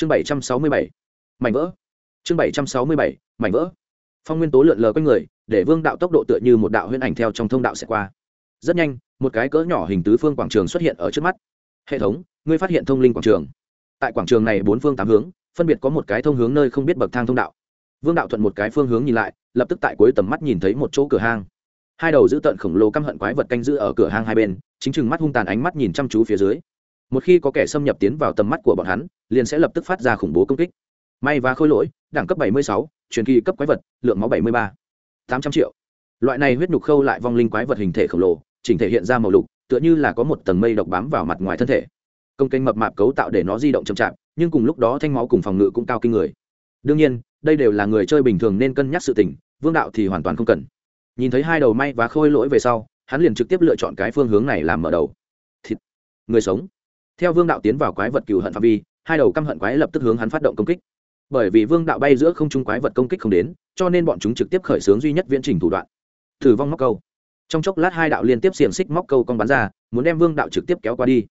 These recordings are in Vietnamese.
chương bảy trăm sáu mươi bảy. Mảnh vỡ. Chương bảy trăm sáu mươi bảy, mảnh vỡ. Phong nguyên tố lượn lờ quanh người, để vương đạo tốc độ tựa như một đạo huyễn ảnh theo trong thông đạo sẽ qua. Rất nhanh, một cái cỡ nhỏ hình tứ phương quảng trường xuất hiện ở trước mắt. Hệ thống, ngươi phát hiện thông linh quảng trường. Tại quảng trường này bốn phương tám hướng, phân biệt có một cái thông hướng nơi không biết bậc thang thông đạo. Vương đạo thuận một cái phương hướng nhìn lại, lập tức tại cuối tầm mắt nhìn thấy một chỗ cửa hang. Hai đầu giữ tận khổng lồ căm hận quái vật canh giữ ở cửa hang hai bên, chính chừng mắt hung tàn ánh mắt nhìn chăm chú phía dưới một khi có kẻ xâm nhập tiến vào tầm mắt của bọn hắn liền sẽ lập tức phát ra khủng bố công kích. May và khôi lỗi đẳng cấp 76, truyền kỳ cấp quái vật lượng máu 73. 800 triệu. Loại này huyết nhục khâu lại vong linh quái vật hình thể khổng lồ chỉnh thể hiện ra màu lục tựa như là có một tầng mây độc bám vào mặt ngoài thân thể. Công kênh mập mạp cấu tạo để nó di động chậm chạp nhưng cùng lúc đó thanh máu cùng phòng ngự cũng cao kinh người. Đương nhiên đây đều là người chơi bình thường nên cân nhắc sự tình vương đạo thì hoàn toàn không cần. Nhìn thấy hai đầu may và khôi lỗi về sau hắn liền trực tiếp lựa chọn cái phương hướng này làm mở đầu. Thịt. Người sống theo vương đạo tiến vào quái vật cừu hận phạm vi, hai đầu căm hận quái lập tức hướng hắn phát động công kích. Bởi vì vương đạo bay giữa không trung quái vật công kích không đến, cho nên bọn chúng trực tiếp khởi xướng duy nhất viễn trình thủ đoạn. Thử vong móc câu. Trong chốc lát hai đạo liên tiếp xiềng xích móc câu con bắn ra, muốn đem vương đạo trực tiếp kéo qua đi.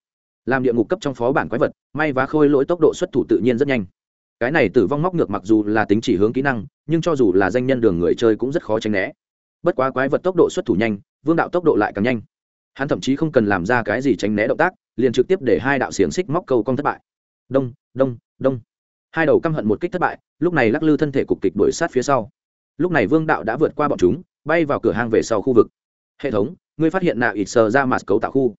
Làm địa ngục cấp trong phó bản quái vật, may và khôi lỗi tốc độ xuất thủ tự nhiên rất nhanh. Cái này tử vong móc ngược mặc dù là tính chỉ hướng kỹ năng, nhưng cho dù là danh nhân đường người chơi cũng rất khó tránh né. Bất quá quái vật tốc độ xuất thủ nhanh, vương đạo tốc độ lại càng nhanh. Hắn thậm chí không cần làm ra cái gì tránh né động tác liền trực tiếp để hai đạo xiềng xích móc câu cong thất bại. Đông đông đông. Hai đầu căm hận một kích thất bại lúc này lắc lư thân thể cục kịch đuổi sát phía sau. Lúc này vương đạo đã vượt qua bọn chúng bay vào cửa hang về sau khu vực. Hệ thống ngươi phát hiện nạ ít sờ ra mặt cấu tạo khu.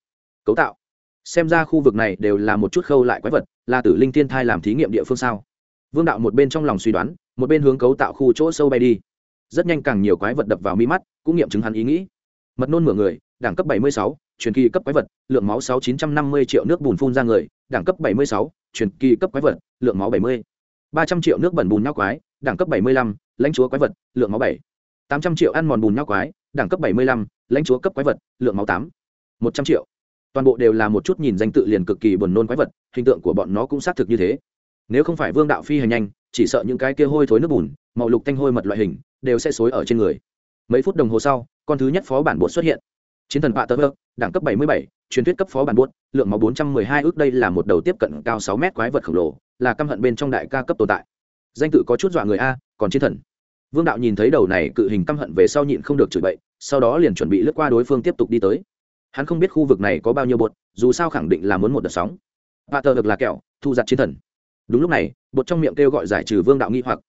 Cấu tạo. Xem ra khu vực này đều là một chút khâu lại quái vật là tử linh thiên thai làm thí nghiệm địa phương sao? Vương đạo một bên trong lòng suy đoán một bên hướng cấu tạo khu chỗ sâu bay đi. Rất nhanh càng nhiều quái vật đập vào mi mắt cũng nghiệm chứng hắn ý nghĩ. Mật nôn mửa người đẳng cấp 76, truyền kỳ cấp quái vật lượng máu 6950 triệu nước bùn phun ra người đẳng cấp 76, truyền kỳ cấp quái vật lượng máu 70. 300 triệu nước bẩn bùn nhau quái đẳng cấp 75, lãnh chúa quái vật lượng máu 7. 800 triệu ăn mòn bùn nhau quái đẳng cấp 75, lãnh chúa cấp quái vật lượng máu 8. 100 triệu toàn bộ đều là một chút nhìn danh tự liền cực kỳ buồn nôn quái vật hình tượng của bọn nó cũng xác thực như thế nếu không phải vương đạo phi hành nhanh chỉ sợ những cái kia hôi thối nước bùn màu lục tanh hôi mật loại hình đều sẽ xối ở trên người mấy phút đồng hồ sau con thứ nhất phó bản bột xuất hiện chiến thần pạ tơ ơ đẳng cấp 77, truyền thuyết cấp phó bản buốt lượng máu 412 ước đây là một đầu tiếp cận cao 6 mét quái vật khổng lồ là căm hận bên trong đại ca cấp tồn tại. Danh tự có chút dọa người a còn chiến thần. Vương đạo nhìn thấy đầu này cự hình căm hận về sau nhịn không được chửi bậy sau đó liền chuẩn bị lướt qua đối phương tiếp tục đi tới. Hắn không biết khu vực này có bao nhiêu bột dù sao khẳng định là muốn một đợt sóng. Pạ tơ được là kẹo thu giặt chiến thần. Đúng lúc này bột trong miệng kêu gọi giải trừ vương đạo nghi hoặc.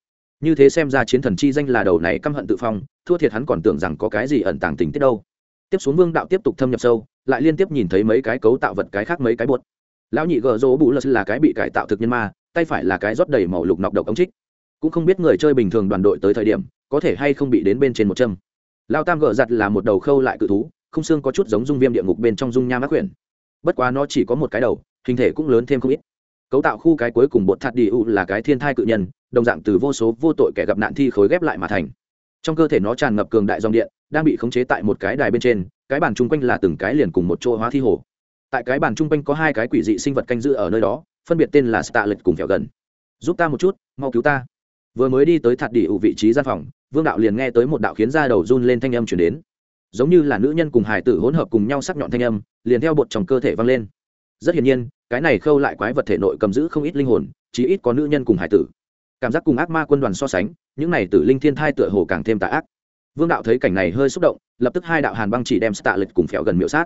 Như thế xem ra chiến thần chi danh là đầu này căm hận tự phong thua thiệt hắn còn tưởng rằng có cái gì ẩn tàng tình tiết đâu tiếp xuống vương đạo tiếp tục thâm nhập sâu, lại liên tiếp nhìn thấy mấy cái cấu tạo vật, cái khác mấy cái bột. Lão nhị gờ rỗ bù lật là cái bị cải tạo thực nhân ma, tay phải là cái rót đầy màu lục nọc độc ống trích. Cũng không biết người chơi bình thường đoàn đội tới thời điểm, có thể hay không bị đến bên trên một châm. Lao tam gờ giặt là một đầu khâu lại cự thú, không xương có chút giống dung viêm địa ngục bên trong dung nham ác quyển. Bất quá nó chỉ có một cái đầu, hình thể cũng lớn thêm không ít. Cấu tạo khu cái cuối cùng bột thạt đi u là cái thiên thai cự nhân, đồng dạng từ vô số vô tội kẻ gặp nạn thi khối ghép lại mà thành. Trong cơ thể nó tràn ngập cường đại dòng điện đang bị khống chế tại một cái đài bên trên, cái bàn chung quanh là từng cái liền cùng một chỗ hóa thi hồ. Tại cái bàn chung quanh có hai cái quỷ dị sinh vật canh giữ ở nơi đó, phân biệt tên là stạ lệch cùng phèo gần. Giúp ta một chút, mau cứu ta. Vừa mới đi tới thạt đỉ ủ vị trí gian phòng, vương đạo liền nghe tới một đạo khiến da đầu run lên thanh âm chuyển đến. Giống như là nữ nhân cùng hải tử hỗn hợp cùng nhau sắc nhọn thanh âm, liền theo bột trong cơ thể vang lên. Rất hiển nhiên, cái này khâu lại quái vật thể nội cầm giữ không ít linh hồn, chí ít có nữ nhân cùng hải tử. Cảm giác cùng ác ma quân đoàn so sánh, những này tử linh thiên thai tựa hồ càng thêm tà ác vương đạo thấy cảnh này hơi xúc động, lập tức hai đạo hàn băng chỉ đem tạ lệch cùng phèo gần miểu sát.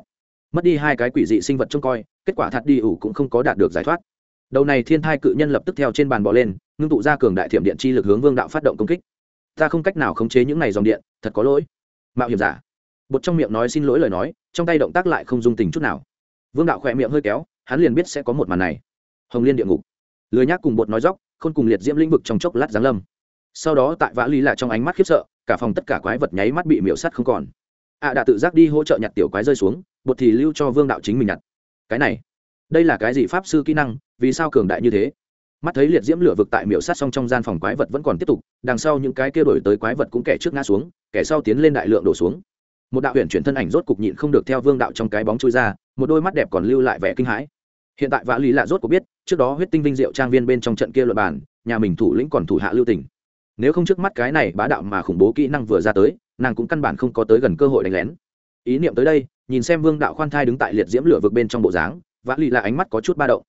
Mất đi hai cái quỷ dị sinh vật trông coi, kết quả thật đi ủ cũng không có đạt được giải thoát. Đầu này thiên thai cự nhân lập tức theo trên bàn bò lên, ngưng tụ ra cường đại thiểm điện chi lực hướng vương đạo phát động công kích. Ta không cách nào khống chế những này dòng điện, thật có lỗi. Mạo hiểm giả. Bột trong miệng nói xin lỗi lời nói, trong tay động tác lại không dung tình chút nào. Vương đạo khỏe miệng hơi kéo, hắn liền biết sẽ có một màn này. Hồng liên địa ngục. Lười nhác cùng bột nói dóc khôn cùng liệt diễm lĩnh vực trong chốc lát giáng lâm sau đó tại vã lý lạ trong ánh mắt khiếp sợ, cả phòng tất cả quái vật nháy mắt bị miễu sắt không còn. Ạ à đã tự giác đi hỗ trợ nhặt tiểu quái rơi xuống, bột thì lưu cho vương đạo chính mình nhặt. Cái này, đây là cái gì pháp sư kỹ năng, vì sao cường đại như thế? Mắt thấy liệt diễm lửa vực tại miễu sát xong trong gian phòng quái vật vẫn còn tiếp tục, đằng sau những cái kia đổi tới quái vật cũng kẻ trước ngã xuống, kẻ sau tiến lên đại lượng đổ xuống. Một đạo huyền chuyển thân ảnh rốt cục nhịn không được theo vương đạo trong cái bóng chui ra, một đôi mắt đẹp còn lưu lại vẻ kinh hãi. Hiện tại vã lý lạ rốt cục biết, trước đó huyết tinh vinh diệu trang viên bên trong trận kia luật bàn, nhà mình thủ lĩnh còn thủ hạ lưu tình nếu không trước mắt cái này bá đạo mà khủng bố kỹ năng vừa ra tới, nàng cũng căn bản không có tới gần cơ hội đánh lén. Ý niệm tới đây, nhìn xem vương đạo khoan thai đứng tại liệt diễm lửa vực bên trong bộ dáng, vã lì là ánh mắt có chút ba động.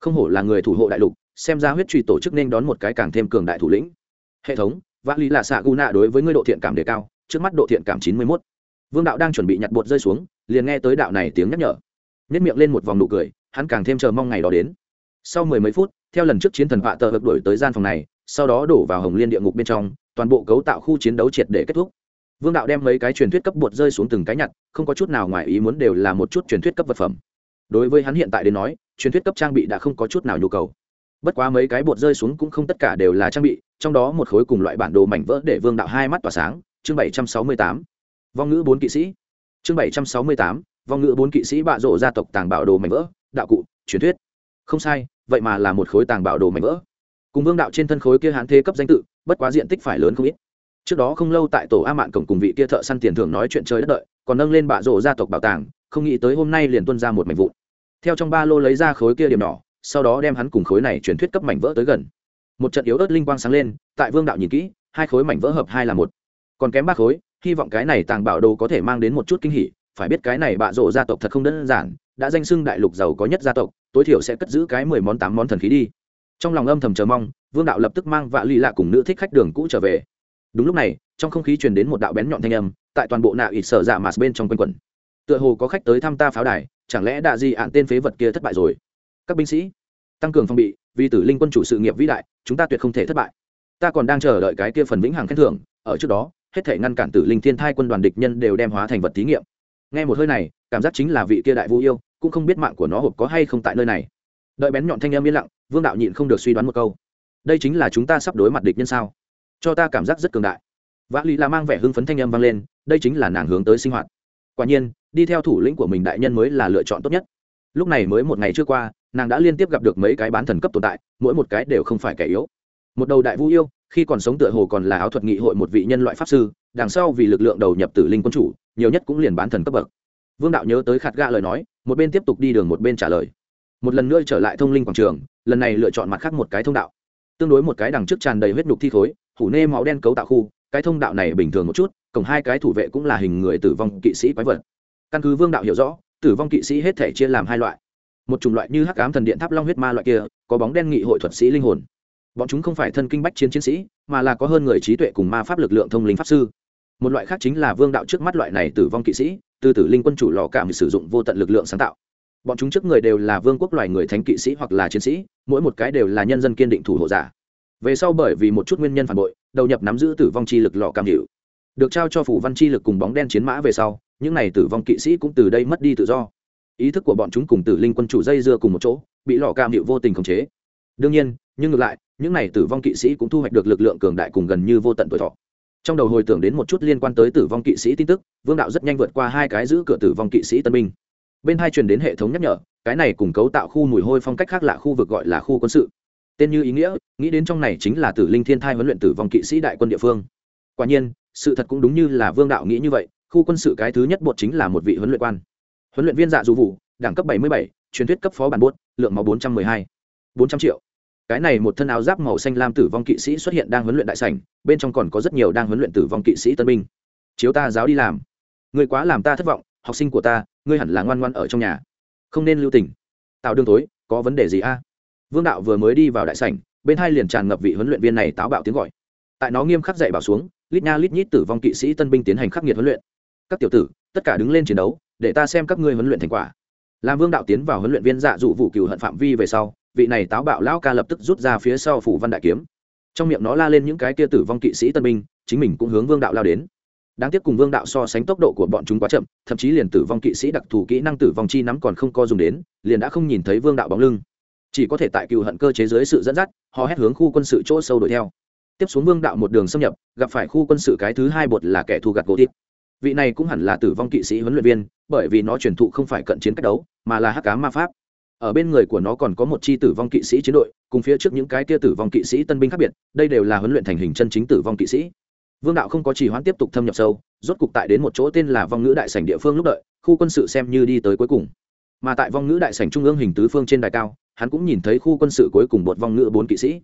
Không hổ là người thủ hộ đại lục, xem ra huyết truy tổ chức nên đón một cái càng thêm cường đại thủ lĩnh. Hệ thống, vã lì là xạ gu nạ đối với ngươi độ thiện cảm đề cao, trước mắt độ thiện cảm chín mươi mốt. Vương đạo đang chuẩn bị nhặt bột rơi xuống, liền nghe tới đạo này tiếng nhắc nhở. Nếp miệng lên một vòng nụ cười, hắn càng thêm chờ mong ngày đó đến. Sau mười mấy phút, theo lần trước chiến thần vạ tờ hợp đổi tới gian phòng này sau đó đổ vào hồng liên địa ngục bên trong, toàn bộ cấu tạo khu chiến đấu triệt để kết thúc. Vương đạo đem mấy cái truyền thuyết cấp bột rơi xuống từng cái nhặt, không có chút nào ngoài ý muốn đều là một chút truyền thuyết cấp vật phẩm. Đối với hắn hiện tại đến nói, truyền thuyết cấp trang bị đã không có chút nào nhu cầu. Bất quá mấy cái bột rơi xuống cũng không tất cả đều là trang bị, trong đó một khối cùng loại bản đồ mảnh vỡ để vương đạo hai mắt tỏa sáng, chương bảy trăm sáu mươi tám. Vong ngữ bốn kỵ sĩ. Chương bảy trăm sáu mươi tám, vong ngữ bốn kỵ sĩ bạ rộ gia tộc tàng bảo đồ mảnh vỡ, đạo cụ, truyền thuyết. Không sai, vậy mà là một khối tàng bảo đồ mảnh vỡ cùng vương đạo trên thân khối kia hán thế cấp danh tự, bất quá diện tích phải lớn không ít. Trước đó không lâu tại tổ a mạn cổng cùng vị kia thợ săn tiền thưởng nói chuyện chơi đất đợi, còn nâng lên bạ rộ gia tộc bảo tàng, không nghĩ tới hôm nay liền tuân ra một mảnh vụn. Theo trong ba lô lấy ra khối kia điểm nhỏ, sau đó đem hắn cùng khối này truyền thuyết cấp mảnh vỡ tới gần. Một trận yếu ớt linh quang sáng lên, tại vương đạo nhìn kỹ, hai khối mảnh vỡ hợp hai là một. Còn kém ba khối, hy vọng cái này tàng bảo đồ có thể mang đến một chút kinh hỉ, phải biết cái này bạ rộ gia tộc thật không đơn giản, đã danh xưng đại lục giàu có nhất gia tộc, tối thiểu sẽ cất giữ cái mười món tám món thần khí đi trong lòng âm thầm chờ mong, vương đạo lập tức mang vạ ly lạ cùng nữ thích khách đường cũ trở về. Đúng lúc này, trong không khí truyền đến một đạo bén nhọn thanh âm, tại toàn bộ nạ ít sở dạ mạt bên trong quanh quẩn. Tựa hồ có khách tới thăm ta pháo đài, chẳng lẽ đạ di ạn tên phế vật kia thất bại rồi? Các binh sĩ, tăng cường phòng bị, vì tử linh quân chủ sự nghiệp vĩ đại, chúng ta tuyệt không thể thất bại. Ta còn đang chờ đợi cái kia phần vĩnh hằng khen thưởng, ở trước đó, hết thể ngăn cản tử linh thiên thai quân đoàn địch nhân đều đem hóa thành vật thí nghiệm. Nghe một hơi này, cảm giác chính là vị kia đại vũ yêu, cũng không biết mạng của nó hộp có hay không tại nơi này. Đợi bén nhọn thanh âm yên lặng vương đạo nhịn không được suy đoán một câu. Đây chính là chúng ta sắp đối mặt địch nhân sao? Cho ta cảm giác rất cường đại. Vã lý là mang vẻ hưng phấn thanh âm vang lên, đây chính là nàng hướng tới sinh hoạt. Quả nhiên, đi theo thủ lĩnh của mình đại nhân mới là lựa chọn tốt nhất. Lúc này mới một ngày chưa qua, nàng đã liên tiếp gặp được mấy cái bán thần cấp tồn tại, mỗi một cái đều không phải kẻ yếu. Một đầu đại vũ yêu, khi còn sống tựa hồ còn là áo thuật nghị hội một vị nhân loại pháp sư, đằng sau vì lực lượng đầu nhập tử linh quân chủ, nhiều nhất cũng liền bán thần cấp bậc. Vương đạo nhớ tới khát ga lời nói, một bên tiếp tục đi đường một bên trả lời một lần nữa trở lại thông linh quảng trường, lần này lựa chọn mặt khác một cái thông đạo. Tương đối một cái đằng trước tràn đầy huyết nhục thi khối, hủ nê máu đen cấu tạo khu, cái thông đạo này bình thường một chút cổng hai cái thủ vệ cũng là hình người tử vong kỵ sĩ quái vật. Căn cứ vương đạo hiểu rõ, tử vong kỵ sĩ hết thể chia làm hai loại. Một chủng loại như hắc ám thần điện tháp long huyết ma loại kia, có bóng đen nghị hội thuật sĩ linh hồn. Bọn chúng không phải thân kinh bách chiến chiến sĩ, mà là có hơn người trí tuệ cùng ma pháp lực lượng thông linh pháp sư. Một loại khác chính là vương đạo trước mắt loại này tử vong kỵ sĩ, từ tử linh quân chủ lò cảm sử dụng vô tận lực lượng sáng tạo bọn chúng trước người đều là vương quốc loài người thánh kỵ sĩ hoặc là chiến sĩ, mỗi một cái đều là nhân dân kiên định thủ hộ giả. Về sau bởi vì một chút nguyên nhân phản bội, đầu nhập nắm giữ tử vong chi lực lò cam hiệu. Được trao cho phủ văn chi lực cùng bóng đen chiến mã về sau, những n à y tử vong kỵ sĩ cũng từ đây mất đi tự do. Ý thức của bọn chúng cùng tử linh quân chủ dây dưa cùng một chỗ, bị lò cam hiệu vô tình khống chế. Đương nhiên, nhưng ngược lại, những n à y tử vong kỵ sĩ cũng thu hoạch được lực lượng cường đại cùng gần như vô tận tuổi thọ. Trong đầu hồi tưởng đến một chút liên quan tới tử vong kỵ sĩ tin tức, vương đạo rất nhanh vượt qua hai cái giữ cửa tử vong kỵ sĩ tân binh bên hai truyền đến hệ thống nhắc nhở cái này cùng cấu tạo khu mùi hôi phong cách khác lạ khu vực gọi là khu quân sự. Tên như ý nghĩa nghĩ đến trong này chính là tử linh thiên thai huấn luyện tử vong kỵ sĩ đại quân địa phương. Quả nhiên sự thật cũng đúng như là vương đạo nghĩ như vậy khu quân sự cái thứ nhất bột chính là một vị huấn luyện quan. Huấn luyện viên dạ dù vụ đẳng cấp 77, truyền thuyết cấp phó bản bốt lượng máu 412. 400 triệu. Cái này một thân áo giáp màu xanh lam tử vong kỵ sĩ xuất hiện đang huấn luyện đại sảnh bên trong còn có rất nhiều đang huấn luyện tử vong kỵ sĩ tân binh. Chiếu ta giáo đi làm. Người quá làm ta thất vọng học sinh của ta, ngươi hẳn là ngoan ngoan ở trong nhà. Không nên lưu tình. Tạo đường tối, có vấn đề gì a? Vương đạo vừa mới đi vào đại sảnh, bên hai liền tràn ngập vị huấn luyện viên này táo bạo tiếng gọi. Tại nó nghiêm khắc dạy bảo xuống, lít nha lít nhít tử vong kỵ sĩ tân binh tiến hành khắc nghiệt huấn luyện. Các tiểu tử, tất cả đứng lên chiến đấu, để ta xem các ngươi huấn luyện thành quả. Làm vương đạo tiến vào huấn luyện viên dạ dụ vụ cựu hận phạm vi về sau, vị này táo bạo lão ca lập tức rút ra phía sau phủ văn đại kiếm. Trong miệng nó la lên những cái kia tử vong kỵ sĩ tân binh, chính mình cũng hướng vương đạo lao đến đáng tiếc cùng vương đạo so sánh tốc độ của bọn chúng quá chậm, thậm chí liền tử vong kỵ sĩ đặc thù kỹ năng tử vong chi nắm còn không co dùng đến, liền đã không nhìn thấy vương đạo bóng lưng. Chỉ có thể tại cựu hận cơ chế dưới sự dẫn dắt họ hét hướng khu quân sự chỗ sâu đuổi theo. Tiếp xuống vương đạo một đường xâm nhập, gặp phải khu quân sự cái thứ hai bột là kẻ thù gặt gỗ tiếp vị này cũng hẳn là tử vong kỵ sĩ huấn luyện viên, bởi vì nó truyền thụ không phải cận chiến cách đấu, mà là hắc cá ma pháp. Ở bên người của nó còn có một chi tử vong kỵ sĩ chiến đội, cùng phía trước những cái kia tử vong kỵ sĩ tân binh khác biệt, đây đều là huấn luyện thành hình chân chính tử vong kỵ sĩ vương đạo không có chỉ hoãn tiếp tục thâm nhập sâu, rốt cục tại đến một chỗ tên là vong ngữ đại sảnh địa phương lúc đợi, khu quân sự xem như đi tới cuối cùng. Mà tại vong ngữ đại sảnh trung ương hình tứ phương trên đài cao, hắn cũng nhìn thấy khu quân sự cuối cùng bột vong ngữ bốn kỵ sĩ.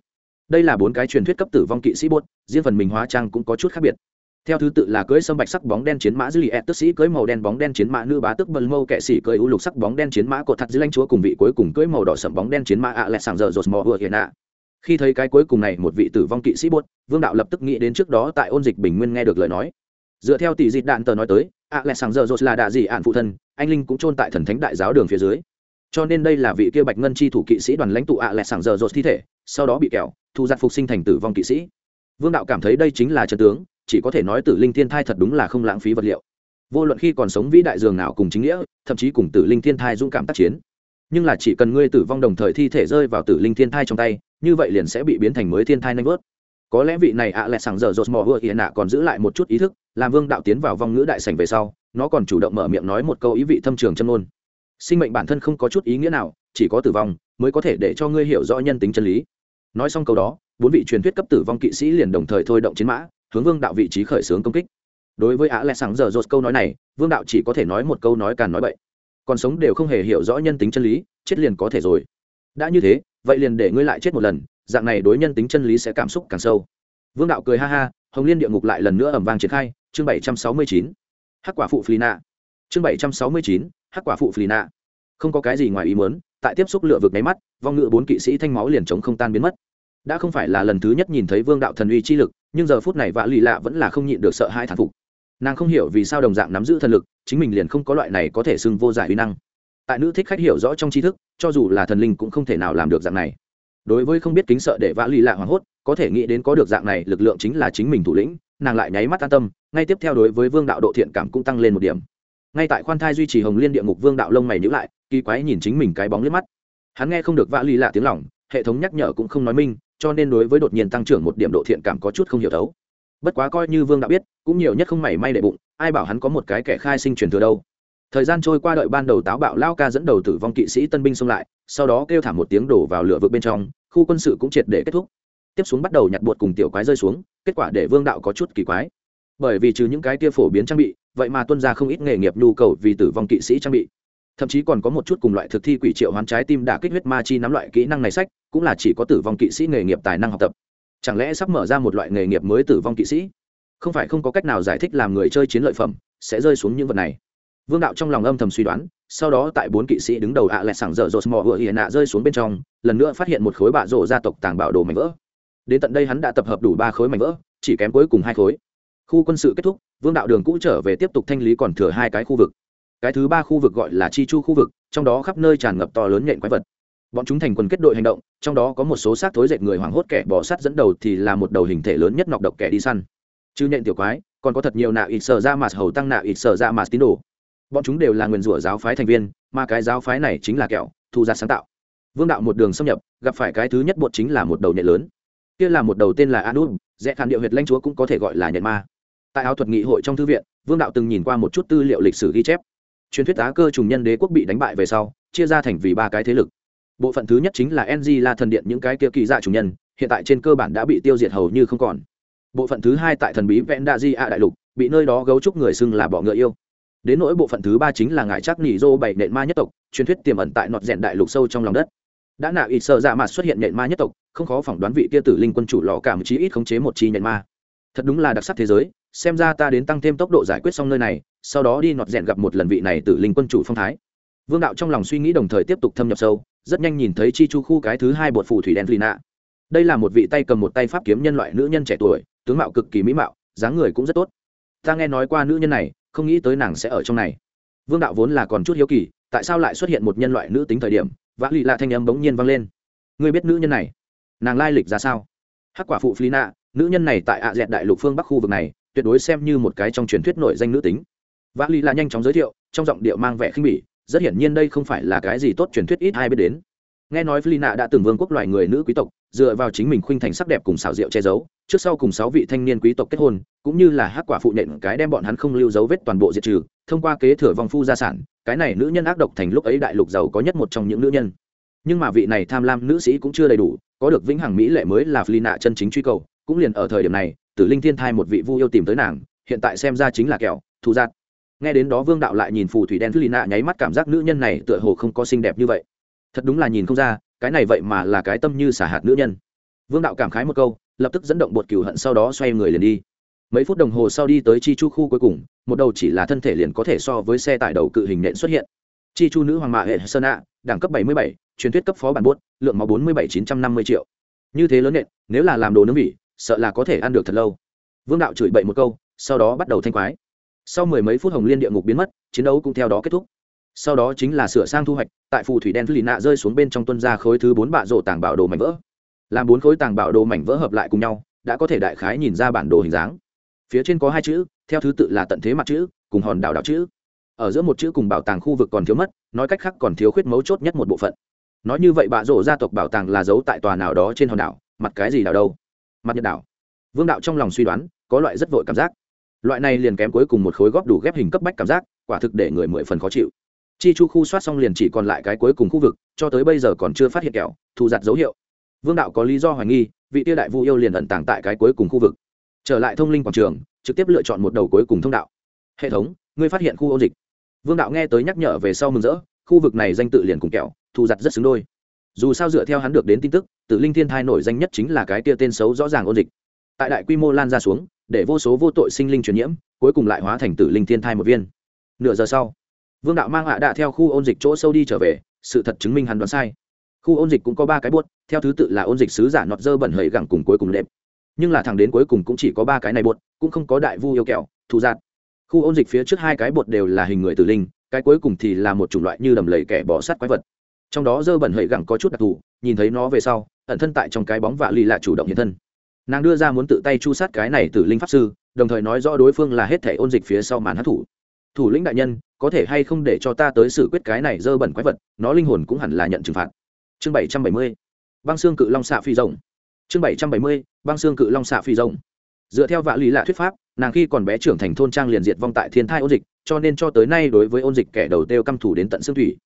Đây là bốn cái truyền thuyết cấp tử vong kỵ sĩ bột, riêng phần mình hóa trang cũng có chút khác biệt. Theo thứ tự là cưỡi sâm bạch sắc bóng đen chiến mã dư lì tức sĩ cưỡi màu đen bóng đen chiến mã nữ bá tức bần mâu kệ sĩ cưỡi u lục sắc bóng đen chiến mã cột thật dư lanh chúa cùng vị cuối cùng cưỡi màu đỏ sậm bóng đen chiến mã ạ lẹ sàng giờ rột mò vừa hiện ạ khi thấy cái cuối cùng này, một vị tử vong kỵ sĩ buốt, vương đạo lập tức nghĩ đến trước đó tại ôn dịch bình nguyên nghe được lời nói. Dựa theo tỷ Dịt đạn tờ nói tới, ạ lẽ sàng giờ rột là đạ dị ạn phụ thân, anh linh cũng chôn tại thần thánh đại giáo đường phía dưới. Cho nên đây là vị kia bạch ngân chi thủ kỵ sĩ đoàn lãnh tụ ạ lẽ sàng giờ rột thi thể, sau đó bị kẹo, thu giặt phục sinh thành tử vong kỵ sĩ. Vương đạo cảm thấy đây chính là chân tướng, chỉ có thể nói tử linh thiên thai thật đúng là không lãng phí vật liệu. Vô luận khi còn sống vĩ đại dường nào cùng chính nghĩa, thậm chí cùng tử linh thiên thai dũng cảm tác chiến. Nhưng là chỉ cần ngươi tử vong đồng thời thi thể rơi vào tử linh thiên thai trong tay như vậy liền sẽ bị biến thành mới thiên thai nanh vớt. Có lẽ vị này ạ à lại sàng giờ rột mò vừa hiện nạ còn giữ lại một chút ý thức, làm vương đạo tiến vào vong ngữ đại sành về sau, nó còn chủ động mở miệng nói một câu ý vị thâm trường chân ngôn. Sinh mệnh bản thân không có chút ý nghĩa nào, chỉ có tử vong mới có thể để cho ngươi hiểu rõ nhân tính chân lý. Nói xong câu đó, bốn vị truyền thuyết cấp tử vong kỵ sĩ liền đồng thời thôi động chiến mã, hướng vương đạo vị trí khởi xướng công kích. Đối với ạ lẽ sáng giờ rột câu nói này, vương đạo chỉ có thể nói một câu nói càn nói bậy. Còn sống đều không hề hiểu rõ nhân tính chân lý, chết liền có thể rồi. Đã như thế vậy liền để ngươi lại chết một lần, dạng này đối nhân tính chân lý sẽ cảm xúc càng sâu. Vương đạo cười ha ha, hồng liên địa ngục lại lần nữa ẩm vang triển khai, chương bảy trăm sáu mươi chín. Hắc quả phụ Flina. chương bảy trăm sáu mươi chín, hắc quả phụ Flina. không có cái gì ngoài ý muốn, tại tiếp xúc lựa vực máy mắt, vong ngự bốn kỵ sĩ thanh máu liền chống không tan biến mất. Đã không phải là lần thứ nhất nhìn thấy vương đạo thần uy chi lực, nhưng giờ phút này vạ lì lạ vẫn là không nhịn được sợ hai thản phục. Nàng không hiểu vì sao đồng dạng nắm giữ thần lực, chính mình liền không có loại này có thể xưng vô giải uy năng tại nữ thích khách hiểu rõ trong tri thức, cho dù là thần linh cũng không thể nào làm được dạng này. Đối với không biết kính sợ để vã lì lạ hoảng hốt, có thể nghĩ đến có được dạng này, lực lượng chính là chính mình thủ lĩnh, nàng lại nháy mắt an tâm, ngay tiếp theo đối với vương đạo độ thiện cảm cũng tăng lên một điểm. Ngay tại khoan thai duy trì hồng liên địa ngục vương đạo lông mày nhữ lại, kỳ quái nhìn chính mình cái bóng liếc mắt. Hắn nghe không được vã lì lạ tiếng lỏng hệ thống nhắc nhở cũng không nói minh, cho nên đối với đột nhiên tăng trưởng một điểm độ thiện cảm có chút không hiểu thấu. Bất quá coi như vương đã biết, cũng nhiều nhất không mảy may đệ bụng, ai bảo hắn có một cái kẻ khai sinh truyền thừa đâu thời gian trôi qua đợi ban đầu táo bạo lao ca dẫn đầu tử vong kỵ sĩ tân binh xông lại, sau đó kêu thả một tiếng đổ vào lửa vực bên trong, khu quân sự cũng triệt để kết thúc. Tiếp xuống bắt đầu nhặt bột cùng tiểu quái rơi xuống, kết quả để vương đạo có chút kỳ quái. Bởi vì trừ những cái kia phổ biến trang bị, vậy mà tuân ra không ít nghề nghiệp nhu cầu vì tử vong kỵ sĩ trang bị. Thậm chí còn có một chút cùng loại thực thi quỷ triệu hoán trái tim đã kích huyết ma chi nắm loại kỹ năng này sách, cũng là chỉ có tử vong kỵ sĩ nghề nghiệp tài năng học tập. Chẳng lẽ sắp mở ra một loại nghề nghiệp mới tử vong kỵ sĩ? Không phải không có cách nào giải thích làm người chơi chiến lợi phẩm sẽ rơi xuống những vật này vương đạo trong lòng âm thầm suy đoán, sau đó tại bốn kỵ sĩ đứng đầu ạ à lẹ sảng dở dột mò vừa hiện nạ rơi xuống bên trong, lần nữa phát hiện một khối bạ rổ gia tộc tàng bảo đồ mảnh vỡ. Đến tận đây hắn đã tập hợp đủ ba khối mảnh vỡ, chỉ kém cuối cùng hai khối. Khu quân sự kết thúc, vương đạo đường cũ trở về tiếp tục thanh lý còn thừa hai cái khu vực. Cái thứ ba khu vực gọi là chi chu khu vực, trong đó khắp nơi tràn ngập to lớn nhện quái vật. Bọn chúng thành quần kết đội hành động, trong đó có một số xác thối dệt người hoảng hốt kẻ bỏ sắt dẫn đầu thì là một đầu hình thể lớn nhất nọc độc kẻ đi săn. Chứ nhện tiểu quái, còn có thật nhiều nạ ít sợ ra mà hầu tăng nạ ít sợ ra mà tín đồ bọn chúng đều là nguyền rủa giáo phái thành viên, mà cái giáo phái này chính là kẹo, thu ra sáng tạo. Vương đạo một đường xâm nhập, gặp phải cái thứ nhất bột chính là một đầu nhện lớn. Kia là một đầu tên là anub dễ khăn điệu huyệt lanh chúa cũng có thể gọi là nhện ma. Tại áo thuật nghị hội trong thư viện, vương đạo từng nhìn qua một chút tư liệu lịch sử ghi chép. Truyền thuyết á cơ trùng nhân đế quốc bị đánh bại về sau, chia ra thành vì ba cái thế lực. Bộ phận thứ nhất chính là ng la thần điện những cái kia kỳ dạ trùng nhân, hiện tại trên cơ bản đã bị tiêu diệt hầu như không còn. Bộ phận thứ hai tại thần bí vẽn đa di a đại lục, bị nơi đó gấu trúc người xưng là bỏ ngựa yêu đến nỗi bộ phận thứ ba chính là ngài chắc nỉ dô bảy nện ma nhất tộc, truyền thuyết tiềm ẩn tại nọt rèn đại lục sâu trong lòng đất. Đã nạ ít sợ dạ mà xuất hiện nện ma nhất tộc, không khó phỏng đoán vị kia tử linh quân chủ lò cảm chí ít khống chế một chi nện ma. Thật đúng là đặc sắc thế giới, xem ra ta đến tăng thêm tốc độ giải quyết xong nơi này, sau đó đi nọt rèn gặp một lần vị này tử linh quân chủ phong thái. Vương đạo trong lòng suy nghĩ đồng thời tiếp tục thâm nhập sâu, rất nhanh nhìn thấy chi chu khu cái thứ hai bột phù thủy đen lina đây là một vị tay cầm một tay pháp kiếm nhân loại nữ nhân trẻ tuổi, tướng mạo cực kỳ mỹ mạo, dáng người cũng rất tốt. Ta nghe nói qua nữ nhân này không nghĩ tới nàng sẽ ở trong này. Vương đạo vốn là còn chút hiếu kỳ, tại sao lại xuất hiện một nhân loại nữ tính thời điểm, vã lì lạ thanh âm bỗng nhiên vang lên. Ngươi biết nữ nhân này, nàng lai lịch ra sao? Hắc quả phụ flina nữ nhân này tại ạ dẹt đại lục phương bắc khu vực này, tuyệt đối xem như một cái trong truyền thuyết nổi danh nữ tính. Vã lì lạ nhanh chóng giới thiệu, trong giọng điệu mang vẻ khinh bỉ, rất hiển nhiên đây không phải là cái gì tốt truyền thuyết ít ai biết đến. Nghe nói Flina đã từng vương quốc loài người nữ quý tộc dựa vào chính mình khuynh thành sắc đẹp cùng xảo diệu che giấu, trước sau cùng sáu vị thanh niên quý tộc kết hôn, cũng như là hắc quả phụ nện cái đem bọn hắn không lưu dấu vết toàn bộ diệt trừ, thông qua kế thừa vòng phu gia sản, cái này nữ nhân ác độc thành lúc ấy đại lục giàu có nhất một trong những nữ nhân. Nhưng mà vị này tham lam nữ sĩ cũng chưa đầy đủ, có được vĩnh hằng mỹ lệ mới là Flina chân chính truy cầu, cũng liền ở thời điểm này, tử linh thiên thai một vị vu yêu tìm tới nàng, hiện tại xem ra chính là kẹo thu giạt nghe đến đó vương đạo lại nhìn phù thủy đen Flina nháy mắt cảm giác nữ nhân này tựa hồ không có xinh đẹp như vậy. Thật đúng là nhìn không ra cái này vậy mà là cái tâm như xả hạt nữ nhân. Vương đạo cảm khái một câu lập tức dẫn động bột cửu hận sau đó xoay người liền đi. Mấy phút đồng hồ sau đi tới chi chu khu cuối cùng một đầu chỉ là thân thể liền có thể so với xe tải đầu cự hình nện xuất hiện. Chi chu nữ hoàng mạ hệ sơn ạ đẳng cấp 77, truyền thuyết cấp phó bản bốt lượng máu 47950 triệu. Như thế lớn nện nếu là làm đồ nướng vị sợ là có thể ăn được thật lâu. Vương đạo chửi bậy một câu sau đó bắt đầu thanh quái sau mười mấy phút hồng liên địa ngục biến mất chiến đấu cũng theo đó kết thúc sau đó chính là sửa sang thu hoạch, tại phù thủy đen lì nạ rơi xuống bên trong tuân ra khối thứ bốn bạ rổ tàng bảo đồ mảnh vỡ. Làm bốn khối tàng bảo đồ mảnh vỡ hợp lại cùng nhau, đã có thể đại khái nhìn ra bản đồ hình dáng. Phía trên có hai chữ, theo thứ tự là tận thế mặt chữ, cùng hòn đảo đảo chữ. Ở giữa một chữ cùng bảo tàng khu vực còn thiếu mất, nói cách khác còn thiếu khuyết mấu chốt nhất một bộ phận. Nói như vậy bạ rổ gia tộc bảo tàng là giấu tại tòa nào đó trên hòn đảo, mặt cái gì đảo đâu? Mặt nhật đảo. Vương đạo trong lòng suy đoán, có loại rất vội cảm giác. Loại này liền kém cuối cùng một khối góp đủ ghép hình cấp bách cảm giác, quả thực để người mười phần khó chịu chi chu khu soát xong liền chỉ còn lại cái cuối cùng khu vực, cho tới bây giờ còn chưa phát hiện kẹo, thu giặt dấu hiệu. Vương đạo có lý do hoài nghi, vị tiêu đại vu yêu liền ẩn tàng tại cái cuối cùng khu vực. Trở lại thông linh quảng trường, trực tiếp lựa chọn một đầu cuối cùng thông đạo. Hệ thống, ngươi phát hiện khu ô dịch. Vương đạo nghe tới nhắc nhở về sau mừng rỡ, khu vực này danh tự liền cùng kẹo, thu giặt rất xứng đôi. Dù sao dựa theo hắn được đến tin tức tự linh thiên thai nổi danh nhất chính là cái tia tên xấu rõ ràng ôn dịch. Tại đại quy mô lan ra xuống, để vô số vô tội sinh linh truyền nhiễm, cuối cùng lại hóa thành tử linh thiên thai một viên. Nửa giờ sau vương đạo mang hạ đạ theo khu ôn dịch chỗ sâu đi trở về, sự thật chứng minh hắn đoán sai. Khu ôn dịch cũng có ba cái buốt, theo thứ tự là ôn dịch sứ giả nọt dơ bẩn hầy gẳng cùng cuối cùng lệm nhưng là thẳng đến cuối cùng cũng chỉ có ba cái này buốt, cũng không có đại vu yêu kẹo, thù giạt. Khu ôn dịch phía trước hai cái bột đều là hình người tử linh, cái cuối cùng thì là một chủng loại như đầm lầy kẻ bỏ sát quái vật. Trong đó dơ bẩn hầy gẳng có chút đặc thù, nhìn thấy nó về sau, ẩn thân tại trong cái bóng vạ lì lạ chủ động hiện thân. Nàng đưa ra muốn tự tay chu sát cái này tử linh pháp sư, đồng thời nói rõ đối phương là hết thể ôn dịch phía sau màn hát thủ thủ lĩnh đại nhân có thể hay không để cho ta tới xử quyết cái này dơ bẩn quái vật, nó linh hồn cũng hẳn là nhận trừng phạt. Chương bảy trăm bảy mươi, băng xương cự long xạ phi rồng. Chương bảy trăm bảy mươi, băng xương cự long xạ phi rồng. Dựa theo vạ lý lạ thuyết pháp, nàng khi còn bé trưởng thành thôn trang liền diệt vong tại thiên thai ôn dịch, cho nên cho tới nay đối với ôn dịch kẻ đầu têu căm thủ đến tận xương thủy.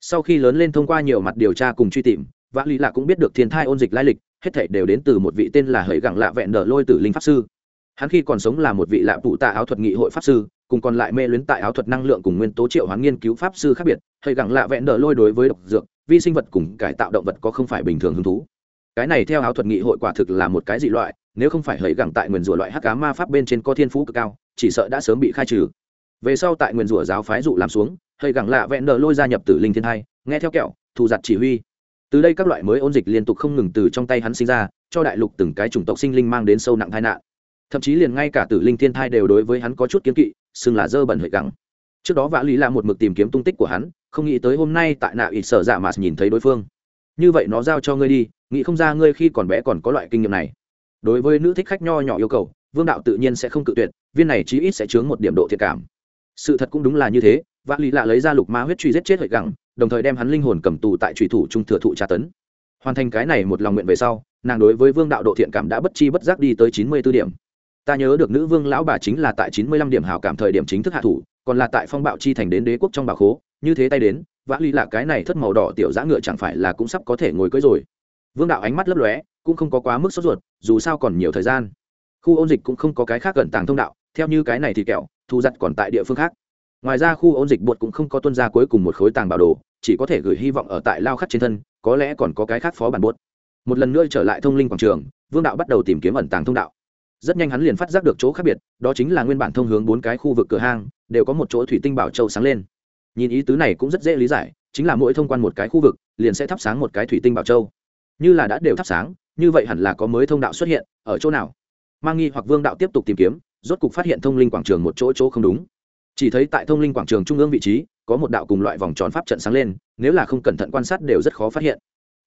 Sau khi lớn lên thông qua nhiều mặt điều tra cùng truy tìm, vạ lý lạ cũng biết được thiên thai ôn dịch lai lịch, hết thảy đều đến từ một vị tên là hỡi gặng lạ vẹn đờ lôi tử linh pháp sư. Hắn khi còn sống là một vị lạ phụ tạ áo thuật nghị hội pháp sư cùng còn lại mê luyến tại áo thuật năng lượng cùng nguyên tố triệu hoán nghiên cứu pháp sư khác biệt thầy gặng lạ vẹn đỡ lôi đối với độc dược, vi sinh vật cùng cải tạo động vật có không phải bình thường hứng thú. Cái này theo áo thuật nghị hội quả thực là một cái dị loại, nếu không phải hỡi gặng tại nguyền rủa loại hắc cá ma pháp bên trên có thiên phú cực cao, chỉ sợ đã sớm bị khai trừ. Về sau tại nguyền rủa giáo phái dụ làm xuống hỡi gặng lạ vẹn đỡ lôi gia nhập tử linh thiên hai nghe theo kẹo, thù giặt chỉ huy. Từ đây các loại mới ôn dịch liên tục không ngừng từ trong tay hắn sinh ra, cho đại lục từng cái chủng tộc sinh linh mang đến sâu nặng tai nạn. Thậm chí liền ngay cả tử linh thiên thai đều đối với hắn có chút kiến kỵ xưng là dơ bẩn hợi gắng trước đó vã lý là một mực tìm kiếm tung tích của hắn, không nghĩ tới hôm nay tại nạ ít sở dạ mà nhìn thấy đối phương. Như vậy nó giao cho ngươi đi, nghĩ không ra ngươi khi còn bé còn có loại kinh nghiệm này. Đối với nữ thích khách nho nhỏ yêu cầu, vương đạo tự nhiên sẽ không cự tuyệt, viên này chí ít sẽ chướng một điểm độ thiệt cảm. Sự thật cũng đúng là như thế vã lý lạ lấy ra lục ma huyết truy giết chết hợi gắng đồng thời đem hắn linh hồn cầm tù tại trùy thủ trung thừa thụ tra tấn. Hoàn thành cái này một lòng nguyện về sau, nàng đối với vương đạo độ thiện cảm đã bất chi bất giác đi tới chín mươi b ố điểm ta nhớ được nữ vương lão bà chính là tại chín mươi lăm điểm hào cảm thời điểm chính thức hạ thủ, còn là tại phong bạo chi thành đến đế quốc trong bà khố, như thế tay đến, vã ly là cái này thất màu đỏ tiểu giã ngựa chẳng phải là cũng sắp có thể ngồi cưới rồi. Vương đạo ánh mắt lấp lóe, cũng không có quá mức sốt ruột, dù sao còn nhiều thời gian. Khu ôn dịch cũng không có cái khác gần tàng thông đạo, theo như cái này thì kẹo thu giặt còn tại địa phương khác. Ngoài ra khu ôn dịch bột cũng không có tuân ra cuối cùng một khối tàng bảo đồ, chỉ có thể gửi hy vọng ở tại lao khắc trên thân, có lẽ còn có cái khác phó bản bốt một lần nữa trở lại thông linh quảng trường, vương đạo bắt đầu tìm kiếm ẩn tàng thông đạo rất nhanh hắn liền phát giác được chỗ khác biệt, đó chính là nguyên bản thông hướng bốn cái khu vực cửa hang, đều có một chỗ thủy tinh bảo châu sáng lên. Nhìn ý tứ này cũng rất dễ lý giải, chính là mỗi thông quan một cái khu vực, liền sẽ thắp sáng một cái thủy tinh bảo châu. Như là đã đều thắp sáng, như vậy hẳn là có mới thông đạo xuất hiện, ở chỗ nào? Mang nghi hoặc vương đạo tiếp tục tìm kiếm, rốt cục phát hiện thông linh quảng trường một chỗ chỗ không đúng. Chỉ thấy tại thông linh quảng trường trung ương vị trí, có một đạo cùng loại vòng tròn pháp trận sáng lên, nếu là không cẩn thận quan sát đều rất khó phát hiện.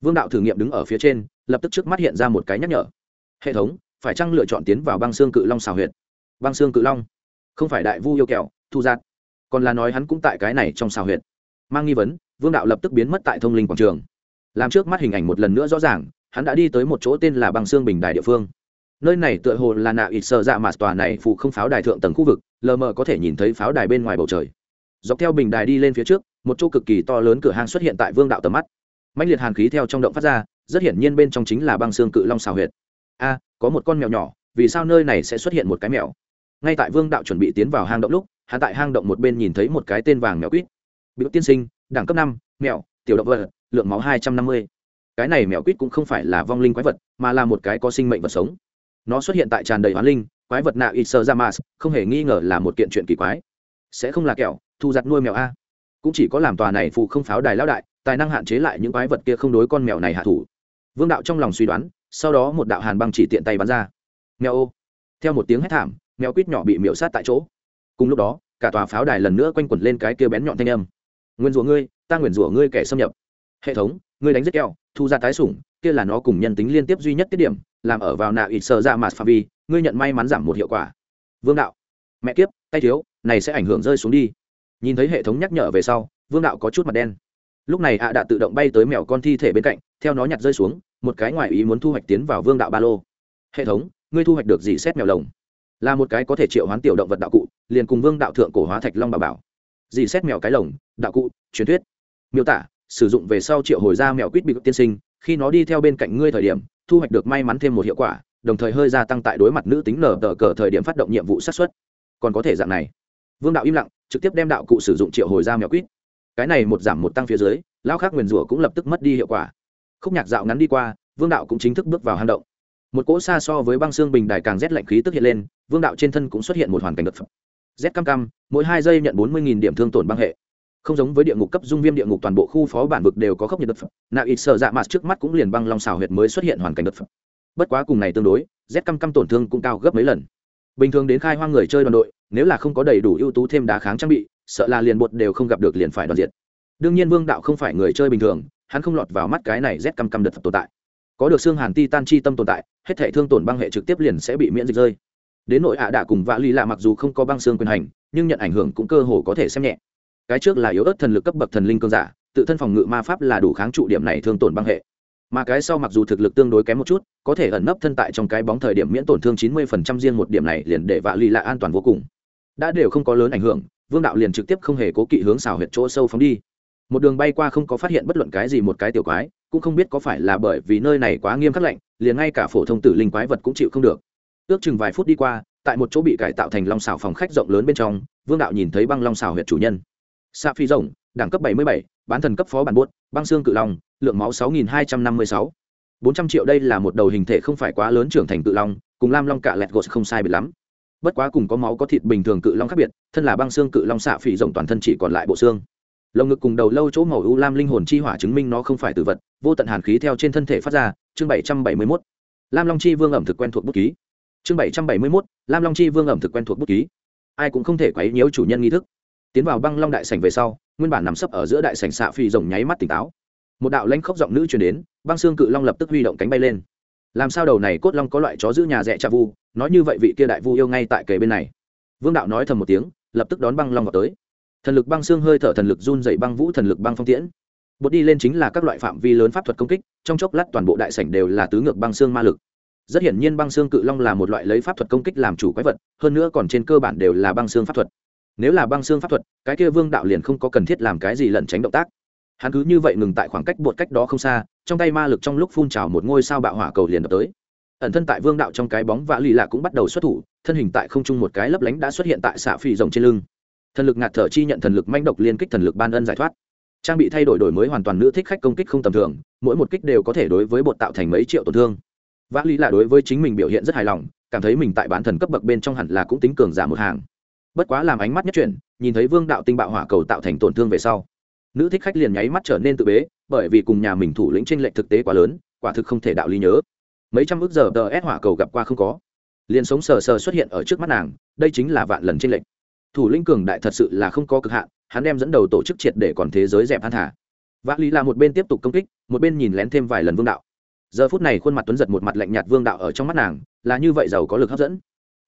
Vương đạo thử nghiệm đứng ở phía trên, lập tức trước mắt hiện ra một cái nhắc nhở. Hệ thống phải chăng lựa chọn tiến vào băng xương cự long xào huyệt? Băng xương cự long? Không phải đại vu yêu kẹo, thu giạt. Còn là nói hắn cũng tại cái này trong xào huyệt. Mang nghi vấn, vương đạo lập tức biến mất tại thông linh quảng trường. Làm trước mắt hình ảnh một lần nữa rõ ràng, hắn đã đi tới một chỗ tên là băng xương bình đài địa phương. Nơi này tựa hồ là nạ ít sợ dạ mà tòa này phụ không pháo đài thượng tầng khu vực, lờ mờ có thể nhìn thấy pháo đài bên ngoài bầu trời. Dọc theo bình đài đi lên phía trước, một chỗ cực kỳ to lớn cửa hang xuất hiện tại vương đạo tầm mắt. Mạnh liệt hàn khí theo trong động phát ra, rất hiển nhiên bên trong chính là băng xương cự long xào huyệt. A có một con mèo nhỏ, vì sao nơi này sẽ xuất hiện một cái mèo? Ngay tại vương đạo chuẩn bị tiến vào hang động lúc, hắn tại hang động một bên nhìn thấy một cái tên vàng mèo quýt. Biểu tiên sinh, đẳng cấp năm, mèo, tiểu động vật, lượng máu hai trăm năm mươi. Cái này mèo quýt cũng không phải là vong linh quái vật, mà là một cái có sinh mệnh vật sống. Nó xuất hiện tại tràn đầy hoán linh, quái vật nạ ít sơ ra mars không hề nghi ngờ là một kiện chuyện kỳ quái. Sẽ không là kẹo, thu giặt nuôi mèo a. Cũng chỉ có làm tòa này phụ không pháo đài lão đại, tài năng hạn chế lại những quái vật kia không đối con mèo này hạ thủ. Vương đạo trong lòng suy đoán sau đó một đạo hàn băng chỉ tiện tay bắn ra. Mèo ô. Theo một tiếng hét thảm, mèo quýt nhỏ bị miễu sát tại chỗ. Cùng lúc đó, cả tòa pháo đài lần nữa quanh quẩn lên cái kia bén nhọn thanh âm. Nguyên rủa ngươi, ta nguyền rủa ngươi kẻ xâm nhập. Hệ thống, ngươi đánh giết keo thu ra tái sủng, kia là nó cùng nhân tính liên tiếp duy nhất tiết điểm, làm ở vào nạ ít sợ dạ ra mà phạm vi, ngươi nhận may mắn giảm một hiệu quả. Vương đạo. Mẹ kiếp, tay thiếu, này sẽ ảnh hưởng rơi xuống đi. Nhìn thấy hệ thống nhắc nhở về sau, vương đạo có chút mặt đen. Lúc này ạ đã tự động bay tới mèo con thi thể bên cạnh, theo nó nhặt rơi xuống một cái ngoại ý muốn thu hoạch tiến vào vương đạo ba lô. Hệ thống, ngươi thu hoạch được gì xét mèo lồng? Là một cái có thể triệu hoán tiểu động vật đạo cụ, liền cùng vương đạo thượng cổ hóa thạch long bà bảo. Dì xét mèo cái lồng, đạo cụ, truyền thuyết. Miêu tả, sử dụng về sau triệu hồi ra mèo quýt bị tiên sinh, khi nó đi theo bên cạnh ngươi thời điểm, thu hoạch được may mắn thêm một hiệu quả, đồng thời hơi gia tăng tại đối mặt nữ tính nở tờ cờ thời điểm phát động nhiệm vụ sát xuất còn có thể dạng này. Vương đạo im lặng, trực tiếp đem đạo cụ sử dụng triệu hồi ra mèo quýt. Cái này một giảm một tăng phía dưới lao khác nguyền rủa cũng lập tức mất đi hiệu quả khúc nhạc dạo ngắn đi qua, vương đạo cũng chính thức bước vào hang động. Một cỗ xa so với băng xương bình đài càng rét lạnh khí tức hiện lên, vương đạo trên thân cũng xuất hiện một hoàn cảnh đập phẩm rét cam cam, mỗi hai giây nhận bốn mươi điểm thương tổn băng hệ. Không giống với địa ngục cấp dung viêm địa ngục, toàn bộ khu phó bản vực đều có khốc nhiệt đập phẩm nạo ít sợ dạ mặt trước mắt cũng liền băng long xào huyệt mới xuất hiện hoàn cảnh đập phẩm bất quá cùng này tương đối, rét cam cam tổn thương cũng cao gấp mấy lần. Bình thường đến khai hoang người chơi đoàn đội, nếu là không có đầy đủ ưu tú thêm đá kháng trang bị, sợ là liền bột đều không gặp được liền phải đoàn diệt. Đương nhiên vương đạo không phải người chơi bình thường hắn không lọt vào mắt cái này rét căm căm đợt tồn tại. Có được xương hàn ti tan chi tâm tồn tại, hết thể thương tổn băng hệ trực tiếp liền sẽ bị miễn dịch rơi. Đến nội ạ đạ cùng vạ ly lạ mặc dù không có băng xương quyền hành, nhưng nhận ảnh hưởng cũng cơ hồ có thể xem nhẹ. Cái trước là yếu ớt thần lực cấp bậc thần linh cương giả, tự thân phòng ngự ma pháp là đủ kháng trụ điểm này thương tổn băng hệ. Mà cái sau mặc dù thực lực tương đối kém một chút, có thể ẩn nấp thân tại trong cái bóng thời điểm miễn tổn thương chín mươi phần trăm riêng một điểm này liền để vạ ly lạ an toàn vô cùng. Đã đều không có lớn ảnh hưởng, vương đạo liền trực tiếp không hề cố kỵ hướng xào huyệt chỗ sâu phóng đi một đường bay qua không có phát hiện bất luận cái gì một cái tiểu quái cũng không biết có phải là bởi vì nơi này quá nghiêm khắc lạnh liền ngay cả phổ thông tử linh quái vật cũng chịu không được. Ước chừng vài phút đi qua tại một chỗ bị cải tạo thành long xào phòng khách rộng lớn bên trong vương đạo nhìn thấy băng long xào huyệt chủ nhân. Sa phi rồng đẳng cấp 77, bán thần cấp phó bản buốt băng xương cự long lượng máu 6256. 400 triệu đây là một đầu hình thể không phải quá lớn trưởng thành cự long cùng lam long cả lẹt gột không sai biệt lắm. Bất quá cùng có máu có thịt bình thường cự long khác biệt thân là băng xương cự long xạ phỉ rộng toàn thân chỉ còn lại bộ xương lồng ngực cùng đầu lâu chỗ màu u lam linh hồn chi hỏa chứng minh nó không phải tử vật, vô tận hàn khí theo trên thân thể phát ra, chương bảy trăm bảy mươi mốt. Lam long chi vương ẩm thực quen thuộc bút ký. Chương bảy trăm bảy mươi mốt, lam long chi vương ẩm thực quen thuộc bút ký. Ai cũng không thể quấy nhiễu chủ nhân nghi thức. Tiến vào băng long đại sảnh về sau, nguyên bản nằm sấp ở giữa đại sảnh xạ phi rồng nháy mắt tỉnh táo. Một đạo lanh khốc giọng nữ truyền đến, băng xương cự long lập tức huy động cánh bay lên. Làm sao đầu này cốt long có loại chó giữ nhà rẻ cha vu, nói như vậy vị kia đại vu yêu ngay tại kề bên này. Vương đạo nói thầm một tiếng, lập tức đón băng long vào tới thần lực băng xương hơi thở thần lực run dày băng vũ thần lực băng phong tiễn. Bột đi lên chính là các loại phạm vi lớn pháp thuật công kích, trong chốc lát toàn bộ đại sảnh đều là tứ ngược băng xương ma lực. Rất hiển nhiên băng xương cự long là một loại lấy pháp thuật công kích làm chủ quái vật, hơn nữa còn trên cơ bản đều là băng xương pháp thuật. Nếu là băng xương pháp thuật, cái kia vương đạo liền không có cần thiết làm cái gì lẩn tránh động tác. Hắn cứ như vậy ngừng tại khoảng cách bột cách đó không xa, trong tay ma lực trong lúc phun trào một ngôi sao bạo hỏa cầu liền đập tới. Ẩn thân tại vương đạo trong cái bóng vạ lì lạ cũng bắt đầu xuất thủ, thân hình tại không trung một cái lấp lánh đã xuất hiện tại xạ phi rồng trên lưng thần lực ngạt thở chi nhận thần lực manh độc liên kích thần lực ban ân giải thoát. Trang bị thay đổi đổi mới hoàn toàn nữ thích khách công kích không tầm thường, mỗi một kích đều có thể đối với bột tạo thành mấy triệu tổn thương. Vã lý là đối với chính mình biểu hiện rất hài lòng, cảm thấy mình tại bán thần cấp bậc bên trong hẳn là cũng tính cường giả một hàng. Bất quá làm ánh mắt nhất chuyển, nhìn thấy vương đạo tinh bạo hỏa cầu tạo thành tổn thương về sau, nữ thích khách liền nháy mắt trở nên tự bế, bởi vì cùng nhà mình thủ lĩnh tranh lệch thực tế quá lớn, quả thực không thể đạo lý nhớ. Mấy trăm ước giờ tờ ép hỏa cầu gặp qua không có, liền sống sờ sờ xuất hiện ở trước mắt nàng, đây chính là vạn lần tranh lệch thủ lĩnh cường đại thật sự là không có cực hạn, hắn đem dẫn đầu tổ chức triệt để còn thế giới dẹp than thả. Vã lý là một bên tiếp tục công kích, một bên nhìn lén thêm vài lần vương đạo. Giờ phút này khuôn mặt tuấn giật một mặt lạnh nhạt vương đạo ở trong mắt nàng, là như vậy giàu có lực hấp dẫn.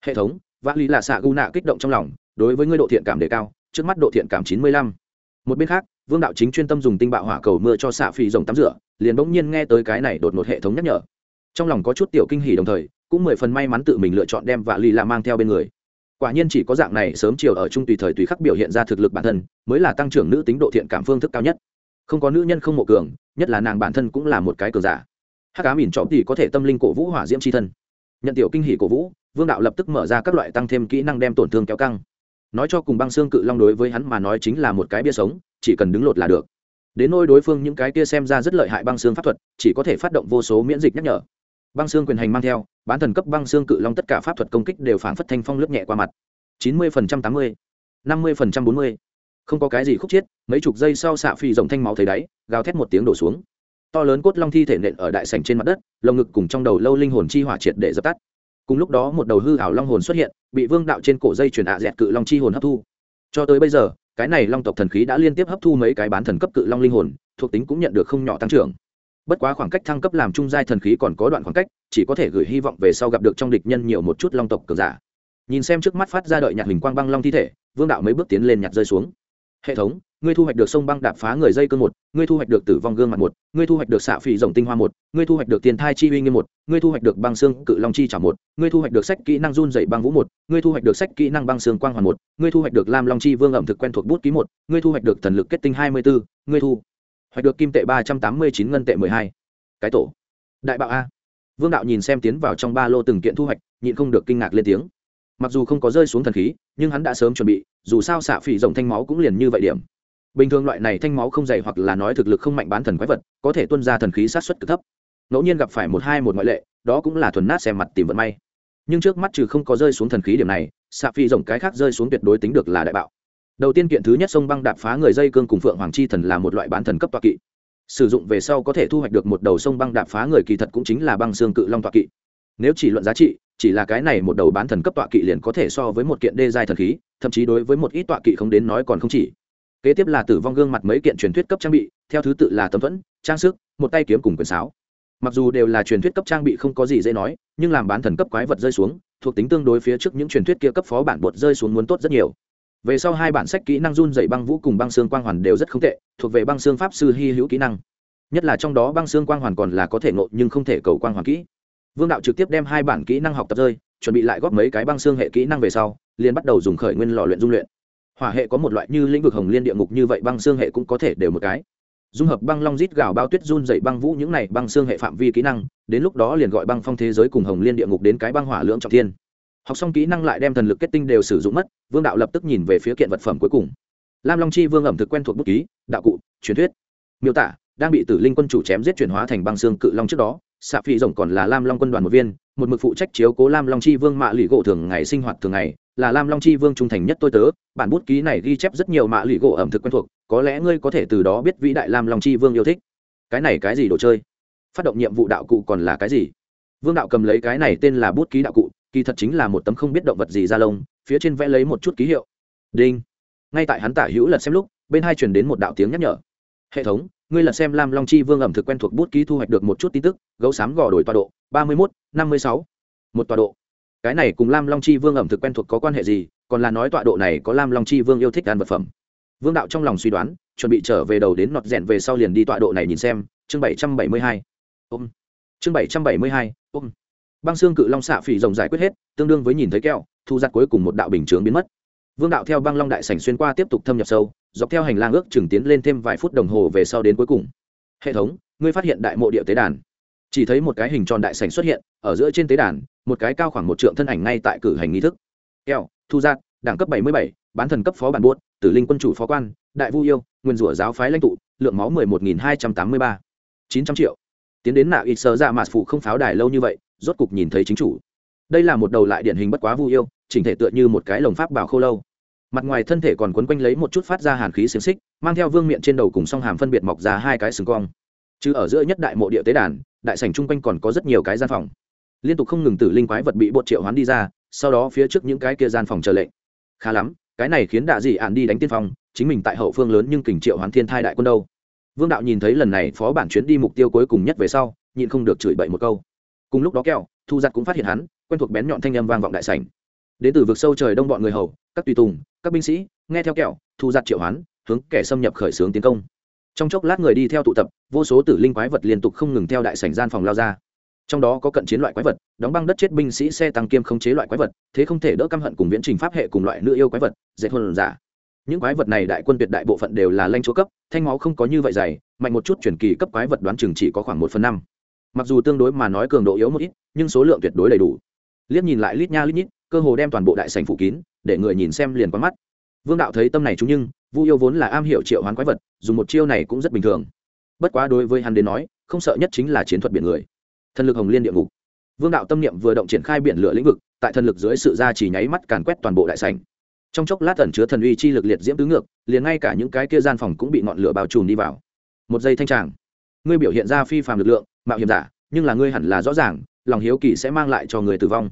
Hệ thống vã lý là xạ gu nạ kích động trong lòng, đối với ngươi độ thiện cảm đề cao, trước mắt độ thiện cảm chín mươi lăm. Một bên khác, vương đạo chính chuyên tâm dùng tinh bạo hỏa cầu mưa cho xạ phi rồng tắm rửa, liền bỗng nhiên nghe tới cái này đột một hệ thống nhắc nhở. Trong lòng có chút tiểu kinh hỉ đồng thời, cũng mười phần may mắn tự mình lựa chọn đem vạ lì là mang theo bên người quả nhiên chỉ có dạng này sớm chiều ở chung tùy thời tùy khắc biểu hiện ra thực lực bản thân, mới là tăng trưởng nữ tính độ thiện cảm phương thức cao nhất. Không có nữ nhân không mộ cường, nhất là nàng bản thân cũng là một cái cường giả. Hát cá mìn trọm thì có thể tâm linh cổ vũ hỏa diễm c h i thân. Nhận tiểu kinh hỷ cổ vũ, vương đạo lập tức mở ra các loại tăng thêm kỹ năng đem tổn thương kéo căng. Nói cho cùng băng xương cự long đối với hắn mà nói chính là một cái bia sống, chỉ cần đứng lột là được. Đến nôi đối phương những cái kia xem ra rất lợi hại băng xương pháp thuật, chỉ có thể phát động vô số miễn dịch nhắc nhở băng xương quyền hành mang theo, bán thần cấp băng xương cự long tất cả pháp thuật công kích đều phản phất thanh phong lướt nhẹ qua mặt. Chín mươi phần trăm tám mươi, năm mươi phần trăm bốn mươi. Không có cái gì khúc chiết, mấy chục giây sau xạ phi rồng thanh máu thấy đáy, gào thét một tiếng đổ xuống. To lớn cốt long thi thể nện ở đại sảnh trên mặt đất, lồng ngực cùng trong đầu lâu linh hồn chi hỏa triệt để dập tắt. Cùng lúc đó một đầu hư ảo long hồn xuất hiện, bị vương đạo trên cổ dây chuyển ạ dẹt cự long chi hồn hấp thu. Cho tới bây giờ, cái này long tộc thần khí đã liên tiếp hấp thu mấy cái bán thần cấp cự long linh hồn, thuộc tính cũng nhận được không nhỏ tăng trưởng bất quá khoảng cách thăng cấp làm trung giai thần khí còn có đoạn khoảng cách chỉ có thể gửi hy vọng về sau gặp được trong địch nhân nhiều một chút long tộc cường giả nhìn xem trước mắt phát ra đợi nhặt hình quang băng long thi thể vương đạo mấy bước tiến lên nhặt rơi xuống hệ thống ngươi thu hoạch được sông băng đạp phá người dây cương một ngươi thu hoạch được tử vong gương mặt một ngươi thu hoạch được xạ phỉ rồng tinh hoa một ngươi thu hoạch được tiền thai chi uy nghiêm một ngươi thu hoạch được băng xương cự long chi trả một ngươi thu hoạch được sách kỹ năng run dậy băng vũ một ngươi thu hoạch được sách kỹ năng băng xương quang hoàn một ngươi thu hoạch được lam long chi vương ẩm thực quen thuộc bút ký một ngươi thu hoạch được thần lực kết tinh hai mươi bốn ngươi thu hoạch được kim tệ ba trăm tám mươi chín ngân tệ mười hai. Cái tổ. Đại bạo a. Vương đạo nhìn xem tiến vào trong ba lô từng kiện thu hoạch, nhịn không được kinh ngạc lên tiếng. Mặc dù không có rơi xuống thần khí, nhưng hắn đã sớm chuẩn bị, dù sao xạ phỉ rồng thanh máu cũng liền như vậy điểm. Bình thường loại này thanh máu không dày hoặc là nói thực lực không mạnh bán thần quái vật, có thể tuân ra thần khí sát xuất cực thấp. Ngẫu nhiên gặp phải một hai một ngoại lệ, đó cũng là thuần nát xem mặt tìm vận may. Nhưng trước mắt trừ không có rơi xuống thần khí điểm này, xạ phi rồng cái khác rơi xuống tuyệt đối tính được là đại bạo đầu tiên kiện thứ nhất sông băng đạp phá người dây cương cùng phượng hoàng chi thần là một loại bán thần cấp toa kỵ. Sử dụng về sau có thể thu hoạch được một đầu sông băng đạp phá người kỳ thật cũng chính là băng xương cự long toa kỵ. Nếu chỉ luận giá trị, chỉ là cái này một đầu bán thần cấp tọa kỵ liền có thể so với một kiện đê giai thần khí, thậm chí đối với một ít tọa kỵ không đến nói còn không chỉ. Kế tiếp là tử vong gương mặt mấy kiện truyền thuyết cấp trang bị, theo thứ tự là tấm thuẫn, trang sức, một tay kiếm cùng quyền sáo. Mặc dù đều là truyền thuyết cấp trang bị không có gì dễ nói, nhưng làm bán thần cấp quái vật rơi xuống, thuộc tính tương đối phía trước những truyền thuyết kia cấp phó bản bột rơi xuống muốn tốt rất nhiều về sau hai bản sách kỹ năng run dày băng vũ cùng băng xương quang hoàn đều rất không tệ, thuộc về băng xương pháp sư hy hữu kỹ năng. Nhất là trong đó băng xương quang hoàn còn là có thể ngộ nhưng không thể cầu quang hoàn kỹ. Vương đạo trực tiếp đem hai bản kỹ năng học tập rơi, chuẩn bị lại góp mấy cái băng xương hệ kỹ năng về sau, liền bắt đầu dùng khởi nguyên lò luyện dung luyện. Hỏa hệ có một loại như lĩnh vực hồng liên địa ngục như vậy, băng xương hệ cũng có thể đều một cái. Dung hợp băng long rít gào bao tuyết run dậy băng vũ những này băng xương hệ phạm vi kỹ năng, đến lúc đó liền gọi băng phong thế giới cùng hồng liên địa ngục đến cái băng hỏa lưỡng trọng thiên học xong kỹ năng lại đem thần lực kết tinh đều sử dụng mất, vương đạo lập tức nhìn về phía kiện vật phẩm cuối cùng. Lam long chi vương ẩm thực quen thuộc bút ký, đạo cụ, truyền thuyết. Miêu tả, đang bị tử linh quân chủ chém giết chuyển hóa thành băng xương cự long trước đó xạ phi rồng còn là lam long quân đoàn một viên, một mực phụ trách chiếu cố lam long chi vương mạ lụy gỗ thường ngày sinh hoạt thường ngày, là lam long chi vương trung thành nhất tôi tớ, bản bút ký này ghi chép rất nhiều mạ lụy gỗ ẩm thực quen thuộc, có lẽ ngươi có thể từ đó biết vĩ đại lam long chi vương yêu thích. Cái này cái gì đồ chơi? Phát động nhiệm vụ đạo cụ còn là cái gì? Vương đạo cầm lấy cái này tên là bút ký đạo cụ kỳ thật chính là một tấm không biết động vật gì ra lông, phía trên vẽ lấy một chút ký hiệu. Đinh. Ngay tại hắn tả hữu lật xem lúc, bên hai truyền đến một đạo tiếng nhắc nhở. Hệ thống, ngươi lật xem lam long chi vương ẩm thực quen thuộc bút ký thu hoạch được một chút tin tức, gấu xám gò đổi tọa độ, ba mươi mốt, năm mươi sáu. Một tọa độ. Cái này cùng lam long chi vương ẩm thực quen thuộc có quan hệ gì, còn là nói tọa độ này có lam long chi vương yêu thích ăn vật phẩm. Vương đạo trong lòng suy đoán, chuẩn bị trở về đầu đến nọt rẽn về sau liền đi tọa độ này nhìn xem, chương bảy trăm bảy mươi hai. Ôm. Chương bảy trăm bảy mươi hai, ôm băng xương cự long xạ phỉ rồng giải quyết hết, tương đương với nhìn thấy keo, thu giặt cuối cùng một đạo bình chướng biến mất. Vương đạo theo băng long đại sảnh xuyên qua tiếp tục thâm nhập sâu, dọc theo hành lang ước chừng tiến lên thêm vài phút đồng hồ về sau đến cuối cùng. Hệ thống, ngươi phát hiện đại mộ địa tế đàn. Chỉ thấy một cái hình tròn đại sảnh xuất hiện, ở giữa trên tế đàn, một cái cao khoảng một trượng thân ảnh ngay tại cử hành nghi thức. Keo, thu giặt, đẳng cấp bảy mươi bảy, bán thần cấp phó bản buốt, tử linh quân chủ phó quan, đại vu yêu, nguyên rủa giáo phái lãnh tụ, lượng máu mười một nghìn hai trăm tám mươi ba. chín trăm triệu. Tiến đến nạ ít sơ ra mạt phụ không pháo đài lâu như vậy rốt cục nhìn thấy chính chủ. Đây là một đầu lại điển hình bất quá vu yêu, chỉnh thể tựa như một cái lồng pháp bảo khô lâu. Mặt ngoài thân thể còn quấn quanh lấy một chút phát ra hàn khí xiềng xích, mang theo vương miệng trên đầu cùng song hàm phân biệt mọc ra hai cái sừng cong. Chứ ở giữa nhất đại mộ địa tế đàn, đại sảnh chung quanh còn có rất nhiều cái gian phòng. Liên tục không ngừng tử linh quái vật bị bột triệu hoán đi ra, sau đó phía trước những cái kia gian phòng chờ lệnh. Khá lắm, cái này khiến đạ dị ạn đi đánh tiên phong, chính mình tại hậu phương lớn nhưng kình triệu hoán thiên thai đại quân đâu. Vương đạo nhìn thấy lần này phó bản chuyến đi mục tiêu cuối cùng nhất về sau, nhịn không được chửi bậy một câu cùng lúc đó kẹo, thu giặt cũng phát hiện hắn, quen thuộc bén nhọn thanh âm vang vọng đại sảnh. Đến từ vực sâu trời đông bọn người hầu, các tùy tùng, các binh sĩ, nghe theo kẹo, thu giặt triệu hoán, hướng kẻ xâm nhập khởi xướng tiến công. Trong chốc lát người đi theo tụ tập, vô số tử linh quái vật liên tục không ngừng theo đại sảnh gian phòng lao ra. Trong đó có cận chiến loại quái vật, đóng băng đất chết binh sĩ xe tăng kiêm không chế loại quái vật, thế không thể đỡ căm hận cùng viễn trình pháp hệ cùng loại nữ yêu quái vật dễ thuần giả. Những quái vật này đại quân tuyệt đại bộ phận đều là lanh chúa cấp, thanh máu không có như vậy dày, mạnh một chút chuyển kỳ cấp quái vật đoán chừng chỉ có khoảng một phần năm mặc dù tương đối mà nói cường độ yếu một ít, nhưng số lượng tuyệt đối đầy đủ. Liếc nhìn lại lít nha lít nhít, cơ hồ đem toàn bộ đại sành phủ kín, để người nhìn xem liền qua mắt. Vương đạo thấy tâm này chúng nhưng, vu yêu vốn là am hiểu triệu hoán quái vật, dùng một chiêu này cũng rất bình thường. Bất quá đối với hắn đến nói, không sợ nhất chính là chiến thuật biển người. Thần lực hồng liên địa ngục. Vương đạo tâm niệm vừa động triển khai biển lửa lĩnh vực, tại thần lực dưới sự ra chỉ nháy mắt càn quét toàn bộ đại sảnh. Trong chốc lát ẩn chứa thần uy chi lực liệt diễm tứ ngược, liền ngay cả những cái kia gian phòng cũng bị ngọn lửa bao trùm đi vào. Một giây thanh tràng, ngươi biểu hiện ra phi phàm lực lượng mạo hiểm giả, nhưng là ngươi hẳn là rõ ràng, lòng hiếu kỳ sẽ mang lại cho người tử vong.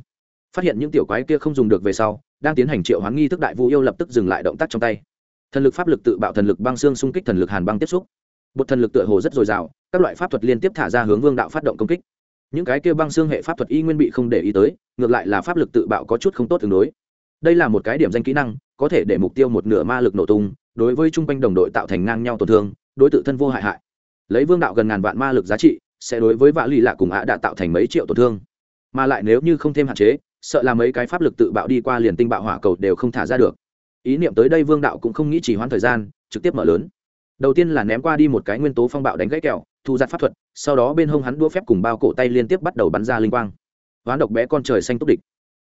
Phát hiện những tiểu quái kia không dùng được về sau, đang tiến hành triệu hoán nghi thức đại vũ yêu lập tức dừng lại động tác trong tay. Thần lực pháp lực tự bạo thần lực băng xương xung kích thần lực hàn băng tiếp xúc. Bột thần lực tựa hồ rất dồi dào, các loại pháp thuật liên tiếp thả ra hướng vương đạo phát động công kích. Những cái kia băng xương hệ pháp thuật y nguyên bị không để ý tới, ngược lại là pháp lực tự bạo có chút không tốt tương đối. Đây là một cái điểm danh kỹ năng, có thể để mục tiêu một nửa ma lực nổ tung, đối với chung quanh đồng đội tạo thành ngang nhau tổn thương, đối tự thân vô hại hại. Lấy vương đạo gần ngàn vạn ma lực giá trị sẽ đối với vạ lì lạ cùng ạ đã tạo thành mấy triệu tổn thương. Mà lại nếu như không thêm hạn chế, sợ là mấy cái pháp lực tự bạo đi qua liền tinh bạo hỏa cầu đều không thả ra được. Ý niệm tới đây vương đạo cũng không nghĩ chỉ hoãn thời gian, trực tiếp mở lớn. Đầu tiên là ném qua đi một cái nguyên tố phong bạo đánh gãy kẹo, thu giặt pháp thuật, sau đó bên hông hắn đua phép cùng bao cổ tay liên tiếp bắt đầu bắn ra linh quang. Hoán độc bé con trời xanh túc địch.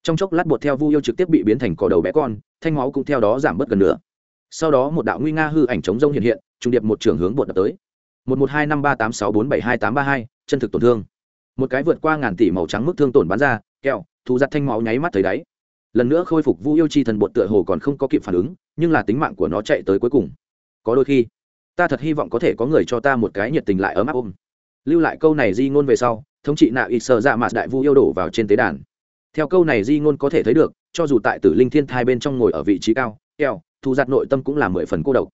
Trong chốc lát bột theo vu yêu trực tiếp bị biến thành cỏ đầu bé con, thanh máu cũng theo đó giảm bớt gần nữa. Sau đó một đạo nguy nga hư ảnh chống rông hiện hiện, trung điệp một trường hướng bột đập tới một một hai năm ba tám sáu bốn bảy hai tám ba hai, chân thực tổn thương. Một cái vượt qua ngàn tỷ màu trắng mức thương tổn bắn ra, kẹo thu giặt thanh máu nháy mắt thấy đáy. Lần nữa khôi phục vu yêu chi thần bột tựa hồ còn không có kịp phản ứng, nhưng là tính mạng của nó chạy tới cuối cùng. Có đôi khi, ta thật hy vọng có thể có người cho ta một cái nhiệt tình lại ấm áp ôm. Lưu lại câu này di ngôn về sau, thống trị nạo ít sợ dạ mạt đại vu yêu đổ vào trên tế đàn. Theo câu này di ngôn có thể thấy được, cho dù tại tử linh thiên thai bên trong ngồi ở vị trí cao keo thu giặt nội tâm cũng là mười phần cô độc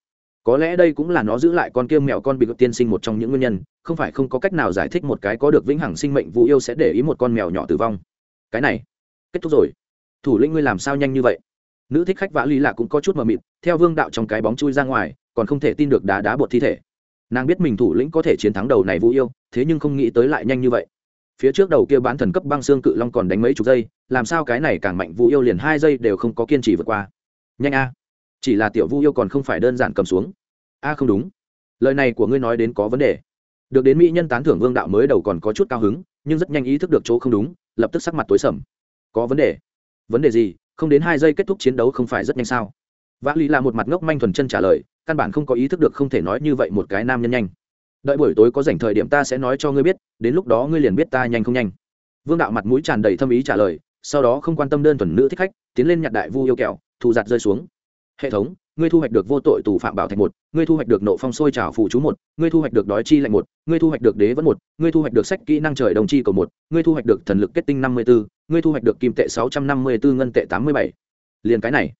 có lẽ đây cũng là nó giữ lại con kia mèo con bị tiên sinh một trong những nguyên nhân, không phải không có cách nào giải thích một cái có được vĩnh hằng sinh mệnh vũ yêu sẽ để ý một con mèo nhỏ tử vong. Cái này, kết thúc rồi. Thủ lĩnh ngươi làm sao nhanh như vậy? Nữ thích khách vã lý lạ cũng có chút mờ mịt, theo vương đạo trong cái bóng chui ra ngoài, còn không thể tin được đá đá bột thi thể. Nàng biết mình thủ lĩnh có thể chiến thắng đầu này vũ yêu, thế nhưng không nghĩ tới lại nhanh như vậy. Phía trước đầu kia bán thần cấp băng xương cự long còn đánh mấy chục giây, làm sao cái này càng mạnh vũ yêu liền hai giây đều không có kiên trì vượt qua. Nhanh a chỉ là tiểu vu yêu còn không phải đơn giản cầm xuống. A, không đúng. Lời này của ngươi nói đến có vấn đề. Được đến mỹ nhân tán thưởng vương đạo mới đầu còn có chút cao hứng, nhưng rất nhanh ý thức được chỗ không đúng, lập tức sắc mặt tối sầm. Có vấn đề? Vấn đề gì? Không đến hai giây kết thúc chiến đấu không phải rất nhanh sao? Vã lý là một mặt ngốc manh thuần chân trả lời, căn bản không có ý thức được không thể nói như vậy một cái nam nhân nhanh. Đợi buổi tối có dành thời điểm ta sẽ nói cho ngươi biết, đến lúc đó ngươi liền biết ta nhanh không nhanh. Vương đạo mặt mũi tràn đầy thâm ý trả lời, sau đó không quan tâm đơn thuần nữ thích khách, tiến lên nhặt đại vu yêu kẹo thù giặt rơi xuống hệ thống, ngươi thu hoạch được vô tội tù phạm bảo thạch một, ngươi thu hoạch được nộ phong sôi trào phù chú một, ngươi thu hoạch được đói chi lạnh một, ngươi thu hoạch được đế vẫn một, ngươi thu hoạch được sách kỹ năng trời đồng chi cầu một, ngươi thu hoạch được thần lực kết tinh năm mươi bốn ngươi thu hoạch được kim tệ sáu trăm năm mươi bốn ngân tệ tám mươi bảy. Liền cái này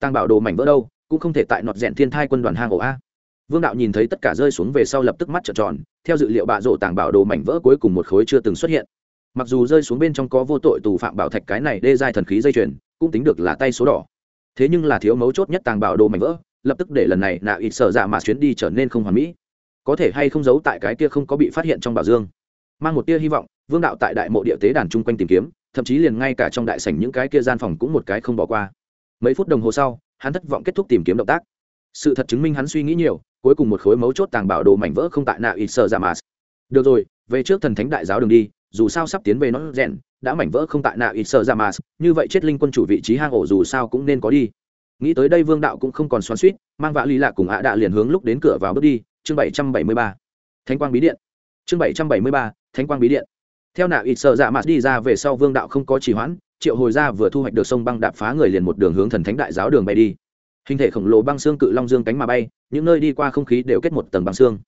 tăng bảo đồ mảnh vỡ đâu, cũng không thể tại nọt rẽn thiên thai quân đoàn hang ổ a. Vương đạo nhìn thấy tất cả rơi xuống về sau lập tức mắt trợn tròn, theo dự liệu bạ rổ tàng bảo đồ mảnh vỡ cuối cùng một khối chưa từng xuất hiện. Mặc dù rơi xuống bên trong có vô tội tù phạm bảo thạch cái này đê giai thần khí dây chuyền, cũng tính được là tay số đỏ thế nhưng là thiếu mấu chốt nhất tàng bảo đồ mảnh vỡ, lập tức để lần này nạ ít sợ dạ mà chuyến đi trở nên không hoàn mỹ. Có thể hay không giấu tại cái kia không có bị phát hiện trong bảo dương. Mang một tia hy vọng, vương đạo tại đại mộ địa tế đàn chung quanh tìm kiếm, thậm chí liền ngay cả trong đại sảnh những cái kia gian phòng cũng một cái không bỏ qua. Mấy phút đồng hồ sau, hắn thất vọng kết thúc tìm kiếm động tác. Sự thật chứng minh hắn suy nghĩ nhiều, cuối cùng một khối mấu chốt tàng bảo đồ mảnh vỡ không tại nạ ít sợ dạ mà. Được rồi, về trước thần thánh đại giáo đường đi dù sao sắp tiến về nó rèn, đã mảnh vỡ không tại nạ ít sợ ra mà. Như vậy chết linh quân chủ vị trí hang ổ dù sao cũng nên có đi. Nghĩ tới đây vương đạo cũng không còn xoắn suýt mang vạ lý lạ cùng ạ đạ liền hướng lúc đến cửa vào bước đi. Chương bảy trăm bảy mươi ba, thánh quang bí điện. Chương bảy trăm bảy mươi ba, thánh quang bí điện. Theo nạ ít sợ dạ mạt đi ra về sau vương đạo không có trì hoãn, triệu hồi ra vừa thu hoạch được sông băng đạp phá người liền một đường hướng thần thánh đại giáo đường bay đi. Hình thể khổng lồ băng xương cự long dương cánh mà bay, những nơi đi qua không khí đều kết một tầng băng xương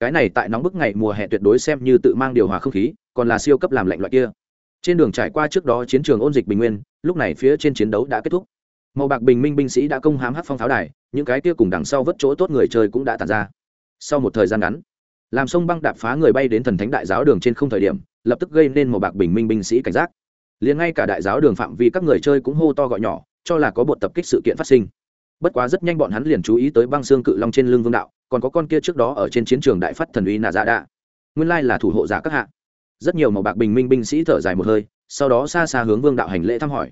cái này tại nóng bức ngày mùa hè tuyệt đối xem như tự mang điều hòa không khí, còn là siêu cấp làm lạnh loại kia. Trên đường trải qua trước đó chiến trường ôn dịch bình nguyên, lúc này phía trên chiến đấu đã kết thúc. Màu bạc bình minh binh sĩ đã công hám hát phong pháo đài, những cái kia cùng đằng sau vất chỗ tốt người chơi cũng đã tàn ra. Sau một thời gian ngắn, làm sông băng đạp phá người bay đến thần thánh đại giáo đường trên không thời điểm, lập tức gây nên màu bạc bình minh binh sĩ cảnh giác. Liền ngay cả đại giáo đường phạm vi các người chơi cũng hô to gọi nhỏ, cho là có bột tập kích sự kiện phát sinh. Bất quá rất nhanh bọn hắn liền chú ý tới băng xương cự long trên lưng vương đạo còn có con kia trước đó ở trên chiến trường đại phát thần uy nà dạ đạ. Nguyên lai là thủ hộ giả các hạ. Rất nhiều màu bạc bình minh binh sĩ thở dài một hơi, sau đó xa xa hướng vương đạo hành lễ thăm hỏi.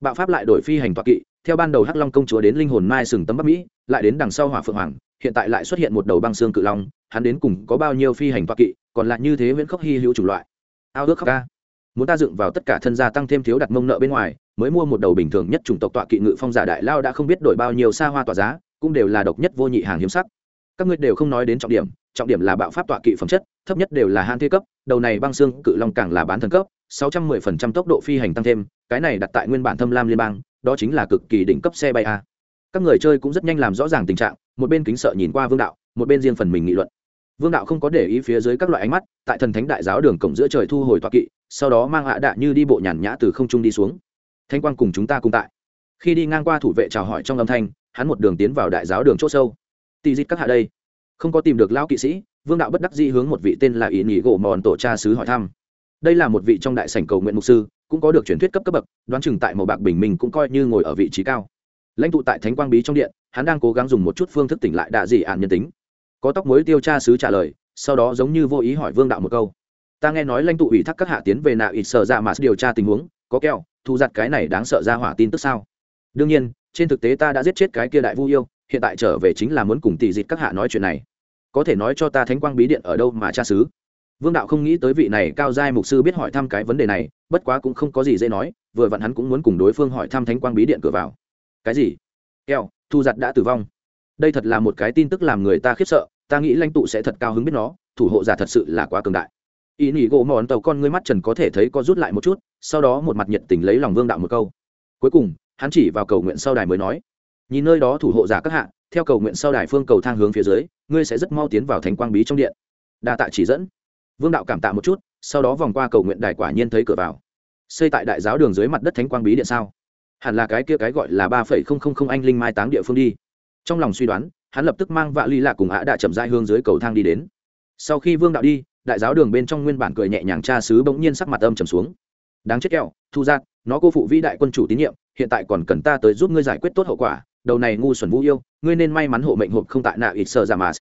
Bạo pháp lại đổi phi hành toạc kỵ, theo ban đầu hắc long công chúa đến linh hồn mai sừng tấm bắc mỹ, lại đến đằng sau hỏa phượng hoàng, hiện tại lại xuất hiện một đầu băng xương cự long, hắn đến cùng có bao nhiêu phi hành toạc kỵ, còn lại như thế viễn khốc hy hữu chủng loại. Ao ước khóc ca. Muốn ta dựng vào tất cả thân gia tăng thêm thiếu đặt mông nợ bên ngoài, mới mua một đầu bình thường nhất chủng tộc tọa kỵ ngự phong giả đại lao đã không biết đổi bao nhiêu xa hoa tỏa giá, cũng đều là độc nhất vô nhị hàng hiếm sắc các ngươi đều không nói đến trọng điểm trọng điểm là bạo pháp tọa kỵ phẩm chất, thấp nhất đều là han thế cấp, đầu này băng xương cự long càng là bán thần cấp 610% tốc độ phi hành tăng thêm, cái này đặt tại nguyên bản thâm lam liên bang, đó chính là cực kỳ đỉnh cấp xe bay a. Các người chơi cũng rất nhanh làm rõ ràng tình trạng, một bên kính sợ nhìn qua vương đạo, một bên riêng phần mình nghị luận. Vương đạo không có để ý phía dưới các loại ánh mắt, tại thần thánh đại giáo đường cổng giữa trời thu hồi tọa kỵ, sau đó mang hạ đạ như đi bộ nhàn nhã từ không trung đi xuống. Thanh quang cùng chúng ta cùng tại. Khi đi ngang qua thủ vệ chào hỏi trong âm thanh, hắn một đường tiến vào đại giáo đường c h ỗ sâu tì dít các hạ đây. Không có tìm được lão kỵ sĩ, vương đạo bất đắc dĩ hướng một vị tên là ý nhị gỗ mòn tổ cha sứ hỏi thăm. Đây là một vị trong đại sảnh cầu nguyện mục sư, cũng có được truyền thuyết cấp cấp bậc, đoán chừng tại màu bạc bình minh cũng coi như ngồi ở vị trí cao. Lãnh tụ tại thánh quang bí trong điện, hắn đang cố gắng dùng một chút phương thức tỉnh lại đạ dị ạn nhân tính. Có tóc mối tiêu cha sứ trả lời, sau đó giống như vô ý hỏi vương đạo một câu. Ta nghe nói lãnh tụ ủy thác các hạ tiến về nạ ít sợ ra mà điều tra tình huống, có keo thu giặt cái này đáng sợ ra hỏa tin tức sao? Đương nhiên, trên thực tế ta đã giết chết cái kia đại vu yêu hiện tại trở về chính là muốn cùng tỷ dịt các hạ nói chuyện này. Có thể nói cho ta thánh quang bí điện ở đâu mà cha xứ? Vương đạo không nghĩ tới vị này cao giai mục sư biết hỏi thăm cái vấn đề này, bất quá cũng không có gì dễ nói, vừa vặn hắn cũng muốn cùng đối phương hỏi thăm thánh quang bí điện cửa vào. Cái gì? Keo, thu giặt đã tử vong. Đây thật là một cái tin tức làm người ta khiếp sợ, ta nghĩ lãnh tụ sẽ thật cao hứng biết nó, thủ hộ giả thật sự là quá cường đại. Ý nghĩ gỗ mòn tàu con ngươi mắt trần có thể thấy có rút lại một chút, sau đó một mặt nhiệt tình lấy lòng vương đạo một câu. Cuối cùng, hắn chỉ vào cầu nguyện sau đài mới nói nhìn nơi đó thủ hộ giả các hạ, theo cầu nguyện sau đài phương cầu thang hướng phía dưới, ngươi sẽ rất mau tiến vào thánh quang bí trong điện. Đa tạ chỉ dẫn. Vương đạo cảm tạ một chút, sau đó vòng qua cầu nguyện đài quả nhiên thấy cửa vào. Xây tại đại giáo đường dưới mặt đất thánh quang bí điện sao? Hẳn là cái kia cái gọi là ba phẩy không không không anh linh mai táng địa phương đi. Trong lòng suy đoán, hắn lập tức mang vạ ly lạ cùng ạ đã chậm dai hương dưới cầu thang đi đến. Sau khi vương đạo đi, đại giáo đường bên trong nguyên bản cười nhẹ nhàng cha sứ bỗng nhiên sắc mặt âm trầm xuống. Đáng chết kẹo, thu giác, nó cô phụ vĩ đại quân chủ tín nhiệm, hiện tại còn cần ta tới giúp ngươi giải quyết tốt hậu quả đầu này ngu xuẩn vũ yêu, ngươi nên may mắn hộ mệnh hộp không tại nạ ít sơ ra mà.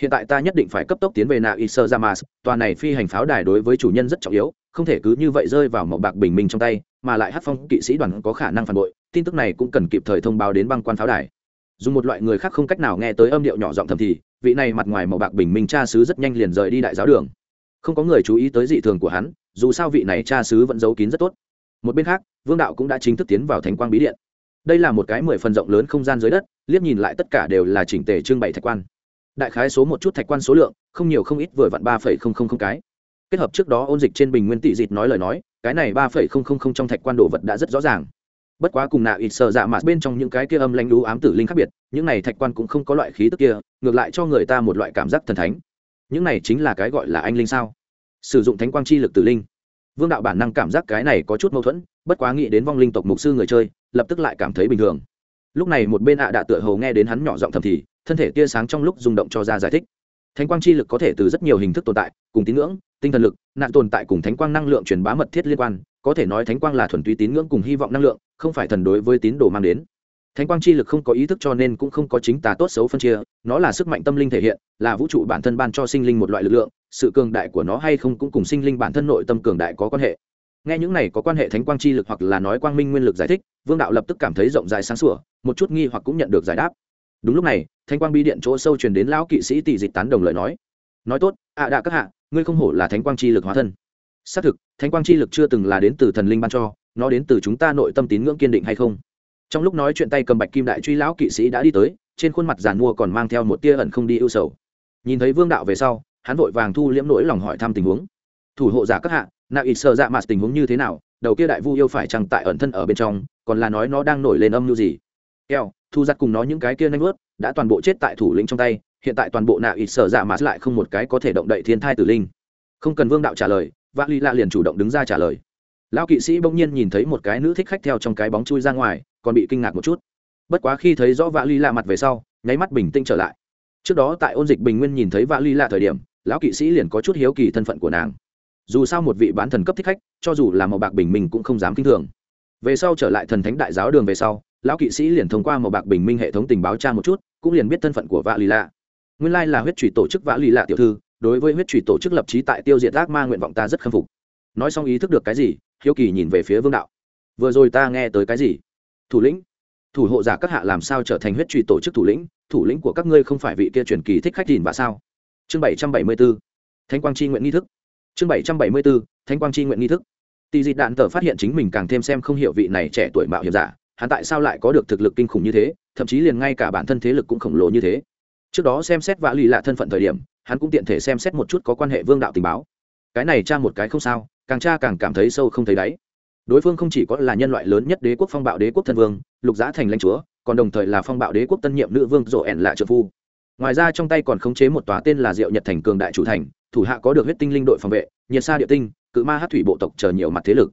Hiện tại ta nhất định phải cấp tốc tiến về nạ ít sơ ra mà. Tòa này phi hành pháo đài đối với chủ nhân rất trọng yếu, không thể cứ như vậy rơi vào màu bạc bình minh trong tay, mà lại hát phong kỵ sĩ đoàn có khả năng phản bội, tin tức này cũng cần kịp thời thông báo đến băng quan pháo đài. Dùng một loại người khác không cách nào nghe tới âm điệu nhỏ giọng thầm thì, vị này mặt ngoài màu bạc bình minh cha sứ rất nhanh liền rời đi đại giáo đường. Không có người chú ý tới dị thường của hắn, dù sao vị này cha sứ vẫn giấu kín rất tốt. Một bên khác, vương đạo cũng đã chính thức tiến vào thành quang bí điện đây là một cái mười phần rộng lớn không gian dưới đất, liếc nhìn lại tất cả đều là chỉnh tề trưng bày thạch quan. Đại khái số một chút thạch quan số lượng, không nhiều không ít vừa vặn ba phẩy không không không cái. Kết hợp trước đó ôn dịch trên bình nguyên tỷ dịt nói lời nói, cái này ba phẩy không không không trong thạch quan đồ vật đã rất rõ ràng. Bất quá cùng nạ ít sợ dạ mà bên trong những cái kia âm lãnh lú ám tử linh khác biệt, những này thạch quan cũng không có loại khí tức kia, ngược lại cho người ta một loại cảm giác thần thánh. Những này chính là cái gọi là anh linh sao? Sử dụng thánh quang chi lực tử linh. Vương đạo bản năng cảm giác cái này có chút mâu thuẫn bất quá nghĩ đến vong linh tộc mục sư người chơi, lập tức lại cảm thấy bình thường. Lúc này một bên ạ à đạ tựa hầu nghe đến hắn nhỏ giọng thầm thì, thân thể tia sáng trong lúc rung động cho ra giải thích. Thánh quang chi lực có thể từ rất nhiều hình thức tồn tại, cùng tín ngưỡng, tinh thần lực, nạn tồn tại cùng thánh quang năng lượng truyền bá mật thiết liên quan, có thể nói thánh quang là thuần túy tín ngưỡng cùng hy vọng năng lượng, không phải thần đối với tín đồ mang đến. Thánh quang chi lực không có ý thức cho nên cũng không có chính tà tốt xấu phân chia, nó là sức mạnh tâm linh thể hiện, là vũ trụ bản thân ban cho sinh linh một loại lực lượng, sự cường đại của nó hay không cũng cùng sinh linh bản thân nội tâm cường đại có quan hệ nghe những này có quan hệ thánh quang chi lực hoặc là nói quang minh nguyên lực giải thích, vương đạo lập tức cảm thấy rộng rãi sáng sủa, một chút nghi hoặc cũng nhận được giải đáp. Đúng lúc này, thánh quang bi điện chỗ sâu truyền đến lão kỵ sĩ tỷ dịch tán đồng lời nói. Nói tốt, ạ à đạ các hạ, ngươi không hổ là thánh quang chi lực hóa thân. Xác thực, thánh quang chi lực chưa từng là đến từ thần linh ban cho, nó đến từ chúng ta nội tâm tín ngưỡng kiên định hay không? Trong lúc nói chuyện tay cầm bạch kim đại truy lão kỵ sĩ đã đi tới, trên khuôn mặt giàn mua còn mang theo một tia ẩn không đi ưu sầu. Nhìn thấy vương đạo về sau, hắn vội vàng thu liễm nỗi lòng hỏi thăm tình huống. Thủ hộ giả các hạ Nạo ít sợ dạ mặt tình huống như thế nào? Đầu kia đại vu yêu phải chăng tại ẩn thân ở bên trong? Còn là nói nó đang nổi lên âm mưu gì? Keo thu giặt cùng nó những cái kia nanh ướt đã toàn bộ chết tại thủ lĩnh trong tay, hiện tại toàn bộ nạ ít sợ dạ mặt lại không một cái có thể động đậy thiên thai tử linh. Không cần vương đạo trả lời, vã ly lạ liền chủ động đứng ra trả lời. Lão kỵ sĩ bỗng nhiên nhìn thấy một cái nữ thích khách theo trong cái bóng chui ra ngoài, còn bị kinh ngạc một chút. Bất quá khi thấy rõ vã ly lạ mặt về sau, nháy mắt bình tĩnh trở lại. Trước đó tại ôn dịch bình nguyên nhìn thấy vã ly lạ thời điểm, lão kỵ sĩ liền có chút hiếu kỳ thân phận của nàng dù sao một vị bán thần cấp thích khách, cho dù là màu bạc bình minh cũng không dám kinh thường. Về sau trở lại thần thánh đại giáo đường về sau, lão kỵ sĩ liền thông qua màu bạc bình minh hệ thống tình báo tra một chút, cũng liền biết thân phận của vã lì lạ. Nguyên lai là huyết trụy tổ chức vã lì lạ tiểu thư, đối với huyết trụy tổ chức lập trí tại tiêu diệt ác ma nguyện vọng ta rất khâm phục. Nói xong ý thức được cái gì, hiếu kỳ nhìn về phía vương đạo. Vừa rồi ta nghe tới cái gì? Thủ lĩnh. Thủ hộ giả các hạ làm sao trở thành huyết trụy tổ chức thủ lĩnh? Thủ lĩnh của các ngươi không phải vị kia truyền kỳ thích khách nhìn và sao? Chương bảy trăm bảy mươi b ố thanh quang chi nguyện nghi thức chương bảy trăm bảy mươi b thanh quang chi nguyện nghi thức. Tỷ dị đạn tờ phát hiện chính mình càng thêm xem không hiểu vị này trẻ tuổi mạo hiểm giả, hắn tại sao lại có được thực lực kinh khủng như thế, thậm chí liền ngay cả bản thân thế lực cũng khổng lồ như thế. Trước đó xem xét vã lì lạ thân phận thời điểm, hắn cũng tiện thể xem xét một chút có quan hệ vương đạo tình báo. Cái này tra một cái không sao, càng tra càng cảm thấy sâu không thấy đáy. Đối phương không chỉ có là nhân loại lớn nhất đế quốc phong bạo đế quốc thân vương, lục giã thành lãnh chúa, còn đồng thời là phong bạo đế quốc tân nhiệm nữ vương rộ ẻn lạ trợ phu. Ngoài ra trong tay còn khống chế một tòa tên là diệu nhật thành cường đại chủ thành thủ hạ có được huyết tinh linh đội phòng vệ, nhiệt sa địa tinh, cự ma hát thủy bộ tộc chờ nhiều mặt thế lực.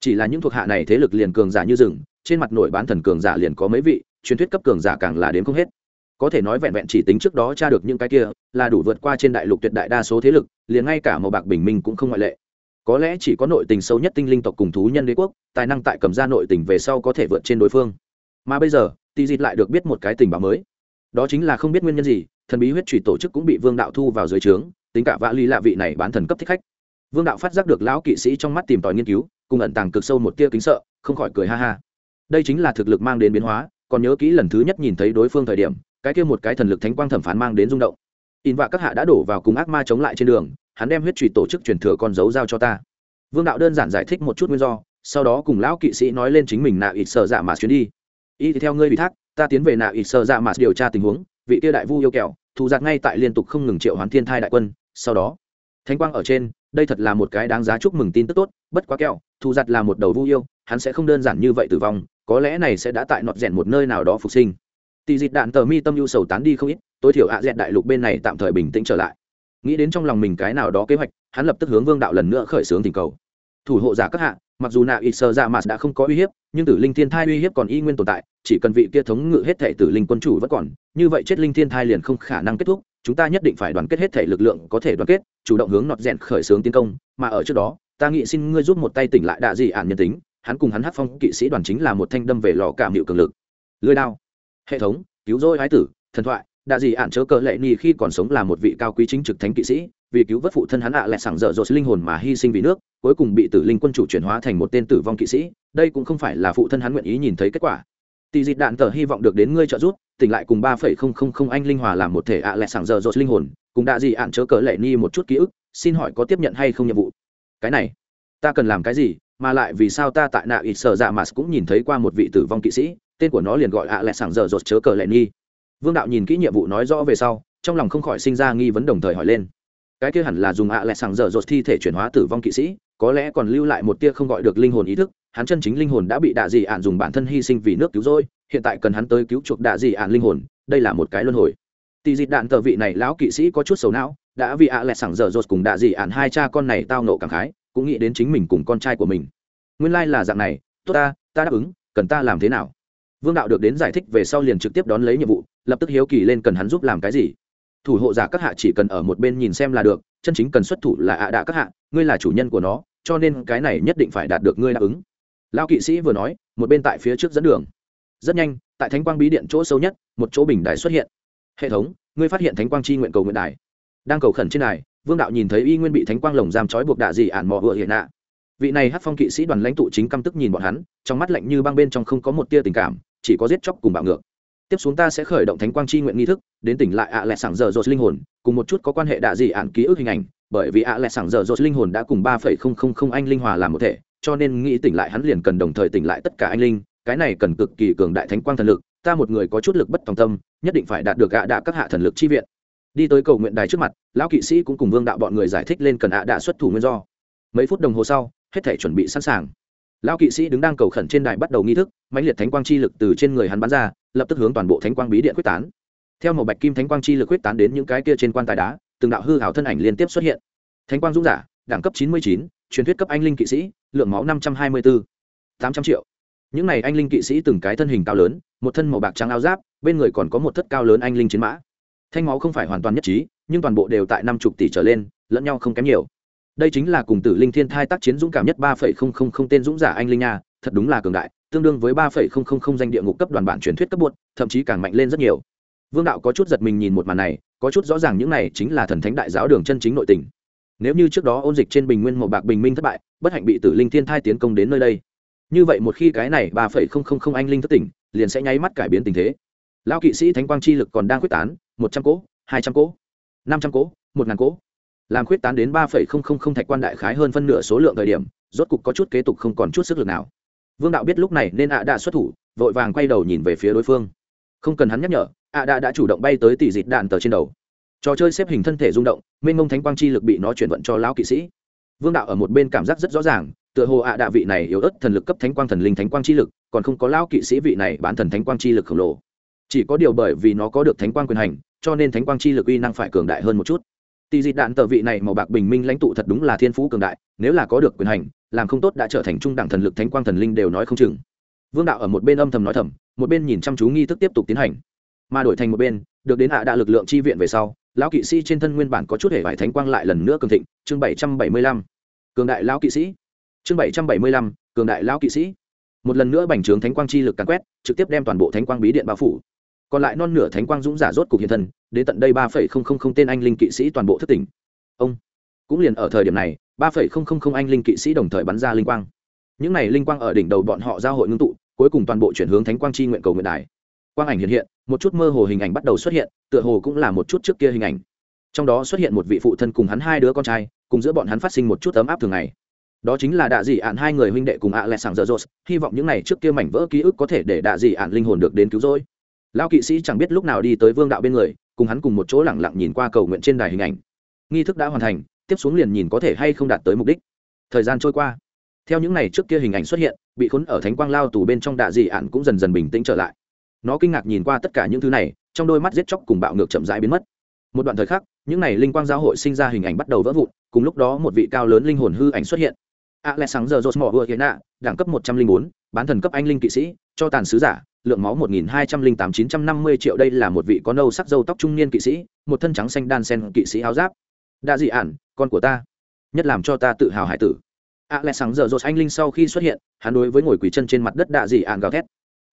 Chỉ là những thuộc hạ này thế lực liền cường giả như rừng, trên mặt nổi bán thần cường giả liền có mấy vị, truyền thuyết cấp cường giả càng là đến không hết. Có thể nói vẹn vẹn chỉ tính trước đó tra được những cái kia, là đủ vượt qua trên đại lục tuyệt đại đa số thế lực, liền ngay cả màu bạc bình minh cũng không ngoại lệ. Có lẽ chỉ có nội tình sâu nhất tinh linh tộc cùng thú nhân đế quốc, tài năng tại cầm ra nội tình về sau có thể vượt trên đối phương. Mà bây giờ tì dịt lại được biết một cái tình báo mới. Đó chính là không biết nguyên nhân gì, thần bí huyết trùy tổ chức cũng bị vương đạo thu vào dưới trướng tính cả vã ly lạ vị này bán thần cấp thích khách. Vương đạo phát giác được lão kỵ sĩ trong mắt tìm tòi nghiên cứu, cùng ẩn tàng cực sâu một tia kính sợ, không khỏi cười ha ha. Đây chính là thực lực mang đến biến hóa, còn nhớ kỹ lần thứ nhất nhìn thấy đối phương thời điểm, cái kia một cái thần lực thánh quang thẩm phán mang đến rung động. In vạ các hạ đã đổ vào cùng ác ma chống lại trên đường, hắn đem huyết trụy tổ chức truyền thừa con dấu giao cho ta. Vương đạo đơn giản giải thích một chút nguyên do, sau đó cùng lão kỵ sĩ nói lên chính mình nạ ít sợ dạ mà chuyến đi. Y thì theo ngươi bị thác, ta tiến về nạ ít sợ dạ mà điều tra tình huống, vị kia đại vu yêu kẹo thù giặc ngay tại liên tục không ngừng triệu hoán thiên thai đại quân, sau đó, thánh quang ở trên, đây thật là một cái đáng giá chúc mừng tin tức tốt, bất quá kẹo, thù giặc là một đầu vu yêu, hắn sẽ không đơn giản như vậy tử vong, có lẽ này sẽ đã tại nọt rèn một nơi nào đó phục sinh. Tỷ dịch đạn tờ mi tâm ưu sầu tán đi không ít, tối thiểu ạ à dẹn đại lục bên này tạm thời bình tĩnh trở lại. Nghĩ đến trong lòng mình cái nào đó kế hoạch, hắn lập tức hướng vương đạo lần nữa khởi xướng tình cầu. Thủ hộ giả các hạ mặc dù nạ ít sơ dạ mạt đã không có uy hiếp, nhưng tử linh thiên thai uy hiếp còn y nguyên tồn tại, chỉ cần vị kia thống ngự hết thể tử linh quân chủ vẫn còn, như vậy chết linh thiên thai liền không khả năng kết thúc, chúng ta nhất định phải đoàn kết hết thể lực lượng có thể đoàn kết, chủ động hướng nọt rèn khởi xướng tiến công, mà ở trước đó, ta nghĩ xin ngươi giúp một tay tỉnh lại đạ dị ản nhân tính, hắn cùng hắn hát phong kỵ sĩ đoàn chính là một thanh đâm về lò cảm hiệu cường lực. Lưới đao. Hệ thống, cứu rỗi ái tử, thần thoại, đạ dị ản chớ cờ lệ ni khi còn sống là một vị cao quý chính trực thánh kỵ sĩ, vì cứu vớt phụ thân hắn ạ lại sảng dở dột linh hồn mà hy sinh vì nước cuối cùng bị tử linh quân chủ chuyển hóa thành một tên tử vong kỵ sĩ, đây cũng không phải là phụ thân hắn nguyện ý nhìn thấy kết quả. Tỷ dịt đạn tờ hy vọng được đến ngươi trợ giúp, tỉnh lại cùng ba phẩy không không không anh linh hòa làm một thể ạ lẹ sảng dở dột linh hồn, cùng đạ dị ạn chớ cờ lệ ni một chút ký ức, xin hỏi có tiếp nhận hay không nhiệm vụ? Cái này, ta cần làm cái gì, mà lại vì sao ta tại nạ ít sợ dạ mà cũng nhìn thấy qua một vị tử vong kỵ sĩ, tên của nó liền gọi ạ lẹ sảng dở dột chớ cờ lệ ni. Vương đạo nhìn kỹ nhiệm vụ nói rõ về sau, trong lòng không khỏi sinh ra nghi vấn đồng thời hỏi lên. Cái kia hẳn là dùng ạ lẹ sảng dở dột thi thể chuyển hóa tử vong kỵ sĩ có lẽ còn lưu lại một tia không gọi được linh hồn ý thức, hắn chân chính linh hồn đã bị đạ dị ạn dùng bản thân hy sinh vì nước cứu rỗi, hiện tại cần hắn tới cứu chuộc đạ dị ạn linh hồn, đây là một cái luân hồi. Tỷ dịt đạn tờ vị này lão kỵ sĩ có chút sầu não, đã vì ạ lại sảng dở dột cùng đạ dị ạn hai cha con này tao nộ cảm khái, cũng nghĩ đến chính mình cùng con trai của mình. Nguyên lai là dạng này, tốt ta ta đáp ứng, cần ta làm thế nào? Vương đạo được đến giải thích về sau liền trực tiếp đón lấy nhiệm vụ, lập tức hiếu kỳ lên cần hắn giúp làm cái gì. Thủ hộ giả các hạ chỉ cần ở một bên nhìn xem là được chân chính cần xuất thủ là ạ à đạ các hạ, ngươi là chủ nhân của nó, cho nên cái này nhất định phải đạt được ngươi đáp ứng. Lao kỵ sĩ vừa nói, một bên tại phía trước dẫn đường. Rất nhanh, tại thánh quang bí điện chỗ sâu nhất, một chỗ bình đài xuất hiện. Hệ thống, ngươi phát hiện thánh quang chi nguyện cầu nguyện đài. Đang cầu khẩn trên đài, vương đạo nhìn thấy y nguyên bị thánh quang lồng giam trói buộc đạ dị ản mò vừa hiện nạ vị này hát phong kỵ sĩ đoàn lãnh tụ chính căm tức nhìn bọn hắn, trong mắt lạnh như băng bên trong không có một tia tình cảm, chỉ có giết chóc cùng bạo ngược tiếp xuống ta sẽ khởi động thánh quang chi nguyện nghi thức, đến tỉnh lại ạ à lẹ sảng dở dột linh hồn, cùng một chút có quan hệ đạ dị ạn ký ức hình ảnh, bởi vì ạ à lẹ sảng dở dột linh hồn đã cùng ba phẩy không không không anh linh hòa làm một thể, cho nên nghĩ tỉnh lại hắn liền cần đồng thời tỉnh lại tất cả anh linh, cái này cần cực kỳ cường đại thánh quang thần lực, ta một người có chút lực bất tòng tâm, nhất định phải đạt được ạ đạ các hạ thần lực chi viện. Đi tới cầu nguyện đài trước mặt, lão kỵ sĩ cũng cùng vương đạo bọn người giải thích lên cần ạ đạ xuất thủ nguyên do. Mấy phút đồng hồ sau, hết thể chuẩn bị sẵn sàng lão kỵ sĩ đứng đang cầu khẩn trên đài bắt đầu nghi thức, mãnh liệt thánh quang chi lực từ trên người hắn bắn ra, lập tức hướng toàn bộ thánh quang bí điện quyết tán. Theo một bạch kim thánh quang chi lực quyết tán đến những cái kia trên quan tài đá, từng đạo hư hảo thân ảnh liên tiếp xuất hiện. Thánh quang dũng giả, đẳng cấp chín mươi chín, truyền thuyết cấp anh linh kỵ sĩ, lượng máu năm trăm hai mươi bốn tám trăm triệu. Những này anh linh kỵ sĩ từng cái thân hình cao lớn, một thân màu bạc trắng áo giáp, bên người còn có một thất cao lớn anh linh chiến mã. Thanh máu không phải hoàn toàn nhất trí, nhưng toàn bộ đều tại năm chục tỷ trở lên, lẫn nhau không kém nhiều đây chính là cùng tử linh thiên thai tác chiến dũng cảm nhất ba phẩy không không không tên dũng giả anh linh nha, thật đúng là cường đại, tương đương với ba phẩy không không không danh địa ngục cấp đoàn bản truyền thuyết cấp bột thậm chí càng mạnh lên rất nhiều. Vương đạo có chút giật mình nhìn một màn này, có chút rõ ràng những này chính là thần thánh đại giáo đường chân chính nội tình. Nếu như trước đó ôn dịch trên bình nguyên màu bạc bình minh thất bại, bất hạnh bị tử linh thiên thai tiến công đến nơi đây. Như vậy một khi cái này ba phẩy không không không anh linh thất tỉnh, liền sẽ nháy mắt cải biến tình thế. Lão kỵ sĩ thánh quang chi lực còn đang quyết tán, một trăm cỗ, hai trăm cỗ, năm trăm cỗ, một ngàn cỗ làm khuyết tán đến ba phẩy không không không thạch quan đại khái hơn phân nửa số lượng thời điểm, rốt cục có chút kế tục không còn chút sức lực nào. Vương đạo biết lúc này nên ạ đã xuất thủ, vội vàng quay đầu nhìn về phía đối phương. Không cần hắn nhắc nhở, ạ đã đã chủ động bay tới tỷ dịt đạn tờ trên đầu. Trò chơi xếp hình thân thể rung động, mênh mông thánh quang chi lực bị nó chuyển vận cho lão kỵ sĩ. Vương đạo ở một bên cảm giác rất rõ ràng, tựa hồ ạ đạ vị này yếu ớt thần lực cấp thánh quang thần linh thánh quang chi lực, còn không có lão kỵ sĩ vị này bán thần thánh quang chi lực khổng lồ. Chỉ có điều bởi vì nó có được thánh quang quyền hành, cho nên thánh quang chi lực uy năng phải cường đại hơn một chút tỷ dị đạn tờ vị này màu bạc bình minh lãnh tụ thật đúng là thiên phú cường đại, nếu là có được quyền hành, làm không tốt đã trở thành trung đẳng thần lực thánh quang thần linh đều nói không chừng. Vương đạo ở một bên âm thầm nói thầm, một bên nhìn chăm chú nghi thức tiếp tục tiến hành. Mà đổi thành một bên, được đến hạ đạ lực lượng chi viện về sau, lão kỵ sĩ trên thân nguyên bản có chút hệ vải thánh quang lại lần nữa cường thịnh, chương bảy trăm bảy mươi lăm. Cường đại lão kỵ sĩ. Chương bảy trăm bảy mươi lăm, cường đại lão kỵ sĩ. Một lần nữa bành trướng thánh quang chi lực càn quét, trực tiếp đem toàn bộ thánh quang bí điện bao phủ còn lại non nửa thánh quang dũng giả rốt cục hiện thân, đến tận đây ba phẩy không không không tên anh linh kỵ sĩ toàn bộ thất tỉnh. Ông cũng liền ở thời điểm này, ba phẩy không không không anh linh kỵ sĩ đồng thời bắn ra linh quang. Những này linh quang ở đỉnh đầu bọn họ giao hội ngưng tụ, cuối cùng toàn bộ chuyển hướng thánh quang chi nguyện cầu nguyện đài. Quang ảnh hiện hiện, một chút mơ hồ hình ảnh bắt đầu xuất hiện, tựa hồ cũng là một chút trước kia hình ảnh. Trong đó xuất hiện một vị phụ thân cùng hắn hai đứa con trai, cùng giữa bọn hắn phát sinh một chút ấm áp thường ngày. Đó chính là đạ dị ạn hai người huynh đệ cùng ạ à lẹ sàng dở dột hy vọng những n à y trước kia mảnh vỡ ký ức có thể để đạ dị ạn linh hồn được đến cứu rỗi lão kỵ sĩ chẳng biết lúc nào đi tới vương đạo bên người, cùng hắn cùng một chỗ lẳng lặng nhìn qua cầu nguyện trên đài hình ảnh. Nghi thức đã hoàn thành, tiếp xuống liền nhìn có thể hay không đạt tới mục đích. Thời gian trôi qua. Theo những ngày trước kia hình ảnh xuất hiện, bị khốn ở thánh quang lao tù bên trong đạ dị ạn cũng dần dần bình tĩnh trở lại. Nó kinh ngạc nhìn qua tất cả những thứ này, trong đôi mắt giết chóc cùng bạo ngược chậm rãi biến mất. Một đoạn thời khắc, những n à y linh quang giao hội sinh ra hình ảnh bắt đầu vỡ vụn, cùng lúc đó một vị cao lớn linh hồn hư ảnh xuất hiện a lẽ sáng giờ rột mỏ vừa hiện nạ đẳng cấp một trăm linh bốn, bán thần cấp anh linh kỵ sĩ, cho tàn sứ giả, lượng máu một nghìn hai trăm linh tám chín trăm năm mươi triệu. Đây là một vị có nâu sắc dâu tóc trung niên kỵ sĩ, một thân trắng xanh đan sen kỵ sĩ áo giáp. Đa dị ản, con của ta, nhất làm cho ta tự hào hải tử. A lẽ sáng giờ rột anh linh sau khi xuất hiện, hắn đối với ngồi quỳ chân trên mặt đất đa dị ản gào thét.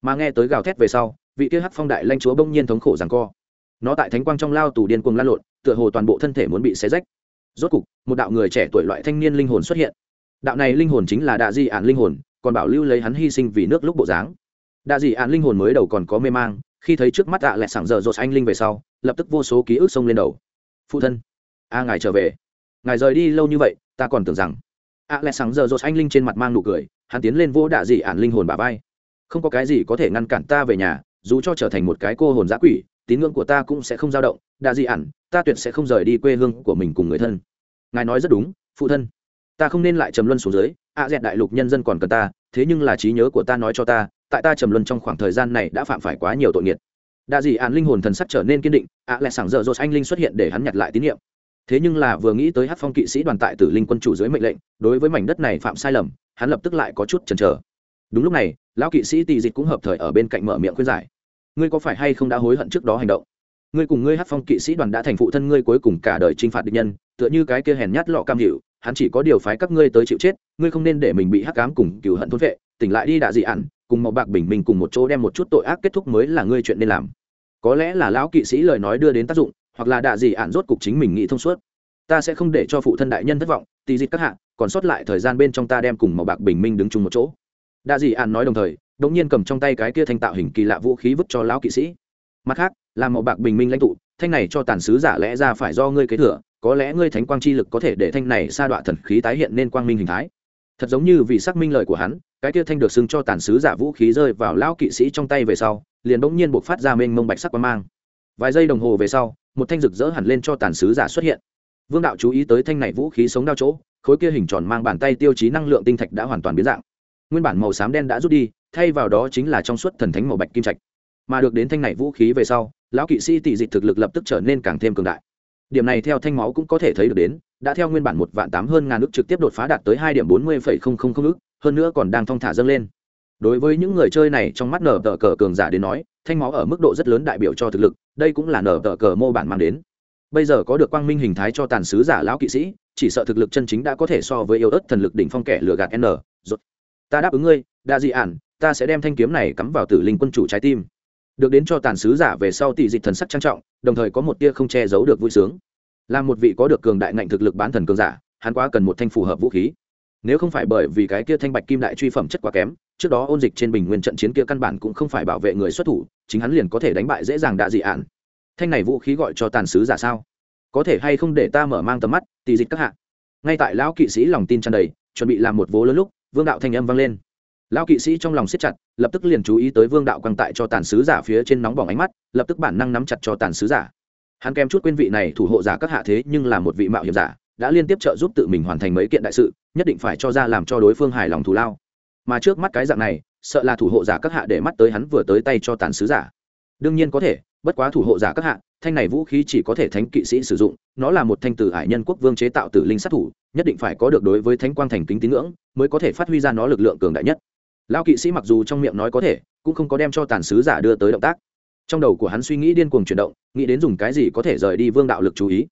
Mà nghe tới gào thét về sau, vị kia hắc phong đại lanh chúa bỗng nhiên thống khổ rằng co. Nó tại thánh quang trong lao tù điên cuồng lan lộn, tựa hồ toàn bộ thân thể muốn bị xé rách. Rốt cục, một đạo người trẻ tuổi loại thanh niên linh hồn xuất hiện đạo này linh hồn chính là đạ di ạn linh hồn, còn bảo lưu lấy hắn hy sinh vì nước lúc bộ dáng. Đạ di ạn linh hồn mới đầu còn có mê mang, khi thấy trước mắt ạ à lại sảng dở dột anh linh về sau, lập tức vô số ký ức xông lên đầu. Phụ thân, a, ngài trở về. Ngài rời đi lâu như vậy, ta còn tưởng rằng. ạ à lại sảng dở dột anh linh trên mặt mang nụ cười, hắn tiến lên vô đạ di ạn linh hồn bà vai. Không có cái gì có thể ngăn cản ta về nhà, dù cho trở thành một cái cô hồn giã quỷ, tín ngưỡng của ta cũng sẽ không dao động. Đạ di ạn ta tuyệt sẽ không rời đi quê hương của mình cùng người thân. Ngài nói rất đúng, phụ thân ta không nên lại trầm luân xuống dưới, ạ dẹt đại lục nhân dân còn cần ta, thế nhưng là trí nhớ của ta nói cho ta, tại ta trầm luân trong khoảng thời gian này đã phạm phải quá nhiều tội nghiệt. Đa dị ạn linh hồn thần sắc trở nên kiên định, ạ à lại sảng dở dột anh linh xuất hiện để hắn nhặt lại tín nhiệm. Thế nhưng là vừa nghĩ tới hát phong kỵ sĩ đoàn tại tử linh quân chủ dưới mệnh lệnh, đối với mảnh đất này phạm sai lầm, hắn lập tức lại có chút chần chờ. Đúng lúc này, lão kỵ sĩ tỳ dịch cũng hợp thời ở bên cạnh mở miệng khuyên giải. Ngươi có phải hay không đã hối hận trước đó hành động? Ngươi cùng ngươi hát phong kỵ sĩ đoàn đã thành phụ thân ngươi cuối cùng cả đời t r i n h phạt địch nhân, tựa như cái kia hèn nhát lọ cam hiệu hắn chỉ có điều phái các ngươi tới chịu chết, ngươi không nên để mình bị hắc ám cùng cựu hận thôn vệ, tỉnh lại đi đạ dị ản, cùng màu bạc bình minh cùng một chỗ đem một chút tội ác kết thúc mới là ngươi chuyện nên làm. Có lẽ là lão kỵ sĩ lời nói đưa đến tác dụng, hoặc là đạ dị ản rốt cục chính mình nghĩ thông suốt. Ta sẽ không để cho phụ thân đại nhân thất vọng, tì dịch các hạ, còn sót lại thời gian bên trong ta đem cùng màu bạc bình minh đứng chung một chỗ. Đạ dị ản nói đồng thời đống nhiên cầm trong tay cái kia thanh tạo hình kỳ lạ vũ khí vứt cho lão kỵ sĩ. Mặt khác, là màu bạc bình minh lãnh tụ, thanh này cho tàn sứ giả lẽ ra phải do ngươi kế thừa có lẽ ngươi thánh quang chi lực có thể để thanh này sa đọa thần khí tái hiện nên quang minh hình thái. Thật giống như vì xác minh lời của hắn, cái kia thanh được xưng cho tàn sứ giả vũ khí rơi vào lão kỵ sĩ trong tay về sau, liền bỗng nhiên buộc phát ra mênh mông bạch sắc quang mang. Vài giây đồng hồ về sau, một thanh rực rỡ hẳn lên cho tàn sứ giả xuất hiện. Vương đạo chú ý tới thanh này vũ khí sống đao chỗ, khối kia hình tròn mang bàn tay tiêu chí năng lượng tinh thạch đã hoàn toàn biến dạng. Nguyên bản màu xám đen đã rút đi, thay vào đó chính là trong suốt thần thánh màu bạch kim trạch. Mà được đến thanh này vũ khí về sau, lão kỵ sĩ tỷ dịch thực lực lập tức trở nên càng thêm cường đại điểm này theo thanh máu cũng có thể thấy được đến, đã theo nguyên bản một vạn tám hơn ngàn ước trực tiếp đột phá đạt tới hai điểm bốn mươi phẩy không không không ước hơn nữa còn đang thong thả dâng lên. Đối với những người chơi này trong mắt nở tờ cờ cường giả đến nói, thanh máu ở mức độ rất lớn đại biểu cho thực lực, đây cũng là nở tờ cờ mô bản mang đến. Bây giờ có được quang minh hình thái cho tàn sứ giả lão kỵ sĩ, chỉ sợ thực lực chân chính đã có thể so với yêu ớt thần lực đỉnh phong kẻ lừa gạt n. Rốt ta đáp ứng ngươi, đa dị ản, ta sẽ đem thanh kiếm này cắm vào tử linh quân chủ trái tim được đến cho tàn sứ giả về sau tỷ dịch thần sắc trang trọng, đồng thời có một tia không che giấu được vui sướng. Là một vị có được cường đại ngạnh thực lực bán thần cường giả, hắn quá cần một thanh phù hợp vũ khí. Nếu không phải bởi vì cái kia thanh bạch kim đại truy phẩm chất quá kém, trước đó ôn dịch trên bình nguyên trận chiến kia căn bản cũng không phải bảo vệ người xuất thủ, chính hắn liền có thể đánh bại dễ dàng đạ dị ạn. Thanh này vũ khí gọi cho tàn sứ giả sao? Có thể hay không để ta mở mang tầm mắt, tỷ dịch các hạ. Ngay tại lão kỵ sĩ lòng tin tràn đầy, chuẩn bị làm một vố lớn lúc, vương đạo thanh âm vang lên lão kỵ sĩ trong lòng siết chặt, lập tức liền chú ý tới vương đạo quang tại cho tàn sứ giả phía trên nóng bỏng ánh mắt, lập tức bản năng nắm chặt cho tàn sứ giả. Hắn kèm chút quên vị này thủ hộ giả các hạ thế nhưng là một vị mạo hiểm giả, đã liên tiếp trợ giúp tự mình hoàn thành mấy kiện đại sự, nhất định phải cho ra làm cho đối phương hài lòng thù lao. Mà trước mắt cái dạng này, sợ là thủ hộ giả các hạ để mắt tới hắn vừa tới tay cho tàn sứ giả. Đương nhiên có thể, bất quá thủ hộ giả các hạ, thanh này vũ khí chỉ có thể thánh kỵ sĩ sử dụng, nó là một thanh tử hải nhân quốc vương chế tạo tử linh sát thủ, nhất định phải có được đối với thánh quang thành kính tín ngưỡng, mới có thể phát huy ra nó lực lượng cường đại nhất lão kỵ sĩ mặc dù trong miệng nói có thể cũng không có đem cho tàn sứ giả đưa tới động tác trong đầu của hắn suy nghĩ điên cuồng chuyển động nghĩ đến dùng cái gì có thể rời đi vương đạo lực chú ý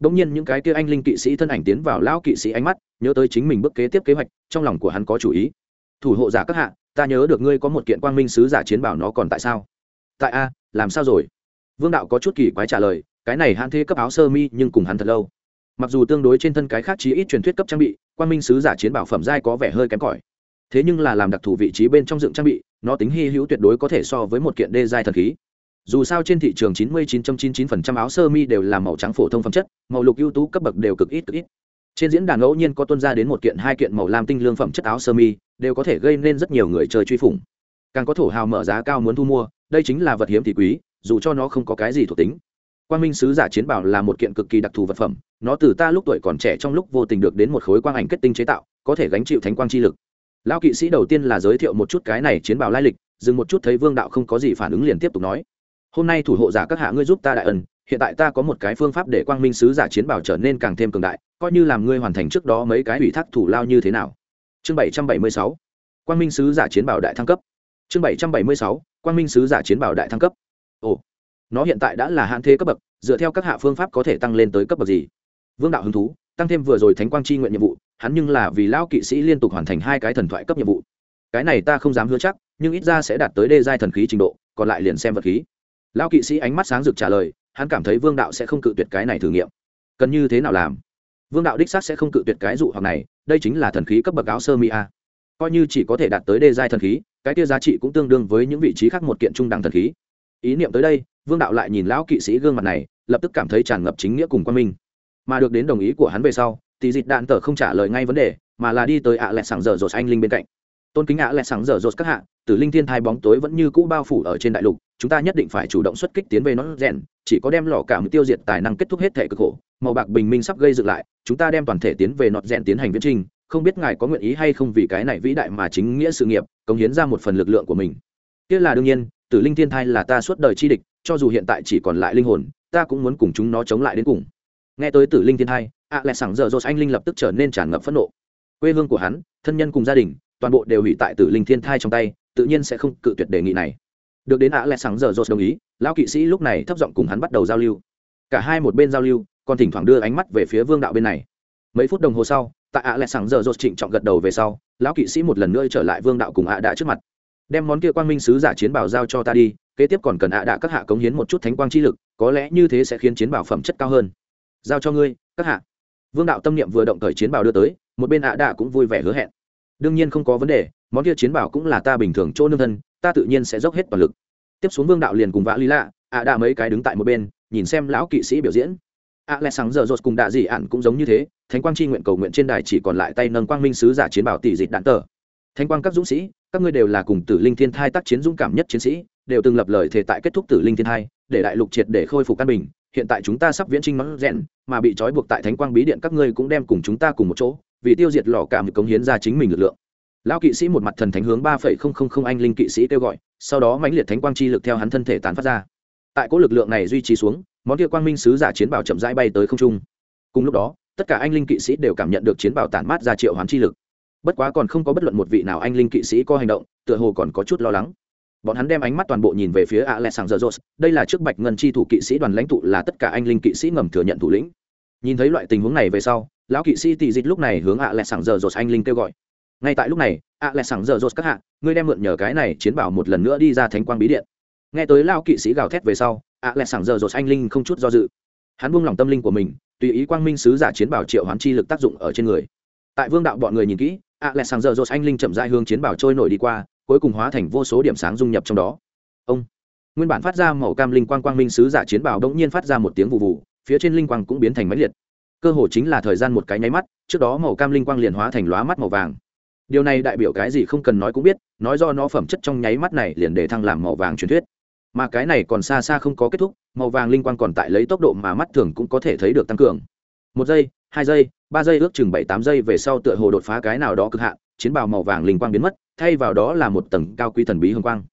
Đông nhiên những cái kia anh linh kỵ sĩ thân ảnh tiến vào lão kỵ sĩ ánh mắt, nhớ tới chính mình bước kế tiếp kế hoạch, trong lòng của hắn có chủ ý. Thủ hộ giả các hạ, ta nhớ được ngươi có một kiện quang minh sứ giả chiến bảo nó còn tại sao? Tại a, làm sao rồi? Vương đạo có chút kỳ quái trả lời, cái này hạn thế cấp áo sơ mi nhưng cùng hắn thật lâu. Mặc dù tương đối trên thân cái khác chí ít truyền thuyết cấp trang bị, quang minh sứ giả chiến bảo phẩm giai có vẻ hơi kém cỏi. Thế nhưng là làm đặc thù vị trí bên trong dựng trang bị, nó tính hy hữu tuyệt đối có thể so với một kiện đê giai thần khí. Dù sao trên thị trường 99.99% áo sơ mi đều là màu trắng phổ thông phẩm chất màu lục ưu tú cấp bậc đều cực ít cực ít. Trên diễn đàn ngẫu nhiên có tuân ra đến một kiện hai kiện màu lam tinh lương phẩm chất áo sơ mi đều có thể gây nên rất nhiều người chơi truy phủng. Càng có thổ hào mở giá cao muốn thu mua đây chính là vật hiếm thì quý dù cho nó không có cái gì thuộc tính. Quang minh sứ giả chiến bảo là một kiện cực kỳ đặc thù vật phẩm nó từ ta lúc tuổi còn trẻ trong lúc vô tình được đến một khối quang ảnh kết tinh chế tạo có thể gánh chịu thánh quang chi lực lão kỵ sĩ đầu tiên là giới thiệu một chút cái này chiến bảo lai lịch, dừng một chút thấy vương đạo không có gì phản ứng liền tiếp tục nói. Hôm nay thủ hộ giả các hạ ngươi giúp ta đại ân, hiện tại ta có một cái phương pháp để quang minh sứ giả chiến bảo trở nên càng thêm cường đại, coi như làm ngươi hoàn thành trước đó mấy cái ủy thác thủ lao như thế nào. Chương bảy trăm bảy mươi sáu, quang minh sứ giả chiến bảo đại thăng cấp. Chương bảy trăm bảy mươi sáu, quang minh sứ giả chiến bảo đại thăng cấp. Ồ, nó hiện tại đã là hạn thế cấp bậc, dựa theo các hạ phương pháp có thể tăng lên tới cấp bậc gì? Vương đạo hứng thú, tăng thêm vừa rồi thánh quang chi nguyện nhiệm vụ hắn nhưng là vì lão kỵ sĩ liên tục hoàn thành hai cái thần thoại cấp nhiệm vụ. Cái này ta không dám hứa chắc, nhưng ít ra sẽ đạt tới đê giai thần khí trình độ, còn lại liền xem vật khí. Lão kỵ sĩ ánh mắt sáng rực trả lời, hắn cảm thấy vương đạo sẽ không cự tuyệt cái này thử nghiệm. Cần như thế nào làm? Vương đạo đích xác sẽ không cự tuyệt cái dụ hoặc này, đây chính là thần khí cấp bậc áo sơ mi a. Coi như chỉ có thể đạt tới đê giai thần khí, cái kia giá trị cũng tương đương với những vị trí khác một kiện trung đẳng thần khí. Ý niệm tới đây, vương đạo lại nhìn lão kỵ sĩ gương mặt này, lập tức cảm thấy tràn ngập chính nghĩa cùng quan minh. Mà được đến đồng ý của hắn về sau thì dịch đạn tờ không trả lời ngay vấn đề, mà là đi tới ạ à sàng sảng dở dột anh linh bên cạnh. Tôn kính ạ à sàng sảng dở dột các hạ, tử linh thiên thai bóng tối vẫn như cũ bao phủ ở trên đại lục, chúng ta nhất định phải chủ động xuất kích tiến về nó rèn, chỉ có đem lò cảm tiêu diệt tài năng kết thúc hết thể cực khổ. Màu bạc bình minh sắp gây dựng lại, chúng ta đem toàn thể tiến về nọt rèn tiến hành viễn trình, không biết ngài có nguyện ý hay không vì cái này vĩ đại mà chính nghĩa sự nghiệp, cống hiến ra một phần lực lượng của mình. Kia là đương nhiên, tử linh thiên thai là ta suốt đời chi địch, cho dù hiện tại chỉ còn lại linh hồn, ta cũng muốn cùng chúng nó chống lại đến cùng. Nghe tới tử linh thiên thai ạ à lẹ sảng giờ dột anh linh lập tức trở nên tràn ngập phẫn nộ. Quê hương của hắn, thân nhân cùng gia đình, toàn bộ đều hủy tại tử linh thiên thai trong tay, tự nhiên sẽ không cự tuyệt đề nghị này. Được đến ạ lẹ Sảng giờ dột đồng ý, lão kỵ sĩ lúc này thấp giọng cùng hắn bắt đầu giao lưu. Cả hai một bên giao lưu, còn thỉnh thoảng đưa ánh mắt về phía vương đạo bên này. Mấy phút đồng hồ sau, tại ạ lẹ Sảng giờ dột trịnh trọng gật đầu về sau, lão kỵ sĩ một lần nữa trở lại vương đạo cùng ạ đã trước mặt. Đem món kia quang minh sứ giả chiến bảo giao cho ta đi, kế tiếp còn cần ạ đã các hạ cống hiến một chút thánh quang chi lực, có lẽ như thế sẽ khiến chiến bảo phẩm chất cao hơn. Giao cho ngươi, các hạ vương đạo tâm niệm vừa động cởi chiến bảo đưa tới, một bên ạ đạ cũng vui vẻ hứa hẹn. Đương nhiên không có vấn đề, món kia chiến bảo cũng là ta bình thường chỗ nương thân, ta tự nhiên sẽ dốc hết toàn lực. Tiếp xuống vương đạo liền cùng vã lý lạ, ạ đạ mấy cái đứng tại một bên, nhìn xem lão kỵ sĩ biểu diễn. Ạ lẽ sáng giờ rột cùng đạ dị ạn cũng giống như thế, thánh quang chi nguyện cầu nguyện trên đài chỉ còn lại tay nâng quang minh sứ giả chiến bảo tỷ dịch đạn tờ. Thánh quang các dũng sĩ, các ngươi đều là cùng tử linh thiên thai tác chiến dũng cảm nhất chiến sĩ, đều từng lập lời thề tại kết thúc tử linh thiên thai, để đại lục triệt để khôi phục căn bình hiện tại chúng ta sắp viễn trinh mắng rèn, mà bị trói buộc tại thánh quang bí điện các ngươi cũng đem cùng chúng ta cùng một chỗ, vì tiêu diệt lò cảm cống hiến ra chính mình lực lượng. Lão kỵ sĩ một mặt thần thánh hướng ba phẩy không không không anh linh kỵ sĩ kêu gọi, sau đó mãnh liệt thánh quang chi lực theo hắn thân thể tán phát ra. Tại cỗ lực lượng này duy trì xuống, món kia quang minh sứ giả chiến bảo chậm rãi bay tới không trung. Cùng lúc đó, tất cả anh linh kỵ sĩ đều cảm nhận được chiến bảo tản mát ra triệu hoán chi lực. Bất quá còn không có bất luận một vị nào anh linh kỵ sĩ có hành động, tựa hồ còn có chút lo lắng bọn hắn đem ánh mắt toàn bộ nhìn về phía alexander jones đây là trước bạch ngân chi thủ kỵ sĩ đoàn lãnh tụ là tất cả anh linh kỵ sĩ ngầm thừa nhận thủ lĩnh. Nhìn thấy loại tình huống này về sau, lão kỵ sĩ tỷ dịch lúc này hướng alexander jones anh linh kêu gọi. Ngay tại lúc này alexander lại các hạ, ngươi đem mượn nhờ cái này chiến bảo một lần nữa đi ra thánh quang bí điện. Nghe tới lao kỵ sĩ gào thét về sau alexander lại anh linh không chút do dự. Hắn buông lòng tâm linh của mình, tùy ý quang minh sứ giả chiến bảo triệu hoán chi lực tác dụng ở trên người. Tại vương đạo bọn người nhìn kỹ alexander lại anh linh chậm rãi hướng chiến bảo trôi nổi đi qua cuối cùng hóa thành vô số điểm sáng dung nhập trong đó. Ông, nguyên bản phát ra màu cam linh quang quang minh sứ giả chiến bảo đống nhiên phát ra một tiếng vụ vụ, phía trên linh quang cũng biến thành máy liệt. Cơ hồ chính là thời gian một cái nháy mắt, trước đó màu cam linh quang liền hóa thành lóa mắt màu vàng. Điều này đại biểu cái gì không cần nói cũng biết, nói do nó phẩm chất trong nháy mắt này liền để thăng làm màu vàng truyền thuyết. Mà cái này còn xa xa không có kết thúc, màu vàng linh quang còn tại lấy tốc độ mà mắt thường cũng có thể thấy được tăng cường. Một giây, hai giây, ba giây ước chừng bảy tám giây về sau tựa hồ đột phá cái nào đó cực hạn, chiến bào màu vàng linh quang biến mất thay vào đó là một tầng cao quý thần bí hồng quang.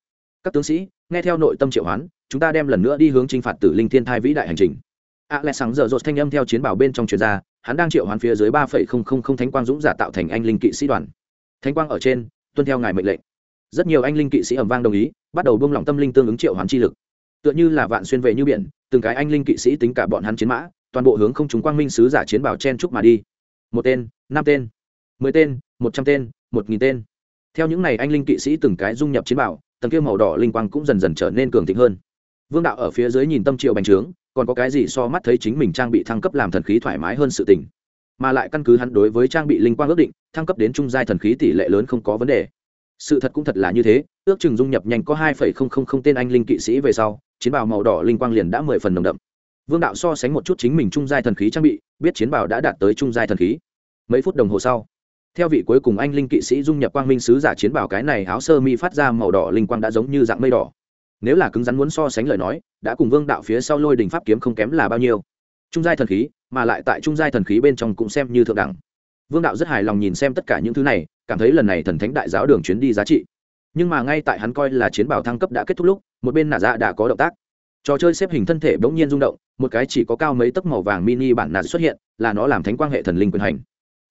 Các tướng sĩ, nghe theo nội tâm triệu hoán, chúng ta đem lần nữa đi hướng chinh phạt tử linh thiên thai vĩ đại hành trình. A lẽ sáng giờ rột thanh âm theo chiến bảo bên trong truyền ra, hắn đang triệu hoán phía dưới ba phẩy không không không thánh quang dũng giả tạo thành anh linh kỵ sĩ đoàn. Thánh quang ở trên, tuân theo ngài mệnh lệnh. Rất nhiều anh linh kỵ sĩ ẩm vang đồng ý, bắt đầu buông lỏng tâm linh tương ứng triệu hoán chi lực. Tựa như là vạn xuyên về như biển, từng cái anh linh kỵ sĩ tính cả bọn hắn chiến mã, toàn bộ hướng không chúng quang minh sứ giả chiến bảo chen trúc mà đi. Một tên, năm tên, mười tên, một trăm tên, một nghìn tên theo những này anh linh kỵ sĩ từng cái dung nhập chiến bảo tầng kia màu đỏ linh quang cũng dần dần trở nên cường thịnh hơn. Vương đạo ở phía dưới nhìn tâm triệu bành trướng, còn có cái gì so mắt thấy chính mình trang bị thăng cấp làm thần khí thoải mái hơn sự tình. Mà lại căn cứ hắn đối với trang bị linh quang ước định, thăng cấp đến trung giai thần khí tỷ lệ lớn không có vấn đề. Sự thật cũng thật là như thế, ước chừng dung nhập nhanh có hai phẩy không không không tên anh linh kỵ sĩ về sau, chiến bào màu đỏ linh quang liền đã mười phần nồng đậm. Vương đạo so sánh một chút chính mình trung giai thần khí trang bị, biết chiến bào đã đạt tới trung giai thần khí. Mấy phút đồng hồ sau theo vị cuối cùng anh linh kỵ sĩ dung nhập quang minh sứ giả chiến bảo, cái này áo sơ mi phát ra màu đỏ linh quang đã giống như dạng mây đỏ. Nếu là cứng rắn muốn so sánh lời nói, đã cùng vương đạo phía sau lôi đình pháp kiếm không kém là bao nhiêu. Trung giai thần khí, mà lại tại trung giai thần khí bên trong cũng xem như thượng đẳng. Vương đạo rất hài lòng nhìn xem tất cả những thứ này, cảm thấy lần này thần thánh đại giáo đường chuyến đi giá trị. Nhưng mà ngay tại hắn coi là chiến bảo thăng cấp đã kết thúc lúc, một bên nạ dạ đã có động tác. Trò chơi xếp hình thân thể bỗng nhiên rung động, một cái chỉ có cao mấy tấc màu vàng mini bản nạ xuất hiện, là nó làm thánh quang hệ thần linh quyền hành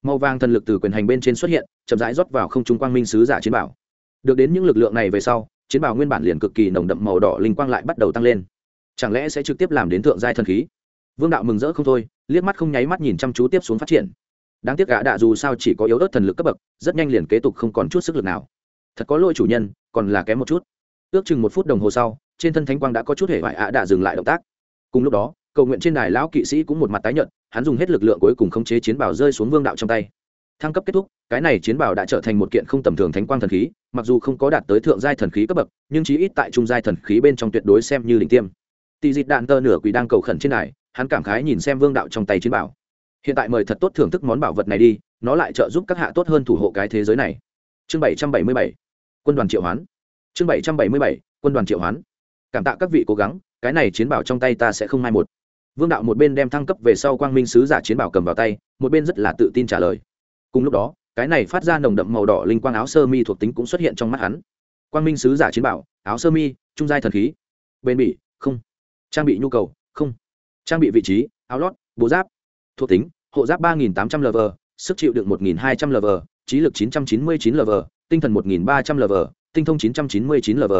màu vàng thần lực từ quyền hành bên trên xuất hiện, chậm rãi rót vào không trung quang minh sứ giả chiến bảo. Được đến những lực lượng này về sau, chiến bảo nguyên bản liền cực kỳ nồng đậm màu đỏ linh quang lại bắt đầu tăng lên. Chẳng lẽ sẽ trực tiếp làm đến thượng giai thần khí? Vương đạo mừng rỡ không thôi, liếc mắt không nháy mắt nhìn chăm chú tiếp xuống phát triển. Đáng tiếc gã đạ dù sao chỉ có yếu ớt thần lực cấp bậc, rất nhanh liền kế tục không còn chút sức lực nào. Thật có lỗi chủ nhân, còn là kém một chút. Ước chừng một phút đồng hồ sau, trên thân thánh quang đã có chút hệ vải ạ đạ dừng lại động tác. Cùng lúc đó cầu nguyện trên đài lão kỵ sĩ cũng một mặt tái nhợt, hắn dùng hết lực lượng cuối cùng khống chế chiến bảo rơi xuống vương đạo trong tay. Thăng cấp kết thúc, cái này chiến bảo đã trở thành một kiện không tầm thường thánh quang thần khí, mặc dù không có đạt tới thượng giai thần khí cấp bậc, nhưng chí ít tại trung giai thần khí bên trong tuyệt đối xem như đỉnh tiêm. Tỷ dịch đạn tơ nửa quỷ đang cầu khẩn trên đài, hắn cảm khái nhìn xem vương đạo trong tay chiến bảo hiện tại mời thật tốt thưởng thức món bảo vật này đi, nó lại trợ giúp các hạ tốt hơn thủ hộ cái thế giới này. Chương bảy trăm bảy mươi bảy, quân đoàn triệu hoán. Chương bảy trăm bảy mươi bảy, quân đoàn triệu hoán. Cảm tạ các vị cố gắng, cái này chiến bảo trong tay ta sẽ không mai một vương đạo một bên đem thăng cấp về sau quang minh sứ giả chiến bảo cầm vào tay, một bên rất là tự tin trả lời. Cùng lúc đó, cái này phát ra nồng đậm màu đỏ linh quang áo sơ mi thuộc tính cũng xuất hiện trong mắt hắn. Quang minh sứ giả chiến bảo, áo sơ mi, trung giai thần khí. Bên bỉ, không. Trang bị nhu cầu, không. Trang bị vị trí, áo lót bố giáp. Thuộc tính, hộ giáp ba nghìn tám trăm l v sức chịu đựng một nghìn hai trăm l v trí lực chín trăm chín mươi chín l v tinh thần một nghìn ba trăm l v tinh thông chín trăm chín mươi chín l v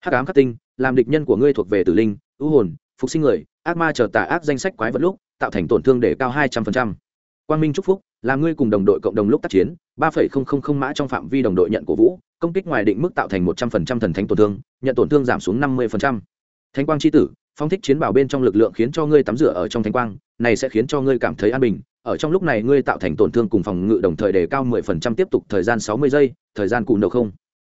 hắc ám khắc tinh, làm địch nhân của ngươi thuộc về tử linh, ưu hồn, phục sinh người ác ma chờ tà ác danh sách quái vật lúc, tạo thành tổn thương để cao hai trăm linh quang minh chúc phúc, là ngươi cùng đồng đội cộng đồng lúc tác chiến, ba phẩy không không không mã trong phạm vi đồng đội nhận cổ vũ, công kích ngoài định mức tạo thành một trăm phần trăm thần thánh tổn thương, nhận tổn thương giảm xuống năm mươi phần trăm. Thánh quang c h i tử, phong thích chiến bảo bên trong lực lượng khiến cho ngươi tắm rửa ở trong thánh quang, này sẽ khiến cho ngươi cảm thấy an bình. Ở trong lúc này ngươi tạo thành tổn thương cùng phòng ngự đồng thời đề cao mười phần trăm, tiếp tục thời gian sáu mươi giây, thời gian cụ đầu không.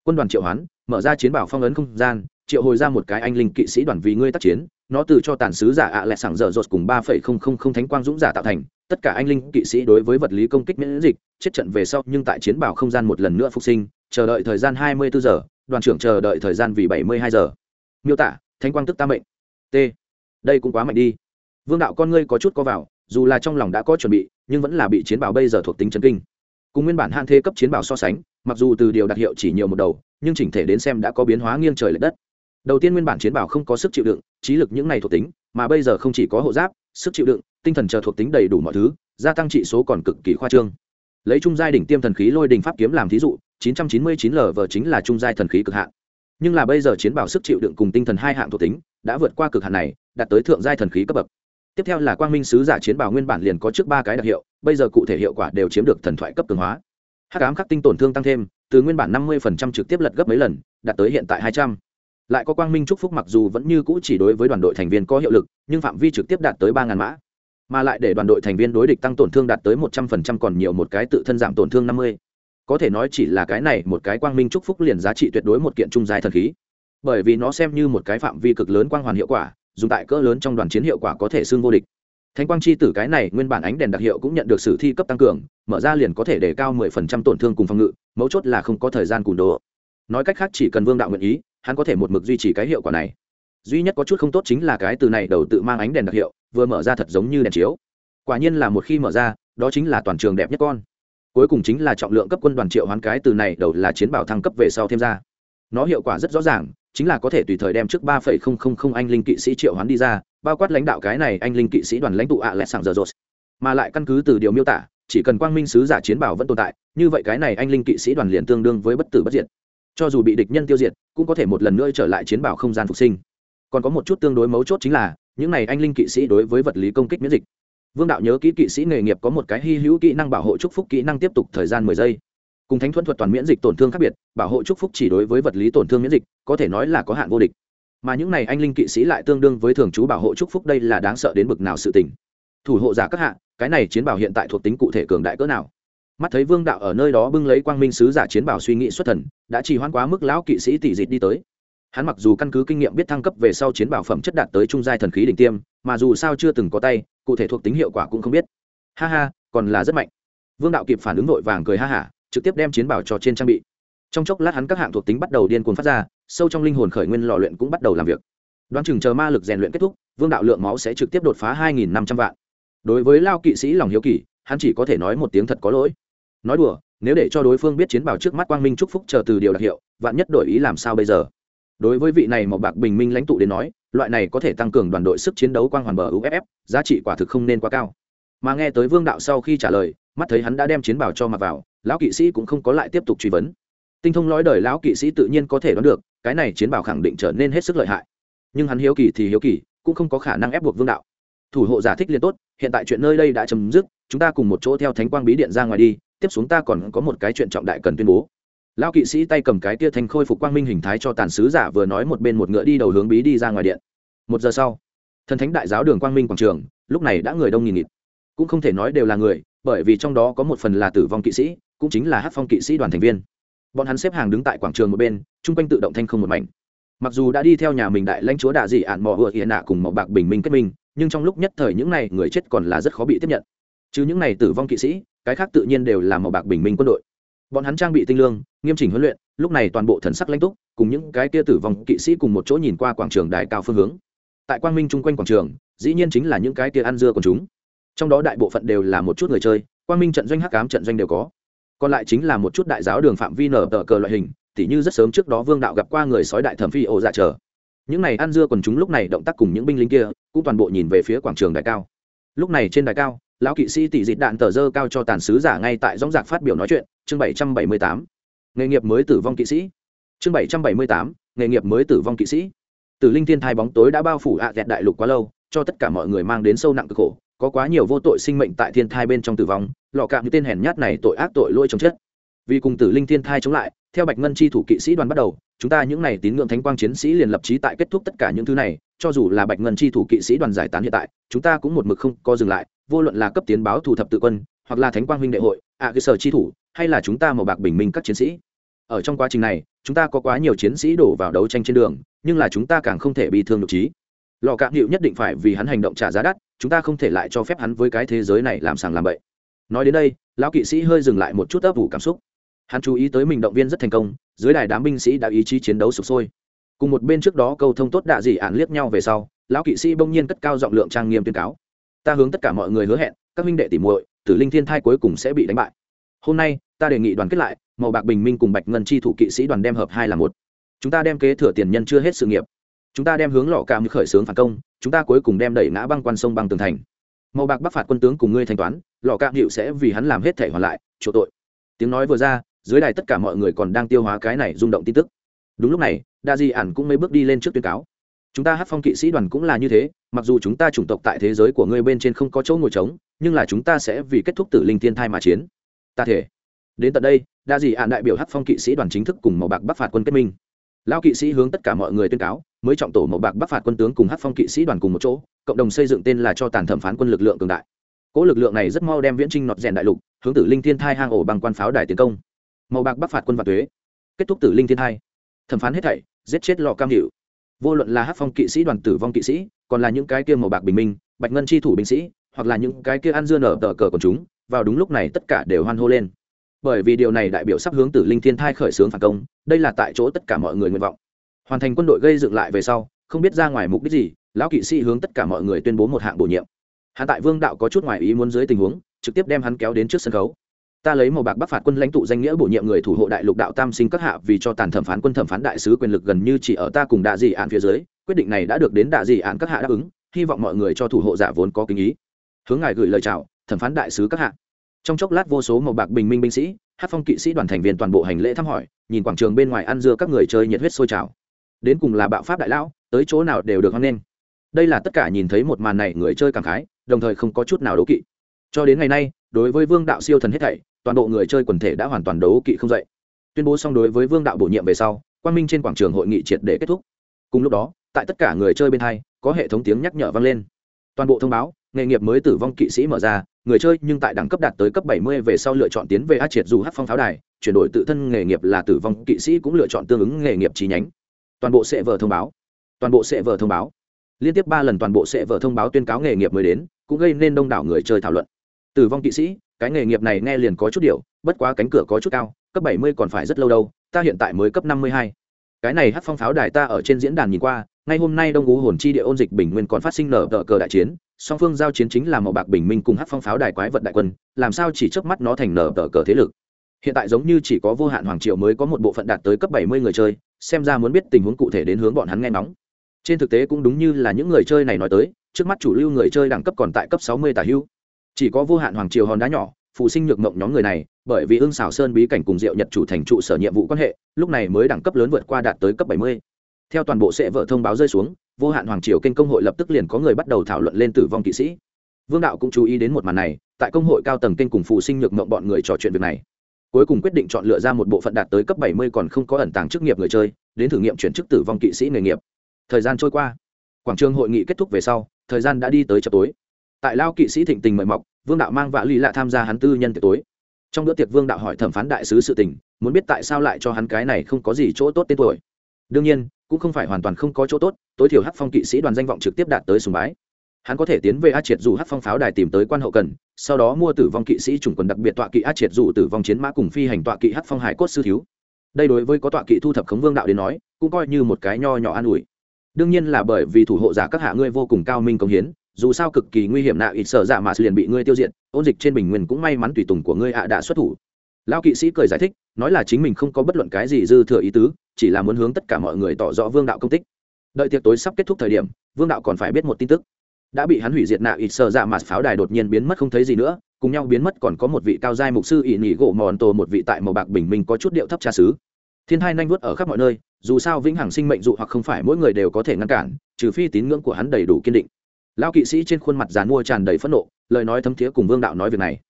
Quân đoàn triệu hoán, mở ra chiến bảo phong ấn không gian triệu hồi ra một cái anh linh kỵ sĩ đoàn vì ngươi tác chiến, nó từ cho tàn sứ giả ạ à lẹ sảng dở dột cùng ba phẩy không không không thánh quang dũng giả tạo thành, tất cả anh linh kỵ sĩ đối với vật lý công kích miễn dịch, chết trận về sau, nhưng tại chiến bảo không gian một lần nữa phục sinh, chờ đợi thời gian hai mươi bốn giờ, đoàn trưởng chờ đợi thời gian vì bảy mươi hai giờ. Miêu tả, thánh quang tức tam mệnh. T. Đây cũng quá mạnh đi. Vương đạo con ngươi có chút có vào, dù là trong lòng đã có chuẩn bị, nhưng vẫn là bị chiến bảo bây giờ thuộc tính chân kinh. Cùng nguyên bản hạn thế cấp chiến bảo so sánh, mặc dù từ điều đặc hiệu chỉ nhiều một đầu, nhưng chỉnh thể đến xem đã có biến hóa nghiêng trời l ệ đất đầu tiên nguyên bản chiến bảo không có sức chịu đựng, trí lực những này thuộc tính, mà bây giờ không chỉ có hộ giáp, sức chịu đựng, tinh thần chờ thuộc tính đầy đủ mọi thứ, gia tăng trị số còn cực kỳ khoa trương. Lấy trung giai đỉnh tiêm thần khí lôi đình pháp kiếm làm thí dụ 999 lv chính là trung giai thần khí cực hạn. Nhưng là bây giờ chiến bảo sức chịu đựng cùng tinh thần hai hạng thuộc tính, đã vượt qua cực hạn này, đạt tới thượng giai thần khí cấp bậc. Tiếp theo là quang minh sứ giả chiến bảo nguyên bản liền có trước ba cái đặc hiệu, bây giờ cụ thể hiệu quả đều chiếm được thần thoại cấp cường hóa. Hắc ám khắc tinh tổn thương tăng thêm, từ nguyên bản 50% trực tiếp lật gấp mấy lần, đạt tới hiện tại 200 lại có quang minh chúc phúc mặc dù vẫn như cũ chỉ đối với đoàn đội thành viên có hiệu lực, nhưng phạm vi trực tiếp đạt tới ba ngàn mã. Mà lại để đoàn đội thành viên đối địch tăng tổn thương đạt tới một trăm phần trăm còn nhiều một cái tự thân giảm tổn thương năm mươi. Có thể nói chỉ là cái này một cái quang minh chúc phúc liền giá trị tuyệt đối một kiện trung dài thần khí. Bởi vì nó xem như một cái phạm vi cực lớn quang hoàn hiệu quả, dùng tại cỡ lớn trong đoàn chiến hiệu quả có thể xương vô địch. Thánh quang chi tử cái này nguyên bản ánh đèn đặc hiệu cũng nhận được sử thi cấp tăng cường, mở ra liền có thể để cao mười phần trăm tổn thương cùng phòng ngự, mấu chốt là không có thời gian cùn đồ. Nói cách khác chỉ cần vương đạo nguyện ý hắn có thể một mực duy trì cái hiệu quả này. Duy nhất có chút không tốt chính là cái từ này đầu tự mang ánh đèn đặc hiệu, vừa mở ra thật giống như đèn chiếu. Quả nhiên là một khi mở ra, đó chính là toàn trường đẹp nhất con. Cuối cùng chính là trọng lượng cấp quân đoàn triệu hoán cái từ này đầu là chiến bảo thăng cấp về sau thêm ra. Nó hiệu quả rất rõ ràng, chính là có thể tùy thời đem trước ba phẩy không không không anh linh kỵ sĩ triệu hoán đi ra, bao quát lãnh đạo cái này anh linh kỵ sĩ đoàn lãnh tụ ạ lẽ sàng giờ rột. Mà lại căn cứ từ điều miêu tả, chỉ cần quang minh sứ giả chiến bảo vẫn tồn tại, như vậy cái này anh linh kỵ sĩ đoàn liền tương đương với bất tử bất diệt cho dù bị địch nhân tiêu diệt, cũng có thể một lần nữa trở lại chiến bảo không gian phục sinh. Còn có một chút tương đối mấu chốt chính là, những này anh linh kỵ sĩ đối với vật lý công kích miễn dịch. Vương đạo nhớ kỹ kỵ sĩ nghề nghiệp có một cái hy hữu kỹ năng bảo hộ chúc phúc kỹ năng tiếp tục thời gian mười giây. Cùng thánh thuẫn thuật toàn miễn dịch tổn thương khác biệt, bảo hộ chúc phúc chỉ đối với vật lý tổn thương miễn dịch, có thể nói là có hạn vô địch. Mà những này anh linh kỵ sĩ lại tương đương với thường trú bảo hộ chúc phúc đây là đáng sợ đến bực nào sự tình. Thủ hộ giả các hạ, cái này chiến bảo hiện tại thuộc tính cụ thể cường đại cỡ nào? Mắt thấy vương đạo ở nơi đó bưng lấy quang minh sứ giả chiến bảo suy nghĩ xuất thần, đã chỉ hoãn quá mức lão kỵ sĩ tỷ dịt đi tới. Hắn mặc dù căn cứ kinh nghiệm biết thăng cấp về sau chiến bảo phẩm chất đạt tới trung giai thần khí đỉnh tiêm, mà dù sao chưa từng có tay, cụ thể thuộc tính hiệu quả cũng không biết. Ha ha, còn là rất mạnh. Vương đạo kịp phản ứng vội vàng cười ha hả, trực tiếp đem chiến bảo cho trên trang bị. Trong chốc lát hắn các hạng thuộc tính bắt đầu điên cuồng phát ra, sâu trong linh hồn khởi nguyên lò luyện cũng bắt đầu làm việc. Đoán chừng chờ ma lực rèn luyện kết thúc, vương đạo lượng máu sẽ trực tiếp đột phá hai nghìn năm trăm vạn. Đối với lao kỵ sĩ lòng hiếu kỳ, hắn chỉ có thể nói một tiếng thật có lỗi nói đùa, nếu để cho đối phương biết chiến bảo trước mắt quang minh chúc phúc chờ từ điều đặc hiệu, vạn nhất đổi ý làm sao bây giờ? Đối với vị này một bạc bình minh lãnh tụ đến nói, loại này có thể tăng cường đoàn đội sức chiến đấu quang hoàn bờ uff giá trị quả thực không nên quá cao. Mà nghe tới vương đạo sau khi trả lời, mắt thấy hắn đã đem chiến bảo cho mặc vào, lão kỵ sĩ cũng không có lại tiếp tục truy vấn. Tinh thông lõi đời lão kỵ sĩ tự nhiên có thể đoán được, cái này chiến bảo khẳng định trở nên hết sức lợi hại. Nhưng hắn hiếu kỳ thì hiếu kỳ, cũng không có khả năng ép buộc vương đạo. Thủ hộ giả thích liền tốt, hiện tại chuyện nơi đây đã chấm dứt, chúng ta cùng một chỗ theo thánh quang bí điện ra ngoài đi tiếp xuống ta còn có một cái chuyện trọng đại cần tuyên bố. Lão kỵ sĩ tay cầm cái tia thanh khôi phục quang minh hình thái cho tàn sứ giả vừa nói một bên một ngựa đi đầu hướng bí đi ra ngoài điện. Một giờ sau, thần thánh đại giáo đường quang minh quảng trường, lúc này đã người đông nghìn nghịt. Cũng không thể nói đều là người, bởi vì trong đó có một phần là tử vong kỵ sĩ, cũng chính là hát phong kỵ sĩ đoàn thành viên. Bọn hắn xếp hàng đứng tại quảng trường một bên, chung quanh tự động thanh không một mảnh. Mặc dù đã đi theo nhà mình đại lãnh chúa đạ dị ạn mò hựa hiện nạ cùng mỏ bạc bình minh kết minh, nhưng trong lúc nhất thời những này người chết còn là rất khó bị tiếp nhận. Chứ những này tử vong kỵ sĩ cái khác tự nhiên đều là màu bạc bình minh quân đội. Bọn hắn trang bị tinh lương nghiêm chỉnh huấn luyện lúc này toàn bộ thần sắc lãnh túc cùng những cái kia tử vong kỵ sĩ cùng một chỗ nhìn qua quảng trường đài cao phương hướng. Tại quang minh chung quanh quảng trường dĩ nhiên chính là những cái kia ăn dưa của chúng. Trong đó đại bộ phận đều là một chút người chơi quang minh trận doanh hắc cám trận doanh đều có. Còn lại chính là một chút đại giáo đường phạm vi nở tờ cờ loại hình tỉ như rất sớm trước đó vương đạo gặp qua người sói đại thẩm phi ổ dạ trở, những này ăn dưa còn chúng lúc này động tác cùng những binh lính kia cũng toàn bộ nhìn về phía quảng trường đại cao. Lúc này trên đài cao lão kỵ sĩ tỷ dịt đạn tờ dơ cao cho tàn sứ giả ngay tại dõng dạc phát biểu nói chuyện, chương bảy trăm bảy mươi tám. Nghề nghiệp mới tử vong kỵ sĩ. Chương bảy trăm bảy mươi tám, nghề nghiệp mới tử vong kỵ sĩ. Tử linh thiên thai bóng tối đã bao phủ ạ à đại lục quá lâu, cho tất cả mọi người mang đến sâu nặng cực khổ, có quá nhiều vô tội sinh mệnh tại thiên thai bên trong tử vong, lọ cạm như tên hèn nhát này tội ác tội lỗi trong chất vì cùng tử linh thiên thai chống lại, theo bạch ngân chi thủ kỵ sĩ đoàn bắt đầu, chúng ta những n à y tín ngưỡng thánh quang chiến sĩ liền lập trí tại kết thúc tất cả những thứ này, cho dù là bạch ngân chi thủ kỵ sĩ đoàn giải tán hiện tại, chúng ta cũng một mực không có dừng lại vô luận là cấp tiến báo thủ thập tự quân, hoặc là thánh quang huynh đệ hội, ạ cơ sở chi thủ, hay là chúng ta màu bạc bình minh các chiến sĩ. Ở trong quá trình này, chúng ta có quá nhiều chiến sĩ đổ vào đấu tranh trên đường, nhưng là chúng ta càng không thể bị thương nhục trí. Lò cạm hiệu nhất định phải vì hắn hành động trả giá đắt, chúng ta không thể lại cho phép hắn với cái thế giới này làm sàng làm bậy. Nói đến đây, lão kỵ sĩ hơi dừng lại một chút ấp ủ cảm xúc. Hắn chú ý tới mình động viên rất thành công, dưới đài đám binh sĩ đã ý chí chiến đấu sụp sôi. Cùng một bên trước đó câu thông tốt đạ dị ạn liếc nhau về sau, lão kỵ sĩ bỗng nhiên cất cao giọng lượng trang nghiêm tuyên cáo ta hướng tất cả mọi người hứa hẹn, các minh đệ tỉ muội, tử linh thiên thai cuối cùng sẽ bị đánh bại. Hôm nay, ta đề nghị đoàn kết lại, màu bạc bình minh cùng bạch ngân chi thủ kỵ sĩ đoàn đem hợp hai là một. Chúng ta đem kế thừa tiền nhân chưa hết sự nghiệp. Chúng ta đem hướng lọ cảm khởi xướng phản công, chúng ta cuối cùng đem đẩy ngã băng quan sông băng tường thành. Màu bạc bắc phạt quân tướng cùng ngươi thanh toán, lọ cạm hiệu sẽ vì hắn làm hết thể hoàn lại, chỗ tội. Tiếng nói vừa ra, dưới đài tất cả mọi người còn đang tiêu hóa cái này rung động tin tức. Đúng lúc này, đa di ản cũng mấy bước đi lên trước tuyên cáo chúng ta hát phong kỵ sĩ đoàn cũng là như thế, mặc dù chúng ta chủng tộc tại thế giới của ngươi bên trên không có chỗ ngồi trống, nhưng là chúng ta sẽ vì kết thúc tử linh thiên thai mà chiến. Ta thể. Đến tận đây, đa dị hạn đại biểu hát phong kỵ sĩ đoàn chính thức cùng màu bạc bắc phạt quân kết minh. Lao kỵ sĩ hướng tất cả mọi người tuyên cáo, mới trọng tổ màu bạc bắc phạt quân tướng cùng hát phong kỵ sĩ đoàn cùng một chỗ, cộng đồng xây dựng tên là cho tàn thẩm phán quân lực lượng cường đại. Cỗ lực lượng này rất mau đem viễn trinh nọt rèn đại lục, hướng tử linh thiên thai hang ổ bằng quan pháo đài tiến công. Màu bạc bắc phạt quân và thuế kết thúc tử linh thiên thai. Thẩm phán hết thảy, giết chết lò cam hiệu vô luận là hát phong kỵ sĩ đoàn tử vong kỵ sĩ, còn là những cái kia màu bạc bình minh, bạch ngân chi thủ binh sĩ, hoặc là những cái kia ăn dưa nở tờ cờ của chúng, vào đúng lúc này tất cả đều hoan hô lên. Bởi vì điều này đại biểu sắp hướng tử linh thiên thai khởi xướng phản công, đây là tại chỗ tất cả mọi người nguyện vọng. Hoàn thành quân đội gây dựng lại về sau, không biết ra ngoài mục đích gì, lão kỵ sĩ hướng tất cả mọi người tuyên bố một hạng bổ nhiệm. Hạ tại vương đạo có chút ngoài ý muốn dưới tình huống, trực tiếp đem hắn kéo đến trước sân khấu ta lấy màu bạc bắc phạt quân lãnh tụ danh nghĩa bổ nhiệm người thủ hộ đại lục đạo tam sinh các hạ vì cho tàn thẩm phán quân thẩm phán đại sứ quyền lực gần như chỉ ở ta cùng đạ dị án phía dưới, quyết định này đã được đến đạ dị án các hạ đáp ứng, hy vọng mọi người cho thủ hộ giả vốn có kinh ý. Hướng ngài gửi lời chào, thẩm phán đại sứ các hạ. Trong chốc lát vô số màu bạc bình minh binh sĩ, hát phong kỵ sĩ đoàn thành viên toàn bộ hành lễ thăm hỏi, nhìn quảng trường bên ngoài ăn dưa các người chơi nhiệt huyết sôi trào. Đến cùng là bạo pháp đại lão, tới chỗ nào đều được hoan nghênh. Đây là tất cả nhìn thấy một màn này người chơi cảm khái, đồng thời không có chút nào đấu kỵ. Cho đến ngày nay, đối với vương đạo siêu thần hết thảy toàn bộ người chơi quần thể đã hoàn toàn đấu kỵ không dậy. Tuyên bố xong đối với vương đạo bổ nhiệm về sau quan minh trên quảng trường hội nghị triệt để kết thúc. Cùng lúc đó, tại tất cả người chơi bên hai, có hệ thống tiếng nhắc nhở vang lên. Toàn bộ thông báo, nghề nghiệp mới tử vong kỵ sĩ mở ra, người chơi nhưng tại đẳng cấp đạt tới cấp 70 về sau lựa chọn tiến về át triệt dù hát phong pháo đài, chuyển đổi tự thân nghề nghiệp là tử vong kỵ sĩ cũng lựa chọn tương ứng nghề nghiệp chi nhánh. Toàn bộ sẽ vờ thông báo. Toàn bộ sẽ vờ thông báo. Liên tiếp ba lần toàn bộ sẽ vờ thông báo tuyên cáo nghề nghiệp mới đến, cũng gây nên đông đảo người chơi thảo luận. Tử vong kỵ sĩ cái nghề nghiệp này nghe liền có chút điều, bất quá cánh cửa có chút cao, cấp 70 còn phải rất lâu đâu, ta hiện tại mới cấp 52. cái này hát phong pháo đài ta ở trên diễn đàn nhìn qua, ngay hôm nay đông ú hồn chi địa ôn dịch bình nguyên còn phát sinh nở tờ cờ đại chiến, song phương giao chiến chính là màu bạc bình minh cùng hát phong pháo đài quái vật đại quân, làm sao chỉ trước mắt nó thành nở tờ cờ thế lực. Hiện tại giống như chỉ có vô hạn hoàng triệu mới có một bộ phận đạt tới cấp 70 người chơi, xem ra muốn biết tình huống cụ thể đến hướng bọn hắn nghe nóng trên thực tế cũng đúng như là những người chơi này nói tới, trước mắt chủ lưu người chơi đẳng cấp còn tại cấp 60 tả hưu chỉ có vô hạn hoàng triều hòn đá nhỏ phụ sinh nhược mộng nhóm người này, bởi vì ưng xảo sơn bí cảnh cùng diệu nhật chủ thành trụ sở nhiệm vụ quan hệ, lúc này mới đẳng cấp lớn vượt qua đạt tới cấp 70. theo toàn bộ sẽ vợ thông báo rơi xuống, vô hạn hoàng triều kênh công hội lập tức liền có người bắt đầu thảo luận lên tử vong kỵ sĩ. Vương đạo cũng chú ý đến một màn này, tại công hội cao tầng kênh cùng phụ sinh nhược mộng bọn người trò chuyện việc này. Cuối cùng quyết định chọn lựa ra một bộ phận đạt tới cấp 70 còn không có ẩn tàng chức nghiệp người chơi, đến thử nghiệm chuyển chức tử vong kỵ sĩ nghề nghiệp. Thời gian trôi qua. Quảng trường hội nghị kết thúc về sau, thời gian đã đi tới chợ tối tại lao kỵ sĩ thịnh tình mời mọc, vương đạo mang vạ lý lạ tham gia hắn tư nhân tiệc tối. Trong bữa tiệc vương đạo hỏi thẩm phán đại sứ sự tình, muốn biết tại sao lại cho hắn cái này không có gì chỗ tốt tên tuổi. Đương nhiên, cũng không phải hoàn toàn không có chỗ tốt, tối thiểu hắc phong kỵ sĩ đoàn danh vọng trực tiếp đạt tới sùng bái. Hắn có thể tiến về a triệt dù hắc phong pháo đài tìm tới quan hậu cần, sau đó mua tử vong kỵ sĩ chủng quần đặc biệt tọa kỵ a triệt dù tử vong chiến mã cùng phi hành tọa kỵ hắc phong hải cốt sư thiếu. Đây đối với có tọa kỵ thu thập khống vương đạo đến nói, cũng coi như một cái nho nhỏ an ủi. Đương nhiên là bởi vì thủ hộ giả các hạ ngươi vô cùng cao minh công hiến dù sao cực kỳ nguy hiểm nạ ít sợ dạ mà liền bị ngươi tiêu diệt, ôn dịch trên bình nguyên cũng may mắn tùy tùng của ngươi ạ đã xuất thủ. Lao kỵ sĩ cười giải thích, nói là chính mình không có bất luận cái gì dư thừa ý tứ, chỉ là muốn hướng tất cả mọi người tỏ rõ vương đạo công tích. Đợi tiệc tối sắp kết thúc thời điểm, vương đạo còn phải biết một tin tức. Đã bị hắn hủy diệt nạ ít sợ dạ mà pháo đài đột nhiên biến mất không thấy gì nữa, cùng nhau biến mất còn có một vị cao giai mục sư ỵ nhị gỗ mòn tổ một vị tại màu bạc bình minh có chút điệu thấp tra xứ. Thiên hai nanh vuốt ở khắp mọi nơi, dù sao vĩnh hằng sinh mệnh dụ hoặc không phải mỗi người đều có thể ngăn cản, trừ phi tín ngưỡng của hắn đầy đủ kiên định lao kỵ sĩ trên khuôn mặt dàn mua tràn đầy phẫn nộ, lời nói thấm thiế cùng vương đạo nói việc này.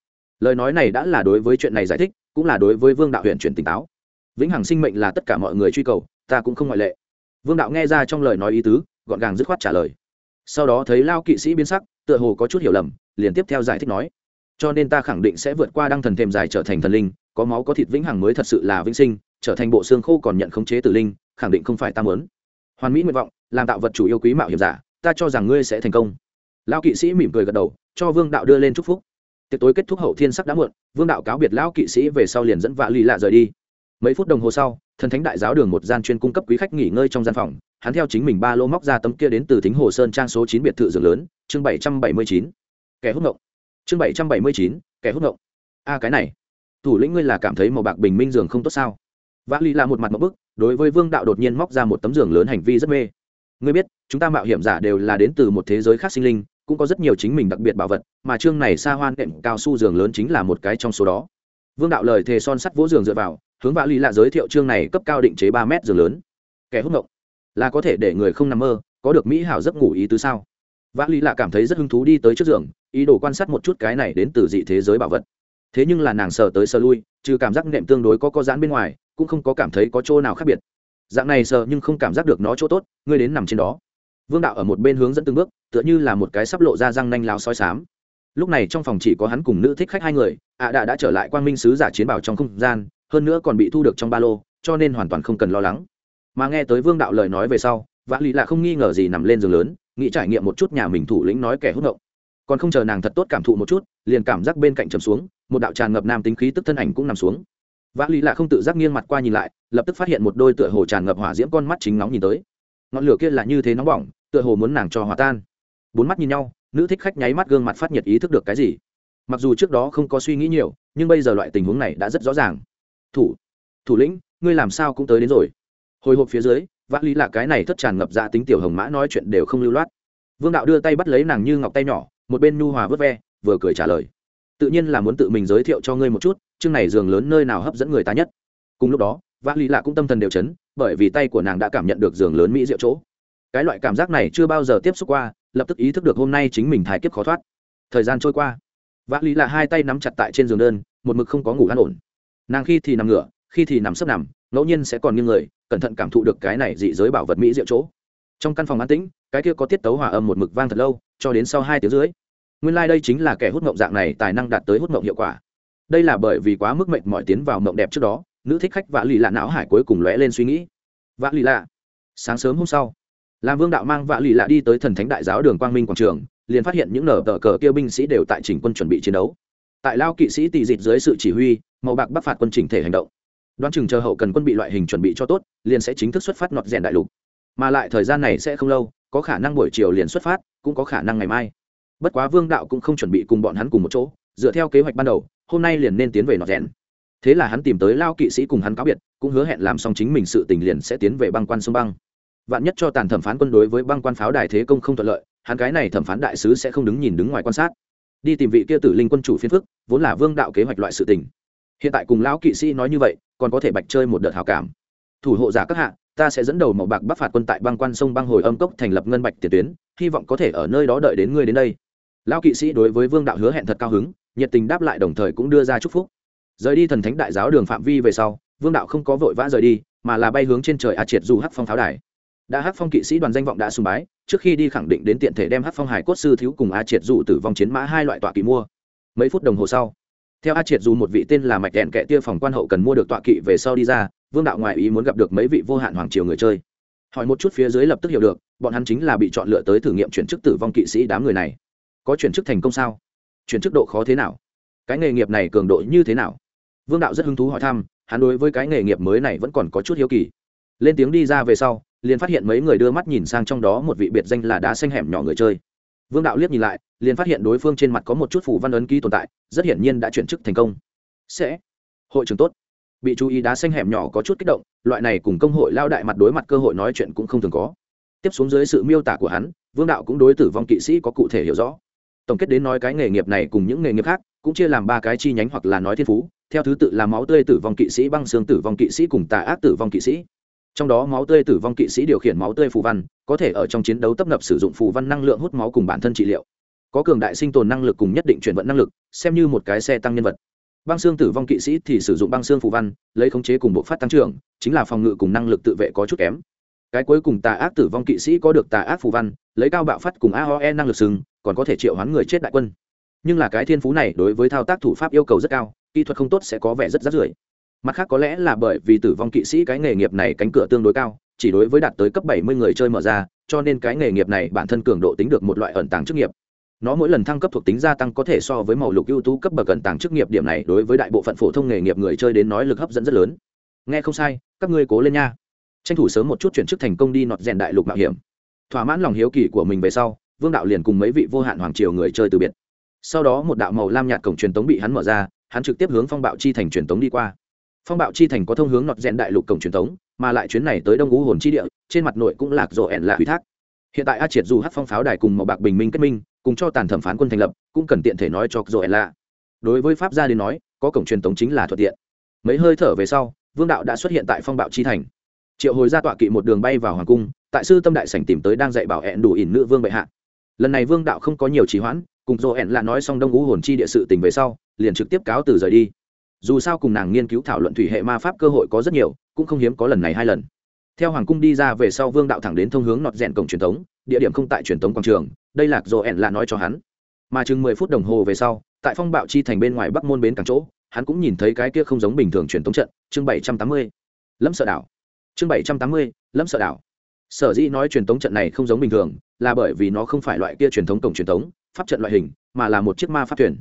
Lời nói này đã là đối với chuyện này giải thích, cũng là đối với vương đạo huyện chuyển tỉnh táo. Vĩnh hằng sinh mệnh là tất cả mọi người truy cầu, ta cũng không ngoại lệ. Vương đạo nghe ra trong lời nói ý tứ, gọn gàng dứt khoát trả lời. Sau đó thấy lao kỵ sĩ biến sắc, tựa hồ có chút hiểu lầm, liền tiếp theo giải thích nói. Cho nên ta khẳng định sẽ vượt qua đăng thần thêm dài trở thành thần linh, có máu có thịt vĩnh hằng mới thật sự là vĩnh sinh, trở thành bộ xương khô còn nhận khống chế tử linh, khẳng định không phải ta muốn. Hoàn mỹ nguyện vọng, làm tạo vật chủ yêu quý mạo hiểm giả ta cho rằng ngươi sẽ thành công. Lão kỵ sĩ mỉm cười gật đầu, cho vương đạo đưa lên chúc phúc. Tiệc tối kết thúc hậu thiên sắc đã muộn, vương đạo cáo biệt lão kỵ sĩ về sau liền dẫn vạ lì lạ rời đi. Mấy phút đồng hồ sau, thần thánh đại giáo đường một gian chuyên cung cấp quý khách nghỉ ngơi trong gian phòng, hắn theo chính mình ba lô móc ra tấm kia đến từ thính hồ sơn trang số chín biệt thự giường lớn, chương bảy trăm bảy mươi chín. Kẻ hút ngộng. Chương bảy trăm bảy mươi chín, kẻ hút ngộng. A, cái này. Thủ lĩnh ngươi là cảm thấy màu bạc bình minh giường không tốt sao? Vã lì là một mặt mẫu bức, đối với vương đạo đột nhiên móc ra một tấm giường lớn hành vi rất mê ngươi biết, chúng ta mạo hiểm giả đều là đến từ một thế giới khác sinh linh, cũng có rất nhiều chính mình đặc biệt bảo vật, mà chương này xa hoan đệm cao su giường lớn chính là một cái trong số đó. Vương đạo lời thề son sắt vỗ giường dựa vào, hướng vã lý lạ giới thiệu chương này cấp cao định chế ba mét giường lớn. Kẻ hút động là có thể để người không nằm mơ, có được mỹ hảo giấc ngủ ý tứ sao? Vã lý lạ cảm thấy rất hứng thú đi tới trước giường, ý đồ quan sát một chút cái này đến từ dị thế giới bảo vật. Thế nhưng là nàng sờ tới sờ lui, trừ cảm giác nệm tương đối có có giãn bên ngoài, cũng không có cảm thấy có chỗ nào khác biệt dạng này sờ nhưng không cảm giác được nó chỗ tốt, ngươi đến nằm trên đó. Vương đạo ở một bên hướng dẫn từng bước, tựa như là một cái sắp lộ ra răng nanh lao soi sám lúc này trong phòng chỉ có hắn cùng nữ thích khách hai người, ạ à đã đã trở lại quang minh sứ giả chiến bảo trong không gian, hơn nữa còn bị thu được trong ba lô, cho nên hoàn toàn không cần lo lắng. Mà nghe tới vương đạo lời nói về sau, vã lì là không nghi ngờ gì nằm lên giường lớn, nghĩ trải nghiệm một chút nhà mình thủ lĩnh nói kẻ hút động còn không chờ nàng thật tốt cảm thụ một chút, liền cảm giác bên cạnh chầm xuống, một đạo tràn ngập nam tính khí tức thân ảnh cũng nằm xuống vã lý lạ không tự giác nghiêng mặt qua nhìn lại, lập tức phát hiện một đôi tựa hồ tràn ngập hỏa diễm con mắt chính nóng nhìn tới. Ngọn lửa kia là như thế nóng bỏng, tựa hồ muốn nàng cho hòa tan. Bốn mắt nhìn nhau, nữ thích khách nháy mắt gương mặt phát nhiệt ý thức được cái gì. Mặc dù trước đó không có suy nghĩ nhiều, nhưng bây giờ loại tình huống này đã rất rõ ràng. Thủ thủ lĩnh, ngươi làm sao cũng tới đến rồi. Hồi hộp phía dưới, vã lý là cái này thất tràn ngập dạ tính tiểu hồng mã nói chuyện đều không lưu loát. Vương đạo đưa tay bắt lấy nàng như ngọc tay nhỏ, một bên nhu hòa vớt ve, vừa cười trả lời tự nhiên là muốn tự mình giới thiệu cho ngươi một chút, chương này giường lớn nơi nào hấp dẫn người ta nhất. Cùng lúc đó vác lý lạ cũng tâm thần đều chấn, bởi vì tay của nàng đã cảm nhận được giường lớn mỹ diệu chỗ. Cái loại cảm giác này chưa bao giờ tiếp xúc qua, lập tức ý thức được hôm nay chính mình thái kiếp khó thoát. Thời gian trôi qua vác lý lạ hai tay nắm chặt tại trên giường đơn, một mực không có ngủ an ổn. Nàng khi thì nằm ngửa, khi thì nằm sấp nằm, ngẫu nhiên sẽ còn nghiêng người, cẩn thận cảm thụ được cái này dị giới bảo vật mỹ diệu chỗ. Trong căn phòng an tĩnh, cái kia có tiết tấu hòa âm một mực vang thật lâu, cho đến sau hai tiếng dưới nguyên lai、like、đây chính là kẻ hút mộng dạng này tài năng đạt tới hút mộng hiệu quả. Đây là bởi vì quá mức mệnh mọi tiến vào mộng đẹp trước đó, nữ thích khách vã lì lạ não hải cuối cùng lóe lên suy nghĩ. Vã lì lạ, sáng sớm hôm sau, làm vương đạo mang vã lì lạ đi tới thần thánh đại giáo đường quang minh quảng trường, liền phát hiện những nở tờ cờ kia binh sĩ đều tại chỉnh quân chuẩn bị chiến đấu. Tại lao kỵ sĩ tỳ dịt dưới sự chỉ huy, màu bạc bắc phạt quân chỉnh thể hành động. Đoán chừng chờ hậu cần quân bị loại hình chuẩn bị cho tốt, liền sẽ chính thức xuất phát nọt rèn đại lục. Mà lại thời gian này sẽ không lâu, có khả năng buổi chiều liền xuất phát, cũng có khả năng ngày mai bất quá vương đạo cũng không chuẩn bị cùng bọn hắn cùng một chỗ, dựa theo kế hoạch ban đầu, hôm nay liền nên tiến về nọt rèn thế là hắn tìm tới lao kỵ sĩ cùng hắn cáo biệt, cũng hứa hẹn làm xong chính mình sự tình liền sẽ tiến về băng quan sông băng. Vạn nhất cho tàn thẩm phán quân đối với băng quan pháo đài thế công không thuận lợi, hắn cái này thẩm phán đại sứ sẽ không đứng nhìn đứng ngoài quan sát. Đi tìm vị kia tử linh quân chủ phiên phức, vốn là vương đạo kế hoạch loại sự tình. Hiện tại cùng lão kỵ sĩ nói như vậy, còn có thể bạch chơi một đợt hào cảm. Thủ hộ giả các hạ, ta sẽ dẫn đầu màu bạc bắc phạt quân tại băng quan sông băng hồi âm cốc thành lập ngân bạch tiền tuyến, hy vọng có thể ở nơi đó đợi đến ngươi đến đây lão kỵ sĩ đối với vương đạo hứa hẹn thật cao hứng, nhiệt tình đáp lại đồng thời cũng đưa ra chúc phúc. Rời đi thần thánh đại giáo đường phạm vi về sau, vương đạo không có vội vã rời đi, mà là bay hướng trên trời a triệt dù hắc phong pháo đài. Đã hắc phong kỵ sĩ đoàn danh vọng đã sùng bái, trước khi đi khẳng định đến tiện thể đem hắc phong hải cốt sư thiếu cùng a triệt dù tử vong chiến mã hai loại tọa kỵ mua. Mấy phút đồng hồ sau, theo a triệt dù một vị tên là mạch đèn kệ tia phòng quan hậu cần mua được tọa kỵ về sau đi ra, vương đạo ngoại ý muốn gặp được mấy vị vô hạn hoàng triều người chơi. Hỏi một chút phía dưới lập tức hiểu được, bọn hắn chính là bị chọn lựa tới thử nghiệm chuyển chức tử vong kỵ sĩ đám người này có chuyển chức thành công sao? Chuyển chức độ khó thế nào? Cái nghề nghiệp này cường độ như thế nào? Vương đạo rất hứng thú hỏi thăm, hắn đối với cái nghề nghiệp mới này vẫn còn có chút hiếu kỳ. Lên tiếng đi ra về sau, liền phát hiện mấy người đưa mắt nhìn sang trong đó một vị biệt danh là đá xanh hẻm nhỏ người chơi. Vương đạo liếc nhìn lại, liền phát hiện đối phương trên mặt có một chút phủ văn ấn ký tồn tại, rất hiển nhiên đã chuyển chức thành công. Sẽ. Hội trường tốt. Bị chú ý đá xanh hẻm nhỏ có chút kích động, loại này cùng công hội lao đại mặt đối mặt cơ hội nói chuyện cũng không thường có. Tiếp xuống dưới sự miêu tả của hắn, vương đạo cũng đối tử vong kỵ sĩ có cụ thể hiểu rõ tổng kết đến nói cái nghề nghiệp này cùng những nghề nghiệp khác, cũng chia làm ba cái chi nhánh hoặc là nói thiên phú. Theo thứ tự là máu tươi tử vong kỵ sĩ băng xương tử vong kỵ sĩ cùng tà ác tử vong kỵ sĩ. Trong đó máu tươi tử vong kỵ sĩ điều khiển máu tươi phù văn, có thể ở trong chiến đấu tấp nập sử dụng phù văn năng lượng hút máu cùng bản thân trị liệu. Có cường đại sinh tồn năng lực cùng nhất định chuyển vận năng lực, xem như một cái xe tăng nhân vật. Băng xương tử vong kỵ sĩ thì sử dụng băng xương phù văn, lấy khống chế cùng bộ phát tăng trưởng, chính là phòng ngự cùng năng lực tự vệ có chút kém. Cái cuối cùng tà ác tử vong kỵ sĩ có được tà ác phù văn, lấy cao bạo phát cùng aoe năng lực sừng còn có thể triệu hoán người chết đại quân. Nhưng là cái thiên phú này đối với thao tác thủ pháp yêu cầu rất cao, kỹ thuật không tốt sẽ có vẻ rất rát rưởi. Mặt khác có lẽ là bởi vì tử vong kỵ sĩ cái nghề nghiệp này cánh cửa tương đối cao, chỉ đối với đạt tới cấp bảy mươi người chơi mở ra, cho nên cái nghề nghiệp này bản thân cường độ tính được một loại ẩn tàng chức nghiệp. Nó mỗi lần thăng cấp thuộc tính gia tăng có thể so với màu lục ưu tú cấp bậc ẩn tàng chức nghiệp điểm này đối với đại bộ phận phổ thông nghề nghiệp người chơi đến nói lực hấp dẫn rất lớn. Nghe không sai, các ngươi cố lên nha. Tranh thủ sớm một chút chuyển chức thành công đi nọt rèn đại lục mạo hiểm. Thỏa mãn lòng hiếu kỳ của mình về sau vương đạo liền cùng mấy vị vô hạn hoàng triều người chơi từ biệt. Sau đó một đạo màu lam nhạt cổng truyền tống bị hắn mở ra, hắn trực tiếp hướng phong bạo chi thành truyền tống đi qua. Phong bạo chi thành có thông hướng nọt rèn đại lục cổng truyền tống, mà lại chuyến này tới đông ngũ hồn chi địa, trên mặt nội cũng lạc rộ ẻn là ủy thác. Hiện tại a triệt dù hát phong pháo đài cùng màu bạc bình minh kết minh, cùng cho tàn thẩm phán quân thành lập, cũng cần tiện thể nói cho rộ ẻn lạ. Đối với pháp gia đến nói, có cổng truyền tống chính là thuận tiện. Mấy hơi thở về sau, vương đạo đã xuất hiện tại phong bạo chi thành. Triệu hồi ra tọa kỵ một đường bay vào hoàng cung, tại sư tâm đại sảnh tìm tới đang dạy bảo hẹn đủ ỉn nữ vương bệ hạ lần này vương đạo không có nhiều trì hoãn, cùng dồ ẹn là nói xong đông ngũ hồn chi địa sự tình về sau, liền trực tiếp cáo từ rời đi. Dù sao cùng nàng nghiên cứu thảo luận thủy hệ ma pháp cơ hội có rất nhiều, cũng không hiếm có lần này hai lần. Theo hoàng cung đi ra về sau vương đạo thẳng đến thông hướng nọt rèn cổng truyền thống, địa điểm không tại truyền thống quảng trường, đây lạc dồ ẹn là nói cho hắn. Mà chừng mười phút đồng hồ về sau, tại phong bạo chi thành bên ngoài bắc môn bến cảng chỗ, hắn cũng nhìn thấy cái kia không giống bình thường truyền thống trận, chương bảy trăm tám mươi. Lâm sợ đảo. Chương bảy trăm tám mươi, lâm sợ đảo sở dĩ nói truyền thống trận này không giống bình thường, là bởi vì nó không phải loại kia truyền thống cổng truyền thống pháp trận loại hình, mà là một chiếc ma pháp thuyền.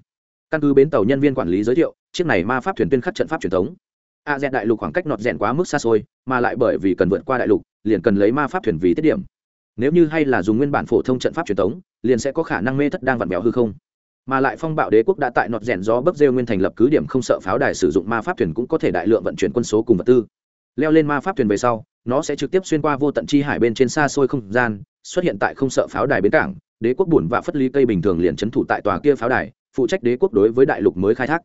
Căn cứ bến tàu nhân viên quản lý giới thiệu, chiếc này ma pháp thuyền tuyên khắc trận pháp truyền thống. A dẹn đại lục khoảng cách nọt rèn quá mức xa xôi, mà lại bởi vì cần vượt qua đại lục, liền cần lấy ma pháp thuyền vì tiết điểm. Nếu như hay là dùng nguyên bản phổ thông trận pháp truyền thống, liền sẽ có khả năng mê thất đang vặn béo hư không. Mà lại phong bạo đế quốc đã tại nọt rèn gió bấc rêu nguyên thành lập cứ điểm không sợ pháo đài sử dụng ma pháp thuyền cũng có thể đại lượng vận chuyển quân số cùng vật tư. Leo lên ma pháp thuyền về sau nó sẽ trực tiếp xuyên qua vô tận chi hải bên trên xa xôi không gian, xuất hiện tại không sợ pháo đài bến cảng, đế quốc bùn và phất ly cây bình thường liền trấn thủ tại tòa kia pháo đài, phụ trách đế quốc đối với đại lục mới khai thác.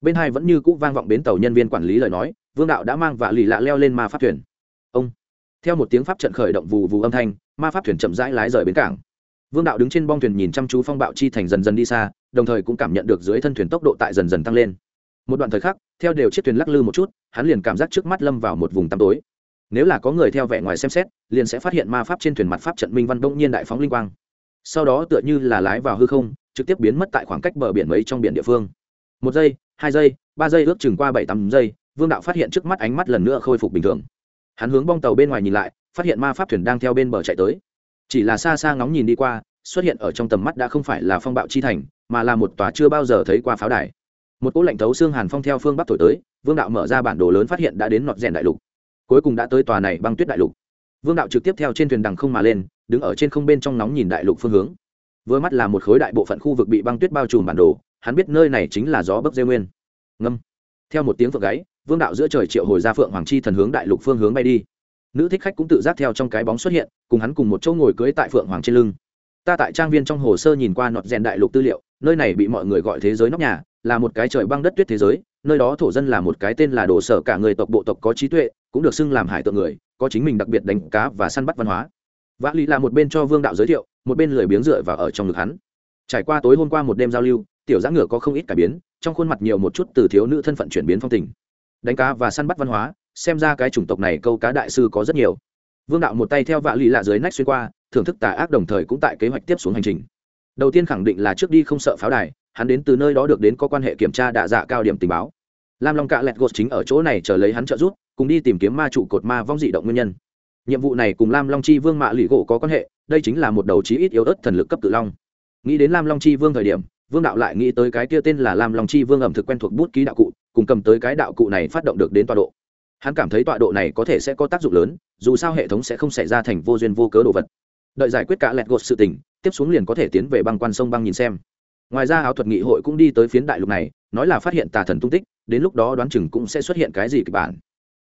Bên hai vẫn như cũ vang vọng bến tàu nhân viên quản lý lời nói, vương đạo đã mang vạ lì lạ leo lên ma pháp thuyền. Ông, theo một tiếng pháp trận khởi động vù vù âm thanh, ma pháp thuyền chậm rãi lái rời bến cảng. Vương đạo đứng trên bong thuyền nhìn chăm chú phong bạo chi thành dần dần đi xa, đồng thời cũng cảm nhận được dưới thân thuyền tốc độ tại dần dần tăng lên. Một đoạn thời khắc, theo đều chiếc thuyền lắc lư một chút, hắn liền cảm giác trước mắt lâm vào một vùng tăm tối nếu là có người theo vẻ ngoài xem xét, liền sẽ phát hiện ma pháp trên thuyền mặt pháp trận minh văn đông nhiên đại phóng linh quang. Sau đó tựa như là lái vào hư không, trực tiếp biến mất tại khoảng cách bờ biển mấy trong biển địa phương. Một giây, hai giây, ba giây ước chừng qua bảy tám giây, vương đạo phát hiện trước mắt ánh mắt lần nữa khôi phục bình thường. Hắn hướng bong tàu bên ngoài nhìn lại, phát hiện ma pháp thuyền đang theo bên bờ chạy tới. Chỉ là xa xa ngóng nhìn đi qua, xuất hiện ở trong tầm mắt đã không phải là phong bạo chi thành, mà là một tòa chưa bao giờ thấy qua pháo đài. Một cỗ lạnh thấu xương hàn phong theo phương bắc thổi tới, vương đạo mở ra bản đồ lớn phát hiện đã đến nọt rèn đại lục cuối cùng đã tới tòa này băng tuyết đại lục. Vương đạo trực tiếp theo trên thuyền đằng không mà lên, đứng ở trên không bên trong nóng nhìn đại lục phương hướng. Vừa mắt là một khối đại bộ phận khu vực bị băng tuyết bao trùm bản đồ, hắn biết nơi này chính là gió bấc dê nguyên. Ngâm. Theo một tiếng phượng gáy vương đạo giữa trời triệu hồi ra phượng hoàng chi thần hướng đại lục phương hướng bay đi. Nữ thích khách cũng tự giác theo trong cái bóng xuất hiện, cùng hắn cùng một chỗ ngồi cưới tại phượng hoàng trên lưng. Ta tại trang viên trong hồ sơ nhìn qua nọt rèn đại lục tư liệu, nơi này bị mọi người gọi thế giới nóc nhà, là một cái trời băng đất tuyết thế giới, nơi đó thổ dân là một cái tên là đồ sở, cả người tộc bộ tộc có trí tuệ cũng được xưng làm hải tượng người, có chính mình đặc biệt đánh cá và săn bắt văn hóa. Vã lý là một bên cho vương đạo giới thiệu, một bên lười biếng dựa và ở trong ngực hắn. Trải qua tối hôm qua một đêm giao lưu, tiểu giã ngựa có không ít cải biến, trong khuôn mặt nhiều một chút từ thiếu nữ thân phận chuyển biến phong tình. Đánh cá và săn bắt văn hóa, xem ra cái chủng tộc này câu cá đại sư có rất nhiều. Vương đạo một tay theo vạ lì lạ dưới nách xuyên qua, thưởng thức tà ác đồng thời cũng tại kế hoạch tiếp xuống hành trình. Đầu tiên khẳng định là trước đi không sợ pháo đài, hắn đến từ nơi đó được đến có quan hệ kiểm tra đạ dạ cao điểm tình báo. Lam long cạ lẹt gột chính ở chỗ này chờ lấy hắn trợ giúp cùng đi tìm kiếm ma trụ cột ma vong dị động nguyên nhân. Nhiệm vụ này cùng lam long chi vương mạ lụy gỗ có quan hệ, đây chính là một đầu chí ít yếu ớt thần lực cấp cự long. Nghĩ đến lam long chi vương thời điểm, vương đạo lại nghĩ tới cái kia tên là lam long chi vương ẩm thực quen thuộc bút ký đạo cụ, cùng cầm tới cái đạo cụ này phát động được đến tọa độ. Hắn cảm thấy tọa độ này có thể sẽ có tác dụng lớn, dù sao hệ thống sẽ không xảy ra thành vô duyên vô cớ đồ vật. Đợi giải quyết cả lẹt gột sự tình, tiếp xuống liền có thể tiến về băng quan sông băng nhìn xem. Ngoài ra áo thuật nghị hội cũng đi tới phiến đại lục này, nói là phát hiện tà thần tung tích, đến lúc đó đoán chừng cũng sẽ xuất hiện cái gì kịch bản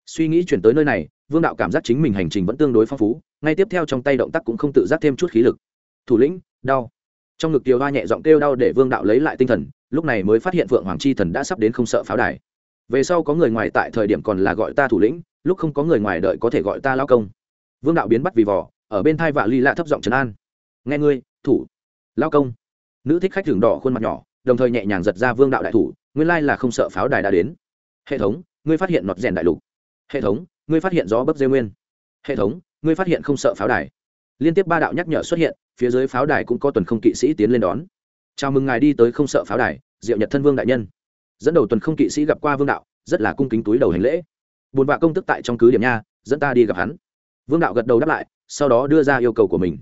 suy nghĩ chuyển tới nơi này, vương đạo cảm giác chính mình hành trình vẫn tương đối phong phú, ngay tiếp theo trong tay động tác cũng không tự giác thêm chút khí lực. Thủ lĩnh, đau. Trong ngực tiêu hoa nhẹ giọng kêu đau để vương đạo lấy lại tinh thần, lúc này mới phát hiện phượng hoàng chi thần đã sắp đến không sợ pháo đài. Về sau có người ngoài tại thời điểm còn là gọi ta thủ lĩnh, lúc không có người ngoài đợi có thể gọi ta lao công. Vương đạo biến bắt vì vỏ ở bên thai vạ ly lạ thấp giọng trấn an. Nghe ngươi, thủ. Lao công. Nữ thích khách thường đỏ khuôn mặt nhỏ, đồng thời nhẹ nhàng giật ra vương đạo đại thủ, nguyên lai là không sợ pháo đài đã đến. Hệ thống, ngươi phát hiện nọt rèn đại lục hệ thống, ngươi phát hiện gió bấc dê nguyên. Hệ thống, ngươi phát hiện không sợ pháo đài. Liên tiếp ba đạo nhắc nhở xuất hiện, phía dưới pháo đài cũng có tuần không kỵ sĩ tiến lên đón. Chào mừng ngài đi tới không sợ pháo đài, diệu nhật thân vương đại nhân. Dẫn đầu tuần không kỵ sĩ gặp qua vương đạo, rất là cung kính túi đầu hành lễ. Bùn bạ công tức tại trong cứ điểm nha, dẫn ta đi gặp hắn. Vương đạo gật đầu đáp lại, sau đó đưa ra yêu cầu của mình.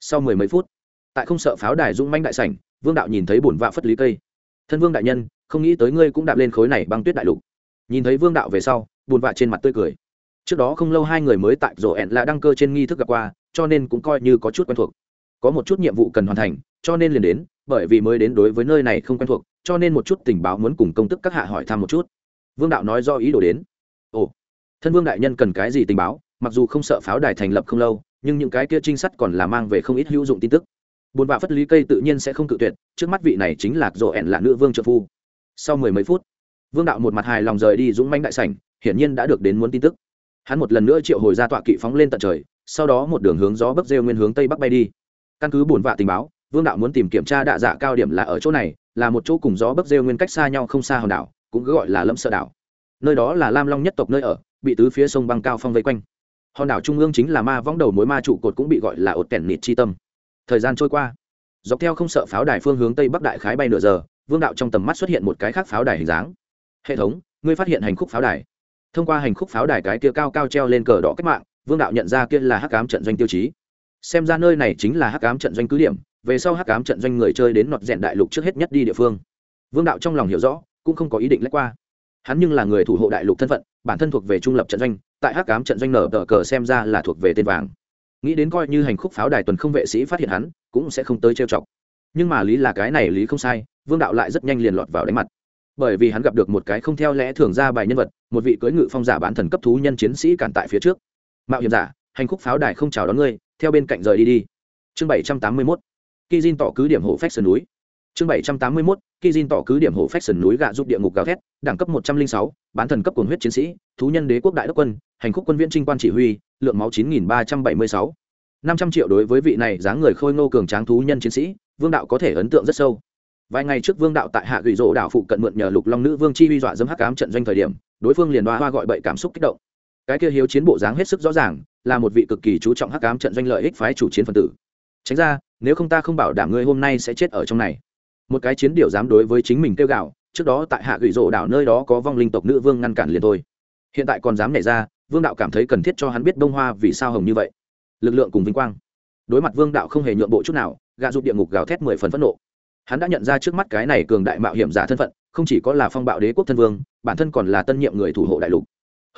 Sau mười mấy phút, tại không sợ pháo đài dung manh đại sảnh, vương đạo nhìn thấy bùn vạ phất lý cây. Thân vương đại nhân, không nghĩ tới ngươi cũng đạp lên khối này băng tuyết đại lục. Nhìn thấy vương đạo về sau buồn vạ trên mặt tươi cười. Trước đó không lâu hai người mới tại rổ ẹn là đăng cơ trên nghi thức gặp qua, cho nên cũng coi như có chút quen thuộc. Có một chút nhiệm vụ cần hoàn thành, cho nên liền đến, bởi vì mới đến đối với nơi này không quen thuộc, cho nên một chút tình báo muốn cùng công tức các hạ hỏi thăm một chút. Vương đạo nói do ý đồ đến. Ồ, thân vương đại nhân cần cái gì tình báo? Mặc dù không sợ pháo đài thành lập không lâu, nhưng những cái kia trinh sát còn là mang về không ít hữu dụng tin tức. Buồn bạ phất lý cây tự nhiên sẽ không cự tuyệt, trước mắt vị này chính là rộ ẹn là nữ vương trợ phu. Sau mười mấy phút, vương đạo một mặt hài lòng rời đi dũng manh đại sảnh hiển nhiên đã được đến muốn tin tức. Hắn một lần nữa triệu hồi ra tọa kỵ phóng lên tận trời, sau đó một đường hướng gió bấc rêu nguyên hướng tây bắc bay đi. Căn cứ buồn vạ tình báo, vương đạo muốn tìm kiểm tra đạ dạ cao điểm là ở chỗ này, là một chỗ cùng gió bấc rêu nguyên cách xa nhau không xa hòn đảo, cũng cứ gọi là lâm sợ đảo. Nơi đó là lam long nhất tộc nơi ở, bị tứ phía sông băng cao phong vây quanh. Hòn đảo trung ương chính là ma võng đầu mối ma trụ cột cũng bị gọi là ột tẻn nịt chi tâm. Thời gian trôi qua, dọc theo không sợ pháo đài phương hướng tây bắc đại khái bay nửa giờ, vương đạo trong tầm mắt xuất hiện một cái khác pháo đài hình dáng. Hệ thống, ngươi phát hiện hành khúc pháo đài thông qua hành khúc pháo đài cái kia cao cao treo lên cờ đỏ cách mạng, vương đạo nhận ra kia là hắc cám trận doanh tiêu chí. Xem ra nơi này chính là hắc cám trận doanh cứ điểm, về sau hắc cám trận doanh người chơi đến nọt rèn đại lục trước hết nhất đi địa phương. Vương đạo trong lòng hiểu rõ, cũng không có ý định lách qua. Hắn nhưng là người thủ hộ đại lục thân phận, bản thân thuộc về trung lập trận doanh, tại hắc cám trận doanh nở tờ cờ xem ra là thuộc về tên vàng. Nghĩ đến coi như hành khúc pháo đài tuần không vệ sĩ phát hiện hắn, cũng sẽ không tới trêu chọc. Nhưng mà lý là cái này lý không sai, vương đạo lại rất nhanh liền lọt vào đánh mặt bởi vì hắn gặp được một cái không theo lẽ thường ra bài nhân vật, một vị cưỡi ngự phong giả bán thần cấp thú nhân chiến sĩ cản tại phía trước. Mạo hiểm giả, hành khúc pháo đài không chào đón ngươi, theo bên cạnh rời đi đi. Chương bảy trăm tám mươi mốt. Khi Jin tỏ cứ điểm hộ phách sườn núi. Chương bảy trăm tám mươi mốt. Khi Jin tỏ cứ điểm hộ phách sườn núi gạ giúp địa ngục gào thét, đẳng cấp một trăm linh sáu, bán thần cấp cồn huyết chiến sĩ, thú nhân đế quốc đại đốc quân, hành khúc quân viên trinh quan chỉ huy, lượng máu chín nghìn ba trăm bảy mươi sáu. năm trăm triệu đối với vị này dáng người khôi ngô cường tráng thú nhân chiến sĩ, vương đạo có thể ấn tượng rất sâu vài ngày trước vương đạo tại hạ gửi rỗ đảo phụ cận mượn nhờ lục long nữ vương chi huy dọa dâm hắc cám trận doanh thời điểm, đối phương liền đoa hoa gọi bậy cảm xúc kích động. Cái kia hiếu chiến bộ dáng hết sức rõ ràng, là một vị cực kỳ chú trọng hắc cám trận doanh lợi ích phái chủ chiến phần tử. Tránh ra, nếu không ta không bảo đảm ngươi hôm nay sẽ chết ở trong này. Một cái chiến điều dám đối với chính mình kêu gạo trước đó tại hạ gửi rỗ đảo nơi đó có vong linh tộc nữ vương ngăn cản liền thôi. Hiện tại còn dám nhảy ra, vương đạo cảm thấy cần thiết cho hắn biết bông hoa vì sao hồng như vậy. Lực lượng cùng vinh quang. Đối mặt vương đạo không hề nhượng bộ chút nào gạ giúp địa ngục gào thét mười phần phẫn nộ hắn đã nhận ra trước mắt cái này cường đại mạo hiểm giả thân phận, không chỉ có là phong bạo đế quốc thân vương, bản thân còn là tân nhiệm người thủ hộ đại lục.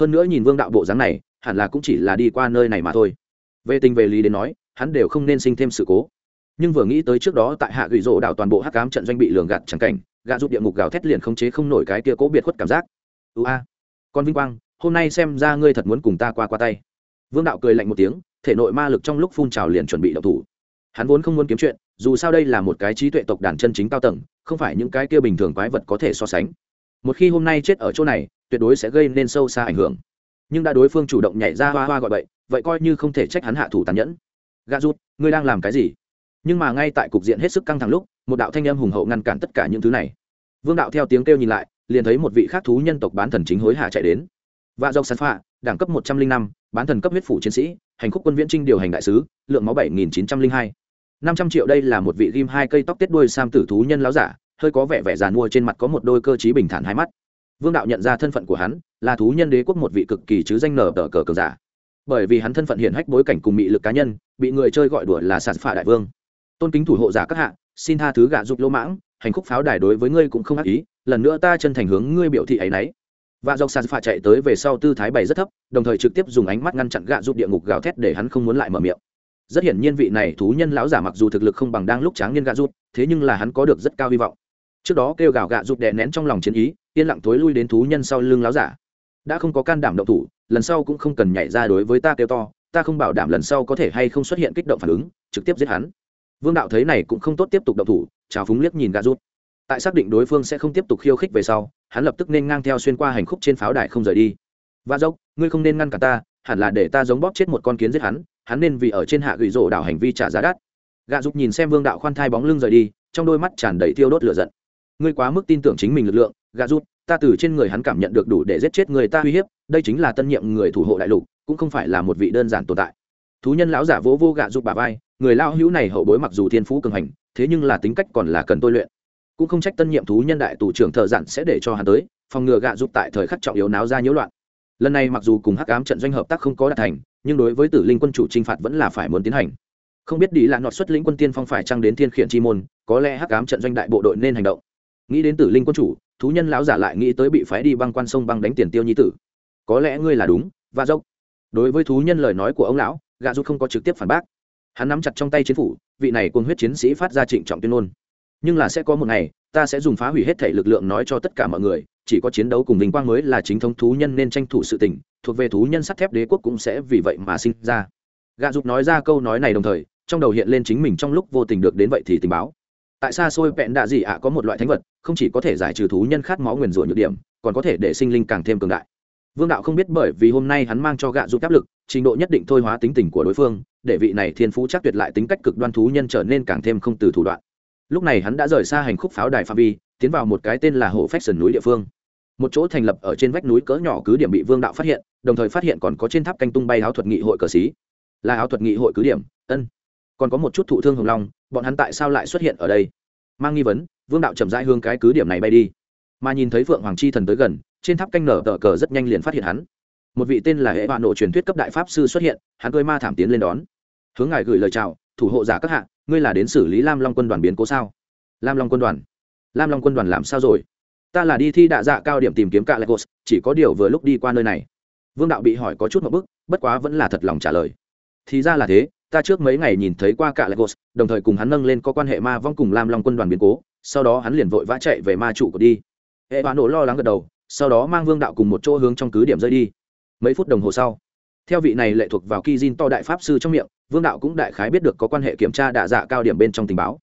Hơn nữa nhìn vương đạo bộ dáng này, hẳn là cũng chỉ là đi qua nơi này mà thôi. Về tình về lý đến nói, hắn đều không nên sinh thêm sự cố. Nhưng vừa nghĩ tới trước đó tại hạ gửi rỗ đảo toàn bộ hắc cám trận doanh bị lường gạt chẳng cảnh gạ giúp địa ngục gào thét liền không chế không nổi cái kia cố biệt khuất cảm giác. Ưu a, con vinh quang, hôm nay xem ra ngươi thật muốn cùng ta qua qua tay. Vương đạo cười lạnh một tiếng, thể nội ma lực trong lúc phun trào liền chuẩn bị đậu thủ. Hắn vốn không muốn kiếm chuyện dù sao đây là một cái trí tuệ tộc đàn chân chính cao tầng, không phải những cái kia bình thường quái vật có thể so sánh. Một khi hôm nay chết ở chỗ này, tuyệt đối sẽ gây nên sâu xa ảnh hưởng. Nhưng đã đối phương chủ động nhảy ra hoa hoa gọi vậy vậy coi như không thể trách hắn hạ thủ tàn nhẫn. Gà rút, ngươi đang làm cái gì? Nhưng mà ngay tại cục diện hết sức căng thẳng lúc, một đạo thanh âm hùng hậu ngăn cản tất cả những thứ này. Vương đạo theo tiếng kêu nhìn lại, liền thấy một vị khác thú nhân tộc bán thần chính hối hả chạy đến. Và dọc sàn phạ đẳng cấp một trăm linh năm, bán thần cấp huyết phủ chiến sĩ, hành khúc quân viễn trinh điều hành đại sứ, lượng máu bảy nghìn chín trăm linh hai năm trăm triệu đây là một vị ghim hai cây tóc tết đuôi sam tử thú nhân láo giả, hơi có vẻ vẻ giàn mua trên mặt có một đôi cơ trí bình thản hai mắt. Vương đạo nhận ra thân phận của hắn, là thú nhân đế quốc một vị cực kỳ chứ danh nở tờ cờ cờ giả. Bởi vì hắn thân phận hiển hách bối cảnh cùng mị lực cá nhân, bị người chơi gọi đùa là sạt phạ đại vương. Tôn kính thủ hộ giả các hạ, xin tha thứ gạ dục lỗ mãng, hành khúc pháo đài đối với ngươi cũng không ác ý, lần nữa ta chân thành hướng ngươi biểu thị ấy nấy. Và dọc sàn phạ chạy tới về sau tư thái bày rất thấp, đồng thời trực tiếp dùng ánh mắt ngăn chặn gạ giúp địa ngục gào thét để hắn không muốn lại mở miệng rất hiển nhiên vị này thú nhân lão giả mặc dù thực lực không bằng đang lúc tráng niên gạ rút, thế nhưng là hắn có được rất cao hy vọng. Trước đó kêu gào gạ rút đè nén trong lòng chiến ý, yên lặng thối lui đến thú nhân sau lưng lão giả. Đã không có can đảm động thủ, lần sau cũng không cần nhảy ra đối với ta kêu to, ta không bảo đảm lần sau có thể hay không xuất hiện kích động phản ứng, trực tiếp giết hắn. Vương đạo thấy này cũng không tốt tiếp tục động thủ trào phúng liếc nhìn gạ rút. Tại xác định đối phương sẽ không tiếp tục khiêu khích về sau, hắn lập tức nên ngang theo xuyên qua hành khúc trên pháo đài không rời đi. Và dốc, ngươi không nên ngăn cả ta, hẳn là để ta giống bóp chết một con kiến giết hắn hắn nên vì ở trên hạ gửi rổ đảo hành vi trả giá đắt. Gạ dục nhìn xem vương đạo khoan thai bóng lưng rời đi trong đôi mắt tràn đầy thiêu đốt lửa giận. Ngươi quá mức tin tưởng chính mình lực lượng gạ giúp, ta từ trên người hắn cảm nhận được đủ để giết chết người ta uy hiếp đây chính là tân nhiệm người thủ hộ đại lục cũng không phải là một vị đơn giản tồn tại. Thú nhân lão giả vỗ vô gạ giúp bà vai người lao hữu này hậu bối mặc dù thiên phú cường hành thế nhưng là tính cách còn là cần tôi luyện. Cũng không trách tân nhiệm thú nhân đại tù trưởng thợ dặn sẽ để cho hắn tới phòng ngừa gạ giúp tại thời khắc trọng yếu náo ra nhiễu loạn. Lần này mặc dù cùng hắc ám trận doanh hợp tác không có đạt thành nhưng đối với tử linh quân chủ t r i n h phạt vẫn là phải muốn tiến hành. Không biết đi là nọt xuất lĩnh quân tiên phong phải trăng đến thiên khiển chi môn, có lẽ hắc ám trận doanh đại bộ đội nên hành động. Nghĩ đến tử linh quân chủ, thú nhân lão giả lại nghĩ tới bị phái đi băng quan sông băng đánh tiền tiêu nhi tử. Có lẽ ngươi là đúng và dốc. Đối với thú nhân lời nói của ông lão, gạ du không có trực tiếp phản bác. Hắn nắm chặt trong tay chiến phủ, vị này cùng huyết chiến sĩ phát ra trịnh trọng tuyên ngôn. Nhưng là sẽ có một ngày ta sẽ dùng phá hủy hết thể lực lượng nói cho tất cả mọi người, chỉ có chiến đấu cùng vinh quang mới là chính thống thú nhân nên tranh thủ sự tình, thuộc về thú nhân sắt thép đế quốc cũng sẽ vì vậy mà sinh ra. Gạ dục nói ra câu nói này đồng thời, trong đầu hiện lên chính mình trong lúc vô tình được đến vậy thì tình báo. Tại xa xôi vẹn đạ dị ạ có một loại thánh vật, không chỉ có thể giải trừ thú nhân khát máu nguyền rủa nhược điểm, còn có thể để sinh linh càng thêm cường đại. Vương đạo không biết bởi vì hôm nay hắn mang cho gạ dục áp lực, trình độ nhất định thôi hóa tính tình của đối phương, để vị này thiên phú chắc tuyệt lại tính cách cực đoan thú nhân trở nên càng thêm không từ thủ đoạn lúc này hắn đã rời xa hành khúc pháo đài pha vi, tiến vào một cái tên là hồ phách sườn núi địa phương. Một chỗ thành lập ở trên vách núi cỡ nhỏ cứ điểm bị vương đạo phát hiện, đồng thời phát hiện còn có trên tháp canh tung bay áo thuật nghị hội cờ xí là áo thuật nghị hội cứ điểm, ân. Còn có một chút thụ thương hồng long, bọn hắn tại sao lại xuất hiện ở đây? Mang nghi vấn, vương đạo chậm rãi hướng cái cứ điểm này bay đi. Mà nhìn thấy phượng hoàng chi thần tới gần, trên tháp canh nở tờ cờ rất nhanh liền phát hiện hắn. Một vị tên là hệ vạn nộ truyền thuyết cấp đại pháp sư xuất hiện, hắn cười ma thảm tiến lên đón. Hướng ngài gửi lời chào, thủ hộ giả các hạ ngươi là đến xử lý lam long quân đoàn biến cố sao? Lam long quân đoàn? Lam long quân đoàn làm sao rồi? Ta là đi thi đạ dạ cao điểm tìm kiếm cả lagos chỉ có điều vừa lúc đi qua nơi này. Vương đạo bị hỏi có chút một bức, bất quá vẫn là thật lòng trả lời. Thì ra là thế, ta trước mấy ngày nhìn thấy qua cả lagos đồng thời cùng hắn nâng lên có quan hệ ma vong cùng lam long quân đoàn biến cố, sau đó hắn liền vội vã chạy về ma trụ của đi. Hệ bán nổ lo lắng gật đầu, sau đó mang vương đạo cùng một chỗ hướng trong cứ điểm rơi đi. Mấy phút đồng hồ sau theo vị này lệ thuộc vào ki to đại pháp sư trong miệng, vương đạo cũng đại khái biết được có quan hệ kiểm tra đạ dạ cao điểm bên trong tình báo.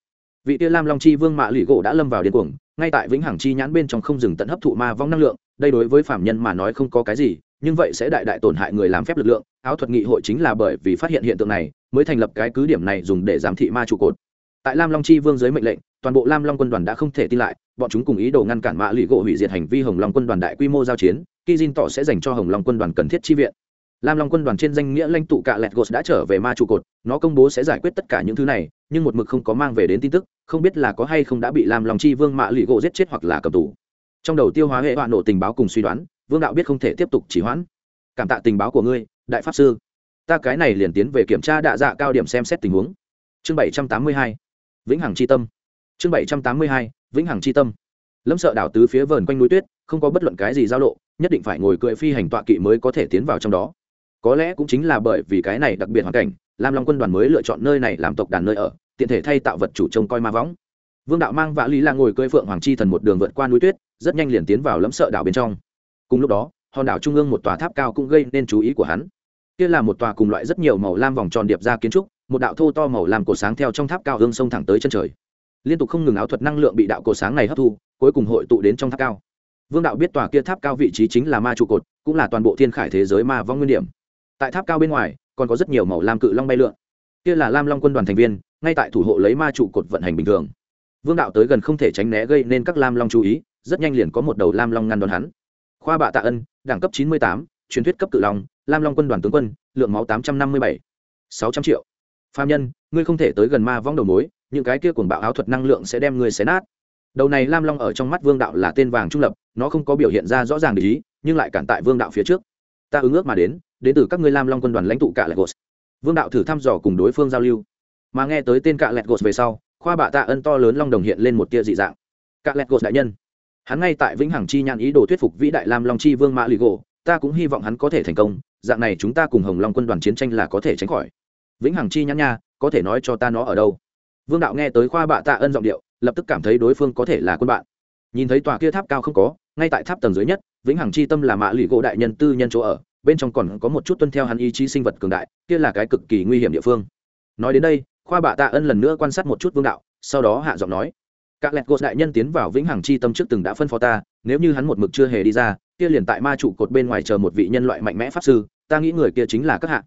Vị tia lam long chi vương mạ lụy gỗ đã lâm vào điên cuồng, ngay tại vĩnh hằng chi nhãn bên trong không dừng tận hấp thụ ma vong năng lượng, đây đối với phạm nhân mà nói không có cái gì, nhưng vậy sẽ đại đại tổn hại người làm phép lực lượng, áo thuật nghị hội chính là bởi vì phát hiện hiện tượng này, mới thành lập cái cứ điểm này dùng để giám thị ma trụ cột. Tại lam long chi vương dưới mệnh lệnh, toàn bộ lam long quân đoàn đã không thể tin lại, bọn chúng cùng ý đồ ngăn cản mạ lụy gỗ hủy diệt hành vi hồng long quân đoàn đại quy mô giao chiến khi diên tỏ sẽ dành cho hồng long quân đoàn cần thiết chi viện lam long quân đoàn trên danh nghĩa lãnh tụ cạ lẹt gos đã trở về ma trụ cột, nó công bố sẽ giải quyết tất cả những thứ này, nhưng một mực không có mang về đến tin tức, không biết là có hay không đã bị lam long chi vương mạ lụy gỗ giết chết hoặc là cầm tù. Trong đầu tiêu hóa hệ hoạn nổ tình báo cùng suy đoán, vương đạo biết không thể tiếp tục chỉ hoãn. Cảm tạ tình báo của ngươi, đại pháp sư. Ta cái này liền tiến về kiểm tra đạ dạ cao điểm xem xét tình huống. Chương bảy trăm tám mươi hai, vĩnh hằng c h i tâm. Chương bảy trăm tám mươi hai, vĩnh hằng c h i tâm. Lâm sợ đảo tứ phía vờn quanh núi tuyết, không có bất luận cái gì giao lộ, nhất định phải ngồi cưỡi phi hành tọa kỵ mới có thể tiến vào trong đó có lẽ cũng chính là bởi vì cái này đặc biệt hoàn cảnh, lam long quân đoàn mới lựa chọn nơi này làm tộc đàn nơi ở, tiện thể thay tạo vật chủ trông coi ma võng. Vương đạo mang vạ lý là ngồi cưỡi phượng hoàng chi thần một đường vượt qua núi tuyết, rất nhanh liền tiến vào lẫm sợ đảo bên trong. Cùng lúc đó, hòn đảo trung ương một tòa tháp cao cũng gây nên chú ý của hắn. Kia là một tòa cùng loại rất nhiều màu lam vòng tròn điệp ra kiến trúc, một đạo thô to màu lam cổ sáng theo trong tháp cao hương sông thẳng tới chân trời. Liên tục không ngừng áo thuật năng lượng bị đạo cổ sáng này hấp thu, cuối cùng hội tụ đến trong tháp cao. Vương đạo biết tòa kia tháp cao vị trí chính là ma trụ cột, cũng là toàn bộ thiên khải thế giới ma vong nguyên điểm tại tháp cao bên ngoài, còn có rất nhiều màu lam cự long bay lượn. Kia là lam long quân đoàn thành viên, ngay tại thủ hộ lấy ma trụ cột vận hành bình thường. Vương đạo tới gần không thể tránh né gây nên các lam long chú ý, rất nhanh liền có một đầu lam long ngăn đón hắn. Khoa bạ tạ ân, đẳng cấp chín mươi tám, truyền thuyết cấp cự long, lam long quân đoàn tướng quân, lượng máu tám trăm năm mươi bảy, sáu trăm triệu. Phạm nhân, ngươi không thể tới gần ma vong đầu mối, những cái kia cuồng bạo áo thuật năng lượng sẽ đem ngươi xé nát. Đầu này lam long ở trong mắt vương đạo là tên vàng trung lập, nó không có biểu hiện ra rõ ràng để ý, nhưng lại cản tại vương đạo phía trước. Ta ứng ước mà đến đến từ các ngươi lam long quân đoàn lãnh tụ cạ lẹt gos vương đạo thử thăm dò cùng đối phương giao lưu. Mà nghe tới tên cạ lẹt gos về sau, khoa bạ tạ ân to lớn long đồng hiện lên một tia dị dạng. Cạ lẹt gos đại nhân, hắn ngay tại vĩnh hằng chi nhãn ý đồ thuyết phục vĩ đại lam long chi vương mã lì gỗ, ta cũng hy vọng hắn có thể thành công, dạng này chúng ta cùng hồng long quân đoàn chiến tranh là có thể tránh khỏi. Vĩnh hằng chi nhãn nha, có thể nói cho ta nó ở đâu? Vương đạo nghe tới khoa bạ tạ ân giọng điệu, lập tức cảm thấy đối phương có thể là quân bạn. Nhìn thấy tòa kia tháp cao không có, ngay tại tháp tầng dưới nhất, vĩnh hằng chi tâm là mã lụy gỗ đại nhân tư nhân chỗ ở bên trong còn có một chút tuân theo hắn ý chí sinh vật cường đại, kia là cái cực kỳ nguy hiểm địa phương. Nói đến đây, khoa bạ tạ ân lần nữa quan sát một chút vương đạo, sau đó hạ giọng nói, các lẹt gột đại nhân tiến vào vĩnh hằng chi tâm trước từng đã phân phó ta, nếu như hắn một mực chưa hề đi ra, kia liền tại ma trụ cột bên ngoài chờ một vị nhân loại mạnh mẽ pháp sư, ta nghĩ người kia chính là các hạ.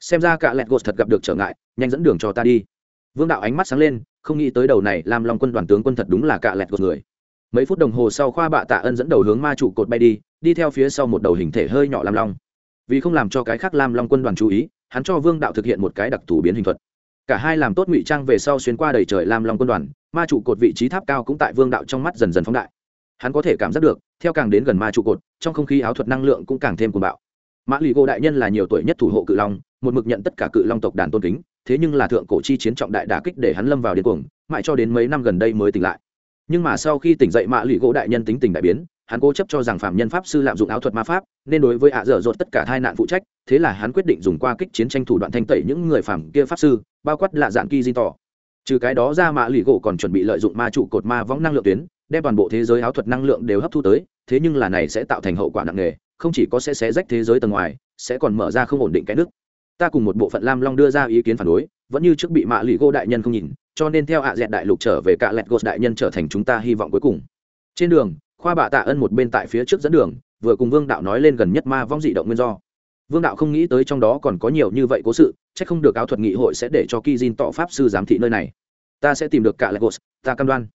Xem ra cả lẹt gột thật gặp được trở ngại, nhanh dẫn đường cho ta đi. Vương đạo ánh mắt sáng lên, không nghĩ tới đầu này làm long quân đoàn tướng quân thật đúng là cả lẹt gột người. Mấy phút đồng hồ sau, khoa bạ tạ ân dẫn đầu hướng ma trụ cột bay đi đi theo phía sau một đầu hình thể hơi nhỏ làm long vì không làm cho cái khác lam long quân đoàn chú ý, hắn cho vương đạo thực hiện một cái đặc thù biến hình thuật. Cả hai làm tốt ngụy trang về sau xuyên qua đầy trời lam long quân đoàn, ma trụ cột vị trí tháp cao cũng tại vương đạo trong mắt dần dần phóng đại. Hắn có thể cảm giác được, theo càng đến gần ma trụ cột, trong không khí áo thuật năng lượng cũng càng thêm cuồng bạo. Mã lì gô đại nhân là nhiều tuổi nhất thủ hộ cự long, một mực nhận tất cả cự long tộc đàn tôn kính, thế nhưng là thượng cổ chi chiến trọng đại đả kích để hắn lâm vào điên cuồng, mãi cho đến mấy năm gần đây mới tỉnh lại. Nhưng mà sau khi tỉnh dậy, mã lì gỗ đại nhân tính tình đại biến hắn cố chấp cho rằng phạm nhân pháp sư lạm dụng áo thuật ma pháp, nên đối với ạ dở dột tất cả hai nạn phụ trách, thế là hắn quyết định dùng qua kích chiến tranh thủ đoạn thanh tẩy những người phạm kia pháp sư, bao quát lạ dạng kỳ di tỏ trừ cái đó ra mã lì gỗ còn chuẩn bị lợi dụng ma trụ cột ma võng năng lượng tuyến, đem toàn bộ thế giới áo thuật năng lượng đều hấp thu tới, thế nhưng là này sẽ tạo thành hậu quả nặng nề, không chỉ có sẽ xé rách thế giới tầng ngoài, sẽ còn mở ra không ổn định cái nước. Ta cùng một bộ phận lam long đưa ra ý kiến phản đối, vẫn như trước bị mạ lì gỗ đại nhân không nhìn, cho nên theo ạ dẹn đại lục trở về cả lẹt gột đại nhân trở thành chúng ta hy vọng cuối cùng. Trên đường khoa bạ tạ ân một bên tại phía trước dẫn đường, vừa cùng vương đạo nói lên gần nhất ma vong dị động nguyên do. Vương đạo không nghĩ tới trong đó còn có nhiều như vậy cố sự c h ắ c không được áo thuật nghị hội sẽ để cho ki jin tọ pháp sư giám thị nơi này. Ta sẽ tìm được cả lagos ta cam đoan.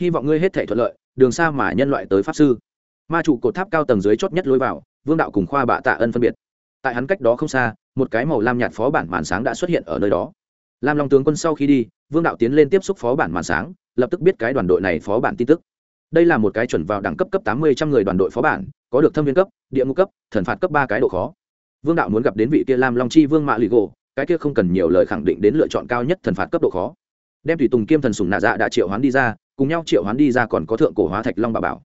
Hy vọng ngươi hết thể thuận lợi, đường xa mà nhân loại tới pháp sư. Ma trụ cột tháp cao tầng dưới chót nhất lối vào, vương đạo cùng khoa bạ tạ ân phân biệt. Tại hắn cách đó không xa, một cái màu lam nhạt phó bản màn sáng đã xuất hiện ở nơi đó. Lam long tướng quân sau khi đi, vương đạo tiến lên tiếp xúc phó bản màn sáng, lập tức biết cái đoàn đội này phó bản tin tức đây là một cái chuẩn vào đẳng cấp cấp tám mươi trăm người đoàn đội phó bản, có được thâm viên cấp, địa ngũ cấp, thần phạt cấp ba cái độ khó. Vương đạo muốn gặp đến vị kia lam long chi vương mạ lì gỗ cái kia không cần nhiều lời khẳng định đến lựa chọn cao nhất thần phạt cấp độ khó. Đem thủy tùng kiêm thần sùng nạ dạ đã triệu hoán đi ra, cùng nhau triệu hoán đi ra còn có thượng cổ hóa thạch long bà bảo.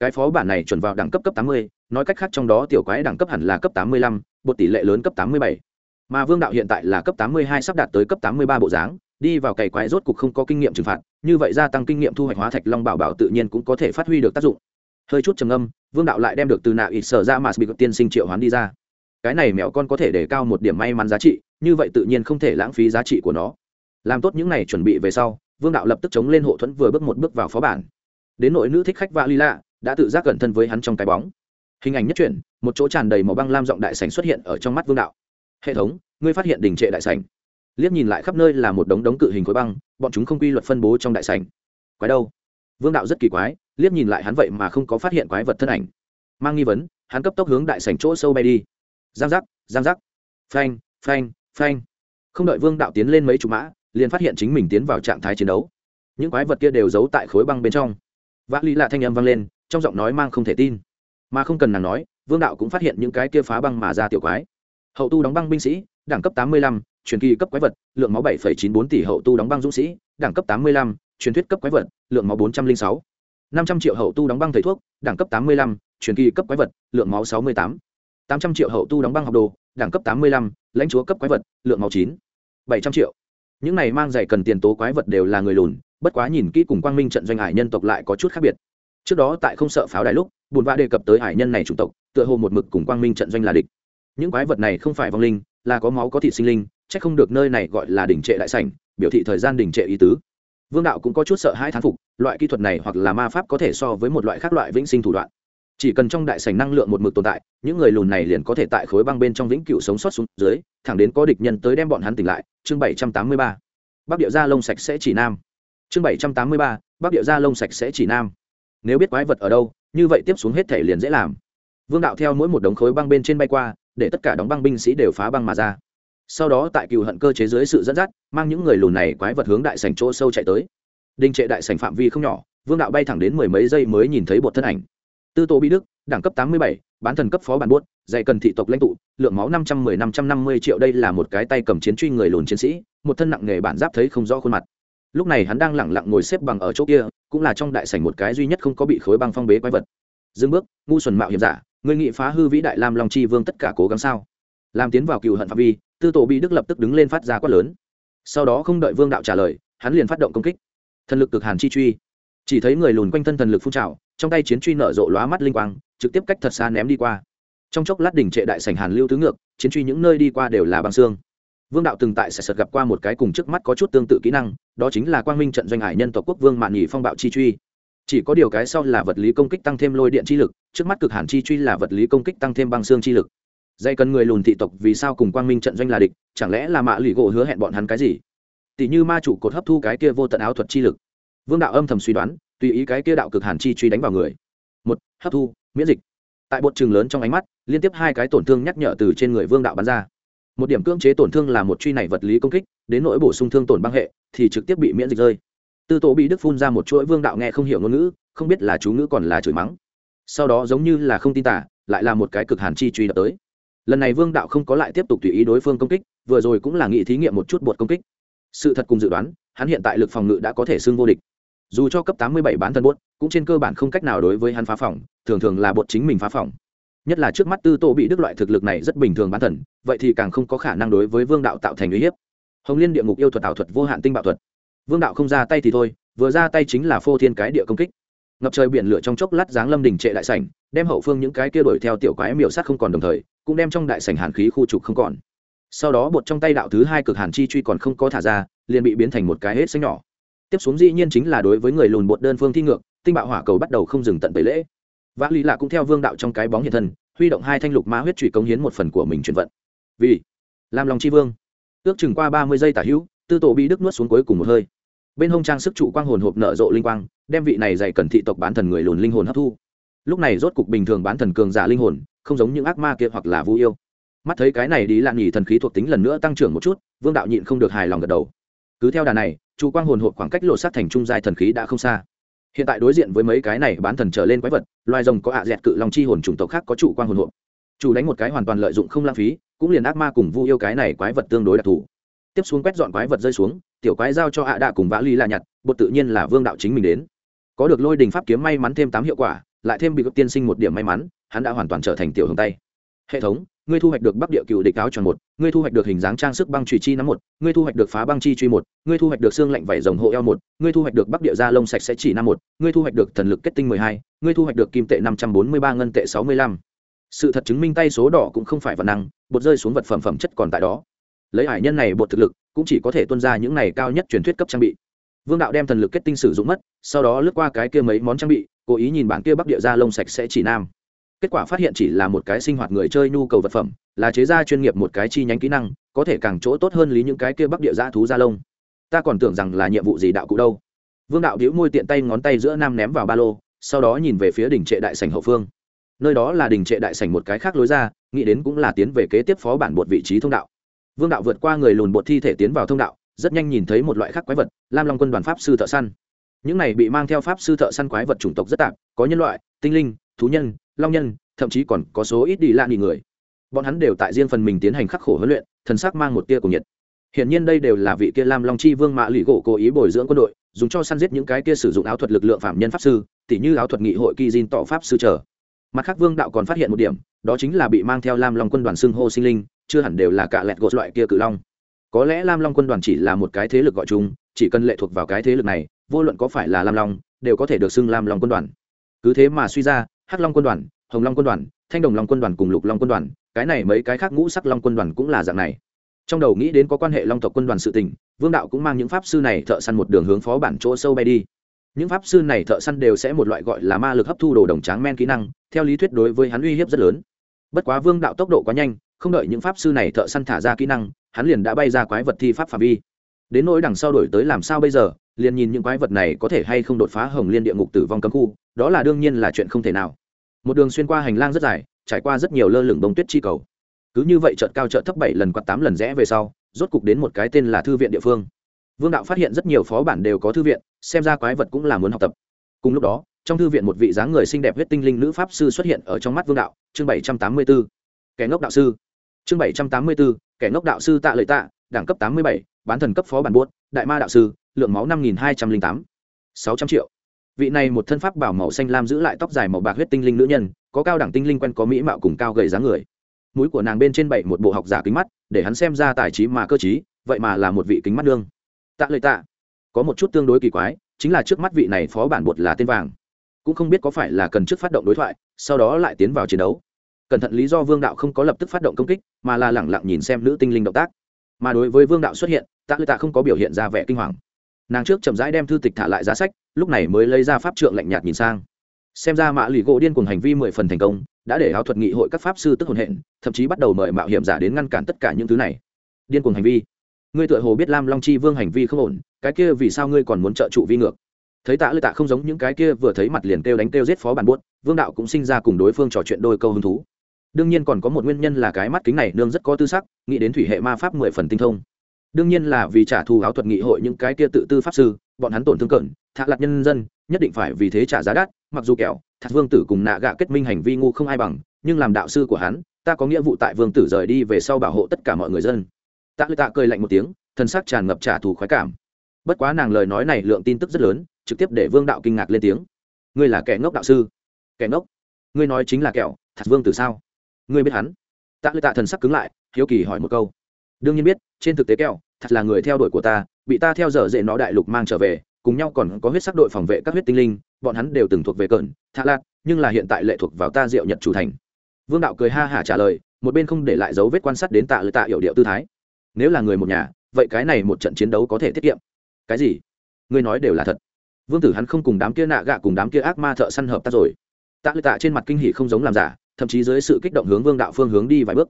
Cái phó bản này chuẩn vào đẳng cấp cấp tám mươi, nói cách khác trong đó tiểu quái đẳng cấp hẳn là cấp tám mươi lăm một tỷ lệ lớn cấp tám mươi bảy. Mà vương đạo hiện tại là cấp tám mươi hai sắp đạt tới cấp tám mươi ba bộ dáng đi vào cày quái rốt cục không có kinh nghiệm trừng phạt, như vậy gia tăng kinh nghiệm thu hoạch hóa thạch long bảo bảo tự nhiên cũng có thể phát huy được tác dụng. Hơi chút trầm âm vương đạo lại đem được từ nạ ít sở ra mà bị tiên sinh triệu hoán đi ra. Cái này mẹo con có thể để cao một điểm may mắn giá trị, như vậy tự nhiên không thể lãng phí giá trị của nó. Làm tốt những này chuẩn bị về sau, vương đạo lập tức chống lên hộ thuẫn vừa bước một bước vào phó bản. Đến nội nữ thích khách vạ ly lạ đã tự giác gần thân với hắn trong cái bóng. Hình ảnh nhất chuyển, một chỗ tràn đầy màu băng lam giọng đại sảnh xuất hiện ở trong mắt vương đạo. Hệ thống, ngươi phát hiện đình trệ đại sảnh liếc nhìn lại khắp nơi là một đống đống cự hình khối băng, bọn chúng không quy luật phân bố trong đại sảnh. Quái đâu? Vương đạo rất kỳ quái, liếc nhìn lại hắn vậy mà không có phát hiện quái vật thân ảnh. Mang nghi vấn, hắn cấp tốc hướng đại sảnh chỗ sâu bay đi. Giang giác giang giác. Phanh phanh phanh. Không đợi vương đạo tiến lên mấy chục mã, liền phát hiện chính mình tiến vào trạng thái chiến đấu. Những quái vật kia đều giấu tại khối băng bên trong. Vác lý lạ thanh âm vang lên, trong giọng nói mang không thể tin. Mà không cần nàng nói, vương đạo cũng phát hiện những cái kia phá băng mà ra tiểu quái. Hậu tu đóng băng binh sĩ, đẳng cấp tám mươi lăm truyền kỳ cấp quái vật, lượng máu bảy chín bốn tỷ hậu tu đóng băng dũng sĩ, đẳng cấp tám mươi lăm, truyền thuyết cấp quái vật, lượng máu bốn trăm linh sáu. năm trăm triệu hậu tu đóng băng thầy thuốc, đẳng cấp tám mươi lăm, truyền kỳ cấp quái vật, lượng máu sáu mươi tám. tám trăm triệu hậu tu đóng băng học đồ, đẳng cấp tám mươi lăm, lãnh chúa cấp quái vật, lượng máu chín. bảy trăm triệu. Những này mang giày cần tiền tố quái vật đều là người lùn, bất quá nhìn kỹ cùng quang minh trận doanh hải nhân tộc lại có chút khác biệt. Trước đó tại không sợ pháo đài lúc, bùn vã đề cập tới hải nhân này chủng tộc, tựa hồ một mực cùng quang minh trận doanh là địch. Những quái vật này không phải vong linh, là có máu có thịt sinh linh Chắc không được nơi này gọi là đỉnh trệ đại sảnh, biểu thị thời gian đỉnh trệ ý tứ. Vương đạo cũng có chút sợ hai thán phục, loại kỹ thuật này hoặc là ma pháp có thể so với một loại khác loại vĩnh sinh thủ đoạn. Chỉ cần trong đại sảnh năng lượng một mực tồn tại, những người lùn này liền có thể tại khối băng bên trong vĩnh cửu sống sót xuống dưới, thẳng đến có địch nhân tới đem bọn hắn tỉnh lại. Chương bảy trăm tám mươi ba. Bắc địa gia lông sạch sẽ chỉ nam. Chương bảy trăm tám mươi ba. Bắc địa gia lông sạch sẽ chỉ nam. Nếu biết quái vật ở đâu, như vậy tiếp xuống hết thể liền dễ làm. Vương đạo theo mỗi một đống khối băng bên trên bay qua, để tất cả đóng băng binh sĩ đều phá băng mà ra sau đó tại cựu hận cơ chế dưới sự dẫn dắt, mang những người lùn này quái vật hướng đại sành chỗ sâu chạy tới. Đình trệ đại sành phạm vi không nhỏ, vương đạo bay thẳng đến mười mấy giây mới nhìn thấy bột thân ảnh. Tư tô bi đức, đẳng cấp tám mươi bảy, bán thần cấp phó bản buốt, dạy cần thị tộc lãnh tụ, lượng máu năm trăm mười, năm trăm năm mươi triệu, đây là một cái tay cầm chiến truy người lùn chiến sĩ, một thân nặng nghề bản giáp thấy không rõ khuôn mặt. Lúc này hắn đang lẳng lặng ngồi xếp bằng ở chỗ kia, cũng là trong đại sảnh một cái duy nhất không có bị khối băng phong bế quái vật. Dừng bước, ngu xuẩn mạo hiểm giả người nghị phá hư vĩ đại lam long chi vương tất cả cố gắng sao? Làm tiến vào cựu hận phạm vi tư tổ bị đức lập tức đứng lên phát ra quát lớn. Sau đó không đợi vương đạo trả lời, hắn liền phát động công kích. Thần lực cực hàn chi truy. Chỉ thấy người lùn quanh thân thần lực phun trào, trong tay chiến truy nở rộ lóa mắt linh quang, trực tiếp cách thật xa ném đi qua. Trong chốc lát đỉnh trệ đại sảnh hàn lưu tứ ngược, chiến truy những nơi đi qua đều là băng xương. Vương đạo từng tại sẽ sật gặp qua một cái cùng trước mắt có chút tương tự kỹ năng, đó chính là quang minh trận doanh hải nhân tộc quốc vương mạn nghỉ phong bạo chi truy. Chỉ có điều cái sau là vật lý công kích tăng thêm lôi điện chi lực, trước mắt cực hàn chi truy là vật lý công kích tăng thêm băng xương chi lực dây cần người lùn thị tộc vì sao cùng quang minh trận doanh là địch, chẳng lẽ là mạ lụy gỗ hứa hẹn bọn hắn cái gì? Tỷ như ma chủ cột hấp thu cái kia vô tận áo thuật chi lực. Vương đạo âm thầm suy đoán, tùy ý cái kia đạo cực hàn chi truy đánh vào người. Một, hấp thu, miễn dịch. Tại bột trường lớn trong ánh mắt, liên tiếp hai cái tổn thương nhắc nhở từ trên người vương đạo bắn ra. Một điểm cưỡng chế tổn thương là một truy này vật lý công kích, đến nỗi bổ sung thương tổn băng hệ, thì trực tiếp bị miễn dịch rơi. Tư tổ bị đức phun ra một chuỗi vương đạo nghe không hiểu ngôn ngữ, không biết là chú ngữ còn là chửi mắng. Sau đó giống như là không tin tả, lại là một cái cực hàn chi truy đập tới lần này vương đạo không có lại tiếp tục tùy ý đối phương công kích, vừa rồi cũng là nghị thí nghiệm một chút bột công kích. Sự thật cùng dự đoán, hắn hiện tại lực phòng ngự đã có thể xưng vô địch. Dù cho cấp tám mươi bảy bán thân bốt cũng trên cơ bản không cách nào đối với hắn phá phòng, thường thường là bột chính mình phá phòng. Nhất là trước mắt tư tô bị đức loại thực lực này rất bình thường bán thần, vậy thì càng không có khả năng đối với vương đạo tạo thành uy hiếp. Hồng liên địa ngục yêu thuật ảo thuật vô hạn tinh bạo thuật. Vương đạo không ra tay thì thôi, vừa ra tay chính là phô thiên cái địa công kích. Ngập trời biển lửa trong chốc lát giáng lâm đình trệ đại sảnh, đem hậu phương những cái kia đuổi theo tiểu quái miểu sát không còn đồng thời cũng đem trong đại sảnh hàn khí khu trục không còn. Sau đó bột trong tay đạo thứ hai cực hàn chi truy còn không có thả ra, liền bị biến thành một cái hết xanh nhỏ. Tiếp xuống dĩ nhiên chính là đối với người lùn bột đơn phương thi ngược, tinh bạo hỏa cầu bắt đầu không dừng tận tẩy lễ. Vã lý lạ cũng theo vương đạo trong cái bóng hiện thân, huy động hai thanh lục ma huyết trụy cống hiến một phần của mình chuyển vận. Vì làm lòng chi vương, ước chừng qua ba mươi giây tả hữu, tư tổ bị đức nuốt xuống cuối cùng một hơi. Bên hông trang sức trụ quang hồn hộp nở rộ linh quang, đem vị này dày cần thị tộc bán thần người lùn linh hồn hấp thu. Lúc này rốt cục bình thường bán thần cường giả linh hồn không giống những ác ma kia hoặc là vu yêu. Mắt thấy cái này đi lạn nghỉ thần khí thuộc tính lần nữa tăng trưởng một chút, vương đạo nhịn không được hài lòng gật đầu. Cứ theo đà này, chu quang hồn hộp khoảng cách lộ sát thành trung giai thần khí đã không xa. Hiện tại đối diện với mấy cái này bán thần trở lên quái vật, loài rồng có ạ dẹt cự long chi hồn chủng tộc khác có chủ quang hồn hộp. Chủ đánh một cái hoàn toàn lợi dụng không lãng phí, cũng liền ác ma cùng vu yêu cái này quái vật tương đối đặc thù. Tiếp xuống quét dọn quái vật rơi xuống, tiểu quái giao cho ạ đạ cùng vã ly là nhặt, bột tự nhiên là vương đạo chính mình đến. Có được lôi đình pháp kiếm may mắn thêm tám hiệu quả, lại thêm bị gấp tiên sinh một điểm may mắn hắn đã hoàn toàn trở thành tiểu hồng tay. Hệ thống, ngươi thu hoạch được bắc địa cựu địch áo tròn một, ngươi thu hoạch được hình dáng trang sức băng trùy chi nắm một, ngươi thu hoạch được phá băng chi truy một, ngươi thu hoạch được xương lạnh vảy rồng hộ eo một, ngươi thu hoạch được bắc địa da lông sạch sẽ chỉ năm một, ngươi thu hoạch được thần lực kết tinh mười hai, ngươi thu hoạch được kim tệ năm trăm bốn mươi ba ngân tệ sáu mươi lăm. Sự thật chứng minh tay số đỏ cũng không phải vật năng, bột rơi xuống vật phẩm phẩm chất còn tại đó. Lấy hải nhân này bột thực lực, cũng chỉ có thể tuân ra những này cao nhất truyền thuyết cấp trang bị. Vương đạo đem thần lực kết tinh sử dụng mất, sau đó lướt qua cái kia mấy món trang bị, cố ý nhìn bản kia bắc địa da lông sạch sẽ chỉ nam kết quả phát hiện chỉ là một cái sinh hoạt người chơi nhu cầu vật phẩm, là chế ra chuyên nghiệp một cái chi nhánh kỹ năng, có thể càng chỗ tốt hơn lý những cái kia bắc địa da thú da lông. Ta còn tưởng rằng là nhiệm vụ gì đạo cụ đâu. Vương đạo đĩu môi tiện tay ngón tay giữa nam ném vào ba lô, sau đó nhìn về phía đỉnh trệ đại sảnh hậu phương. Nơi đó là đỉnh trệ đại sảnh một cái khác lối ra, nghĩ đến cũng là tiến về kế tiếp phó bản bột vị trí thông đạo. Vương đạo vượt qua người lùn bột thi thể tiến vào thông đạo, rất nhanh nhìn thấy một loại khác quái vật, lam long quân đoàn pháp sư thợ săn. Những này bị mang theo pháp sư thợ săn quái vật chủng tộc rất tạp, có nhân loại, tinh linh, thú nhân long nhân, thậm chí còn có số ít đi lạ nghỉ người. Bọn hắn đều tại riêng phần mình tiến hành khắc khổ huấn luyện, thần sắc mang một tia cùng nhiệt. Hiện nhiên đây đều là vị kia lam long chi vương mạ lụy gỗ cố ý bồi dưỡng quân đội, dùng cho săn giết những cái kia sử dụng áo thuật lực lượng phạm nhân pháp sư, tỉ như áo thuật nghị hội kỳ diên tọ pháp sư trở. Mặt khác vương đạo còn phát hiện một điểm, đó chính là bị mang theo lam long quân đoàn xưng hô sinh linh, chưa hẳn đều là cả lẹt gột loại kia cự long. Có lẽ lam long quân đoàn chỉ là một cái thế lực gọi chung chỉ cần lệ thuộc vào cái thế lực này, vô luận có phải là lam long, đều có thể được xưng lam long quân đoàn. Cứ thế mà suy ra hắc long quân đoàn, hồng long quân đoàn, thanh đồng long quân đoàn cùng lục long quân đoàn, cái này mấy cái khác ngũ sắc long quân đoàn cũng là dạng này. Trong đầu nghĩ đến có quan hệ long tộc quân đoàn sự tình, vương đạo cũng mang những pháp sư này thợ săn một đường hướng phó bản chỗ sâu bay đi. Những pháp sư này thợ săn đều sẽ một loại gọi là ma lực hấp thu đồ đồng tráng men kỹ năng, theo lý thuyết đối với hắn uy hiếp rất lớn. Bất quá vương đạo tốc độ quá nhanh, không đợi những pháp sư này thợ săn thả ra kỹ năng, hắn liền đã bay ra quái vật thi pháp phạm vi. Đến nỗi đằng sau đổi tới làm sao bây giờ liền nhìn những quái vật này có thể hay không đột phá hồng liên địa ngục tử vong cấm khu, đó là đương nhiên là chuyện không thể nào. Một đường xuyên qua hành lang rất dài, trải qua rất nhiều lơ lửng bông tuyết chi cầu. Cứ như vậy trợt cao trợt thấp bảy lần quạt tám lần rẽ về sau, rốt cục đến một cái tên là thư viện địa phương. Vương đạo phát hiện rất nhiều phó bản đều có thư viện, xem ra quái vật cũng là muốn học tập. Cùng lúc đó, trong thư viện một vị dáng người xinh đẹp huyết tinh linh nữ pháp sư xuất hiện ở trong mắt vương đạo, chương bảy trăm tám mươi b ố kẻ ngốc đạo sư. Chương bảy trăm tám mươi b ố kẻ ngốc đạo sư tạ lợi tạ, đẳng cấp tám mươi bảy, bán thần cấp phó bản buốt, đại ma đạo sư lượng máu năm nghìn hai trăm linh tám. Sáu trăm triệu. Vị này một thân pháp bảo màu xanh lam giữ lại tóc dài màu bạc huyết tinh linh nữ nhân, có cao đẳng tinh linh quen có mỹ mạo cùng cao gầy dáng người. Mũi của nàng bên trên bảy một bộ học giả kính mắt, để hắn xem ra tài trí mà cơ trí, vậy mà là một vị kính mắt đương tạ lợi tạ. Có một chút tương đối kỳ quái, chính là trước mắt vị này phó bản bột là tên vàng. Cũng không biết có phải là cần trước phát động đối thoại, sau đó lại tiến vào chiến đấu. Cẩn thận lý do vương đạo không có lập tức phát động công kích, mà là lẳng lặng nhìn xem nữ tinh linh động tác. Mà đối với vương đạo xuất hiện, tạ lư tạ không có biểu hiện ra vẻ kinh hoàng nàng trước chậm rãi đem thư tịch thả lại giá sách, lúc này mới lấy ra pháp trượng lạnh nhạt nhìn sang. Xem ra mạ lì gỗ điên cùng hành vi mười phần thành công, đã để áo thuật nghị hội các pháp sư tức hồn hện, thậm chí bắt đầu mời mạo hiểm giả đến ngăn cản tất cả những thứ này. Điên cùng hành vi. Ngươi tựa hồ biết lam long chi vương hành vi không ổn, cái kia vì sao ngươi còn muốn trợ trụ vi ngược? Thấy tạ lư tạ không giống những cái kia vừa thấy mặt liền kêu đánh kêu giết phó bản buốt, vương đạo cũng sinh ra cùng đối phương trò chuyện đôi câu hứng thú. Đương nhiên còn có một nguyên nhân là cái mắt kính này nương rất có tư sắc, nghĩ đến thủy hệ ma pháp mười phần tinh thông đương nhiên là vì trả thù áo thuật nghị hội những cái kia tự tư pháp sư, bọn hắn tổn thương cẩn thạ lạc nhân dân, nhất định phải vì thế trả giá đắt, mặc dù kẹo thạc vương tử cùng nạ gạ kết minh hành vi ngu không ai bằng, nhưng làm đạo sư của hắn, ta có nghĩa vụ tại vương tử rời đi về sau bảo hộ tất cả mọi người dân. Tạ lư tạ cười lạnh một tiếng thân xác tràn ngập trả thù khoái cảm. Bất quá nàng lời nói này lượng tin tức rất lớn, trực tiếp để vương đạo kinh ngạc lên tiếng. Ngươi là kẻ ngốc đạo sư. Kẻ ngốc? Ngươi nói chính là kẹo thạc vương tử sao? Ngươi biết hắn? Tạ lư tạ thần sắc cứng lại, hiếu kỳ hỏi một câu đương nhiên biết, trên thực tế kẹo, thật là người theo đuổi của ta, bị ta theo dở dễ nó đại lục mang trở về, cùng nhau còn có huyết sắc đội phòng vệ các huyết tinh linh, bọn hắn đều từng thuộc về cẩn thạ lạc, nhưng là hiện tại lệ thuộc vào ta diệu nhật chủ thành. Vương đạo cười ha hả trả lời, một bên không để lại dấu vết quan sát đến tạ lư tạ hiệu điệu tư thái. Nếu là người một nhà, vậy cái này một trận chiến đấu có thể tiết kiệm. Cái gì? Ngươi nói đều là thật. Vương tử hắn không cùng đám kia nạ gạ cùng đám kia ác ma thợ săn hợp tác rồi. Tạ lợi tạ trên mặt kinh hỉ không giống làm giả, thậm chí dưới sự kích động hướng vương đạo phương hướng đi vài bước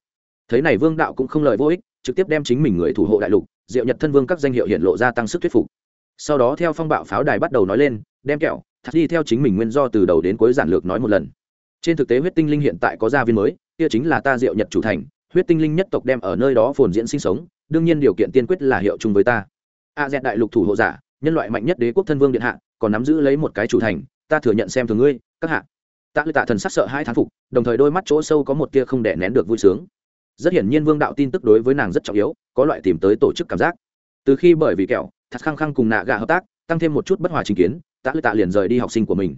thế này vương đạo cũng không lời vô ích, trực tiếp đem chính mình người thủ hộ đại lục, diệu nhật thân vương các danh hiệu hiện lộ ra tăng sức thuyết phục. Sau đó theo phong bạo pháo đài bắt đầu nói lên, đem kẹo thật đi theo chính mình nguyên do từ đầu đến cuối giản lược nói một lần. Trên thực tế huyết tinh linh hiện tại có gia viên mới, kia chính là ta diệu nhật chủ thành, huyết tinh linh nhất tộc đem ở nơi đó phồn diễn sinh sống, đương nhiên điều kiện tiên quyết là hiệu chung với ta. A dẹt đại lục thủ hộ giả, nhân loại mạnh nhất đế quốc thân vương điện hạ, còn nắm giữ lấy một cái chủ thành, ta thừa nhận xem thường ngươi, các hạ. Tạ lư tạ thần sắc sợ hai thán phục, đồng thời đôi mắt chỗ sâu có một tia không đẻ nén được vui sướng rất hiển nhiên vương đạo tin tức đối với nàng rất trọng yếu, có loại tìm tới tổ chức cảm giác. Từ khi bởi vì kẹo thật khăng khăng cùng nạ gà hợp tác, tăng thêm một chút bất hòa chính kiến, tạ lư tạ liền rời đi học sinh của mình.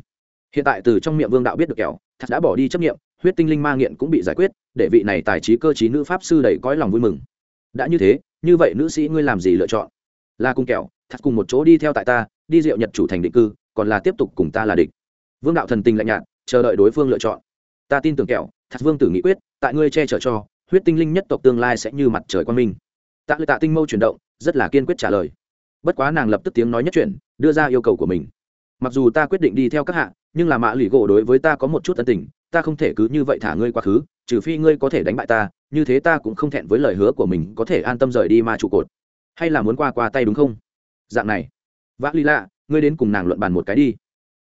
Hiện tại từ trong miệng vương đạo biết được kẹo thật đã bỏ đi chấp nghiệm, huyết tinh linh ma nghiện cũng bị giải quyết, để vị này tài trí cơ trí nữ pháp sư đầy cõi lòng vui mừng. Đã như thế, như vậy nữ sĩ ngươi làm gì lựa chọn? Là cung kẹo thật cùng một chỗ đi theo tại ta, đi diệu nhật chủ thành định cư, còn là tiếp tục cùng ta là địch. Vương đạo thần tình lạnh nhạt, chờ đợi đối phương lựa chọn. Ta tin tưởng kẹo thật vương tử nghị quyết, tại ngươi che chở cho huyết tinh linh nhất tộc tương lai sẽ như mặt trời quang minh. Tạ lệ tạ tinh mâu chuyển động, rất là kiên quyết trả lời. Bất quá nàng lập tức tiếng nói nhất chuyển, đưa ra yêu cầu của mình. Mặc dù ta quyết định đi theo các hạ, nhưng là mạ lụy gỗ đối với ta có một chút ân tình, ta không thể cứ như vậy thả ngươi quá khứ, trừ phi ngươi có thể đánh bại ta, như thế ta cũng không thẹn với lời hứa của mình có thể an tâm rời đi ma trụ cột. Hay là muốn qua qua tay đúng không? Dạng này. Vã lý lạ, ngươi đến cùng nàng luận bàn một cái đi.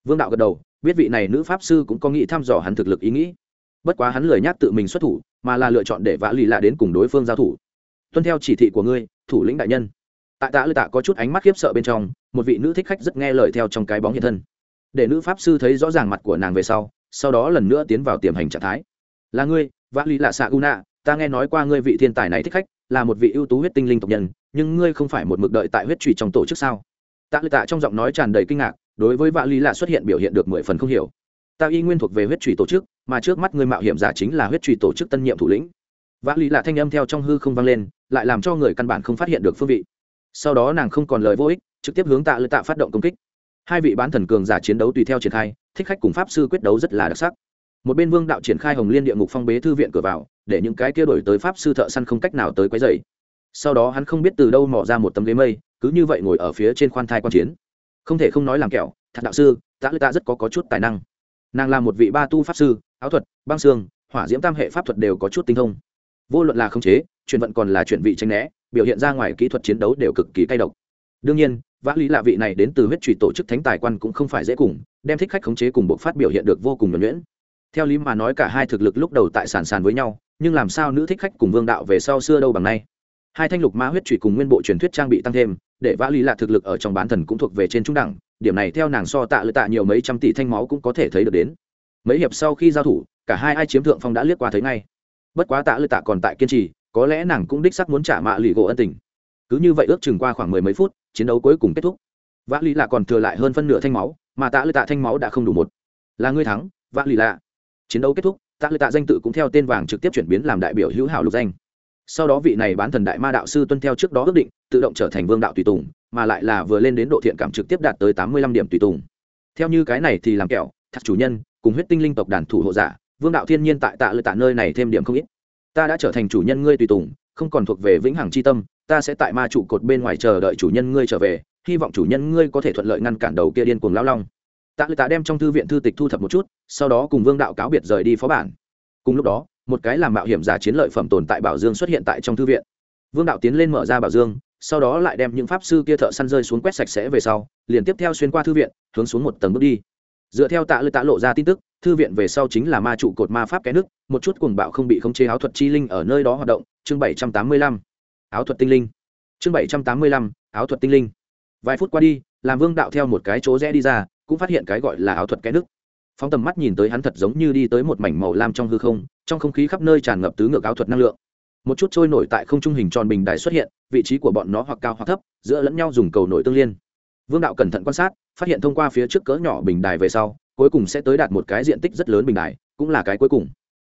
Vương đạo gật đầu, biết vị này nữ pháp sư cũng có nghĩ thăm dò hắn thực lực ý nghĩ bất quá hắn lười nhác tự mình xuất thủ, mà là lựa chọn để vã lì lạ đến cùng đối phương giao thủ. Tuân theo chỉ thị của ngươi, thủ lĩnh đại nhân. Tại tạ lư tạ có chút ánh mắt khiếp sợ bên trong, một vị nữ thích khách rất nghe lời theo trong cái bóng hiện thân. Để nữ pháp sư thấy rõ ràng mặt của nàng về sau sau đó lần nữa tiến vào tiềm hành trạng thái. Là ngươi, vã lý lạ xạ guna ta nghe nói qua ngươi vị thiên tài này thích khách, là một vị ưu tú huyết tinh linh tộc nhân, nhưng ngươi không phải một mực đợi tại huyết trụy trong tổ chức sao? Tạ lư tạ trong giọng nói tràn đầy kinh ngạc, đối với vã lý lạ xuất hiện biểu hiện được mười phần không hiểu. Ta y nguyên thuộc về huyết trụy tổ chức mà trước mắt người mạo hiểm giả chính là huyết truy tổ chức tân nhiệm thủ lĩnh. Vã lý lạ thanh âm theo trong hư không vang lên lại làm cho người căn bản không phát hiện được phương vị. Sau đó nàng không còn lời vô ích trực tiếp hướng tạ lư tạ phát động công kích. Hai vị bán thần cường giả chiến đấu tùy theo triển khai thích khách cùng pháp sư quyết đấu rất là đặc sắc. Một bên vương đạo triển khai hồng liên địa ngục phong bế thư viện cửa vào để những cái kia đổi tới pháp sư thợ săn không cách nào tới quấy dày sau đó hắn không biết từ đâu mò ra một tấm ghế mây cứ như vậy ngồi ở phía trên khoan thai quan chiến. Không thể không nói làm kẹo thật đạo sư tạ lư tạ rất có, có chút tài năng nàng là một vị ba tu pháp sư, áo thuật, băng xương, hỏa diễm tam hệ pháp thuật đều có chút tinh thông. Vô luận là khống chế chuyển vận còn là chuyển vị tranh né, biểu hiện ra ngoài kỹ thuật chiến đấu đều cực kỳ cay độc. Đương nhiên, vã lý lạ vị này đến từ huyết trụy tổ chức thánh tài quan cũng không phải dễ cùng, đem thích khách khống chế cùng bộ phát biểu hiện được vô cùng nhuẩn nhuyễn. Theo lý mà nói cả hai thực lực lúc đầu tại sàn sàn với nhau, nhưng làm sao nữ thích khách cùng vương đạo về sau xưa đâu bằng nay? Hai thanh lục ma huyết trụy cùng nguyên bộ truyền thuyết trang bị tăng thêm, để vã lý lạ thực lực ở trong bán thần cũng thuộc về trên trung đẳng, điểm này theo nàng so tạ lựa tạ nhiều mấy trăm tỷ thanh máu cũng có thể thấy được đến. Mấy hiệp sau khi giao thủ, cả hai ai chiếm thượng phong đã liếc qua thấy ngay. Bất quá tạ lựa tạ còn tại kiên trì, có lẽ nàng cũng đích sắc muốn trả mạ lì gỗ ân tình. Cứ như vậy ước chừng qua khoảng mười mấy phút, chiến đấu cuối cùng kết thúc. Vã lý lạ còn thừa lại hơn phân nửa thanh máu, mà tạ lựa tạ thanh máu đã không đủ một. Là ngươi thắng, vã lý lạ. Chiến đấu kết thúc, tạ lựa tạ danh tự cũng theo tên vàng trực tiếp chuyển biến làm đại biểu hữu hảo lục danh sau đó vị này bán thần đại ma đạo sư tuân theo trước đó ước định, tự động trở thành vương đạo tùy tùng, mà lại là vừa lên đến độ thiện cảm trực tiếp đạt tới tám mươi lăm điểm tùy tùng. Theo như cái này thì làm kẹo thật chủ nhân, cùng huyết tinh linh tộc đàn thủ hộ giả, vương đạo thiên nhiên tại tạ lợi tạ nơi này thêm điểm không ít. Ta đã trở thành chủ nhân ngươi tùy tùng, không còn thuộc về vĩnh hằng c h i tâm, ta sẽ tại ma trụ cột bên ngoài chờ đợi chủ nhân ngươi trở về, hy vọng chủ nhân ngươi có thể thuận lợi ngăn cản đầu kia điên cuồng lão long. Tạ lợi tạ đem trong thư viện thư tịch thu thập một chút, sau đó cùng vương đạo cáo biệt rời đi phó bản. Cùng lúc đó một cái làm mạo hiểm giả chiến lợi phẩm tồn tại bảo dương xuất hiện tại trong thư viện. Vương đạo tiến lên mở ra bảo dương, sau đó lại đem những pháp sư kia thợ săn rơi xuống quét sạch sẽ về sau, liền tiếp theo xuyên qua thư viện, hướng xuống một tầng bước đi. Dựa theo tạ lư tạ lộ ra tin tức, thư viện về sau chính là ma trụ cột ma pháp cái nước, một chút cuồng bạo không bị khống chế áo thuật chi linh ở nơi đó hoạt động, chương bảy trăm tám mươi lăm. Áo thuật tinh linh. Chương bảy trăm tám mươi lăm, áo thuật tinh linh. Vài phút qua đi, làm vương đạo theo một cái chỗ rẽ đi ra, cũng phát hiện cái gọi là áo thuật cái nước phóng tầm mắt nhìn tới hắn thật giống như đi tới một mảnh màu lam trong hư không, trong không khí khắp nơi tràn ngập tứ ngược áo thuật năng lượng. Một chút trôi nổi tại không trung hình tròn bình đài xuất hiện, vị trí của bọn nó hoặc cao hoặc thấp, giữa lẫn nhau dùng cầu nổi tương liên. Vương đạo cẩn thận quan sát, phát hiện thông qua phía trước cỡ nhỏ bình đài về sau, cuối cùng sẽ tới đạt một cái diện tích rất lớn bình đài, cũng là cái cuối cùng.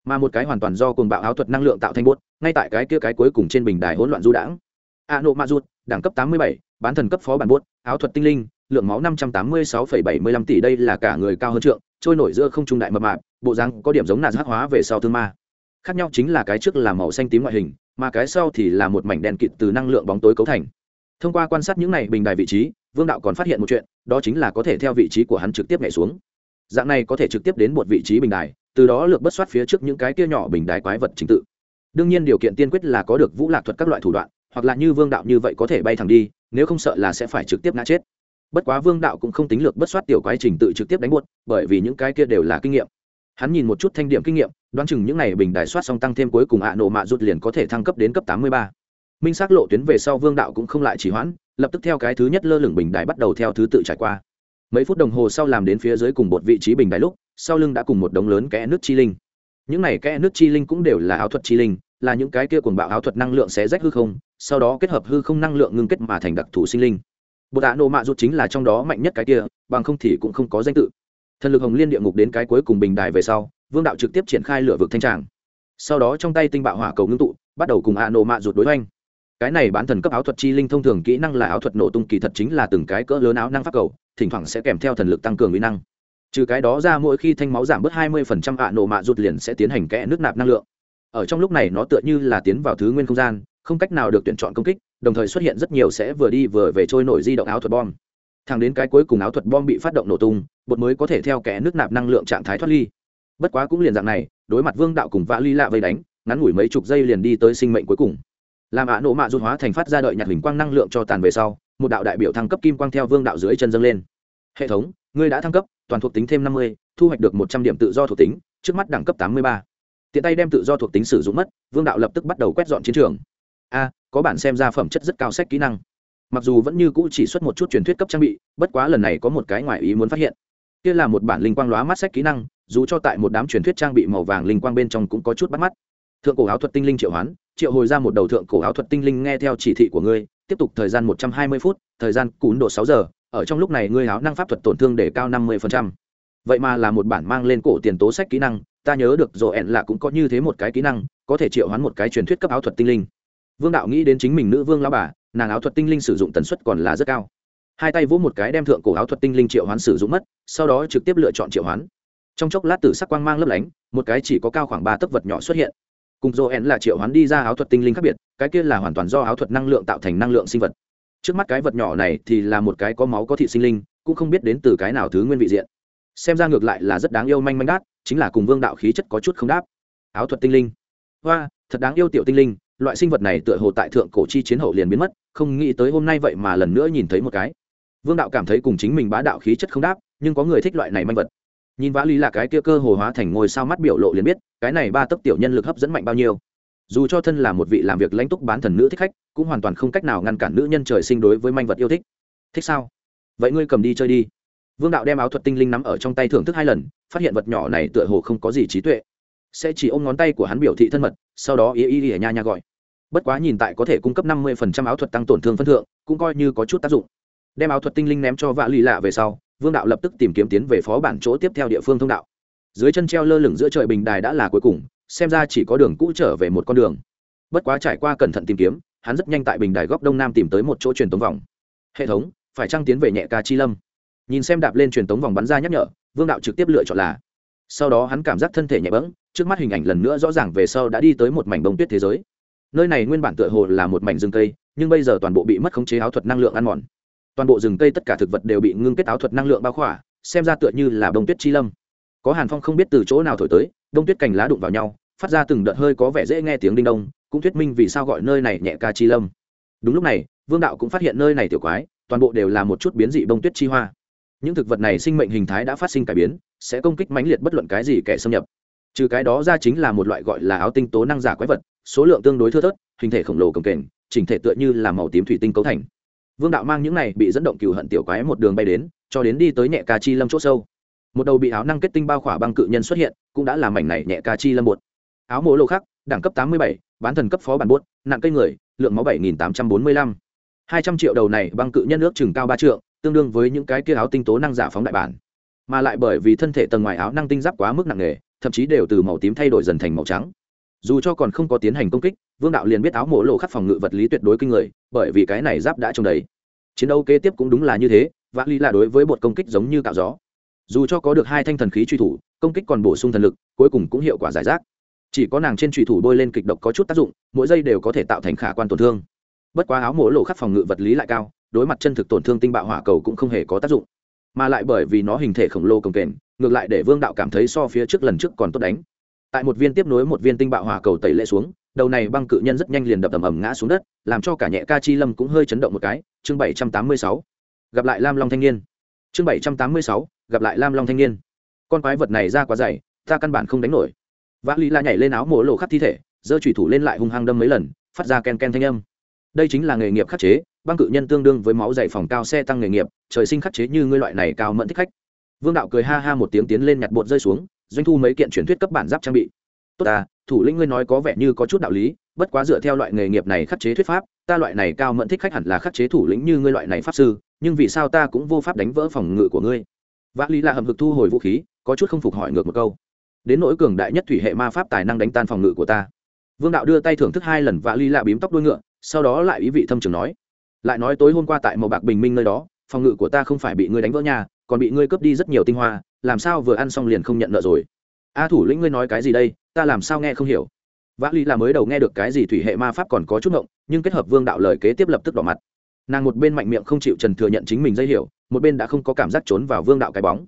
Mà một cái hoàn toàn do cồn bạo áo thuật năng lượng tạo thành bốt ngay tại cái kia cái cuối cùng trên bình đài hỗn loạn du đãng. A nộ ma rút đẳng cấp tám mươi bảy, bán thần cấp phó bản bốt áo thuật tinh linh lượng máu năm trăm tám mươi sáu bảy mươi lăm tỷ đây là cả người cao hơn trượng, trôi nổi giữa không trung đại mập mạp, bộ dáng có điểm giống nạt hắc hóa về sau thương ma. Khác nhau chính là cái trước là màu xanh tím ngoại hình, mà cái sau thì là một mảnh đen kịt từ năng lượng bóng tối cấu thành. Thông qua quan sát những này bình đài vị trí, vương đạo còn phát hiện một chuyện, đó chính là có thể theo vị trí của hắn trực tiếp nhảy xuống. Dạng này có thể trực tiếp đến một vị trí bình đài, từ đó lược bất soát phía trước những cái kia nhỏ bình đài quái vật chính tự. Đương nhiên điều kiện tiên quyết là có được vũ lạc thuật các loại thủ đoạn, hoặc là như vương đạo như vậy có thể bay thẳng đi, nếu không sợ là sẽ phải trực tiếp ngã chết bất quá vương đạo cũng không tính lược bất soát tiểu quái trình tự trực tiếp đánh buốt, bởi vì những cái kia đều là kinh nghiệm. Hắn nhìn một chút thanh điểm kinh nghiệm, đoán chừng những n à y bình đài soát xong tăng thêm cuối cùng ạ nổ mạ rút liền có thể thăng cấp đến cấp tám mươi ba. Minh xác lộ tuyến về sau vương đạo cũng không lại chỉ hoãn, lập tức theo cái thứ nhất lơ lửng bình đài bắt đầu theo thứ tự trải qua. Mấy phút đồng hồ sau làm đến phía dưới cùng một vị trí bình đài lúc, sau lưng đã cùng một đống lớn kẽ nước chi linh. Những này kẽ nước chi linh cũng đều là áo thuật chi linh, là những cái kia cuồng bạo áo thuật năng lượng xé rách hư không, sau đó kết hợp hư không năng lượng ngưng kết mà thành đặc thù sinh linh bột tạ nộ mạ rụt chính là trong đó mạnh nhất cái kia, bằng không thì cũng không có danh tự. Thần lực hồng liên địa ngục đến cái cuối cùng bình đài về sau, vương đạo trực tiếp triển khai lửa vực thanh tràng. Sau đó trong tay tinh bạo hỏa cầu ngưng tụ, bắt đầu cùng ạ nộ mạ rụt đối oanh cái này bán thần cấp áo thuật chi linh thông thường kỹ năng là áo thuật nổ tung kỳ thật chính là từng cái cỡ lớn áo năng pháp cầu, thỉnh thoảng sẽ kèm theo thần lực tăng cường uy năng. Trừ cái đó ra mỗi khi thanh máu giảm bớt 20% ạ nổ mạ rụt liền sẽ tiến hành kẽ nước nạp năng lượng. Ở trong lúc này nó tựa như là tiến vào thứ nguyên không gian, không cách nào được tuyển chọn công kích đồng thời xuất hiện rất nhiều sẽ vừa đi vừa về trôi nổi di động áo thuật bom. Thẳng đến cái cuối cùng áo thuật bom bị phát động nổ tung, bột mới có thể theo kẽ nước nạp năng lượng trạng thái thoát ly. Bất quá cũng liền dạng này, đối mặt vương đạo cùng vã ly lạ vây đánh, ngắn ngủi mấy chục giây liền đi tới sinh mệnh cuối cùng. Làm ạ nổ mạ rút hóa thành phát ra đợi nhặt hình quang năng lượng cho tàn về sau, một đạo đại biểu thăng cấp kim quang theo vương đạo dưới chân dâng lên. Hệ thống, ngươi đã thăng cấp, toàn thuộc tính thêm năm mươi, thu hoạch được một trăm điểm tự do thuộc tính, trước mắt đẳng cấp tám mươi ba. Tiện tay đem tự do thuộc tính sử dụng mất, vương đạo lập tức bắt đầu quét dọn chiến trường a, có bản xem ra phẩm chất rất cao sách kỹ năng. Mặc dù vẫn như cũ chỉ xuất một chút truyền thuyết cấp trang bị, bất quá lần này có một cái ngoài ý muốn phát hiện. Kia là một bản linh quang lóa mắt sách kỹ năng, dù cho tại một đám truyền thuyết trang bị màu vàng linh quang bên trong cũng có chút bắt mắt. Thượng cổ áo thuật tinh linh triệu hoán, triệu hồi ra một đầu thượng cổ áo thuật tinh linh nghe theo chỉ thị của ngươi, tiếp tục thời gian một trăm hai mươi phút, thời gian cún độ sáu giờ, ở trong lúc này ngươi áo năng pháp thuật tổn thương để cao năm mươi vậy mà là một bản mang lên cổ tiền tố sách kỹ năng, ta nhớ được rồi ẹn là cũng có như thế một cái kỹ năng, có thể triệu hoán một cái truyền thuyết cấp áo thuật tinh linh vương đạo nghĩ đến chính mình nữ vương lao bà, nàng áo thuật tinh linh sử dụng tần suất còn là rất cao. Hai tay vỗ một cái đem thượng cổ áo thuật tinh linh triệu hoán sử dụng mất, sau đó trực tiếp lựa chọn triệu hoán. Trong chốc lát tử sắc quang mang lấp lánh, một cái chỉ có cao khoảng ba tấc vật nhỏ xuất hiện. Cùng joel là triệu hoán đi ra áo thuật tinh linh khác biệt, cái kia là hoàn toàn do áo thuật năng lượng tạo thành năng lượng sinh vật. Trước mắt cái vật nhỏ này thì là một cái có máu có thị sinh linh, cũng không biết đến từ cái nào thứ nguyên vị diện. Xem ra ngược lại là rất đáng yêu manh manh đát, chính là cùng vương đạo khí chất có chút không đáp. Áo thuật tinh linh. Hoa, thật đáng yêu tiểu tinh linh loại sinh vật này tựa hồ tại thượng cổ chi chiến hậu liền biến mất, không nghĩ tới hôm nay vậy mà lần nữa nhìn thấy một cái. Vương đạo cảm thấy cùng chính mình bá đạo khí chất không đáp, nhưng có người thích loại này manh vật. Nhìn vã lý là cái kia cơ hồ hóa thành ngôi sao mắt biểu lộ liền biết, cái này ba tấc tiểu nhân lực hấp dẫn mạnh bao nhiêu. Dù cho thân là một vị làm việc lãnh túc bán thần nữ thích khách, cũng hoàn toàn không cách nào ngăn cản nữ nhân trời sinh đối với manh vật yêu thích. Thích sao? Vậy ngươi cầm đi chơi đi. Vương đạo đem áo thuật tinh linh nắm ở trong tay thưởng thức hai lần, phát hiện vật nhỏ này tựa hồ không có gì trí tuệ. Sẽ chỉ ôm ngón tay của hắn biểu thị thân mật, sau đó ý ý ý nha nha gọi bất quá nhìn tại có thể cung cấp năm mươi áo thuật tăng tổn thương phân thượng, cũng coi như có chút tác dụng. Đem áo thuật tinh linh ném cho vạ lì lạ về sau, vương đạo lập tức tìm kiếm tiến về phó bản chỗ tiếp theo địa phương thông đạo. Dưới chân treo lơ lửng giữa trời bình đài đã là cuối cùng, xem ra chỉ có đường cũ trở về một con đường. Bất quá trải qua cẩn thận tìm kiếm, hắn rất nhanh tại bình đài góc đông nam tìm tới một chỗ truyền tống vòng. Hệ thống, phải trăng tiến về nhẹ ca chi lâm? Nhìn xem đạp lên truyền tống vòng bắn ra nhắc nhở, vương đạo trực tiếp lựa chọn là. Sau đó hắn cảm giác thân thể nhẹ bẫng, trước mắt hình ảnh lần nữa rõ ràng về sau đã đi tới một mảnh bông tuyết thế giới nơi này nguyên bản tựa hồ là một mảnh rừng cây, nhưng bây giờ toàn bộ bị mất khống chế áo thuật năng lượng ăn mòn. Toàn bộ rừng cây tất cả thực vật đều bị ngưng kết áo thuật năng lượng bao khỏa, xem ra tựa như là đông tuyết chi lâm. Có hàn phong không biết từ chỗ nào thổi tới đông tuyết cành lá đụng vào nhau, phát ra từng đợt hơi có vẻ dễ nghe tiếng đinh đông, cũng thuyết minh vì sao gọi nơi này nhẹ ca chi lâm. Đúng lúc này, vương đạo cũng phát hiện nơi này tiểu quái, toàn bộ đều là một chút biến dị bông tuyết chi hoa. Những thực vật này sinh mệnh hình thái đã phát sinh cải biến, sẽ công kích mãnh liệt bất luận cái gì kẻ xâm nhập. Trừ cái đó ra chính là một loại gọi là áo tinh tố năng giả quái vật số lượng tương đối thưa thớt, hình thể khổng lồ cồng kềnh, chỉnh thể tựa như là màu tím thủy tinh cấu thành. Vương đạo mang những này bị dẫn động cựu hận tiểu quái một đường bay đến, cho đến đi tới nhẹ ca chi lâm c h ỗ sâu. Một đầu bị áo năng kết tinh bao khỏa băng cự nhân xuất hiện, cũng đã làm mảnh này nhẹ ca chi lâm một áo mỗ lô khác đẳng cấp tám mươi bảy, bán thần cấp phó bản bốt nặng cây người, lượng máu bảy nghìn tám trăm bốn mươi lăm. Hai trăm triệu đầu này băng cự nhân ước chừng cao ba trượng, tương đương với những cái kia áo tinh tố năng giả phóng đại bản. Mà lại bởi vì thân thể tầng ngoài áo năng tinh giáp quá mức nặng nề, thậm chí đều từ màu tím thay đổi dần thành màu trắng dù cho còn không có tiến hành công kích, vương đạo liền biết áo mổ lộ khắc phòng ngự vật lý tuyệt đối kinh người, bởi vì cái này giáp đã trông đầy. Chiến đấu kế tiếp cũng đúng là như thế, vạn ly là đối với bột công kích giống như cạo gió. Dù cho có được hai thanh thần khí truy thủ, công kích còn bổ sung thần lực, cuối cùng cũng hiệu quả giải rác. Chỉ có nàng trên truy thủ bôi lên kịch độc có chút tác dụng, mỗi giây đều có thể tạo thành khả quan tổn thương. Bất quá áo mổ lộ khắc phòng ngự vật lý lại cao, đối mặt chân thực tổn thương tinh bạo hỏa cầu cũng không hề có tác dụng. Mà lại bởi vì nó hình thể khổng lồ cồng kềnh, ngược lại để vương đạo cảm thấy so phía trước lần trước còn tốt đánh tại một viên tiếp nối một viên tinh bạo hỏa cầu tẩy lệ xuống, đầu này băng cự nhân rất nhanh liền đập ầm ầm ngã xuống đất, làm cho cả nhẹ ca chi lâm cũng hơi chấn động một cái. Chương bảy trăm tám mươi sáu, gặp lại lam long thanh niên. Chương bảy trăm tám mươi sáu, gặp lại lam long thanh niên. Con quái vật này ra quá dày, ta căn bản không đánh nổi. Vã lý la nhảy lên áo mổ lộ khắc thi thể, giơ thủy thủ lên lại hung hăng đâm mấy lần, phát ra ken ken thanh âm. Đây chính là nghề nghiệp khắc chế, băng cự nhân tương đương với máu dày phòng cao xe tăng nghề nghiệp, trời sinh khắc chế như ngươi loại này cao mẫn thích khách. Vương đạo cười ha ha một tiếng tiến lên nhặt bột rơi xuống doanh thu mấy kiện truyền thuyết cấp bản giáp trang bị. Tốt à thủ lĩnh ngươi nói có vẻ như có chút đạo lý, bất quá dựa theo loại nghề nghiệp này khắc chế thuyết pháp, ta loại này cao mẫn thích khách hẳn là khắc chế thủ lĩnh như ngươi loại này pháp sư, nhưng vì sao ta cũng vô pháp đánh vỡ phòng ngự của ngươi? Vạn lý là hầm hực thu hồi vũ khí, có chút không phục hỏi ngược một câu. Đến nỗi cường đại nhất thủy hệ ma pháp tài năng đánh tan phòng ngự của ta. Vương đạo đưa tay thưởng thức hai lần vạ ly lạ bím tóc đuôi ngựa, sau đó lại ý vị thâm trường nói. Lại nói tối hôm qua tại màu bạc bình minh nơi đó, phòng ngự của ta không phải bị ngươi đánh vỡ nhà còn bị ngươi cướp đi rất nhiều tinh hoa làm sao vừa ăn xong liền không nhận nợ rồi? A thủ lĩnh ngươi nói cái gì đây? Ta làm sao nghe không hiểu? Vã ly là mới đầu nghe được cái gì thủy hệ ma pháp còn có chút ngộng, nhưng kết hợp vương đạo lời kế tiếp lập tức đỏ mặt. Nàng một bên mạnh miệng không chịu trần thừa nhận chính mình dây hiểu, một bên đã không có cảm giác trốn vào vương đạo cái bóng.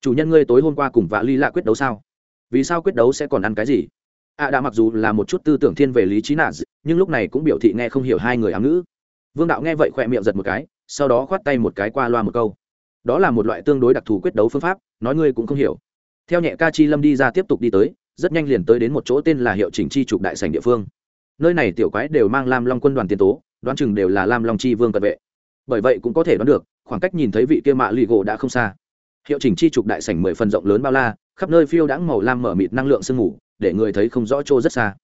Chủ nhân ngươi tối hôm qua cùng vã ly lạ quyết đấu sao? Vì sao quyết đấu sẽ còn ăn cái gì? A đã mặc dù là một chút tư tưởng thiên về lý trí nạ nhưng lúc này cũng biểu thị nghe không hiểu hai người ám ngữ. Vương đạo nghe vậy khỏe miệng giật một cái, sau đó khoát tay một cái qua loa một câu đó là một loại tương đối đặc thù quyết đấu phương pháp, nói ngươi cũng không hiểu. Theo nhẹ ca chi lâm đi ra tiếp tục đi tới, rất nhanh liền tới đến một chỗ tên là hiệu chỉnh chi trục đại sành địa phương. Nơi này tiểu quái đều mang lam long quân đoàn tiền tố, đoán chừng đều là lam long chi vương cận vệ. Bởi vậy cũng có thể đoán được, khoảng cách nhìn thấy vị kia mạ lì gỗ đã không xa. Hiệu chỉnh chi trục đại sảnh mười phần rộng lớn bao la, khắp nơi phiêu đãng màu lam mở mịt năng lượng sương mù, để người thấy không rõ chỗ rất xa.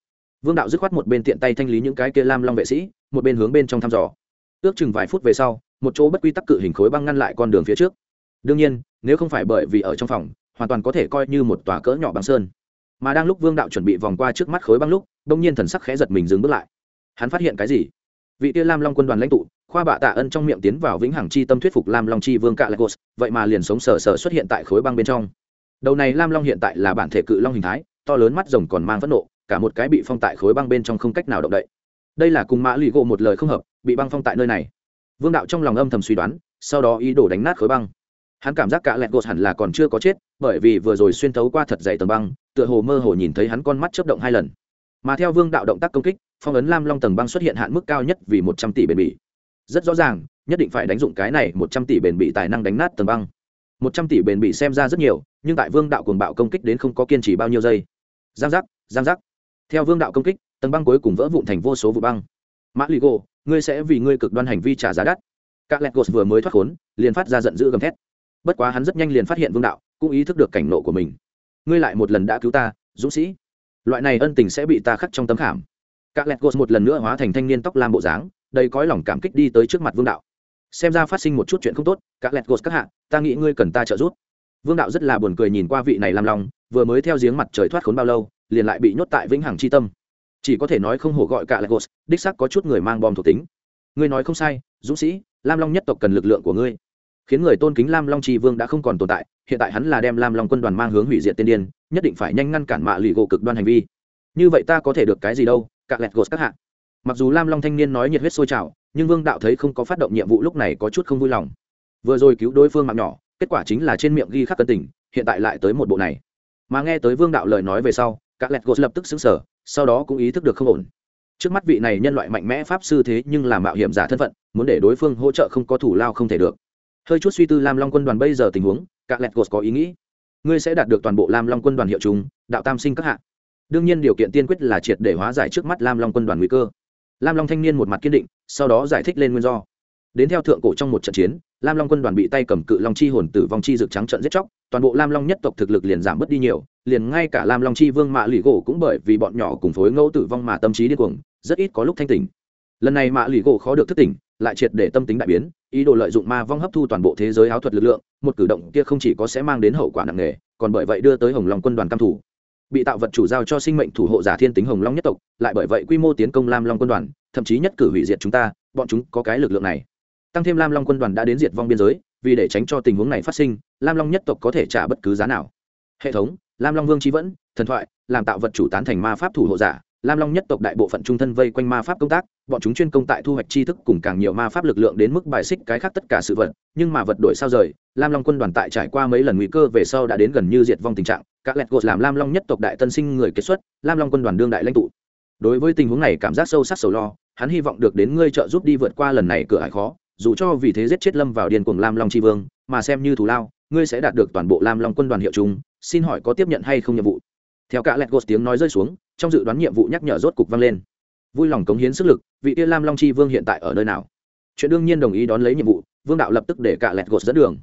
Vương đạo dứt khoát một bên tiện tay thanh lý những cái kia lam long vệ sĩ, một bên hướng bên trong thăm dò. Ước chừng vài phút về sau một chỗ bất quy tắc cự hình khối băng ngăn lại con đường phía trước. Đương nhiên, nếu không phải bởi vì ở trong phòng, hoàn toàn có thể coi như một tòa cỡ nhỏ băng sơn. Mà đang lúc vương đạo chuẩn bị vòng qua trước mắt khối băng lúc, đông nhiên thần sắc khẽ giật mình dừng bước lại. Hắn phát hiện cái gì? Vị tia lam long quân đoàn lãnh tụ, khoa bạ tạ ân trong miệng tiến vào vĩnh hằng chi tâm thuyết phục lam long chi vương cạ lagos vậy mà liền sống sờ sờ xuất hiện tại khối băng bên trong. Đầu này lam long hiện tại là bản thể cự long hình thái, to lớn mắt rồng còn mang phẫn nộ, cả một cái bị phong tại khối băng bên trong không cách nào động đậy. Đây là cùng mã lì gộ một lời không hợp, bị băng phong tại nơi này vương đạo trong lòng âm thầm suy đoán, sau đó ý đồ đánh nát khối băng. Hắn cảm giác cả lẹt gột hẳn là còn chưa có chết, bởi vì vừa rồi xuyên thấu qua thật dày tầng băng, tựa hồ mơ hồ nhìn thấy hắn con mắt chấp động hai lần. Mà theo vương đạo động tác công kích, phong ấn lam long tầng băng xuất hiện hạn mức cao nhất vì một trăm tỷ bền bỉ. Rất rõ ràng, nhất định phải đánh dụng cái này một trăm tỷ bền bỉ tài năng đánh nát tầng băng. Một trăm tỷ bền bỉ xem ra rất nhiều, nhưng tại vương đạo cuồng bạo công kích đến không có kiên trì bao nhiêu giây. Giang giác giang giác. Theo vương đạo công kích, tầng băng cuối cùng vỡ vụn thành vô số vụ băng. Mã lì gô ngươi sẽ vì ngươi cực đoan hành vi trả giá đắt. Các lẹt gột vừa mới thoát khốn, liền phát ra giận dữ gầm thét. Bất quá hắn rất nhanh liền phát hiện vương đạo, cũng ý thức được cảnh nộ của mình. Ngươi lại một lần đã cứu ta, dũng sĩ. Loại này ân tình sẽ bị ta khắc trong tấm khảm. Các lẹt gột một lần nữa hóa thành thanh niên tóc lam bộ dáng, đầy cõi lòng cảm kích đi tới trước mặt vương đạo. Xem ra phát sinh một chút chuyện không tốt, các lẹt gột các hạ, ta nghĩ ngươi cần ta trợ giúp. Vương đạo rất là buồn cười nhìn qua vị này làm lòng vừa mới theo giếng mặt trời thoát khốn bao lâu, liền lại bị nhốt tại vĩnh hằng c h i tâm chỉ có thể nói không hổ gọi cả lẹt gột đích sắc có chút người mang bom thuộc tính. Ngươi nói không sai, dũng sĩ, lam long nhất tộc cần lực lượng của ngươi. Khiến người tôn kính lam long tri vương đã không còn tồn tại, hiện tại hắn là đem lam long quân đoàn mang hướng hủy diệt tiên điên, nhất định phải nhanh ngăn cản mạ lụy gỗ cực đoan hành vi. Như vậy ta có thể được cái gì đâu cạ lẹt gột các hạ. Mặc dù lam long thanh niên nói nhiệt huyết sôi trào, nhưng vương đạo thấy không có phát động nhiệm vụ lúc này có chút không vui lòng. Vừa rồi cứu đối phương mạng nhỏ, kết quả chính là trên miệng ghi khắc cân tình, hiện tại lại tới một bộ này. Mà nghe tới vương đạo lời nói về sau các lẹt gột lập tức xứng sở sau đó cũng ý thức được không ổn. Trước mắt vị này nhân loại mạnh mẽ pháp sư thế nhưng là mạo hiểm giả thân phận, muốn để đối phương hỗ trợ không có thủ lao không thể được. Hơi chút suy tư lam long quân đoàn bây giờ tình huống các lẹt gột có ý nghĩ. Ngươi sẽ đạt được toàn bộ lam long quân đoàn hiệu chúng, đạo tam sinh các hạ. Đương nhiên điều kiện tiên quyết là triệt để hóa giải trước mắt lam long quân đoàn nguy cơ. Lam long thanh niên một mặt kiên định, sau đó giải thích lên nguyên do đến theo thượng cổ trong một trận chiến, lam long quân đoàn bị tay cầm cự long chi hồn tử vong chi rực trắng trận giết chóc, toàn bộ lam long nhất tộc thực lực liền giảm bớt đi nhiều, liền ngay cả lam long chi vương mạ lụy gỗ cũng bởi vì bọn nhỏ cùng phối ngẫu tử vong mà tâm trí điên cuồng, rất ít có lúc thanh tỉnh. Lần này mạ lụy gỗ khó được thức tỉnh, lại triệt để tâm tính đại biến, ý đồ lợi dụng ma vong hấp thu toàn bộ thế giới áo thuật lực lượng, một cử động kia không chỉ có sẽ mang đến hậu quả nặng nề, còn bởi vậy đưa tới hồng long quân đoàn cam thủ. Bị tạo vật chủ giao cho sinh mệnh thủ hộ giả thiên tính hồng long nhất tộc, lại bởi vậy quy mô tiến công lam long quân đoàn, thậm chí nhất cử hủy diệt chúng ta, bọn chúng có cái lực lượng này tăng thêm lam long quân đoàn đã đến diệt vong biên giới, vì để tránh cho tình huống này phát sinh, lam long nhất tộc có thể trả bất cứ giá nào. Hệ thống, lam long vương trí vẫn, thần thoại, làm tạo vật chủ tán thành ma pháp thủ hộ giả, lam long nhất tộc đại bộ phận trung thân vây quanh ma pháp công tác, bọn chúng chuyên công tại thu hoạch tri thức cùng càng nhiều ma pháp lực lượng đến mức bài xích cái khác tất cả sự vật, nhưng mà vật đổi sao rời, lam long quân đoàn tại trải qua mấy lần nguy cơ về sau đã đến gần như diệt vong tình trạng, các lẹt gột làm lam long nhất tộc đại tân sinh người kết xuất, lam long quân đoàn đương đại lãnh tụ. Đối với tình huống này cảm giác sâu sắc sầu lo, hắn hy vọng được đến ngươi trợ giúp đi vượt qua lần này cửa hải khó dù cho vì thế giết chết lâm vào điên cuồng lam long tri vương, mà xem như thù lao, ngươi sẽ đạt được toàn bộ lam long quân đoàn hiệu chúng xin hỏi có tiếp nhận hay không nhiệm vụ? Theo cả lẹt gột tiếng nói rơi xuống, trong dự đoán nhiệm vụ nhắc nhở rốt cục vang lên. Vui lòng cống hiến sức lực, vị tia lam long chi vương hiện tại ở nơi nào? Chuyện đương nhiên đồng ý đón lấy nhiệm vụ, vương đạo lập tức để cả lẹt gột dẫn đường.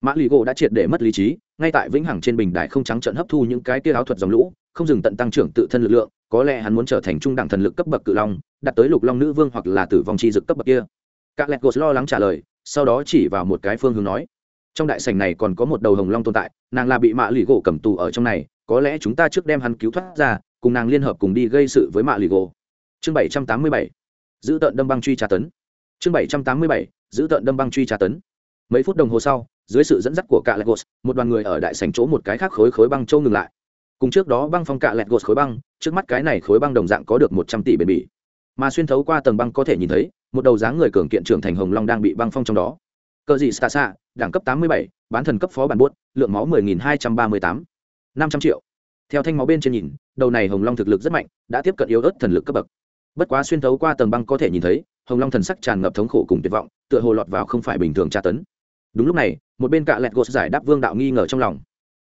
Mã lì gỗ đã triệt để mất lý trí, ngay tại vĩnh hằng trên bình đài không trắng trận hấp thu những cái tia áo thuật dòng lũ, không dừng tận tăng trưởng tự thân lực lượng, có lẽ hắn muốn trở thành trung đẳng thần lực cấp bậc cự long đặt tới lục long nữ vương hoặc là tử vong chi dực cấp bậc kia các lẹt gột lo lắng trả lời, sau đó chỉ vào một cái phương hướng nói. Trong đại sảnh này còn có một đầu hồng long tồn tại, nàng là bị Mạ lì gỗ cầm tù ở trong này, có lẽ chúng ta trước đem hắn cứu thoát ra, cùng nàng liên hợp cùng đi gây sự với mạ lì gỗ. Chương bảy trăm tám mươi bảy. Giữ tận đâm băng truy tra tấn. Chương bảy trăm tám mươi bảy. Giữ tận đâm băng truy tra tấn. Mấy phút đồng hồ sau, dưới sự dẫn dắt của Cả lẹt một đoàn người ở đại sảnh chỗ một cái khác khối khối băng châu ngừng lại. Cùng trước đó băng phong Cả lẹt khối băng, trước mắt cái này khối băng đồng dạng có được một trăm tỷ bền bỉ. Mà xuyên thấu qua tầng băng có thể nhìn thấy một đầu dáng người cường kiện trưởng thành hồng long đang bị băng phong trong đó. Cờ gì stasa, đẳng cấp tám mươi bảy, bán thần cấp phó bản buốt, lượng máu mười nghìn hai trăm ba mươi tám, năm trăm triệu. Theo thanh máu bên trên nhìn, đầu này hồng long thực lực rất mạnh, đã tiếp cận yếu ớt thần lực cấp bậc. Bất quá xuyên thấu qua tầng băng có thể nhìn thấy, hồng long thần sắc tràn ngập thống khổ cùng tuyệt vọng, tựa hồ lọt vào không phải bình thường tra tấn. Đúng lúc này, một bên cạ lẹt gột giải đáp vương đạo nghi ngờ trong lòng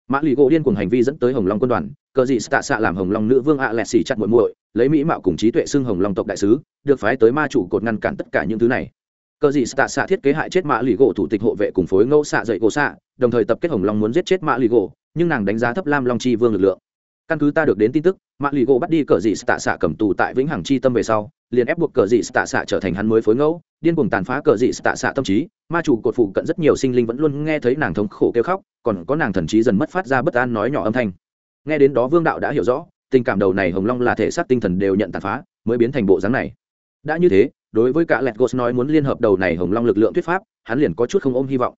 mã lì gỗ điên cùng hành vi dẫn tới hồng long quân đoàn, cờ dị tạ xạ làm hồng long nữ vương ạ lẹt xỉ chặt muội muội, lấy mỹ mạo cùng trí tuệ xưng hồng long tộc đại sứ, được phái tới ma chủ cột ngăn cản tất cả những thứ này. Cờ dị tạ xạ thiết kế hại chết mã lì gỗ thủ tịch hộ vệ cùng phối ngẫu xạ dậy gỗ xạ, đồng thời tập kết hồng long muốn giết chết mã lì gỗ, nhưng nàng đánh giá thấp lam long chi vương lực lượng căn cứ ta được đến tin tức mã lì gỗ bắt đi cờ dị tạ xạ cầm tù tại vĩnh hằng chi tâm về sau, liền ép buộc cờ dị tạ xạ trở thành hắn mới phối ngẫu, điên cuồng tàn phá cờ dị tạ xạ tâm trí. Ma chủ cột phụ cận rất nhiều sinh linh vẫn luôn nghe thấy nàng thống khổ kêu khóc, còn có nàng thần trí dần mất phát ra bất an nói nhỏ âm thanh. Nghe đến đó vương đạo đã hiểu rõ, tình cảm đầu này hồng long là thể xác tinh thần đều nhận tàn phá, mới biến thành bộ dáng này. Đã như thế, đối với cả lẹt gos nói muốn liên hợp đầu này hồng long lực lượng thuyết pháp, hắn liền có chút không ôm hy vọng.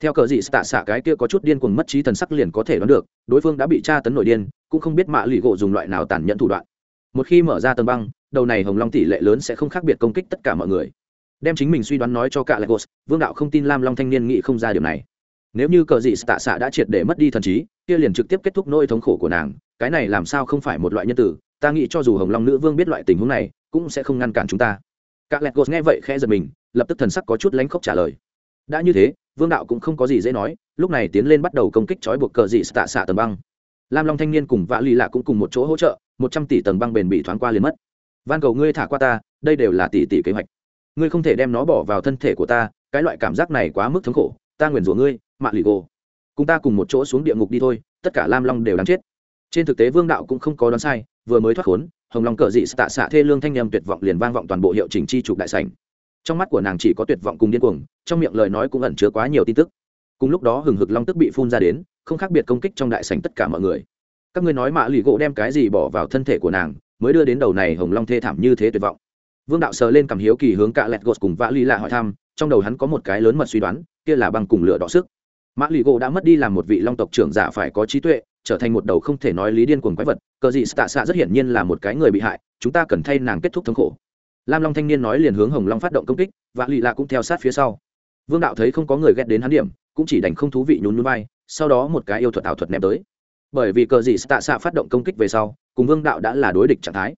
Theo cờ dị tạ xạ cái kia có chút điên cuồng mất trí thần sắc liền có thể đoán được, đối phương đã bị tra tấn nổi điên cũng không biết mạ lụy gỗ dùng loại nào tàn nhẫn thủ đoạn. Một khi mở ra tầng băng, đầu này hồng long tỷ lệ lớn sẽ không khác biệt công kích tất cả mọi người. Đem chính mình suy đoán nói cho cả lagos, vương đạo không tin lam long thanh niên nghĩ không ra điều này. Nếu như cờ dị tạ xạ đã triệt để mất đi thần trí, kia liền trực tiếp kết thúc nỗi thống khổ của nàng. Cái này làm sao không phải một loại nhân tử? Ta nghĩ cho dù hồng long nữ vương biết loại tình huống này, cũng sẽ không ngăn cản chúng ta. Các lẹt nghe vậy khẽ giật mình, lập tức thần sắc có chút lánh khóc trả lời. Đã như thế, vương đạo cũng không có gì dễ nói, lúc này tiến lên bắt đầu công kích trói buộc cờ dị tạ xạ tầm băng lam long thanh niên cùng vã lì lạ cũng cùng một chỗ hỗ trợ, một trăm tỷ tầng băng bền bị thoáng qua liền mất. Van cầu ngươi thả qua ta, đây đều là tỷ tỷ kế hoạch. Ngươi không thể đem nó bỏ vào thân thể của ta, cái loại cảm giác này quá mức thống khổ, ta nguyền rủa ngươi, mạ lì gồ. Cùng ta cùng một chỗ xuống địa ngục đi thôi, tất cả lam long đều đáng chết. Trên thực tế vương đạo cũng không có đoán sai, vừa mới thoát khốn, hồng long cờ dị tạ xạ thê lương thanh em tuyệt vọng liền vang vọng toàn bộ hiệu chỉnh chi trục đại sảnh. Trong mắt của nàng chỉ có tuyệt vọng cùng điên cuồng, trong miệng lời nói cũng ẩn chứa quá nhiều tin tức. Cùng lúc đó hừng hực long tức bị phun ra đến không khác biệt công kích trong đại sảnh tất cả mọi người. Các ngươi nói mạ lì gỗ đem cái gì bỏ vào thân thể của nàng, mới đưa đến đầu này hồng long thê thảm như thế tuyệt vọng. Vương đạo sờ lên cảm hiếu kỳ hướng cạ lẹt gột cùng vã lì lạ hỏi thăm, trong đầu hắn có một cái lớn mật suy đoán, kia là bằng cùng lửa đỏ sức. Mã lì gỗ đã mất đi làm một vị long tộc trưởng giả phải có trí tuệ, trở thành một đầu không thể nói lý điên cuồng quái vật, cờ dị tạ xạ rất hiển nhiên là một cái người bị hại, chúng ta cần thay nàng kết thúc thống khổ. Lam long thanh niên nói liền hướng hồng long phát động công kích và lì lạ cũng theo sát phía sau. Vương đạo thấy không có người ghét đến hắn điểm, cũng chỉ đành không thú vị nhún núi bay sau đó một cái yêu thuật ảo thuật ném tới. Bởi vì cờ dị tạ xạ phát động công kích về sau, cùng vương đạo đã là đối địch trạng thái.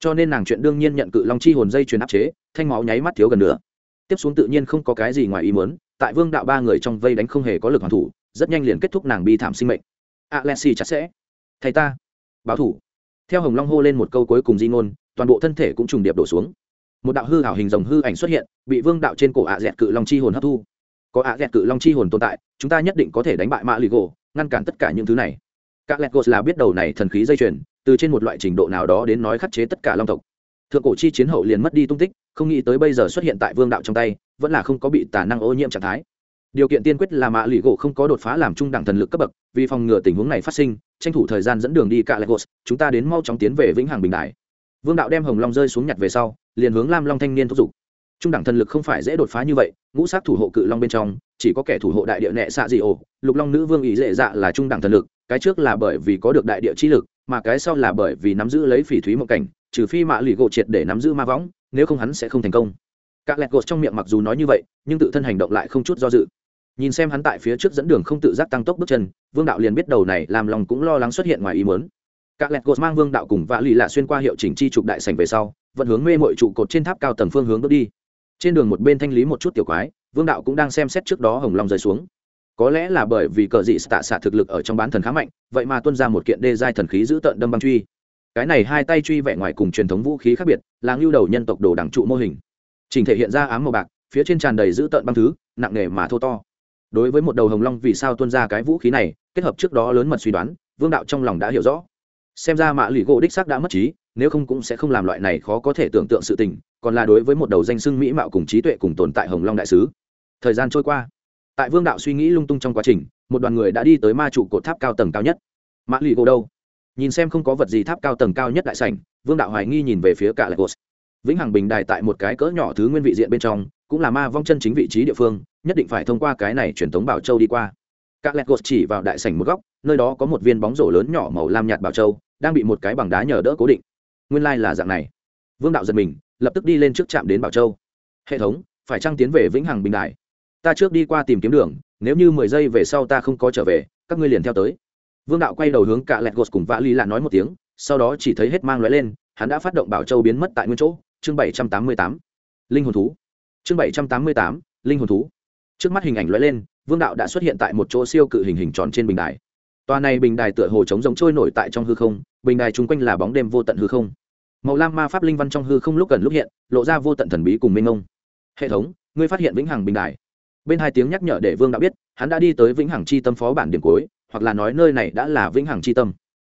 Cho nên nàng chuyện đương nhiên nhận cự long chi hồn dây truyền áp chế, thanh máu nháy mắt thiếu gần nữa. Tiếp xuống tự nhiên không có cái gì ngoài ý muốn, tại vương đạo ba người trong vây đánh không hề có lực hoàn thủ, rất nhanh liền kết thúc nàng bi thảm sinh mệnh. Alexi chặt sẽ thầy ta. Báo thủ. Theo hồng long hô lên một câu cuối cùng di ngôn, toàn bộ thân thể cũng trùng điệp đổ xuống. Một đạo hư hảo hình rồng hư ảnh xuất hiện, bị vương đạo trên cổ ạ dẹt cự long chi hồn hấp thu. Có ạ dẹt cự long chi hồn tồn tại chúng ta nhất định có thể đánh bại mã lì gỗ, ngăn cản tất cả những thứ này. Các lẹt gột là biết đầu này thần khí dây chuyền, từ trên một loại trình độ nào đó đến nói khắc chế tất cả long tộc. Thượng cổ chi chiến hậu liền mất đi tung tích, không nghĩ tới bây giờ xuất hiện tại vương đạo trong tay, vẫn là không có bị tả năng ô nhiễm trạng thái. Điều kiện tiên quyết là mã lì gỗ không có đột phá làm trung đẳng thần lực cấp bậc, vì phòng ngừa tình huống này phát sinh, tranh thủ thời gian dẫn đường đi cả lệ gos chúng ta đến mau chóng tiến về vĩnh hằng bình đại vương đạo đem hồng long rơi xuống nhặt về sau, liền hướng lam long thanh niên thúc giục. Trung đẳng thần lực không phải dễ đột phá như vậy, ngũ sát thủ hộ cự long bên trong chỉ có kẻ thủ hộ đại địa nệ xạ dị ổ, lục long nữ vương ý dễ dạ là trung đẳng thần lực, cái trước là bởi vì có được đại địa chi lực, mà cái sau là bởi vì nắm giữ lấy phỉ thúy mộng cảnh, trừ phi mạ lì gỗ triệt để nắm giữ ma võng, nếu không hắn sẽ không thành công. Các lẹt gột trong miệng mặc dù nói như vậy, nhưng tự thân hành động lại không chút do dự. Nhìn xem hắn tại phía trước dẫn đường không tự giác tăng tốc bước chân, vương đạo liền biết đầu này làm lòng cũng lo lắng xuất hiện ngoài ý muốn. Các lẹt gột mang vương đạo cùng vạ lì lạ xuyên qua hiệu chỉnh chi trục đại sành về sau vận hướng mê mội trụ cột trên tháp cao tầng phương hướng bước đi. Trên đường một bên thanh lý một chút tiểu quái vương đạo cũng đang xem xét trước đó hồng long rơi xuống. Có lẽ là bởi vì cờ dị tạ xạ thực lực ở trong bán thần khá mạnh, vậy mà tuân ra một kiện đê giai thần khí giữ tợn đâm băng truy. Cái này hai tay truy vẽ ngoài cùng truyền thống vũ khí khác biệt, là ngưu đầu nhân tộc đồ đẳng trụ mô hình. Trình thể hiện ra ám màu bạc, phía trên tràn đầy giữ tợn băng thứ, nặng nề mà thô to. Đối với một đầu hồng long vì sao tuân ra cái vũ khí này, kết hợp trước đó lớn mật suy đoán, vương đạo trong lòng đã hiểu rõ. Xem ra mạ lụy gỗ đích xác đã mất trí, nếu không cũng sẽ không làm loại này khó có thể tưởng tượng sự tình còn là đối với một đầu danh sưng mỹ mạo cùng trí tuệ cùng tồn tại hồng long đại sứ. Thời gian trôi qua, tại vương đạo suy nghĩ lung tung trong quá trình, một đoàn người đã đi tới ma trụ cột tháp cao tầng cao nhất. Mã lì gỗ đâu? Nhìn xem không có vật gì tháp cao tầng cao nhất đại sảnh, vương đạo hoài nghi nhìn về phía cả lagos. Vĩnh hằng bình đài tại một cái cỡ nhỏ thứ nguyên vị diện bên trong, cũng là ma vong chân chính vị trí địa phương, nhất định phải thông qua cái này truyền thống bảo châu đi qua. Các lagos chỉ vào đại sảnh một góc, nơi đó có một viên bóng rổ lớn nhỏ màu lam nhạt bảo châu, đang bị một cái bằng đá nhờ đỡ cố định. Nguyên lai、like、là dạng này. Vương đạo giật mình lập tức đi lên trước trạm đến bảo châu. Hệ thống, phải trăng tiến về vĩnh hằng bình đài? Ta trước đi qua tìm kiếm đường, nếu như mười giây về sau ta không có trở về, các ngươi liền theo tới. Vương đạo quay đầu hướng cả lẹt gột cùng vã ly lạ nói một tiếng, sau đó chỉ thấy hết mang lóe lên, hắn đã phát động bảo châu biến mất tại nguyên chỗ. Chương bảy trăm tám mươi tám, linh hồn thú. Chương bảy trăm tám mươi tám, linh hồn thú. Trước mắt hình ảnh lóe lên, vương đạo đã xuất hiện tại một chỗ siêu cự hình hình tròn trên bình đài. Tòa này bình đài tựa hồ trống giống trôi nổi tại trong hư không, bình đài chung quanh là bóng đêm vô tận hư không màu lam ma pháp linh văn trong hư không lúc gần lúc hiện, lộ ra vô tận thần bí cùng minh ông hệ thống, ngươi phát hiện vĩnh hằng bình đài. Bên hai tiếng nhắc nhở để vương đã biết, hắn đã đi tới vĩnh hằng chi tâm phó bản điểm cuối, hoặc là nói nơi này đã là vĩnh hằng chi tâm.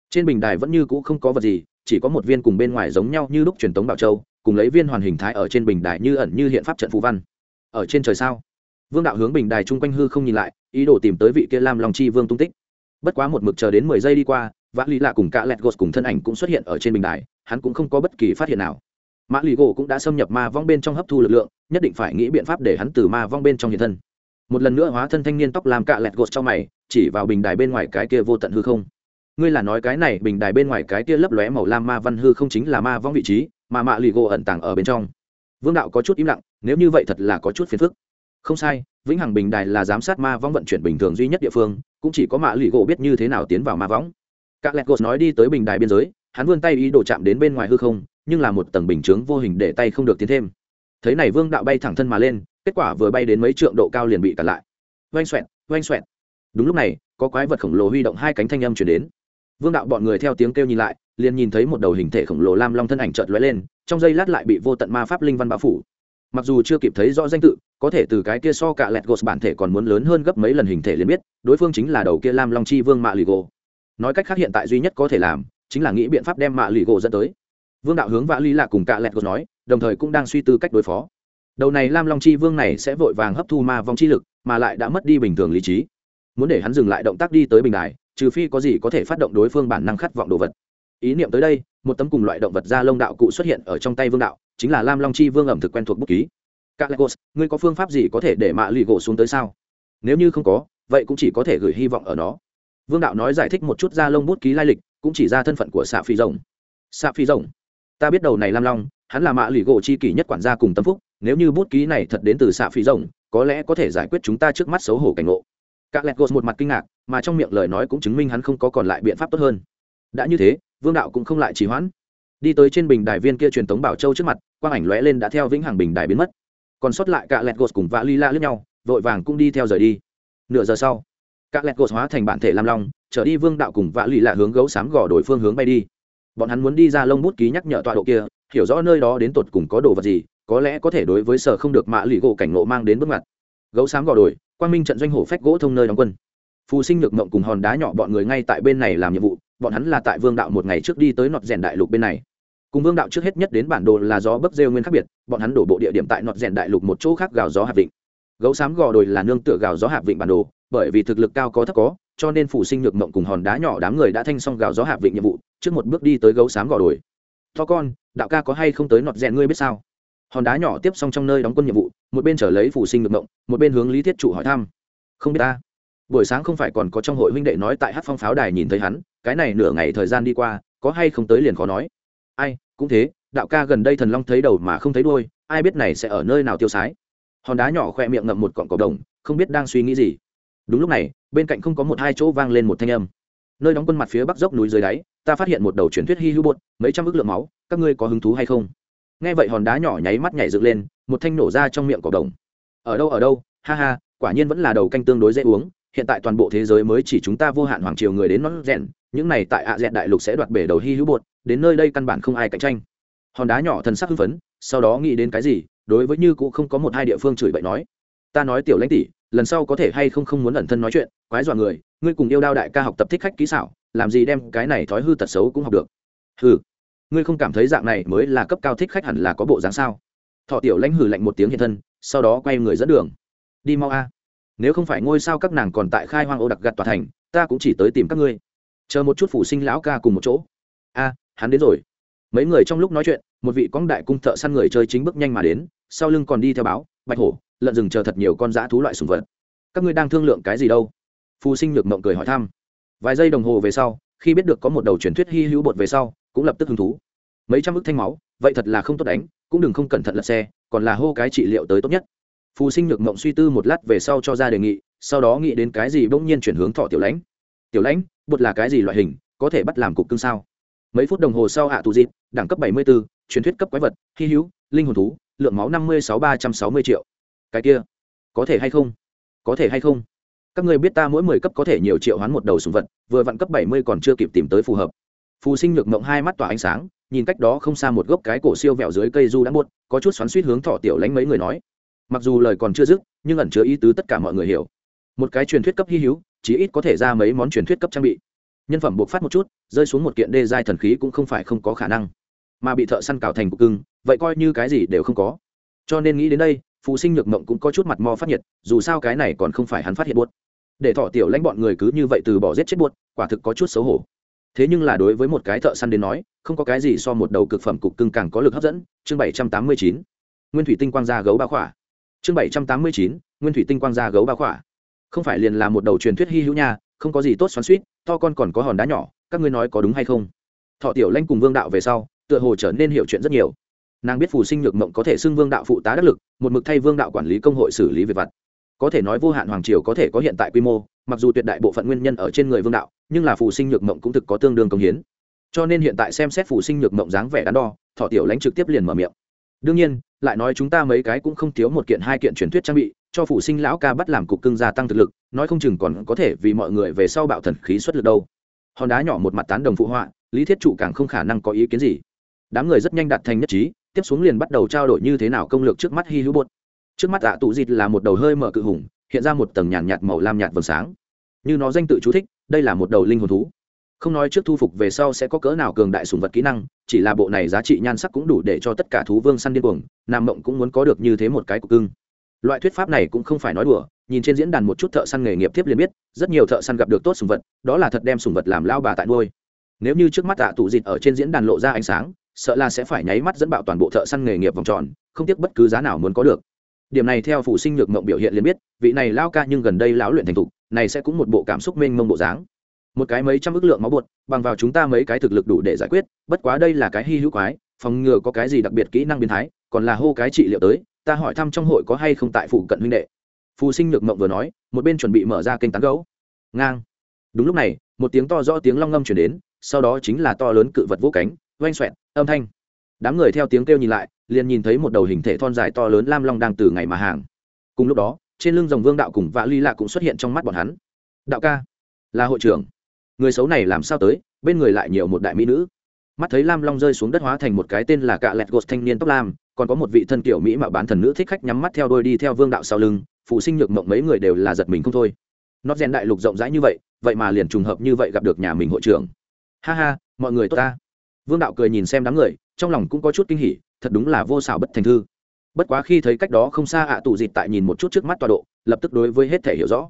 Trên bình đài vẫn như cũ không có vật gì, chỉ có một viên cùng bên ngoài giống nhau như lúc truyền tống bảo châu, cùng lấy viên hoàn hình thái ở trên bình đài như ẩn như hiện pháp trận phù văn. Ở trên trời sao? Vương đạo hướng bình đài chung quanh hư không nhìn lại, ý đồ tìm tới vị kia lam long chi vương tung tích. Bất quá một mực chờ đến mười giây đi qua, vã lý lạ cùng cả lẹt gột cùng thân ảnh cũng xuất hiện ở trên bình đài hắn cũng không có bất kỳ phát hiện nào. Mã lì gỗ cũng đã xâm nhập ma vong bên trong hấp thu lực lượng, nhất định phải nghĩ biện pháp để hắn từ ma vong bên trong hiện thân. Một lần nữa hóa thân thanh niên tóc làm cạ lẹt gột trong mày, chỉ vào bình đài bên ngoài cái kia vô tận hư không. Ngươi là nói cái này, bình đài bên ngoài cái kia lấp lóe màu lam ma văn hư không chính là ma vong vị trí, mà mạ lì gỗ ẩn tàng ở bên trong. Vương đạo có chút im lặng, nếu như vậy thật là có chút phiền phức. Không sai, vĩnh hằng bình đài là giám sát ma vong vận chuyển bình thường duy nhất địa phương, cũng chỉ có mạ lì gỗ biết như thế nào tiến vào ma võng các lẹt gột nói đi tới bình đài biên giới hắn vươn tay ý đồ chạm đến bên ngoài hư không, nhưng là một tầng bình chướng vô hình để tay không được tiến thêm. Thấy này vương đạo bay thẳng thân mà lên, kết quả vừa bay đến mấy trượng độ cao liền bị cản lại. Oanh xoẹt oanh xoẹt. Đúng lúc này, có quái vật khổng lồ huy động hai cánh thanh âm chuyển đến. Vương đạo bọn người theo tiếng kêu nhìn lại, liền nhìn thấy một đầu hình thể khổng lồ lam long thân ảnh chợt lóe lên, trong giây lát lại bị vô tận ma pháp linh văn bao phủ. Mặc dù chưa kịp thấy rõ danh tự, có thể từ cái kia so cả lẹt gột bản thể còn muốn lớn hơn gấp mấy lần hình thể liền biết, đối phương chính là đầu kia lam long chi vương mạ lì gỗ nói cách khác hiện tại duy nhất có thể làm chính là nghĩ biện pháp đem mạ lì gỗ dẫn tới. Vương đạo hướng vã ly lạ cùng cạ lẹt gột nói đồng thời cũng đang suy tư cách đối phó. Đầu này lam long chi vương này sẽ vội vàng hấp thu ma vong chi lực mà lại đã mất đi bình thường lý trí. Muốn để hắn dừng lại động tác đi tới bình đài trừ phi có gì có thể phát động đối phương bản năng khát vọng đồ vật. Ý niệm tới đây một tấm cùng loại động vật da lông đạo cụ xuất hiện ở trong tay vương đạo chính là lam long chi vương ẩm thực quen thuộc bút ký. Calagos, ngươi có phương pháp gì có thể để mạ lì gỗ xuống tới sao? Nếu như không có vậy cũng chỉ có thể gửi hy vọng ở nó. Vương đạo nói giải thích một chút da lông bút ký lai lịch cũng chỉ ra thân phận của xạ phi rồng. Xạ phi rồng? Ta biết đầu này lam long, hắn là mạ lì gỗ chi kỷ nhất quản gia cùng tâm phúc, nếu như bút ký này thật đến từ xạ phi rồng, có lẽ có thể giải quyết chúng ta trước mắt xấu hổ cảnh ngộ. Các lẹt gột một mặt kinh ngạc, mà trong miệng lời nói cũng chứng minh hắn không có còn lại biện pháp tốt hơn. Đã như thế, vương đạo cũng không lại trì hoãn. Đi tới trên bình đài viên kia truyền tống bảo châu trước mặt, quang ảnh lóe lên đã theo vĩnh hằng bình đài biến mất. Còn sót lại cả lẹt gột cùng vã ly la lướt nhau, vội vàng cũng đi theo rời đi. Nửa giờ sau các lẹt gột hóa thành bản thể lam long trở đi vương đạo cùng vã lì lạ hướng gấu xám gò đổi phương hướng bay đi. Bọn hắn muốn đi ra lông bút ký nhắc nhở tọa độ kia hiểu rõ nơi đó đến tột cùng có đồ vật gì có lẽ có thể đối với sở không được mạ lì gỗ cảnh ngộ mang đến bước mặt gấu xám gò đổi, quang minh trận doanh hổ phách gỗ thông nơi đóng quân. Phù sinh được mộng cùng hòn đá nhỏ bọn người ngay tại bên này làm nhiệm vụ bọn hắn là tại vương đạo một ngày trước đi tới nọt rèn đại lục bên này. Cùng vương đạo trước hết nhất đến bản đồ là gió bấc rêu nguyên khác biệt bọn hắn đổ bộ địa điểm tại nọt rèn đại lục một chỗ khác gào gió hạp vịnh. Gấu xám gò đồi là nương tựa gào gió hạp vịnh bản đồ bởi vì thực lực cao có thấp có cho nên phủ sinh nhược mộng cùng hòn đá nhỏ đám người đã thanh xong gào gió hạp vịnh nhiệm vụ, trước một bước đi tới gấu xám gò đồi. To con, đạo ca có hay không tới nọt rèn ngươi biết sao? Hòn đá nhỏ tiếp xong trong nơi đóng quân nhiệm vụ, một bên trở lấy phủ sinh nhược mộng, một bên hướng lý thiết chủ hỏi thăm. Không biết ta. Buổi sáng không phải còn có trong hội huynh đệ nói tại hát phong pháo đài nhìn thấy hắn, cái này nửa ngày thời gian đi qua, có hay không tới liền khó nói. Ai, cũng thế, đạo ca gần đây thần long thấy đầu mà không thấy đuôi, ai biết này sẽ ở nơi nào tiêu sái? Hòn đá nhỏ khoe miệng ngậm một cọng cọc đồng, không biết đang suy nghĩ gì. Đúng lúc này bên cạnh không có một hai chỗ vang lên một thanh âm. Nơi đóng quân mặt phía bắc dốc núi dưới đáy, ta phát hiện một đầu truyền thuyết hy hữu bột, mấy trăm ước lượng máu, các ngươi có hứng thú hay không? Nghe vậy hòn đá nhỏ nháy mắt nhảy dựng lên, một thanh nổ ra trong miệng cỏ đồng. Ở đâu ở đâu? Ha ha, quả nhiên vẫn là đầu canh tương đối dễ uống, hiện tại toàn bộ thế giới mới chỉ chúng ta vô hạn hoàng triều người đến nó rèn, những này tại ạ à dẹn đại lục sẽ đoạt bể đầu hy hữu bột, đến nơi đây căn bản không ai cạnh tranh. Hòn đá nhỏ thần sắc hưng phấn, sau đó nghĩ đến cái gì, đối với như cũng không có một hai địa phương chửi bậy nói ta nói tiểu lãnh tỷ, lần sau có thể hay không không muốn ẩn thân nói chuyện, quái dọa người, ngươi cùng yêu đao đại ca học tập thích khách kỹ xảo, làm gì đem cái này thói hư tật xấu cũng học được. Hừ, ngươi không cảm thấy dạng này mới là cấp cao thích khách hẳn là có bộ dáng sao? Thọ tiểu lãnh hừ lạnh một tiếng hiện thân, sau đó quay người dẫn đường. Đi mau a. Nếu không phải ngôi sao các nàng còn tại khai hoang ô đặc gặt tòa thành, ta cũng chỉ tới tìm các ngươi. Chờ một chút phủ sinh lão ca cùng một chỗ. A, hắn đến rồi. Mấy người trong lúc nói chuyện, một vị cóng đại cung thợ săn người chơi chính bước nhanh mà đến, sau lưng còn đi theo báo bạch hổ lợn rừng chờ thật nhiều con dã thú loại sùng vật. Các ngươi đang thương lượng cái gì đâu? Phù sinh nhược mộng cười hỏi thăm. Vài giây đồng hồ về sau khi biết được có một đầu truyền thuyết hy hữu bột về sau cũng lập tức hứng thú. Mấy trăm ức thanh máu vậy thật là không tốt đánh cũng đừng không cẩn thận lật xe còn là hô cái trị liệu tới tốt nhất. Phù sinh nhược mộng suy tư một lát về sau cho ra đề nghị sau đó nghĩ đến cái gì bỗng nhiên chuyển hướng thọ tiểu lãnh. Tiểu lãnh bột là cái gì loại hình có thể bắt làm cục cưng sao? Mấy phút đồng hồ sau hạ tù dịp đẳng cấp bảy mươi 74, truyền thuyết cấp quái vật hy hữu linh hồn thú lượng máu năm mươi sáu ba trăm sáu mươi triệu. Cái kia, có thể hay không? Có thể hay không? Các người biết ta mỗi mười cấp có thể nhiều triệu hoán một đầu sùng vật, vừa vặn cấp bảy mươi còn chưa kịp tìm tới phù hợp. Phù sinh nhược mộng hai mắt tỏa ánh sáng, nhìn cách đó không xa một gốc cái cổ siêu vẹo dưới cây du đã buốt, có chút xoắn suýt hướng thọ tiểu lánh mấy người nói. Mặc dù lời còn chưa dứt, nhưng ẩn chứa ý tứ tất cả mọi người hiểu. Một cái truyền thuyết cấp hy hữu, chí ít có thể ra mấy món truyền thuyết cấp trang bị. Nhân phẩm buộc phát một chút, rơi xuống một kiện đê giai thần khí cũng không phải không có khả năng. Mà bị thợ săn cào thành cục cưng vậy coi như cái gì đều không có. Cho nên nghĩ đến đây phù sinh nhược mộng cũng có chút mặt mò phát nhiệt, dù sao cái này còn không phải hắn phát hiện buốt. Để thọ tiểu lãnh bọn người cứ như vậy từ bỏ giết chết buốt, quả thực có chút xấu hổ. Thế nhưng là đối với một cái thợ săn đến nói, không có cái gì so một đầu cực phẩm cục cưng càng có lực hấp dẫn, chương bảy trăm tám mươi chín. Nguyên thủy tinh quang gia gấu ba khỏa. Chương bảy trăm tám mươi chín, nguyên thủy tinh quang gia gấu ba khỏa. Không phải liền là một đầu truyền thuyết hy hữu nha, không có gì tốt xoắn suýt to con còn có hòn đá nhỏ, các ngươi nói có đúng hay không? Thọ tiểu lanh cùng vương đạo về sau, tựa hồ trở nên hiểu chuyện rất nhiều nàng biết phù sinh nhược mộng có thể xưng vương đạo phụ tá đắc lực, một mực thay vương đạo quản lý công hội xử lý việc vặt. Có thể nói vô hạn hoàng triều có thể có hiện tại quy mô, mặc dù tuyệt đại bộ phận nguyên nhân ở trên người vương đạo, nhưng là phù sinh nhược mộng cũng thực có tương đương công hiến. Cho nên hiện tại xem xét phù sinh nhược mộng dáng vẻ đắn đo, thọ tiểu lãnh trực tiếp liền mở miệng. Đương nhiên, lại nói chúng ta mấy cái cũng không thiếu một kiện hai kiện truyền thuyết trang bị, cho phù sinh lão ca bắt làm cục cưng gia tăng thực lực, nói không chừng còn có thể vì mọi người về sau bạo thần khí xuất lực đâu. Hòn đá nhỏ một mặt tán đồng phụ họa, lý thiết trụ càng không khả năng có ý kiến gì. Đám người rất nhanh đạt thành nhất trí tiếp xuống liền bắt đầu trao đổi như thế nào công lược trước mắt hy hữu bột. Trước mắt ạ tụ dịt là một đầu hơi mở cự hùng, hiện ra một tầng nhàn nhạt màu lam nhạt vầng sáng. Như nó danh tự chú thích, đây là một đầu linh hồn thú. Không nói trước thu phục về sau sẽ có cỡ nào cường đại sùng vật kỹ năng, chỉ là bộ này giá trị nhan sắc cũng đủ để cho tất cả thú vương săn điên cuồng, nam mộng cũng muốn có được như thế một cái cục cưng. Loại thuyết pháp này cũng không phải nói đùa, nhìn trên diễn đàn một chút thợ săn nghề nghiệp tiếp liền biết, rất nhiều thợ săn gặp được tốt sùng vật, đó là thật đem sùng vật làm lao bà tại nuôi. Nếu như trước mắt tạ tụ dịt ở trên diễn đàn lộ ra ánh sáng sợ là sẽ phải nháy mắt dẫn bạo toàn bộ thợ săn nghề nghiệp vòng tròn, không tiếc bất cứ giá nào muốn có được. Điểm này theo phụ sinh nhược mộng biểu hiện liền biết, vị này lao ca nhưng gần đây lão luyện thành thục, này sẽ cũng một bộ cảm xúc mênh mông bộ dáng. Một cái mấy trăm ước lượng máu bột, bằng vào chúng ta mấy cái thực lực đủ để giải quyết, bất quá đây là cái hy hữu quái, phòng ngừa có cái gì đặc biệt kỹ năng biến thái, còn là hô cái trị liệu tới, ta hỏi thăm trong hội có hay không tại phụ cận huynh đệ. Phù sinh nhược mộng vừa nói, một bên chuẩn bị mở ra kênh tán gấu ngang. Đúng lúc này, một tiếng to rõ tiếng long ngâm chuyển đến, sau đó chính là to lớn cự vật vô cánh oanh xoẹt, âm thanh. Đám người theo tiếng kêu nhìn lại, liền nhìn thấy một đầu hình thể thon dài to lớn lam long đang từ ngày mà hàng. Cùng lúc đó, trên lưng dòng vương đạo cùng vạ ly lạ cũng xuất hiện trong mắt bọn hắn. Đạo ca, là hội trưởng. Người xấu này làm sao tới, bên người lại nhiều một đại mỹ nữ. Mắt thấy lam long rơi xuống đất hóa thành một cái tên là cạ lẹt gột thanh niên tóc lam, còn có một vị thân kiểu mỹ mà bán thần nữ thích khách nhắm mắt theo đôi đi theo vương đạo sau lưng, phụ sinh nhược mộng mấy người đều là giật mình không thôi. Nó rèn đại lục rộng rãi như vậy vậy mà liền trùng hợp như vậy gặp được nhà mình hội trưởng. Ha ha, mọi người tốt ta vương đạo cười nhìn xem đám người, trong lòng cũng có chút kinh hỉ, thật đúng là vô xảo bất thành thư. Bất quá khi thấy cách đó không xa ạ tù dịt tại nhìn một chút trước mắt tọa độ, lập tức đối với hết thể hiểu rõ.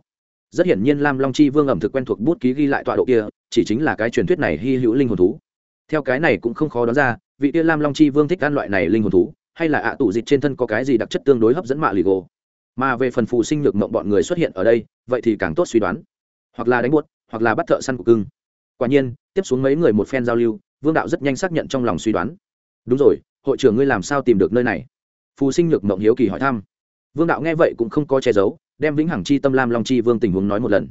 Rất hiển nhiên lam long chi vương ẩm thực quen thuộc bút ký ghi lại tọa độ kia, chỉ chính là cái truyền thuyết này hy hữu linh hồn thú. Theo cái này cũng không khó đoán ra, vị kia lam long chi vương thích ăn loại này linh hồn thú, hay là ạ tù dịt trên thân có cái gì đặc chất tương đối hấp dẫn mạ lì gồ. Mà về phần phụ sinh nhược mộng bọn người xuất hiện ở đây, vậy thì càng tốt suy đoán. Hoặc là đánh buốt, hoặc là bắt thợ săn của cưng. Quả nhiên, tiếp xuống mấy người một phen giao lưu vương đạo rất nhanh xác nhận trong lòng suy đoán. Đúng rồi, hội trưởng ngươi làm sao tìm được nơi này? Phù sinh nhược mộng hiếu kỳ hỏi thăm. Vương đạo nghe vậy cũng không có che giấu, đem vĩnh hằng chi tâm lam long chi vương tình huống nói một lần.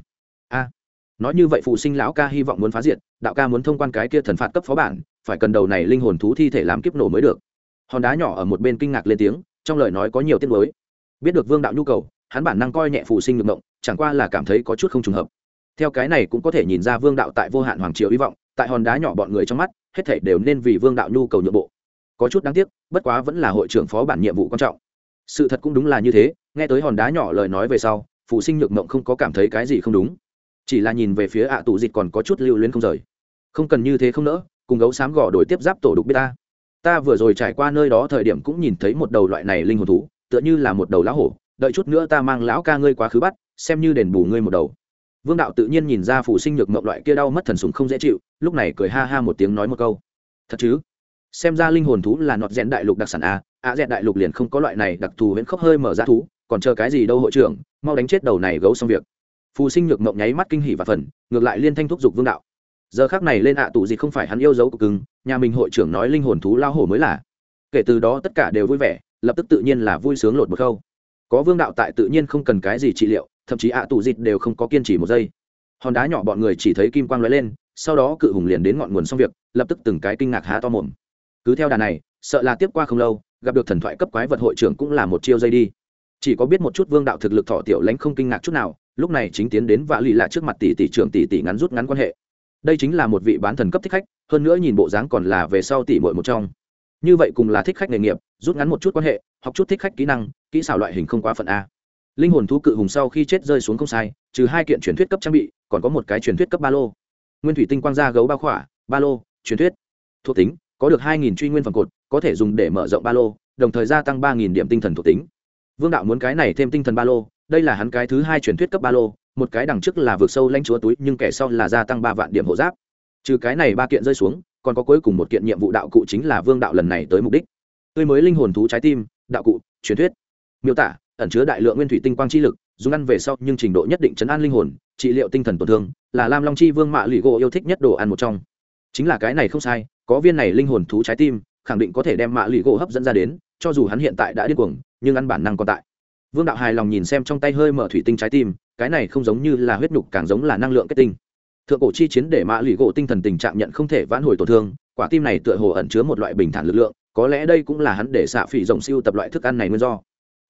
A, nói như vậy phù sinh lão ca hy vọng muốn phá diệt, đạo ca muốn thông quan cái kia thần phạt cấp phó bản, phải cần đầu này linh hồn thú thi thể làm kiếp nổ mới được. Hòn đá nhỏ ở một bên kinh ngạc lên tiếng, trong lời nói có nhiều tiết mới biết được vương đạo nhu cầu, hắn bản năng coi nhẹ phù sinh nhược mộng, chẳng qua là cảm thấy có chút không trùng hợp. Theo cái này cũng có thể nhìn ra vương đạo tại vô hạn hoàng triều hy vọng tại hòn đá nhỏ bọn người trong mắt, hết thể đều nên vì vương đạo nhu cầu nhượng bộ. Có chút đáng tiếc, bất quá vẫn là hội trưởng phó bản nhiệm vụ quan trọng. Sự thật cũng đúng là như thế, nghe tới hòn đá nhỏ lời nói về sau, phụ sinh nhược mộng không có cảm thấy cái gì không đúng. Chỉ là nhìn về phía ạ tù dịch còn có chút lưu luyến không rời. Không cần như thế không nỡ, cùng gấu xám gò đổi tiếp giáp tổ đục biết ta. Ta vừa rồi trải qua nơi đó thời điểm cũng nhìn thấy một đầu loại này linh hồn thú, tựa như là một đầu lão hổ. Đợi chút nữa ta mang lão ca ngươi quá khứ bắt, xem như đền bù ngươi một đầu vương đạo tự nhiên nhìn ra phủ sinh nhược mộng loại kia đau mất thần súng không dễ chịu, lúc này cười ha ha một tiếng nói một câu. Thật chứ? Xem ra linh hồn thú là nọt rẽn đại lục đặc sản a a rẽn đại lục liền không có loại này đặc thù huyễn khốc hơi mở ra thú, còn chờ cái gì đâu hội trưởng, mau đánh chết đầu này gấu xong việc. Phù sinh nhược mộng nháy mắt kinh hỉ và phần, ngược lại liên thanh thúc giục vương đạo. Giờ khác này lên ạ tụ gì không phải hắn yêu dấu cực cứng, nhà mình hội trưởng nói linh hồn thú lao hổ mới là. Kể từ đó tất cả đều vui vẻ, lập tức tự nhiên là vui sướng lột một khâu có vương đạo tại tự nhiên không cần cái gì trị liệu thậm chí ạ tù dịt đều không có kiên trì một giây. Hòn đá nhỏ bọn người chỉ thấy kim quang lóe lên, sau đó cự hùng liền đến ngọn nguồn xong việc, lập tức từng cái kinh ngạc há to mồm. Cứ theo đà này, sợ là tiếp qua không lâu, gặp được thần thoại cấp quái vật hội trưởng cũng là một chiêu dây đi. Chỉ có biết một chút vương đạo thực lực thọ tiểu lãnh không kinh ngạc chút nào, lúc này chính tiến đến vạ lì lạ trước mặt tỷ tỷ trưởng tỷ tỷ ngắn rút ngắn quan hệ. Đây chính là một vị bán thần cấp thích khách, hơn nữa nhìn bộ dáng còn là về sau tỷ muội một trong. Như vậy cùng là thích khách nghề nghiệp, rút ngắn một chút quan hệ, học chút thích khách kỹ năng, kỹ xảo loại hình không quá phận a linh hồn thú cự hùng sau khi chết rơi xuống không sai, trừ hai kiện truyền thuyết cấp trang bị, còn có một cái truyền thuyết cấp ba lô. Nguyên thủy tinh quang gia gấu ba khỏa, ba lô, truyền thuyết. Thuộc tính, có được hai nghìn truy nguyên phần cột, có thể dùng để mở rộng ba lô, đồng thời gia tăng ba nghìn điểm tinh thần thuộc tính. Vương đạo muốn cái này thêm tinh thần ba lô, đây là hắn cái thứ hai truyền thuyết cấp ba lô, một cái đằng trước là vượt sâu lãnh chúa túi, nhưng kẻ sau là gia tăng ba vạn điểm hộ giáp. Trừ cái này ba kiện rơi xuống, còn có cuối cùng một kiện nhiệm vụ đạo cụ chính là vương đạo lần này tới mục đích. Tươi mới linh hồn thú trái tim, đạo cụ, truyền thuyết. Miêu tả ẩn chứa đại lượng nguyên thủy tinh quang chi lực, dùng ăn về sau, nhưng trình độ nhất định chấn an linh hồn, trị liệu tinh thần tổn thương, là lam long chi vương mạ lụy gỗ yêu thích nhất đồ ăn một trong. Chính là cái này không sai, có viên này linh hồn thú trái tim, khẳng định có thể đem mạ lụy gỗ hấp dẫn ra đến, cho dù hắn hiện tại đã điên cuồng, nhưng ăn bản năng còn tại. Vương đạo hài lòng nhìn xem trong tay hơi mở thủy tinh trái tim, cái này không giống như là huyết nhục, càng giống là năng lượng kết tinh. Thượng cổ chi chiến để mạ lụy gỗ tinh thần tình trạng nhận không thể vãn hồi tổn thương, quả tim này tựa hồ ẩn chứa một loại bình thản lực lượng, có lẽ đây cũng là hắn để xạ phỉ rộng siêu tập loại thức ăn này nguyên do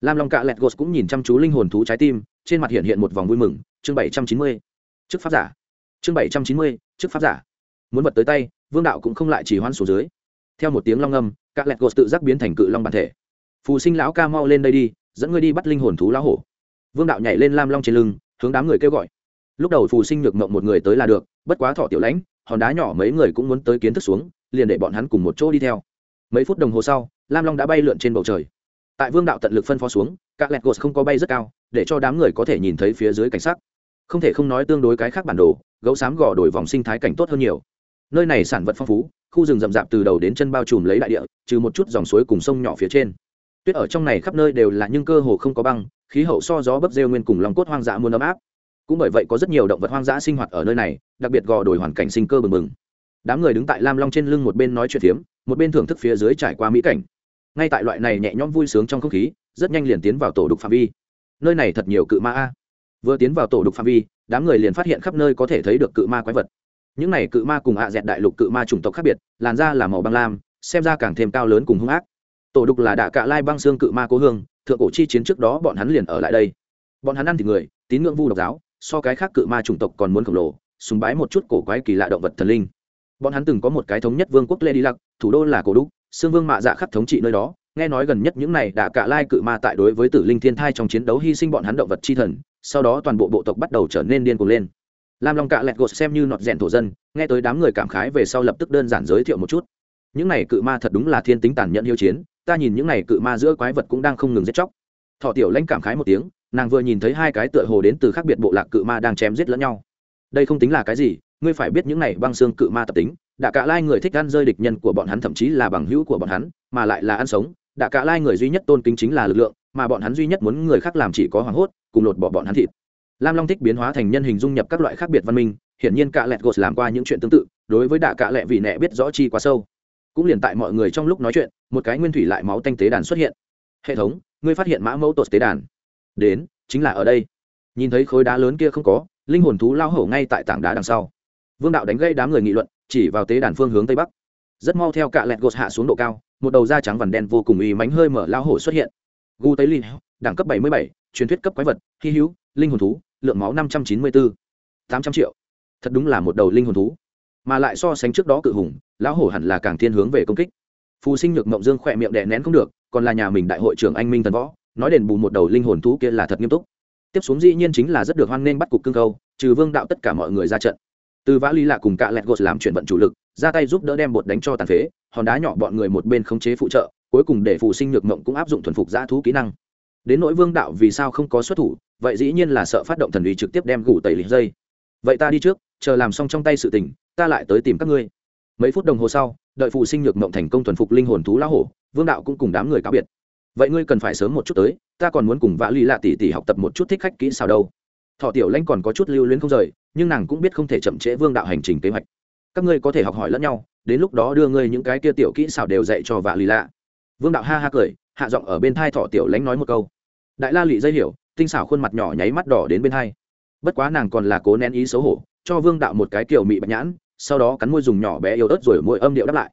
lam long cạ lẹt gos cũng nhìn chăm chú linh hồn thú trái tim, trên mặt hiện hiện một vòng vui mừng. Chương bảy trăm chín mươi chức pháp giả. Chương bảy trăm chín mươi chức pháp giả. Muốn vật tới tay, vương đạo cũng không lại chỉ hoan số dưới. Theo một tiếng long âm cạ lẹt gos tự giác biến thành cự long bản thể. Phù sinh lão ca mau lên đây đi, dẫn ngươi đi bắt linh hồn thú lão hổ. Vương đạo nhảy lên lam long trên lưng, hướng đám người kêu gọi. Lúc đầu phù sinh nhược mộng một người tới là được, bất quá thọ tiểu lãnh, hòn đá nhỏ mấy người cũng muốn tới kiến thức xuống, liền để bọn hắn cùng một chỗ đi theo. Mấy phút đồng hồ sau, lam long đã bay lượn trên bầu trời tại vương đạo tận lực phân phó xuống, các lẹt gột không có bay rất cao, để cho đám người có thể nhìn thấy phía dưới cảnh sắc. Không thể không nói tương đối cái khác bản đồ, gấu xám gò đổi vòng sinh thái cảnh tốt hơn nhiều. Nơi này sản vật phong phú, khu rừng rậm rạp từ đầu đến chân bao trùm lấy đại địa, trừ một chút dòng suối cùng sông nhỏ phía trên. Tuyết ở trong này khắp nơi đều là nhưng cơ hồ không có băng, khí hậu so gió bấp rêu nguyên cùng lòng cốt hoang dã muôn ấm áp. Cũng bởi vậy có rất nhiều động vật hoang dã sinh hoạt ở nơi này, đặc biệt gò đổi hoàn cảnh sinh cơ bừng bừng. Đám người đứng tại lam long trên lưng một bên nói chuyện phiếm, một bên thưởng thức phía dưới trải qua mỹ cảnh ngay tại loại này nhẹ nhõm vui sướng trong không khí, rất nhanh liền tiến vào tổ đục phạm vi. Nơi này thật nhiều cự ma a. Vừa tiến vào tổ đục phạm vi, đám người liền phát hiện khắp nơi có thể thấy được cự ma quái vật. Những này cự ma cùng hạ à dẹt đại lục cự ma chủng tộc khác biệt, làn da là màu băng lam, xem ra càng thêm cao lớn cùng hung ác. Tổ đục là đạ cạ lai băng xương cự ma cố hương, thượng cổ chi chiến trước đó bọn hắn liền ở lại đây. Bọn hắn ăn thịt người, tín ngưỡng vu độc giáo, so cái khác cự ma chủng tộc còn muốn khổng lồ súng bái một chút cổ quái kỳ lạ động vật thần linh. Bọn hắn từng có một cái thống nhất vương quốc lê đi lặc, thủ đô là cổ đúc xương vương mạ dạ khắc thống trị nơi đó, nghe nói gần nhất những này đã cả lai cự ma tại đối với tử linh thiên thai trong chiến đấu hy sinh bọn hắn động vật chi thần, sau đó toàn bộ bộ tộc bắt đầu trở nên điên cuồng lên. Lam long cạ lẹt gột xem như nọt rèn thổ dân, nghe tới đám người cảm khái về sau lập tức đơn giản giới thiệu một chút. Những này cự ma thật đúng là thiên tính tàn nhẫn hiếu chiến, ta nhìn những này cự ma giữa quái vật cũng đang không ngừng giết chóc. Thọ tiểu lãnh cảm khái một tiếng, nàng vừa nhìn thấy hai cái tựa hồ đến từ khác biệt bộ lạc cự ma đang chém giết lẫn nhau. Đây không tính là cái gì, ngươi phải biết những này băng xương cự ma tập tính đạ cả lai người thích ăn rơi địch nhân của bọn hắn thậm chí là bằng hữu của bọn hắn, mà lại là ăn sống. Đạ cả lai người duy nhất tôn kính chính là lực lượng, mà bọn hắn duy nhất muốn người khác làm chỉ có hoảng hốt, cùng lột bỏ bọn hắn thịt. Lam long thích biến hóa thành nhân hình dung nhập các loại khác biệt văn minh, hiển nhiên cả lẹt gột làm qua những chuyện tương tự, đối với đạ cả lẹ vì nẹ biết rõ chi quá sâu. Cũng liền tại mọi người trong lúc nói chuyện, một cái nguyên thủy lại máu tanh tế đàn xuất hiện. Hệ thống, ngươi phát hiện mã mẫu tột tế đàn. Đến, chính là ở đây. Nhìn thấy khối đá lớn kia không có, linh hồn thú lao hổ ngay tại tảng đá đằng sau. Vương đạo đánh gây đám người nghị luận chỉ vào tế đàn phương hướng tây bắc. Rất mau theo cạ lẹt gột hạ xuống độ cao, một đầu da trắng vằn đen vô cùng uy mánh hơi mở lao hổ xuất hiện. Gu tây li đẳng cấp bảy mươi bảy, truyền thuyết cấp quái vật, hy hữu, linh hồn thú, lượng máu năm trăm chín mươi bốn tám trăm triệu. Thật đúng là một đầu linh hồn thú. Mà lại so sánh trước đó cự hùng, lão hổ hẳn là càng thiên hướng về công kích. Phù sinh nhược mộng dương khỏe miệng đè nén không được, còn là nhà mình đại hội trưởng anh minh thần võ, nói đền bù một đầu linh hồn thú kia là thật nghiêm túc. Tiếp xuống dĩ nhiên chính là rất được hoan nghênh bắt cục cương câu, trừ vương đạo tất cả mọi người ra trận từ vã lý lạ cùng cạ lẹt gột làm chuyển vận chủ lực, ra tay giúp đỡ đem bột đánh cho tàn phế, hòn đá nhỏ bọn người một bên khống chế phụ trợ, cuối cùng để phụ sinh nhược mộng cũng áp dụng thuần phục giã thú kỹ năng. Đến nỗi vương đạo vì sao không có xuất thủ, vậy dĩ nhiên là sợ phát động thần uy trực tiếp đem gủ tẩy lịch dây. Vậy ta đi trước, chờ làm xong trong tay sự tình, ta lại tới tìm các ngươi. Mấy phút đồng hồ sau, đợi phụ sinh nhược mộng thành công thuần phục linh hồn thú lão hổ, vương đạo cũng cùng đám người cáo biệt. Vậy ngươi cần phải sớm một chút tới, ta còn muốn cùng vã ly lạ tỷ tỷ học tập một chút thích khách kỹ sao đâu thọ tiểu lãnh còn có chút lưu luyến không rời, nhưng nàng cũng biết không thể chậm trễ vương đạo hành trình kế hoạch. Các ngươi có thể học hỏi lẫn nhau, đến lúc đó đưa ngươi những cái kia tiểu kỹ xảo đều dạy cho vạ lì lạ. Vương đạo ha ha cười, hạ giọng ở bên thai thọ tiểu lãnh nói một câu. Đại la lị dây hiểu, tinh xảo khuôn mặt nhỏ nháy mắt đỏ đến bên thai bất quá nàng còn là cố nén ý xấu hổ, cho vương đạo một cái kiểu mị bạch nhãn, sau đó cắn môi dùng nhỏ bé yếu ớt rồi môi âm điệu đáp lại.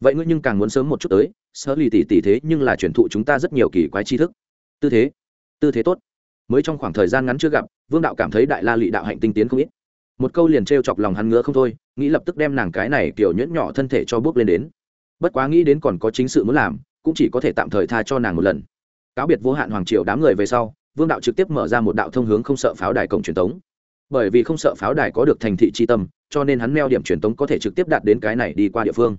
Vậy ngươi nhưng càng muốn sớm một chút tới sơ lì tỉ tỉ thế nhưng là truyền thụ chúng ta rất nhiều kỳ quái tri thức. Tư thế tư thế tốt. Mới trong khoảng thời gian ngắn chưa gặp vương đạo cảm thấy đại la lị đạo hạnh tinh tiến không ít. Một câu liền t chọc lòng hắn ngứa không thôi, nghĩ lập tức đem nàng cái này kiểu nhuyễn nhỏ thân thể cho bước lên đến. Bất quá nghĩ đến còn có chính sự muốn làm, cũng chỉ có thể tạm thời tha cho nàng một lần. Cáo biệt vô hạn hoàng triều đám người về sau, vương đạo trực tiếp mở ra một đạo thông hướng không sợ pháo đài cổng truyền tống. Bởi vì không sợ pháo đài có được thành thị tri tâm, cho nên hắn meo điểm truyền tống có thể trực tiếp đạt đến cái này đi qua địa phương.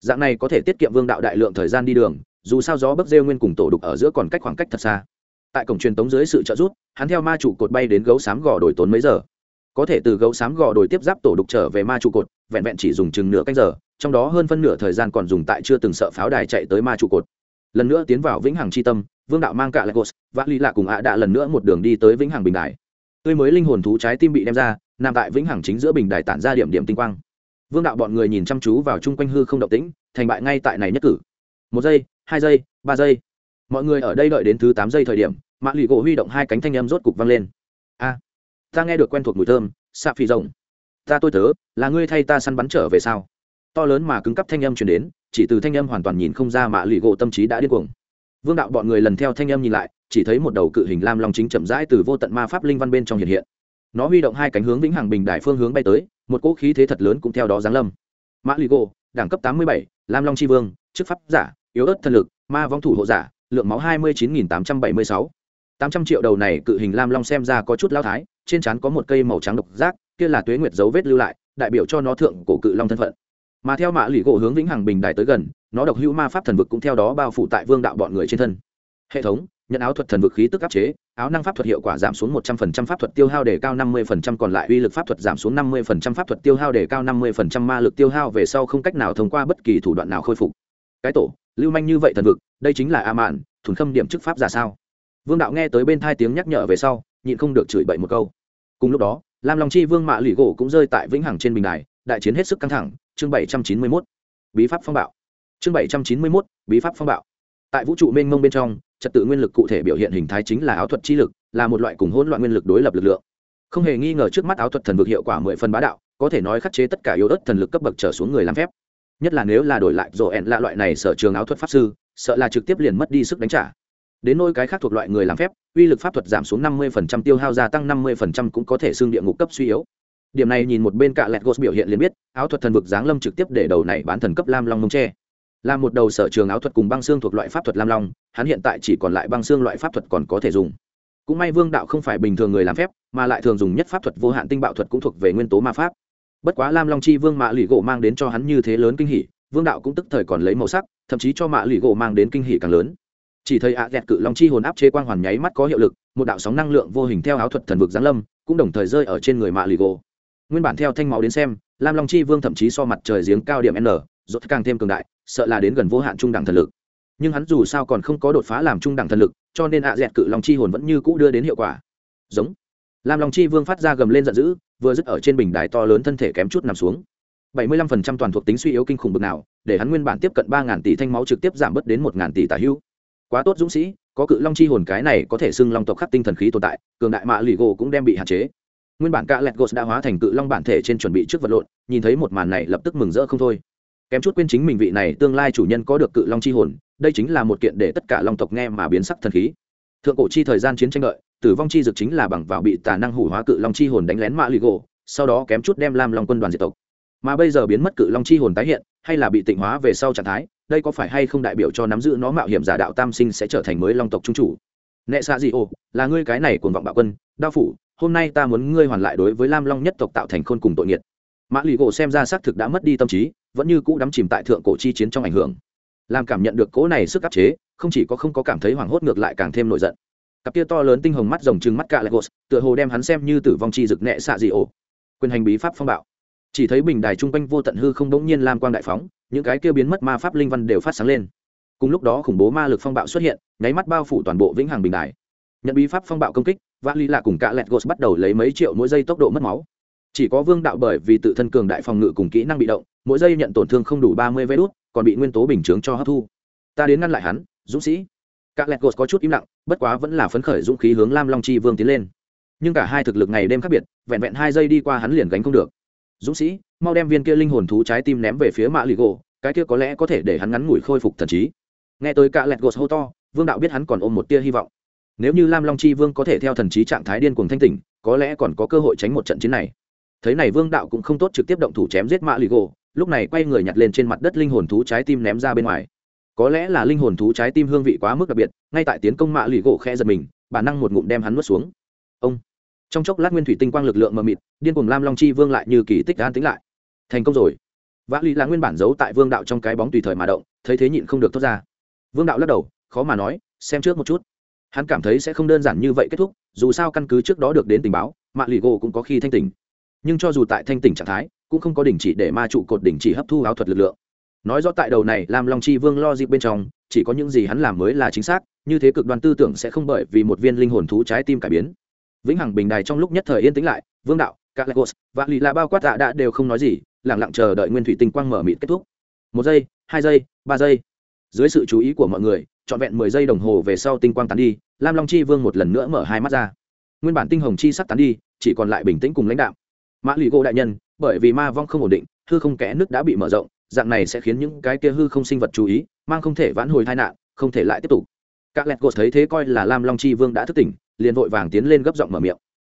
Dạng này có thể tiết kiệm vương đạo đại lượng thời gian đi đường, dù sao gió bấc rêu nguyên cùng tổ đục ở giữa còn cách khoảng cách thật xa. Tại cổng truyền tống dưới sự trợ giúp hắn theo ma trụ cột bay đến gấu xám gò đổi tốn mấy giờ. Có thể từ gấu xám gò đổi tiếp giáp tổ đục trở về ma trụ cột, vẹn vẹn chỉ dùng chừng nửa canh giờ, trong đó hơn phân nửa thời gian còn dùng tại chưa từng sợ pháo đài chạy tới ma trụ cột. Lần nữa tiến vào vĩnh hằng c h i tâm, vương đạo mang cả lagos, và ly lạ cùng ạ đạ lần nữa một đường đi tới vĩnh hằng bình đài. Tươi mới linh hồn thú trái tim bị đem ra, nằm tại vĩnh hằng chính giữa bình đài tản ra điểm điểm tinh quang. Vương đạo bọn người nhìn chăm chú vào chung quanh hư không động tĩnh, thành bại ngay tại này nhất cử. Một giây, hai giây, ba giây. Mọi người ở đây đợi đến thứ tám giây thời điểm Mạ lì gỗ huy động hai cánh thanh âm rốt cục vang lên. A, ta nghe được quen thuộc mùi thơm, xạ phi rồng. Ta tôi tớ, là ngươi thay ta săn bắn trở về sao? To lớn mà cứng cắp thanh âm chuyển đến, chỉ từ thanh âm hoàn toàn nhìn không ra mạ lì gỗ tâm trí đã điên cuồng. Vương đạo bọn người lần theo thanh âm nhìn lại, chỉ thấy một đầu cự hình lam long chính chậm rãi từ vô tận ma pháp linh văn bên trong hiện hiện. Nó huy động hai cánh hướng vĩnh hằng bình đại phương hướng bay tới, một cỗ khí thế thật lớn cũng theo đó giáng lâm. Mã lì gỗ, đẳng cấp tám mươi bảy, lam long tri vương, chức pháp giả, yếu ớt thân lực, ma vong thủ hộ giả, lượng máu hai mươi chín nghìn tám trăm bảy mươi sáu tám trăm triệu đầu này cự hình lam long xem ra có chút lao thái, trên trán có một cây màu trắng độc giác, kia là tuế nguyệt dấu vết lưu lại, đại biểu cho nó thượng cổ cự long thân phận. Mà theo mã lì gỗ hướng vĩnh hằng bình đài tới gần, nó độc hữu ma pháp thần vực cũng theo đó bao phủ tại vương đạo bọn người trên thân. Hệ thống, nhận áo thuật thần vực khí tức áp chế, áo năng pháp thuật hiệu quả giảm xuống một trăm phần trăm, pháp thuật tiêu hao để cao năm mươi phần trăm, còn lại uy lực pháp thuật giảm xuống năm mươi phần trăm, pháp thuật tiêu hao để cao năm mươi phần trăm, ma lực tiêu hao về sau không cách nào thông qua bất kỳ thủ đoạn nào khôi phục. Cái tổ, lưu manh như vậy thần vực, đây chính là a mạn thùn khâm điểm chức pháp giả sao? Vương đạo nghe tới bên thai tiếng nhắc nhở về sau, nhịn không được chửi bậy một câu. Cùng lúc đó, lam long chi vương mạ lụy gỗ cũng rơi tại vĩnh hằng trên bình đài, đại chiến hết sức căng thẳng, chương bảy trăm chín mươi mốt. Bí pháp phong bạo. Chương bảy trăm chín mươi mốt, bí pháp phong bạo. Tại vũ trụ mênh mông bên trong, trật tự nguyên lực cụ thể biểu hiện hình thái chính là áo thuật chi lực, là một loại cùng hỗn loạn nguyên lực đối lập lực lượng. Không hề nghi ngờ trước mắt áo thuật thần vực hiệu quả mười phần bá đạo, có thể nói khắc chế tất cả yếu ớt thần lực cấp bậc trở xuống người làm phép. Nhất là nếu là đổi lại rổ ẹn lạ loại này sở trường áo thuật pháp sư, sợ là trực tiếp liền mất đi sức đánh trả đến nôi cái khác thuộc loại người làm phép, uy lực pháp thuật giảm xuống năm mươi tiêu hao gia tăng năm mươi cũng có thể xương địa ngục cấp suy yếu. Điểm này nhìn một bên cạ lẹt gos biểu hiện liền biết, áo thuật thần vực giáng lâm trực tiếp để đầu này bán thần cấp lam long mông tre. Là một đầu sở trường áo thuật cùng băng xương thuộc loại pháp thuật lam long, hắn hiện tại chỉ còn lại băng xương loại pháp thuật còn có thể dùng. Cũng may vương đạo không phải bình thường người làm phép, mà lại thường dùng nhất pháp thuật vô hạn tinh bạo thuật cũng thuộc về nguyên tố ma pháp. Bất quá lam long chi vương mạ lụy gỗ mang đến cho hắn như thế lớn kinh hỉ, vương đạo cũng tức thời còn lấy màu sắc, thậm chí cho mạ lụy gỗ mang đến kinh hỉ càng lớn chỉ thấy ạ à cự long chi hồn áp chế quang hoàn nháy mắt có hiệu lực, một đạo sóng năng lượng vô hình theo áo thuật thần vực giáng lâm, cũng đồng thời rơi ở trên người mạ lụy gỗ nguyên bản theo thanh máu đến xem, lam long chi vương thậm chí so mặt trời giếng cao điểm n, rốt càng thêm cường đại, sợ là đến gần vô hạn trung đẳng thần lực. Nhưng hắn dù sao còn không có đột phá làm trung đẳng thần lực, cho nên ạ dẹt cự long chi hồn vẫn như cũ đưa đến hiệu quả. Giống. Lam long chi vương phát ra gầm lên giận dữ, vừa dứt ở trên bình đài to lớn thân thể kém chút nằm xuống. Bảy mươi lăm phần trăm toàn thuộc tính suy yếu kinh khủng bực nào, để hắn nguyên bản tiếp cận ba ngàn tỷ thanh máu trực tiếp giảm bớt đến một ngàn tỷ tả hữu quá tốt dũng sĩ, có cự long chi hồn cái này có thể xưng long tộc khắc tinh thần khí tồn tại, cường đại mạ lì gỗ cũng đem bị hạn chế. Nguyên bản cả lẹt gột đã hóa thành cự long bản thể trên chuẩn bị trước vật lộn, nhìn thấy một màn này lập tức mừng rỡ không thôi. Kém chút quên chính mình vị này tương lai chủ nhân có được cự long chi hồn, đây chính là một kiện để tất cả long tộc nghe mà biến sắc thần khí. Thượng cổ chi thời gian chiến tranh đợi, tử vong chi dực chính là bằng vào bị tà năng hủ hóa cự long chi hồn đánh lén mạ lì gỗ, sau đó kém chút đem lam long quân đoàn diệt tộc. Mà bây giờ biến mất cự long chi hồn tái hiện hay là bị tịnh hóa về sau trạng thái, đây có phải hay không đại biểu cho nắm giữ nó mạo hiểm giả đạo tam sinh sẽ trở thành mới long tộc trung chủ? Nệ xạ gì ồ, là ngươi cái này cuồng vọng bạo quân, đao phủ, hôm nay ta muốn ngươi hoàn lại đối với lam long nhất tộc tạo thành khôn cùng tội nghiệt. Mã lì gỗ xem ra xác thực đã mất đi tâm trí, vẫn như cũ đắm chìm tại thượng cổ chi chiến trong ảnh hưởng. Làm cảm nhận được cỗ này sức áp chế, không chỉ có không có cảm thấy hoảng hốt ngược lại càng thêm nổi giận. Cặp kia to lớn tinh hồng mắt rồng trừng mắt cạ lại gos tựa hồ đem hắn xem như tử vong chi rực nẹ xạ dị ổ quyền hành bí pháp phong bạo chỉ thấy bình đài chung quanh vô tận hư không đống nhiên lam quang đại phóng, những cái kia biến mất ma pháp linh văn đều phát sáng lên. Cùng lúc đó khủng bố ma lực phong bạo xuất hiện, nháy mắt bao phủ toàn bộ vĩnh hằng bình đài. Nhận bí pháp phong bạo công kích vã ly lạ cùng cả lẹt gos bắt đầu lấy mấy triệu mỗi giây tốc độ mất máu. Chỉ có vương đạo bởi vì tự thân cường đại phòng ngự cùng kỹ năng bị động, mỗi giây nhận tổn thương không đủ ba mươi vé đốt còn bị nguyên tố bình chướng cho hấp thu. Ta đến ngăn lại hắn, dũng sĩ. Các lẹt gos có chút im lặng, bất quá vẫn là phấn khởi dũng khí hướng lam long chi vương tiến lên. Nhưng cả hai thực lực ngày đêm khác biệt, vẹn vẹn hai giây đi qua hắn liền gánh không được dũng sĩ, mau đem viên kia linh hồn thú trái tim ném về phía mạ lì gỗ, cái kia có lẽ có thể để hắn ngắn ngủi khôi phục thần trí. Nghe tới cả lẹt gột hô to, vương đạo biết hắn còn ôm một tia hy vọng. Nếu như lam long chi vương có thể theo thần trí trạng thái điên cuồng thanh tỉnh, có lẽ còn có cơ hội tránh một trận chiến này. Thấy này vương đạo cũng không tốt trực tiếp động thủ chém giết mạ lì gỗ, lúc này quay người nhặt lên trên mặt đất linh hồn thú trái tim ném ra bên ngoài. Có lẽ là linh hồn thú trái tim hương vị quá mức đặc biệt, ngay tại tiến công mạ lì gỗ khe giật mình, bản năng một ngụm đem hắn nuốt xuống. Ông! Trong chốc lát nguyên thủy tinh quang lực lượng mờ mịt, điên cuồng lam long chi vương lại như kỳ tích an tính lại. Thành công rồi. Vã lý là nguyên bản giấu tại vương đạo trong cái bóng tùy thời mà động, thấy thế nhịn không được thốt ra. Vương đạo lắc đầu, khó mà nói, xem trước một chút. Hắn cảm thấy sẽ không đơn giản như vậy kết thúc, dù sao căn cứ trước đó được đến tình báo, mạ lì gỗ cũng có khi thanh tỉnh. Nhưng cho dù tại thanh tỉnh trạng thái, cũng không có đình chỉ để ma trụ cột đình chỉ hấp thu áo thuật lực lượng. Nói rõ tại đầu này làm long chi vương lo dịp bên trong, chỉ có những gì hắn làm mới là chính xác, như thế cực đoan tư tưởng sẽ không bởi vì một viên linh hồn thú trái tim cải biến vĩnh hằng bình đài trong lúc nhất thời yên tĩnh lại, vương đạo các lagos và lì là bao quát tạ đã đều không nói gì lẳng lặng chờ đợi nguyên thủy tinh quang mở mịt kết thúc. Một giây, hai giây, ba giây. Dưới sự chú ý của mọi người, trọn vẹn mười giây đồng hồ về sau tinh quang tán đi, lam long chi vương một lần nữa mở hai mắt ra. Nguyên bản tinh hồng chi sắp tán đi, chỉ còn lại bình tĩnh cùng lãnh đạo. Mã lì gô đại nhân, bởi vì ma vong không ổn định, hư không kẽ nước đã bị mở rộng, dạng này sẽ khiến những cái kia hư không sinh vật chú ý, mang không thể vãn hồi tai nạn, không thể lại tiếp tục. Các lẹt gột thấy thế coi là lam long chi vương đã thức tỉnh liền vội vàng tiến lên gấp giọng mở miệng.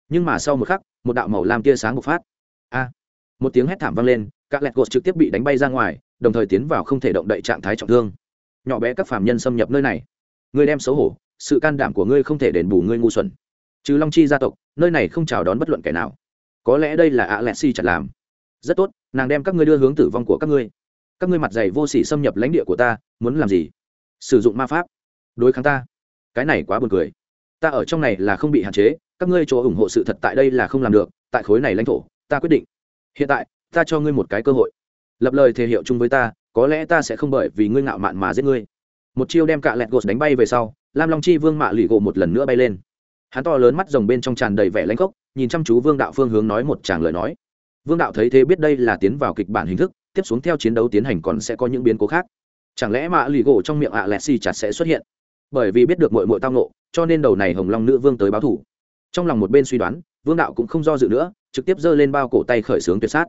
Nhưng mà sau một khắc, một đạo màu lam tia sáng bộc phát. A! Một tiếng hét thảm vang lên, các lẹt gột trực tiếp bị đánh bay ra ngoài, đồng thời tiến vào không thể động đậy trạng thái trọng thương. Nhỏ bé các phạm nhân xâm nhập nơi này. Ngươi đem xấu hổ, sự can đảm của ngươi không thể đền bù ngươi ngu xuẩn. Trừ long chi gia tộc, nơi này không chào đón bất luận kẻ nào. Có lẽ đây là ạ lẹt si chặt làm. Rất tốt, nàng đem các ngươi đưa hướng tử vong của các ngươi. Các ngươi mặt dày vô sỉ xâm nhập lãnh địa của ta, muốn làm gì? Sử dụng ma pháp. Đối kháng ta. Cái này quá buồn cười ta ở trong này là không bị hạn chế, các ngươi chỗ ủng hộ sự thật tại đây là không làm được, tại khối này lãnh thổ, ta quyết định. Hiện tại, ta cho ngươi một cái cơ hội. Lập lời thể hiệu chung với ta, có lẽ ta sẽ không bởi vì ngươi ngạo mạn mà giết ngươi. Một chiêu đem cạ lẹt gột đánh bay về sau, lam long chi vương mạ lụy gỗ một lần nữa bay lên. Hắn to lớn mắt rồng bên trong tràn đầy vẻ lãnh khốc, nhìn chăm chú vương đạo phương hướng nói một tràng lời nói. Vương đạo thấy thế biết đây là tiến vào kịch bản hình thức, tiếp xuống theo chiến đấu tiến hành còn sẽ có những biến cố khác. Chẳng lẽ mạ lụy gỗ trong miệng ạ lẹt xì chặt sẽ xuất hiện? Bởi vì biết được mội mội tao nộ cho nên đầu này hồng long nữ vương tới báo thủ. Trong lòng một bên suy đoán, vương đạo cũng không do dự nữa, trực tiếp giơ lên bao cổ tay khởi xướng tuyệt sát.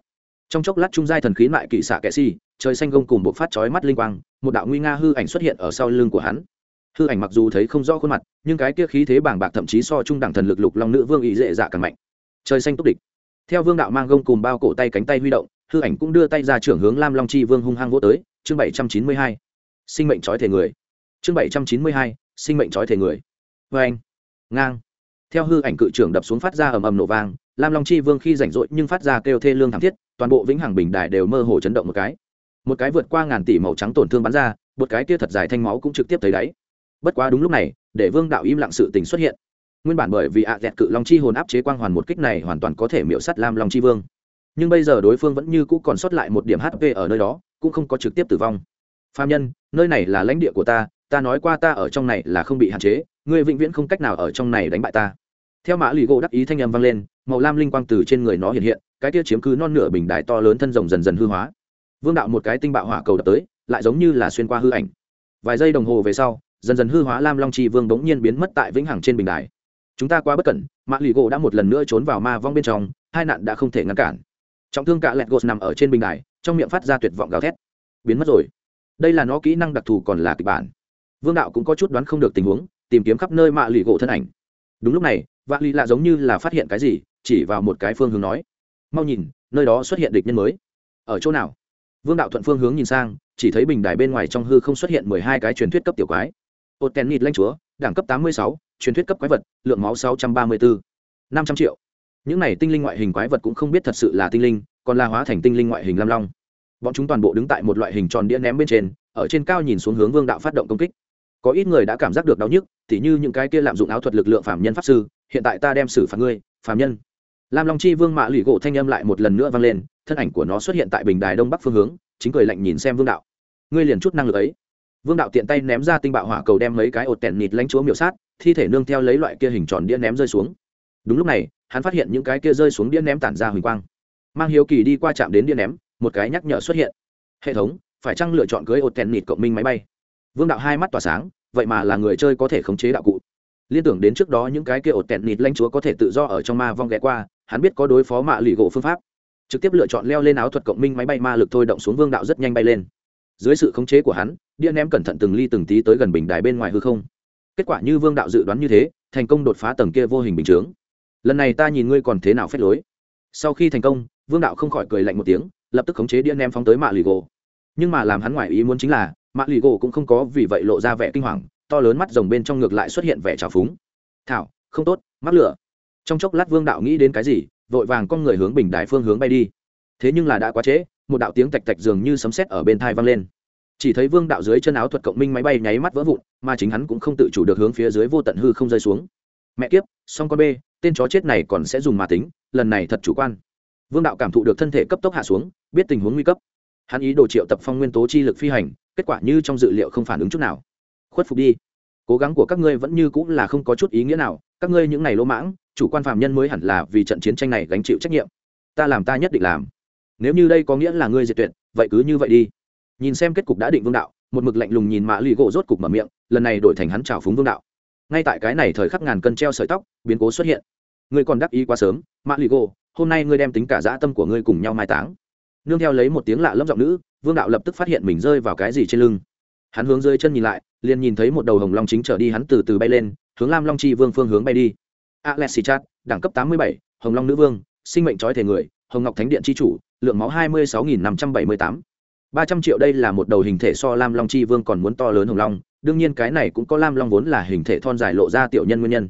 Trong chốc lát trung giai thần khí mại kỵ xạ kệ si, trời xanh gông cùng buộc phát chói mắt linh quang, một đạo nguy nga hư ảnh xuất hiện ở sau lưng của hắn. Hư ảnh mặc dù thấy không rõ khuôn mặt, nhưng cái kia khí thế bảng bạc thậm chí so trung đẳng thần lực lục long nữ vương ý dễ dạ càng mạnh. Trời xanh túc địch. Theo vương đạo mang gông cùng bao cổ tay cánh tay huy động, hư ảnh cũng đưa tay ra trưởng hướng lam long chi vương hung hăng vỗ tới, chương bảy trăm chín mươi hai. Sinh mệnh trói thể người. Chương bảy trăm chín mươi hai, sinh mệnh trói thể người vê anh. Ngang. Theo hư ảnh cự trưởng đập xuống phát ra ầm ầm nổ vang, lam long chi vương khi rảnh rỗi nhưng phát ra kêu thê lương thảm thiết, toàn bộ vĩnh hằng bình đài đều mơ hồ chấn động một cái. Một cái vượt qua ngàn tỷ màu trắng tổn thương bắn ra, một cái kia thật dài thanh máu cũng trực tiếp thấy đáy. Bất quá đúng lúc này, để vương đạo im lặng sự tình xuất hiện. Nguyên bản bởi vì ạ dẹt cự long chi hồn áp chế quang hoàn một kích này hoàn toàn có thể miễu sắt lam long chi vương. Nhưng bây giờ đối phương vẫn như cũ còn sót lại một điểm hp ở nơi đó, cũng không có trực tiếp tử vong. Phạm nhân, nơi này là lãnh địa của ta ta nói qua ta ở trong này là không bị hạn chế ngươi vĩnh viễn không cách nào ở trong này đánh bại ta. Theo mã lì gỗ đắc ý thanh âm vang lên, màu lam linh quang từ trên người nó hiện hiện, cái kia chiếm cứ non nửa bình đài to lớn thân rồng dần dần hư hóa. Vương đạo một cái tinh bạo hỏa cầu đập tới, lại giống như là xuyên qua hư ảnh. Vài giây đồng hồ về sau, dần dần hư hóa lam long chi vương bỗng nhiên biến mất tại vĩnh hằng trên bình đài. Chúng ta quá bất cẩn, mã lì gỗ đã một lần nữa trốn vào ma vong bên trong, hai nạn đã không thể ngăn cản. Trọng thương cả lẹt gột nằm ở trên bình đài, trong miệng phát ra tuyệt vọng gào thét. Biến mất rồi. Đây là nó kỹ năng đặc thù còn là kịch bản. Vương đạo cũng có chút đoán không được tình huống tìm kiếm khắp nơi mạ lì gỗ thân ảnh. Đúng lúc này, vạ lì lạ giống như là phát hiện cái gì, chỉ vào một cái phương hướng nói. Mau nhìn, nơi đó xuất hiện địch nhân mới. Ở chỗ nào? Vương đạo thuận phương hướng nhìn sang, chỉ thấy bình đài bên ngoài trong hư không xuất hiện mười hai cái truyền thuyết cấp tiểu quái. Ột tèn nịt lanh chúa, đẳng cấp tám mươi sáu, truyền thuyết cấp quái vật, lượng máu sáu trăm ba mươi bốn năm trăm triệu. Những này tinh linh ngoại hình quái vật cũng không biết thật sự là tinh linh, còn là hóa thành tinh linh ngoại hình lam long. Bọn chúng toàn bộ đứng tại một loại hình tròn đĩa ném bên trên, ở trên cao nhìn xuống hướng vương đạo phát động công kích có ít người đã cảm giác được đau nhức thì như những cái kia lạm dụng áo thuật lực lượng phạm nhân pháp sư, hiện tại ta đem xử phạt ngươi phạm nhân. Lam long chi vương mạ lụy gỗ thanh âm lại một lần nữa vang lên, thân ảnh của nó xuất hiện tại bình đài đông bắc phương hướng, chính cười lạnh nhìn xem vương đạo. Ngươi liền chút năng lực ấy. Vương đạo tiện tay ném ra tinh bạo hỏa cầu đem mấy cái ột tẻn nịt lánh chúa miểu sát, thi thể nương theo lấy loại kia hình tròn đĩa ném rơi xuống. Đúng lúc này, hắn phát hiện những cái kia rơi xuống đĩa ném tản ra huỳnh quang. Mang hiếu kỳ đi qua chạm đến đĩa ném, một cái nhắc nhở xuất hiện. Hệ thống, phải chăng lựa chọn cưới ột tẻn nịt cộng minh máy bay? Vương đạo hai mắt tỏa sáng, vậy mà là người chơi có thể khống chế đạo cụ. Liên tưởng đến trước đó những cái kia ột tẹn nịt lanh chúa có thể tự do ở trong ma vong ghé qua, hắn biết có đối phó mạ lì gỗ phương pháp. Trực tiếp lựa chọn leo lên áo thuật cộng minh máy bay ma lực thôi động xuống vương đạo rất nhanh bay lên. Dưới sự khống chế của hắn, đĩa ném cẩn thận từng ly từng tí tới gần bình đài bên ngoài hư không. Kết quả như vương đạo dự đoán như thế, thành công đột phá tầng kia vô hình bình chướng. Lần này ta nhìn ngươi còn thế nào phép lối. Sau khi thành công, vương đạo không khỏi cười lạnh một tiếng, lập tức khống chế đĩa ném phóng tới mạ lì gỗ. Nhưng mà làm hắn ngoài ý muốn chính là mạ lì gỗ cũng không có vì vậy lộ ra vẻ kinh hoàng, to lớn mắt rồng bên trong ngược lại xuất hiện vẻ trào phúng. Thảo, không tốt, mắc lửa. Trong chốc lát vương đạo nghĩ đến cái gì, vội vàng con người hướng bình đại phương hướng bay đi. Thế nhưng là đã quá trễ, một đạo tiếng tạch tạch dường như sấm sét ở bên thai vang lên. Chỉ thấy vương đạo dưới chân áo thuật cộng minh máy bay nháy mắt vỡ vụn, mà chính hắn cũng không tự chủ được hướng phía dưới vô tận hư không rơi xuống. Mẹ kiếp song con b tên chó chết này còn sẽ dùng mà tính, lần này thật chủ quan. Vương đạo cảm thụ được thân thể cấp tốc hạ xuống, biết tình huống nguy cấp hắn ý đồ triệu tập phong nguyên tố chi lực phi hành, kết quả như trong dự liệu không phản ứng chút nào. Khuất phục đi. Cố gắng của các ngươi vẫn như cũng là không có chút ý nghĩa nào, các ngươi những này lỗ mãng, chủ quan phạm nhân mới hẳn là vì trận chiến tranh này gánh chịu trách nhiệm. Ta làm ta nhất định làm. Nếu như đây có nghĩa là ngươi diệt tuyệt, vậy cứ như vậy đi. Nhìn xem kết cục đã định vương đạo, một mực lạnh lùng nhìn mã lì gỗ rốt cục mở miệng, lần này đổi thành hắn trào phúng vương đạo. Ngay tại cái này thời khắc ngàn cân treo sợi tóc, biến cố xuất hiện. Ngươi còn đắc ý quá sớm, mã lì gỗ, hôm nay ngươi đem tính cả dã tâm của ngươi cùng nhau mai táng nương theo lấy một tiếng lạ lẫm giọng nữ, vương đạo lập tức phát hiện mình rơi vào cái gì trên lưng. Hắn hướng dưới chân nhìn lại, liền nhìn thấy một đầu hồng long chính trở đi, hắn từ từ bay lên, hướng lam long chi vương phương hướng bay đi. Alexi chat đẳng cấp tám mươi bảy, hồng long nữ vương, sinh mệnh trói thể người, hồng ngọc thánh điện chi chủ, lượng máu hai mươi sáu nghìn năm trăm bảy mươi tám. ba trăm triệu đây là một đầu hình thể so lam long chi vương còn muốn to lớn hồng long, đương nhiên cái này cũng có lam long vốn là hình thể thon dài lộ ra tiểu nhân nguyên nhân.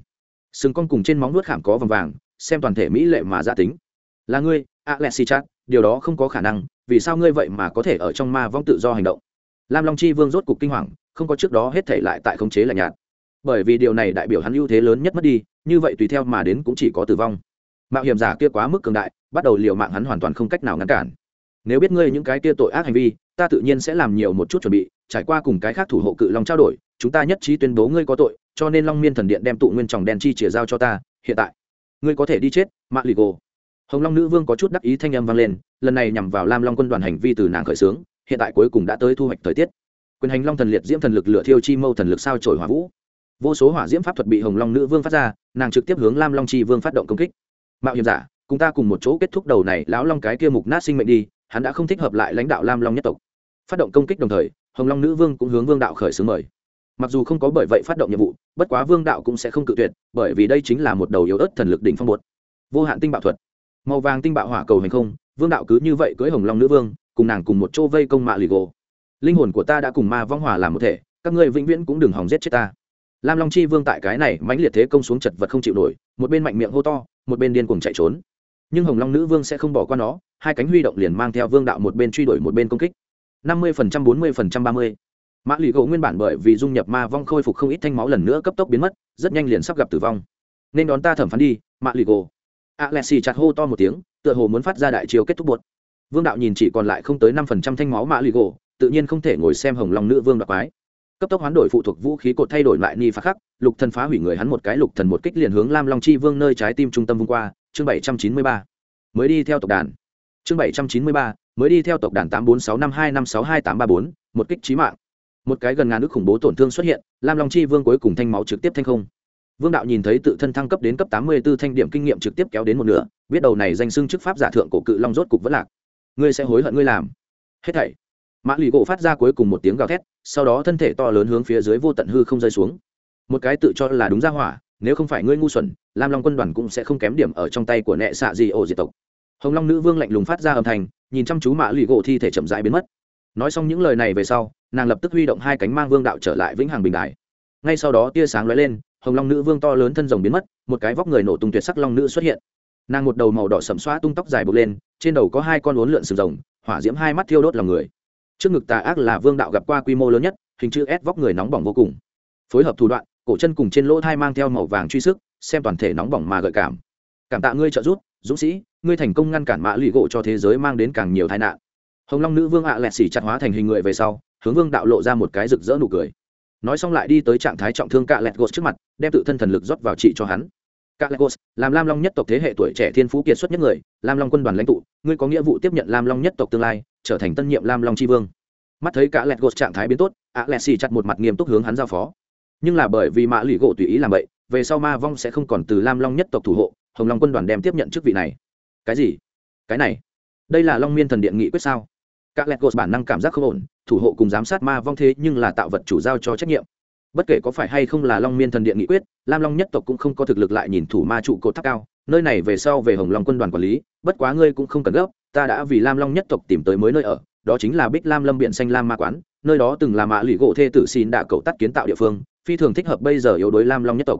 Sừng con cùng trên móng nuốt khảm có vòng vàng, xem toàn thể mỹ lệ mà gia tính. Là ngươi alexi chat điều đó không có khả năng, vì sao ngươi vậy mà có thể ở trong ma vong tự do hành động? Lam long chi vương rốt cục kinh hoàng, không có trước đó hết thể lại tại khống chế lạnh nhạt. Bởi vì điều này đại biểu hắn ưu thế lớn nhất mất đi, như vậy tùy theo mà đến cũng chỉ có tử vong. Mạo hiểm giả kia quá mức cường đại, bắt đầu liều mạng hắn hoàn toàn không cách nào ngăn cản. Nếu biết ngươi những cái kia tội ác hành vi, ta tự nhiên sẽ làm nhiều một chút chuẩn bị, trải qua cùng cái khác thủ hộ cự long trao đổi, chúng ta nhất trí tuyên bố ngươi có tội, cho nên long miên thần điện đem tụ nguyên tròng đen chi chìa giao cho ta, hiện tại. Ngươi có thể đi chết mạng lì gồ hồng long nữ vương có chút đắc ý thanh âm vang lên, lần này nhằm vào lam long quân đoàn hành vi từ nàng khởi xướng, hiện tại cuối cùng đã tới thu hoạch thời tiết. Quyền hành long thần liệt diễm thần lực lửa thiêu chi mâu thần lực sao trổi hỏa vũ. Vô số hỏa diễm pháp thuật bị hồng long nữ vương phát ra, nàng trực tiếp hướng lam long chi vương phát động công kích. Mạo hiểm giả, cùng ta cùng một chỗ kết thúc đầu này, lão long cái kia mục nát sinh mệnh đi, hắn đã không thích hợp lại lãnh đạo lam long nhất tộc. Phát động công kích đồng thời, hồng long nữ vương cũng hướng vương đạo khởi xướng mời. Mặc dù không có bởi vậy phát động nhiệm vụ, bất quá vương đạo cũng sẽ không cự tuyệt, bởi vì đây chính là một đầu yếu ớt thần lực đỉnh phong bột. Vô hạn tinh bạo thuật màu vàng tinh bạo hỏa cầu hành không, vương đạo cứ như vậy cưới hồng long nữ vương, cùng nàng cùng một chỗ vây công mạ lì gồ. Linh hồn của ta đã cùng ma vong hòa làm một thể, các ngươi vĩnh viễn cũng đừng hòng giết chết ta. Lam long chi vương tại cái này mãnh liệt thế công xuống chật vật không chịu nổi, một bên mạnh miệng hô to, một bên điên cuồng chạy trốn. Nhưng hồng long nữ vương sẽ không bỏ qua nó, hai cánh huy động liền mang theo vương đạo một bên truy đuổi một bên công kích. Năm mươi phần trăm, bốn mươi phần trăm, ba mươi. Mã lì gỗ nguyên bản bởi vì dung nhập ma vong khôi phục không ít thanh máu lần nữa cấp tốc biến mất, rất nhanh liền sắp gặp tử vong. Nên đón ta thẩm phán đi, mã lì gỗ alexi chặt hô to một tiếng, tựa hồ muốn phát ra đại chiều kết thúc buột. Vương đạo nhìn chỉ còn lại không tới năm phần trăm thanh máu mã lì gỗ, tự nhiên không thể ngồi xem hồng long nữ vương đoạt quái. Cấp tốc hoán đổi phụ thuộc vũ khí cột thay đổi lại ni phá khắc, lục thần phá hủy người hắn một cái lục thần một kích liền hướng lam long chi vương nơi trái tim trung tâm vung qua, chương bảy trăm chín mươi ba. Mới đi theo tộc đàn. Chương bảy trăm chín mươi ba, mới đi theo tộc đàn tám bốn sáu năm hai năm sáu hai tám ba bốn, một kích trí mạng. Một cái gần ngàn nước khủng bố tổn thương xuất hiện, lam long chi vương cuối cùng thanh máu trực tiếp thanh không vương đạo nhìn thấy tự thân thăng cấp đến cấp tám mươi b ố thanh điểm kinh nghiệm trực tiếp kéo đến một nửa, biết đầu này danh xưng chức pháp giả thượng cổ cự long rốt cục vẫn lạc. Ngươi sẽ hối hận ngươi làm. Hết thảy. Mã lì gỗ phát ra cuối cùng một tiếng gào thét, sau đó thân thể to lớn hướng phía dưới vô tận hư không rơi xuống. Một cái tự cho là đúng ra hỏa, nếu không phải ngươi ngu xuẩn, lam long quân đoàn cũng sẽ không kém điểm ở trong tay của nệ xạ gì ổ diệt tộc. Hồng long nữ vương lạnh lùng phát ra âm thanh, nhìn chăm chú mã lì gỗ thi thể chậm rãi biến mất. Nói xong những lời này về sau, nàng lập tức huy động hai cánh mang vương đạo trở lại vĩnh hằng bình đại ngay sau đó tia sáng lóe lên hồng long nữ vương to lớn thân rồng biến mất, một cái vóc người nổ tung tuyệt sắc long nữ xuất hiện. Nàng một đầu màu đỏ sầm xoa tung tóc dài bực lên, trên đầu có hai con uốn lượn sừng rồng, hỏa diễm hai mắt thiêu đốt lòng người. Trước ngực tà ác là vương đạo gặp qua quy mô lớn nhất, hình chữ s vóc người nóng bỏng vô cùng. Phối hợp thủ đoạn, cổ chân cùng trên lỗ thai mang theo màu vàng truy sức, xem toàn thể nóng bỏng mà gợi cảm. Cảm tạ ngươi trợ giúp, dũng sĩ, ngươi thành công ngăn cản mã lụy gỗ cho thế giới mang đến càng nhiều tai nạn. Hồng long nữ vương ạ lẹt xỉ chặt hóa thành hình người về sau, hướng vương đạo lộ ra một cái rực rỡ nụ cười nói xong lại đi tới trạng thái trọng thương cạ lẹt gos trước mặt, đem tự thân thần lực rót vào trị cho hắn. Cạ lẹt gos làm lam long nhất tộc thế hệ tuổi trẻ thiên phú kiệt xuất nhất người, lam long quân đoàn lãnh tụ, ngươi có nghĩa vụ tiếp nhận lam long nhất tộc tương lai, trở thành tân nhiệm lam long tri vương. Mắt thấy cạ lẹt gos trạng thái biến tốt ạ lẹt xì chặt một mặt nghiêm túc hướng hắn giao phó. Nhưng là bởi vì mã lụy gỗ tùy ý làm vậy, về sau ma vong sẽ không còn từ lam long nhất tộc thủ hộ, hồng long quân đoàn đem tiếp nhận chức vị này. Cái gì? Cái này? Đây là long miên thần điện nghị quyết sao? Các lẹt gột bản năng cảm giác không ổn thủ hộ cùng giám sát ma vong thế nhưng là tạo vật chủ giao cho trách nhiệm. Bất kể có phải hay không là long miên thần điện nghị quyết, lam long nhất tộc cũng không có thực lực lại nhìn thủ ma trụ cột tháp cao, nơi này về sau về hồng long quân đoàn quản lý, bất quá ngươi cũng không cần gấp, ta đã vì lam long nhất tộc tìm tới mới nơi ở, đó chính là bích lam lâm biện xanh lam ma quán, nơi đó từng là mạ lụy gỗ thê tử xin đạ cậu tắt kiến tạo địa phương, phi thường thích hợp bây giờ yếu đối lam long nhất tộc.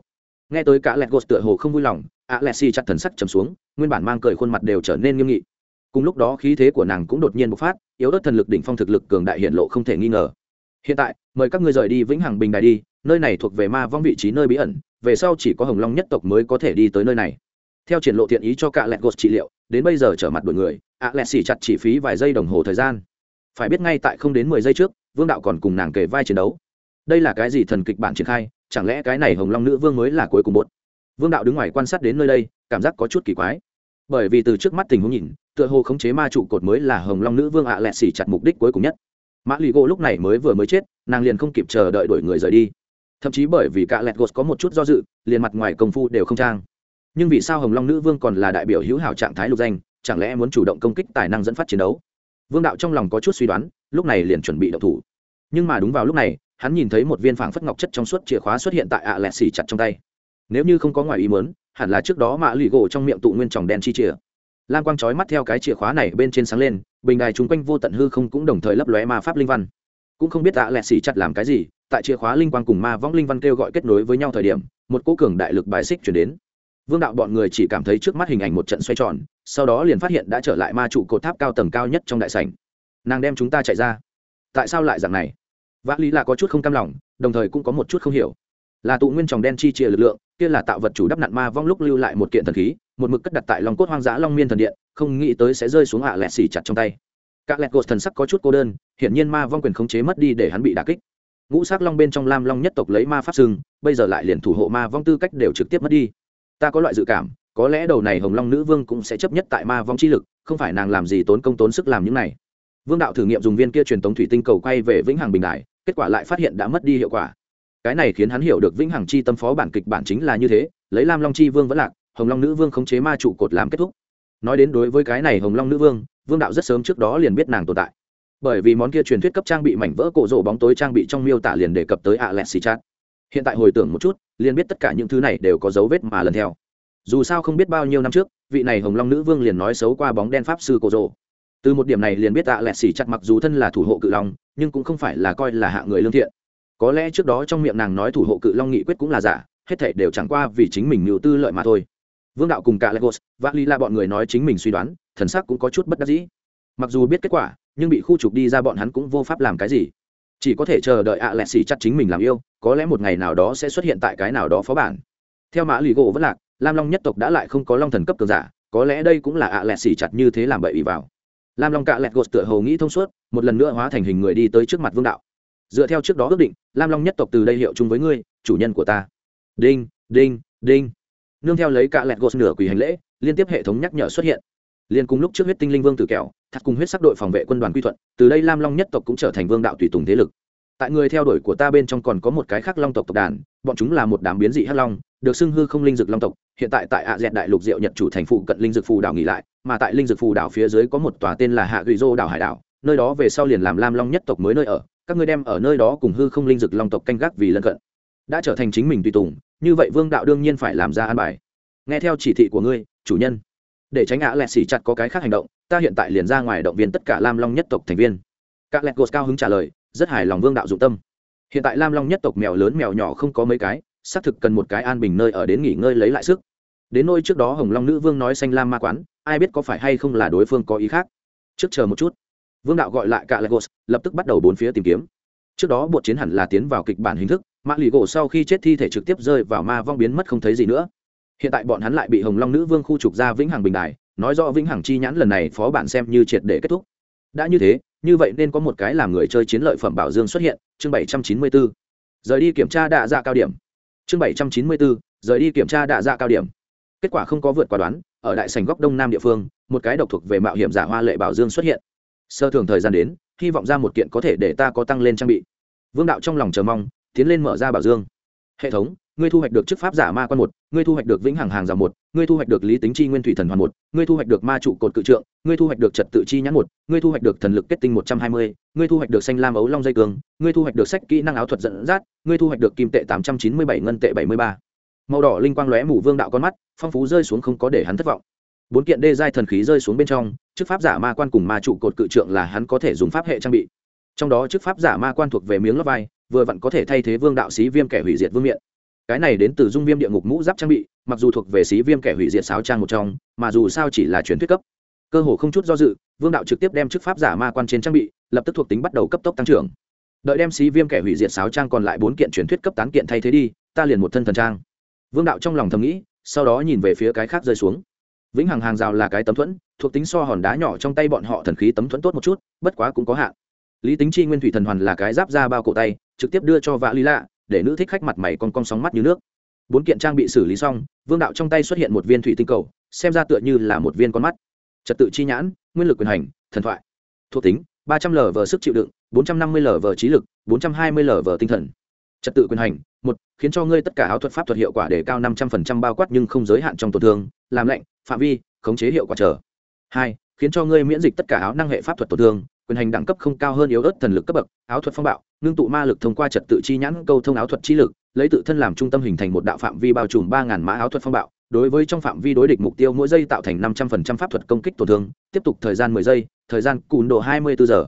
Nghe tới cả lẹt gột tựa hồ không vui lòng a lẹt xì chặt thần sắc trầm xuống, nguyên bản mang cười khuôn mặt đều trở nên nghiêm nghị cùng lúc đó khí thế của nàng cũng đột nhiên bộc phát, yếu ớt thần lực đỉnh phong thực lực cường đại hiện lộ không thể nghi ngờ. Hiện tại, mời các ngươi rời đi vĩnh hằng bình đài đi, nơi này thuộc về ma vong vị trí nơi bí ẩn, về sau chỉ có hồng long nhất tộc mới có thể đi tới nơi này. Theo triển lộ thiện ý cho cả lẹt gột trị liệu, đến bây giờ trở mặt đổi người ạ lẹt xỉ chặt chỉ phí vài giây đồng hồ thời gian. Phải biết ngay tại không đến mười giây trước, vương đạo còn cùng nàng kể vai chiến đấu. Đây là cái gì thần kịch bản triển khai, chẳng lẽ cái này hồng long nữ vương mới là cuối cùng bột vương đạo đứng ngoài quan sát đến nơi đây, cảm giác có chút kỳ quái bởi vì từ trước mắt tình huống nhìn, tựa hồ khống chế ma trụ cột mới là hồng long nữ vương ạ à lẹt xỉ chặt mục đích cuối cùng nhất. Mã lì gỗ lúc này mới vừa mới chết, nàng liền không kịp chờ đợi đuổi người rời đi. Thậm chí bởi vì cả lẹt gột có một chút do dự, liền mặt ngoài công phu đều không trang. Nhưng vì sao hồng long nữ vương còn là đại biểu hữu hảo trạng thái lục danh, chẳng lẽ muốn chủ động công kích tài năng dẫn phát chiến đấu? Vương đạo trong lòng có chút suy đoán, lúc này liền chuẩn bị động thủ. Nhưng mà đúng vào lúc này, hắn nhìn thấy một viên phảng phất ngọc chất trong suốt chìa khóa xuất hiện tại ạ à lẹt xỉ chặt trong tay. Nếu như không có ngoài ý muốn hẳn là trước đó mạ lì gỗ trong miệng tụ nguyên tròng đen chi chìa. Lam quang trói mắt theo cái chìa khóa này bên trên sáng lên, bình đài chung quanh vô tận hư không cũng đồng thời lấp lóe ma pháp linh văn. Cũng không biết tạ lẹ xỉ chặt làm cái gì, tại chìa khóa linh quang cùng ma võng linh văn kêu gọi kết nối với nhau thời điểm, một cố cường đại lực bài xích chuyển đến. Vương đạo bọn người chỉ cảm thấy trước mắt hình ảnh một trận xoay tròn, sau đó liền phát hiện đã trở lại ma trụ cột tháp cao tầng cao nhất trong đại sảnh. Nàng đem chúng ta chạy ra. Tại sao lại dạng này? Vã lý là có chút không cam lòng, đồng thời cũng có một chút không hiểu. Là tụ nguyên tròng đen chi chia lực lượng kia là tạo vật chủ đắp nặn ma vong lúc lưu lại một kiện thần khí, một mực cất đặt tại lòng cốt hoang dã long miên thần điện, không nghĩ tới sẽ rơi xuống ạ à lẹt xì chặt trong tay. Các lẹt gột thần sắc có chút cô đơn, hiển nhiên ma vong quyền khống chế mất đi để hắn bị đà kích. Ngũ sắc long bên trong lam long nhất tộc lấy ma pháp sưng bây giờ lại liền thủ hộ ma vong tư cách đều trực tiếp mất đi. Ta có loại dự cảm, có lẽ đầu này hồng long nữ vương cũng sẽ chấp nhất tại ma vong chi lực, không phải nàng làm gì tốn công tốn sức làm những này. Vương đạo thử nghiệm dùng viên kia truyền tống thủy tinh cầu quay về vĩnh hằng bình đại kết quả lại phát hiện đã mất đi hiệu quả cái này khiến hắn hiểu được vĩnh hằng chi tâm phó bản kịch bản chính là như thế, lấy lam long chi vương vẫn lạc, hồng long nữ vương khống chế ma trụ cột làm kết thúc. Nói đến đối với cái này hồng long nữ vương vương đạo rất sớm trước đó liền biết nàng tồn tại. Bởi vì món kia truyền thuyết cấp trang bị mảnh vỡ cổ rổ bóng tối trang bị trong miêu tả liền đề cập tới ạ lẹt xì chát hiện tại hồi tưởng một chút, liền biết tất cả những thứ này đều có dấu vết mà lần theo. Dù sao không biết bao nhiêu năm trước, vị này hồng long nữ vương liền nói xấu qua bóng đen pháp sư cổ rổ từ một điểm này liền biết ạ lẹt xì chặt mặc dù thân là thủ hộ cự long, nhưng cũng không phải là coi là hạ người lương thiện có lẽ trước đó trong miệng nàng nói thủ hộ cự long nghị quyết cũng là giả, hết thể đều chẳng qua vì chính mình mưu tư lợi mà thôi. Vương đạo cùng cả legos và ly la bọn người nói chính mình suy đoán, thần sắc cũng có chút bất đắc dĩ. Mặc dù biết kết quả, nhưng bị khu trục đi ra bọn hắn cũng vô pháp làm cái gì. Chỉ có thể chờ đợi ạ lẹ xì chặt chính mình làm yêu, có lẽ một ngày nào đó sẽ xuất hiện tại cái nào đó phó bản. Theo mã lì gỗ vẫn lạc, lam long nhất tộc đã lại không có long thần cấp cường giả, có lẽ đây cũng là ạ lẹ xì chặt như thế làm bậy ý vào. Lam long cạ lẹt gột tựa hầu nghĩ thông suốt, một lần nữa hóa thành hình người đi tới trước mặt vương đạo dựa theo trước đó ước định, lam long nhất tộc từ đây hiệu chung với ngươi, chủ nhân của ta. Đinh đinh đinh. Nương theo lấy cả lẹt gột nửa quỳ hành lễ, liên tiếp hệ thống nhắc nhở xuất hiện. Liên cùng lúc trước huyết tinh linh vương tử kẹo thật cùng huyết sắc đội phòng vệ quân đoàn quy thuận, từ đây lam long nhất tộc cũng trở thành vương đạo tùy tùng thế lực. Tại người theo đuổi của ta bên trong còn có một cái khác long tộc tộc đàn, bọn chúng là một đám biến dị hắc long, được xưng hư không linh dực long tộc, hiện tại tại ạ dẹt đại lục diệu nhật chủ thành phụ cận linh dực phù đảo nghỉ lại, mà tại linh dực phù đảo phía dưới có một tòa tên là hạ gửi dô đảo hải đảo, nơi đó về sau liền làm lam long nhất tộc mới nơi ở các ngươi đem ở nơi đó cùng hư không linh dực long tộc canh gác vì lân cận. Đã trở thành chính mình tùy tùng, như vậy vương đạo đương nhiên phải làm ra an bài. Nghe theo chỉ thị của ngươi, chủ nhân. Để tránh ạ lẹt xỉ chặt có cái khác hành động, ta hiện tại liền ra ngoài động viên tất cả lam long nhất tộc thành viên. Các lẹt gột cao hứng trả lời, rất hài lòng vương đạo dụng tâm. Hiện tại lam long nhất tộc mèo lớn mèo nhỏ không có mấy cái, xác thực cần một cái an bình nơi ở đến nghỉ ngơi lấy lại sức. Đến nôi trước đó hồng long nữ vương nói xanh lam ma quán, ai biết có phải hay không là đối phương có ý khác. Trước chờ một chút vương đạo gọi lại cả lagos, lập tức bắt đầu bốn phía tìm kiếm. Trước đó bộ chiến hẳn là tiến vào kịch bản hình thức, mã lì gỗ sau khi chết thi thể trực tiếp rơi vào ma vong biến mất không thấy gì nữa. Hiện tại bọn hắn lại bị hồng long nữ vương khu trục ra vĩnh hằng bình đài, nói rõ vĩnh hằng chi nhãn lần này phó bản xem như triệt để kết thúc. Đã như thế, như vậy nên có một cái làm người chơi chiến lợi phẩm bảo dương xuất hiện, chương bảy trăm chín mươi bốn rời đi kiểm tra đạ dạ cao điểm. Chương bảy trăm chín mươi bốn rời đi kiểm tra đạ dạ cao điểm. Kết quả không có vượt qua đoán, ở đại sành góc đông nam địa phương, một cái độc thuộc về mạo hiểm giả hoa lệ bảo dương xuất hiện sơ thường thời gian đến, hy vọng ra một kiện có thể để ta có tăng lên trang bị. Vương đạo trong lòng chờ mong, tiến lên mở ra bảo dương. Hệ thống, ngươi thu hoạch được chức pháp giả ma quan một, ngươi thu hoạch được vĩnh hằng hàng giả một, ngươi thu hoạch được lý tính chi nguyên thủy thần hoàn một, ngươi thu hoạch được ma trụ cột cự trượng, ngươi thu hoạch được trật tự chi nhãn một, ngươi thu hoạch được thần lực kết tinh một trăm hai mươi, ngươi thu hoạch được xanh lam ấu long dây cường, ngươi thu hoạch được sách kỹ năng áo thuật dẫn dắt, ngươi thu hoạch được kim tệ tám trăm chín mươi bảy ngân tệ bảy mươi ba. Màu đỏ linh quang lóe mù vương đạo con mắt, phong phú rơi xuống không có để hắn thất vọng bốn kiện đê giai thần khí rơi xuống bên trong, chức pháp giả ma quan cùng ma trụ cột cự trượng là hắn có thể dùng pháp hệ trang bị. Trong đó chức pháp giả ma quan thuộc về miếng lót vai, vừa vặn có thể thay thế vương đạo sĩ viêm kẻ hủy diệt vương miện. Cái này đến từ dung viêm địa ngục mũ giáp trang bị, mặc dù thuộc về sĩ viêm kẻ hủy diệt sáo trang một trong, mà dù sao chỉ là truyền thuyết cấp. Cơ hồ không chút do dự, vương đạo trực tiếp đem chức pháp giả ma quan trên trang bị, lập tức thuộc tính bắt đầu cấp tốc tăng trưởng. Đợi đem sĩ viêm kẻ hủy diệt sáo trang còn lại bốn kiện truyền thuyết cấp tán kiện thay thế đi, ta liền một thân thần trang. Vương đạo trong lòng thầm nghĩ, sau đó nhìn về phía cái khác rơi xuống vĩnh hằng hàng rào là cái tấm thuẫn, thuộc tính so hòn đá nhỏ trong tay bọn họ thần khí tấm thuẫn tốt một chút, bất quá cũng có hạn. Lý tính chi nguyên thủy thần hoàn là cái giáp ra bao cổ tay, trực tiếp đưa cho vạ lý lạ, để nữ thích khách mặt mày con con sóng mắt như nước. Bốn kiện trang bị xử lý xong, vương đạo trong tay xuất hiện một viên thủy tinh cầu, xem ra tựa như là một viên con mắt. Trật tự chi nhãn, nguyên lực quyền hành, thần thoại. Thuộc tính, ba trăm l v sức chịu đựng, bốn trăm năm mươi l v trí lực, bốn trăm hai mươi l v tinh thần. Trật tự quyền hành, một, khiến cho ngươi tất cả áo thuật pháp thuật hiệu quả để cao năm trăm phần trăm bao quát nhưng không giới hạn trong tổn thương, làm lạnh phạm vi, khống chế hiệu quả trở hai, khiến cho ngươi miễn dịch tất cả áo năng hệ pháp thuật tổn thương, quyền hành đẳng cấp không cao hơn yếu ớt thần lực cấp bậc, áo thuật phong bạo, ngưng tụ ma lực thông qua trật tự chi nhãn, câu thông áo thuật chi lực, lấy tự thân làm trung tâm hình thành một đạo phạm vi bao trùm ba ngàn mã áo thuật phong bạo, đối với trong phạm vi đối địch mục tiêu mỗi giây tạo thành năm trăm phần trăm pháp thuật công kích tổn thương, tiếp tục thời gian mười giây, thời gian cùn độ hai mươi bốn giờ.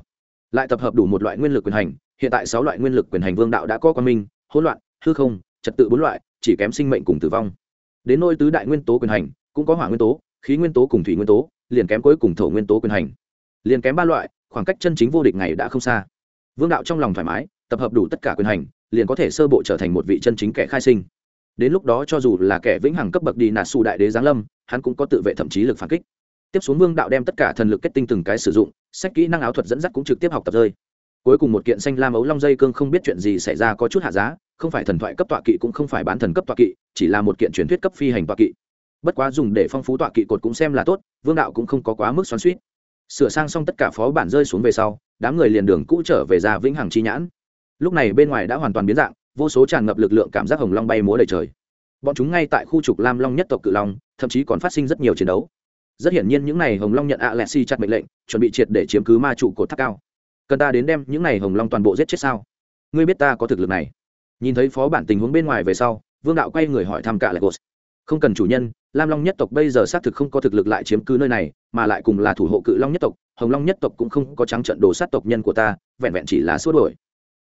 Lại tập hợp đủ một loại nguyên lực quyền hành, hiện tại sáu loại nguyên lực quyền hành vương đạo đã có quan minh, hỗn loạn, hư không, trật tự bốn loại, chỉ kém sinh mệnh cùng tử vong. Đến nôi tứ đại nguyên tố quyền hành cũng có hỏa nguyên tố, khí nguyên tố cùng thủy nguyên tố, liền kém cuối cùng thổ nguyên tố quyền hành. Liền kém ba loại, khoảng cách chân chính vô địch này đã không xa. Vương đạo trong lòng thoải mái, tập hợp đủ tất cả quyền hành, liền có thể sơ bộ trở thành một vị chân chính kẻ khai sinh. Đến lúc đó cho dù là kẻ vĩnh hằng cấp bậc đi nà xù đại đế giáng lâm, hắn cũng có tự vệ thậm chí lực phản kích. Tiếp xuống vương đạo đem tất cả thần lực kết tinh từng cái sử dụng, sách kỹ năng áo thuật dẫn dắt cũng trực tiếp học tập rơi. Cuối cùng một kiện xanh lam ấu long dây cương không biết chuyện gì xảy ra có chút hạ giá, không phải thần thoại cấp tọa kỵ cũng không phải bán thần cấp tọa kỵ, chỉ là một kiện truyền thuyết cấp phi hành tọa kỵ bất quá dùng để phong phú tọa kỵ cột cũng xem là tốt, vương đạo cũng không có quá mức xoắn suýt sửa sang xong tất cả phó bản rơi xuống về sau, đám người liền đường cũ trở về ra vĩnh hằng chi nhãn. Lúc này bên ngoài đã hoàn toàn biến dạng, vô số tràn ngập lực lượng cảm giác hồng long bay múa đầy trời. Bọn chúng ngay tại khu trục lam long nhất tộc cự long, thậm chí còn phát sinh rất nhiều chiến đấu. Rất hiển nhiên những n à y hồng long nhận a l e x i chặt mệnh lệnh, chuẩn bị triệt để chiếm cứ ma trụ cột tháp cao. Cần ta đến đem những n à y hồng long toàn bộ giết chết sao? Ngươi biết ta có thực lực này. Nhìn thấy phó bản tình huống bên ngoài về sau, vương đạo quay người hỏi thăm cả lại gos không cần chủ nhân lam long nhất tộc bây giờ xác thực không có thực lực lại chiếm cứ nơi này, mà lại cùng là thủ hộ cự long nhất tộc, hồng long nhất tộc cũng không có trắng trận đồ sát tộc nhân của ta, vẹn vẹn chỉ là xua đổi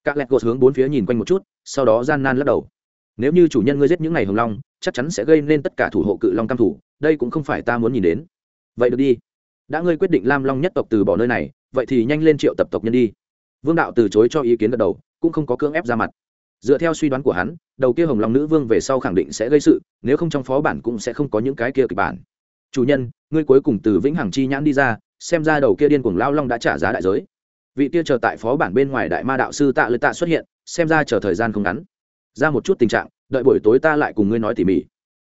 các lẹt gột hướng bốn phía nhìn quanh một chút, sau đó gian nan lắc đầu. Nếu như chủ nhân ngươi giết những ngày hồng long, chắc chắn sẽ gây nên tất cả thủ hộ cự long cam thủ, đây cũng không phải ta muốn nhìn đến. Vậy được đi. Đã ngươi quyết định lam long nhất tộc từ bỏ nơi này, vậy thì nhanh lên triệu tập tộc nhân đi. Vương đạo từ chối cho ý kiến gật đầu, cũng không có cưỡng ép ra mặt dựa theo suy đoán của hắn, đầu kia hồng long nữ vương về sau khẳng định sẽ gây sự, nếu không trong phó bản cũng sẽ không có những cái kia kịch bản. Chủ nhân, ngươi cuối cùng từ vĩnh hằng chi nhãn đi ra, xem ra đầu kia điên cuồng lao long đã trả giá đại giới. Vị kia chờ tại phó bản bên ngoài đại ma đạo sư tạ lưới tạ xuất hiện, xem ra chờ thời gian không ngắn. Ra một chút tình trạng, đợi buổi tối ta lại cùng ngươi nói tỉ mỉ.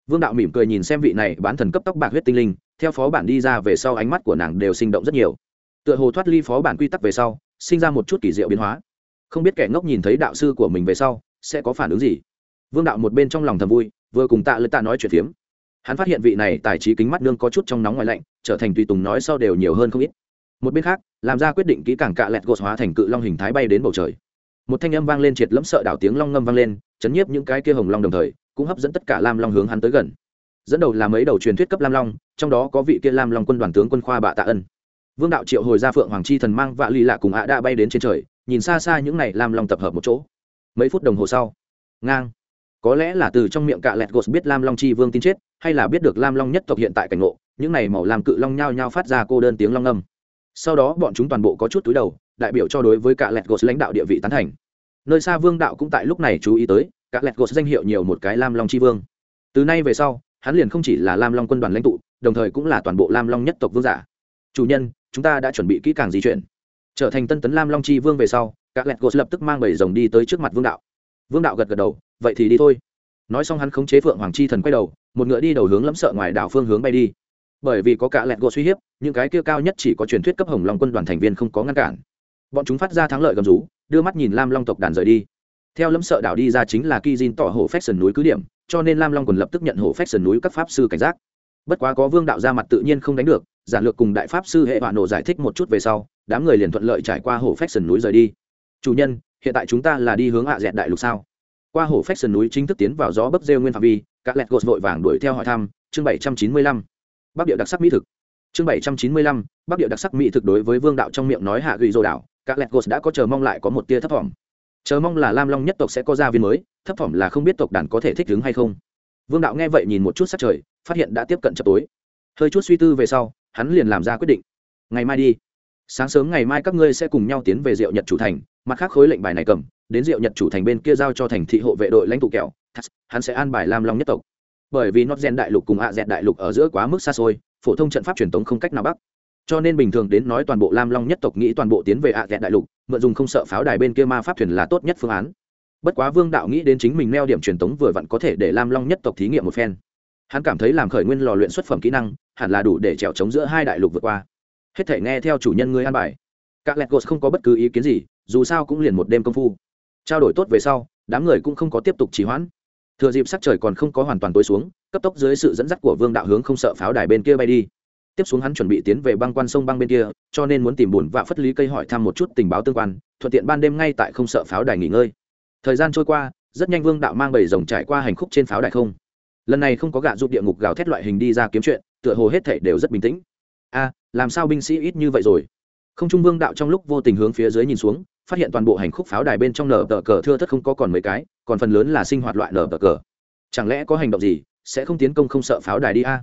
Vương đạo mỉm cười nhìn xem vị này bán thần cấp tóc bạc huyết tinh linh, theo phó bản đi ra về sau ánh mắt của nàng đều sinh động rất nhiều. Tựa hồ thoát ly phó bản quy tắc về sau, sinh ra một chút kỳ diệu biến hóa không biết kẻ ngốc nhìn thấy đạo sư của mình về sau, sẽ có phản ứng gì? Vương đạo một bên trong lòng thầm vui, vừa cùng tạ lời tạ nói chuyện phiếm. Hắn phát hiện vị này tài trí kính mắt nương có chút trong nóng ngoài lạnh, trở thành tùy tùng nói sau đều nhiều hơn không ít. Một bên khác, làm ra quyết định kỹ càng cạ lẹt gột hóa thành cự long hình thái bay đến bầu trời. Một thanh âm vang lên triệt lẫm sợ đảo tiếng long ngâm vang lên, chấn nhiếp những cái kia hồng long đồng thời, cũng hấp dẫn tất cả lam long hướng hắn tới gần. Dẫn đầu là mấy đầu truyền thuyết cấp lam long, trong đó có vị kia lam long quân đoàn tướng quân khoa bạ tạ ân. Vương đạo triệu hồi ra phượng hoàng chi thần mang vạ lì lạ cùng ạ đã bay đến trên trời nhìn xa xa những này lam long tập hợp một chỗ. Mấy phút đồng hồ sau, ngang. Có lẽ là từ trong miệng cạ lẹt gột biết lam long chi vương tin chết, hay là biết được lam long nhất tộc hiện tại cảnh ngộ, những này màu làm cự long nhao nhao phát ra cô đơn tiếng long âm. Sau đó bọn chúng toàn bộ có chút túi đầu, đại biểu cho đối với cạ lẹt gột lãnh đạo địa vị tán thành. Nơi xa vương đạo cũng tại lúc này chú ý tới, cạ lẹt gột danh hiệu nhiều một cái lam long chi vương. Từ nay về sau, hắn liền không chỉ là lam long quân đoàn lãnh tụ, đồng thời cũng là toàn bộ lam long nhất tộc vương giả. Chủ nhân, chúng ta đã chuẩn bị kỹ càng di chuyển trở thành tân tấn lam long chi vương về sau các lẹt gột lập tức mang bảy rồng đi tới trước mặt vương đạo. Vương đạo gật gật đầu, vậy thì đi thôi. Nói xong hắn khống chế phượng hoàng chi thần quay đầu, một ngựa đi đầu hướng lẫm sợ ngoài đảo phương hướng bay đi. Bởi vì có cả lẹt gột suy hiếp, những cái kia cao nhất chỉ có truyền thuyết cấp hồng long quân đoàn thành viên không có ngăn cản. Bọn chúng phát ra thắng lợi gầm rú, đưa mắt nhìn lam long tộc đàn rời đi. Theo lẫm sợ đảo đi ra chính là Kizin tỏ hồ phách sườn núi cứ điểm, cho nên lam long còn lập tức nhận hồ phách sườn núi các pháp sư cảnh giác bất quá có vương đạo ra mặt tự nhiên không đánh được, giản lược cùng đại pháp sư hệ hoạn nổ giải thích một chút về sau, đám người liền thuận lợi trải qua hồ phách sườn núi rời đi. Chủ nhân, hiện tại chúng ta là đi hướng hạ dẹt đại lục sao? Qua hồ phách sườn núi chính thức tiến vào gió bấc rêu nguyên phạm vi, các lẹt gột vội vàng đuổi theo hỏi thăm, chương bảy trăm chín mươi lăm. Bắc địa đặc sắc mỹ thực. Chương bảy trăm chín mươi lăm, bắc địa đặc sắc mỹ thực đối với vương đạo trong miệng nói hạ ghi dô đảo, các lẹt gột đã có chờ mong lại có một tia thấp thỏm. Chờ mong là lam long nhất tộc sẽ có gia viên mới, thấp thỏm là không biết tộc đàn có thể thích ứng hay không. Vương đạo nghe vậy nhìn một chút sát trời phát hiện đã tiếp cận chập tối. Hơi chút suy tư về sau, hắn liền làm ra quyết định. Ngày mai đi. Sáng sớm ngày mai các ngươi sẽ cùng nhau tiến về diệu nhật chủ thành, mặt khác khối lệnh bài này cầm, đến diệu nhật chủ thành bên kia giao cho thành thị hộ vệ đội lãnh tụ kẹo hắn sẽ an bài lam long nhất tộc. Bởi vì nót gen đại lục cùng ạ dẹt đại lục ở giữa quá mức xa xôi, phổ thông trận pháp truyền thống không cách nào bắc cho nên bình thường đến nói toàn bộ lam long nhất tộc nghĩ toàn bộ tiến về ạ dẹt đại lục, mượn dùng không sợ pháo đài bên kia ma pháp thuyền là tốt nhất phương án. Bất quá vương đạo nghĩ đến chính mình neo điểm truyền thống vừa vặn có thể để lam long nhất tộc thí nghiệm một phen hắn cảm thấy làm khởi nguyên lò luyện xuất phẩm kỹ năng, hẳn là đủ để trèo chống giữa hai đại lục vượt qua. Hết thể nghe theo chủ nhân ngươi an bài. Các lẹt gột không có bất cứ ý kiến gì, dù sao cũng liền một đêm công phu. Trao đổi tốt về sau, đám người cũng không có tiếp tục trì hoãn. Thừa dịp sắc trời còn không có hoàn toàn tối xuống, cấp tốc dưới sự dẫn dắt của vương đạo hướng không sợ pháo đài bên kia bay đi. Tiếp xuống hắn chuẩn bị tiến về băng quan sông băng bên kia, cho nên muốn tìm bùn và phất lý cây hỏi thăm một chút tình báo tương quan, thuận tiện ban đêm ngay tại không sợ pháo đài nghỉ ngơi. Thời gian trôi qua, rất nhanh vương đạo mang bảy rồng trải qua hành khúc trên pháo đài không lần này không có gạ giúp địa ngục gào thét loại hình đi ra kiếm chuyện, tựa hồ hết thể đều rất bình tĩnh. A, làm sao binh sĩ ít như vậy rồi? Không trung vương đạo trong lúc vô tình hướng phía dưới nhìn xuống, phát hiện toàn bộ hành khúc pháo đài bên trong nở tờ cờ thưa thất không có còn mấy cái, còn phần lớn là sinh hoạt loại nở tờ cờ. Chẳng lẽ có hành động gì, sẽ không tiến công không sợ pháo đài đi a?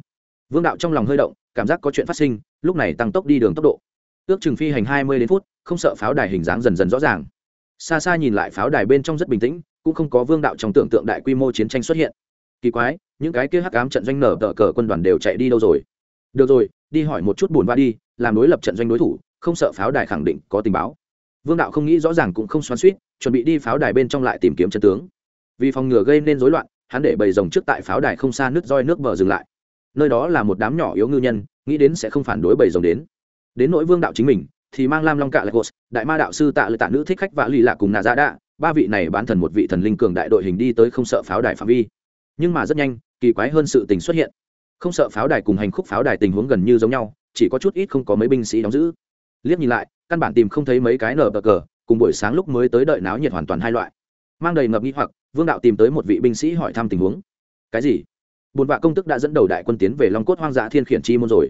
Vương đạo trong lòng hơi động, cảm giác có chuyện phát sinh, lúc này tăng tốc đi đường tốc độ. Ước chừng phi hành hai mươi đến phút, không sợ pháo đài hình dáng dần dần rõ ràng. Xa xa nhìn lại pháo đài bên trong rất bình tĩnh, cũng không có vương đạo trong tưởng tượng đại quy mô chiến tranh xuất hiện kỳ quái, những cái kia hắc ám trận doanh nở tờ cờ quân đoàn đều chạy đi đâu rồi? Được rồi, đi hỏi một chút buồn va đi, làm đối lập trận doanh đối thủ, không sợ pháo đài khẳng định có tình báo. Vương đạo không nghĩ rõ ràng cũng không xoắn suýt chuẩn bị đi pháo đài bên trong lại tìm kiếm chân tướng. Vì phòng ngừa gây nên rối loạn, hắn để bầy rồng trước tại pháo đài không xa nước roi nước bờ dừng lại. Nơi đó là một đám nhỏ yếu ngư nhân, nghĩ đến sẽ không phản đối bầy rồng đến. Đến nỗi vương đạo chính mình, thì mang lam long cạ lagos đại ma đạo sư tạ lợi tạ nữ thích khách và lì lạ cùng nà gia đạ. Ba vị này bán thần một vị thần linh cường đại đội hình đi tới không sợ pháo đài phạm vi nhưng mà rất nhanh, kỳ quái hơn sự tình xuất hiện. Không sợ pháo đài cùng hành khúc pháo đài tình huống gần như giống nhau, chỉ có chút ít không có mấy binh sĩ đóng giữ. Liếc nhìn lại, căn bản tìm không thấy mấy cái nở bờ cờ, cùng buổi sáng lúc mới tới đợi náo nhiệt hoàn toàn hai loại. Mang đầy ngập nghi hoặc, vương đạo tìm tới một vị binh sĩ hỏi thăm tình huống. Cái gì? Bùn vạ công tức đã dẫn đầu đại quân tiến về long cốt hoang dã thiên khiển chi môn rồi.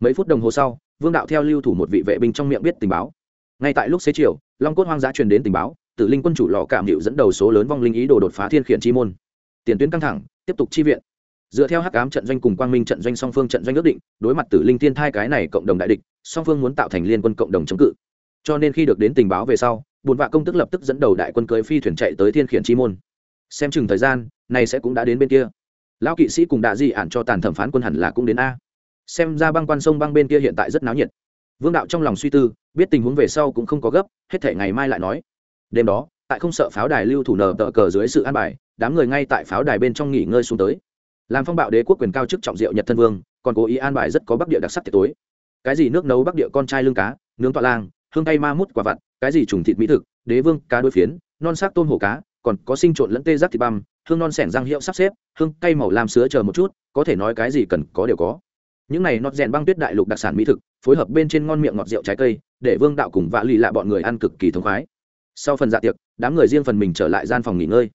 Mấy phút đồng hồ sau, vương đạo theo lưu thủ một vị vệ binh trong miệng biết tình báo. Ngay tại lúc xế chiều, long cốt hoang dã truyền đến tình báo, tử linh quân chủ lò cảm hiệu dẫn đầu số lớn vong linh ý đồ đột phá thiên khiển chi môn tiền tuyến căng thẳng, tiếp tục chi viện. Dựa theo hắc ám trận doanh cùng quang minh trận doanh song phương trận doanh ước định, đối mặt tử linh thiên thai cái này cộng đồng đại địch, song phương muốn tạo thành liên quân cộng đồng chống cự. Cho nên khi được đến tình báo về sau, bùn vạ công tức lập tức dẫn đầu đại quân cưới phi thuyền chạy tới thiên khiển chi môn. Xem chừng thời gian, này sẽ cũng đã đến bên kia. Lão kỵ sĩ cùng đạ di ản cho tàn thẩm phán quân hẳn là cũng đến a. Xem ra băng quan sông băng bên kia hiện tại rất náo nhiệt. Vương đạo trong lòng suy tư, biết tình huống về sau cũng không có gấp, hết thể ngày mai lại nói. Đêm đó tại không sợ pháo đài lưu thủ nở tờ cờ dưới sự an bài, đám người ngay tại pháo đài bên trong nghỉ ngơi xuống tới. Làm phong bạo đế quốc quyền cao chức trọng diệu nhật thân vương, còn cố ý an bài rất có bắc địa đặc sắc tiệc tối. Cái gì nước nấu bắc địa con trai lương cá, nướng tọa lang, hương tay ma mút quả vặt, cái gì trùng thịt mỹ thực, đế vương cá đôi phiến, non sắc tôm hổ cá, còn có sinh trộn lẫn tê giác thịt băm, hương non sẻn răng hiệu sắp xếp, hương cây màu làm sứa chờ một chút, có thể nói cái gì cần có đều có. Những này nọt rèn băng tuyết đại lục đặc sản mỹ thực, phối hợp bên trên ngon miệng ngọt rượu trái cây, để vương đạo cùng vạ lì lạ bọn người ăn cực kỳ thống khoái. Sau phần dạ tiệc đám người riêng phần mình trở lại gian phòng nghỉ ngơi.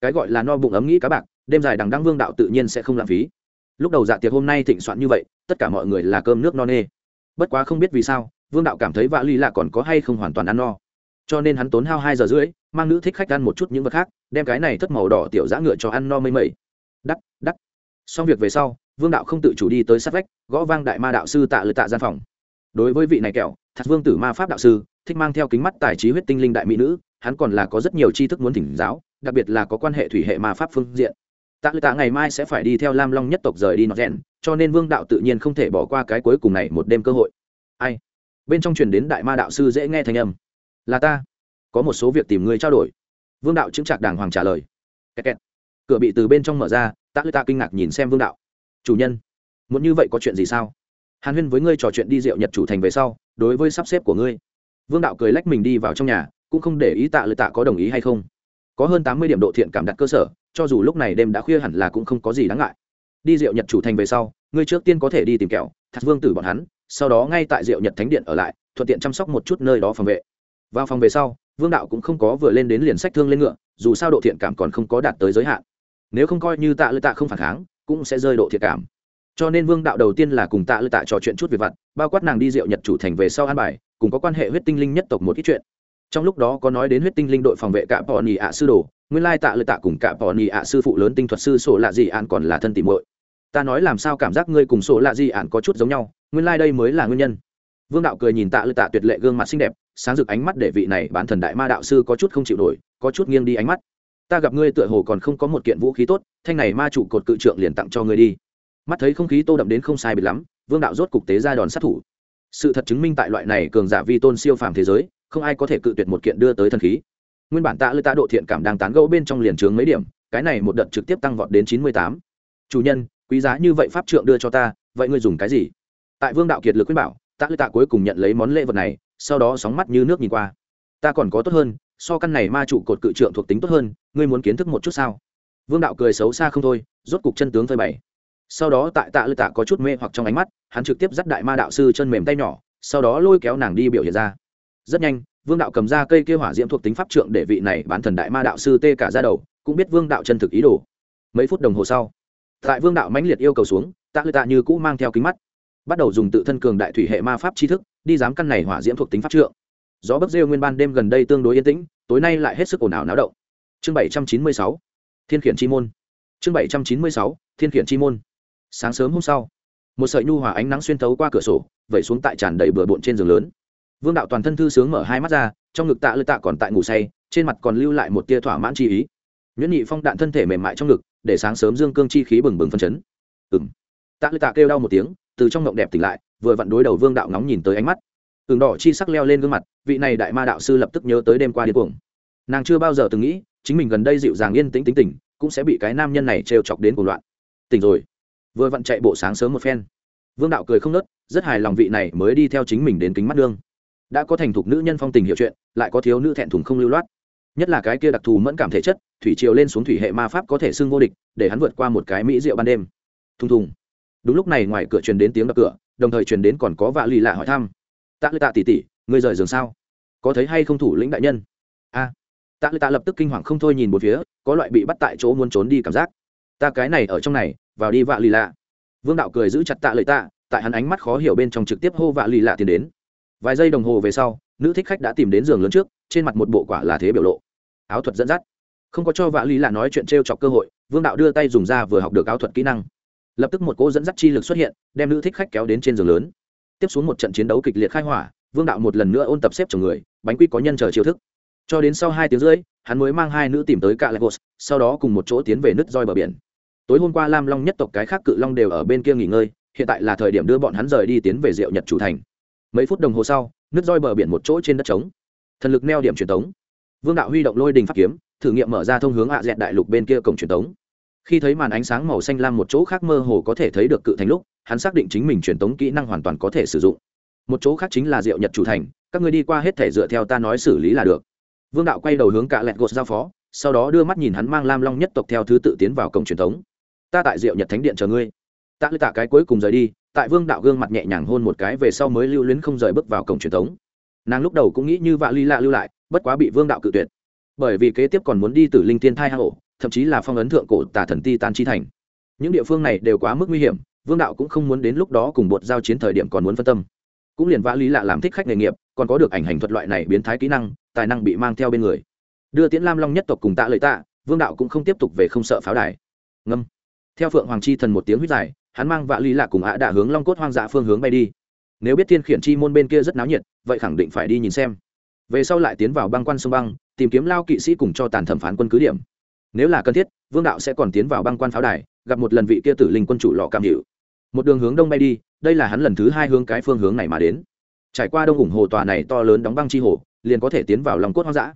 Cái gọi là no bụng ấm nghĩ cá bạc, đêm dài đằng đăng vương đạo tự nhiên sẽ không lãng phí. Lúc đầu dạ tiệc hôm nay thịnh soạn như vậy, tất cả mọi người là cơm nước no nê. Bất quá không biết vì sao, vương đạo cảm thấy vạ ly lạ còn có hay không hoàn toàn ăn no. Cho nên hắn tốn hao hai giờ rưỡi, mang nữ thích khách ăn một chút những vật khác, đem cái này thất màu đỏ tiểu giã ngựa cho ăn no mây mây đắt đắt xong việc về sau, vương đạo không tự chủ đi tới sát vách, gõ vang đại ma đạo sư tạ lợi tạ gian phòng. Đối với vị này kẹo, thật vương tử ma pháp đạo sư, thích mang theo kính mắt tài trí huyết tinh linh đại mỹ nữ hắn còn là có rất nhiều tri thức muốn thỉnh giáo, đặc biệt là có quan hệ thủy hệ ma pháp phương diện. Tạ lư tạ ngày mai sẽ phải đi theo lam long nhất tộc rời đi nọt rèn, cho nên vương đạo tự nhiên không thể bỏ qua cái cuối cùng này một đêm cơ hội. Ai? Bên trong truyền đến đại ma đạo sư dễ nghe thanh âm. Là ta. Có một số việc tìm người trao đổi. Vương đạo chứng trạc đàng hoàng trả lời. Kẹt kẹt. cửa bị từ bên trong mở ra, tạ lư tạ kinh ngạc nhìn xem vương đạo. Chủ nhân, muốn như vậy có chuyện gì sao? Hàn huyên với ngươi trò chuyện đi rượu nhật chủ thành về sau, đối với sắp xếp của ngươi. Vương đạo cười lách mình đi vào trong nhà cũng không để ý tạ lư tạ có đồng ý hay không. Có hơn tám mươi điểm độ thiện cảm đặt cơ sở, cho dù lúc này đêm đã khuya hẳn là cũng không có gì đáng ngại. Đi rượu nhật chủ thành về sau, ngươi trước tiên có thể đi tìm kẹo thật vương tử bọn hắn, sau đó ngay tại rượu nhật thánh điện ở lại, thuận tiện chăm sóc một chút nơi đó phòng vệ. Vào phòng về sau, vương đạo cũng không có vừa lên đến liền sách thương lên ngựa, dù sao độ thiện cảm còn không có đạt tới giới hạn. Nếu không coi như tạ lư tạ không phản kháng, cũng sẽ rơi độ thiện cảm. Cho nên vương đạo đầu tiên là cùng tạ lư tạ trò chuyện chút về vặt, bao quát nàng đi rượu nhật chủ thành về sau an bài, cùng có quan hệ huyết tinh linh nhất tộc một ít chuyện trong lúc đó có nói đến huyết tinh linh đội phòng vệ cả bò nhì ạ sư đồ, nguyên lai tạ lợi tạ cùng cả bò nhì ạ sư phụ lớn tinh thuật sư sổ lạ gì ạn còn là thân tỉ muội. Ta nói làm sao cảm giác ngươi cùng sổ lạ gì ạn có chút giống nhau, nguyên lai đây mới là nguyên nhân. Vương đạo cười nhìn tạ lợi tạ tuyệt lệ gương mặt xinh đẹp, sáng rực ánh mắt để vị này bán thần đại ma đạo sư có chút không chịu nổi, có chút nghiêng đi ánh mắt. Ta gặp ngươi tựa hồ còn không có một kiện vũ khí tốt, thanh này ma trụ cột cự trượng liền tặng cho ngươi đi. Mắt thấy không khí tô đậm đến không sai biệt lắm, vương đạo rốt cục tế ra đòn sát thủ. Sự thật chứng minh tại loại này cường giả vi tôn siêu phàm thế giới không ai có thể cự tuyệt một kiện đưa tới thần khí. Nguyên bản tạ lư tạ độ thiện cảm đang tán gẫu bên trong liền trướng mấy điểm, cái này một đợt trực tiếp tăng vọt đến chín mươi tám. Chủ nhân, quý giá như vậy pháp trượng đưa cho ta, vậy ngươi dùng cái gì? Tại vương đạo kiệt lực quyết bảo, tạ lư tạ cuối cùng nhận lấy món lễ vật này, sau đó sóng mắt như nước nhìn qua. Ta còn có tốt hơn, so căn này ma trụ cột cự trượng thuộc tính tốt hơn, ngươi muốn kiến thức một chút sao? Vương đạo cười xấu xa không thôi, rốt cục chân tướng phơi bày. Sau đó tại tạ lư tạ có chút mê hoặc trong ánh mắt, hắn trực tiếp dắt đại ma đạo sư chân mềm tay nhỏ, sau đó lôi kéo nàng đi biểu hiện ra rất nhanh, vương đạo cầm ra cây kia hỏa diễm thuộc tính pháp trượng để vị này bán thần đại ma đạo sư tê cả ra đầu, cũng biết vương đạo chân thực ý đồ. Mấy phút đồng hồ sau, tại vương đạo mãnh liệt yêu cầu xuống, tạ lư tạ như cũ mang theo kính mắt, bắt đầu dùng tự thân cường đại thủy hệ ma pháp tri thức, đi dám căn này hỏa diễm thuộc tính pháp trượng. Gió bấc rêu nguyên ban đêm gần đây tương đối yên tĩnh, tối nay lại hết sức ồn ào náo động. Chương bảy trăm chín mươi sáu, thiên khiển chi môn. Chương bảy trăm chín mươi sáu, thiên khiển chi môn. Sáng sớm hôm sau, một sợi nhu hòa ánh nắng xuyên thấu qua cửa sổ, vẩy xuống tại tràn đầy bừa bộn trên giường lớn vương đạo toàn thân thư sướng mở hai mắt ra, trong ngực tạ lư tạ còn tại ngủ say, trên mặt còn lưu lại một tia thỏa mãn chi ý. Nhuyễn nhị phong đạn thân thể mềm mại trong ngực, để sáng sớm dương cương chi khí bừng bừng phân chấn. Ừng tạ lư tạ kêu đau một tiếng, từ trong ngộng đẹp tỉnh lại, vừa vặn đối đầu vương đạo nóng nhìn tới ánh mắt. Ừng đỏ chi sắc leo lên gương mặt, vị này đại ma đạo sư lập tức nhớ tới đêm qua điên cuồng. Nàng chưa bao giờ từng nghĩ, chính mình gần đây dịu dàng yên tĩnh tính tình, cũng sẽ bị cái nam nhân này trêu chọc đến cuồng loạn. Tỉnh rồi. Vừa vặn chạy bộ sáng sớm một phen. Vương đạo cười không nớt, rất hài lòng vị này mới đi theo chính mình đến kính mắt đương đã có thành thục nữ nhân phong tình hiểu chuyện, lại có thiếu nữ thẹn thùng không lưu loát. Nhất là cái kia đặc thù mẫn cảm thể chất, thủy triều lên xuống thủy hệ ma pháp có thể xưng vô địch, để hắn vượt qua một cái mỹ rượu ban đêm. Thùng thùng. Đúng lúc này ngoài cửa truyền đến tiếng đập cửa, đồng thời truyền đến còn có vạ lì lạ hỏi thăm. Tạ lư tạ tỉ tỉ người rời giường sao? Có thấy hay không thủ lĩnh đại nhân? A. Tạ lư tạ lập tức kinh hoàng không thôi nhìn một phía, có loại bị bắt tại chỗ muốn trốn đi cảm giác. Ta cái này ở trong này, vào đi vạ lì lạ. Vương đạo cười giữ chặt tạ lợi tạ, tại hắn ánh mắt khó hiểu bên trong trực tiếp hô vạ lì lạ tiến đến vài giây đồng hồ về sau, nữ thích khách đã tìm đến giường lớn trước, trên mặt một bộ quả là thế biểu lộ. Áo thuật dẫn dắt. Không có cho vạ lý là nói chuyện t r e o chọc cơ hội, vương đạo đưa tay dùng ra vừa học được áo thuật kỹ năng. Lập tức một cỗ dẫn dắt chi lực xuất hiện, đem nữ thích khách kéo đến trên giường lớn. Tiếp xuống một trận chiến đấu kịch liệt khai hỏa, vương đạo một lần nữa ôn tập xếp chồng người, bánh quy có nhân chờ chiêu thức. Cho đến sau hai tiếng rưỡi, hắn mới mang hai nữ tìm tới cả lagos sau đó cùng một chỗ tiến về nứt roi bờ biển. Tối hôm qua lam long nhất tộc cái khác cự long đều ở bên kia nghỉ ngơi, hiện tại là thời điểm đưa bọn hắn rời đi tiến về diệu nhật chủ thành mấy phút đồng hồ sau, nước roi bờ biển một chỗ trên đất trống. Thần lực neo điểm truyền tống. Vương đạo huy động lôi đình pháp kiếm, thử nghiệm mở ra thông hướng hạ dẹt đại lục bên kia cổng truyền tống. Khi thấy màn ánh sáng màu xanh lam một chỗ khác mơ hồ có thể thấy được cự thành lúc, hắn xác định chính mình truyền tống kỹ năng hoàn toàn có thể sử dụng. Một chỗ khác chính là diệu nhật chủ thành, các người đi qua hết thể dựa theo ta nói xử lý là được. Vương đạo quay đầu hướng cả lẹt gột giao phó, sau đó đưa mắt nhìn hắn mang lam long nhất tộc theo thứ tự tiến vào cổng truyền thống ta tại diệu nhật thánh điện chờ ngươi. Tạ lư tạ cái cuối cùng rời đi tại vương đạo gương mặt nhẹ nhàng hôn một cái về sau mới lưu luyến không rời bước vào cổng truyền thống. Nàng lúc đầu cũng nghĩ như vạ ly lạ lưu lại, bất quá bị vương đạo cự tuyệt. Bởi vì kế tiếp còn muốn đi từ linh tiên thai hạ hổ thậm chí là phong ấn thượng cổ tà thần ti tan chi thành. Những địa phương này đều quá mức nguy hiểm, vương đạo cũng không muốn đến lúc đó cùng bột giao chiến thời điểm còn muốn phân tâm. Cũng liền vã lý lạ làm thích khách nghề nghiệp, còn có được ảnh hành thuật loại này biến thái kỹ năng, tài năng bị mang theo bên người. Đưa tiễn lam long nhất tộc cùng tạ lợi tạ, vương đạo cũng không tiếp tục về không sợ pháo đài. Ngâm. Theo phượng hoàng chi thần một tiếng huyết dài hắn mang vạ lý lạ cùng ạ đạ hướng long cốt hoang dã phương hướng bay đi. Nếu biết thiên khiển chi môn bên kia rất náo nhiệt, vậy khẳng định phải đi nhìn xem. Về sau lại tiến vào băng quan sông băng, tìm kiếm lao kỵ sĩ cùng cho tàn thẩm phán quân cứ điểm. Nếu là cần thiết, vương đạo sẽ còn tiến vào băng quan pháo đài, gặp một lần vị kia tử linh quân chủ lọ cảm hiệu một đường hướng đông bay đi, đây là hắn lần thứ hai hướng cái phương hướng này mà đến. Trải qua đông ủng hồ tòa này to lớn đóng băng chi hồ, liền có thể tiến vào lòng cốt hoang dã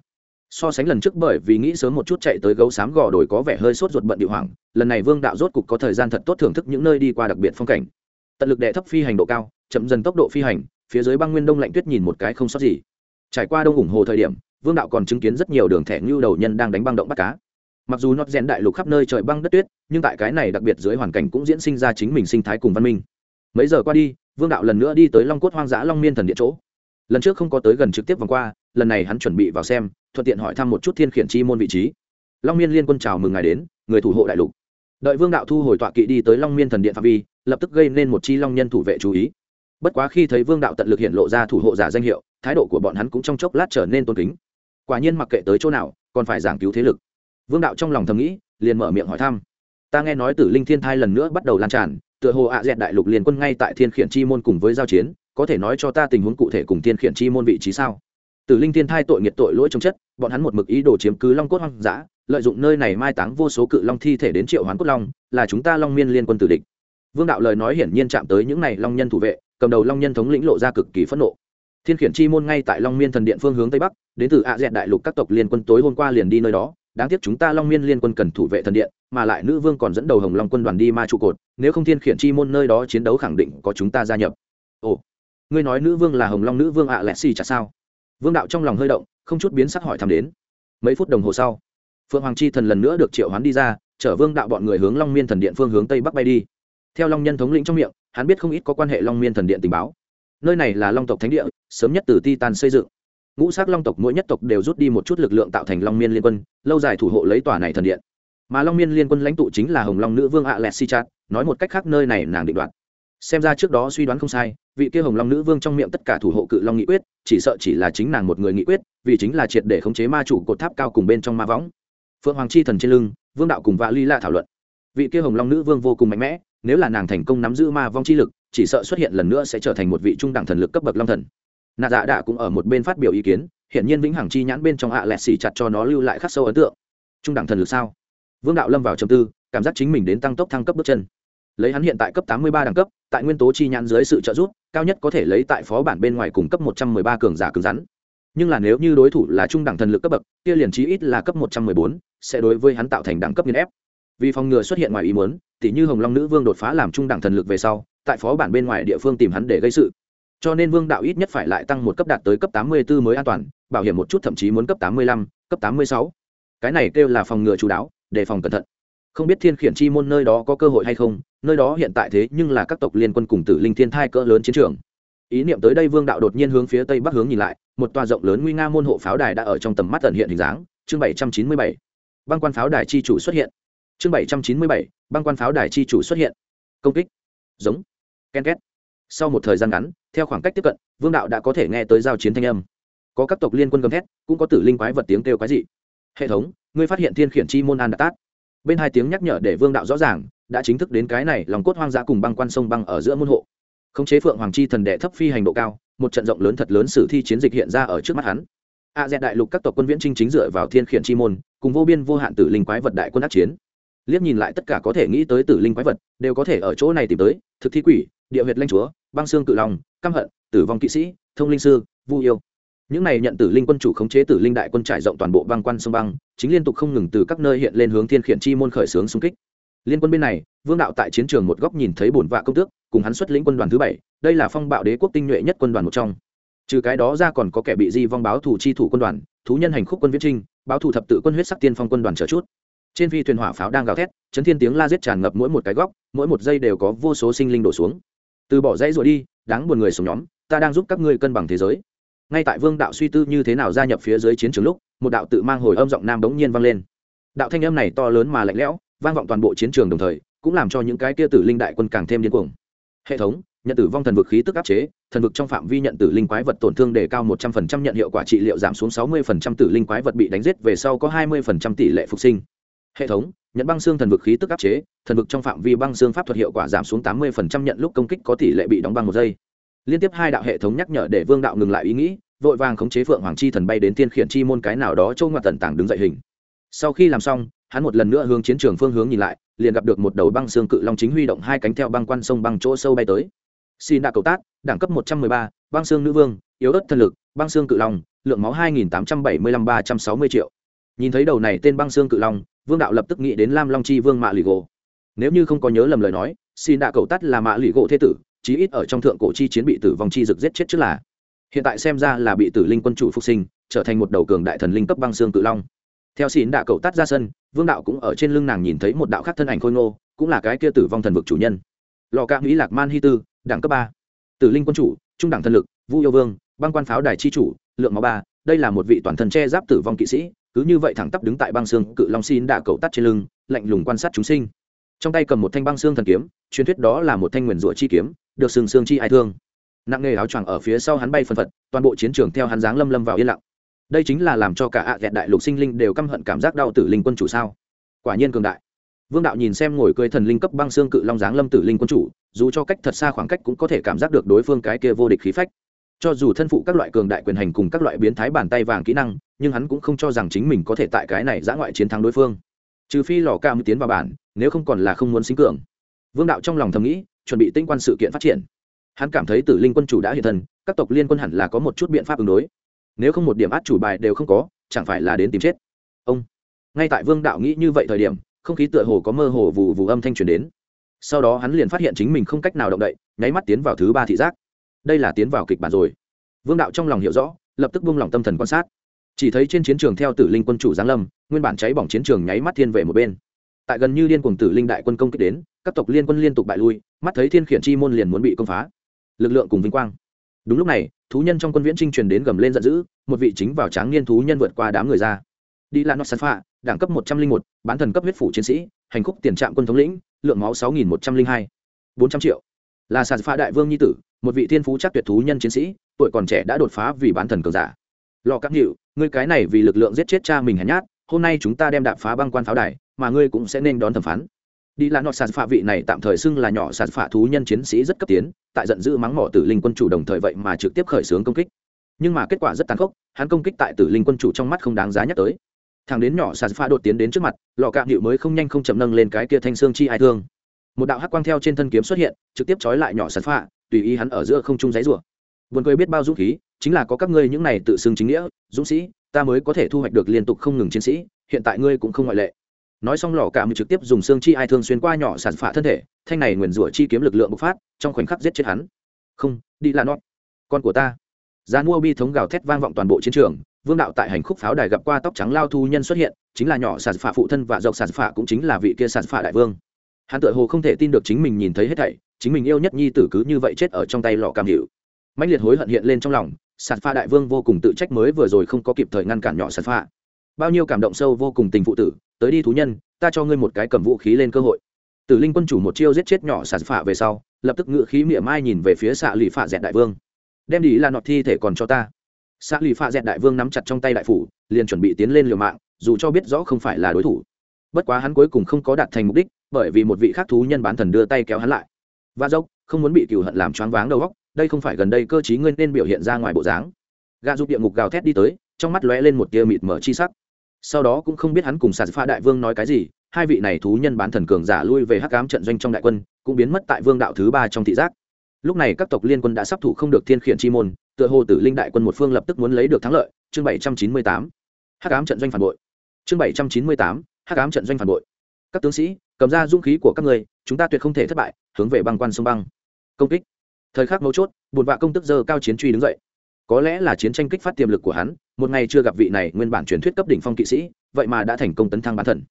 so sánh lần trước bởi vì nghĩ sớm một chút chạy tới gấu xám gò đồi có vẻ hơi sốt ruột bận điệu hoảng, lần này vương đạo rốt cục có thời gian thật tốt thưởng thức những nơi đi qua đặc biệt phong cảnh. Tận lực đệ thấp phi hành độ cao, chậm dần tốc độ phi hành, phía dưới băng nguyên đông lạnh tuyết nhìn một cái không sót gì. Trải qua đông ủng hồ thời điểm, vương đạo còn chứng kiến rất nhiều đường thẻ ngưu đầu nhân đang đánh băng động bắt cá. Mặc dù nót rèn đại lục khắp nơi trời băng đất tuyết, nhưng tại cái này đặc biệt dưới hoàn cảnh cũng diễn sinh ra chính mình sinh thái cùng văn minh. Mấy giờ qua đi, vương đạo lần nữa đi tới long cốt hoang dã long miên thần địa chỗ. Lần trước không có tới gần trực tiếp vòng qua lần này hắn chuẩn bị vào xem, thuận tiện hỏi thăm một chút thiên khiển chi môn vị trí. Long miên liên quân chào mừng ngài đến, người thủ hộ đại lục. Đợi vương đạo thu hồi tọa kỵ đi tới long miên thần điện phạm vi, lập tức gây nên một chi long nhân thủ vệ chú ý. Bất quá khi thấy vương đạo tận lực hiện lộ ra thủ hộ giả danh hiệu, thái độ của bọn hắn cũng trong chốc lát trở nên tôn kính. Quả nhiên mặc kệ tới chỗ nào, còn phải giảng cứu thế lực. Vương đạo trong lòng thầm nghĩ, liền mở miệng hỏi thăm. Ta nghe nói tử linh thiên thai lần nữa bắt đầu lan tràn, tựa hồ ạ dẹt đại lục liền quân ngay tại thiên khiển chi môn cùng với giao chiến, có thể nói cho ta tình huống cụ thể cùng thiên khiển chi môn vị trí sao? Tử linh thiên thai tội nghiệt tội lỗi trong chất, bọn hắn một mực ý đồ chiếm cứ long cốt hoang dã, lợi dụng nơi này mai táng vô số cự long thi thể đến triệu hoán cốt long, là chúng ta long miên liên quân tử địch. Vương đạo lời nói hiển nhiên chạm tới những này long nhân thủ vệ, cầm đầu long nhân thống lĩnh lộ ra cực kỳ phẫn nộ. Thiên khiển chi môn ngay tại long miên thần điện phương hướng tây bắc, đến từ ạ dẹt đại lục các tộc liên quân tối hôm qua liền đi nơi đó, đáng tiếc chúng ta long miên liên quân cần thủ vệ thần điện, mà lại nữ vương còn dẫn đầu hồng long quân đoàn đi ma trụ cột, nếu không thiên khiển chi môn nơi đó chiến đấu khẳng định có chúng ta gia nhập. Ồ, ngươi nói nữ vương là hồng long nữ vương ạ lẹ xì chả sao? Vương đạo trong lòng hơi động, không chút biến sắc hỏi thăm đến. Mấy phút đồng hồ sau, phượng hoàng chi thần lần nữa được triệu hoán đi ra, chở vương đạo bọn người hướng long miên thần điện phương hướng tây bắc bay đi. Theo long nhân thống lĩnh trong miệng, hắn biết không ít có quan hệ long miên thần điện tình báo. Nơi này là long tộc thánh địa, sớm nhất từ titan xây dựng. Ngũ sắc long tộc mỗi nhất tộc đều rút đi một chút lực lượng tạo thành long miên liên quân, lâu dài thủ hộ lấy tòa này thần điện. Mà long miên liên quân lãnh tụ chính là hồng long nữ vương ạ lẹt si chát nói một cách khác nơi này nàng định đoạt xem ra trước đó suy đoán không sai, vị kia hồng long nữ vương trong miệng tất cả thủ hộ cự long nghị quyết, chỉ sợ chỉ là chính nàng một người nghị quyết, vì chính là triệt để khống chế ma chủ cột tháp cao cùng bên trong ma võng. Phượng hoàng chi thần trên lưng, vương đạo cùng vạ ly la thảo luận. Vị kia hồng long nữ vương vô cùng mạnh mẽ, nếu là nàng thành công nắm giữ ma vong chi lực, chỉ sợ xuất hiện lần nữa sẽ trở thành một vị trung đẳng thần lực cấp bậc long thần. Nạ dạ đạ cũng ở một bên phát biểu ý kiến, hiển nhiên vĩnh hằng chi nhãn bên trong ạ lẹt xì chặt cho nó lưu lại khắc sâu ấn tượng. Trung đẳng thần lực sao? Vương đạo lâm vào trầm tư, cảm giác chính mình đến tăng tốc thăng cấp bước chân. Lấy hắn hiện tại cấp tám mươi ba đẳng cấp tại nguyên tố chi nhãn dưới sự trợ giúp, cao nhất có thể lấy tại phó bản bên ngoài cùng cấp một trăm mười ba cường giả cứng rắn. Nhưng là nếu như đối thủ là trung đẳng thần lực cấp bậc, kia liền chí ít là cấp một trăm mười bốn, sẽ đối với hắn tạo thành đẳng cấp nghiên ép. Vì phòng ngừa xuất hiện ngoài ý muốn tỷ như hồng long nữ vương đột phá làm trung đẳng thần lực về sau, tại phó bản bên ngoài địa phương tìm hắn để gây sự. Cho nên vương đạo ít nhất phải lại tăng một cấp đạt tới cấp tám mươi 84 mới an toàn, bảo hiểm một chút thậm chí muốn cấp tám mươi lăm, cấp tám mươi sáu. Cái này kêu là phòng ngừa chú đáo, đề phòng cẩn thận không biết thiên khiển chi môn nơi đó có cơ hội hay không, nơi đó hiện tại thế nhưng là các tộc liên quân cùng tử linh thiên thai cỡ lớn chiến trường. Ý niệm tới đây vương đạo đột nhiên hướng phía tây bắc hướng nhìn lại, một tòa rộng lớn nguy nga môn hộ pháo đài đã ở trong tầm mắt tận hiện hình dáng. Chương bảy trăm chín mươi bảy. Băng quan pháo đài chi chủ xuất hiện. Chương bảy trăm chín mươi bảy. Băng quan pháo đài chi chủ xuất hiện. Công kích. Giống. Ken két. Sau một thời gian ngắn, theo khoảng cách tiếp cận, vương đạo đã có thể nghe tới giao chiến thanh âm. Có các tộc liên quân gầm thét, cũng có tử linh quái vật tiếng kêu quái dị. Hệ thống, ngươi phát hiện thiên khiển chi môn an đạt tát bên hai tiếng nhắc nhở để vương đạo rõ ràng, đã chính thức đến cái này, lòng cốt hoang dã cùng băng quan sông băng ở giữa môn hộ. Khống chế phượng hoàng chi thần đệ thấp phi hành độ cao, một trận rộng lớn thật lớn sử thi chiến dịch hiện ra ở trước mắt hắn. A dẹt đại lục các tộc quân viễn trinh chính dựa vào thiên khiển chi môn, cùng vô biên vô hạn tử linh quái vật đại quân đắc chiến. Liếc nhìn lại tất cả có thể nghĩ tới tử linh quái vật, đều có thể ở chỗ này tìm tới, thực thi quỷ, địa huyệt lanh chúa, băng xương cự long, căm hận, tử vong kỵ sĩ, thông linh sư, vu yêu những này nhận tử linh quân chủ khống chế tử linh đại quân trải rộng toàn bộ băng quan sông băng, chính liên tục không ngừng từ các nơi hiện lên hướng thiên khiển chi môn khởi xướng xung kích. Liên quân bên này, vương đạo tại chiến trường một góc nhìn thấy bổn vạ công tước, cùng hắn xuất lĩnh quân đoàn thứ bảy, đây là phong bạo đế quốc tinh nhuệ nhất quân đoàn một trong. Trừ cái đó ra còn có kẻ bị di vong báo thủ chi thủ quân đoàn, thú nhân hành khúc quân viễn trinh, báo thủ thập tự quân huyết sắc tiên phong quân đoàn chờ chút. Trên phi thuyền hỏa pháo đang gào thét, chấn thiên tiếng la giết tràn ngập mỗi một cái góc, mỗi một giây đều có vô số sinh linh đổ xuống. Từ bỏ dãy rồi đi, đáng buồn người sống nhóm, ta đang giúp các ngươi cân bằng thế giới ngay tại vương đạo suy tư như thế nào gia nhập phía dưới chiến trường lúc, một đạo tự mang hồi âm giọng nam bỗng nhiên vang lên. Đạo thanh âm này to lớn mà lạnh lẽo, vang vọng toàn bộ chiến trường đồng thời, cũng làm cho những cái kia tử linh đại quân càng thêm điên cuồng. Hệ thống, nhận tử vong thần vực khí tức áp chế, thần vực trong phạm vi nhận tử linh quái vật tổn thương đề cao một trăm phần trăm nhận hiệu quả trị liệu giảm xuống sáu mươi phần trăm tử linh quái vật bị đánh giết về sau có hai mươi phần trăm tỷ lệ phục sinh. Hệ thống, nhận băng xương thần vực khí tức áp chế, thần vực trong phạm vi băng xương pháp thuật hiệu quả giảm xuống tám mươi phần trăm nhận lúc công kích có tỷ lệ bị đóng băng một giây liên tiếp hai đạo hệ thống nhắc nhở để vương đạo ngừng lại ý nghĩ, vội vàng khống chế phượng hoàng chi thần bay đến tiên khiển chi môn cái nào đó châu ngoặt tần tảng đứng dậy hình. Sau khi làm xong, hắn một lần nữa hướng chiến trường phương hướng nhìn lại, liền gặp được một đầu băng xương cự long chính huy động hai cánh theo băng quan sông băng chỗ sâu bay tới. Xin đạ cầu tát, đẳng cấp một trăm mười ba, băng xương nữ vương, yếu ớt thân lực, băng xương cự long, lượng máu hai nghìn tám trăm bảy mươi lăm ba trăm sáu mươi triệu. Nhìn thấy đầu này tên băng xương cự long, vương đạo lập tức nghĩ đến lam long chi vương mạ lì gỗ. Nếu như không có nhớ lầm lời nói, xin đạ cầu tát là mạ lì gỗ thế tử chí ít ở trong thượng cổ chi chiến bị tử vong chi rực giết chết trước là. Hiện tại xem ra là bị tử linh quân chủ phục sinh, trở thành một đầu cường đại thần linh cấp băng xương cự long. Theo xin đạ cậu tát ra sân, vương đạo cũng ở trên lưng nàng nhìn thấy một đạo khác thân ảnh khôi ngô, cũng là cái kia tử vong thần vực chủ nhân. Lò ca mỹ lạc man hy tư, đẳng cấp ba. Tử linh quân chủ, trung đẳng thần lực, vu yêu vương, băng quan pháo đài chi chủ, lượng máu ba, đây là một vị toàn thân che giáp tử vong kỵ sĩ, cứ như vậy thẳng tắp đứng tại băng xương cự long xin đạ cậu tắt trên lưng, lạnh lùng quan sát chúng sinh. Trong tay cầm một thanh băng xương thần kiếm, truyền thuyết đó là một thanh nguyền rủa chi kiếm được sừng sương chi ai thương. Nặng nghề áo choàng ở phía sau hắn bay phân phật, toàn bộ chiến trường theo hắn dáng lâm lâm vào yên lặng. Đây chính là làm cho cả ạ à đại lục sinh linh đều căm hận cảm giác đau tử linh quân chủ sao? Quả nhiên cường đại. Vương đạo nhìn xem ngồi cười thần linh cấp băng xương cự long dáng lâm tử linh quân chủ, dù cho cách thật xa khoảng cách cũng có thể cảm giác được đối phương cái kia vô địch khí phách. Cho dù thân phụ các loại cường đại quyền hành cùng các loại biến thái bàn tay vàng kỹ năng, nhưng hắn cũng không cho rằng chính mình có thể tại cái này giã ngoại chiến thắng đối phương. Trừ phi lò ca mới tiến vào bản, nếu không còn là không muốn sinh cường. Vương đạo trong lòng thầm nghĩ chuẩn bị tinh quan sự kiện phát triển. Hắn cảm thấy tử linh quân chủ đã hiện thân, các tộc liên quân hẳn là có một chút biện pháp ứng đối. Nếu không một điểm át chủ bài đều không có, chẳng phải là đến tìm chết. Ông. Ngay tại vương đạo nghĩ như vậy thời điểm, không khí tựa hồ có mơ hồ vù vù âm thanh truyền đến. Sau đó hắn liền phát hiện chính mình không cách nào động đậy, nháy mắt tiến vào thứ ba thị giác. Đây là tiến vào kịch bản rồi. Vương đạo trong lòng hiểu rõ, lập tức buông lòng tâm thần quan sát. Chỉ thấy trên chiến trường theo tử linh quân chủ giáng lâm, nguyên bản cháy bỏng chiến trường nháy mắt thiên về một bên. Tại gần như liên cùng tử linh đại quân công kích đến các tộc liên quân liên tục bại lui, mắt thấy thiên khiển chi môn liền muốn bị công phá. Lực lượng cùng vinh quang. Đúng lúc này, thú nhân trong quân viễn trinh truyền đến gầm lên giận dữ, một vị chính vào tráng niên thú nhân vượt qua đám người ra. Đi lan nót sán phạ đẳng cấp một trăm linh một, bán thần cấp huyết phủ chiến sĩ, hành khúc tiền trạm quân thống lĩnh, lượng máu sáu nghìn một trăm linh hai. bốn trăm triệu. Là sàn phạ đại vương nhi tử, một vị thiên phú chắc tuyệt thú nhân chiến sĩ, tuổi còn trẻ đã đột phá vì bán thần cường giả. Lò cắt hiệu ngươi cái này vì lực lượng giết chết cha mình hèn nhát, hôm nay chúng ta đem đạp phá băng quan pháo đài, mà ngươi cũng sẽ nên đón thẩm phán đi là nọ sạt phạ vị này tạm thời xưng là nhỏ sạt phạ thú nhân chiến sĩ rất cấp tiến, tại giận dữ mắng mỏ tử linh quân chủ đồng thời vậy mà trực tiếp khởi xướng công kích. Nhưng mà kết quả rất tàn khốc, hắn công kích tại tử linh quân chủ trong mắt không đáng giá nhắc tới. Thằng đến nhỏ sạt phạ đột tiến đến trước mặt lò cạm hiệu mới không nhanh không chậm nâng lên cái kia thanh xương chi ai thương. Một đạo hắc quang theo trên thân kiếm xuất hiện, trực tiếp trói lại nhỏ sạt phạ, tùy ý hắn ở giữa không trung giấy rủa buồn cười biết bao dũng khí, chính là có các ngươi những này tự xưng chính nghĩa, dũng sĩ, ta mới có thể thu hoạch được liên tục không ngừng chiến sĩ, hiện tại ngươi cũng không ngoại lệ nói xong lò cả mười trực tiếp dùng xương chi ai thương xuyên qua nhỏ sản phả thân thể, thanh này nguyền rủa chi kiếm lực lượng bộc phát, trong khoảnh khắc giết chết hắn. Không, đi là nót con của ta. Giá mua bi thống gào thét vang vọng toàn bộ chiến trường, vương đạo tại hành khúc pháo đài gặp qua tóc trắng lao thu nhân xuất hiện, chính là nhỏ sản phả phụ thân và dọc sản phả cũng chính là vị kia sản phả đại vương. Hắn tự hồ không thể tin được chính mình nhìn thấy hết thảy, chính mình yêu nhất nhi tử cứ như vậy chết ở trong tay lò cam hiệu. Mãnh liệt hối hận hiện lên trong lòng, sản phả đại vương vô cùng tự trách mới vừa rồi không có kịp thời ngăn cản nhỏ sản phả. Bao nhiêu cảm động sâu vô cùng tình phụ tử tới đi thú nhân, ta cho ngươi một cái cầm vũ khí lên cơ hội. Tử linh quân chủ một chiêu giết chết nhỏ sản phạ về sau, lập tức ngự khí miệng mai nhìn về phía xạ lụy phạ dẹn đại vương. Đem đi là nọt thi thể còn cho ta. Xạ lụy phạ dẹn đại vương nắm chặt trong tay đại phủ, liền chuẩn bị tiến lên liều mạng, dù cho biết rõ không phải là đối thủ. Bất quá hắn cuối cùng không có đạt thành mục đích, bởi vì một vị khác thú nhân bán thần đưa tay kéo hắn lại. Và dốc, không muốn bị cựu hận làm choáng váng đầu góc đây không phải gần đây cơ chí ngươi nên biểu hiện ra ngoài bộ dáng. Gà giúp địa ngục gào thét đi tới, trong mắt lóe lên một tia mịt mở chi sắc sau đó cũng không biết hắn cùng sạt pha đại vương nói cái gì, hai vị này thú nhân bán thần cường giả lui về hắc cám trận doanh trong đại quân, cũng biến mất tại vương đạo thứ ba trong thị giác. Lúc này các tộc liên quân đã sắp thủ không được thiên khiển chi môn, tựa hồ tử linh đại quân một phương lập tức muốn lấy được thắng lợi. Chương bảy trăm chín mươi tám, hắc ám trận doanh phản bội. Chương bảy trăm chín mươi tám, hắc ám trận doanh phản bội. Các tướng sĩ, cầm ra dung khí của các người chúng ta tuyệt không thể thất bại, hướng về băng quan sông băng. Công kích. Thời khắc mấu chốt bùn vạ công tức dơ cao chiến truy đứng dậy có lẽ là chiến tranh kích phát tiềm lực của hắn, một ngày chưa gặp vị này nguyên bản truyền thuyết cấp đỉnh phong kỵ sĩ, vậy mà đã thành công tấn thăng bán thần.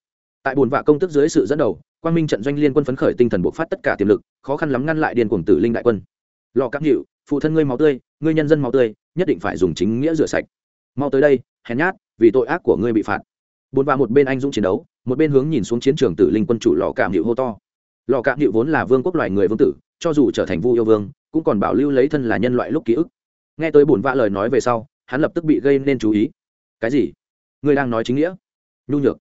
Tại bồn vạ công tức dưới sự dẫn đầu quan minh trận doanh liên quân phấn khởi tinh thần bộc phát tất cả tiềm lực, khó khăn lắm ngăn lại điền cuồng tử linh đại quân. Lò các hiệu phụ thân ngươi máu tươi, ngươi nhân dân máu tươi, nhất định phải dùng chính nghĩa rửa sạch. Mau tới đây, hèn nhát, vì tội ác của ngươi bị phạt. Bồn vạ một bên anh dũng chiến đấu, một bên hướng nhìn xuống chiến trường tử linh quân chủ lò cảm hiệu hô to. Lò cảm hiệu vốn là vương quốc loài người vương tử, cho dù trở thành vu yêu vương, cũng còn bảo lưu lấy thân là nhân loại lúc ký ức nghe tới bổn vạ lời nói về sau, hắn lập tức bị gây nên chú ý. Cái gì? Ngươi đang nói chính nghĩa? Nhu nhược.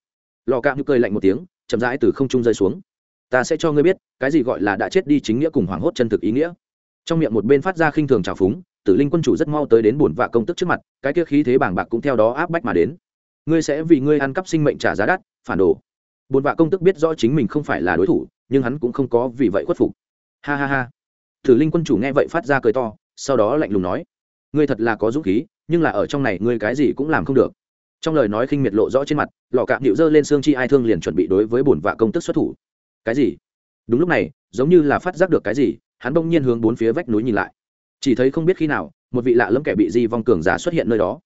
Lò cạm cười lạnh một tiếng, chậm rãi từ không trung rơi xuống. Ta sẽ cho ngươi biết, cái gì gọi là đã chết đi chính nghĩa cùng hoảng hốt chân thực ý nghĩa. Trong miệng một bên phát ra khinh thường trào phúng, tử linh quân chủ rất mau tới đến bổn vạ công tức trước mặt, cái kia khí thế bảng bạc cũng theo đó áp bách mà đến. Ngươi sẽ vì ngươi ăn cắp sinh mệnh trả giá đắt, phản đồ. Bổn vạ công tức biết rõ chính mình không phải là đối thủ, nhưng hắn cũng không có vì vậy khuất phục. Ha ha ha. Tử linh quân chủ nghe vậy phát ra cười to, sau đó lạnh lùng nói ngươi thật là có dũng khí nhưng là ở trong này ngươi cái gì cũng làm không được. Trong lời nói khinh miệt lộ rõ trên mặt lọ cạm điệu dơ lên xương chi ai thương liền chuẩn bị đối với bổn vạ công tức xuất thủ. Cái gì? Đúng lúc này giống như là phát giác được cái gì hắn bỗng nhiên hướng bốn phía vách núi nhìn lại. Chỉ thấy không biết khi nào một vị lạ lẫm kẻ bị di vong cường giả xuất hiện nơi đó.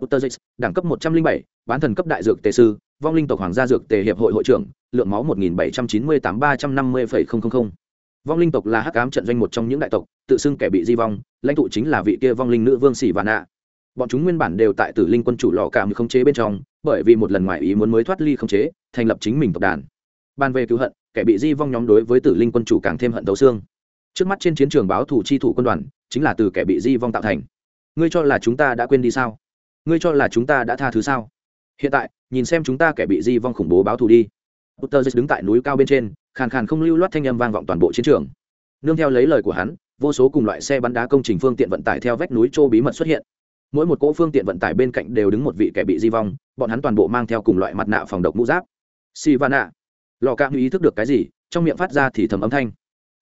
Utterzix, đẳng cấp 107, bán thần cấp đại dược tề sư, vong linh tộc hoàng gia dược tề hiệp hội hội trưởng, lượng máu 1798-350,000. Vong linh tộc là hắc ám trận doanh một trong những đại tộc, tự xưng kẻ bị di vong, lãnh tụ chính là vị kia vong linh nữ vương Sĩ Vạn Nạ. Bọn chúng nguyên bản đều tại Tử Linh quân chủ lọ cảm khống chế bên trong, bởi vì một lần ngoại ý muốn mới thoát ly khống chế, thành lập chính mình tộc đàn. Ban về cứu hận, kẻ bị di vong nhóm đối với Tử Linh quân chủ càng thêm hận tấu xương. Trước mắt trên chiến trường báo thủ chi thủ quân đoàn, chính là từ kẻ bị di vong tạo thành. Ngươi cho là chúng ta đã quên đi sao? ngươi cho là chúng ta đã tha thứ sao hiện tại nhìn xem chúng ta kẻ bị di vong khủng bố báo thù đi Utterzis đứng tại núi cao bên trên khàn khàn không lưu loát thanh âm vang vọng toàn bộ chiến trường. Nương theo lấy lời của hắn vô số cùng loại xe bắn đá công trình phương tiện vận tải theo vách núi châu bí mật xuất hiện. Mỗi một cỗ phương tiện vận tải bên cạnh đều đứng một vị kẻ bị di vong bọn hắn toàn bộ mang theo cùng loại mặt nạ phòng độc mũ giáp. Si va nạ lò cạm ý thức được cái gì trong miệng phát ra thì thầm âm thanh.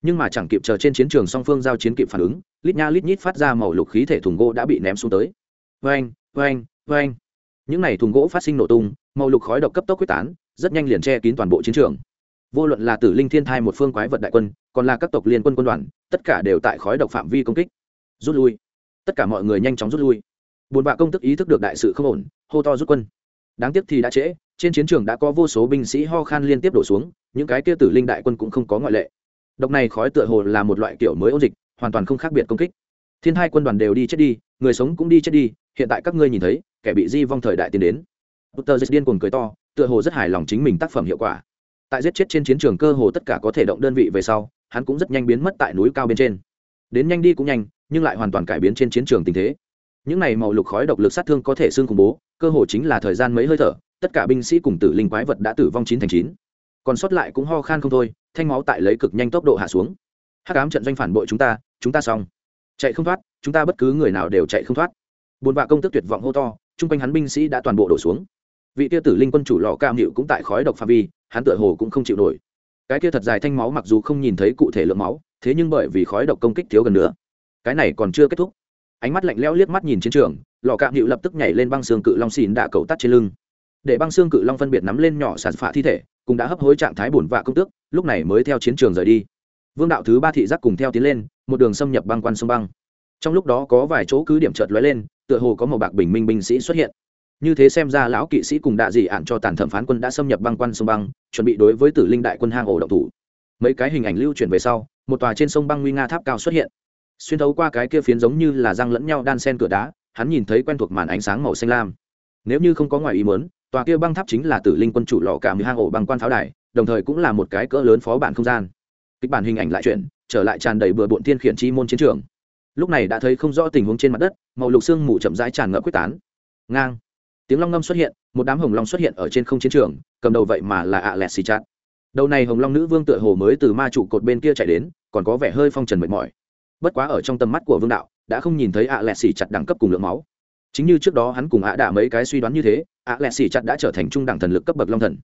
Nhưng mà chẳng kịp chờ trên chiến trường song phương giao chiến kịp phản ứng lít nha lít nhít phát ra màu lục khí thể thùng gỗ đã bị ném xuống tới. Vang, vang vang những này thùng gỗ phát sinh nổ tung màu lục khói độc cấp tốc quyết tán rất nhanh liền che kín toàn bộ chiến trường vô luận là tử linh thiên thai một phương quái vật đại quân còn là các tộc liên quân quân đoàn tất cả đều tại khói độc phạm vi công kích. Rút lui. Tất cả mọi người nhanh chóng rút lui. Bùn bạ công tức ý thức được đại sự không ổn hô to rút quân. Đáng tiếc thì đã trễ trên chiến trường đã có vô số binh sĩ ho khan liên tiếp đổ xuống những cái kia tử linh đại quân cũng không có ngoại lệ. Độc này khói tựa hồ là một loại kiểu mới ôn dịch hoàn toàn không khác biệt công kích. Thiên hai quân đoàn đều đi chết đi người sống cũng đi chết đi hiện tại các ngươi nhìn thấy kẻ bị di vong thời đại tiến đến. Uther điên cuồng cười to, tựa hồ rất hài lòng chính mình tác phẩm hiệu quả. Tại giết chết trên chiến trường cơ hồ tất cả có thể động đơn vị về sau, hắn cũng rất nhanh biến mất tại núi cao bên trên. Đến nhanh đi cũng nhanh, nhưng lại hoàn toàn cải biến trên chiến trường tình thế. Những này màu lục khói độc lực sát thương có thể xương khủng bố, cơ hồ chính là thời gian mấy hơi thở, tất cả binh sĩ cùng tử linh quái vật đã tử vong chín thành chín. Còn sót lại cũng ho khan không thôi, thanh máu tại lấy cực nhanh tốc độ hạ xuống. Hắc ám trận doanh phản bội chúng ta, chúng ta xong. Chạy không thoát, chúng ta bất cứ người nào đều chạy không thoát bồn vạ công tức tuyệt vọng hô to chung quanh hắn binh sĩ đã toàn bộ đổ xuống vị tia tử linh quân chủ lò cam hiệu cũng tại khói độc pha vi, hắn tựa hồ cũng không chịu nổi. Cái kia thật dài thanh máu mặc dù không nhìn thấy cụ thể lượng máu, thế nhưng bởi vì khói độc công kích thiếu gần nữa, cái này còn chưa kết thúc. Ánh mắt lạnh lẽo liếc mắt nhìn chiến trường, lò cam hiệu lập tức nhảy lên băng xương cự long xìn đạ cầu tắt trên lưng. Để băng xương cự long phân biệt nắm lên nhỏ sản phạ thi thể, cũng đã hấp hối trạng thái bổn vạ công tước, lúc này mới theo chiến trường rời đi. Vương đạo thứ ba thị giác cùng theo tiến lên, một đường xâm nhập băng quan sông băng. Trong lúc đó có vài chỗ cứ điểm chợt lóe lên, tựa hồ có một bạc bình minh binh sĩ xuất hiện như thế xem ra lão kỵ sĩ cùng đạ dị ạn cho tàn thẩm phán quân đã xâm nhập băng quan sông băng, chuẩn bị đối với tử linh đại quân hang ổ động thủ. Mấy cái hình ảnh lưu chuyển về sau, một tòa trên sông băng nguy nga tháp cao xuất hiện. Xuyên thấu qua cái kia phiến giống như là răng lẫn nhau đan sen cửa đá, hắn nhìn thấy quen thuộc màn ánh sáng màu xanh lam. Nếu như không có ngoài ý muốn, tòa kia băng tháp chính là tử linh quân chủ lò cả mười hang ổ băng quan pháo đài, đồng thời cũng là một cái cỡ lớn phó bản không gian. Kịch bản hình ảnh lại chuyển, trở lại tràn đầy bừa bộn thiên khiển chi môn chiến trường. Lúc này đã thấy không rõ tình huống trên mặt đất, màu lục xương mù chậm rãi tràn ngập quyết tán. Ngang tiếng long ngâm xuất hiện, một đám hồng long xuất hiện ở trên không chiến trường, cầm đầu vậy mà là ạ lẹt xì chặt đầu này hồng long nữ vương tựa hồ mới từ ma trụ cột bên kia chạy đến, còn có vẻ hơi phong trần mệt mỏi. Bất quá ở trong tầm mắt của vương đạo, đã không nhìn thấy ạ lẹt xì chặt đẳng cấp cùng lượng máu. Chính như trước đó hắn cùng ạ đả mấy cái suy đoán như thế ạ lẹt xì chặt đã trở thành trung đẳng thần lực cấp bậc long thần.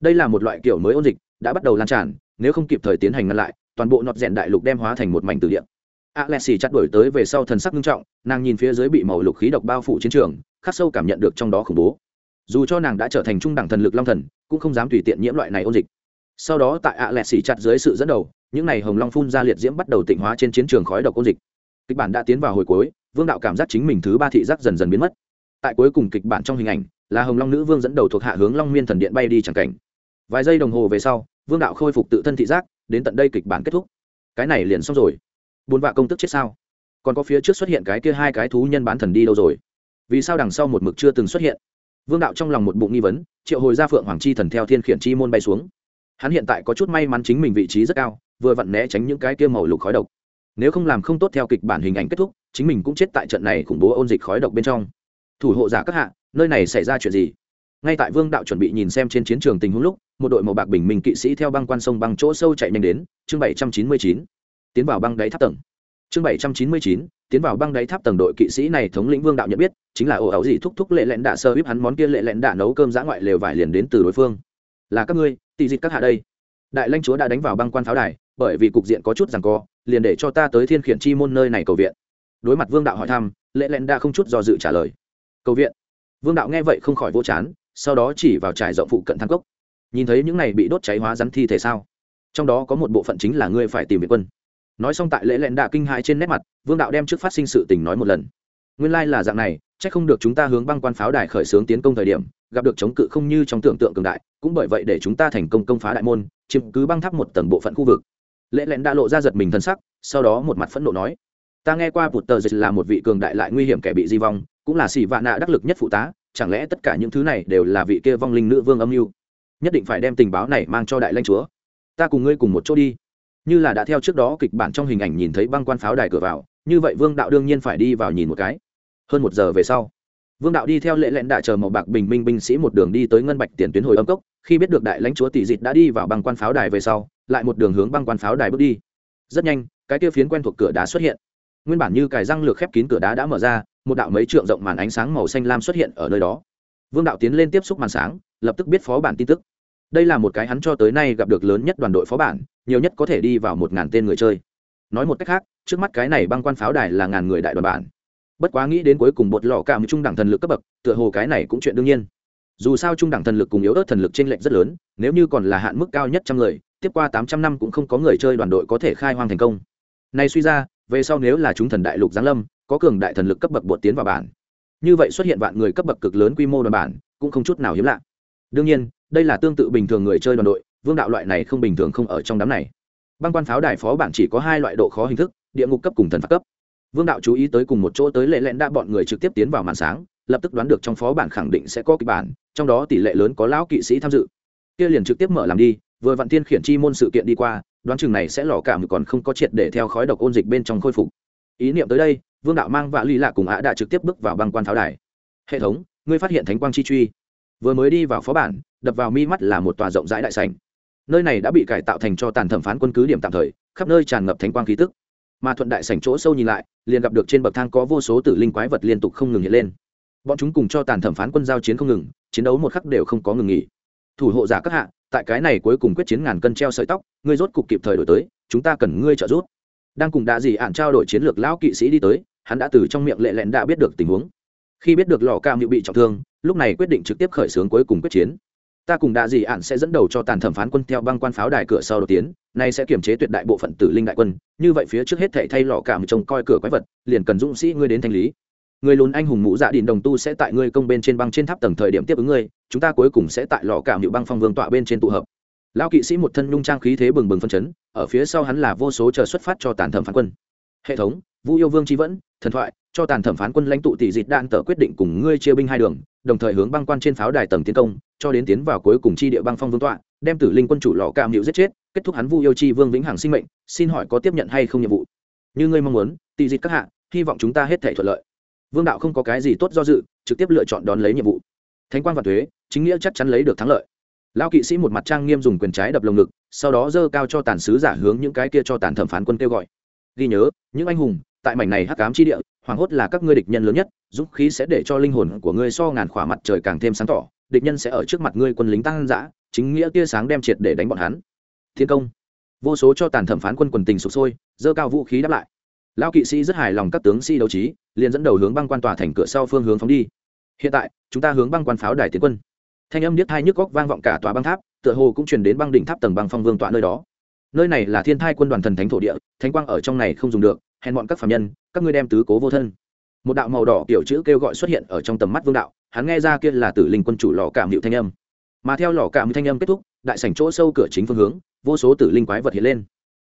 Đây là một loại kiểu mới ôn dịch, đã bắt đầu lan tràn, nếu không kịp thời tiến hành ngăn lại, toàn bộ nọt rèn đại lục đem hóa thành một mảnh từ điện ạ lẹt xì chặt đổi tới về sau thần sắc nghiêm trọng, nàng nhìn phía dưới bị màu lục khí độc bao phủ chiến trường khắc sâu cảm nhận được trong đó khủng bố. Dù cho nàng đã trở thành trung đẳng thần lực long thần, cũng không dám tùy tiện nhiễm loại này ôn dịch. Sau đó tại ạ lẹt xì chặt dưới sự dẫn đầu, những n à y hồng long phun ra liệt diễm bắt đầu tịnh hóa trên chiến trường khói độc ôn dịch. Kịch bản đã tiến vào hồi cuối, vương đạo cảm giác chính mình thứ ba thị giác dần dần biến mất. Tại cuối cùng kịch bản trong hình ảnh, là hồng long nữ vương dẫn đầu thuộc hạ hướng long miên thần điện bay đi c cảnh. Vài giây đồng hồ về sau, vương đạo khôi phục tự thân thị giác, đến tận đây kịch bản kết thúc. Cái này liền xong rồi. Bốn vạ công tức chết sao? Còn có phía trước xuất hiện cái kia hai cái thú nhân bán thần đi đâu rồi? Vì sao đằng sau một mực chưa từng xuất hiện? Vương đạo trong lòng một bụng nghi vấn, triệu hồi ra phượng hoàng chi thần theo thiên khiển chi môn bay xuống. Hắn hiện tại có chút may mắn chính mình vị trí rất cao, vừa vặn né tránh những cái kia màu lục khói độc. Nếu không làm không tốt theo kịch bản hình ảnh kết thúc, chính mình cũng chết tại trận này khủng bố ôn dịch khói độc bên trong. Thủ hộ giả các hạ, nơi này xảy ra chuyện gì? Ngay tại vương đạo chuẩn bị nhìn xem trên chiến trường tình huống lúc, một đội màu bạc bình minh kỵ sĩ theo băng quan sông băng chỗ sâu chạy nhanh đến, chương bảy trăm chín mươi chín. Tiến vào băng đáy tháp tầng. Chương bảy trăm chín mươi chín, tiến vào băng đáy tháp tầng đội kỵ sĩ này thống lĩnh vương đạo nhận biết chính là ổ ẩu gì thúc thúc lệ lẽn đạ sơ bíp hắn món kia lệ lẽn đạ nấu cơm giã ngoại lều vải liền đến từ đối phương. Là các ngươi tỷ dịch các hạ đây. Đại lãnh chúa đã đánh vào băng quan pháo đài, bởi vì cục diện có chút rằng co, liền để cho ta tới thiên khiển chi môn nơi này cầu viện. Đối mặt vương đạo hỏi thăm, lệ lẽn đạ không chút do dự trả lời. Cầu viện. Vương đạo nghe vậy không khỏi vô chán, sau đó chỉ vào trải rộng phụ cận thang cốc. Nhìn thấy những này bị đốt cháy hóa rắn thi thể sao? Trong đó có một bộ phận chính là ngươi phải tìm viện quân. Nói xong tại lễ lẹn đạ kinh hãi trên nét mặt, vương đạo đem trước phát sinh sự tình nói một lần. Nguyên lai là dạng này c h ắ c không được chúng ta hướng băng quan pháo đài khởi xướng tiến công thời điểm, gặp được chống cự không như trong tưởng tượng cường đại, cũng bởi vậy để chúng ta thành công công phá đại môn, chiếm cứ băng tháp một tầng bộ phận khu vực. Lễ lẽn đã lộ ra giật mình thân sắc, sau đó một mặt phẫn nộ nói, ta nghe qua bụt tờ dịch là một vị cường đại lại nguy hiểm kẻ bị di vong, cũng là xì vạ nạ đắc lực nhất phụ tá, chẳng lẽ tất cả những thứ này đều là vị kia vong linh nữ vương âm mưu? Nhất định phải đem tình báo này mang cho đại lãnh chúa. Ta cùng ngươi cùng một chỗ đi. Như là đã theo trước đó kịch bản trong hình ảnh nhìn thấy băng quan pháo đài cửa vào, như vậy vương đạo đương nhiên phải đi vào nhìn một cái hơn một giờ về sau, vương đạo đi theo lệ lẽn đại chờ màu bạc bình minh binh sĩ một đường đi tới ngân bạch tiền tuyến hồi âm cốc. Khi biết được đại lãnh chúa tỷ dịt đã đi vào băng quan pháo đài về sau, lại một đường hướng băng quan pháo đài bước đi. Rất nhanh, cái kia phiến quen thuộc cửa đá xuất hiện. Nguyên bản như cài răng lược khép kín cửa đá đã mở ra, một đạo mấy trượng rộng màn ánh sáng màu xanh lam xuất hiện ở nơi đó. Vương đạo tiến lên tiếp xúc màn sáng, lập tức biết phó bản tin tức. Đây là một cái hắn cho tới nay gặp được lớn nhất đoàn đội phó bản, nhiều nhất có thể đi vào một ngàn tên người chơi. Nói một cách khác, trước mắt cái này băng quan pháo đài là ngàn người đại đoàn bản bất quá nghĩ đến cuối cùng bột lò cảm trung đẳng thần lực cấp bậc, tựa hồ cái này cũng chuyện đương nhiên. Dù sao trung đẳng thần lực cùng yếu ớt thần lực t r ê n lệch rất lớn, nếu như còn là hạn mức cao nhất trăm người, tiếp qua tám trăm năm cũng không có người chơi đoàn đội có thể khai hoang thành công. Này suy ra, về sau nếu là chúng thần đại lục giáng lâm, có cường đại thần lực cấp bậc bột tiến vào bản. Như vậy xuất hiện vạn người cấp bậc cực lớn quy mô đoàn bản, cũng không chút nào hiếm lạ. Đương nhiên, đây là tương tự bình thường người chơi đoàn đội, vương đạo loại này không bình thường không ở trong đám này. Băng quan pháo đài phó bản chỉ có hai loại độ khó hình thức, địa ngục cấp cùng thần phạt cấp vương đạo chú ý tới cùng một chỗ tới lệ lẽn đã bọn người trực tiếp tiến vào màn sáng, lập tức đoán được trong phó bản khẳng định sẽ có kịch bản, trong đó tỷ lệ lớn có lão kỵ sĩ tham dự. Kia liền trực tiếp mở làm đi, vừa vạn tiên khiển chi môn sự kiện đi qua, đoán chừng này sẽ lò cảm còn không có triệt để theo khói độc ôn dịch bên trong khôi phục. Ý niệm tới đây, vương đạo mang vạ ly lạ cùng ạ đã trực tiếp bước vào băng quan pháo đài. Hệ thống, ngươi phát hiện thánh quang chi truy. Vừa mới đi vào phó bản, đập vào mi mắt là một tòa rộng rãi đại sảnh. Nơi này đã bị cải tạo thành cho tàn thẩm phán quân cứ điểm tạm thời, khắp nơi tràn ngập thánh quang khí tức mà thuận đại sảnh chỗ sâu nhìn lại, liền gặp được trên bậc thang có vô số tử linh quái vật liên tục không ngừng hiện lên. Bọn chúng cùng cho tàn thẩm phán quân giao chiến không ngừng, chiến đấu một khắc đều không có ngừng nghỉ. Thủ hộ giả các hạ, tại cái này cuối cùng quyết chiến ngàn cân treo sợi tóc, ngươi rốt cục kịp thời đổi tới, chúng ta cần ngươi trợ giúp. Đang cùng đạ dị ạn trao đổi chiến lược lão kỵ sĩ đi tới, hắn đã từ trong miệng lệ lẹn đã biết được tình huống. Khi biết được lò cam bị bị trọng thương, lúc này quyết định trực tiếp khởi xướng cuối cùng quyết chiến ta cùng đạ dị ạn sẽ dẫn đầu cho tàn thẩm phán quân theo băng quan pháo đài cửa sau đầu tiến, nay sẽ kiềm chế tuyệt đại bộ phận tử linh đại quân, như vậy phía trước hết thể thay lọ cảm trông coi cửa quái vật, liền cần dũng sĩ ngươi đến thanh lý. Người lùn anh hùng mũ dạ đình đồng tu sẽ tại ngươi công bên trên băng trên tháp tầng thời điểm tiếp ứng ngươi, chúng ta cuối cùng sẽ tại lò cảm hiệu băng phong vương tọa bên trên tụ hợp. Lão kỵ sĩ một thân nhung trang khí thế bừng bừng phân chấn, ở phía sau hắn là vô số chờ xuất phát cho tàn thẩm phán quân. Hệ thống vũ yêu vương tri vẫn, thần thoại cho tàn thẩm phán quân lãnh tụ tỷ dịt đạn tờ quyết định cùng ngươi chia binh hai đường, đồng thời hướng băng quan trên pháo đài tầng tiến công, cho đến tiến vào cuối cùng chi địa băng phong vương tọa, đem tử linh quân chủ lò cam hiệu giết chết, kết thúc hắn vu yêu chi vương vĩnh hằng sinh mệnh, xin hỏi có tiếp nhận hay không nhiệm vụ? Như ngươi mong muốn, tỷ dịt các hạ, hy vọng chúng ta hết thể thuận lợi. Vương đạo không có cái gì tốt do dự, trực tiếp lựa chọn đón lấy nhiệm vụ. Thánh quan và thuế, chính nghĩa chắc chắn lấy được thắng lợi. Lão kỵ sĩ một mặt trang nghiêm dùng quyền trái đập lồng ngực, sau đó dơ cao cho tàn sứ giả hướng những cái kia cho tàn thẩm phán quân kêu gọi. Ghi nhớ, những anh hùng tại mảnh này hắc ám chi địa, hoàng hốt là các ngươi địch nhân lớn nhất, dũng khí sẽ để cho linh hồn của ngươi so ngàn khỏa mặt trời càng thêm sáng tỏ, địch nhân sẽ ở trước mặt ngươi quân lính tăng dã, chính nghĩa tia sáng đem triệt để đánh bọn hắn. Thiên công. Vô số cho tàn thẩm phán quân quần tình sụp sôi, dơ cao vũ khí đáp lại. Lão kỵ sĩ rất hài lòng các tướng sĩ đấu trí, liền dẫn đầu hướng băng quan tòa thành cửa sau phương hướng phóng đi. Hiện tại, chúng ta hướng băng quan pháo đài tiến quân. Thanh âm điếc hai nhức góc vang vọng cả tòa băng tháp, tựa hồ cũng truyền đến băng đỉnh tháp tầng băng phong vương tọa nơi đó nơi này là thiên thai quân đoàn thần thánh thổ địa, thánh quang ở trong này không dùng được, hèn bọn các phạm nhân, các ngươi đem tứ cố vô thân. Một đạo màu đỏ kiểu chữ kêu gọi xuất hiện ở trong tầm mắt vương đạo, hắn nghe ra kia là tử linh quân chủ lò cảm hiệu thanh âm. Mà theo lò cảm thanh âm kết thúc, đại sảnh chỗ sâu cửa chính phương hướng, vô số tử linh quái vật hiện lên.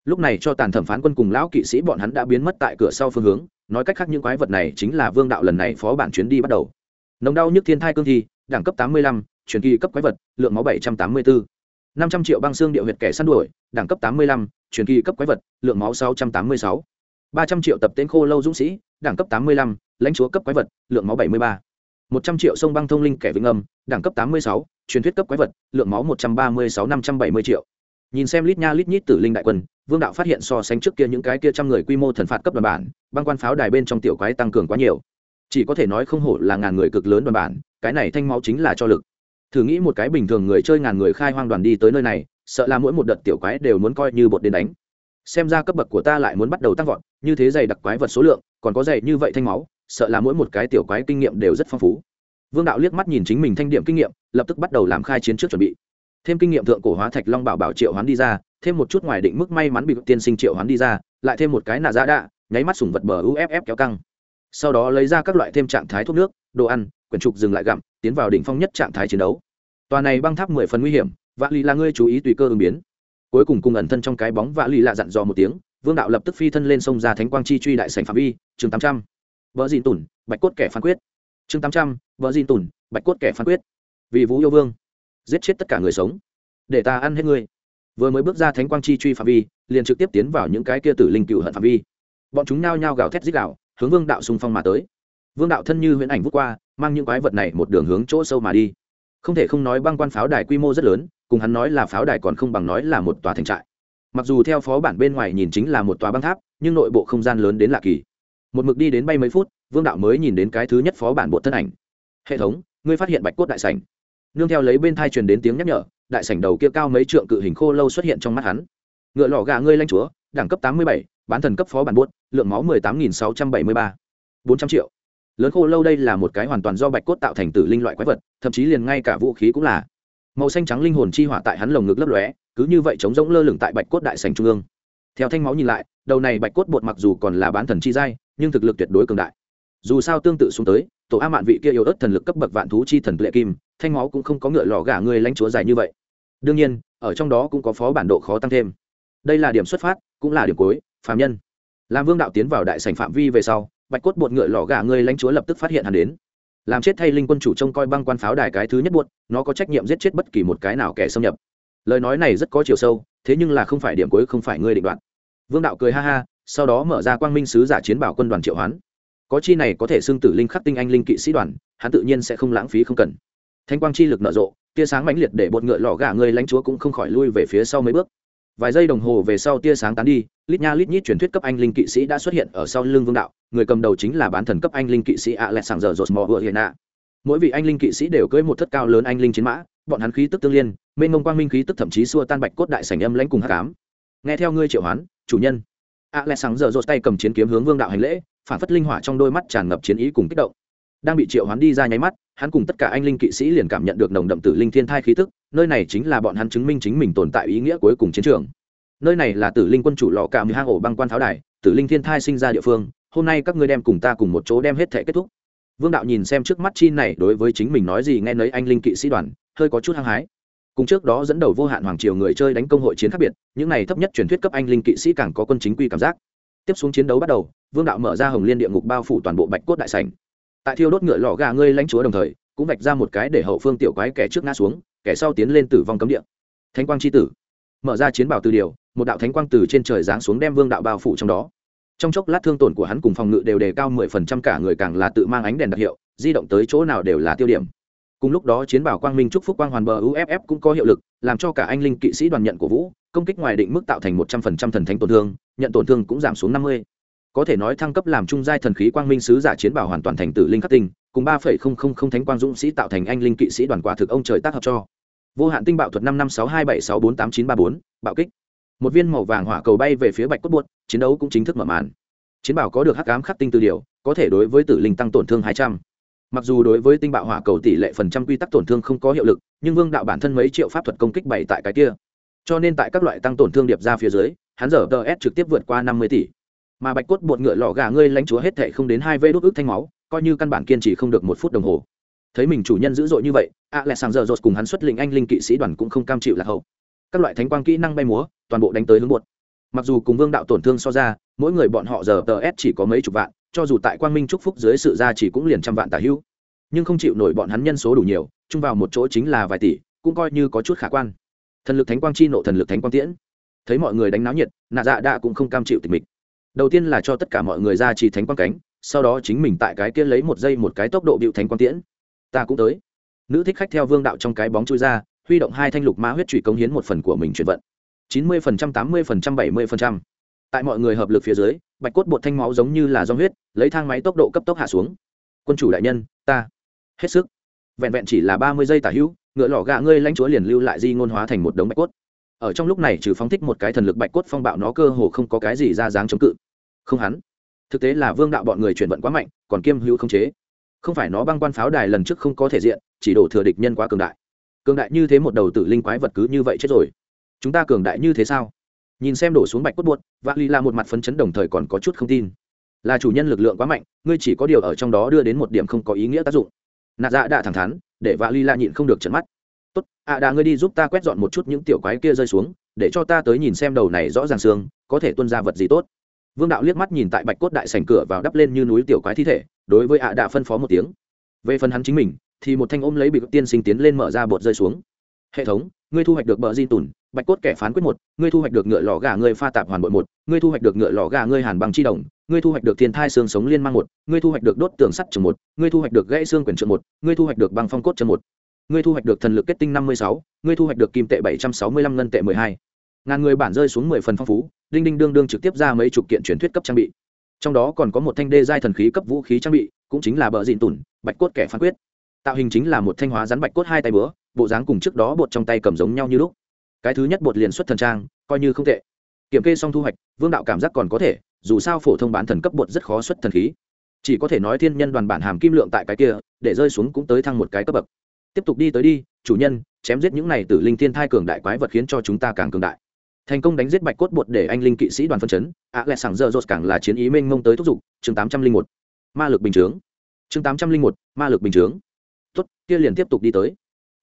Lúc này cho tàn thẩm phán quân cùng lão kỵ sĩ bọn hắn đã biến mất tại cửa sau phương hướng, nói cách khác những quái vật này chính là vương đạo lần này phó bản chuyến đi bắt đầu. Nồng đau nhức thiên thai cương thi, đẳng cấp tám mươi lăm, truyền kỳ cấp quái vật, lượng máu bảy trăm tám mươi bốn năm trăm triệu băng xương điệu huyệt kẻ săn đuổi, đẳng cấp tám mươi lăm, truyền kỳ cấp quái vật, lượng máu sáu trăm tám mươi sáu. ba trăm triệu tập tên khô lâu dũng sĩ, đẳng cấp tám mươi lăm, lãnh chúa cấp quái vật, lượng máu bảy mươi ba. một trăm triệu sông băng thông linh kẻ vĩnh âm, đẳng cấp tám mươi sáu, truyền thuyết cấp quái vật, lượng máu một trăm ba mươi sáu năm trăm bảy mươi triệu. Nhìn xem lít nha lít nhít tử linh đại quân, vương đạo phát hiện so sánh trước kia những cái kia trăm người quy mô thần phạt cấp đoàn bản, băng quan pháo đài bên trong tiểu quái tăng cường quá nhiều. Chỉ có thể nói không hổ là ngàn người cực lớn đoàn bản, cái này thanh máu chính là cho lực thử nghĩ một cái bình thường người chơi ngàn người khai hoang đoàn đi tới nơi này, sợ là mỗi một đợt tiểu quái đều muốn coi như bột đến đánh. Xem ra cấp bậc của ta lại muốn bắt đầu tăng vọt, như thế dày đặc quái vật số lượng, còn có dày như vậy thanh máu, sợ là mỗi một cái tiểu quái kinh nghiệm đều rất phong phú. Vương đạo liếc mắt nhìn chính mình thanh điểm kinh nghiệm, lập tức bắt đầu làm khai chiến trước chuẩn bị. Thêm kinh nghiệm thượng cổ hóa thạch long bảo bảo triệu hoán đi ra, thêm một chút ngoài định mức may mắn bị tiên sinh triệu hoán đi ra, lại thêm một cái nạ giá đạ, nháy mắt sủng vật bờ uff kéo căng. Sau đó lấy ra các loại thêm trạng thái thuốc nước, đồ ăn, quyển trục dừng lại gặm tiến vào đỉnh phong nhất trạng thái chiến đấu. Tòa này băng tháp mười phần nguy hiểm, vạ lì là ngươi chú ý tùy cơ ứng biến. Cuối cùng cùng ẩn thân trong cái bóng vạ lì lạ dặn dò một tiếng, vương đạo lập tức phi thân lên sông ra thánh quang chi truy đại sành phạm vi, chương tám trăm. Vợ dìn tủn bạch cốt kẻ phán quyết. Chương tám trăm, vợ dìn tủn bạch cốt kẻ phán quyết. Vì vũ yêu vương, giết chết tất cả người sống, để ta ăn hết ngươi. Vừa mới bước ra thánh quang chi truy phạm vi, liền trực tiếp tiến vào những cái kia tử linh cựu hận phạm vi. Bọn chúng nao nhao gào thét dích đạo hướng vương đạo xung phong mà tới vương đạo thân như huyễn ảnh vút qua, mang những quái vật này một đường hướng chỗ sâu mà đi. Không thể không nói băng quan pháo đài quy mô rất lớn, cùng hắn nói là pháo đài còn không bằng nói là một tòa thành trại. Mặc dù theo phó bản bên ngoài nhìn chính là một tòa băng tháp, nhưng nội bộ không gian lớn đến lạ kỳ. Một mực đi đến bay mấy phút, vương đạo mới nhìn đến cái thứ nhất phó bản bộ thân ảnh. Hệ thống, ngươi phát hiện bạch cốt đại sảnh. Nương theo lấy bên thai truyền đến tiếng nhắc nhở, đại sảnh đầu kia cao mấy trượng cự hình khô lâu xuất hiện trong mắt hắn. Ngựa lò gà ngươi lanh chúa, đẳng cấp tám mươi bảy, bán thần cấp phó bản buốt, lượng máu mười tám nghìn sáu trăm bảy mươi ba, bốn trăm triệu lớn khô lâu đây là một cái hoàn toàn do bạch cốt tạo thành tử linh loại quái vật, thậm chí liền ngay cả vũ khí cũng là. Màu xanh trắng linh hồn chi hỏa tại hắn lồng ngực lấp lóe, cứ như vậy chống rỗng lơ lửng tại bạch cốt đại sành trung ương. Theo thanh máu nhìn lại, đầu này bạch cốt bột mặc dù còn là bán thần chi giai, nhưng thực lực tuyệt đối cường đại. Dù sao tương tự xuống tới, tổ a mạn vị kia yếu ớt thần lực cấp bậc vạn thú chi thần lệ kim, thanh máu cũng không có ngựa lò gà người lãnh chúa dài như vậy. Đương nhiên, ở trong đó cũng có phó bản độ khó tăng thêm. Đây là điểm xuất phát, cũng là điểm cuối phạm nhân. Làm vương đạo tiến vào đại sảnh phạm vi về sau bạch cốt bột ngựa lò gà người lãnh chúa lập tức phát hiện hắn đến. Làm chết thay linh quân chủ trông coi băng quan pháo đài cái thứ nhất buốt, nó có trách nhiệm giết chết bất kỳ một cái nào kẻ xâm nhập. Lời nói này rất có chiều sâu, thế nhưng là không phải điểm cuối, không phải ngươi định đoạn vương đạo cười ha ha, sau đó mở ra quang minh sứ giả chiến bảo quân đoàn triệu hoán. Có chi này có thể xưng tử linh khắc tinh anh linh kỵ sĩ đoàn, hắn tự nhiên sẽ không lãng phí không cần. Thanh quang chi lực nở rộ, tia sáng mãnh liệt để bột ngựa lò gà người lãnh chúa cũng không khỏi lui về phía sau mấy bước vài giây đồng hồ về sau tia sáng tán đi, lít nha lít nhít truyền thuyết cấp anh linh kỵ sĩ đã xuất hiện ở sau lưng vương đạo, người cầm đầu chính là bán thần cấp anh linh kỵ sĩ alexander josmo vừa hiện Nạ. mỗi vị anh linh kỵ sĩ đều cưỡi một thất cao lớn anh linh chiến mã, bọn hắn khí tức tương liên, mênh mông quang minh khí tức thậm chí xua tan bạch cốt đại sảnh âm lãnh cùng hát cám nghe theo ngươi triệu hoán, chủ nhân. Alexander josmo tay cầm chiến kiếm hướng vương đạo hành lễ, phản phất linh hỏa trong đôi mắt tràn ngập chiến ý cùng kích động. Đang bị triệu hoán đi ra nháy mắt hắn cùng tất cả anh linh kỵ sĩ liền cảm nhận được nồng đậm tử linh thiên thai khí tức, nơi này chính là bọn hắn chứng minh chính mình tồn tại ý nghĩa cuối cùng chiến trường. Nơi này là tử linh quân chủ lò cả mười hang ổ băng quan tháo đài, tử linh thiên thai sinh ra địa phương, hôm nay các ngươi đem cùng ta cùng một chỗ đem hết thể kết thúc. Vương đạo nhìn xem trước mắt chi này, đối với chính mình nói gì nghe nấy anh linh kỵ sĩ đoàn, hơi có chút hăng hái. Cùng trước đó dẫn đầu vô hạn hoàng triều người chơi đánh công hội chiến khác biệt, những này thấp nhất truyền thuyết cấp anh linh kỵ sĩ càng có quân chính quy cảm giác. Tiếp xuống chiến đấu bắt đầu, vương đạo mở ra hồng liên địa ngục bao phủ toàn bộ bạch cốt đại sảnh tại thiêu đốt ngựa lò gà ngươi lãnh chúa đồng thời, cũng vạch ra một cái để hậu phương tiểu quái kẻ trước ngã xuống, kẻ sau tiến lên tử vong cấm địa. Thánh quang c h i tử. Mở ra chiến bảo từ điều, một đạo thánh quang từ trên trời giáng xuống đem vương đạo bao phủ trong đó. Trong chốc lát thương tổn của hắn cùng phòng ngự đều đề cao mười phần trăm, cả người càng là tự mang ánh đèn đặc hiệu, di động tới chỗ nào đều là tiêu điểm. Cùng lúc đó chiến bảo quang minh trúc phúc quang hoàn bờ uff cũng có hiệu lực, làm cho cả anh linh kỵ sĩ đoàn nhận của vũ, công kích ngoài định mức tạo thành một trăm phần trăm thần thánh tổn thương, nhận tổn thương cũng giảm xuống năm mươi có thể nói thăng cấp làm trung giai thần khí quang minh sứ giả chiến bảo hoàn toàn thành tử linh khắc tinh, cùng ba phẩy không không không thánh quang dũng sĩ tạo thành anh linh kỵ sĩ đoàn quả thực ông trời tác hợp cho. Vô hạn tinh bạo thuật năm năm sáu hai bảy sáu bốn tám chín ba bốn, bạo kích. Một viên màu vàng hỏa cầu bay về phía bạch cốt buốt, chiến đấu cũng chính thức mở màn. Chiến bảo có được hắc ám khắc tinh từ điều, có thể đối với tử linh tăng tổn thương hai trăm. Mặc dù đối với tinh bạo hỏa cầu tỷ lệ phần trăm quy tắc tổn thương không có hiệu lực, nhưng vương đạo bản thân mấy triệu pháp thuật công kích bảy tại cái kia. Cho nên tại các loại tăng tổn thương điệp ra phía dưới, hắn giờ ts s trực tiếp vượt qua năm mươi tỷ mà bạch cốt bột ngựa lò gà ngươi lãnh chúa hết thệ không đến hai vê đốt ức thanh máu, coi như căn bản kiên trì không được một phút đồng hồ. Thấy mình chủ nhân dữ dội như vậy a lại sàng giờ rột cùng hắn xuất lĩnh anh linh kỵ sĩ đoàn cũng không cam chịu lạc hậu. Các loại thánh quang kỹ năng bay múa, toàn bộ đánh tới hướng bột. Mặc dù cùng vương đạo tổn thương so ra, mỗi người bọn họ giờ tờ s chỉ có mấy chục vạn, cho dù tại quang minh trúc phúc dưới sự ra chỉ cũng liền trăm vạn tả hữu. Nhưng không chịu nổi bọn hắn nhân số đủ nhiều, chung vào một chỗ chính là vài tỷ, cũng coi như có chút khả quan. Thần lực thánh quang chi nộ thần lực thánh quang tiễn. Thấy mọi người đánh náo nhiệt, nạ dạ đạ cũng không cam chịu tịch mịch đầu tiên là cho tất cả mọi người ra trì thánh quang cánh, sau đó chính mình tại cái kia lấy một giây một cái tốc độ bịu thánh quang tiễn. Ta cũng tới. Nữ thích khách theo vương đạo trong cái bóng chui ra, huy động hai thanh lục ma huyết trụy công hiến một phần của mình chuyển vận. Chín mươi phần trăm, tám mươi phần trăm, bảy mươi phần trăm. Tại mọi người hợp lực phía dưới, bạch cốt bột thanh máu giống như là do huyết, lấy thang máy tốc độ cấp tốc hạ xuống. Quân chủ đại nhân, ta. Hết sức. Vẹn vẹn chỉ là ba mươi giây tả hữu, ngựa lò gà ngươi lãnh chúa liền lưu lại di ngôn hóa thành một đống bạch cốt ở trong lúc này trừ phóng thích một cái thần lực bạch cốt phong bạo nó cơ hồ không có cái gì ra dáng chống cự. Không hắn. Thực tế là vương đạo bọn người chuyển vận quá mạnh, còn kiêm hữu không chế. Không phải nó băng quan pháo đài lần trước không có thể diện, chỉ đổ thừa địch nhân quá cường đại. Cường đại như thế một đầu tử linh quái vật cứ như vậy chết rồi. Chúng ta cường đại như thế sao? Nhìn xem đổ xuống bạch cốt buốt, vạn ly là một mặt phấn chấn đồng thời còn có chút không tin. Là chủ nhân lực lượng quá mạnh, ngươi chỉ có điều ở trong đó đưa đến một điểm không có ý nghĩa tác dụng. Nạt dạ đã thẳng thắn, để vạ ly la nhịn không được trận mắt tốt, ạ à đã ngươi đi giúp ta quét dọn một chút những tiểu quái kia rơi xuống, để cho ta tới nhìn xem đầu này rõ ràng xương, có thể tuân ra vật gì tốt. Vương đạo liếc mắt nhìn tại bạch cốt đại sành cửa vào đắp lên như núi tiểu quái thi thể, đối với ạ à đã phân phó một tiếng. Về phần hắn chính mình, thì một thanh ôm lấy bị tiên sinh tiến lên mở ra bột rơi xuống. Hệ thống, ngươi thu hoạch được bờ di tùn, bạch cốt kẻ phán quyết một, ngươi thu hoạch được ngựa lò gà ngươi pha tạp hoàn bội một, ngươi thu hoạch được ngựa lò gà ngươi hàn bằng chi đồng, ngươi thu hoạch được thiên thai xương sống liên mang một, ngươi thu hoạch được đốt tường sắt trường một, ngươi thu hoạch được gãy xương quyển trượng một, ngươi thu hoạch được băng phong cốt chân một ngươi thu hoạch được thần lực kết tinh năm mươi sáu, ngươi thu hoạch được kim tệ bảy trăm sáu mươi lăm, ngân tệ mười hai. Ngàn người bản rơi xuống mười phần phong phú, đinh đinh đương đương trực tiếp ra mấy chục kiện truyền thuyết cấp trang bị. Trong đó còn có một thanh đê giai thần khí cấp vũ khí trang bị, cũng chính là bờ dịn tủn, bạch cốt kẻ phán quyết. Tạo hình chính là một thanh hóa rắn bạch cốt hai tay bữa bộ dáng cùng trước đó bột trong tay cầm giống nhau như lúc. Cái thứ nhất bột liền xuất thần trang, coi như không tệ. Kiểm kê xong thu hoạch, vương đạo cảm giác còn có thể, dù sao phổ thông bán thần cấp bột rất khó xuất thần khí. Chỉ có thể nói thiên nhân đoàn bản hàm kim lượng tại cái kia, để rơi xuống cũng tới thăng một cái cấp bậc tiếp tục đi tới đi, chủ nhân, chém giết những này tử linh thiên thai cường đại quái vật khiến cho chúng ta càng cường đại. Thành công đánh giết bạch cốt bột để anh linh kỵ sĩ đoàn phân chấn, ạ lẹ sảng giờ rột càng là chiến ý mênh mông tới thúc giục, chương tám trăm linh một. Ma lực bình chướng. Chương tám trăm linh một, ma lực bình chướng. Tốt, kia liền tiếp tục đi tới.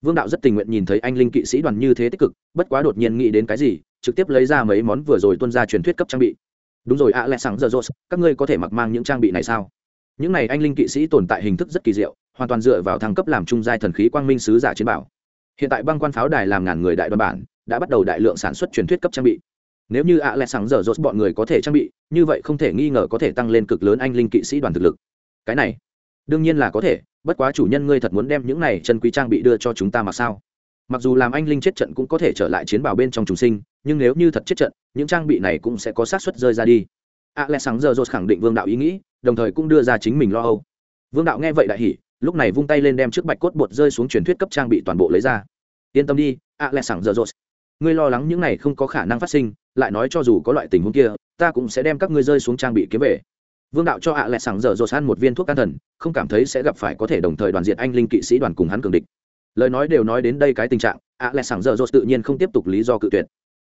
Vương đạo rất tình nguyện nhìn thấy anh linh kỵ sĩ đoàn như thế tích cực, bất quá đột nhiên nghĩ đến cái gì, trực tiếp lấy ra mấy món vừa rồi tuân ra truyền thuyết cấp trang bị. Đúng rồi, ạ lẹ sảng giờ rột các ngươi có thể mặc mang những trang bị này sao? Những này anh linh kỵ sĩ tồn tại hình thức rất kỳ diệu, hoàn toàn dựa vào thăng cấp làm trung giai thần khí quang minh sứ giả chiến bảo. Hiện tại băng quan pháo đài làm ngàn người đại đoàn bản, đã bắt đầu đại lượng sản xuất truyền thuyết cấp trang bị. Nếu như ạ lẽ sáng giờ rốt bọn người có thể trang bị, như vậy không thể nghi ngờ có thể tăng lên cực lớn anh linh kỵ sĩ đoàn thực lực. Cái này, đương nhiên là có thể, bất quá chủ nhân ngươi thật muốn đem những này chân quý trang bị đưa cho chúng ta mà sao? Mặc dù làm anh linh chết trận cũng có thể trở lại chiến bào bên trong trùng sinh, nhưng nếu như thật chết trận, những trang bị này cũng sẽ có xác suất rơi ra đi a lẽ sáng giờ rột khẳng định vương đạo ý nghĩ, đồng thời cũng đưa ra chính mình lo âu. Vương đạo nghe vậy đại hỉ, lúc này vung tay lên đem trước bạch cốt bột rơi xuống truyền thuyết cấp trang bị toàn bộ lấy ra. Yên tâm đi a lẽ sáng giờ rột ngươi lo lắng những này không có khả năng phát sinh, lại nói cho dù có loại tình huống kia, ta cũng sẽ đem các ngươi rơi xuống trang bị kiếm về. Vương đạo cho ạ lẽ sáng giờ rột ăn một viên thuốc an thần, không cảm thấy sẽ gặp phải có thể đồng thời đoàn diện anh linh kỵ sĩ đoàn cùng hắn cường địch. Lời nói đều nói đến đây cái tình trạng ạ lẽ sáng giờ rột tự nhiên không tiếp tục lý do cự tuyệt.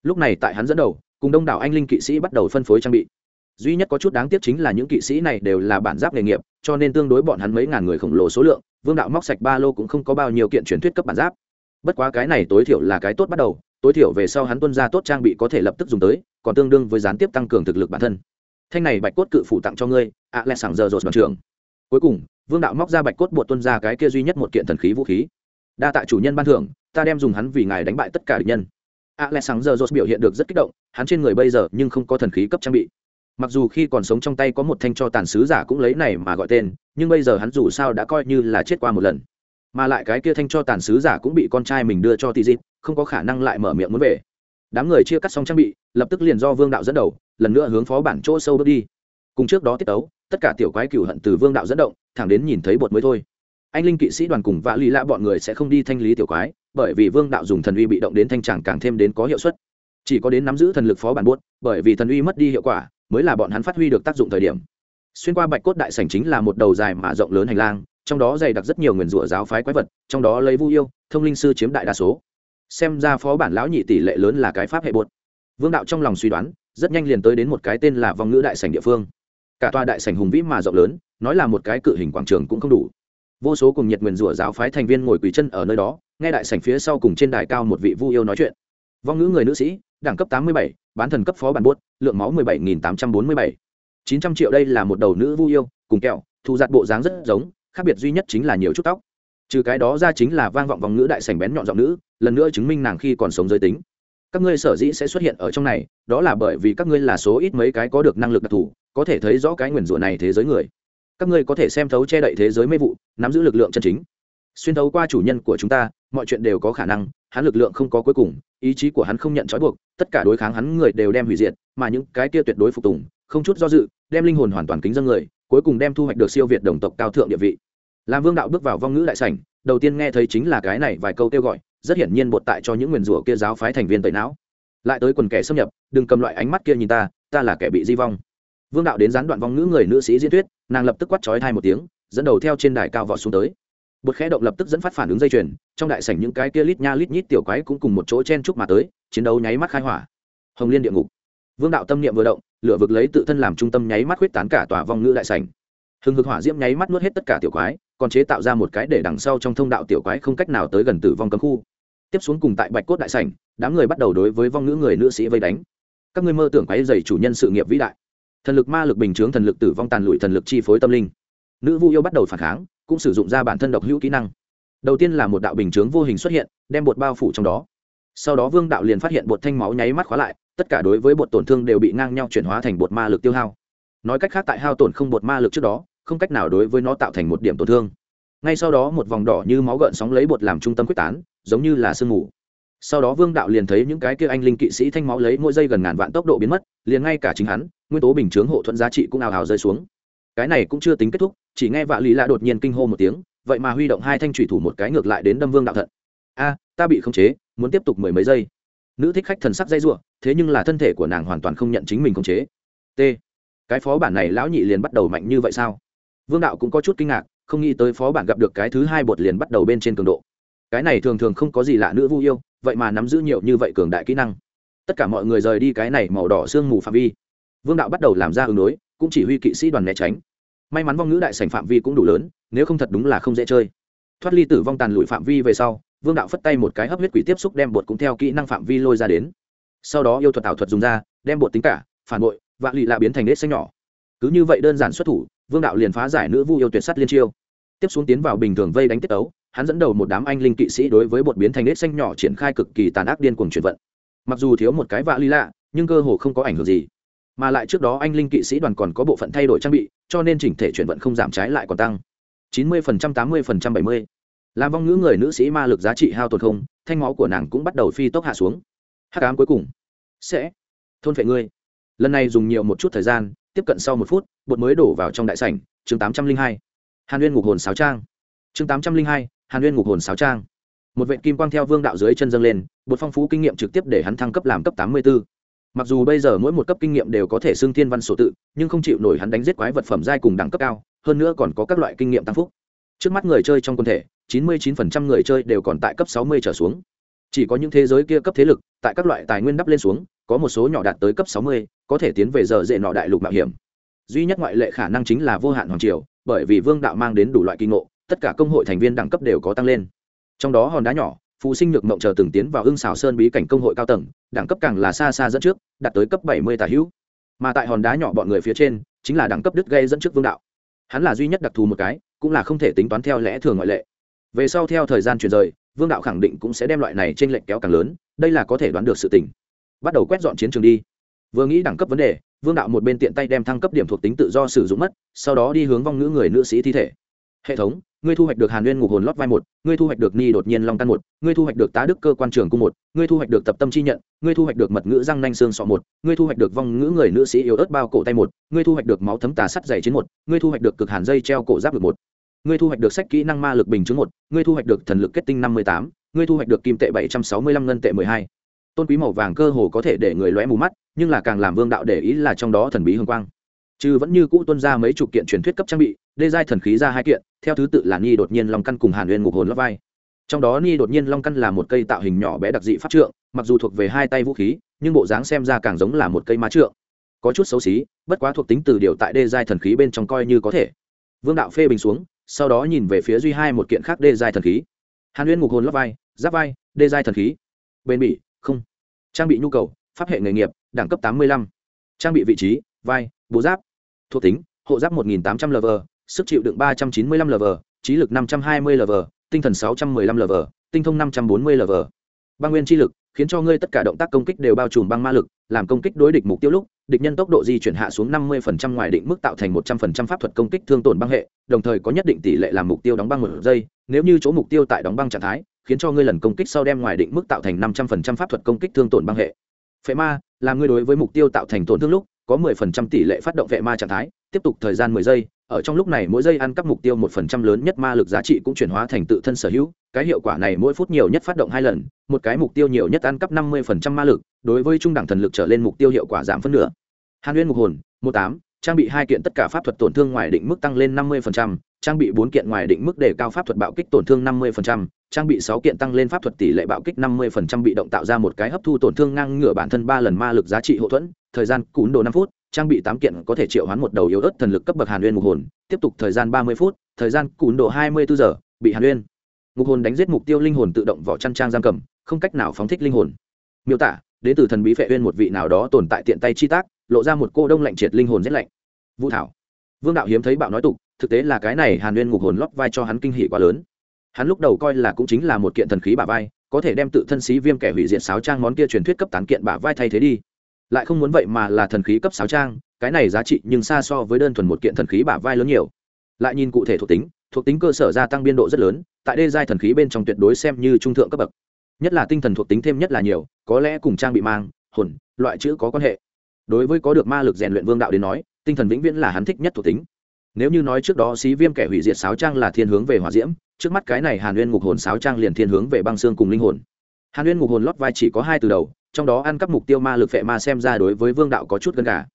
Lúc này tại hắn dẫn đầu, cùng đông đảo anh linh kỵ sĩ bắt đầu phân phối trang bị duy nhất có chút đáng tiếc chính là những kỵ sĩ này đều là bản giáp nghề nghiệp, cho nên tương đối bọn hắn mấy ngàn người khổng lồ số lượng, vương đạo móc sạch ba lô cũng không có bao nhiêu kiện truyền thuyết cấp bản giáp. Bất quá cái này tối thiểu là cái tốt bắt đầu, tối thiểu về sau hắn tuân ra tốt trang bị có thể lập tức dùng tới, còn tương đương với gián tiếp tăng cường thực lực bản thân. Thanh này bạch cốt cự phủ tặng cho ngươi, ạ à lẹ sảng giờ rột bằng trường cuối cùng, vương đạo móc ra bạch cốt bột tuân ra cái kia duy nhất một kiện thần khí vũ khí. Đa tạ chủ nhân ban thưởng, ta đem dùng hắn vì ngài đánh bại tất cả địch nhân. ạ à lẹ sảng giờ rột biểu hiện được rất kích động, hắn trên người bây giờ nhưng không có thần khí cấp trang bị mặc dù khi còn sống trong tay có một thanh cho tàn sứ giả cũng lấy này mà gọi tên, nhưng bây giờ hắn dù sao đã coi như là chết qua một lần. Mà lại cái kia thanh cho tàn sứ giả cũng bị con trai mình đưa cho tì dịp không có khả năng lại mở miệng muốn về. Đám người chia cắt xong trang bị, lập tức liền do vương đạo dẫn đầu, lần nữa hướng phó bản chỗ sâu bước đi. Cùng trước đó tiết tấu, tất cả tiểu quái cửu hận từ vương đạo dẫn động, thẳng đến nhìn thấy bột mới thôi. Anh linh kỵ sĩ đoàn cùng vạ lì lạ bọn người sẽ không đi thanh lý tiểu quái, bởi vì vương đạo dùng thần uy bị động đến thanh tràng càng thêm đến có hiệu suất. Chỉ có đến nắm giữ thần lực phó bản buốt bởi vì thần uy mất đi hiệu quả mới là bọn hắn phát huy được tác dụng thời điểm. Xuyên qua bạch cốt đại sảnh chính là một đầu dài mà rộng lớn hành lang, trong đó dày đặc rất nhiều nguyền rủa giáo phái quái vật, trong đó lấy vu yêu, thông linh sư chiếm đại đa số. Xem ra phó bản lão nhị tỷ lệ lớn là cái pháp hệ bột. Vương đạo trong lòng suy đoán, rất nhanh liền tới đến một cái tên là vong ngữ đại sảnh địa phương. Cả tòa đại sảnh hùng vĩ mà rộng lớn, nói là một cái cự hình quảng trường cũng không đủ. Vô số cùng nhiệt nguyền rủa giáo phái thành viên ngồi quỳ chân ở nơi đó, nghe đại sảnh phía sau cùng trên đài cao một vị vu yêu nói chuyện. Vong ngữ người nữ sĩ, đẳng cấp tám mươi bảy bán thần cấp phó bản buốt, lượng máu mười bảy nghìn tám trăm bốn mươi bảy. chín trăm triệu đây là một đầu nữ vu yêu, cùng kẹo, thu giặt bộ dáng rất giống, khác biệt duy nhất chính là nhiều chút tóc. Trừ cái đó ra chính là vang vọng vòng ngữ đại sảnh bén nhọn giọng nữ, lần nữa chứng minh nàng khi còn sống giới tính. Các ngươi sở dĩ sẽ xuất hiện ở trong này, đó là bởi vì các ngươi là số ít mấy cái có được năng lực đặc thù, có thể thấy rõ cái nguyền rủa này thế giới người. Các ngươi có thể xem thấu che đậy thế giới mê vụ, nắm giữ lực lượng chân chính. Xuyên thấu qua chủ nhân của chúng ta, mọi chuyện đều có khả năng, hắn lực lượng không có cuối cùng, ý chí của hắn không nhận trói buộc tất cả đối kháng hắn người đều đem hủy diệt, mà những cái kia tuyệt đối phục tùng, không chút do dự, đem linh hồn hoàn toàn kính dân người, cuối cùng đem thu hoạch được siêu việt đồng tộc cao thượng địa vị. Làm vương đạo bước vào vong ngữ đại sảnh, đầu tiên nghe thấy chính là cái này vài câu kêu gọi, rất hiển nhiên bột tại cho những nguyền rủa kia giáo phái thành viên tẩy não. Lại tới quần kẻ xâm nhập, đừng cầm loại ánh mắt kia nhìn ta ta là kẻ bị di vong. Vương đạo đến gián đoạn vong ngữ người nữ sĩ diễn thuyết, nàng lập tức quát chói thai một tiếng, dẫn đầu theo trên đài cao vọt xuống tới. Bột khẽ động lập tức dẫn phát phản ứng dây chuyền, trong đại sảnh những cái kia lít nha lít nhít tiểu quái cũng cùng một chỗ chen chúc mà tới chiến đấu nháy mắt khai hỏa. Hồng liên địa ngục. Vương đạo tâm niệm vừa động, lửa vực lấy tự thân làm trung tâm nháy mắt huyết tán cả tòa vong ngữ đại sảnh. Hừng hực hỏa diễm nháy mắt nuốt hết tất cả tiểu quái, còn chế tạo ra một cái để đằng sau trong thông đạo tiểu quái không cách nào tới gần tử vong cấm khu. Tiếp xuống cùng tại bạch cốt đại sảnh, đám người bắt đầu đối với vong ngữ người nữ sĩ vây đánh. Các ngươi mơ tưởng quái dày chủ nhân sự nghiệp vĩ đại. Thần lực ma lực bình chướng, thần lực tử vong tàn lụi, thần lực chi phối tâm linh. Nữ vu yêu bắt đầu phản kháng, cũng sử dụng ra bản thân độc hữu kỹ năng. Đầu tiên là một đạo bình chướng vô hình xuất hiện, đem bột bao phủ trong đó sau đó vương đạo liền phát hiện bột thanh máu nháy mắt khóa lại, tất cả đối với bột tổn thương đều bị ngang nhau chuyển hóa thành bột ma lực tiêu hao. Nói cách khác tại hao tổn không bột ma lực trước đó, không cách nào đối với nó tạo thành một điểm tổn thương. Ngay sau đó một vòng đỏ như máu gợn sóng lấy bột làm trung tâm quyết tán, giống như là sương mù. Sau đó vương đạo liền thấy những cái kia anh linh kỵ sĩ thanh máu lấy mỗi giây gần ngàn vạn tốc độ biến mất, liền ngay cả chính hắn, nguyên tố bình chướng hộ thuận giá trị cũng ào ào rơi xuống. Cái này cũng chưa tính kết thúc, chỉ nghe vạ lý lạ đột nhiên kinh hô một tiếng, vậy mà huy động hai thanh thủy thủ một cái ngược lại đến đâm vương đạo thận. A, ta bị khống chế muốn tiếp tục mười mấy giây. Nữ thích khách thần sắc dây ruộng, thế nhưng là thân thể của nàng hoàn toàn không nhận chính mình khống chế. T. Cái phó bản này lão nhị liền bắt đầu mạnh như vậy sao? Vương đạo cũng có chút kinh ngạc, không nghĩ tới phó bản gặp được cái thứ hai bột liền bắt đầu bên trên cường độ. Cái này thường thường không có gì lạ nữ vu yêu, vậy mà nắm giữ nhiều như vậy cường đại kỹ năng. Tất cả mọi người rời đi cái này màu đỏ sương mù phạm vi. Vương đạo bắt đầu làm ra ứng đối, cũng chỉ huy kỵ sĩ đoàn né tránh. May mắn vong ngữ đại sảnh phạm vi cũng đủ lớn, nếu không thật đúng là không dễ chơi. Thoát ly tử vong tàn lụi phạm vi về sau vương đạo phất tay một cái hấp huyết quỷ tiếp xúc đem bột cũng theo kỹ năng phạm vi lôi ra đến. Sau đó yêu thuật ảo thuật dùng ra đem bột tính cả phản bội vạn lụy lạ biến thành nết xanh nhỏ. Cứ như vậy đơn giản xuất thủ vương đạo liền phá giải nữ vu yêu tuyệt sắt liên chiêu. Tiếp xuống tiến vào bình thường vây đánh tiết ấu hắn dẫn đầu một đám anh linh kỵ sĩ đối với bột biến thành nết xanh nhỏ triển khai cực kỳ tàn ác điên cuồng chuyển vận. Mặc dù thiếu một cái vạn lụy lạ nhưng cơ hồ không có ảnh hưởng gì. Mà lại trước đó anh linh kỵ sĩ đoàn còn có bộ phận thay đổi trang bị cho nên chỉnh thể chuyển vận không giảm trái lại còn tăng. 90%, 80%, 70% làm vong ngữ người nữ sĩ ma lực giá trị hao tổn không, thanh máu của nàng cũng bắt đầu phi tốc hạ xuống. Hát cám cuối cùng. Sẽ thôn phệ ngươi. Lần này dùng nhiều một chút thời gian, tiếp cận sau một phút, bột mới đổ vào trong đại sảnh, chương tám trăm linh hai. Hàn uyên ngục hồn sáo trang. Chương tám trăm linh hai, hàn uyên ngục hồn sáo trang. Một vệ kim quang theo vương đạo dưới chân dâng lên, bột phong phú kinh nghiệm trực tiếp để hắn thăng cấp làm cấp tám mươi b ố mặc dù bây giờ mỗi một cấp kinh nghiệm đều có thể xưng thiên văn sổ tự, nhưng không chịu nổi hắn đánh giết quái vật phẩm giai cùng đẳng cấp cao, hơn nữa còn có các loại kinh nghiệm tăng phúc. Trước mắt người chơi trong quân thể 99% người chơi đều còn tại cấp 60 trở xuống. Chỉ có những thế giới kia cấp thế lực tại các loại tài nguyên đắp lên xuống có một số nhỏ đạt tới cấp 60, có thể tiến về giờ dễ nọ đại lục mạo hiểm. Duy nhất ngoại lệ khả năng chính là vô hạn hoàng triều bởi vì vương đạo mang đến đủ loại kinh ngộ tất cả công hội thành viên đẳng cấp đều có tăng lên. Trong đó hòn đá nhỏ phụ sinh nhược mộng chờ từng tiến vào ưng xào sơn bí cảnh công hội cao tầng đẳng cấp càng là xa xa dẫn trước đạt tới cấp 70 tả hữu. Mà tại hòn đá nhỏ bọn người phía trên chính là đẳng cấp đứt gây dẫn trước vương đạo. Hắn là duy nhất đặc thù một cái cũng là không thể tính toán theo lẽ thường ngoại lệ về sau theo thời gian chuyển rời, vương đạo khẳng định cũng sẽ đem loại này trên lệnh kéo càng lớn, đây là có thể đoán được sự tình. Bắt đầu quét dọn chiến trường đi. Vừa nghĩ đẳng cấp vấn đề, vương đạo một bên tiện tay đem thăng cấp điểm thuộc tính tự do sử dụng mất, sau đó đi hướng vong ngữ người nữ sĩ thi thể. Hệ thống, ngươi thu hoạch được hàn nguyên ngục hồn lót vai một, ngươi thu hoạch được ni đột nhiên long căn một, ngươi thu hoạch được tá đức cơ quan trường cung một, ngươi thu hoạch được tập tâm chi nhận, ngươi thu hoạch được mật ngữ răng nanh xương sọ một, ngươi thu hoạch được vong ngữ người nữ sĩ yếu ớt bao cổ tay một, ngươi thu hoạch được máu thấm tà sắt dày chiến một, ngươi thu hoạch được cực hàn dây treo cổ giáp được một ngươi thu hoạch được sách kỹ năng ma lực bình chứng một, ngươi thu hoạch được thần lực kết tinh năm mươi tám, ngươi thu hoạch được kim tệ bảy trăm sáu mươi lăm, ngân tệ mười hai. Tôn quý màu vàng cơ hồ có thể để người lóe mù mắt, nhưng là càng làm vương đạo để ý là trong đó thần bí hương quang. Chứ vẫn như cũ tuân ra mấy chục kiện truyền thuyết cấp trang bị, đê giai thần khí ra hai kiện, theo thứ tự là ni đột nhiên long căn cùng hàn huyền ngục hồn lấp vai. Trong đó ni đột nhiên long căn là một cây tạo hình nhỏ bé đặc dị pháp trượng, mặc dù thuộc về hai tay vũ khí, nhưng bộ dáng xem ra càng giống là một cây má trượng. Có chút xấu xí, bất quá thuộc tính từ điều tại đê giai thần khí bên trong coi như có thể. Vương đạo phê bình xuống sau đó nhìn về phía duy hai một kiện khác đê giai thần khí. Hàn uyên ngục hồn lấp vai, giáp vai, đê giai thần khí. Bền bỉ, không. Trang bị nhu cầu, pháp hệ nghề nghiệp, đẳng cấp tám mươi lăm. Trang bị vị trí, vai bố giáp. Thuộc tính, hộ giáp một nghìn tám trăm l v sức chịu đựng ba trăm chín mươi lăm l v trí lực năm trăm hai mươi l v tinh thần sáu trăm m ư ơ i năm l v tinh thông năm trăm bốn mươi l v băng nguyên chi lực khiến cho ngươi tất cả động tác công kích đều bao trùm băng ma lực, làm công kích đối địch mục tiêu lúc địch nhân tốc độ di chuyển hạ xuống năm mươi ngoài định mức tạo thành một trăm linh pháp thuật công kích thương tổn băng hệ, đồng thời có nhất định tỷ lệ làm mục tiêu đóng băng một giây. Nếu như chỗ mục tiêu tại đóng băng trạng thái, khiến cho ngươi lần công kích sau đem ngoài định mức tạo thành năm trăm linh pháp thuật công kích thương tổn băng hệ. Phệ ma là ngươi đối với mục tiêu tạo thành tổn thương lúc, có mười phần trăm tỷ lệ phát động vệ ma trạng thái, tiếp tục thời gian mười giây ở trong lúc này mỗi giây ăn cắp mục tiêu một phần trăm lớn nhất ma lực giá trị cũng chuyển hóa thành tự thân sở hữu, cái hiệu quả này mỗi phút nhiều nhất phát động hai lần, một cái mục tiêu nhiều nhất ăn cắp năm mươi phần trăm ma lực, đối với trung đẳng thần lực trở lên mục tiêu hiệu quả giảm phân nửa. Hàn nguyên mục hồn, một tám, trang bị hai kiện tất cả pháp thuật tổn thương ngoài định mức tăng lên năm mươi phần trăm, trang bị bốn kiện ngoài định mức đề cao pháp thuật bạo kích tổn thương năm mươi phần trăm, trang bị sáu kiện tăng lên pháp thuật tỷ lệ bạo kích năm mươi phần trăm bị động tạo ra một cái hấp thu tổn thương ngang ngửa bản thân ba lần ma lực giá trị hậu thuẫn, thời gian cún đồ năm phút trang bị tám kiện có thể triệu hoán một đầu yếu ớt thần lực cấp bậc hàn nguyên mục hồn, tiếp tục thời gian ba mươi phút, thời gian cún độ hai mươi bốn giờ, bị hàn nguyên mục hồn đánh giết mục tiêu linh hồn tự động vỏ chăn trang giam cầm, không cách nào phóng thích linh hồn. Miêu tả, đến từ thần bí phệ uyên một vị nào đó tồn tại tiện tay chi tác, lộ ra một cô đông lạnh triệt linh hồn giết lạnh. Vũ thảo vương đạo hiếm thấy bạo nói tục, thực tế là cái này hàn nguyên ngục hồn lót vai cho hắn kinh hỉ quá lớn. Hắn lúc đầu coi là cũng chính là một kiện thần khí bả vai, có thể đem tự thân xí viêm kẻ hủy diệt sáo trang món kia truyền thuyết cấp tán kiện bả vai thay thế đi lại không muốn vậy mà là thần khí cấp sáu trang, cái này giá trị nhưng xa so với đơn thuần một kiện thần khí bả vai lớn nhiều. Lại nhìn cụ thể thuộc tính thuộc tính cơ sở gia tăng biên độ rất lớn, tại đây giai thần khí bên trong tuyệt đối xem như trung thượng cấp bậc. Nhất là tinh thần thuộc tính thêm nhất là nhiều, có lẽ cùng trang bị mang, hồn, loại chữ có quan hệ. Đối với có được ma lực rèn luyện vương đạo đến nói, tinh thần vĩnh viễn là hắn thích nhất thuộc tính. Nếu như nói trước đó xí viêm kẻ hủy diệt sáo trang là thiên hướng về hỏa diễm, trước mắt cái này hàn nguyên ngục hồn sáo trang liền thiên hướng về băng xương cùng linh hồn. Hàn nguyên ngục hồn lót vai chỉ có hai từ đầu trong đó ăn cắp mục tiêu ma lực phệ ma xem ra đối với vương đạo có chút gần gà.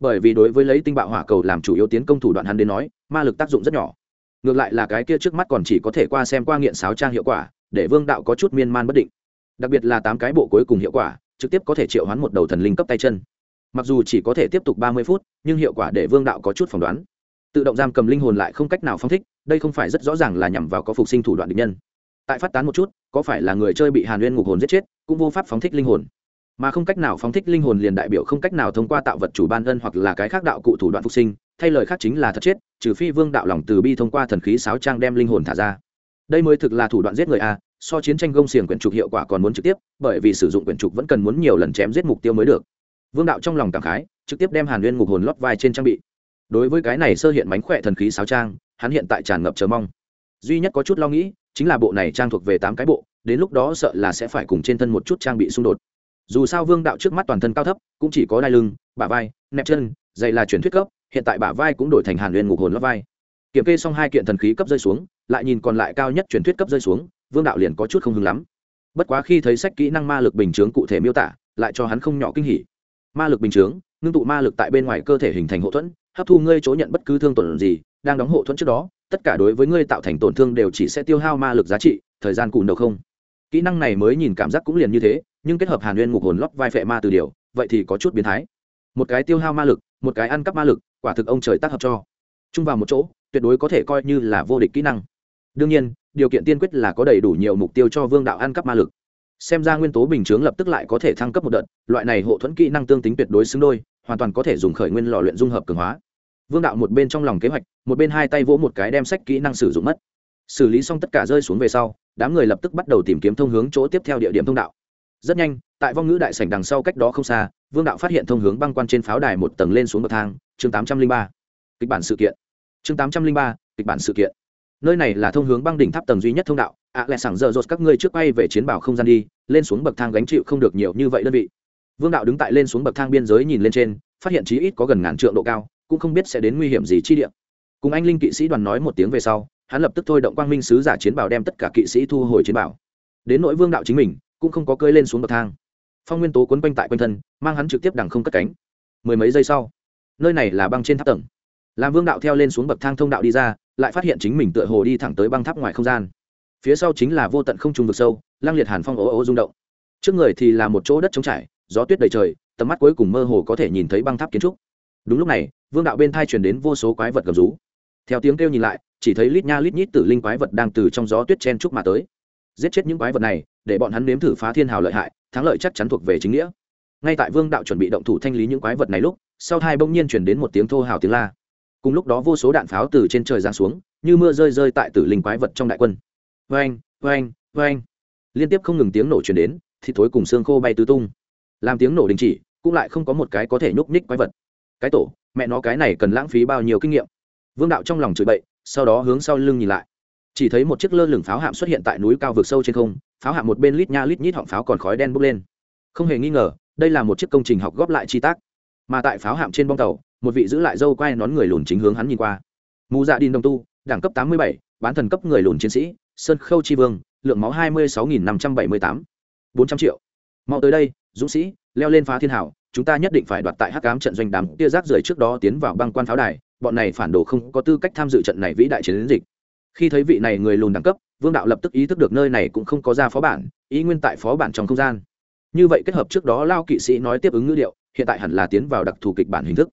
Bởi vì đối với lấy tinh bạo hỏa cầu làm chủ yếu tiến công thủ đoạn hắn đến nói, ma lực tác dụng rất nhỏ. Ngược lại là cái kia trước mắt còn chỉ có thể qua xem qua nghiện sáo trang hiệu quả, để vương đạo có chút miên man bất định. Đặc biệt là tám cái bộ cuối cùng hiệu quả, trực tiếp có thể triệu hoán một đầu thần linh cấp tay chân. Mặc dù chỉ có thể tiếp tục ba mươi phút, nhưng hiệu quả để vương đạo có chút phỏng đoán. Tự động giam cầm linh hồn lại không cách nào phong thích, đây không phải rất rõ ràng là nhằm vào có phục sinh thủ đoạn địch nhân. Tại phát tán một chút, có phải là người chơi bị hàn nguyên ngục hồn giết chết, cũng vô pháp phóng thích linh hồn mà không cách nào phóng thích linh hồn liền đại biểu không cách nào thông qua tạo vật chủ ban ân hoặc là cái khác đạo cụ thủ đoạn phục sinh, thay lời khác chính là thật chết, trừ phi vương đạo lòng từ bi thông qua thần khí sáo trang đem linh hồn thả ra. Đây mới thực là thủ đoạn giết người a, so chiến tranh gông xiềng quyển trục hiệu quả còn muốn trực tiếp, bởi vì sử dụng quyển trục vẫn cần muốn nhiều lần chém giết mục tiêu mới được. Vương đạo trong lòng cảm khái, trực tiếp đem hàn nguyên ngục hồn lót vai trên trang bị. Đối với cái này sơ hiện mánh khỏe thần khí sáo trang, hắn hiện tại tràn ngập chờ mong. Duy nhất có chút lo nghĩ, chính là bộ này trang thuộc về tám cái bộ, đến lúc đó sợ là sẽ phải cùng trên thân một chút trang bị xung đột dù sao vương đạo trước mắt toàn thân cao thấp, cũng chỉ có đai lưng, bả vai, nẹp chân, dày là truyền thuyết cấp, hiện tại bả vai cũng đổi thành hàn huyền ngục hồn lấp vai. Kiểm kê xong hai kiện thần khí cấp rơi xuống, lại nhìn còn lại cao nhất truyền thuyết cấp rơi xuống, vương đạo liền có chút không hứng lắm. Bất quá khi thấy sách kỹ năng ma lực bình chướng cụ thể miêu tả, lại cho hắn không nhỏ kinh hỉ. Ma lực bình chướng, ngưng tụ ma lực tại bên ngoài cơ thể hình thành hậu thuẫn, hấp thu ngươi chỗ nhận bất cứ thương tổn gì, đang đóng hộ thuẫn trước đó, tất cả đối với ngươi tạo thành tổn thương đều chỉ sẽ tiêu hao ma lực giá trị, thời gian cùn đầu không. Kỹ năng này mới nhìn cảm giác cũng liền như thế nhưng kết hợp hàn nguyên ngục hồn lót vai phệ ma từ điều, vậy thì có chút biến thái. Một cái tiêu hao ma lực, một cái ăn cắp ma lực, quả thực ông trời tác hợp cho. Chung vào một chỗ, tuyệt đối có thể coi như là vô địch kỹ năng. Đương nhiên, điều kiện tiên quyết là có đầy đủ nhiều mục tiêu cho vương đạo ăn cắp ma lực. Xem ra nguyên tố bình chướng lập tức lại có thể thăng cấp một đợt, loại này hộ thuẫn kỹ năng tương tính tuyệt đối xứng đôi, hoàn toàn có thể dùng khởi nguyên lò luyện dung hợp cường hóa. Vương đạo một bên trong lòng kế hoạch, một bên hai tay vỗ một cái đem sách kỹ năng sử dụng mất. Xử lý xong tất cả rơi xuống về sau, đám người lập tức bắt đầu tìm kiếm thông hướng chỗ tiếp theo địa điểm thông đạo rất nhanh, tại vong ngữ đại sảnh đằng sau cách đó không xa, vương đạo phát hiện thông hướng băng quan trên pháo đài một tầng lên xuống bậc thang, chương tám trăm linh ba. Kịch bản sự kiện. Chương tám trăm linh ba, kịch bản sự kiện. Nơi này là thông hướng băng đỉnh tháp tầng duy nhất thông đạo. Ạ à lẽ sảng giờ dột các ngươi trước bay về chiến bảo không gian đi, lên xuống bậc thang gánh chịu không được nhiều như vậy đơn vị. Vương đạo đứng tại lên xuống bậc thang biên giới nhìn lên trên, phát hiện chí ít có gần ngàn trượng độ cao, cũng không biết sẽ đến nguy hiểm gì chi địa. Cùng anh linh kỵ sĩ đoàn nói một tiếng về sau, hắn lập tức thôi động quang minh sứ giả chiến bảo đem tất cả kỵ sĩ thu hồi chiến bảo. Đến nỗi vương đạo chính mình cũng không có cơi lên xuống bậc thang. Phong nguyên tố quấn quanh tại quanh thân, mang hắn trực tiếp đằng không cất cánh. Mười mấy giây sau, nơi này là băng trên tháp tầng. Làm vương đạo theo lên xuống bậc thang thông đạo đi ra, lại phát hiện chính mình tựa hồ đi thẳng tới băng tháp ngoài không gian. Phía sau chính là vô tận không trung vực sâu, lang liệt hàn phong ố ố rung động. Trước người thì là một chỗ đất trống trải, gió tuyết đầy trời, tầm mắt cuối cùng mơ hồ có thể nhìn thấy băng tháp kiến trúc. Đúng lúc này, vương đạo bên thai chuyển đến vô số quái vật gầm rú. Theo tiếng kêu nhìn lại, chỉ thấy lít nha lít nhít tử linh quái vật đang từ trong gió tuyết chen trúc mà tới. Giết chết những quái vật này để bọn hắn nếm thử phá thiên hào lợi hại, thắng lợi chắc chắn thuộc về chính nghĩa. Ngay tại vương đạo chuẩn bị động thủ thanh lý những quái vật này lúc, sau hai bỗng nhiên chuyển đến một tiếng thô hào tiếng la. Cùng lúc đó vô số đạn pháo từ trên trời giáng xuống, như mưa rơi rơi tại tử linh quái vật trong đại quân. Vang vang vang liên tiếp không ngừng tiếng nổ chuyển đến, thì thối cùng xương khô bay tứ tung. Làm tiếng nổ đình chỉ, cũng lại không có một cái có thể nhúc nhích quái vật. Cái tổ, mẹ nó cái này cần lãng phí bao nhiêu kinh nghiệm. Vương đạo trong lòng chửi bậy, sau đó hướng sau lưng nhìn lại chỉ thấy một chiếc lơ lửng pháo hạm xuất hiện tại núi cao vực sâu trên không, pháo hạm một bên lít nha lít nhít họng pháo còn khói đen bốc lên. Không hề nghi ngờ, đây là một chiếc công trình học góp lại chi tác. Mà tại pháo hạm trên bong tàu, một vị giữ lại dâu quay nón người lùn chính hướng hắn nhìn qua. Mù dạ đình đồng tu, đẳng cấp tám mươi bảy, bán thần cấp người lùn chiến sĩ, sơn khâu tri vương, lượng máu hai mươi sáu nghìn năm trăm bảy mươi tám. bốn trăm triệu. Mau tới đây, dũng sĩ, leo lên phá thiên hảo, chúng ta nhất định phải đoạt tại hắc cám trận doanh đám tia rác rưởi trước đó tiến vào băng quan pháo đài, bọn này phản đồ không có tư cách tham dự trận này vĩ đại chiến dịch khi thấy vị này người lùn đẳng cấp, vương đạo lập tức ý thức được nơi này cũng không có ra phó bản, ý nguyên tại phó bản trong không gian. Như vậy kết hợp trước đó lao kỵ sĩ nói tiếp ứng ngữ liệu hiện tại hẳn là tiến vào đặc thù kịch bản hình thức.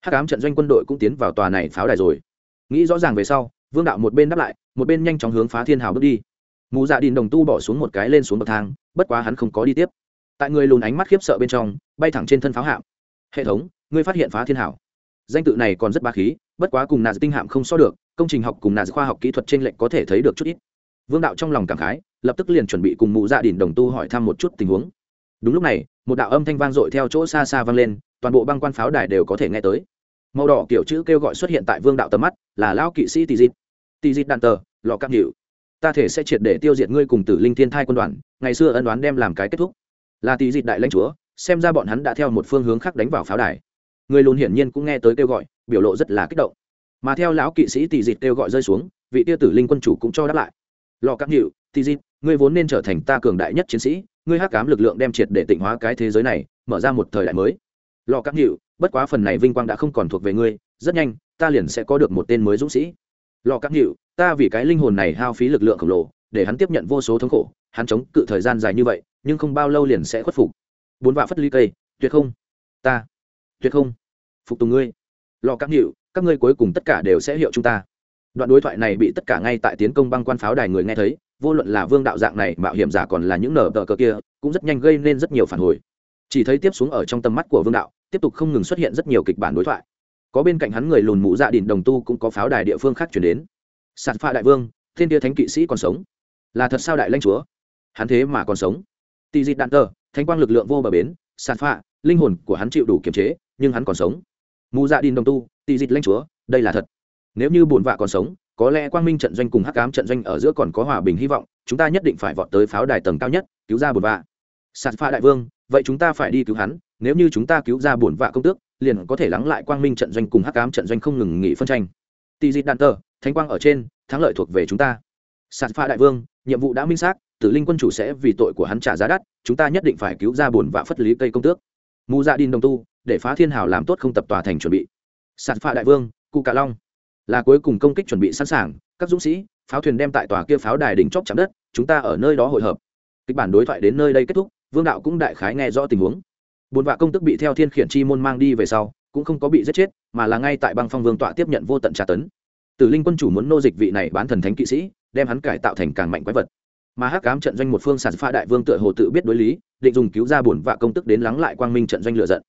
Hắc ám trận doanh quân đội cũng tiến vào tòa này pháo đài rồi. Nghĩ rõ ràng về sau, vương đạo một bên đáp lại, một bên nhanh chóng hướng phá thiên hào bước đi. Mù dạ đình đồng tu bỏ xuống một cái lên xuống bậc thang, bất quá hắn không có đi tiếp. Tại người lùn ánh mắt khiếp sợ bên trong, bay thẳng trên thân pháo hạm. Hệ thống, ngươi phát hiện phá thiên hảo danh tự này còn rất ba khí, bất quá cùng nà tinh hạm không so được công trình học cùng nà khoa học kỹ thuật trên lệnh có thể thấy được chút ít. Vương đạo trong lòng cảm khái, lập tức liền chuẩn bị cùng mụ dạ gia đình đồng tu hỏi thăm một chút tình huống. Đúng lúc này, một đạo âm thanh vang dội theo chỗ xa xa vang lên, toàn bộ băng quan pháo đài đều có thể nghe tới. Màu đỏ kiểu chữ kêu gọi xuất hiện tại vương đạo tầm mắt, là lao kỵ sĩ Tỷ dịt. Tỷ dịt đạn tờ lò cam hiệu ta thể sẽ triệt để tiêu diệt ngươi cùng tử linh thiên thai quân đoàn, ngày xưa ân đoán đem làm cái kết thúc. Là Tỷ dịt đại lãnh chúa, xem ra bọn hắn đã theo một phương hướng khác đánh vào pháo đài. Người lùn hiển nhiên cũng nghe tới kêu gọi, biểu lộ rất là kích động mà theo lão kỵ sĩ tỷ dịt kêu gọi rơi xuống, vị tiêu tử linh quân chủ cũng cho đáp lại. Lò các hiệu tỷ dịt, ngươi vốn nên trở thành ta cường đại nhất chiến sĩ, ngươi hắc cám lực lượng đem triệt để tịnh hóa cái thế giới này, mở ra một thời đại mới. Lò các hiệu bất quá phần này vinh quang đã không còn thuộc về ngươi, rất nhanh, ta liền sẽ có được một tên mới dũng sĩ. Lò các hiệu ta vì cái linh hồn này hao phí lực lượng khổng lồ, để hắn tiếp nhận vô số thống khổ, hắn chống cự thời gian dài như vậy, nhưng không bao lâu liền sẽ khuất phục. Bốn vạ phất ly cây, tuyệt không. Ta, tuyệt không. Phục tùng ngươi. Lò các hiệu các ngươi cuối cùng tất cả đều sẽ hiệu chúng ta. Đoạn đối thoại này bị tất cả ngay tại tiến công băng quan pháo đài người nghe thấy, vô luận là vương đạo dạng này, mạo hiểm giả còn là những nở tờ cờ kia, cũng rất nhanh gây nên rất nhiều phản hồi. Chỉ thấy tiếp xuống ở trong tầm mắt của vương đạo, tiếp tục không ngừng xuất hiện rất nhiều kịch bản đối thoại. Có bên cạnh hắn người lùn mũ dạ đình đồng tu cũng có pháo đài địa phương khác chuyển đến. Sạt pha đại vương, thiên tia thánh kỵ sĩ còn sống. Là thật sao đại lãnh chúa? Hắn thế mà còn sống. Tì dịt đạn tờ, thánh quang lực lượng vô bờ bến, sạt pha, linh hồn của hắn chịu đủ kiềm chế, nhưng hắn còn sống. Mũ dạ đình đồng tu Tỷ dịt lãnh chúa, đây là thật. Nếu như bổn vạ còn sống, có lẽ quang minh trận doanh cùng hắc ám trận doanh ở giữa còn có hòa bình hy vọng, chúng ta nhất định phải vọt tới pháo đài tầng cao nhất, cứu ra bổn vạ. Sạt pha đại vương, vậy chúng ta phải đi cứu hắn, nếu như chúng ta cứu ra bổn vạ công tước, liền có thể lắng lại quang minh trận doanh cùng hắc ám trận doanh không ngừng nghỉ phân tranh. Tỷ dịt đạn tờ, thánh quang ở trên, thắng lợi thuộc về chúng ta. Sạt pha đại vương, nhiệm vụ đã minh xác, tử linh quân chủ sẽ vì tội của hắn trả giá đắt, chúng ta nhất định phải cứu ra bổn vạ phất lý cây công tước. Mù gia dạ đin đồng tu, để phá thiên hào làm tốt không tập tòa thành chuẩn bị sạt pha đại vương, cụ cà long. Là cuối cùng công kích chuẩn bị sẵn sàng, các dũng sĩ, pháo thuyền đem tại tòa kia pháo đài đỉnh chóp chạm đất, chúng ta ở nơi đó hội hợp. Kịch bản đối thoại đến nơi đây kết thúc, vương đạo cũng đại khái nghe rõ tình huống. Bùn vạ công tức bị theo thiên khiển chi môn mang đi về sau, cũng không có bị giết chết, mà là ngay tại băng phong vương tọa tiếp nhận vô tận tra tấn. Tử linh quân chủ muốn nô dịch vị này bán thần thánh kỵ sĩ, đem hắn cải tạo thành càng mạnh quái vật. Mà hắc cám trận doanh một phương sản pha đại vương tựa hồ tự biết đối lý, định dùng cứu ra bổn vạ công tức đến lắng lại quang minh trận doanh lựa giận.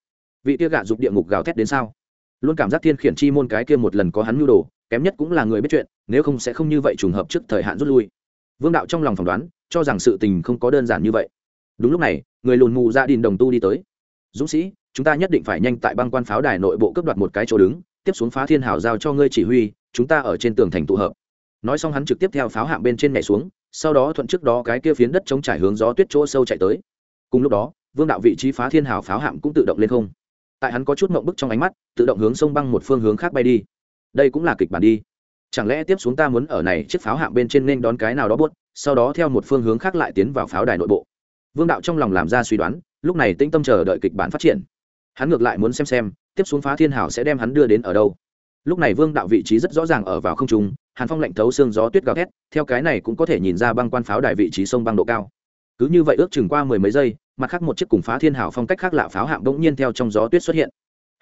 Vị tia gạ dục địa ngục gào thét đến sao? Luôn cảm giác thiên khiển chi môn cái kia một lần có hắn nhu đồ, kém nhất cũng là người biết chuyện, nếu không sẽ không như vậy trùng hợp trước thời hạn rút lui. Vương đạo trong lòng phỏng đoán, cho rằng sự tình không có đơn giản như vậy. Đúng lúc này, người lùn mù gia đình đồng tu đi tới. Dũng sĩ, chúng ta nhất định phải nhanh tại băng quan pháo đài nội bộ cướp đoạt một cái chỗ đứng, tiếp xuống phá thiên hào giao cho ngươi chỉ huy, chúng ta ở trên tường thành tụ hợp. Nói xong hắn trực tiếp theo pháo hạng bên trên nhảy xuống, sau đó thuận trước đó cái kia phiến đất chống trải hướng gió tuyết chỗ sâu chạy tới. Cùng lúc đó, vương đạo vị trí phá thiên hào pháo hạng cũng tự động lên không tại hắn có chút mộng bức trong ánh mắt, tự động hướng sông băng một phương hướng khác bay đi. Đây cũng là kịch bản đi. Chẳng lẽ tiếp xuống ta muốn ở này chiếc pháo hạng bên trên nên đón cái nào đó buốt, sau đó theo một phương hướng khác lại tiến vào pháo đài nội bộ. Vương đạo trong lòng làm ra suy đoán, lúc này tĩnh tâm chờ đợi kịch bản phát triển. Hắn ngược lại muốn xem xem, tiếp xuống phá thiên hảo sẽ đem hắn đưa đến ở đâu. Lúc này vương đạo vị trí rất rõ ràng ở vào không trung, hàn phong lạnh thấu xương gió tuyết gào thét, theo cái này cũng có thể nhìn ra băng quan pháo đài vị trí sông băng độ cao cứ như vậy ước chừng qua mười mấy giây, mặt khác một chiếc cùng phá thiên hảo phong cách khác lạ pháo hạng bỗng nhiên theo trong gió tuyết xuất hiện.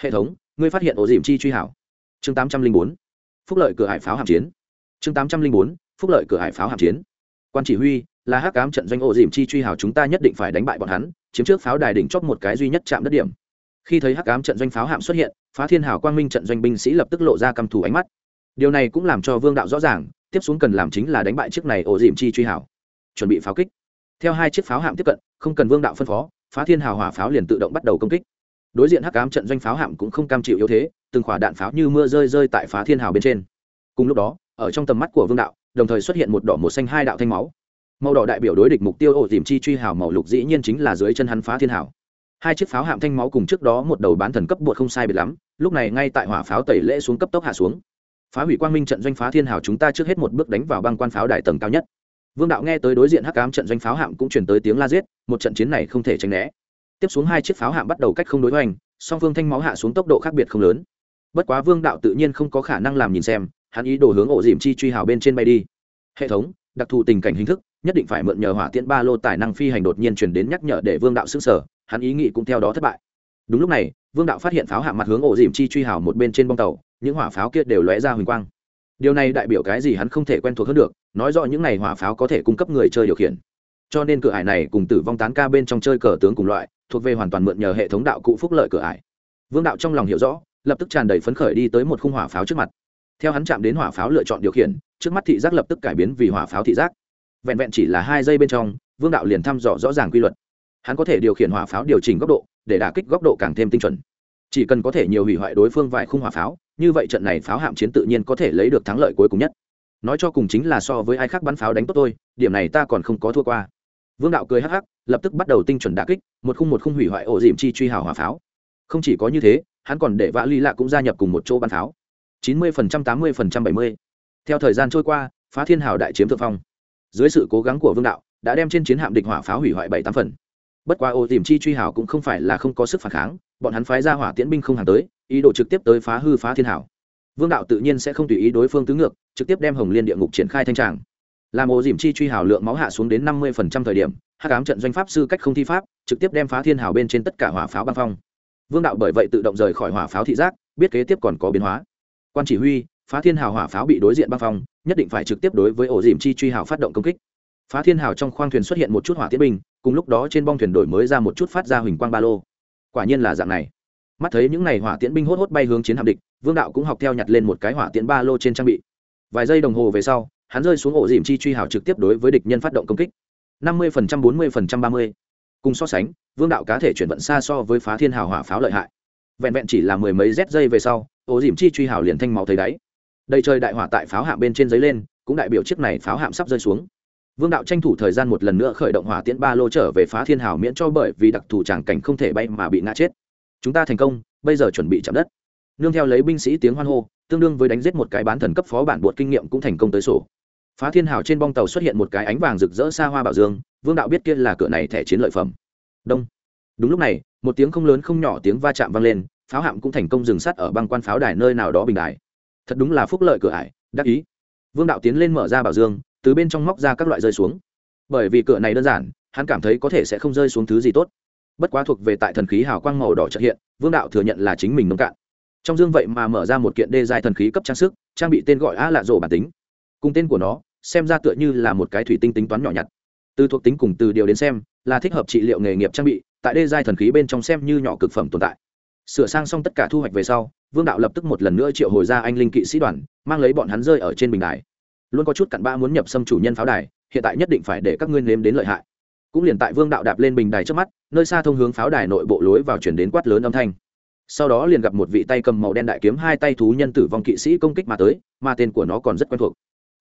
Hệ thống, ngươi phát hiện ổ dìm chi truy hảo. Chương tám trăm linh bốn, phúc lợi cửa hải pháo hạm chiến. Chương tám trăm linh bốn, phúc lợi cửa hải pháo hạm chiến. Quan chỉ huy, là hắc cám trận doanh ổ dìm chi truy hảo chúng ta nhất định phải đánh bại bọn hắn, chiếm trước pháo đài đỉnh chót một cái duy nhất chạm đất điểm. Khi thấy hắc cám trận doanh pháo hạm xuất hiện, phá thiên hảo quang minh trận doanh binh sĩ lập tức lộ ra căm thù ánh mắt. Điều này cũng làm cho vương đạo rõ ràng, tiếp xuống cần làm chính là đánh bại chiếc này ổ dìm chi truy hảo. chuẩn bị pháo kích theo hai chiếc pháo hạm tiếp cận, không cần vương đạo phân phó, phá thiên hào hỏa pháo liền tự động bắt đầu công kích. Đối diện hắc cám trận doanh pháo hạm cũng không cam chịu yếu thế, từng khỏa đạn pháo như mưa rơi rơi tại phá thiên hào bên trên. Cùng lúc đó, ở trong tầm mắt của vương đạo, đồng thời xuất hiện một đỏ một xanh hai đạo thanh máu. Màu đỏ đại biểu đối địch mục tiêu ổ dìm chi truy hào màu lục dĩ nhiên chính là dưới chân hắn phá thiên hào. Hai chiếc pháo hạm thanh máu cùng trước đó một đầu bán thần cấp bột không sai biệt lắm, lúc này ngay tại hỏa pháo tẩy lễ xuống cấp tốc hạ xuống. Phá hủy quang minh trận doanh phá thiên hào chúng ta trước hết một bước đánh vào băng quan pháo đài tầng cao nhất vương đạo nghe tới đối diện hắc cám trận doanh pháo hạm cũng chuyển tới tiếng la giết, một trận chiến này không thể tránh né. Tiếp xuống hai chiếc pháo hạm bắt đầu cách không đối hoành, song phương thanh máu hạ xuống tốc độ khác biệt không lớn. Bất quá vương đạo tự nhiên không có khả năng làm nhìn xem, hắn ý đồ hướng ổ dìm chi truy hào bên trên bay đi. Hệ thống, đặc thù tình cảnh hình thức, nhất định phải mượn nhờ hỏa tiễn ba lô tài năng phi hành đột nhiên chuyển đến nhắc nhở để vương đạo xứng sở hắn ý nghĩ cũng theo đó thất bại. Đúng lúc này, vương đạo phát hiện pháo hạ mặt hướng ổ dìm chi truy hào một bên trên bông tàu, những hỏa pháo kia đều lóe ra huỳnh quang điều này đại biểu cái gì hắn không thể quen thuộc hơn được, nói rõ những n à y hỏa pháo có thể cung cấp người chơi điều khiển. Cho nên cửa ải này cùng tử vong tán ca bên trong chơi cờ tướng cùng loại, thuộc về hoàn toàn mượn nhờ hệ thống đạo cụ phúc lợi cửa ải. Vương đạo trong lòng hiểu rõ, lập tức tràn đầy phấn khởi đi tới một khung hỏa pháo trước mặt. Theo hắn chạm đến hỏa pháo lựa chọn điều khiển, trước mắt thị giác lập tức cải biến vì hỏa pháo thị giác. Vẹn vẹn chỉ là hai giây bên trong, vương đạo liền thăm dò rõ ràng quy luật. Hắn có thể điều khiển hỏa pháo điều chỉnh góc độ, để đả kích góc độ càng thêm tinh chuẩn chỉ cần có thể nhiều hủy hoại đối phương vài khung hỏa pháo, như vậy trận này pháo hạm chiến tự nhiên có thể lấy được thắng lợi cuối cùng nhất. Nói cho cùng chính là so với ai khác bắn pháo đánh tốt tôi điểm này ta còn không có thua qua. Vương đạo cười hắc hắc, lập tức bắt đầu tinh chuẩn đả kích, một khung một khung hủy hoại ổ dìm chi truy hào hỏa pháo. Không chỉ có như thế, hắn còn để vã ly lạ cũng gia nhập cùng một chỗ bắn pháo. Chín mươi phần trăm, tám mươi phần trăm, bảy mươi. Theo thời gian trôi qua, phá thiên hào đại chiếm thượng phong. Dưới sự cố gắng của vương đạo, đã đem trên chiến hạm địch hỏa pháo hủy hoại bảy tám phần bất quá ô tìm chi truy hảo cũng không phải là không có sức phản kháng, bọn hắn phái ra hỏa tiễn binh không hàng tới, ý đồ trực tiếp tới phá hư phá thiên hảo. Vương đạo tự nhiên sẽ không tùy ý đối phương tứ ngược, trực tiếp đem hồng liên địa ngục triển khai thanh tràng. Làm ổ dìm chi truy hảo lượng máu hạ xuống đến năm mươi thời điểm hát cám trận doanh pháp sư cách không thi pháp, trực tiếp đem phá thiên hảo bên trên tất cả hỏa pháo băng phong. Vương đạo bởi vậy tự động rời khỏi hỏa pháo thị giác, biết kế tiếp còn có biến hóa. Quan chỉ huy, phá thiên hào hỏa pháo bị đối diện băng phong, nhất định phải trực tiếp đối với ổ dìm chi truy hào phát động công kích phá thiên hào trong khoang thuyền xuất hiện một chút hỏa tiễn binh, cùng lúc đó trên bong thuyền đổi mới ra một chút phát ra huỳnh quang ba lô. Quả nhiên là dạng này. Mắt thấy những n à y hỏa tiễn binh hốt hốt bay hướng chiến hạm địch, vương đạo cũng học theo nhặt lên một cái hỏa tiễn ba lô trên trang bị. Vài giây đồng hồ về sau, hắn rơi xuống ổ dìm chi truy hào trực tiếp đối với địch nhân phát động công kích. Năm mươi phần trăm, bốn mươi phần trăm, ba mươi. Cùng so sánh, vương đạo cá thể chuyển vận xa so với phá thiên hào hỏa pháo lợi hại. Vẹn vẹn chỉ là mười mấy z giây về sau, ổ dìm chi truy hào liền thanh máu thấy đáy. Đầy trời đại hỏa tại pháo hạm bên trên giấy lên, cũng đại biểu chiếc này pháo hạm sắp rơi xuống vương đạo tranh thủ thời gian một lần nữa khởi động hỏa tiễn ba lô trở về phá thiên hào miễn cho bởi vì đặc thù tràng cảnh không thể bay mà bị ngã chết. Chúng ta thành công, bây giờ chuẩn bị chạm đất. Nương theo lấy binh sĩ tiếng hoan hô, tương đương với đánh giết một cái bán thần cấp phó bản bột kinh nghiệm cũng thành công tới sổ. Phá thiên hào trên bong tàu xuất hiện một cái ánh vàng rực rỡ xa hoa bảo dương, vương đạo biết kia là cửa này thẻ chiến lợi phẩm. Đông. Đúng lúc này, một tiếng không lớn không nhỏ tiếng va chạm vang lên, pháo hạm cũng thành công dừng sắt ở băng quan pháo đài nơi nào đó bình đài. Thật đúng là phúc lợi cửa ải, đắc ý. Vương đạo tiến lên mở ra bảo dương từ bên trong móc ra các loại rơi xuống. Bởi vì cửa này đơn giản, hắn cảm thấy có thể sẽ không rơi xuống thứ gì tốt. Bất quá thuộc về tại thần khí hào quang màu đỏ trợ hiện, vương đạo thừa nhận là chính mình nông cạn. Trong dương vậy mà mở ra một kiện đê dài thần khí cấp trang sức, trang bị tên gọi a lạ rổ bản tính. Cùng tên của nó, xem ra tựa như là một cái thủy tinh tính toán nhỏ nhặt. Từ thuộc tính cùng từ điều đến xem, là thích hợp trị liệu nghề nghiệp trang bị, tại đê giai thần khí bên trong xem như nhỏ cực phẩm tồn tại. Sửa sang xong tất cả thu hoạch về sau, vương đạo lập tức một lần nữa triệu hồi ra anh linh kỵ sĩ đoàn, mang lấy bọn hắn rơi ở trên bình đài luôn có chút cặn bã muốn nhập xâm chủ nhân pháo đài, hiện tại nhất định phải để các ngươi nếm đến lợi hại. Cũng liền tại vương đạo đạp lên bình đài trước mắt, nơi xa thông hướng pháo đài nội bộ lối vào chuyển đến quát lớn âm thanh. Sau đó liền gặp một vị tay cầm màu đen đại kiếm hai tay thú nhân tử vong kỵ sĩ công kích mà tới, mà tên của nó còn rất quen thuộc.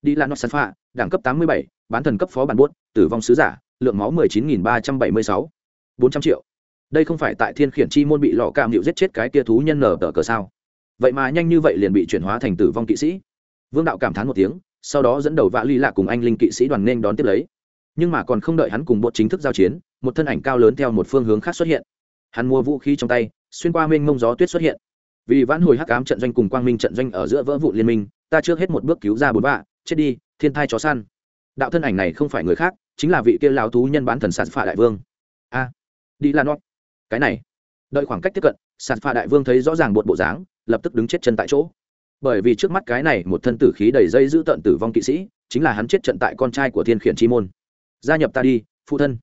Đi là nó săn phạ đẳng cấp tám mươi bảy, bán thần cấp phó bản buốt, tử vong sứ giả, lượng máu mười chín nghìn ba trăm bảy mươi sáu. bốn trăm triệu. Đây không phải tại thiên khiển chi môn bị lọ cam hiệu giết chết cái kia thú nhân nở tờ cờ sao? Vậy mà nhanh như vậy liền bị chuyển hóa thành tử vong kỵ sĩ. Vương đạo cảm thán một tiếng sau đó dẫn đầu vạ ly lạ cùng anh linh kỵ sĩ đoàn nên đón tiếp lấy. Nhưng mà còn không đợi hắn cùng bột chính thức giao chiến, một thân ảnh cao lớn theo một phương hướng khác xuất hiện. Hắn mua vũ khí trong tay, xuyên qua mênh mông gió tuyết xuất hiện. Vì vãn hồi hắc ám trận doanh cùng quang minh trận doanh ở giữa vỡ vụ liên minh, ta trước hết một bước cứu ra bốn vạ, chết đi, thiên thai chó săn. Đạo thân ảnh này không phải người khác, chính là vị kia lao thú nhân bán thần sạt phạ đại vương. A, đi lan nót cái này. Đợi khoảng cách tiếp cận, sạt phạ đại vương thấy rõ ràng bột bộ dáng, lập tức đứng chết chân tại chỗ bởi vì trước mắt cái này một thân tử khí đầy dây giữ tận tử vong kỵ sĩ, chính là hắn chết trận tại con trai của thiên khiển chi môn. Gia nhập ta đi, phụ thân.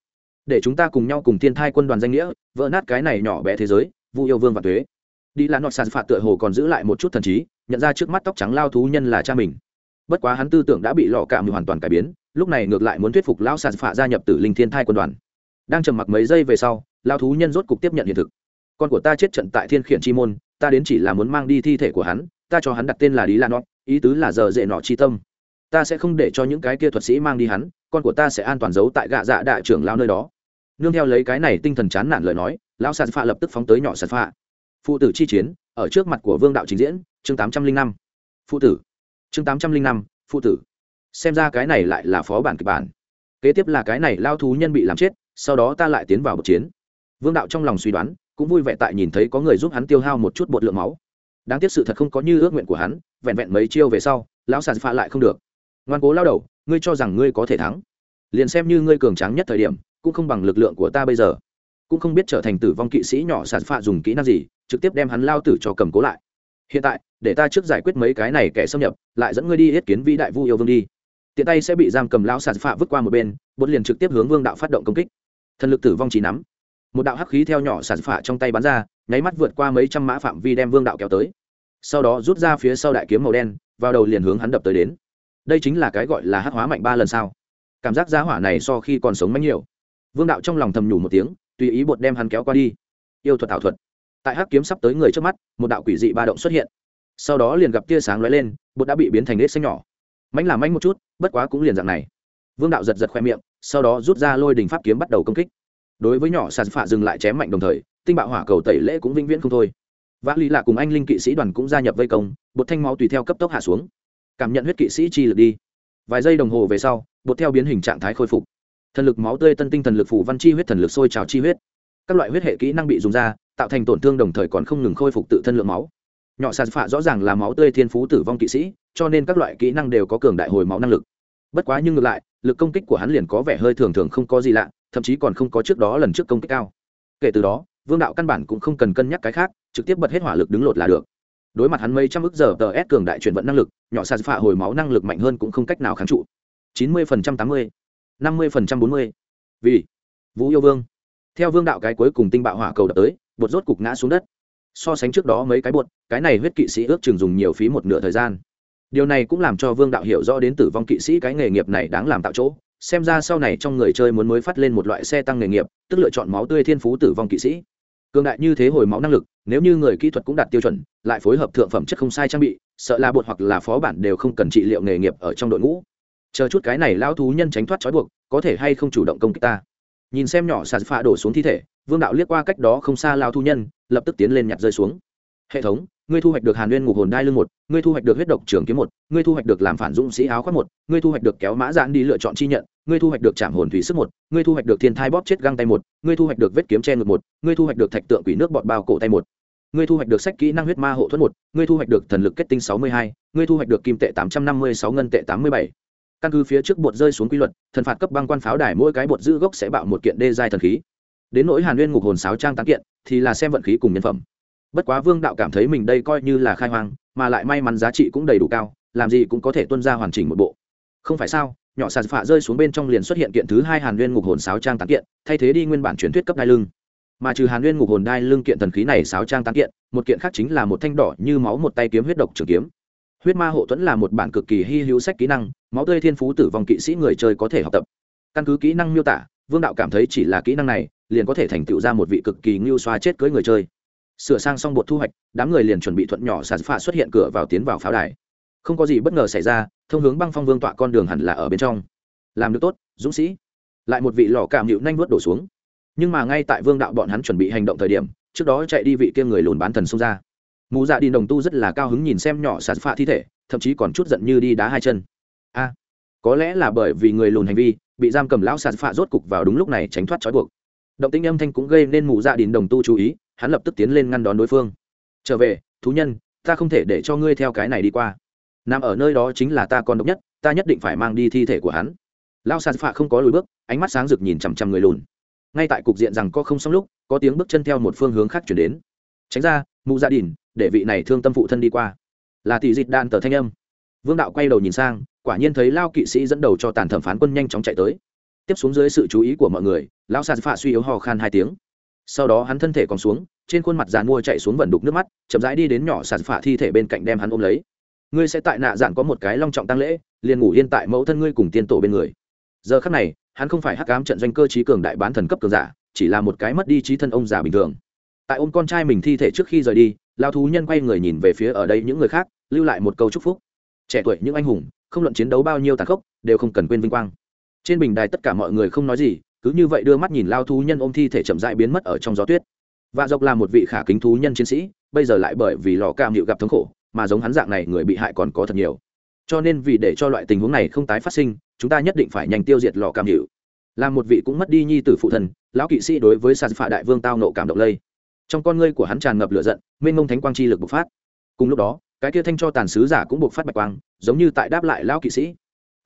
Để chúng ta cùng nhau cùng thiên thai quân đoàn danh nghĩa, vỡ nát cái này nhỏ bé thế giới, vu yêu vương và thuế đi là nọt sàn phạt tựa hồ còn giữ lại một chút thần trí, nhận ra trước mắt tóc trắng lao thú nhân là cha mình. Bất quá hắn tư tưởng đã bị lọ cảm hoàn toàn cải biến, lúc này ngược lại muốn thuyết phục lao sàn phạ gia nhập tử linh thiên thai quân đoàn. Đang trầm mặc mấy giây về sau, lao thú nhân rốt cục tiếp nhận hiện thực. Con của ta chết trận tại thiên khiển chi môn, ta đến chỉ là muốn mang đi thi thể của hắn ta cho hắn đặt tên là lý lan nó ý tứ là giờ dễ nọ chi tâm. Ta sẽ không để cho những cái kia thuật sĩ mang đi hắn, con của ta sẽ an toàn giấu tại gạ dạ đại trưởng lao nơi đó. Nương theo lấy cái này tinh thần chán nản lời nói, lão sạt phạ lập tức phóng tới nhỏ sạt phạ. Phụ tử chi chiến, ở trước mặt của vương đạo trình diễn, chương tám trăm linh năm. Phụ tử. Chương tám trăm linh năm, phụ tử. Xem ra cái này lại là phó bản kịch bản. Kế tiếp là cái này lao thú nhân bị làm chết, sau đó ta lại tiến vào một chiến. Vương đạo trong lòng suy đoán, cũng vui vẻ tại nhìn thấy có người giúp hắn tiêu hao một chút bột lượng máu đáng tiếc sự thật không có như ước nguyện của hắn, vẹn vẹn mấy chiêu về sau, lão sàn phạ lại không được. Ngoan cố lao đầu, ngươi cho rằng ngươi có thể thắng. Liền xem như ngươi cường tráng nhất thời điểm, cũng không bằng lực lượng của ta bây giờ. Cũng không biết trở thành tử vong kỵ sĩ nhỏ sàn phạ dùng kỹ năng gì, trực tiếp đem hắn lao tử cho cầm cố lại. Hiện tại, để ta trước giải quyết mấy cái này kẻ xâm nhập, lại dẫn ngươi đi yết kiến vĩ đại vu yêu vương đi. Tiện tay sẽ bị giam cầm lão sàn phạ vứt qua một bên bột liền trực tiếp hướng vương đạo phát động công kích. Thần lực tử vong chỉ nắm một đạo hắc khí theo nhỏ sản phả trong tay bắn ra, nháy mắt vượt qua mấy trăm mã phạm vi đem vương đạo kéo tới. Sau đó rút ra phía sau đại kiếm màu đen, vào đầu liền hướng hắn đập tới đến. Đây chính là cái gọi là hắc hóa mạnh ba lần sau cảm giác giá hỏa này so khi còn sống mạnh nhiều. Vương đạo trong lòng thầm nhủ một tiếng, tùy ý bột đem hắn kéo qua đi. Yêu thuật ảo thuật. Tại hắc kiếm sắp tới người trước mắt, một đạo quỷ dị ba động xuất hiện. Sau đó liền gặp tia sáng lóe lên, bột đã bị biến thành nết xanh nhỏ. Mánh làm mánh một chút, bất quá cũng liền dạng này. Vương đạo giật giật khoe miệng, sau đó rút ra lôi đình pháp kiếm bắt đầu công kích đối với nhỏ sàn phạ dừng lại chém mạnh đồng thời, tinh bạo hỏa cầu tẩy lễ cũng vĩnh viễn không thôi. Vã lý lạ cùng anh linh kỵ sĩ đoàn cũng gia nhập vây công, bột thanh máu tùy theo cấp tốc hạ xuống. Cảm nhận huyết kỵ sĩ chi lực đi. Vài giây đồng hồ về sau, bột theo biến hình trạng thái khôi phục. Thần lực máu tươi tân tinh thần lực phủ văn chi huyết thần lực sôi trào chi huyết. Các loại huyết hệ kỹ năng bị dùng ra, tạo thành tổn thương đồng thời còn không ngừng khôi phục tự thân lượng máu. Nhỏ sàn phạ rõ ràng là máu tươi thiên phú tử vong kỵ sĩ, cho nên các loại kỹ năng đều có cường đại hồi máu năng lực. Bất quá nhưng ngược lại, lực công kích của hắn liền có vẻ hơi thường thường không có gì lạ thậm chí còn không có trước đó lần trước công kích cao. Kể từ đó, vương đạo căn bản cũng không cần cân nhắc cái khác, trực tiếp bật hết hỏa lực đứng lột là được. Đối mặt hắn mấy trăm ức giờ tờ s cường đại chuyển vận năng lực, nhỏ sàn phạ hồi máu năng lực mạnh hơn cũng không cách nào kháng trụ. Chín mươi phần trăm tám mươi, năm mươi phần trăm bốn mươi. Vì, vũ yêu vương. Theo vương đạo cái cuối cùng tinh bạo hỏa cầu đập tới, bột rốt cục ngã xuống đất. So sánh trước đó mấy cái bột, cái này huyết kỵ sĩ ước chừng dùng nhiều phí một nửa thời gian. Điều này cũng làm cho vương đạo hiểu rõ đến tử vong kỵ sĩ cái nghề nghiệp này đáng làm tạo chỗ xem ra sau này trong người chơi muốn mới phát lên một loại xe tăng nghề nghiệp, tức lựa chọn máu tươi thiên phú tử vong kỵ sĩ. Cường đại như thế hồi máu năng lực, nếu như người kỹ thuật cũng đạt tiêu chuẩn, lại phối hợp thượng phẩm chất không sai trang bị, sợ là bột hoặc là phó bản đều không cần trị liệu nghề nghiệp ở trong đội ngũ. Chờ chút cái này lão thú nhân tránh thoát trói buộc, có thể hay không chủ động công kích ta? Nhìn xem nhỏ sạt phạ đổ xuống thi thể, vương đạo liếc qua cách đó không xa lao thú nhân, lập tức tiến lên nhặt rơi xuống. Hệ thống ngươi thu hoạch được hàn nguyên ngục hồn đai lưng một ngươi thu hoạch được huyết độc trường kiếm một ngươi thu hoạch được làm phản dũng sĩ áo khoác một ngươi thu hoạch được kéo mã giãn đi lựa chọn chi nhận ngươi thu hoạch được trảm hồn thủy sức một ngươi thu hoạch được thiên thai bóp chết găng tay một ngươi thu hoạch được vết kiếm che ngực một ngươi thu hoạch được thạch tượng quỷ nước bọt bao cổ tay một ngươi thu hoạch được sách kỹ năng huyết ma hộ thuẫn một ngươi thu hoạch được thần lực kết tinh sáu mươi hai ngươi thu hoạch được kim tệ tám trăm năm mươi sáu ngân tệ tám mươi bảy căn cứ phía trước bột rơi xuống quy luật thần phạt cấp băng quan pháo đài mỗi cái bột giữ gốc sẽ bạo một kiện đê giai thần khí đến nỗi hàn nguyên ngục hồn sáo trang tán kiện thì là xem vận khí cùng nhân phẩm bất quá vương đạo cảm thấy mình đây coi như là khai hoang, mà lại may mắn giá trị cũng đầy đủ cao, làm gì cũng có thể tuân ra hoàn chỉnh một bộ. Không phải sao, nhỏ sạt phạ rơi xuống bên trong liền xuất hiện kiện thứ hai hàn nguyên ngục hồn sáo trang tán kiện, thay thế đi nguyên bản truyền thuyết cấp đai lưng. Mà trừ hàn nguyên ngục hồn đai lưng kiện thần khí này sáo trang tán kiện, một kiện khác chính là một thanh đỏ như máu một tay kiếm huyết độc trường kiếm. Huyết ma hộ thuẫn là một bản cực kỳ hy hữu sách kỹ năng, máu tươi thiên phú tử vong kỵ sĩ người chơi có thể học tập. Căn cứ kỹ năng miêu tả, vương đạo cảm thấy chỉ là kỹ năng này, liền có thể thành tựu ra một vị cực kỳ ngưu xoa chết cưới người chơi sửa sang xong bột thu hoạch, đám người liền chuẩn bị thuận nhỏ sàn phạ xuất hiện cửa vào tiến vào pháo đài. Không có gì bất ngờ xảy ra, thông hướng băng phong vương tọa con đường hẳn là ở bên trong. Làm được tốt, dũng sĩ. Lại một vị lò cảm hiệu nhanh vớt đổ xuống. Nhưng mà ngay tại vương đạo bọn hắn chuẩn bị hành động thời điểm, trước đó chạy đi vị kia người lùn bán thần xông ra. Mù dạ đi đồng tu rất là cao hứng nhìn xem nhỏ sạt phạ thi thể, thậm chí còn chút giận như đi đá hai chân. A, có lẽ là bởi vì người lùn hành vi, bị giam cầm lão sạt phạ rốt cục vào đúng lúc này tránh thoát trói buộc. Động tĩnh âm thanh cũng gây nên mù dạ đình đồng tu chú ý hắn lập tức tiến lên ngăn đón đối phương. Trở về, thú nhân, ta không thể để cho ngươi theo cái này đi qua. Nằm ở nơi đó chính là ta con độc nhất, ta nhất định phải mang đi thi thể của hắn. Lao sạt phạ không có lùi bước, ánh mắt sáng rực nhìn chằm chằm người lùn. Ngay tại cục diện rằng có không xong lúc, có tiếng bước chân theo một phương hướng khác chuyển đến. Tránh ra mù gia dạ đình để vị này thương tâm phụ thân đi qua. Là tỷ dịch đan tờ thanh âm. Vương đạo quay đầu nhìn sang, quả nhiên thấy lao kỵ sĩ dẫn đầu cho tàn thẩm phán quân nhanh chóng chạy tới. Tiếp xuống dưới sự chú ý của mọi người, lão sạt phạ suy yếu hò khan hai tiếng sau đó hắn thân thể còn xuống, trên khuôn mặt dàn mua chạy xuống vẩn đục nước mắt, chậm rãi đi đến nhỏ sạt phả thi thể bên cạnh đem hắn ôm lấy. Ngươi sẽ tại nạ dạn có một cái long trọng tăng lễ, liền ngủ yên tại mẫu thân ngươi cùng tiên tổ bên người. Giờ khắc này, hắn không phải hắc cám trận doanh cơ trí cường đại bán thần cấp cường giả, chỉ là một cái mất đi trí thân ông già bình thường. Tại ôm con trai mình thi thể trước khi rời đi lao thú nhân quay người nhìn về phía ở đây những người khác, lưu lại một câu chúc phúc. Trẻ tuổi những anh hùng, không luận chiến đấu bao nhiêu tàn khốc, đều không cần quên vinh quang. Trên bình đài tất cả mọi người không nói gì cứ như vậy đưa mắt nhìn lao thú nhân ôm thi thể chậm dại biến mất ở trong gió tuyết. Và dọc là một vị khả kính thú nhân chiến sĩ, bây giờ lại bởi vì lò cam hiệu gặp thống khổ, mà giống hắn dạng này người bị hại còn có thật nhiều. Cho nên vì để cho loại tình huống này không tái phát sinh, chúng ta nhất định phải nhanh tiêu diệt lò cam hiệu. Là một vị cũng mất đi nhi tử phụ thần, lão kỵ sĩ đối với sàn phạ đại vương tao nộ cảm động lây. Trong con ngươi của hắn tràn ngập lửa giận, mênh mông thánh quang chi lực bộc phát. Cùng lúc đó, cái kia thanh cho tàn sứ giả cũng bộc phát bạch quang, giống như tại đáp lại lão kỵ sĩ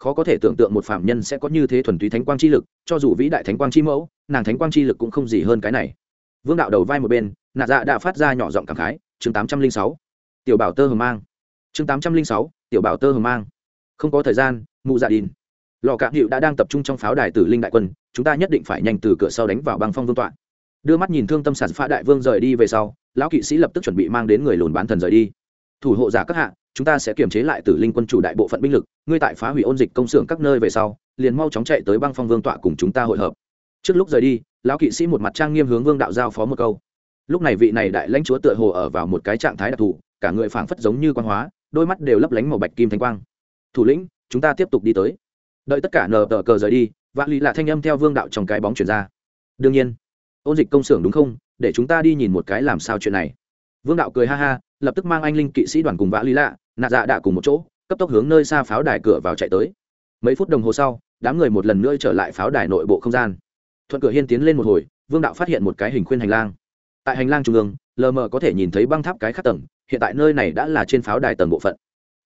khó có thể tưởng tượng một phạm nhân sẽ có như thế thuần túy thánh quang chi lực, cho dù vĩ đại thánh quang chi mẫu, nàng thánh quang chi lực cũng không gì hơn cái này. Vương đạo đầu vai một bên nạ dạ đã phát ra nhỏ giọng cảm khái, chương tám trăm linh sáu. Tiểu bảo tơ hờ mang. Chương tám trăm linh sáu, tiểu bảo tơ hờ mang. Không có thời gian, mụ dạ đìn lò cạn hiệu đã đang tập trung trong pháo đài tử linh đại quân, chúng ta nhất định phải nhanh từ cửa sau đánh vào băng phong vương tọa. Đưa mắt nhìn thương tâm sản phá đại vương rời đi về sau, lão kỵ sĩ lập tức chuẩn bị mang đến người lùn bán thần rời đi. Thủ hộ giả các hạ chúng ta sẽ kiềm chế lại tử linh quân chủ đại bộ phận binh lực, ngươi tại phá hủy ôn dịch công xưởng các nơi về sau, liền mau chóng chạy tới băng phong vương tọa cùng chúng ta hội hợp. Trước lúc rời đi, lão kỵ sĩ một mặt trang nghiêm hướng vương đạo giao phó một câu. Lúc này vị này đại lãnh chúa tựa hồ ở vào một cái trạng thái đặc thù, cả người phảng phất giống như quan hóa, đôi mắt đều lấp lánh màu bạch kim thanh quang. Thủ lĩnh, chúng ta tiếp tục đi tới. Đợi tất cả nờ tờ cờ rời đi vạn lì là thanh âm theo vương đạo trong cái bóng chuyển ra. Đương nhiên, ôn dịch công xưởng đúng không? Để chúng ta đi nhìn một cái làm sao chuyện này vương đạo cười ha ha, lập tức mang anh linh kỵ sĩ đoàn cùng vã lý lạ, nạ dạ đạ cùng một chỗ, cấp tốc hướng nơi xa pháo đài cửa vào chạy tới. Mấy phút đồng hồ sau, đám người một lần nữa trở lại pháo đài nội bộ không gian. Thuận cửa hiên tiến lên một hồi, vương đạo phát hiện một cái hình khuyên hành lang. Tại hành lang trung ương, lờ mờ có thể nhìn thấy băng tháp cái khắc tầng, hiện tại nơi này đã là trên pháo đài tầng bộ phận.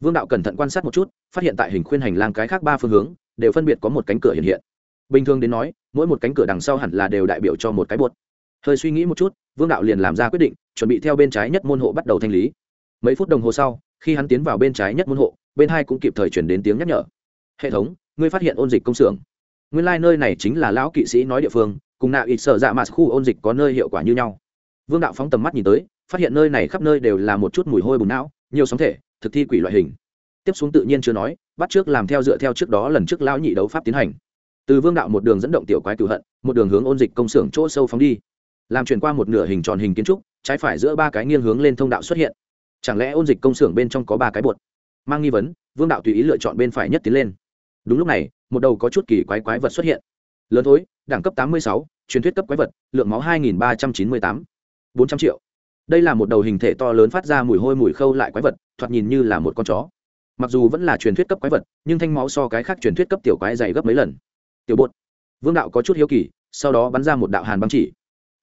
Vương đạo cẩn thận quan sát một chút, phát hiện tại hình khuyên hành lang cái khác ba phương hướng, đều phân biệt có một cánh cửa hiện hiện. Bình thường đến nói, mỗi một cánh cửa đằng sau hẳn là đều đại biểu cho một cái bột. Hơi suy nghĩ một chút vương đạo liền làm ra quyết định, chuẩn bị theo bên trái nhất môn hộ bắt đầu thanh lý. Mấy phút đồng hồ sau, khi hắn tiến vào bên trái nhất môn hộ, bên hai cũng kịp thời chuyển đến tiếng nhắc nhở. Hệ thống, ngươi phát hiện ôn dịch công xưởng. Nguyên lai、like、nơi này chính là lão kỵ sĩ nói địa phương, cùng nạo ít sợ dạ mà khu ôn dịch có nơi hiệu quả như nhau. Vương đạo phóng tầm mắt nhìn tới, phát hiện nơi này khắp nơi đều là một chút mùi hôi bùn não, nhiều sóng thể, thực thi quỷ loại hình. Tiếp xuống tự nhiên chưa nói, bắt trước làm theo dựa theo trước đó lần trước lão nhị đấu pháp tiến hành. Từ vương đạo một đường dẫn động tiểu quái cửu hận, một đường hướng ôn dịch công xưởng chỗ sâu phóng đi làm chuyển qua một nửa hình tròn hình kiến trúc, trái phải giữa ba cái nghiêng hướng lên thông đạo xuất hiện. Chẳng lẽ ôn dịch công xưởng bên trong có ba cái bột? Mang nghi vấn, vương đạo tùy ý lựa chọn bên phải nhất tiến lên. Đúng lúc này, một đầu có chút kỳ quái quái vật xuất hiện. Lớn thối, đẳng cấp tám mươi sáu, truyền thuyết cấp quái vật, lượng máu hai nghìn ba trăm chín mươi tám, bốn trăm triệu. Đây là một đầu hình thể to lớn phát ra mùi hôi mùi khâu lại quái vật, thoạt nhìn như là một con chó. Mặc dù vẫn là truyền thuyết cấp quái vật, nhưng thanh máu so cái khác truyền thuyết cấp tiểu quái dày gấp mấy lần. Tiểu bột. Vương đạo có chút hiếu kỳ, sau đó bắn ra một đạo hàn băng chỉ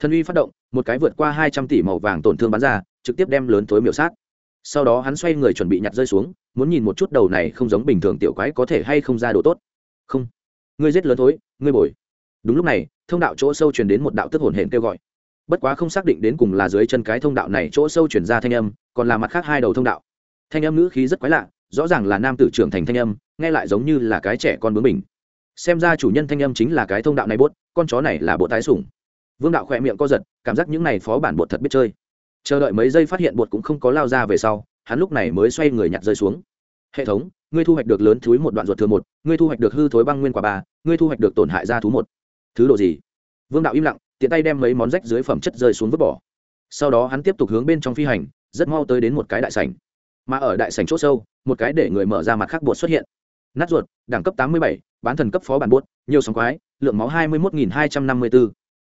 thân uy phát động một cái vượt qua hai trăm tỷ màu vàng tổn thương bắn ra trực tiếp đem lớn thối miểu sát. Sau đó hắn xoay người chuẩn bị nhặt rơi xuống muốn nhìn một chút đầu này không giống bình thường tiểu quái có thể hay không ra đồ tốt. Không. Ngươi giết lớn thối, ngươi bồi. Đúng lúc này thông đạo chỗ sâu truyền đến một đạo tức hồn hển kêu gọi. Bất quá không xác định đến cùng là dưới chân cái thông đạo này chỗ sâu chuyển ra thanh âm còn là mặt khác hai đầu thông đạo. Thanh âm ngữ khí rất quái lạ rõ ràng là nam tử trưởng thành thanh âm nghe lại giống như là cái trẻ con bướng mình xem ra chủ nhân thanh âm chính là cái thông đạo này bốt con chó này là bộ tái sủng vương đạo khỏe miệng co giật, cảm giác những này phó bản bột thật biết chơi. Chờ đợi mấy giây phát hiện bột cũng không có lao ra về sau, hắn lúc này mới xoay người nhặt rơi xuống. Hệ thống, ngươi thu hoạch được lớn thúi một đoạn ruột thừa một, ngươi thu hoạch được hư thối băng nguyên quả ba, ngươi thu hoạch được tổn hại ra thú một. Thứ độ gì? Vương đạo im lặng, tiện tay đem mấy món rách dưới phẩm chất rơi xuống vứt bỏ. Sau đó hắn tiếp tục hướng bên trong phi hành, rất mau tới đến một cái đại sảnh. Mà ở đại sảnh c h ỗ sâu, một cái để người mở ra mặt khác bột xuất hiện. Nát ruột, đẳng cấp tám mươi bảy, bán thần cấp phó bản bốt nhiều sóng quái lượng máu hai mươi một hai trăm năm mươi bốn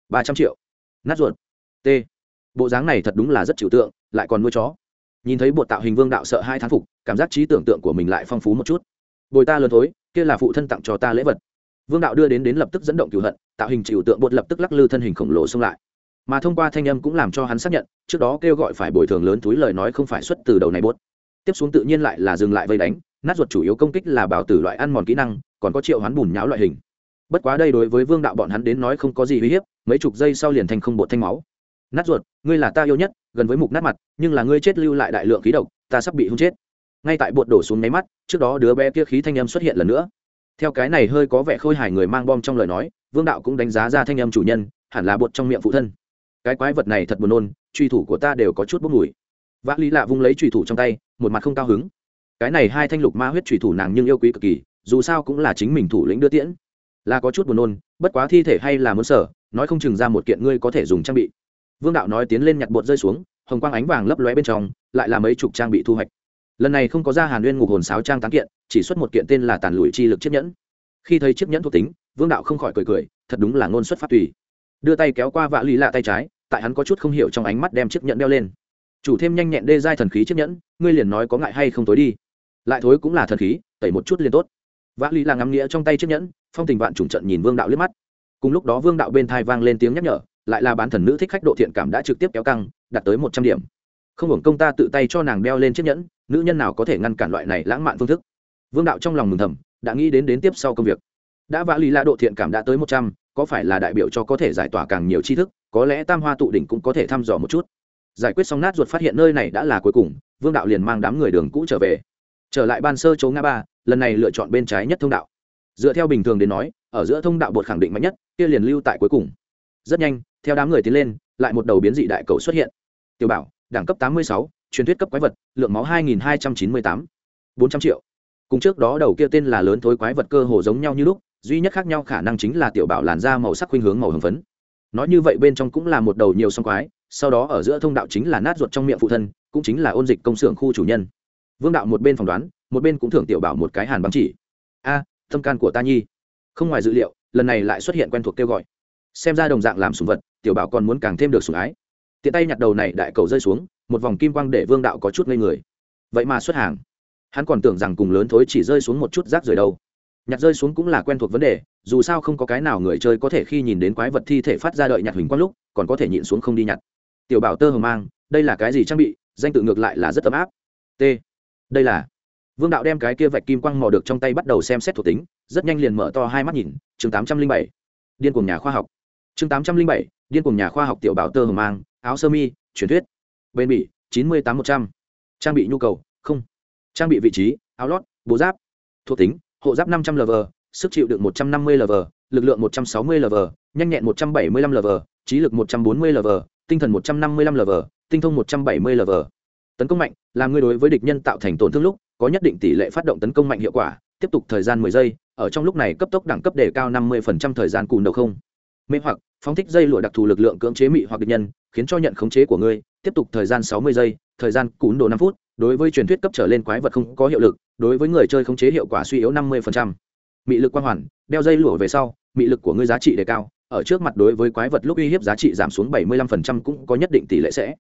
ba trăm triệu. Nát ruột. T. Bộ dáng này thật đúng là rất chịu tượng, lại còn nuôi chó. Nhìn thấy bột tạo hình vương đạo sợ hai thán phục, cảm giác trí tưởng tượng của mình lại phong phú một chút. Bồi ta lớn thối, kia là phụ thân tặng cho ta lễ vật. Vương đạo đưa đến đến lập tức dẫn động cửu hận, tạo hình chịu tượng bột lập tức lắc lư thân hình khổng lồ xông lại. Mà thông qua thanh âm cũng làm cho hắn xác nhận, trước đó kêu gọi phải bồi thường lớn túi lời nói không phải xuất từ đầu này bốt tiếp xuống tự nhiên lại là dừng lại vây đánh, nát ruột chủ yếu công kích là bảo tử loại ăn mòn kỹ năng, còn có triệu hoán bùn nháo loại hình bất quá đây đối với vương đạo bọn hắn đến nói không có gì uy hiếp, mấy chục giây sau liền thành không bột thanh máu. Nát ruột, ngươi là ta yêu nhất, gần với mục nát mặt, nhưng là ngươi chết lưu lại đại lượng khí độc, ta sắp bị hung chết. Ngay tại bột đổ xuống máy mắt, trước đó đứa bé kia khí thanh âm xuất hiện lần nữa. Theo cái này hơi có vẻ khôi hài người mang bom trong lời nói, vương đạo cũng đánh giá ra thanh âm chủ nhân, hẳn là bột trong miệng phụ thân. Cái quái vật này thật buồn nôn, truy thủ của ta đều có chút bốc mùi. Vã lý lạ vung lấy truy thủ trong tay, một mặt không cao hứng. Cái này hai thanh lục ma huyết truy thủ nàng nhưng yêu quý cực kỳ, dù sao cũng là chính mình thủ lĩnh đưa tiễn là có chút buồn nôn, bất quá thi thể hay là muốn sở, nói không chừng ra một kiện ngươi có thể dùng trang bị. Vương đạo nói tiến lên nhặt bột rơi xuống, hồng quang ánh vàng lấp lóe bên trong, lại là mấy chục trang bị thu hoạch. Lần này không có ra hàn nguyên ngục hồn sáo trang tán kiện, chỉ xuất một kiện tên là tàn lụi chi lực chiếc nhẫn. Khi thấy chiếc nhẫn thuộc tính, vương đạo không khỏi cười cười, thật đúng là ngôn xuất phát tùy. Đưa tay kéo qua vạ lý lạ tay trái, tại hắn có chút không hiểu trong ánh mắt đem chiếc nhẫn đeo lên. Chủ thêm nhanh nhẹn đê giai thần khí chiếc nhẫn, ngươi liền nói có ngại hay không tối đi. Lại thối cũng là thần khí, tẩy một chút liền tốt. Vã lý là ngắm nghĩa trong tay chiếc nhẫn phong tình vạn trùng trận nhìn vương đạo liếc mắt. Cùng lúc đó vương đạo bên thai vang lên tiếng nhắc nhở, lại là bán thần nữ thích khách độ thiện cảm đã trực tiếp kéo căng, đạt tới một trăm điểm. Không hưởng công ta tự tay cho nàng đeo lên chiếc nhẫn, nữ nhân nào có thể ngăn cản loại này lãng mạn phương thức. Vương đạo trong lòng mừng thầm, đã nghĩ đến đến tiếp sau công việc. Đã vã lý là độ thiện cảm đã tới một trăm, có phải là đại biểu cho có thể giải tỏa càng nhiều tri thức, có lẽ tam hoa tụ đỉnh cũng có thể thăm dò một chút. Giải quyết xong nát ruột phát hiện nơi này đã là cuối cùng, vương đạo liền mang đám người đường cũ trở về. Trở lại ban sơ chỗ ngã ba, lần này lựa chọn bên trái nhất thông đạo dựa theo bình thường đến nói, ở giữa thông đạo bột khẳng định mạnh nhất, kia liền lưu tại cuối cùng. Rất nhanh, theo đám người tiến lên, lại một đầu biến dị đại cầu xuất hiện. Tiểu bảo, đẳng cấp tám mươi sáu, truyền thuyết cấp quái vật, lượng máu hai nghìn hai trăm chín mươi tám. bốn trăm triệu. Cùng trước đó đầu kia tên là lớn thối quái vật cơ hồ giống nhau như lúc, duy nhất khác nhau khả năng chính là tiểu bảo làn da màu sắc khuynh hướng màu hồng phấn. Nói như vậy bên trong cũng là một đầu nhiều song quái, sau đó ở giữa thông đạo chính là nát ruột trong miệng phụ thân, cũng chính là ôn dịch công xưởng khu chủ nhân. Vương đạo một bên phỏng đoán, một bên cũng thưởng tiểu bảo một cái hàn băng chỉ. A tâm can của ta nhi. Không ngoài dự liệu, lần này lại xuất hiện quen thuộc kêu gọi. Xem ra đồng dạng làm sùng vật, tiểu bảo còn muốn càng thêm được sùng ái. Tiện tay nhặt đầu này đại cầu rơi xuống, một vòng kim quang để vương đạo có chút ngây người. Vậy mà xuất hàng. Hắn còn tưởng rằng cùng lớn thối chỉ rơi xuống một chút rác rời đâu. Nhặt rơi xuống cũng là quen thuộc vấn đề, dù sao không có cái nào người chơi có thể khi nhìn đến quái vật thi thể phát ra đợi nhặt hình quang lúc, còn có thể nhịn xuống không đi nhặt. Tiểu bảo tơ hờ mang, đây là cái gì trang bị, danh tự ngược lại là rất ấm áp. T. Đây là vương đạo đem cái kia vạch kim quang mò được trong tay bắt đầu xem xét thuộc tính, rất nhanh liền mở to hai mắt nhìn, chương tám trăm linh bảy. Điên cùng nhà khoa học. Chương tám trăm linh bảy, điên cùng nhà khoa học tiểu bảo tơ hờ mang, áo sơ mi, truyền thuyết. Bên bỉ, chín mươi tám một trăm. Trang bị nhu cầu, không. Trang bị vị trí, áo lót bố giáp. Thuộc tính, hộ giáp năm trăm l sức chịu đựng một trăm năm mươi l lực lượng một trăm sáu mươi l nhanh nhẹn một trăm bảy mươi lăm l trí lực một trăm bốn mươi l tinh thần một trăm năm mươi lăm l tinh thông một trăm bảy mươi l tấn công mạnh là người đối với địch nhân tạo thành tổn thương lúc, có nhất định tỷ lệ phát động tấn công mạnh hiệu quả, tiếp tục thời gian mười giây, ở trong lúc này cấp tốc đẳng cấp đề cao năm mươi thời gian cùn đầu không. Mê hoặc, phóng thích dây lụa đặc thù lực lượng cưỡng chế mị hoặc địch nhân, khiến cho nhận khống chế của ngươi, tiếp tục thời gian sáu mươi giây, thời gian cún đồ năm phút, đối với truyền thuyết cấp trở lên quái vật không có hiệu lực, đối với người chơi khống chế hiệu quả suy yếu năm mươi mị lực quang hoàn, đeo dây lụa về sau, mị lực của ngươi giá trị đề cao, ở trước mặt đối với quái vật lúc uy hiếp giá trị giảm xuống bảy mươi lăm cũng có nhất định tỷ lệ sẽ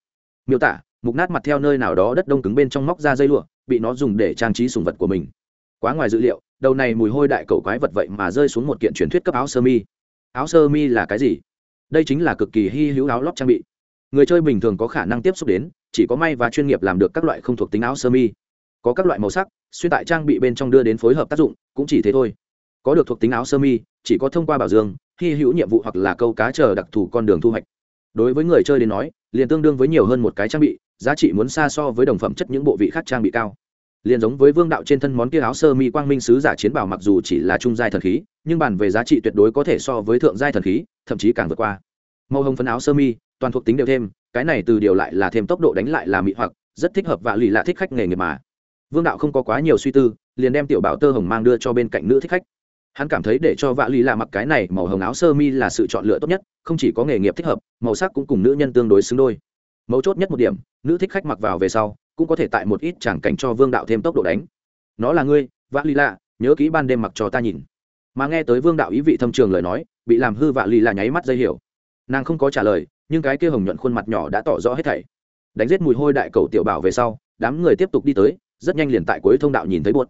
miêu tả, mục nát mặt theo nơi nào đó đất đông cứng bên trong móc ra dây lụa, bị nó dùng để trang trí sùng vật của mình. Quá ngoài dự liệu, đầu này mùi hôi đại cầu quái vật vậy mà rơi xuống một kiện truyền thuyết cấp áo sơ mi. Áo sơ mi là cái gì? Đây chính là cực kỳ hy hữu áo lót trang bị. Người chơi bình thường có khả năng tiếp xúc đến, chỉ có may và chuyên nghiệp làm được các loại không thuộc tính áo sơ mi. Có các loại màu sắc, xuyên tại trang bị bên trong đưa đến phối hợp tác dụng, cũng chỉ thế thôi. Có được thuộc tính áo sơ mi, chỉ có thông qua bảo dương, hy hữu nhiệm vụ hoặc là câu cá chờ đặc thù con đường thu hoạch. Đối với người chơi đến nói liền tương đương với nhiều hơn một cái trang bị, giá trị muốn xa so với đồng phẩm chất những bộ vị khác trang bị cao. Liền giống với vương đạo trên thân món kia áo sơ mi quang minh sứ giả chiến bảo mặc dù chỉ là trung giai thần khí, nhưng bàn về giá trị tuyệt đối có thể so với thượng giai thần khí, thậm chí càng vượt qua. Màu hồng phấn áo sơ mi, toàn thuộc tính đều thêm, cái này từ điều lại là thêm tốc độ đánh lại là mỹ hoặc, rất thích hợp và lì lạ thích khách nghề nghiệp mà. Vương đạo không có quá nhiều suy tư, liền đem tiểu bảo tơ hồng mang đưa cho bên cạnh nữ thích khách hắn cảm thấy để cho vạ lì lạ mặc cái này màu hồng áo sơ mi là sự chọn lựa tốt nhất, không chỉ có nghề nghiệp thích hợp, màu sắc cũng cùng nữ nhân tương đối xứng đôi. Mấu chốt nhất một điểm, nữ thích khách mặc vào về sau, cũng có thể tại một ít chẳng cảnh cho vương đạo thêm tốc độ đánh. Nó là ngươi, vạ lì lạ, nhớ kỹ ban đêm mặc cho ta nhìn. Mà nghe tới vương đạo ý vị thâm trường lời nói, bị làm hư vạ lì lạ nháy mắt dây hiểu. Nàng không có trả lời, nhưng cái kia hồng nhuận khuôn mặt nhỏ đã tỏ rõ hết thảy. Đánh giết mùi hôi đại cầu tiểu bảo về sau, đám người tiếp tục đi tới, rất nhanh liền tại cuối thông đạo nhìn thấy buốt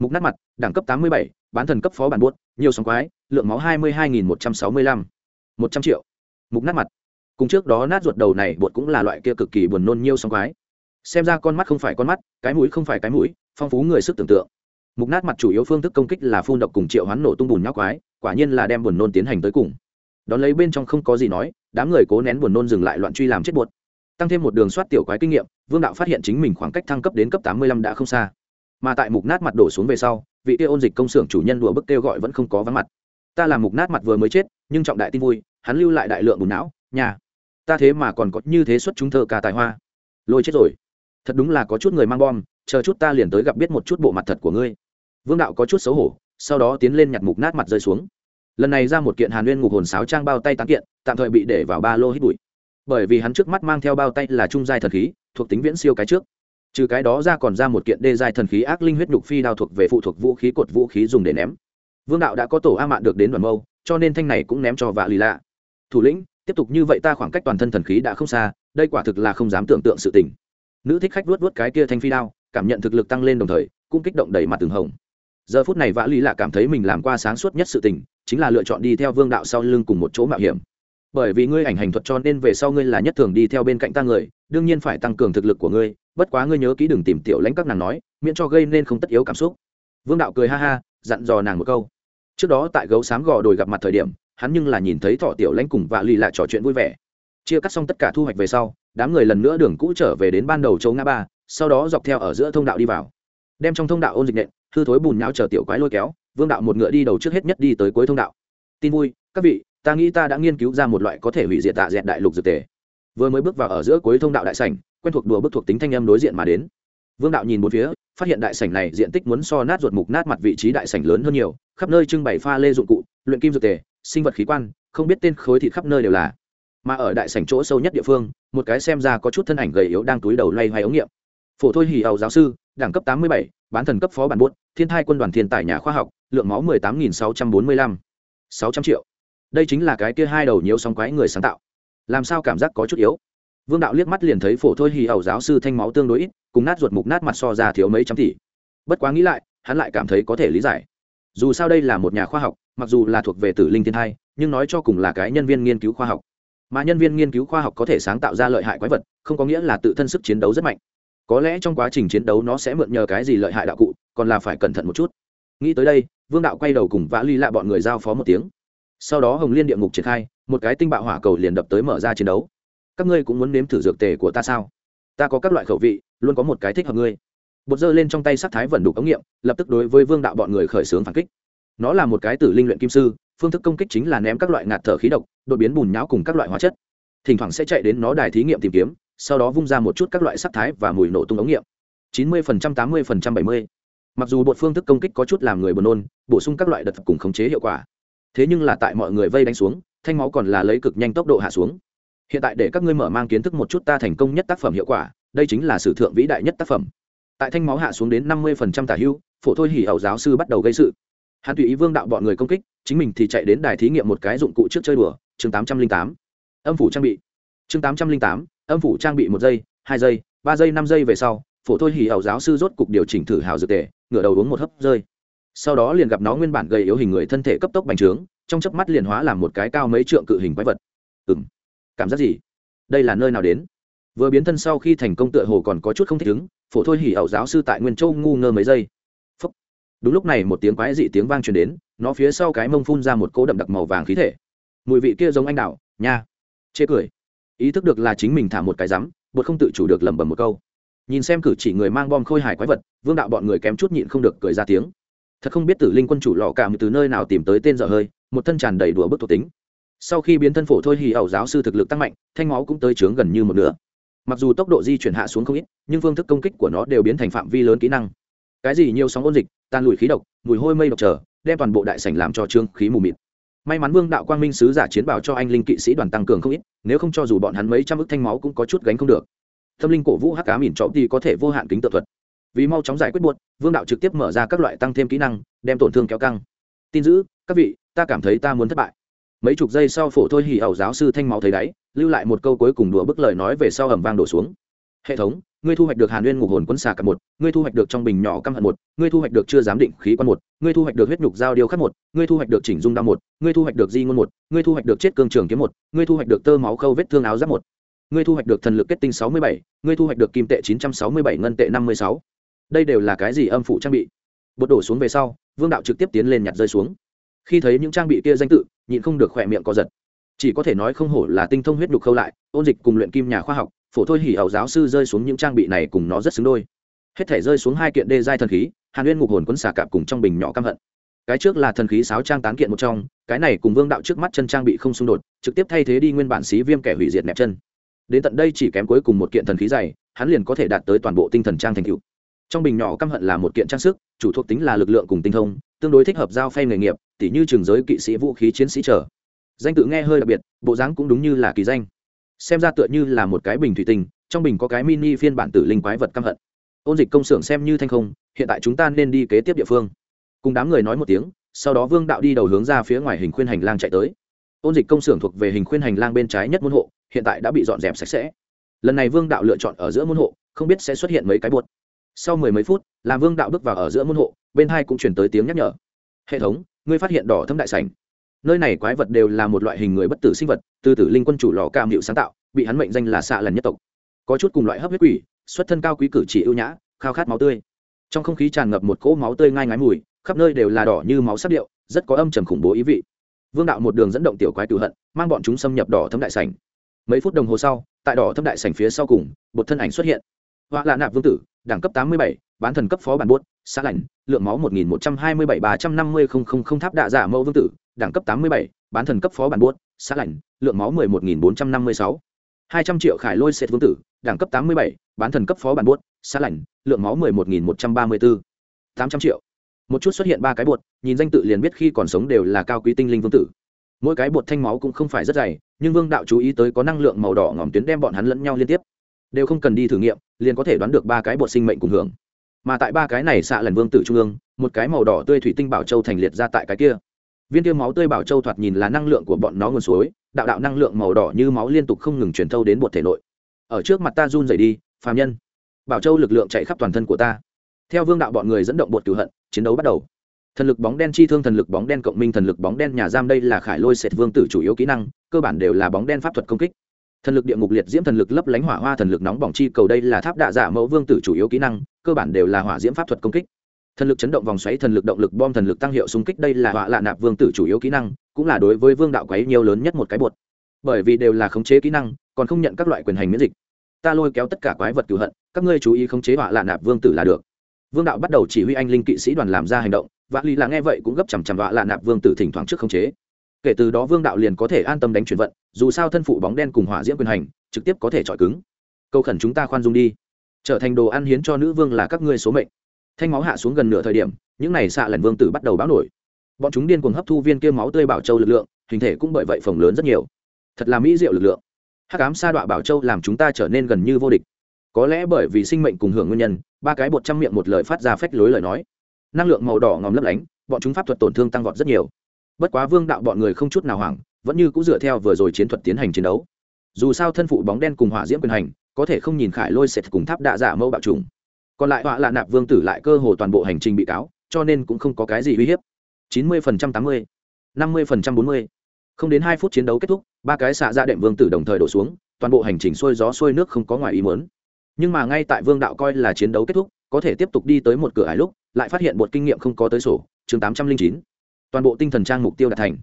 mục nát mặt, đẳng cấp tám mươi bảy, bán thần cấp phó bản buốt, nhiều sóng quái, lượng máu hai mươi hai nghìn một trăm sáu mươi lăm. một trăm triệu. Mục nát mặt. Cùng trước đó nát ruột đầu này bột cũng là loại kia cực kỳ buồn nôn nhiều sóng quái. Xem ra con mắt không phải con mắt, cái mũi không phải cái mũi, phong phú người sức tưởng tượng. Mục nát mặt chủ yếu phương thức công kích là phun độc cùng triệu hoán nổ tung bùn nhóc quái, quả nhiên là đem buồn nôn tiến hành tới cùng. Đón lấy bên trong không có gì nói, đám người cố nén buồn nôn dừng lại loạn truy làm chết buột. Tăng thêm một đường soát tiểu quái kinh nghiệm, vương đạo phát hiện chính mình khoảng cách thăng cấp đến cấp tám mươi lăm đã không xa mà tại mục nát mặt đổ xuống về sau, vị kia ôn dịch công xưởng chủ nhân đùa bức kêu gọi vẫn không có vắng mặt. Ta làm mục nát mặt vừa mới chết, nhưng trọng đại tin vui, hắn lưu lại đại lượng bùn não, nhà. Ta thế mà còn có như thế xuất chúng thơ ca tài hoa. Lôi chết rồi. Thật đúng là có chút người mang bom, chờ chút ta liền tới gặp biết một chút bộ mặt thật của ngươi. Vương đạo có chút xấu hổ, sau đó tiến lên nhặt mục nát mặt rơi xuống. Lần này ra một kiện hàn nguyên ngục hồn sáo trang bao tay tán kiện, tạm thời bị để vào ba lô hít bụi. Bởi vì hắn trước mắt mang theo bao tay là trung giai thần khí, thuộc tính viễn siêu cái trước trừ cái đó ra còn ra một kiện đê giai thần khí ác linh huyết nhục phi đao thuộc về phụ thuộc vũ khí cột vũ khí dùng để ném. Vương đạo đã có tổ a mạn được đến đoàn mâu, cho nên thanh này cũng ném cho vạ lì lạ. Thủ lĩnh, tiếp tục như vậy ta khoảng cách toàn thân thần khí đã không xa, đây quả thực là không dám tưởng tượng sự tình. Nữ thích khách vuốt vuốt cái kia thanh phi đao, cảm nhận thực lực tăng lên đồng thời, cũng kích động đầy mặt từng hồng. Giờ phút này vã lý lạ cảm thấy mình làm qua sáng suốt nhất sự tình, chính là lựa chọn đi theo vương đạo sau lưng cùng một chỗ mạo hiểm bởi vì ngươi ảnh hành thuật cho nên về sau ngươi là nhất thường đi theo bên cạnh ta người, đương nhiên phải tăng cường thực lực của ngươi, bất quá ngươi nhớ kỹ đừng tìm tiểu lãnh các nàng nói, miễn cho gây nên không tất yếu cảm xúc. Vương đạo cười ha ha, dặn dò nàng một câu. Trước đó tại gấu xám gò đồi gặp mặt thời điểm, hắn nhưng là nhìn thấy thọ tiểu lãnh cùng vạ lì lại trò chuyện vui vẻ. Chia cắt xong tất cả thu hoạch về sau, đám người lần nữa đường cũ trở về đến ban đầu châu ngã ba, sau đó dọc theo ở giữa thông đạo đi vào. Đem trong thông đạo ôn dịch nện, hư thối bùn nháo chờ tiểu quái lôi kéo, vương đạo một ngựa đi đầu trước hết nhất đi tới cuối thông đạo. Tin vui, các vị ta nghĩ ta đã nghiên cứu ra một loại có thể hủy diệt tạ dẹt đại lục dược tề. Vừa mới bước vào ở giữa cuối thông đạo đại sảnh, quen thuộc đùa bức thuộc tính thanh âm đối diện mà đến. Vương đạo nhìn một phía, phát hiện đại sảnh này diện tích muốn so nát ruột mục nát mặt vị trí đại sảnh lớn hơn nhiều, khắp nơi trưng bày pha lê dụng cụ, luyện kim dược tề, sinh vật khí quan, không biết tên khối thịt khắp nơi đều là. Mà ở đại sảnh chỗ sâu nhất địa phương, một cái xem ra có chút thân ảnh gầy yếu đang túi đầu loay hoay ống nghiệm. Phổ thôi hì ầu giáo sư, đẳng cấp tám mươi bảy, bán thần cấp phó bản buốt, thiên thai quân đoàn thiên tài nhà khoa học, lượng máu mười tám nghìn sáu trăm bốn mươi lăm. sáu trăm triệu đây chính là cái kia hai đầu nhiều sóng quái người sáng tạo. Làm sao cảm giác có chút yếu? Vương đạo liếc mắt liền thấy phổ thôi hì ẩu giáo sư thanh máu tương đối ít, cùng nát ruột mục nát mặt so ra thiếu mấy trăm tỷ. Bất quá nghĩ lại, hắn lại cảm thấy có thể lý giải. Dù sao đây là một nhà khoa học, mặc dù là thuộc về tử linh thiên thai, nhưng nói cho cùng là cái nhân viên nghiên cứu khoa học. Mà nhân viên nghiên cứu khoa học có thể sáng tạo ra lợi hại quái vật, không có nghĩa là tự thân sức chiến đấu rất mạnh. Có lẽ trong quá trình chiến đấu nó sẽ mượn nhờ cái gì lợi hại đạo cụ, còn là phải cẩn thận một chút. Nghĩ tới đây, vương đạo quay đầu cùng vã ly lạ bọn người giao phó một tiếng sau đó hồng liên địa ngục triển khai, một cái tinh bạo hỏa cầu liền đập tới mở ra chiến đấu. Các ngươi cũng muốn nếm thử dược tề của ta sao? Ta có các loại khẩu vị, luôn có một cái thích hợp ngươi. Bột dơ lên trong tay sắc thái vẩn đục ống nghiệm, lập tức đối với vương đạo bọn người khởi xướng phản kích. Nó là một cái tử linh luyện kim sư, phương thức công kích chính là ném các loại ngạt thở khí độc, đột biến bùn nhão cùng các loại hóa chất. Thỉnh thoảng sẽ chạy đến nó đài thí nghiệm tìm kiếm, sau đó vung ra một chút các loại sắc thái và mùi nổ tung ống nghiệm. Chín mươi tám mươi bảy mươi. Mặc dù bột phương thức công kích có chút làm người buồn nôn, bổ sung các loại đợt cùng khống chế hiệu quả thế nhưng là tại mọi người vây đánh xuống, thanh máu còn là lấy cực nhanh tốc độ hạ xuống. Hiện tại để các ngươi mở mang kiến thức một chút ta thành công nhất tác phẩm hiệu quả, đây chính là sử thượng vĩ đại nhất tác phẩm. Tại thanh máu hạ xuống đến năm mươi phần trăm tả hưu, phổ thôi hỉ ẩu giáo sư bắt đầu gây sự. Hắn tùy ý vương đạo bọn người công kích, chính mình thì chạy đến đài thí nghiệm một cái dụng cụ trước chơi đùa, chương tám trăm linh tám. Âm phủ trang bị. Chương tám trăm linh tám, âm phủ trang bị một giây, hai giây, ba giây, năm giây về sau, phổ thôi hỉ ẩu giáo sư rốt cục điều chỉnh thử hào dược tề, ngửa đầu uống một hấp rơi sau đó liền gặp nó nguyên bản gây yếu hình người thân thể cấp tốc bành trướng, trong chớp mắt liền hóa làm một cái cao mấy trượng cự hình quái vật. Ừng cảm giác gì? Đây là nơi nào đến? Vừa biến thân sau khi thành công tựa hồ còn có chút không thích ứng, phổ thôi hỉ ẩu giáo sư tại nguyên châu ngu ngơ mấy giây. Phúc. đúng lúc này một tiếng quái dị tiếng vang truyền đến, nó phía sau cái mông phun ra một cỗ đậm đặc màu vàng khí thể. Mùi vị kia giống anh đạo nha. Chê cười. Ý thức được là chính mình thả một cái rắm, bột không tự chủ được lẩm bẩm một câu. Nhìn xem cử chỉ người mang bom khôi hài quái vật, vương đạo bọn người kém chút nhịn không được cười ra tiếng thật không biết tử linh quân chủ lọ cảm từ nơi nào tìm tới tên dở hơi, một thân tràn đầy đùa bức thuộc tính. Sau khi biến thân phổ thôi hì ẩu giáo sư thực lực tăng mạnh, thanh máu cũng tới trướng gần như một nửa. Mặc dù tốc độ di chuyển hạ xuống không ít, nhưng phương thức công kích của nó đều biến thành phạm vi lớn kỹ năng. Cái gì nhiều sóng ôn dịch, tan lùi khí độc, mùi hôi mây độc trở, đem toàn bộ đại sảnh làm cho trương khí mù mịt. May mắn vương đạo quang minh sứ giả chiến bảo cho anh linh kỵ sĩ đoàn tăng cường không ít, nếu không cho dù bọn hắn mấy trăm ức thanh máu cũng có chút gánh không được. Tâm linh cổ vũ hắc cá mìn trọ thì có thể vô hạn kính tự thuật vì mau chóng giải quyết buốt vương đạo trực tiếp mở ra các loại tăng thêm kỹ năng đem tổn thương kéo căng tin giữ các vị ta cảm thấy ta muốn thất bại mấy chục giây sau phổ thôi hỉ ẩu giáo sư thanh máu thấy đáy lưu lại một câu cuối cùng đùa bức lời nói về sau ẩm vang đổ xuống hệ thống ngươi thu hoạch được hàn nguyên ngục hồn quân xà cặp một ngươi thu hoạch được trong bình nhỏ căm hận một ngươi thu hoạch được chưa giám định khí quan một ngươi thu hoạch được huyết nhục giao điêu khắc một ngươi thu hoạch được chỉnh dung đao một ngươi thu hoạch được di ngôn một ngươi thu hoạch được chết cương trường kiếm một ngươi thu hoạch được tơ máu khâu vết thương áo giáp một ngươi thu hoạch được thần lực kết tinh sáu mươi bảy ngươi thu hoạch được kim tệ chín trăm sáu mươi bảy ngân tệ năm mươi sáu đây đều là cái gì âm phụ trang bị? Bột đổ xuống về sau, vương đạo trực tiếp tiến lên nhặt rơi xuống. Khi thấy những trang bị kia danh tự, nhịn không được khỏe miệng co giật. Chỉ có thể nói không hổ là tinh thông huyết đục khâu lại, ôn dịch cùng luyện kim nhà khoa học, phổ thôi hỉ ẩu giáo sư rơi xuống những trang bị này cùng nó rất xứng đôi. Hết thể rơi xuống hai kiện đê giai thần khí, hàn uyên ngục hồn quấn xà cạp cùng trong bình nhỏ căm hận. Cái trước là thần khí sáo trang tán kiện một trong, cái này cùng vương đạo trước mắt chân trang bị không xung đột, trực tiếp thay thế đi nguyên bản xí viêm kẻ hủy diệt nẹp chân. Đến tận đây chỉ kém cuối cùng một kiện thần khí dày, hắn liền có thể đạt tới toàn bộ tinh thần trang thành cựu trong bình nhỏ căm hận là một kiện trang sức, chủ thuộc tính là lực lượng cùng tinh thông, tương đối thích hợp giao phay nghề nghiệp, tỉ như trường giới kỵ sĩ vũ khí chiến sĩ trở danh tự nghe hơi đặc biệt, bộ dáng cũng đúng như là kỳ danh. Xem ra tựa như là một cái bình thủy tinh, trong bình có cái mini phiên bản tử linh quái vật căm hận. Ôn dịch công xưởng xem như thanh không hiện tại chúng ta nên đi kế tiếp địa phương. Cùng đám người nói một tiếng, sau đó vương đạo đi đầu hướng ra phía ngoài hình khuyên hành lang chạy tới. Ôn dịch công xưởng thuộc về hình khuyên hành lang bên trái nhất môn hộ, hiện tại đã bị dọn dẹp sạch sẽ. Lần này vương đạo lựa chọn ở giữa môn hộ, không biết sẽ xuất hiện mấy cái buột sau mười mấy phút làm vương đạo bước vào ở giữa môn hộ, bên hai cũng chuyển tới tiếng nhắc nhở. Hệ thống, ngươi phát hiện đỏ thâm đại sảnh. Nơi này quái vật đều là một loại hình người bất tử sinh vật, từ tử linh quân chủ lò cam hiệu sáng tạo, bị hắn mệnh danh là xạ lần nhất tộc. Có chút cùng loại hấp huyết quỷ, xuất thân cao quý cử chỉ ưu nhã, khao khát máu tươi. Trong không khí tràn ngập một cỗ máu tươi ngai ngái mùi, khắp nơi đều là đỏ như máu sắc điệu, rất có âm trầm khủng bố ý vị. Vương đạo một đường dẫn động tiểu quái cửu hận, mang bọn chúng xâm nhập đỏ thâm đại sảnh. Mấy phút đồng hồ sau, tại đỏ thâm đại sảnh phía sau cùng, một thân ảnh xuất hiện họa lạ nạp vương tử, đẳng cấp tám mươi bảy, bán thần cấp phó bản buốt xã lạnh, lượng máu một nghìn một trăm hai mươi bảy ba trăm năm mươi không không không tháp đạ giả mẫu vương tử, đẳng cấp tám mươi bảy, bán thần cấp phó bản buốt xã lạnh, lượng máu mười một nghìn bốn trăm năm mươi sáu. hai trăm triệu khải lôi sệt vương tử, đẳng cấp tám mươi bảy, bán thần cấp phó bản buốt xã lạnh, lượng máu mười một nghìn một trăm ba mươi bốn tám trăm triệu. Một chút xuất hiện ba cái bột nhìn danh tự liền biết khi còn sống đều là cao quý tinh linh vương tử. Mỗi cái bột thanh máu cũng không phải rất dày, nhưng vương đạo chú ý tới có năng lượng màu đỏ ngòm tuyến đem bọn hắn lẫn nhau liên tiếp đều không cần đi thử nghiệm, liền có thể đoán được ba cái bột sinh mệnh cùng hưởng. Mà tại ba cái này xạ lần vương tử trung ương, một cái màu đỏ tươi thủy tinh bảo châu thành liệt ra tại cái kia. Viên tiêu máu tươi bảo châu thoạt nhìn là năng lượng của bọn nó nguồn suối, đạo đạo năng lượng màu đỏ như máu liên tục không ngừng truyền thâu đến bột thể nội. Ở trước mặt ta run dày đi, phàm nhân. Bảo châu lực lượng chạy khắp toàn thân của ta. Theo vương đạo bọn người dẫn động bột cửu hận, chiến đấu bắt đầu. Thần lực bóng đen chi thương, thần lực bóng đen cộng minh, thần lực bóng đen nhà giam đây là khải lôi sệt vương tử chủ yếu kỹ năng, cơ bản đều là bóng đen pháp thuật công kích thần lực địa ngục liệt diễm thần lực lấp lánh hỏa hoa thần lực nóng bỏng chi cầu đây là tháp đạ giả mẫu vương tử chủ yếu kỹ năng, cơ bản đều là hỏa diễm pháp thuật công kích. Thần lực chấn động vòng xoáy, thần lực động lực bom thần lực tăng hiệu xung kích đây là hỏa lạ nạp vương tử chủ yếu kỹ năng, cũng là đối với vương đạo quấy nhiều lớn nhất một cái bột. Bởi vì đều là khống chế kỹ năng, còn không nhận các loại quyền hành miễn dịch. Ta lôi kéo tất cả quái vật cửu hận, các ngươi chú ý khống chế hỏa lạ nạp vương tử là được. Vương đạo bắt đầu chỉ huy anh linh kỵ sĩ đoàn làm ra hành động, vạn ly là nghe vậy cũng gấp chằm chằm hỏa lạ nạp vương tử thỉnh thoảng trước khống chế kể từ đó vương đạo liền có thể an tâm đánh chuyển vận, dù sao thân phụ bóng đen cùng hỏa diễm quyền hành, trực tiếp có thể chọi cứng. Câu khẩn chúng ta khoan dung đi. Trở thành đồ ăn hiến cho nữ vương là các ngươi số mệnh. Thanh máu hạ xuống gần nửa thời điểm, những này xạ lần vương tử bắt đầu báo nổi. Bọn chúng điên cuồng hấp thu viên kia máu tươi bảo châu lực lượng, hình thể cũng bởi vậy phồng lớn rất nhiều. Thật là mỹ diệu lực lượng. Hắc ám sa đọa bảo châu làm chúng ta trở nên gần như vô địch. Có lẽ bởi vì sinh mệnh cùng hưởng nguyên nhân, ba cái bột trăm miệng một lời phát ra phách lối lời nói. Năng lượng màu đỏ ngòm lấp lánh, bọn chúng pháp thuật tổn thương tăng vọt rất nhiều bất quá vương đạo bọn người không chút nào hoảng, vẫn như cũng dựa theo vừa rồi chiến thuật tiến hành chiến đấu. Dù sao thân phụ bóng đen cùng hỏa diễm quyền hành, có thể không nhìn khải lôi sệt cùng tháp đạ giả mâu bạo trùng còn lại họa lạ nạp vương tử lại cơ hồ toàn bộ hành trình bị cáo, cho nên cũng không có cái gì uy hiếp. Chín mươi phần trăm tám mươi, năm mươi phần trăm bốn mươi. Không đến hai phút chiến đấu kết thúc, ba cái xạ ra đệm vương tử đồng thời đổ xuống, toàn bộ hành trình xuôi gió xuôi nước không có ngoài ý muốn. Nhưng mà ngay tại vương đạo coi là chiến đấu kết thúc, có thể tiếp tục đi tới một cửa ải lúc, lại phát hiện một kinh nghiệm không có tới sổ, chương tám trăm linh chín toàn bộ tinh thần trang mục tiêu đạt thành.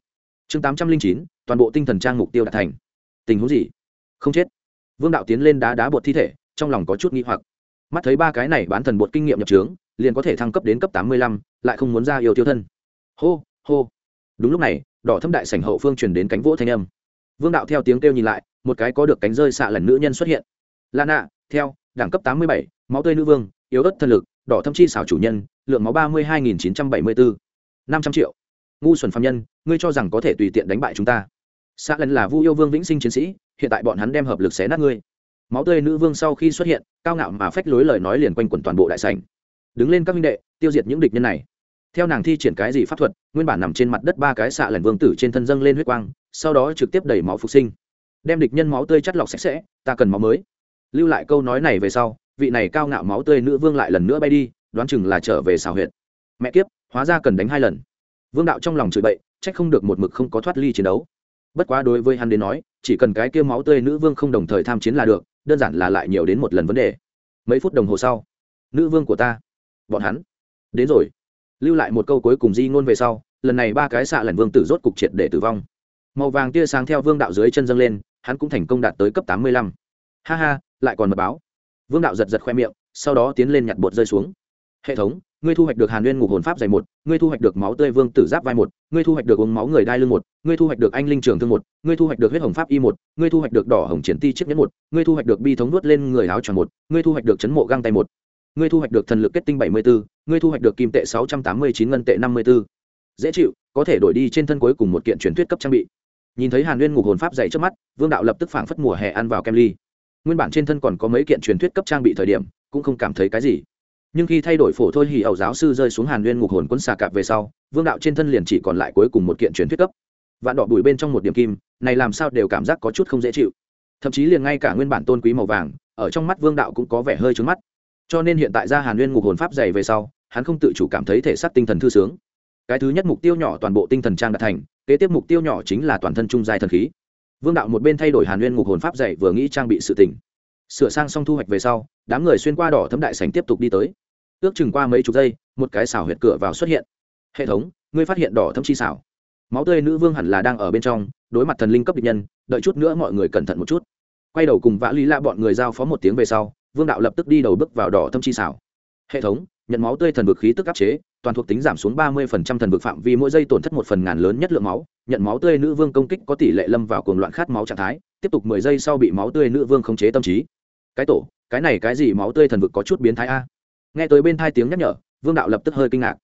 Chương tám trăm linh chín, toàn bộ tinh thần trang mục tiêu đạt thành. Tình huống gì? Không chết. Vương đạo tiến lên đá đá bột thi thể, trong lòng có chút nghi hoặc. Mắt thấy ba cái này bán thần bột kinh nghiệm nhập trướng, liền có thể thăng cấp đến cấp tám mươi lăm, lại không muốn ra yêu tiêu thân. Hô hô. Đúng lúc này, đỏ thâm đại sảnh hậu phương truyền đến cánh vỗ thanh âm. Vương đạo theo tiếng kêu nhìn lại, một cái có được cánh rơi xạ lần nữ nhân xuất hiện. La nạ theo, đẳng cấp tám mươi bảy, máu tươi nữ vương, yếu ớt thân lực, đỏ thâm chi xảo chủ nhân, lượng máu ba mươi hai nghìn chín trăm bảy mươi bốn năm trăm triệu ngu xuẩn phạm nhân, ngươi cho rằng có thể tùy tiện đánh bại chúng ta. Xa lần là vu yêu vương vĩnh sinh chiến sĩ, hiện tại bọn hắn đem hợp lực xé nát ngươi. Máu tươi nữ vương sau khi xuất hiện, cao ngạo mà phách lối lời nói liền quanh quẩn toàn bộ đại sảnh. Đứng lên các minh đệ, tiêu diệt những địch nhân này. Theo nàng thi triển cái gì pháp thuật, nguyên bản nằm trên mặt đất ba cái xạ lần vương tử trên thân dâng lên huyết quang, sau đó trực tiếp đẩy máu phục sinh. Đem địch nhân máu tươi chắt lọc sạch sẽ, ta cần máu mới. Lưu lại câu nói này về sau, vị này cao ngạo máu tươi nữ vương lại lần nữa bay đi, đoán chừng là trở về xào huyệt. Mẹ kiếp, hóa ra cần đánh hai lần vương đạo trong lòng chửi bậy, trách không được một mực không có thoát ly chiến đấu. Bất quá đối với hắn đến nói, chỉ cần cái kia máu tươi nữ vương không đồng thời tham chiến là được, đơn giản là lại nhiều đến một lần vấn đề. Mấy phút đồng hồ sau, nữ vương của ta, bọn hắn, đến rồi. Lưu lại một câu cuối cùng di ngôn về sau, lần này ba cái xạ lần vương tử rốt cục triệt để tử vong. Màu vàng tia sáng theo vương đạo dưới chân dâng lên, hắn cũng thành công đạt tới cấp tám mươi lăm. Ha ha, lại còn mật báo. Vương đạo giật giật khoe miệng, sau đó tiến lên nhặt bột rơi xuống. Hệ thống ngươi thu hoạch được hàn nguyên ngục hồn pháp dày một ngươi thu hoạch được máu tươi vương tử giáp vai một ngươi thu hoạch được uống máu người đai lưng một ngươi thu hoạch được anh linh trường thương một ngươi thu hoạch được huyết hồng pháp y một ngươi thu hoạch được đỏ hồng chiến ti chiếc nhẫn một ngươi thu hoạch được bi thống nuốt lên người áo tròn một ngươi thu hoạch được chấn mộ găng tay một ngươi thu hoạch được thần lực kết tinh bảy mươi bốn ngươi thu hoạch được kim tệ sáu trăm tám mươi chín ngân tệ năm mươi bốn dễ chịu có thể đổi đi trên thân cuối cùng một kiện truyền thuyết cấp trang bị nhìn thấy hàn nguyên ngục hồn pháp dày trước mắt vương đạo lập tức phảng phất mùa hè ăn vào kem ly nguyên bản trên thân còn có mấy kiện truyền thuyết cấp trang bị thời điểm cũng không cảm thấy cái gì nhưng khi thay đổi phổ thôi hì ẩu giáo sư rơi xuống hàn nguyên ngục hồn quân xà cạp về sau, vương đạo trên thân liền chỉ còn lại cuối cùng một kiện truyền thuyết cấp. Vạn đỏ bùi bên trong một điểm kim, này làm sao đều cảm giác có chút không dễ chịu. Thậm chí liền ngay cả nguyên bản tôn quý màu vàng, ở trong mắt vương đạo cũng có vẻ hơi trướng mắt. Cho nên hiện tại ra hàn nguyên ngục hồn pháp dày về sau, hắn không tự chủ cảm thấy thể xác tinh thần thư sướng. Cái thứ nhất mục tiêu nhỏ toàn bộ tinh thần trang đạt thành, kế tiếp mục tiêu nhỏ chính là toàn thân trung giai thần khí. Vương đạo một bên thay đổi hàn nguyên ngục hồn pháp dày vừa nghĩ trang bị sự tỉnh sửa sang xong thu hoạch về sau, đám người xuyên qua đỏ thấm đại sành tiếp tục đi tới. Ước chừng qua mấy chục giây, một cái xảo huyệt cửa vào xuất hiện. Hệ thống, ngươi phát hiện đỏ thấm chi xảo máu tươi nữ vương hẳn là đang ở bên trong, đối mặt thần linh cấp địch nhân, đợi chút nữa mọi người cẩn thận một chút. Quay đầu cùng vã lý lạ bọn người giao phó một tiếng về sau, vương đạo lập tức đi đầu bước vào đỏ thâm chi xảo hệ thống, nhận máu tươi thần vực khí tức áp chế, toàn thuộc tính giảm xuống ba mươi phần trăm thần vực phạm vi mỗi giây tổn thất một phần ngàn lớn nhất lượng máu, nhận máu tươi nữ vương công kích có tỷ lệ lâm vào cuồng loạn khát máu trạng thái, tiếp tục mười giây sau bị máu tươi nữ vương khống chế tâm trí cái tổ, cái này cái gì máu tươi thần vực có chút biến thái a? Nghe tới bên thai tiếng nhắc nhở, vương đạo lập tức hơi kinh ngạc.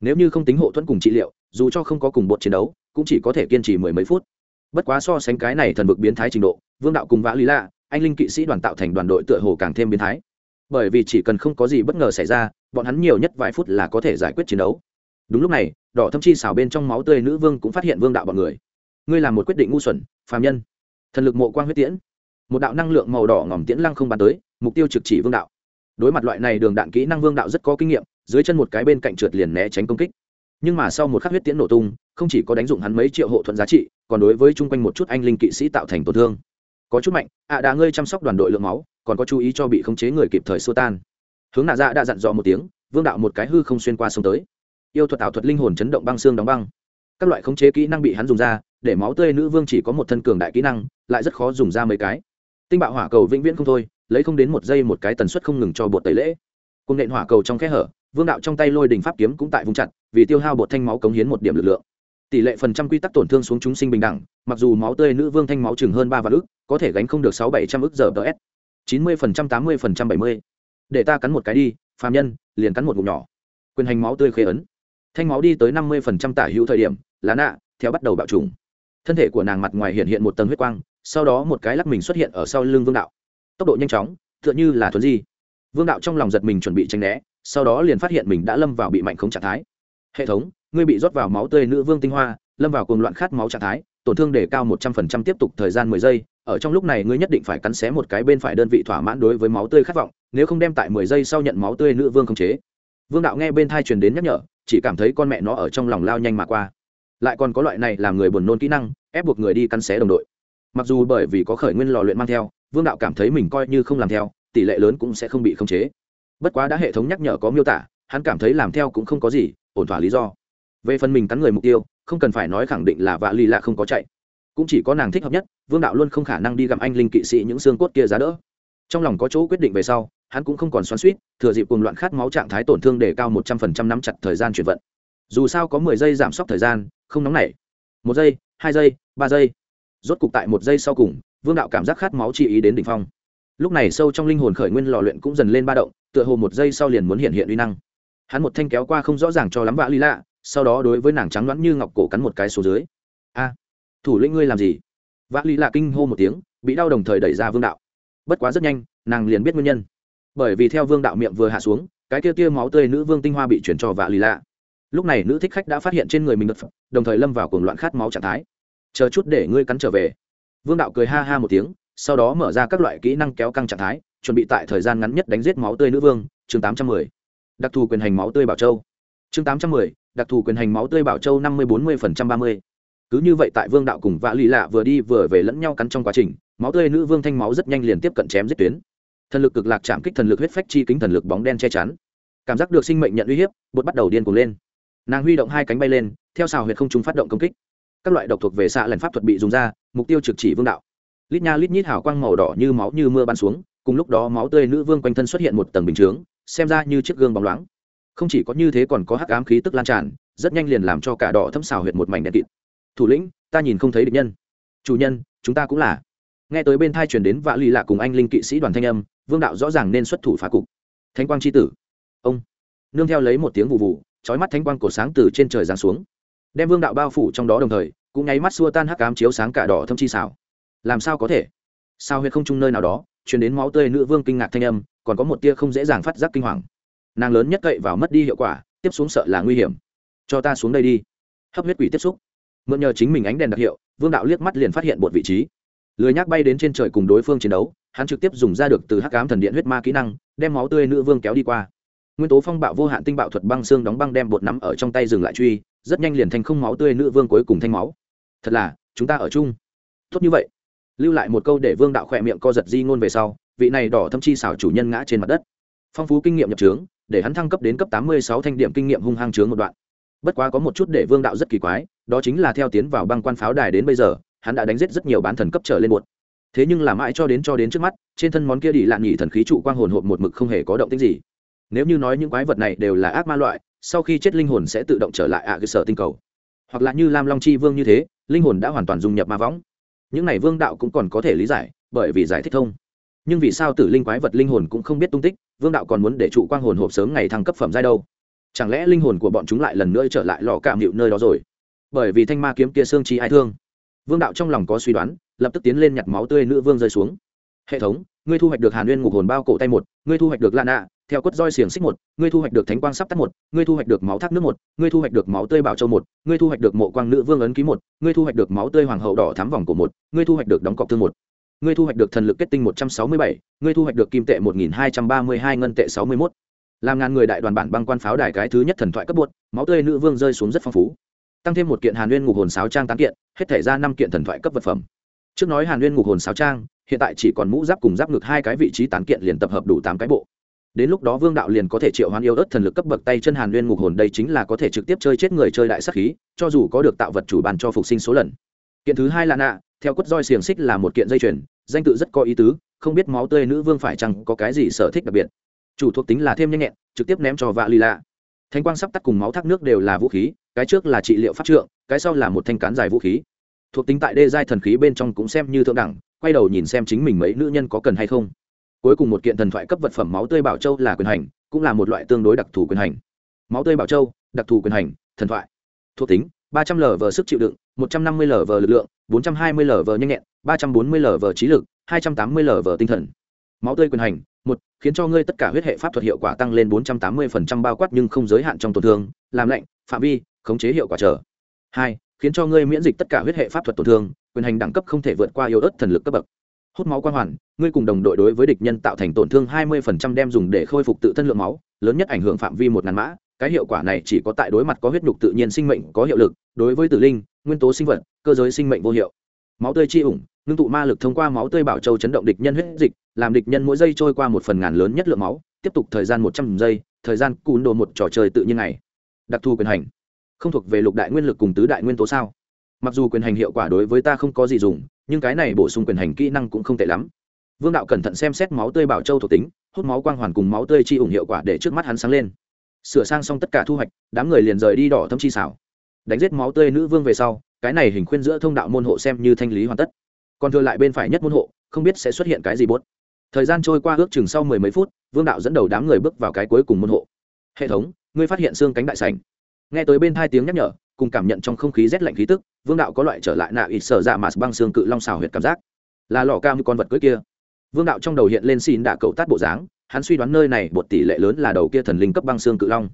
Nếu như không tính hộ thuẫn cùng trị liệu, dù cho không có cùng bột chiến đấu, cũng chỉ có thể kiên trì mười mấy phút. Bất quá so sánh cái này thần vực biến thái trình độ, vương đạo cùng vã lý lạ, anh linh kỵ sĩ đoàn tạo thành đoàn đội tựa hồ càng thêm biến thái. Bởi vì chỉ cần không có gì bất ngờ xảy ra, bọn hắn nhiều nhất vài phút là có thể giải quyết chiến đấu. Đúng lúc này, đỏ thâm chi xào bên trong máu tươi nữ vương cũng phát hiện vương đạo bọn người. Ngươi làm một quyết định ngu xuẩn, phàm nhân. Thần lực mộ quang huyết tiễn một đạo năng lượng màu đỏ ngòm tiễn lăng không bắn tới, mục tiêu trực chỉ vương đạo. Đối mặt loại này đường đạn kỹ năng vương đạo rất có kinh nghiệm, dưới chân một cái bên cạnh trượt liền né tránh công kích. Nhưng mà sau một khắc huyết tiễn nổ tung, không chỉ có đánh dụng hắn mấy triệu hộ thuận giá trị, còn đối với chung quanh một chút anh linh kỵ sĩ tạo thành tổn thương. Có chút mạnh, ạ à đã ngươi chăm sóc đoàn đội lượng máu, còn có chú ý cho bị khống chế người kịp thời xua tan. Hướng nạ dạ đã dặn dò một tiếng, vương đạo một cái hư không xuyên qua sông tới. Yêu thuật ảo thuật linh hồn chấn động băng xương đóng băng. Các loại khống chế kỹ năng bị hắn dùng ra, để máu tươi nữ vương chỉ có một thân cường đại kỹ năng, lại rất khó dùng ra mấy cái tinh bạo hỏa cầu vĩnh viễn không thôi, lấy không đến một giây một cái tần suất không ngừng cho bột tẩy lễ. Cùng nện hỏa cầu trong kẽ hở, vương đạo trong tay lôi đình pháp kiếm cũng tại vùng chặt, vì tiêu hao bột thanh máu cống hiến một điểm lực lượng. Tỷ lệ phần trăm quy tắc tổn thương xuống chúng sinh bình đẳng, mặc dù máu tươi nữ vương thanh máu chừng hơn ba vạn ức, có thể gánh không được sáu bảy trăm ức giờ ts chín mươi phần trăm, tám mươi phần trăm, bảy mươi. Để ta cắn một cái đi, phàm nhân, liền cắn một ngụm nhỏ. Quyền hành máu tươi khê ấn. Thanh máu đi tới năm mươi phần trăm tả hữu thời điểm lá nạ, theo bắt đầu bạo trùng. Thân thể của nàng mặt ngoài hiện hiện một tầng huyết quang sau đó một cái lắc mình xuất hiện ở sau lưng vương đạo. Tốc độ nhanh chóng, tựa như là thuấn di. Vương đạo trong lòng giật mình chuẩn bị tranh né, sau đó liền phát hiện mình đã lâm vào bị mạnh khống trạng thái. Hệ thống, ngươi bị rót vào máu tươi nữ vương tinh hoa, lâm vào cuồng loạn khát máu trạng thái, tổn thương để cao một trăm phần trăm tiếp tục thời gian mười giây, ở trong lúc này ngươi nhất định phải cắn xé một cái bên phải đơn vị thỏa mãn đối với máu tươi khát vọng, nếu không đem tại mười giây sau nhận máu tươi nữ vương khống chế. Vương đạo nghe bên thai truyền đến nhắc nhở, chỉ cảm thấy con mẹ nó ở trong lòng lao nhanh mà qua. Lại còn có loại này làm người buồn nôn kỹ năng, ép buộc người đi cắn xé đồng đội mặc dù bởi vì có khởi nguyên lò luyện mang theo, vương đạo cảm thấy mình coi như không làm theo, tỷ lệ lớn cũng sẽ không bị khống chế. Bất quá đã hệ thống nhắc nhở có miêu tả, hắn cảm thấy làm theo cũng không có gì, ổn thỏa lý do. Về phần mình cắn người mục tiêu, không cần phải nói khẳng định là vạ lì lạ không có chạy. Cũng chỉ có nàng thích hợp nhất, vương đạo luôn không khả năng đi gặp anh linh kỵ sĩ những xương cốt kia giá đỡ. Trong lòng có chỗ quyết định về sau, hắn cũng không còn xoắn suýt thừa dịp cùng loạn khát máu trạng thái tổn thương để cao một trăm phần trăm nắm chặt thời gian chuyển vận. Dù sao có mười giây giảm sốc thời gian, không nóng nảy. Một giây, hai giây, ba giây rốt cục tại một giây sau cùng, vương đạo cảm giác khát máu chi ý đến đỉnh phong. Lúc này sâu trong linh hồn khởi nguyên lò luyện cũng dần lên ba động, tựa hồ một giây sau liền muốn hiện hiện uy năng. Hắn một thanh kéo qua không rõ ràng cho lắm vạ ly lạ, sau đó đối với nàng trắng đoán như ngọc cổ cắn một cái số dưới. A, thủ lĩnh ngươi làm gì? Vạ ly lạ kinh hô một tiếng, bị đau đồng thời đẩy ra vương đạo. Bất quá rất nhanh, nàng liền biết nguyên nhân. Bởi vì theo vương đạo miệng vừa hạ xuống, cái kia tia máu tươi nữ vương tinh hoa bị chuyển cho vạ ly lạ. Lúc này nữ thích khách đã phát hiện trên người mình đột đồng thời lâm vào cuồng loạn khát máu trạng thái chờ chút để ngươi cắn trở về. Vương đạo cười ha ha một tiếng, sau đó mở ra các loại kỹ năng kéo căng trạng thái, chuẩn bị tại thời gian ngắn nhất đánh giết máu tươi nữ vương, chương tám trăm mười. Đặc thù quyền hành máu tươi bảo châu. Chương tám trăm mười, đặc thù quyền hành máu tươi bảo châu năm mươi bốn mươi phần trăm ba mươi. Cứ như vậy tại vương đạo cùng vạ lì lạ vừa đi vừa về lẫn nhau cắn trong quá trình, máu tươi nữ vương thanh máu rất nhanh liền tiếp cận chém giết tuyến. Thần lực cực lạc chạm kích thần lực huyết phách chi kính thần lực bóng đen che chắn. Cảm giác được sinh mệnh nhận uy hiếp, bột bắt đầu điên cuồng lên. Nàng huy động hai cánh bay lên, theo xào huyệt không chúng phát động công kích các loại độc thuộc về xạ lần pháp thuật bị dùng ra, mục tiêu trực chỉ vương đạo. Lít nha lít nhít hào quang màu đỏ như máu như mưa bắn xuống, cùng lúc đó máu tươi nữ vương quanh thân xuất hiện một tầng bình chướng, xem ra như chiếc gương bóng loáng. Không chỉ có như thế còn có hắc ám khí tức lan tràn, rất nhanh liền làm cho cả đỏ thâm xào huyệt một mảnh đen kịt. Thủ lĩnh, ta nhìn không thấy địch nhân. Chủ nhân, chúng ta cũng là. Nghe tới bên thai truyền đến vạ lì lạ cùng anh linh kỵ sĩ đoàn thanh âm, vương đạo rõ ràng nên xuất thủ phá cục. Thánh quang c h i tử. Ông. Nương theo lấy một tiếng vụ vụ trói mắt thánh quang cổ sáng từ trên trời giáng xuống đem vương đạo bao phủ trong đó đồng thời, cũng nháy mắt xua tan hắc cám chiếu sáng cả đỏ thâm chi xảo. Làm sao có thể? Sao huyệt không chung nơi nào đó chuyển đến máu tươi nữ vương kinh ngạc thanh âm, còn có một tia không dễ dàng phát giác kinh hoàng. Nàng lớn nhất cậy vào mất đi hiệu quả, tiếp xuống sợ là nguy hiểm. Cho ta xuống đây đi. Hấp huyết quỷ tiếp xúc. Mượn nhờ chính mình ánh đèn đặc hiệu, vương đạo liếc mắt liền phát hiện một vị trí. Lười nhác bay đến trên trời cùng đối phương chiến đấu, hắn trực tiếp dùng ra được từ hắc ám thần điện huyết ma kỹ năng, đem máu tươi nữ vương kéo đi qua. Nguyên tố phong bạo vô hạn tinh bạo thuật băng xương đóng băng đem bột nắm ở trong tay dừng lại truy rất nhanh liền thành không máu tươi nữ vương cuối cùng thanh máu. Thật là, chúng ta ở chung. Tốt như vậy. Lưu lại một câu để vương đạo khỏe miệng co giật di ngôn về sau, vị này đỏ thâm chi xảo chủ nhân ngã trên mặt đất. Phong phú kinh nghiệm nhập trướng, để hắn thăng cấp đến cấp tám mươi sáu thanh điểm kinh nghiệm hung hăng trướng một đoạn. Bất quá có một chút để vương đạo rất kỳ quái, đó chính là theo tiến vào băng quan pháo đài đến bây giờ, hắn đã đánh giết rất nhiều bán thần cấp trở lên một thế nhưng là mãi cho đến cho đến trước mắt, trên thân món kia đi lạn nhỉ thần khí trụ quang hồn hộp một mực không hề có động tích gì. Nếu như nói những quái vật này đều là ác ma loại sau khi chết linh hồn sẽ tự động trở lại ạ cơ sở tinh cầu. Hoặc là như lam long chi vương như thế, linh hồn đã hoàn toàn dung nhập ma võng. Những này vương đạo cũng còn có thể lý giải, bởi vì giải thích thông. Nhưng vì sao tử linh quái vật linh hồn cũng không biết tung tích, vương đạo còn muốn để trụ quang hồn hộp sớm ngày thăng cấp phẩm giai đâu? Chẳng lẽ linh hồn của bọn chúng lại lần nữa trở lại lò cảm hiệu nơi đó rồi? Bởi vì thanh ma kiếm kia xương chi ai thương. Vương đạo trong lòng có suy đoán, lập tức tiến lên nhặt máu tươi nữ vương rơi xuống. Hệ thống, ngươi thu hoạch được hàn nguyên ngục hồn bao cổ tay một, ngươi thu hoạch được lan ạ theo quất roi xiềng xích một, ngươi thu hoạch được thánh quang sắp tắt một, ngươi thu hoạch được máu thác nước một, ngươi thu hoạch được máu tươi bảo châu một, ngươi thu hoạch được mộ quang nữ vương ấn ký một, ngươi thu hoạch được máu tươi hoàng hậu đỏ thắm vòng của một, ngươi thu hoạch được đóng cọc thương một, ngươi thu hoạch được thần lực kết tinh một trăm sáu mươi bảy, ngươi thu hoạch được kim tệ một nghìn hai trăm ba mươi hai, ngân tệ sáu mươi mốt. Làm ngàn người đại đoàn bản băng quan pháo đài cái thứ nhất thần thoại cấp bột máu tươi nữ vương rơi xuống rất phong phú. Tăng thêm một kiện hàn nguyên ngục hồn sáo trang tán kiện, hết thể ra năm kiện thần thoại cấp vật phẩm. Trước nói hàn nguyên ngục hồn sáo trang, hiện tại chỉ còn mũ giáp cùng giáp ngực hai cái vị trí tán kiện liền tập hợp đủ tám cái bộ đến lúc đó vương đạo liền có thể triệu hoán yêu ớt thần lực cấp bậc tay chân hàn nguyên ngục hồn đây chính là có thể trực tiếp chơi chết người chơi đại sắc khí, cho dù có được tạo vật chủ bàn cho phục sinh số lần. Kiện thứ hai là nạ, theo quất roi xiềng xích là một kiện dây chuyền, danh tự rất có ý tứ, không biết máu tươi nữ vương phải chăng có cái gì sở thích đặc biệt. Chủ thuộc tính là thêm nhanh nhẹn, trực tiếp ném cho vạ lì lạ. Thanh quang sắp tắt cùng máu thác nước đều là vũ khí, cái trước là trị liệu pháp trượng, cái sau là một thanh cán dài vũ khí. Thuộc tính tại đê giai thần khí bên trong cũng xem như thượng đẳng, quay đầu nhìn xem chính mình mấy nữ nhân có cần hay không cuối cùng một kiện thần thoại cấp vật phẩm máu tươi bảo châu là quyền hành, cũng là một loại tương đối đặc thù quyền hành. Máu tươi bảo châu, đặc thù quyền hành, thần thoại. Thuộc tính, ba trăm l vờ sức chịu đựng, một trăm năm mươi l vờ lực lượng, bốn trăm hai mươi l vờ nhanh nhẹn, ba trăm bốn mươi l vờ trí lực, hai trăm tám mươi l vờ tinh thần. Máu tươi quyền hành, một, khiến cho ngươi tất cả huyết hệ pháp thuật hiệu quả tăng lên bốn trăm tám mươi phần trăm bao quát nhưng không giới hạn trong tổn thương, làm lạnh, phạm vi, khống chế hiệu quả trở hai, khiến cho ngươi miễn dịch tất cả huyết hệ pháp thuật tổn thương, quyền hành đẳng cấp không thể vượt qua yếu ớt thần lực cấp bậc hút máu quang hoàn, ngươi cùng đồng đội đối với địch nhân tạo thành tổn thương 20% đem dùng để khôi phục tự thân lượng máu, lớn nhất ảnh hưởng phạm vi một ngàn mã, cái hiệu quả này chỉ có tại đối mặt có huyết nhục tự nhiên sinh mệnh có hiệu lực, đối với tử linh, nguyên tố sinh vật, cơ giới sinh mệnh vô hiệu. Máu tươi chi ủng, ngưng tụ ma lực thông qua máu tươi bảo châu chấn động địch nhân huyết dịch, làm địch nhân mỗi giây trôi qua một phần ngàn lớn nhất lượng máu, tiếp tục thời gian một trăm giây, thời gian cún đồ một trò chơi tự nhiên này đặc thù quyền hành. Không thuộc về lục đại nguyên lực cùng tứ đại nguyên tố sao? Mặc dù quyền hành hiệu quả đối với ta không có gì dùng nhưng cái này bổ sung quyền hành kỹ năng cũng không tệ lắm. Vương đạo cẩn thận xem xét máu tươi bảo châu thuộc tính, hút máu quang hoàn cùng máu tươi chi ủng hiệu quả để trước mắt hắn sáng lên. Sửa sang xong tất cả thu hoạch, đám người liền rời đi đỏ thâm chi xảo. Đánh giết máu tươi nữ vương về sau, cái này hình khuyên giữa thông đạo môn hộ xem như thanh lý hoàn tất. Còn thừa lại bên phải nhất môn hộ, không biết sẽ xuất hiện cái gì bốt. Thời gian trôi qua ước chừng sau mười mấy phút, vương đạo dẫn đầu đám người bước vào cái cuối cùng môn hộ. Hệ thống, ngươi phát hiện xương cánh đại sành nghe tới bên hai tiếng nhắc nhở cùng cảm nhận trong không khí rét lạnh khí tức, vương đạo có loại trở lại nạ ít sở dạ mà băng xương cự long xào huyệt cảm giác. Là lò cao như con vật cưới kia. Vương đạo trong đầu hiện lên xin đạ cậu tát bộ dáng, hắn suy đoán nơi này một tỷ lệ lớn là đầu kia thần linh cấp băng xương cự long.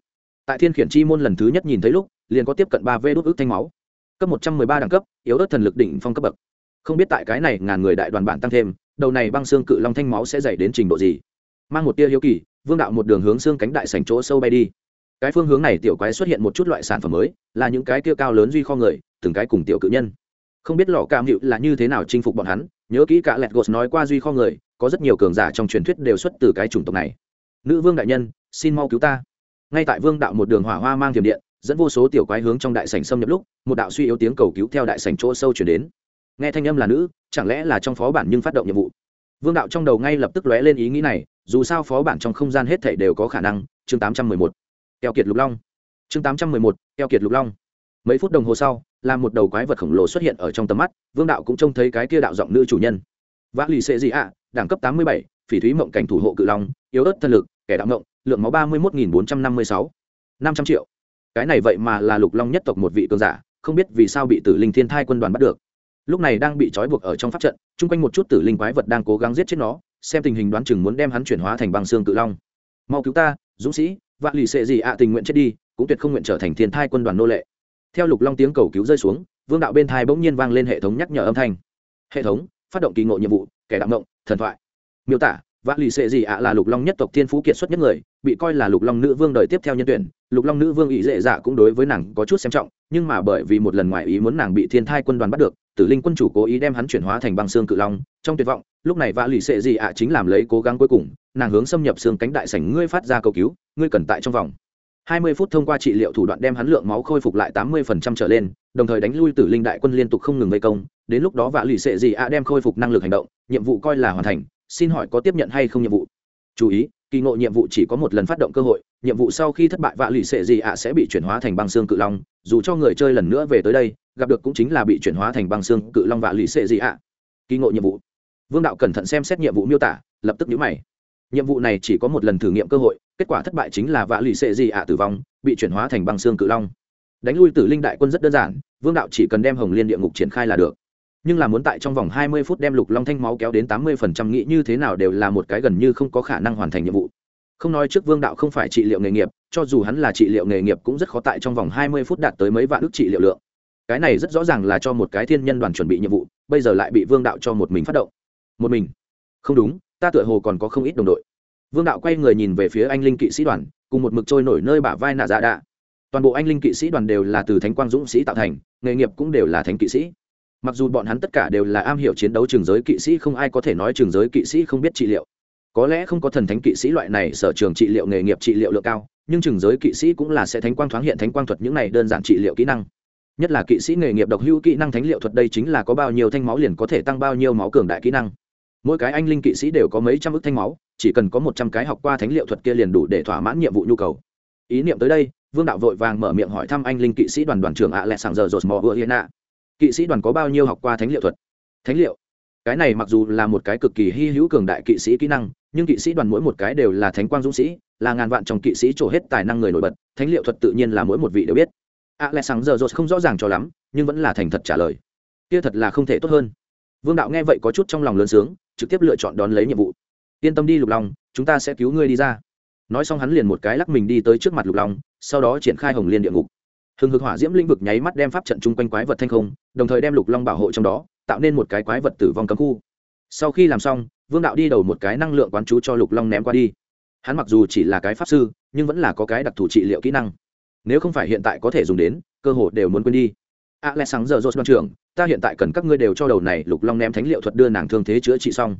Tại thiên khiển chi môn lần thứ nhất nhìn thấy lúc, liền có tiếp cận ba vê đốt ước thanh máu. Cấp một trăm mười ba đẳng cấp, yếu ớt thần lực đỉnh phong cấp bậc. Không biết tại cái này ngàn người đại đoàn bản tăng thêm, đầu này băng xương cự long thanh máu sẽ dày đến trình độ gì? Mang một tia hiếu kỳ, vương đạo một đường hướng xương cánh đại sành chỗ sâu bay đi cái phương hướng này tiểu quái xuất hiện một chút loại sản phẩm mới, là những cái kia cao lớn duy kho người, từng cái cùng tiểu cự nhân. Không biết lò cam hiệu là như thế nào chinh phục bọn hắn, nhớ kỹ cả lẹt gột nói qua duy kho người, có rất nhiều cường giả trong truyền thuyết đều xuất từ cái chủng tộc này. Nữ vương đại nhân, xin mau cứu ta. Ngay tại vương đạo một đường hỏa hoa mang tiềm điện, dẫn vô số tiểu quái hướng trong đại sảnh xâm nhập lúc, một đạo suy yếu tiếng cầu cứu theo đại sảnh chỗ sâu chuyển đến. Nghe thanh âm là nữ, chẳng lẽ là trong phó bản nhưng phát động nhiệm vụ? Vương đạo trong đầu ngay lập tức lóe lên ý nghĩ này, dù sao phó bản trong không gian hết thảy đều có khả năng, chương tám trăm mười một keo kiệt lục long. Chương tám trăm mười một, keo kiệt lục long. Mấy phút đồng hồ sau, là một đầu quái vật khổng lồ xuất hiện ở trong tầm mắt, vương đạo cũng trông thấy cái kia đạo giọng nữ chủ nhân. Vã lì xệ gì ạ đẳng cấp tám mươi bảy, phỉ thúy mộng cảnh thủ hộ cự long, yếu ớt thân lực, kẻ đạo mộng, lượng máu ba mươi một nghìn bốn trăm năm mươi sáu. năm trăm triệu. Cái này vậy mà là lục long nhất tộc một vị cường giả, không biết vì sao bị tử linh thiên thai quân đoàn bắt được. Lúc này đang bị trói buộc ở trong pháp trận, chung quanh một chút tử linh quái vật đang cố gắng giết chết nó, xem tình hình đoán chừng muốn đem hắn chuyển hóa thành băng xương cự long. Mau cứu ta, dũng sĩ vạn lì xệ gì ạ tình nguyện chết đi, cũng tuyệt không nguyện trở thành thiên thai quân đoàn nô lệ. Theo lục long tiếng cầu cứu rơi xuống, vương đạo bên thai bỗng nhiên vang lên hệ thống nhắc nhở âm thanh. Hệ thống, phát động kỳ ngộ nhiệm vụ, kẻ đạo ngộng, thần thoại. Miêu tả vã lì xệ gì ạ là lục long nhất tộc thiên phú kiệt xuất nhất người, bị coi là lục long nữ vương đời tiếp theo nhân tuyển. Lục long nữ vương ý dễ dạ cũng đối với nàng có chút xem trọng, nhưng mà bởi vì một lần ngoài ý muốn nàng bị thiên thai quân đoàn bắt được, tử linh quân chủ cố ý đem hắn chuyển hóa thành băng xương cự long, trong tuyệt vọng lúc này vạ lì xệ gì ạ chính làm lấy cố gắng cuối cùng nàng hướng xâm nhập xương cánh đại sảnh ngươi phát ra cầu cứu ngươi cần tại trong vòng 20 phút thông qua trị liệu thủ đoạn đem hắn lượng máu khôi phục lại 80% trở lên, đồng thời đánh lui Tử Linh đại quân liên tục không ngừng vây công, đến lúc đó vạ lì sẽ gì ạ đem khôi phục năng lực hành động, nhiệm vụ coi là hoàn thành, xin hỏi có tiếp nhận hay không nhiệm vụ. Chú ý, kỳ ngộ nhiệm vụ chỉ có một lần phát động cơ hội, nhiệm vụ sau khi thất bại vạ lì sẽ gì ạ sẽ bị chuyển hóa thành băng xương cự long, dù cho người chơi lần nữa về tới đây, gặp được cũng chính là bị chuyển hóa thành băng xương cự long vạ lì sẽ gì ạ. Kỳ ngộ nhiệm vụ. Vương đạo cẩn thận xem xét nhiệm vụ miêu tả, lập tức nhíu mày. Nhiệm vụ này chỉ có một lần thử nghiệm cơ hội, kết quả thất bại chính là vạ lì xệ gì ạ tử vong bị chuyển hóa thành băng xương cự long. Đánh lui tử linh đại quân rất đơn giản vương đạo chỉ cần đem hồng liên địa ngục triển khai là được. Nhưng là muốn tại trong vòng hai mươi phút đem lục long thanh máu kéo đến tám mươi phần trăm nghĩ như thế nào đều là một cái gần như không có khả năng hoàn thành nhiệm vụ. Không nói trước vương đạo không phải trị liệu nghề nghiệp cho dù hắn là trị liệu nghề nghiệp cũng rất khó tại trong vòng hai mươi phút đạt tới mấy vạn ước trị liệu lượng. Cái này rất rõ ràng là cho một cái thiên nhân đoàn chuẩn bị nhiệm vụ bây giờ lại bị vương đạo cho một mình phát động một mình. Không đúng, ta tựa hồ còn có không ít đồng đội. Vương đạo quay người nhìn về phía anh linh kỵ sĩ đoàn, cùng một mực trôi nổi nơi bả vai nạ dạ đạ. Toàn bộ anh linh kỵ sĩ đoàn đều là từ thánh quang dũng sĩ tạo thành, nghề nghiệp cũng đều là thánh kỵ sĩ. Mặc dù bọn hắn tất cả đều là am hiểu chiến đấu trường giới kỵ sĩ, không ai có thể nói trường giới kỵ sĩ không biết trị liệu. Có lẽ không có thần thánh kỵ sĩ loại này sở trường trị liệu nghề nghiệp trị liệu lượng cao, nhưng trường giới kỵ sĩ cũng là sẽ thánh quang thoáng hiện thánh quang thuật những này đơn giản trị liệu kỹ năng. Nhất là kỵ sĩ nghề nghiệp độc hữu kỹ năng thánh liệu thuật đây chính là có bao nhiêu thanh máu liền có thể tăng bao nhiêu máu cường đại kỹ năng mỗi cái anh linh kỵ sĩ đều có mấy trăm ức thanh máu, chỉ cần có một trăm cái học qua thánh liệu thuật kia liền đủ để thỏa mãn nhiệm vụ nhu cầu. Ý niệm tới đây, vương đạo vội vàng mở miệng hỏi thăm anh linh kỵ sĩ đoàn đoàn trưởng ạ lẹ sàng giờ rột mò vừa hiên ạ. Kỵ sĩ đoàn có bao nhiêu học qua thánh liệu thuật? Thánh liệu? Cái này mặc dù là một cái cực kỳ hy hữu cường đại kỵ sĩ kỹ năng, nhưng kỵ sĩ đoàn mỗi một cái đều là thánh quang dũng sĩ, là ngàn vạn trong kỵ sĩ trổ hết tài năng người nổi bật, thánh liệu thuật tự nhiên là mỗi một vị đều biết. Ạ lẹ sàng giờ rột không rõ ràng cho lắm, nhưng vẫn là thành thật trả lời. Kia thật là không thể tốt hơn. Vương đạo nghe vậy có chút trong lòng lớn sướng trực tiếp lựa chọn đón lấy nhiệm vụ. Yên tâm đi, lục long, chúng ta sẽ cứu ngươi đi ra. Nói xong hắn liền một cái lắc mình đi tới trước mặt lục long, sau đó triển khai hồng liên địa ngục. Hừng hực hỏa diễm lĩnh vực nháy mắt đem pháp trận chung quanh quái vật thanh không, đồng thời đem lục long bảo hộ trong đó, tạo nên một cái quái vật tử vong cấm khu. Sau khi làm xong, vương đạo đi đầu một cái năng lượng quán chú cho lục long ném qua đi. Hắn mặc dù chỉ là cái pháp sư, nhưng vẫn là có cái đặc thù trị liệu kỹ năng. Nếu không phải hiện tại có thể dùng đến, cơ hội đều muốn quên đi a lẽ sáng giờ rột trưởng, ta hiện tại cần các ngươi đều cho đầu này lục long ném thánh liệu thuật đưa nàng thương thế chữa trị xong.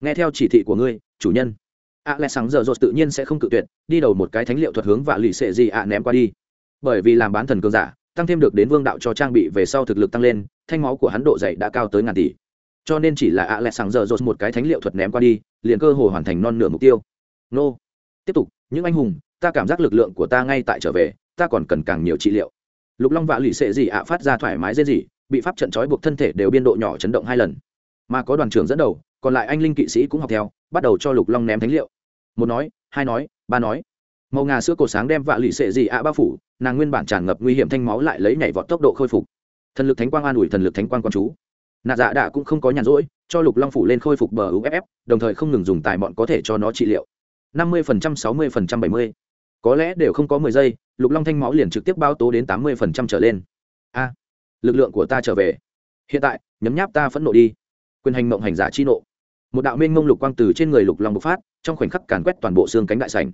Nghe theo chỉ thị của ngươi, chủ nhân. A lẽ sáng giờ rột tự nhiên sẽ không cự tuyệt, đi đầu một cái thánh liệu thuật hướng và lì xệ gì ạ ném qua đi. Bởi vì làm bán thần cường giả, tăng thêm được đến vương đạo cho trang bị về sau thực lực tăng lên, thanh máu của hắn độ dày đã cao tới ngàn tỷ. Cho nên chỉ là a lẽ sáng giờ rột một cái thánh liệu thuật ném qua đi, liền cơ hồ hoàn thành non nửa mục tiêu. Nô. Tiếp tục, những anh hùng, ta cảm giác lực lượng của ta ngay tại trở về, ta còn cần càng nhiều trị liệu lục long vạ lì xệ gì ạ phát ra thoải mái dễ gì bị pháp trận trói buộc thân thể đều biên độ nhỏ chấn động hai lần. Mà có đoàn trưởng dẫn đầu còn lại anh linh kỵ sĩ cũng học theo bắt đầu cho lục long ném thánh liệu. Một nói hai nói ba nói. Màu ngà sữa cổ sáng đem vạ lì xệ gì ạ bao phủ nàng nguyên bản tràn ngập nguy hiểm thanh máu lại lấy nhảy vọt tốc độ khôi phục. Thần lực thánh quang an ủi thần lực thánh quang quan chú. Nạ dạ đạ cũng không có nhàn rỗi cho lục long phủ lên khôi phục bờ uff đồng thời không ngừng dùng tài mọn có thể cho nó trị liệu. Năm mươi phần trăm, sáu mươi phần trăm, bảy mươi có lẽ đều không có mười giây, lục long thanh máu liền trực tiếp bao tố đến tám mươi phần trăm trở lên. A, lực lượng của ta trở về. Hiện tại, nhấm nháp ta phẫn nộ đi. Quyền hành mộng hành giả chi nộ. Một đạo mênh mông lục quang từ trên người lục long bộc phát, trong khoảnh khắc càn quét toàn bộ xương cánh đại sành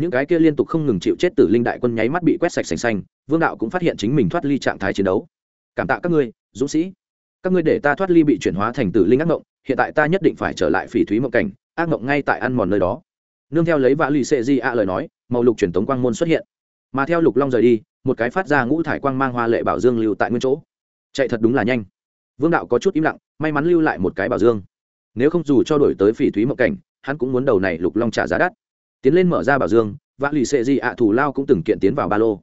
những cái kia liên tục không ngừng chịu chết tử linh đại quân nháy mắt bị quét sạch sành xanh, vương đạo cũng phát hiện chính mình thoát ly trạng thái chiến đấu. Cảm tạ các ngươi, dũng sĩ. Các ngươi để ta thoát ly bị chuyển hóa thành tử linh ác mộng hiện tại ta nhất định phải trở lại phỉ thúy mộng cảnh, ác mộng ngay tại ăn mòn nơi đó. Nương theo lấy vã lì xệ di a lời nói màu lục truyền tống quang môn xuất hiện. Mà theo lục long rời đi, một cái phát ra ngũ thải quang mang hoa lệ bảo dương lưu tại nguyên chỗ. Chạy thật đúng là nhanh. Vương đạo có chút im lặng, may mắn lưu lại một cái bảo dương. Nếu không dù cho đổi tới phỉ thúy mộng cảnh, hắn cũng muốn đầu này lục long trả giá đắt. Tiến lên mở ra bảo dương vã lì xệ di ạ thủ lao cũng từng kiện tiến vào ba lô.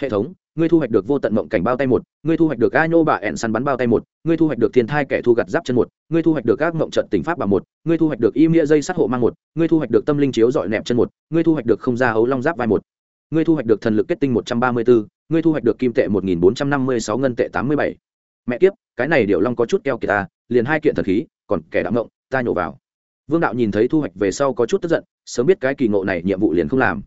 Hệ thống ngươi thu hoạch được vô tận mộng cảnh bao tay một ngươi thu hoạch được a nhô bà ẹn săn bắn bao tay một ngươi thu hoạch được thiên thai kẻ thu gặt giáp chân một ngươi thu hoạch được các mộng trận tỉnh pháp bà một ngươi thu hoạch được y nghĩa dây sát hộ mang một ngươi thu hoạch được tâm linh chiếu dọi nẹp chân một ngươi thu hoạch được không gia hấu long giáp vai một ngươi thu hoạch được thần lực kết tinh một trăm ba mươi bốn ngươi thu hoạch được kim tệ một nghìn bốn trăm năm mươi sáu ngân tệ tám mươi bảy mẹ kiếp cái này điệu long có chút keo kìa ta liền hai kiện thần khí còn kẻ đạo ngộng ta nhổ vào vương đạo nhìn thấy thu hoạch về sau có chút tức giận sớm biết cái kỳ ngộ này nhiệm vụ liền không làm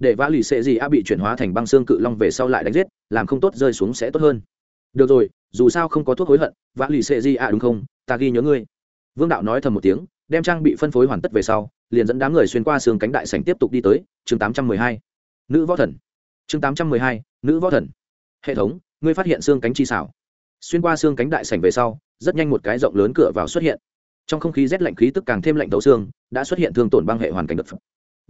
để vã lì xệ gì a bị chuyển hóa thành băng xương cự long về sau lại đánh giết làm không tốt rơi xuống sẽ tốt hơn. Được rồi dù sao không có thuốc hối hận vã lì xệ gì a đúng không? Ta ghi nhớ ngươi. Vương đạo nói thầm một tiếng đem trang bị phân phối hoàn tất về sau liền dẫn đám người xuyên qua xương cánh đại sảnh tiếp tục đi tới chương 812. nữ võ thần. Chương 812, nữ võ thần. Hệ thống ngươi phát hiện xương cánh chi xảo. Xuyên qua xương cánh đại sảnh về sau rất nhanh một cái rộng lớn cửa vào xuất hiện. Trong không khí rét lạnh khí tức càng thêm lạnh tấu xương đã xuất hiện thương tổn băng hệ hoàn cảnh đập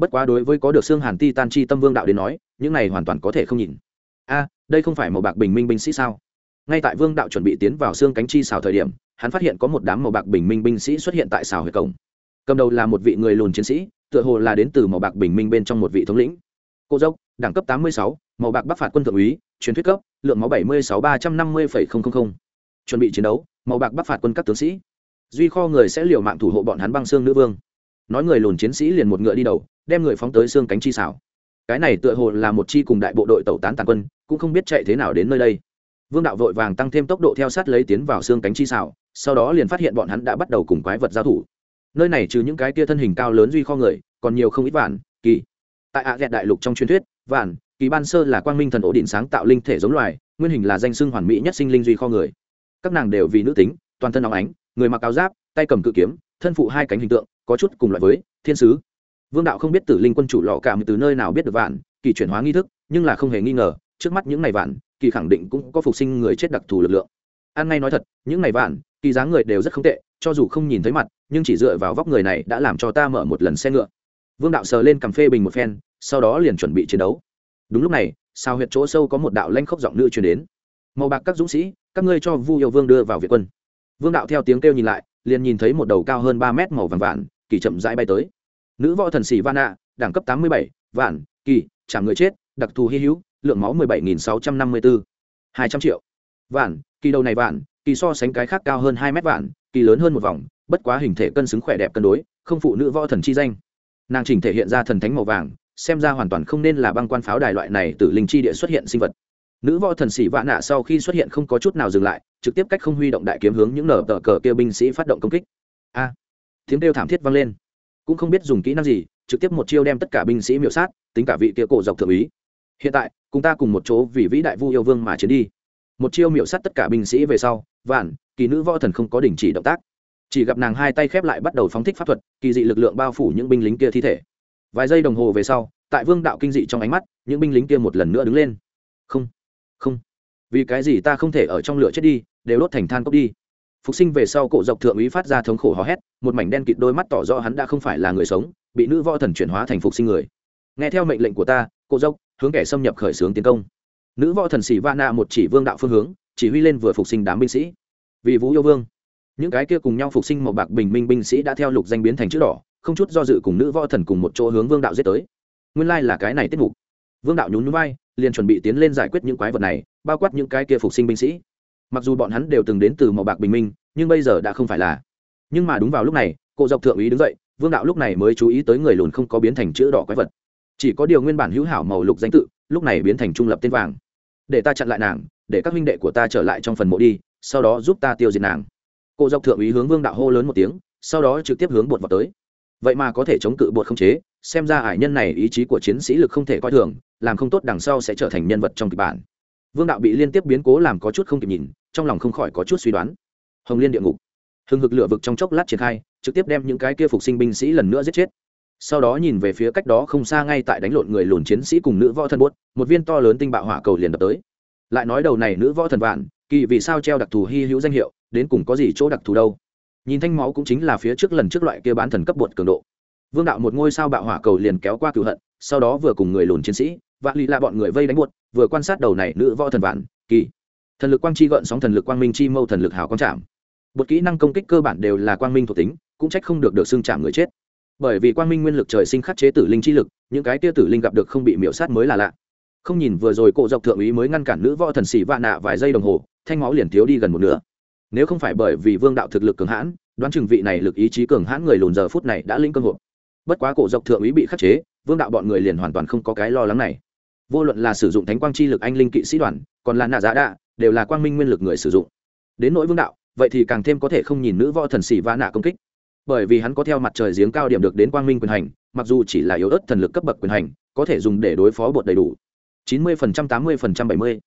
bất quá đối với có được xương hàn ti tan chi tâm vương đạo đến nói, những này hoàn toàn có thể không nhìn. A, đây không phải màu bạc bình minh binh sĩ sao? Ngay tại vương đạo chuẩn bị tiến vào xương cánh chi xào thời điểm, hắn phát hiện có một đám màu bạc bình minh binh sĩ xuất hiện tại xào huyệt cổng. Cầm đầu là một vị người lùn chiến sĩ, tựa hồ là đến từ màu bạc bình minh bên trong một vị thống lĩnh. Cô dốc, đẳng cấp tám mươi sáu, màu bạc bắc phạt quân thượng úy, truyền thuyết cấp, lượng máu bảy mươi sáu, ba trăm năm mươi chuẩn bị chiến đấu, màu bạc bắc phạt quân các tướng sĩ. Duy kho người sẽ liều mạng thủ hộ bọn hắn băng xương nữ vương. Nói người lùn chiến sĩ liền một ngựa đi đầu đem người phóng tới xương cánh chi xảo. Cái này tựa hồ là một chi cùng đại bộ đội tẩu tán tàn quân, cũng không biết chạy thế nào đến nơi đây. Vương đạo vội vàng tăng thêm tốc độ theo sát lấy tiến vào xương cánh chi xảo, sau đó liền phát hiện bọn hắn đã bắt đầu cùng quái vật giao thủ. Nơi này trừ những cái kia thân hình cao lớn duy kho người, còn nhiều không ít vạn, kỳ. Tại ạ à đại lục trong truyền thuyết, vạn, kỳ ban sơ là quang minh thần ổ định sáng tạo linh thể giống loài, nguyên hình là danh xưng hoàn mỹ nhất sinh linh duy kho người. Các nàng đều vì nữ tính, toàn thân óng ánh, người mặc áo giáp, tay cầm cự kiếm, thân phụ hai cánh hình tượng, có chút cùng loại với thiên sứ vương đạo không biết tử linh quân chủ lọ cảm từ nơi nào biết được vạn, kỳ chuyển hóa nghi thức, nhưng là không hề nghi ngờ, trước mắt những ngày vạn, kỳ khẳng định cũng có phục sinh người chết đặc thù lực lượng. An ngay nói thật, những ngày vạn, kỳ dáng người đều rất không tệ, cho dù không nhìn thấy mặt, nhưng chỉ dựa vào vóc người này đã làm cho ta mở một lần xe ngựa. Vương đạo sờ lên cằm phê bình một phen, sau đó liền chuẩn bị chiến đấu. Đúng lúc này, sao huyệt chỗ sâu có một đạo lanh khốc giọng nữ truyền đến. Màu bạc các dũng sĩ, các ngươi cho vu yêu vương đưa vào việt quân. Vương đạo theo tiếng kêu nhìn lại, liền nhìn thấy một đầu cao hơn ba mét màu vàng vạn, kỳ chậm rãi bay tới nữ võ thần sĩ van ạ đẳng cấp tám mươi bảy, vạn, kỳ trả người chết, đặc thù hy hữu, lượng máu mười bảy nghìn sáu trăm năm mươi bốn hai trăm triệu. Vạn, kỳ đầu này vạn, kỳ so sánh cái khác cao hơn hai mét vạn, kỳ lớn hơn một vòng, bất quá hình thể cân xứng khỏe đẹp cân đối, không phụ nữ võ thần chi danh. Nàng chỉnh thể hiện ra thần thánh màu vàng, xem ra hoàn toàn không nên là băng quan pháo đài loại này từ linh chi địa xuất hiện sinh vật. Nữ võ thần sĩ vạn nạ sau khi xuất hiện không có chút nào dừng lại, trực tiếp cách không huy động đại kiếm hướng những nở tờ cờ kia binh sĩ phát động công kích. A! Tiếng kêu thảm thiết vang lên cũng không biết dùng kỹ năng gì, trực tiếp một chiêu đem tất cả binh sĩ miễu sát, tính cả vị kia cổ dọc thượng úy. Hiện tại, cùng ta cùng một chỗ vì vĩ đại vu yêu vương mà chiến đi. Một chiêu miễu sát tất cả binh sĩ về sau, vạn, kỳ nữ võ thần không có đình chỉ động tác. Chỉ gặp nàng hai tay khép lại bắt đầu phóng thích pháp thuật, kỳ dị lực lượng bao phủ những binh lính kia thi thể. Vài giây đồng hồ về sau, tại vương đạo kinh dị trong ánh mắt, những binh lính kia một lần nữa đứng lên. Không không. Vì cái gì ta không thể ở trong lửa chết đi, đều đốt thành than cốc đi phục sinh về sau cổ dọc thượng úy phát ra thống khổ hò hét, một mảnh đen kịt đôi mắt tỏ rõ hắn đã không phải là người sống, bị nữ võ thần chuyển hóa thành phục sinh người. Nghe theo mệnh lệnh của ta, cổ dốc hướng kẻ xâm nhập khởi xướng tiến công. Nữ võ thần sĩ va na một chỉ vương đạo phương hướng, chỉ huy lên vừa phục sinh đám binh sĩ. Vì vũ yêu vương. Những cái kia cùng nhau phục sinh một bạc bình minh binh sĩ đã theo lục danh biến thành chữ đỏ, không chút do dự cùng nữ võ thần cùng một chỗ hướng vương đạo giết tới. Nguyên lai là cái này tiết mục. Vương đạo nhún nhún vai, liền chuẩn bị tiến lên giải quyết những quái vật này, bao quát những cái kia phục sinh binh sĩ mặc dù bọn hắn đều từng đến từ màu bạc bình minh, nhưng bây giờ đã không phải là. Nhưng mà đúng vào lúc này, cô dọc thượng úy đứng dậy, vương đạo lúc này mới chú ý tới người lùn không có biến thành chữ đỏ quái vật. Chỉ có điều nguyên bản hữu hảo màu lục danh tự, lúc này biến thành trung lập tên vàng. Để ta chặn lại nàng, để các huynh đệ của ta trở lại trong phần mộ đi, sau đó giúp ta tiêu diệt nàng. Cô dọc thượng úy hướng vương đạo hô lớn một tiếng, sau đó trực tiếp hướng bột vào tới. Vậy mà có thể chống cự bột không chế, xem ra ải nhân này ý chí của chiến sĩ lực không thể coi thường, làm không tốt đằng sau sẽ trở thành nhân vật trong kịch bản. Vương đạo bị liên tiếp biến cố làm có chút không kịp nhìn trong lòng không khỏi có chút suy đoán. Hồng liên địa ngục. Hừng hực lửa vực trong chốc lát triển khai, trực tiếp đem những cái kia phục sinh binh sĩ lần nữa giết chết. Sau đó nhìn về phía cách đó không xa ngay tại đánh lộn người lùn chiến sĩ cùng nữ võ thần buốt, một viên to lớn tinh bạo hỏa cầu liền đập tới. Lại nói đầu này nữ võ thần vạn, kỳ vì sao treo đặc thù hy hữu danh hiệu, đến cùng có gì chỗ đặc thù đâu. Nhìn thanh máu cũng chính là phía trước lần trước loại kia bán thần cấp bột cường độ. Vương đạo một ngôi sao bạo hỏa cầu liền kéo qua cửu hận, sau đó vừa cùng người lùn chiến sĩ, vạn lì là bọn người vây đánh buột, vừa quan sát đầu này nữ võ thần vạn, kỳ thần lực quang chi gợn sóng thần lực quang minh chi mâu thần lực hào quang chạm. Một kỹ năng công kích cơ bản đều là quang minh thuộc tính, cũng trách không được được xưng chạm người chết. Bởi vì quang minh nguyên lực trời sinh khắc chế tử linh chi lực, những cái tia tử linh gặp được không bị miễu sát mới là lạ. Không nhìn vừa rồi cộ dọc thượng úy mới ngăn cản nữ võ thần sĩ vạ nạ vài giây đồng hồ, thanh máu liền thiếu đi gần một nửa. Nếu không phải bởi vì vương đạo thực lực cường hãn, đoán chừng vị này lực ý chí cường hãn người lùn giờ phút này đã linh cơ hội bất quá cổ dọc thượng úy bị khắc chế, vương đạo bọn người liền hoàn toàn không có cái lo lắng này. Vô luận là sử dụng thánh quang chi lực anh linh kỵ sĩ đoàn, còn là nạ giá đạ đều là quang minh nguyên lực người sử dụng. Đến nỗi vương đạo, vậy thì càng thêm có thể không nhìn nữ võ thần xỉ va nạ công kích. Bởi vì hắn có theo mặt trời giếng cao điểm được đến quang minh quyền hành, mặc dù chỉ là yếu ớt thần lực cấp bậc quyền hành, có thể dùng để đối phó bột đầy đủ. Chín mươi phần trăm, tám mươi phần trăm, bảy mươi.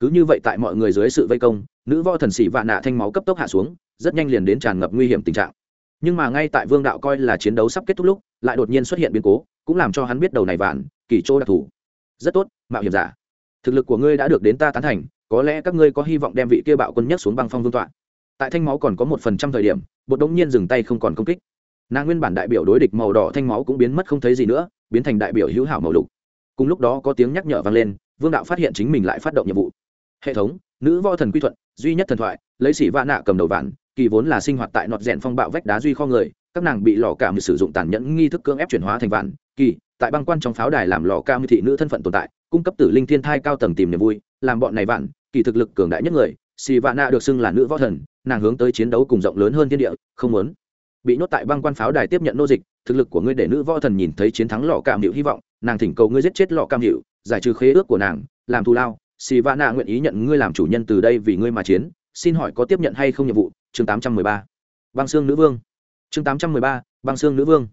Cứ như vậy tại mọi người dưới sự vây công, nữ võ thần sĩ vạn nạ thanh máu cấp tốc hạ xuống, rất nhanh liền đến tràn ngập nguy hiểm tình trạng. Nhưng mà ngay tại vương đạo coi là chiến đấu sắp kết thúc lúc, lại đột nhiên xuất hiện biến cố, cũng làm cho hắn biết đầu này vạn, kỳ chỗ đặc thù. Rất tốt, mạo hiểm giả. Thực lực của ngươi đã được đến ta tán thành có lẽ các ngươi có hy vọng đem vị kia bạo quân nhất xuống băng phong vương tọa. Tại thanh máu còn có một phần trăm thời điểm, bột đống nhiên dừng tay không còn công kích. Nàng nguyên bản đại biểu đối địch màu đỏ thanh máu cũng biến mất không thấy gì nữa, biến thành đại biểu hữu hảo màu lục. Cùng lúc đó có tiếng nhắc nhở vang lên, vương đạo phát hiện chính mình lại phát động nhiệm vụ. Hệ thống, nữ võ thần quy thuận, duy nhất thần thoại, lấy sĩ vạn nạ cầm đầu vạn, kỳ vốn là sinh hoạt tại nọt rèn phong bạo vách đá duy kho người, các nàng bị lò cảm sử dụng tàn nhẫn nghi thức cưỡng ép chuyển hóa thành vạn, kỳ, tại băng quan trong pháo đài làm lò cam thị nữ thân phận tồn tại, cung cấp tử linh thiên thai cao tầng tìm niềm vui, làm bọn này vạn kỳ thực lực cường đại nhất người xì vạn nạ được xưng là nữ võ thần, nàng hướng tới chiến đấu cùng rộng lớn hơn thiên địa, không muốn. Bị nhốt tại băng quan pháo đài tiếp nhận nô dịch, thực lực của ngươi để nữ võ thần nhìn thấy chiến thắng lọ cảm hiệu hy vọng, nàng thỉnh cầu ngươi giết chết lọ cam hiệu, giải trừ khế ước của nàng, làm thù lao. Xì vạn nạ nguyện ý nhận ngươi làm chủ nhân từ đây vì ngươi mà chiến, xin hỏi có tiếp nhận hay không nhiệm vụ? Chương tám trăm mười ba. Băng xương nữ vương. Chương tám trăm mười ba, băng xương nữ vương.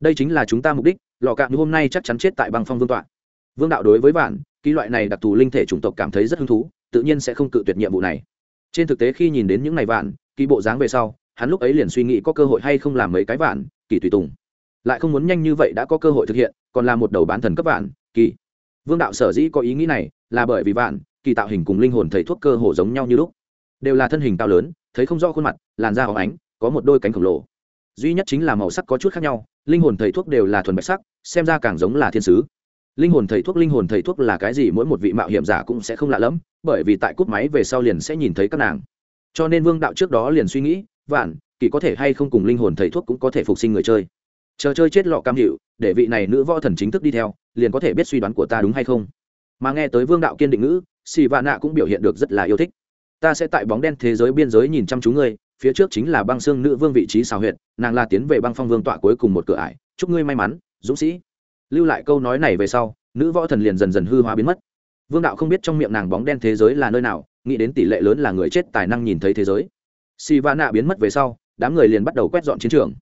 Đây chính là chúng ta mục đích, lọ cạm hôm nay chắc chắn chết tại băng phong vương tọa. Vương đạo đối với vạn, ký loại này đặc thù linh thể chủng tộc cảm thấy rất hứng thú tự nhiên sẽ không cự tuyệt nhiệm vụ này. Trên thực tế khi nhìn đến những ngày vạn, kỳ bộ dáng về sau, hắn lúc ấy liền suy nghĩ có cơ hội hay không làm mấy cái vạn, kỳ tùy tùng. Lại không muốn nhanh như vậy đã có cơ hội thực hiện, còn là một đầu bán thần cấp vạn, kỳ. Vương đạo sở dĩ có ý nghĩ này là bởi vì vạn, kỳ tạo hình cùng linh hồn thầy thuốc cơ hồ giống nhau như lúc. Đều là thân hình cao lớn, thấy không rõ khuôn mặt, làn da hóng ánh, có một đôi cánh khổng lồ. Duy nhất chính là màu sắc có chút khác nhau, linh hồn thầy thuốc đều là thuần bạch sắc, xem ra càng giống là thiên sứ linh hồn thầy thuốc, linh hồn thầy thuốc là cái gì? Mỗi một vị mạo hiểm giả cũng sẽ không lạ lẫm, bởi vì tại cúp máy về sau liền sẽ nhìn thấy các nàng. Cho nên vương đạo trước đó liền suy nghĩ, vạn, kỳ có thể hay không cùng linh hồn thầy thuốc cũng có thể phục sinh người chơi? Chờ chơi chết lọ cam hiệu, để vị này nữ võ thần chính thức đi theo, liền có thể biết suy đoán của ta đúng hay không? Mà nghe tới vương đạo kiên định ngữ xì vạn nạ cũng biểu hiện được rất là yêu thích. Ta sẽ tại bóng đen thế giới biên giới nhìn chăm chú ngươi, phía trước chính là băng xương nữ vương vị trí xào huyệt, nàng là tiến về băng phong vương tọa cuối cùng một cửa ải. Chúc ngươi may mắn, dũng sĩ lưu lại câu nói này về sau, nữ võ thần liền dần dần hư hóa biến mất. Vương đạo không biết trong miệng nàng bóng đen thế giới là nơi nào, nghĩ đến tỷ lệ lớn là người chết tài năng nhìn thấy thế giới. Si va nạ biến mất về sau, đám người liền bắt đầu quét dọn chiến trường.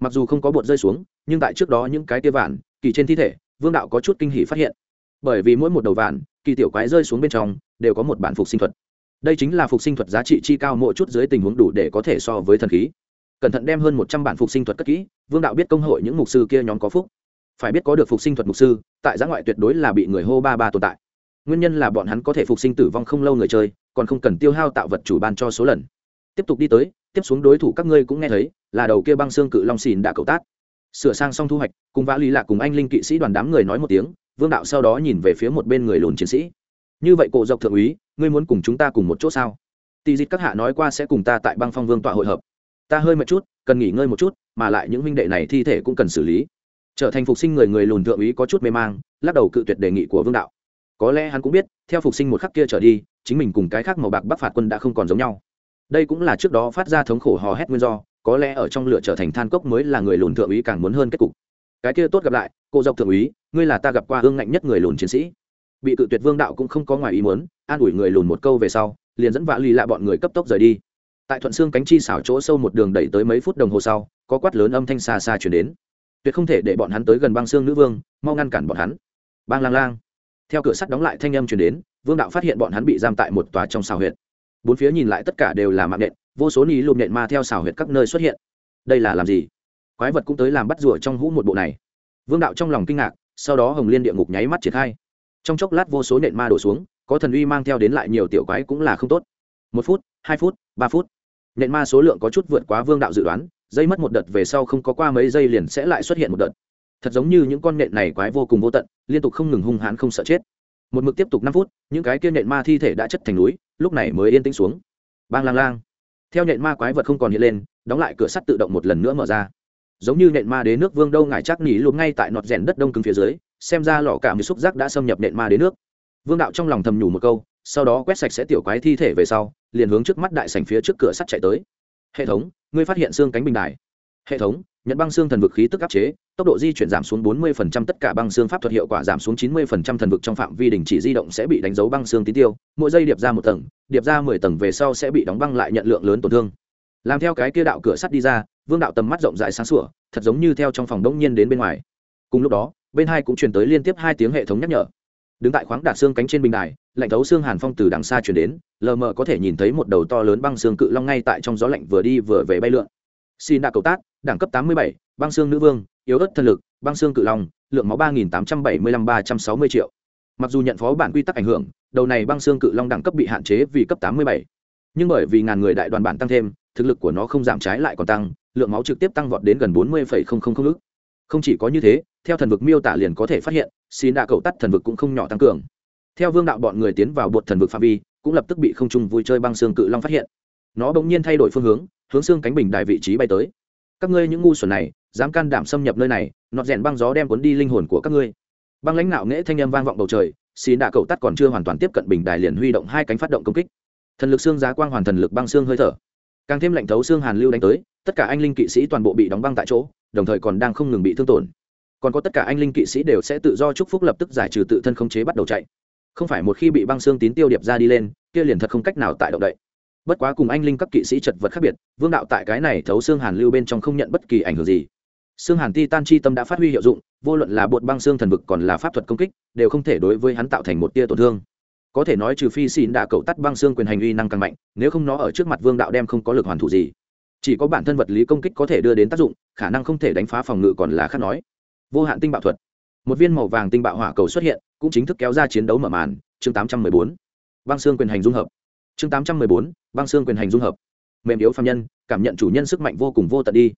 Mặc dù không có bột rơi xuống, nhưng tại trước đó những cái tia vạn, kỳ trên thi thể, vương đạo có chút kinh hỉ phát hiện. Bởi vì mỗi một đầu vạn, kỳ tiểu quái rơi xuống bên trong, đều có một bản phục sinh thuật. Đây chính là phục sinh thuật giá trị chi cao mỗi chút dưới tình huống đủ để có thể so với thần khí. Cẩn thận đem hơn một trăm bản phục sinh thuật cất kỹ, vương đạo biết công hội những mục sư kia nhóm có phúc phải biết có được phục sinh thuật mục sư, tại giã ngoại tuyệt đối là bị người hô ba ba tồn tại. Nguyên nhân là bọn hắn có thể phục sinh tử vong không lâu người chơi, còn không cần tiêu hao tạo vật chủ ban cho số lần. Tiếp tục đi tới, tiếp xuống đối thủ các ngươi cũng nghe thấy, là đầu kia băng xương cự long xìn đã cậu tát. Sửa sang xong thu hoạch, cùng vã lý lạc cùng anh linh kỵ sĩ đoàn đám người nói một tiếng, vương đạo sau đó nhìn về phía một bên người lùn chiến sĩ. Như vậy cổ dọc thượng úy, ngươi muốn cùng chúng ta cùng một chỗ sao? Tì dịch các hạ nói qua sẽ cùng ta tại băng phong vương tọa hội hợp. Ta hơi mệt chút, cần nghỉ ngơi một chút, mà lại những huynh đệ này thi thể cũng cần xử lý trở thành phục sinh người người lùn thượng úy có chút mê mang, lắc đầu cự tuyệt đề nghị của vương đạo. Có lẽ hắn cũng biết, theo phục sinh một khắc kia trở đi, chính mình cùng cái khác màu bạc bắc phạt quân đã không còn giống nhau. Đây cũng là trước đó phát ra thống khổ hò hét nguyên do, có lẽ ở trong lửa trở thành than cốc mới là người lùn thượng úy càng muốn hơn kết cục. Cái kia tốt gặp lại, cô dọc thượng úy, ngươi là ta gặp qua hương ngạnh nhất người lùn chiến sĩ. Bị cự tuyệt vương đạo cũng không có ngoài ý muốn, an ủi người lùn một câu về sau, liền dẫn vạ lì lạ bọn người cấp tốc rời đi. Tại thuận xương cánh chi xảo chỗ sâu một đường đẩy tới mấy phút đồng hồ sau, có quát lớn âm thanh xa xa chuyển đến tuyệt không thể để bọn hắn tới gần băng xương nữ vương, mau ngăn cản bọn hắn. Bang lang lang. Theo cửa sắt đóng lại thanh âm chuyển đến, vương đạo phát hiện bọn hắn bị giam tại một tòa trong xào huyệt. Bốn phía nhìn lại tất cả đều là mạng nện vô số ní lùm nện ma theo xào huyệt các nơi xuất hiện. Đây là làm gì? Quái vật cũng tới làm bắt rùa trong hũ một bộ này. Vương đạo trong lòng kinh ngạc, sau đó hồng liên địa ngục nháy mắt triển khai. Trong chốc lát vô số nện ma đổ xuống, có thần uy mang theo đến lại nhiều tiểu quái cũng là không tốt. Một phút, hai phút, ba phút nện ma số lượng có chút vượt quá vương đạo dự đoán, dây mất một đợt về sau không có qua mấy giây liền sẽ lại xuất hiện một đợt. Thật giống như những con nện này quái vô cùng vô tận, liên tục không ngừng hung hãn không sợ chết. Một mực tiếp tục năm phút, những cái kia nện ma thi thể đã chất thành núi, lúc này mới yên tĩnh xuống. Bang lang lang. Theo nện ma quái vật không còn hiện lên, đóng lại cửa sắt tự động một lần nữa mở ra. Giống như nện ma đế nước vương đâu ngài chắc nỉ luôn ngay tại nọt rèn đất đông cứng phía dưới, xem ra lò cảm như xúc giác đã xâm nhập nện ma đế nước. Vương đạo trong lòng thầm nhủ một câu, sau đó quét sạch sẽ tiểu quái thi thể về sau liền hướng trước mắt đại sảnh phía trước cửa sắt chạy tới. Hệ thống, ngươi phát hiện xương cánh bình đài. Hệ thống, nhận băng xương thần vực khí tức áp chế, tốc độ di chuyển giảm xuống 40% tất cả băng xương pháp thuật hiệu quả giảm xuống 90% thần vực trong phạm vi đình chỉ di động sẽ bị đánh dấu băng xương tín tiêu, mỗi giây điệp ra một tầng, điệp ra mười tầng về sau sẽ bị đóng băng lại nhận lượng lớn tổn thương. Làm theo cái kia đạo cửa sắt đi ra, vương đạo tầm mắt rộng rãi sáng sủa, thật giống như theo trong phòng đông nhiên đến bên ngoài. Cùng lúc đó, bên hai cũng truyền tới liên tiếp hai tiếng hệ thống nhắc nhở đứng tại khoáng đạt xương cánh trên bình đài, lạnh thấu xương hàn phong từ đằng xa chuyển đến, lờ mờ có thể nhìn thấy một đầu to lớn băng xương cự long ngay tại trong gió lạnh vừa đi vừa về bay lượn. Xin đạ cầu tác đẳng cấp tám mươi bảy, băng xương nữ vương, yếu ớt thân lực, băng xương cự long, lượng máu ba nghìn tám trăm bảy mươi lăm ba trăm sáu mươi triệu. Mặc dù nhận phó bản quy tắc ảnh hưởng, đầu này băng xương cự long đẳng cấp bị hạn chế vì cấp tám mươi bảy. Nhưng bởi vì ngàn người đại đoàn bản tăng thêm, thực lực của nó không giảm trái lại còn tăng, lượng máu trực tiếp tăng vọt đến gần bốn mươi ức. Không chỉ có như thế theo thần vực miêu tả liền có thể phát hiện, xin đạ cậu tắt thần vực cũng không nhỏ tăng cường. Theo vương đạo bọn người tiến vào bột thần vực phạm vi, cũng lập tức bị không trung vui chơi băng xương cự long phát hiện. Nó bỗng nhiên thay đổi phương hướng hướng xương cánh bình đài vị trí bay tới. Các ngươi những ngu xuẩn này, dám can đảm xâm nhập nơi này, nọt rèn băng gió đem cuốn đi linh hồn của các ngươi. Băng lãnh nạo nghễ thanh âm vang vọng bầu trời, xin đạ cậu tắt còn chưa hoàn toàn tiếp cận bình đài liền huy động hai cánh phát động công kích. Thần lực xương giá quang hoàn thần lực băng xương hơi thở. Càng thêm lạnh thấu xương hàn lưu đánh tới, tất cả anh linh kỵ sĩ toàn bộ bị đóng băng tại chỗ, đồng thời còn đang không ngừng bị thương tổn còn có tất cả anh linh kỵ sĩ đều sẽ tự do chúc phúc lập tức giải trừ tự thân khống chế bắt đầu chạy. Không phải một khi bị băng xương tín tiêu điệp ra đi lên, kia liền thật không cách nào tại động đậy. Bất quá cùng anh linh các kỵ sĩ chật vật khác biệt, vương đạo tại cái này thấu xương hàn lưu bên trong không nhận bất kỳ ảnh hưởng gì. Xương hàn ti tan chi tâm đã phát huy hiệu dụng, vô luận là bột băng xương thần vực còn là pháp thuật công kích, đều không thể đối với hắn tạo thành một tia tổn thương. Có thể nói trừ phi xin đã cậu tắt băng xương quyền hành uy năng càng mạnh, nếu không nó ở trước mặt vương đạo đem không có lực hoàn thủ gì. Chỉ có bản thân vật lý công kích có thể đưa đến tác dụng, khả năng không thể đánh phá phòng ngự còn là khác nói vô hạn tinh bạo thuật. Một viên màu vàng tinh bạo hỏa cầu xuất hiện cũng chính thức kéo ra chiến đấu mở màn. Chương 814. băng xương quyền hành dung hợp. Chương 814, băng xương quyền hành dung hợp. Mềm yếu phạm nhân cảm nhận chủ nhân sức mạnh vô cùng vô tận đi.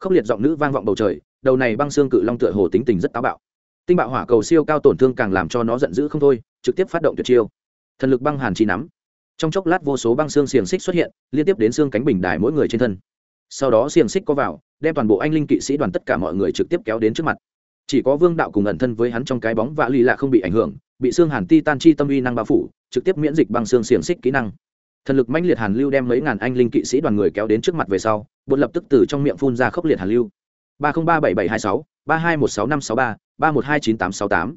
Khốc liệt giọng nữ vang vọng bầu trời đầu này băng xương cự long tựa hồ tính tình rất táo bạo. Tinh bạo hỏa cầu siêu cao tổn thương càng làm cho nó giận dữ không thôi trực tiếp phát động tuyệt chiêu. Thần lực băng hàn chi nắm. Trong chốc lát vô số băng xương xiềng xích xuất hiện liên tiếp đến xương cánh bình đài mỗi người trên thân. Sau đó xiềng xích có vào đem toàn bộ anh linh kỵ sĩ đoàn tất cả mọi người trực tiếp kéo đến trước mặt chỉ có vương đạo cùng ẩn thân với hắn trong cái bóng vạ lì lạ không bị ảnh hưởng, bị xương hàn ti tan chi tâm uy năng bao phủ, trực tiếp miễn dịch băng xương xiềng xích kỹ năng. Thần lực mãnh liệt hàn lưu đem mấy ngàn anh linh kỵ sĩ đoàn người kéo đến trước mặt về sau bột lập tức từ trong miệng phun ra khốc liệt hàn lưu. ba không ba bảy bảy hai sáu, ba hai một sáu năm sáu ba ba một hai chín tám sáu tám.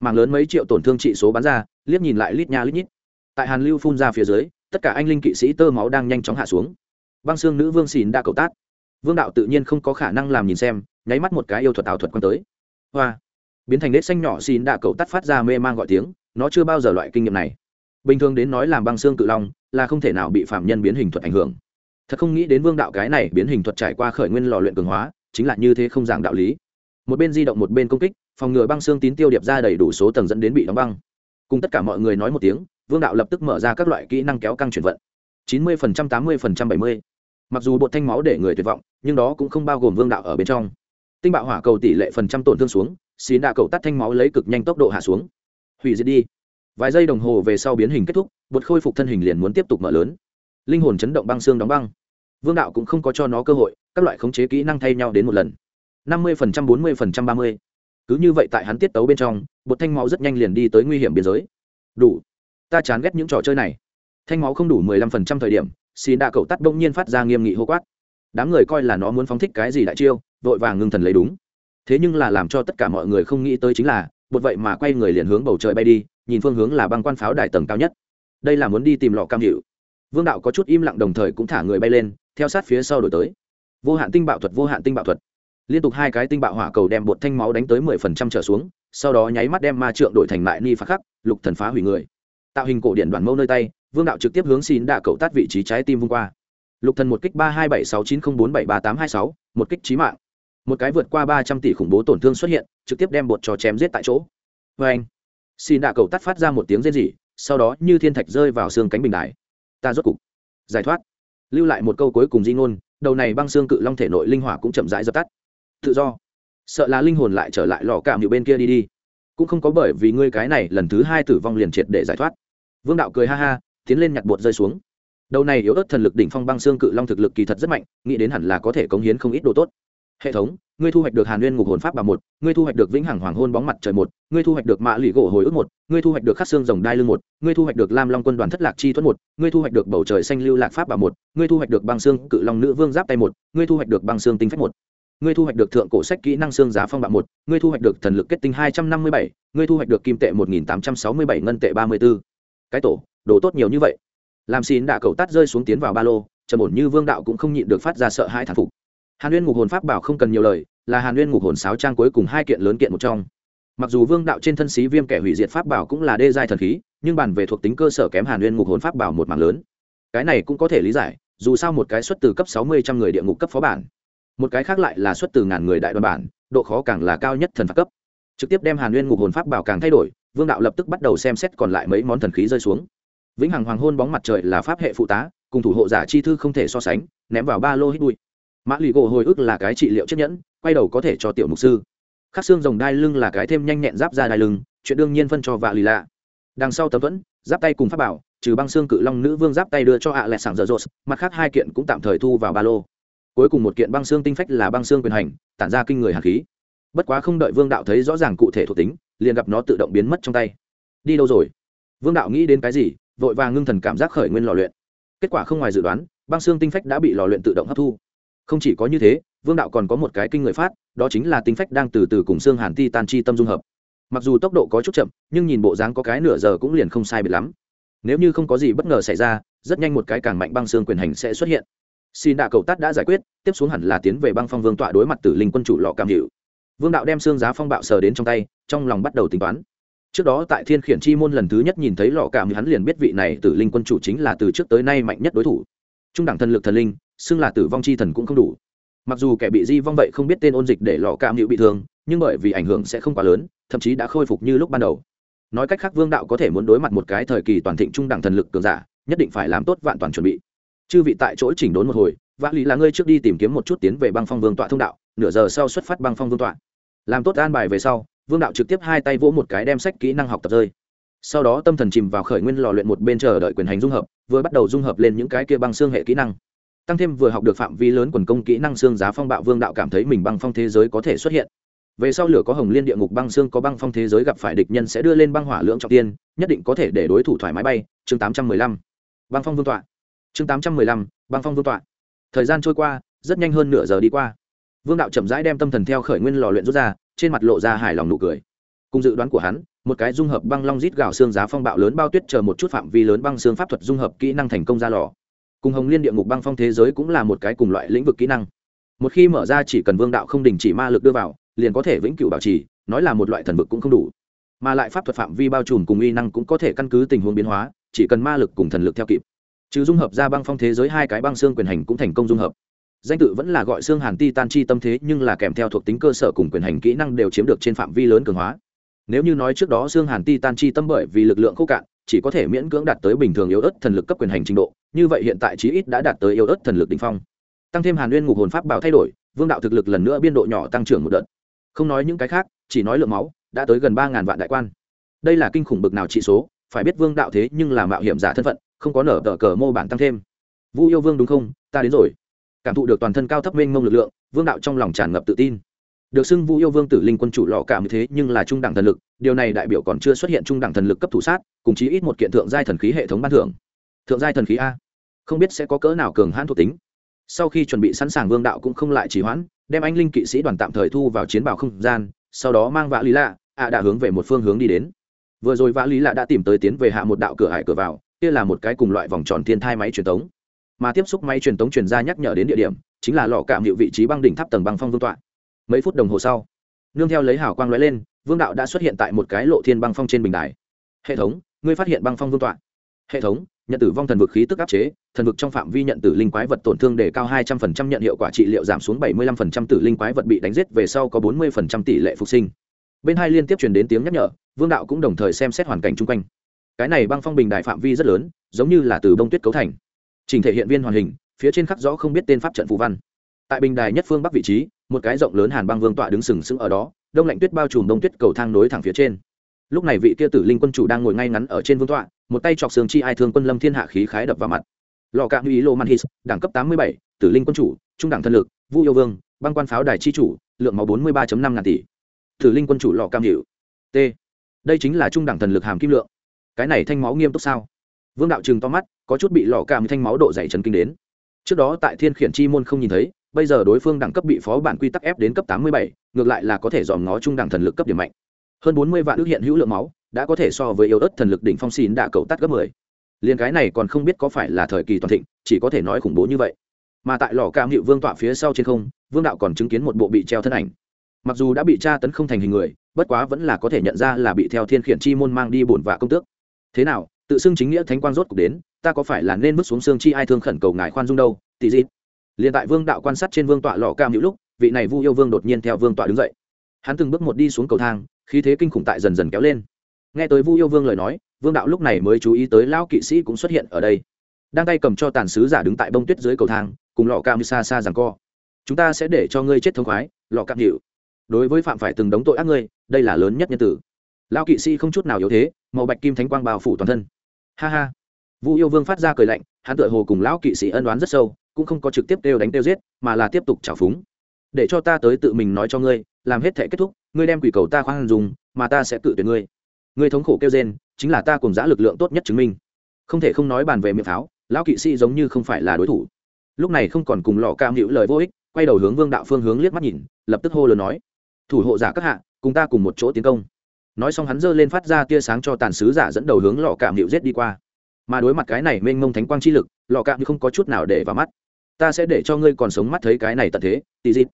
Mạng lớn mấy triệu tổn thương trị số bắn ra, liếc nhìn lại lít nha lít nhít. Tại hàn lưu phun ra phía dưới, tất cả anh linh kỵ sĩ tơ máu đang nhanh chóng hạ xuống. Băng xương nữ vương xỉn đã cầu tát. Vương đạo tự nhiên không có khả năng làm nhìn xem, nháy mắt một cái yêu thuật ảo thuật quan tới hoa. Biến thành nết xanh nhỏ xin đã cầu tát phát ra mê man gọi tiếng, nó chưa bao giờ loại kinh nghiệm này. Bình thường đến nói làm băng xương cự long là không thể nào bị phạm nhân biến hình thuật ảnh hưởng. Thật không nghĩ đến vương đạo cái này biến hình thuật trải qua khởi nguyên lò luyện cường hóa, chính là như thế không giảng đạo lý. Một bên di động một bên công kích, phòng ngừa băng xương tín tiêu điệp ra đầy đủ số tầng dẫn đến bị đóng băng. Cùng tất cả mọi người nói một tiếng, vương đạo lập tức mở ra các loại kỹ năng kéo căng chuyển vận. Chín mươi tám mươi bảy mươi. Mặc dù bột thanh máu để người tuyệt vọng, nhưng đó cũng không bao gồm vương đạo ở bên trong tinh bạo hỏa cầu tỷ lệ phần trăm tổn thương xuống xí đạ cầu tắt thanh máu lấy cực nhanh tốc độ hạ xuống. Hủy diệt đi. Vài giây đồng hồ về sau biến hình kết thúc bột khôi phục thân hình liền muốn tiếp tục mở lớn. Linh hồn chấn động băng xương đóng băng. Vương đạo cũng không có cho nó cơ hội các loại khống chế kỹ năng thay nhau đến một lần. năm mươi phần trăm, bốn mươi phần trăm, ba mươi. Cứ như vậy tại hắn tiết tấu bên trong bột thanh máu rất nhanh liền đi tới nguy hiểm biên giới. Đủ. Ta chán ghét những trò chơi này. Thanh máu không đủ mười lăm phần trăm thời điểm xin đạ cậu tắt bỗng nhiên phát ra nghiêm nghị hô quát. Đám người coi là nó muốn phóng thích cái gì đại chiêu vội vàng ngưng thần lấy đúng. Thế nhưng là làm cho tất cả mọi người không nghĩ tới chính là, bột vậy mà quay người liền hướng bầu trời bay đi, nhìn phương hướng là băng quan pháo đài tầng cao nhất. Đây là muốn đi tìm lọ cam hiệu. Vương đạo có chút im lặng đồng thời cũng thả người bay lên, theo sát phía sau đổi tới. Vô hạn tinh bạo thuật, vô hạn tinh bạo thuật. Liên tục hai cái tinh bạo hỏa cầu đem bột thanh máu đánh tới mười phần trăm trở xuống, sau đó nháy mắt đem ma trượng đổi thành mại ni phá khắc, lục thần phá hủy người. Tạo hình cổ điện đoàn mâu nơi tay, vương đạo trực tiếp hướng xin đạ cậu tát vị trí trái tim vung qua. Lục thần một kích ba hai bảy sáu chín không bốn bảy ba tám hai sáu, một kích trí mạng một cái vượt qua ba trăm tỷ khủng bố tổn thương xuất hiện, trực tiếp đem bột trò chém giết tại chỗ. Vê anh, xin đạ cầu tắt phát ra một tiếng rên rỉ, sau đó như thiên thạch rơi vào xương cánh bình đài. Ta rốt cục giải thoát. Lưu lại một câu cuối cùng di ngôn, đầu này băng xương cự long thể nội linh hỏa cũng chậm rãi dập tắt. Tự do. Sợ là linh hồn lại trở lại lò cạm như bên kia đi đi. Cũng không có bởi vì ngươi cái này lần thứ hai tử vong liền triệt để giải thoát. Vương đạo cười ha ha, tiến lên nhặt bột rơi xuống. Đầu này yếu ớt thần lực đỉnh phong băng xương cự long thực lực kỳ thật rất mạnh, nghĩ đến hẳn là có thể cống hiến không ít đồ tốt hệ thống ngươi thu hoạch được hàn nguyên ngục hồn pháp bà một ngươi thu hoạch được vĩnh hằng hoàng hôn bóng mặt trời một ngươi thu hoạch được mạ lụy gỗ hồi ức một ngươi thu hoạch được khắc xương rồng đai lưng một ngươi thu hoạch được lam long quân đoàn thất lạc chi thuẫn một ngươi thu hoạch được bầu trời xanh lưu lạc pháp bà một ngươi thu hoạch được băng xương cự long nữ vương giáp tay một ngươi thu hoạch được băng xương tinh phách một ngươi thu hoạch được thượng cổ sách kỹ năng xương giá phong bạo một ngươi thu hoạch được thần lực kết tinh hai trăm năm mươi bảy ngươi thu hoạch được kim tệ một nghìn tám trăm sáu mươi bảy ngân tệ ba mươi b ố cái tổ đồ tốt nhiều như vậy làm xin đạ cầu tát rơi xuống tiến vào ba lô trầm ổn như vương đạo cũng không nhịn được phát ra sợ hãi thản phục hàn nguyên ngục hồn pháp bảo không cần nhiều lời, là hàn nguyên ngục hồn sáo trang cuối cùng hai kiện lớn kiện một trong. Mặc dù vương đạo trên thân xí viêm kẻ hủy diệt pháp bảo cũng là đê giai thần khí, nhưng bản về thuộc tính cơ sở kém hàn nguyên ngục hồn pháp bảo một mảng lớn. Cái này cũng có thể lý giải, dù sao một cái xuất từ cấp sáu mươi trăm người địa ngục cấp phó bản, một cái khác lại là xuất từ ngàn người đại đoàn bản, độ khó càng là cao nhất thần pháp cấp. Trực tiếp đem hàn nguyên ngục hồn pháp bảo càng thay đổi, vương đạo lập tức bắt đầu xem xét còn lại mấy món thần khí rơi xuống. Vĩnh hằng hoàng hôn bóng mặt trời là pháp hệ phụ tá, cùng thủ hộ giả chi thư không thể so sánh, ném vào ba lô hít bụi mã lì gỗ hồi ức là cái trị liệu chiếc nhẫn, quay đầu có thể cho tiểu mục sư. Khắc xương rồng đai lưng là cái thêm nhanh nhẹn giáp ra đai lưng, chuyện đương nhiên phân cho vạ lì lạ. Đằng sau tấm thuẫn, giáp tay cùng pháp bảo, trừ băng xương cự long nữ vương giáp tay đưa cho ạ à lẹ sảng dở dột mặt khác hai kiện cũng tạm thời thu vào ba lô. Cuối cùng một kiện băng xương tinh phách là băng xương quyền hành, tản ra kinh người hạt khí. Bất quá không đợi vương đạo thấy rõ ràng cụ thể thuộc tính, liền gặp nó tự động biến mất trong tay. Đi đâu rồi? Vương đạo nghĩ đến cái gì, vội vàng ngưng thần cảm giác khởi nguyên lò luyện. Kết quả không ngoài dự đoán, băng xương tinh phách đã bị lò luyện tự động hấp thu không chỉ có như thế, vương đạo còn có một cái kinh người phát, đó chính là tính phách đang từ từ cùng xương hàn ti tan chi tâm dung hợp. Mặc dù tốc độ có chút chậm, nhưng nhìn bộ dáng có cái nửa giờ cũng liền không sai biệt lắm. Nếu như không có gì bất ngờ xảy ra, rất nhanh một cái càng mạnh băng xương quyền hành sẽ xuất hiện. Xin đạ cầu tát đã giải quyết, tiếp xuống hẳn là tiến về băng phong vương tọa đối mặt tử linh quân chủ lọ cam hiệu vương đạo đem xương giá phong bạo sờ đến trong tay, trong lòng bắt đầu tính toán. Trước đó tại thiên khiển chi môn lần thứ nhất nhìn thấy lọ cảm hắn liền biết vị này tử linh quân chủ chính là từ trước tới nay mạnh nhất đối thủ. Trung đẳng thần lực thần linh xưng là tử vong chi thần cũng không đủ. Mặc dù kẻ bị di vong vậy không biết tên ôn dịch để lọ cảm nhiễu bị thương, nhưng bởi vì ảnh hưởng sẽ không quá lớn, thậm chí đã khôi phục như lúc ban đầu. Nói cách khác, vương đạo có thể muốn đối mặt một cái thời kỳ toàn thịnh trung đẳng thần lực cường giả, nhất định phải làm tốt vạn toàn chuẩn bị. Chư vị tại chỗ chỉnh đốn một hồi, vã lý là ngươi trước đi tìm kiếm một chút tiến về băng phong vương tọa thông đạo, nửa giờ sau xuất phát băng phong vương tọa. Làm tốt an bài về sau, vương đạo trực tiếp hai tay vỗ một cái đem sách kỹ năng học tập rơi. Sau đó tâm thần chìm vào khởi nguyên lò luyện một bên chờ đợi quyền hành dung hợp, vừa bắt đầu dung hợp lên những cái kia băng xương hệ kỹ năng tăng thêm vừa học được phạm vi lớn quần công kỹ năng xương giá phong bạo vương đạo cảm thấy mình băng phong thế giới có thể xuất hiện. Về sau lửa có hồng liên địa ngục băng xương có băng phong thế giới gặp phải địch nhân sẽ đưa lên băng hỏa lưỡng trọng tiên, nhất định có thể để đối thủ thoải mái bay. Chương tám trăm mười lăm. Băng phong vương tọa. Chương tám trăm mười lăm. Băng phong vương tọa. Thời gian trôi qua, rất nhanh hơn nửa giờ đi qua. Vương đạo chậm rãi đem tâm thần theo khởi nguyên lò luyện rút ra, trên mặt lộ ra hài lòng nụ cười. Cùng dự đoán của hắn, một cái dung hợp băng long rít gạo xương giá phong bạo lớn bao tuyết chờ một chút phạm vi lớn băng xương pháp thuật dung hợp kỹ năng thành công ra lò cùng hồng liên địa ngục băng phong thế giới cũng là một cái cùng loại lĩnh vực kỹ năng. Một khi mở ra chỉ cần vương đạo không đình chỉ ma lực đưa vào, liền có thể vĩnh cửu bảo trì, nói là một loại thần vực cũng không đủ. Mà lại pháp thuật phạm vi bao trùm cùng uy năng cũng có thể căn cứ tình huống biến hóa, chỉ cần ma lực cùng thần lực theo kịp. Trừ dung hợp ra băng phong thế giới hai cái băng xương quyền hành cũng thành công dung hợp. Danh tự vẫn là gọi xương hàn ti tan chi tâm thế, nhưng là kèm theo thuộc tính cơ sở cùng quyền hành kỹ năng đều chiếm được trên phạm vi lớn cường hóa. Nếu như nói trước đó xương hàn ti tan chi tâm bởi vì lực lượng khô cạn chỉ có thể miễn cưỡng đạt tới bình thường yếu ớt thần lực cấp quyền hành trình độ, như vậy hiện tại chí ít đã đạt tới yếu ớt thần lực đ ỉ n h phong. Tăng thêm hàn nguyên ngục hồn pháp bảo thay đổi, vương đạo thực lực lần nữa biên độ nhỏ tăng trưởng một đợt. Không nói những cái khác, chỉ nói lượng máu, đã tới gần ba ngàn vạn đại quan. Đây là kinh khủng bực nào trị số, phải biết vương đạo thế nhưng là mạo hiểm giả thân phận, không có nở tờ cờ mô bản tăng thêm. Vu yêu vương đúng không? Ta đến rồi. Cảm thụ được toàn thân cao thấp mênh mông lực lượng, vương đạo trong lòng tràn ngập tự tin được xưng vũ yêu vương tử linh quân chủ lọ cảm thế, nhưng là trung đẳng thần lực, điều này đại biểu còn chưa xuất hiện trung đẳng thần lực cấp thủ sát, cùng chí ít một kiện thượng giai thần khí hệ thống ban thưởng. Thượng giai thần khí a. Không biết sẽ có cỡ nào cường hãn thuộc tính. Sau khi chuẩn bị sẵn sàng vương đạo cũng không lại chỉ hoãn, đem anh linh kỵ sĩ đoàn tạm thời thu vào chiến bảo không gian, sau đó mang vã lý lạ ạ đã hướng về một phương hướng đi đến. Vừa rồi vã lý lạ đã tìm tới tiến về hạ một đạo cửa hải cửa vào, kia là một cái cùng loại vòng tròn thiên thai máy truyền tống. Mà tiếp xúc máy truyền tống truyền ra nhắc nhở đến địa điểm, chính là lò cảm hiệu vị trí băng đỉnh tháp tầng băng phong vương tọa mấy phút đồng hồ sau, nương theo lấy hào quang lóe lên, vương đạo đã xuất hiện tại một cái lộ thiên băng phong trên bình đài. Hệ thống, ngươi phát hiện băng phong vương tọa. Hệ thống, nhận tử vong thần vực khí tức áp chế, thần vực trong phạm vi nhận tử linh quái vật tổn thương đề cao hai trăm phần trăm nhận hiệu quả trị liệu giảm xuống bảy mươi lăm phần trăm tử linh quái vật bị đánh giết, về sau có bốn mươi phần trăm tỷ lệ phục sinh. Bên hai liên tiếp truyền đến tiếng nhắc nhở, vương đạo cũng đồng thời xem xét hoàn cảnh chung quanh. Cái này băng phong bình đài phạm vi rất lớn, giống như là từ bông tuyết cấu thành. Trình thể hiện viên hoàn hình, phía trên khắc rõ không biết tên pháp trận phù văn. Tại bình đài nhất phương bắc vị trí một cái rộng lớn hàn băng vương tọa đứng sừng sững ở đó, đông lạnh tuyết bao trùm đông tuyết cầu thang nối thẳng phía trên. Lúc này vị kia tử linh quân chủ đang ngồi ngay ngắn ở trên vương tọa, một tay chọc xương chi ai thương quân lâm thiên hạ khí khái đập vào mặt. Lò cạn ý lô man his, đẳng cấp tám mươi bảy, tử linh quân chủ, trung đẳng thân lực, vu yêu vương, băng quan pháo đài chi chủ, lượng máu bốn mươi ba năm ngàn tỷ. Tử linh quân chủ lò cam hiệu t. Đây chính là trung đẳng thần lực hàm kim lượng. Cái này thanh máu nghiêm túc sao? Vương đạo trừng to mắt, có chút bị lò cam thanh máu độ dày trần kinh đến. Trước đó tại thiên khiển chi môn không nhìn thấy bây giờ đối phương đẳng cấp bị phó bản quy tắc ép đến cấp tám mươi bảy, ngược lại là có thể dòm ngó trung đẳng thần lực cấp điểm mạnh. Hơn bốn mươi vạn ước hiện hữu lượng máu, đã có thể so với yếu ớt thần lực đỉnh phong xin đã cầu tắt gấp mười. Liền cái này còn không biết có phải là thời kỳ toàn thịnh, chỉ có thể nói khủng bố như vậy. Mà tại lò cam hiệu vương tọa phía sau trên không, vương đạo còn chứng kiến một bộ bị treo thân ảnh. Mặc dù đã bị tra tấn không thành hình người, bất quá vẫn là có thể nhận ra là bị theo thiên khiển chi môn mang đi bổn vạ công tước. Thế nào, tự xưng chính nghĩa thánh quang rốt cục đến, ta có phải là nên bước xuống xương chi ai thương khẩn cầu ngài khoan dung đâu, tỷ dịp liền tại vương đạo quan sát trên vương tọa lò cam hữu lúc, vị này vu yêu vương đột nhiên theo vương tọa đứng dậy. Hắn từng bước một đi xuống cầu thang, khí thế kinh khủng tại dần dần kéo lên. Nghe tới vu yêu vương lời nói, vương đạo lúc này mới chú ý tới lão kỵ sĩ cũng xuất hiện ở đây. Đang tay cầm cho tàn sứ giả đứng tại bông tuyết dưới cầu thang, cùng lọ cam xa xa rằng co. Chúng ta sẽ để cho ngươi chết thông khoái, lọ cam hiệu đối với phạm phải từng đống tội ác ngươi, đây là lớn nhất nhân tử. Lão kỵ sĩ không chút nào yếu thế, màu bạch kim thánh quang bao phủ toàn thân. Ha ha. Vu yêu vương phát ra cười lạnh, hắn tựa hồ cùng lão kỵ sĩ ân đoán rất sâu cũng không có trực tiếp kêu đánh kêu giết, mà là tiếp tục trào phúng. Để cho ta tới tự mình nói cho ngươi, làm hết thể kết thúc, ngươi đem quỷ cầu ta khoan dùng, mà ta sẽ tự tuyệt ngươi. Ngươi thống khổ kêu gen chính là ta cùng giã lực lượng tốt nhất chứng minh. Không thể không nói bàn về miệng pháo, lão kỵ sĩ giống như không phải là đối thủ. Lúc này không còn cùng lò cam hữu lời vô ích, quay đầu hướng vương đạo phương hướng liếc mắt nhìn, lập tức hô lớn nói, thủ hộ giả các hạ, cùng ta cùng một chỗ tiến công. Nói xong hắn giơ lên phát ra tia sáng cho tàn sứ giả dẫn đầu hướng lò cảm hữu giết đi qua. Mà đối mặt cái này mênh mông thánh quang chi lực lò cảm như không có chút nào để vào mắt ta sẽ để cho ngươi còn sống mắt thấy cái này tận thế, tì dịt.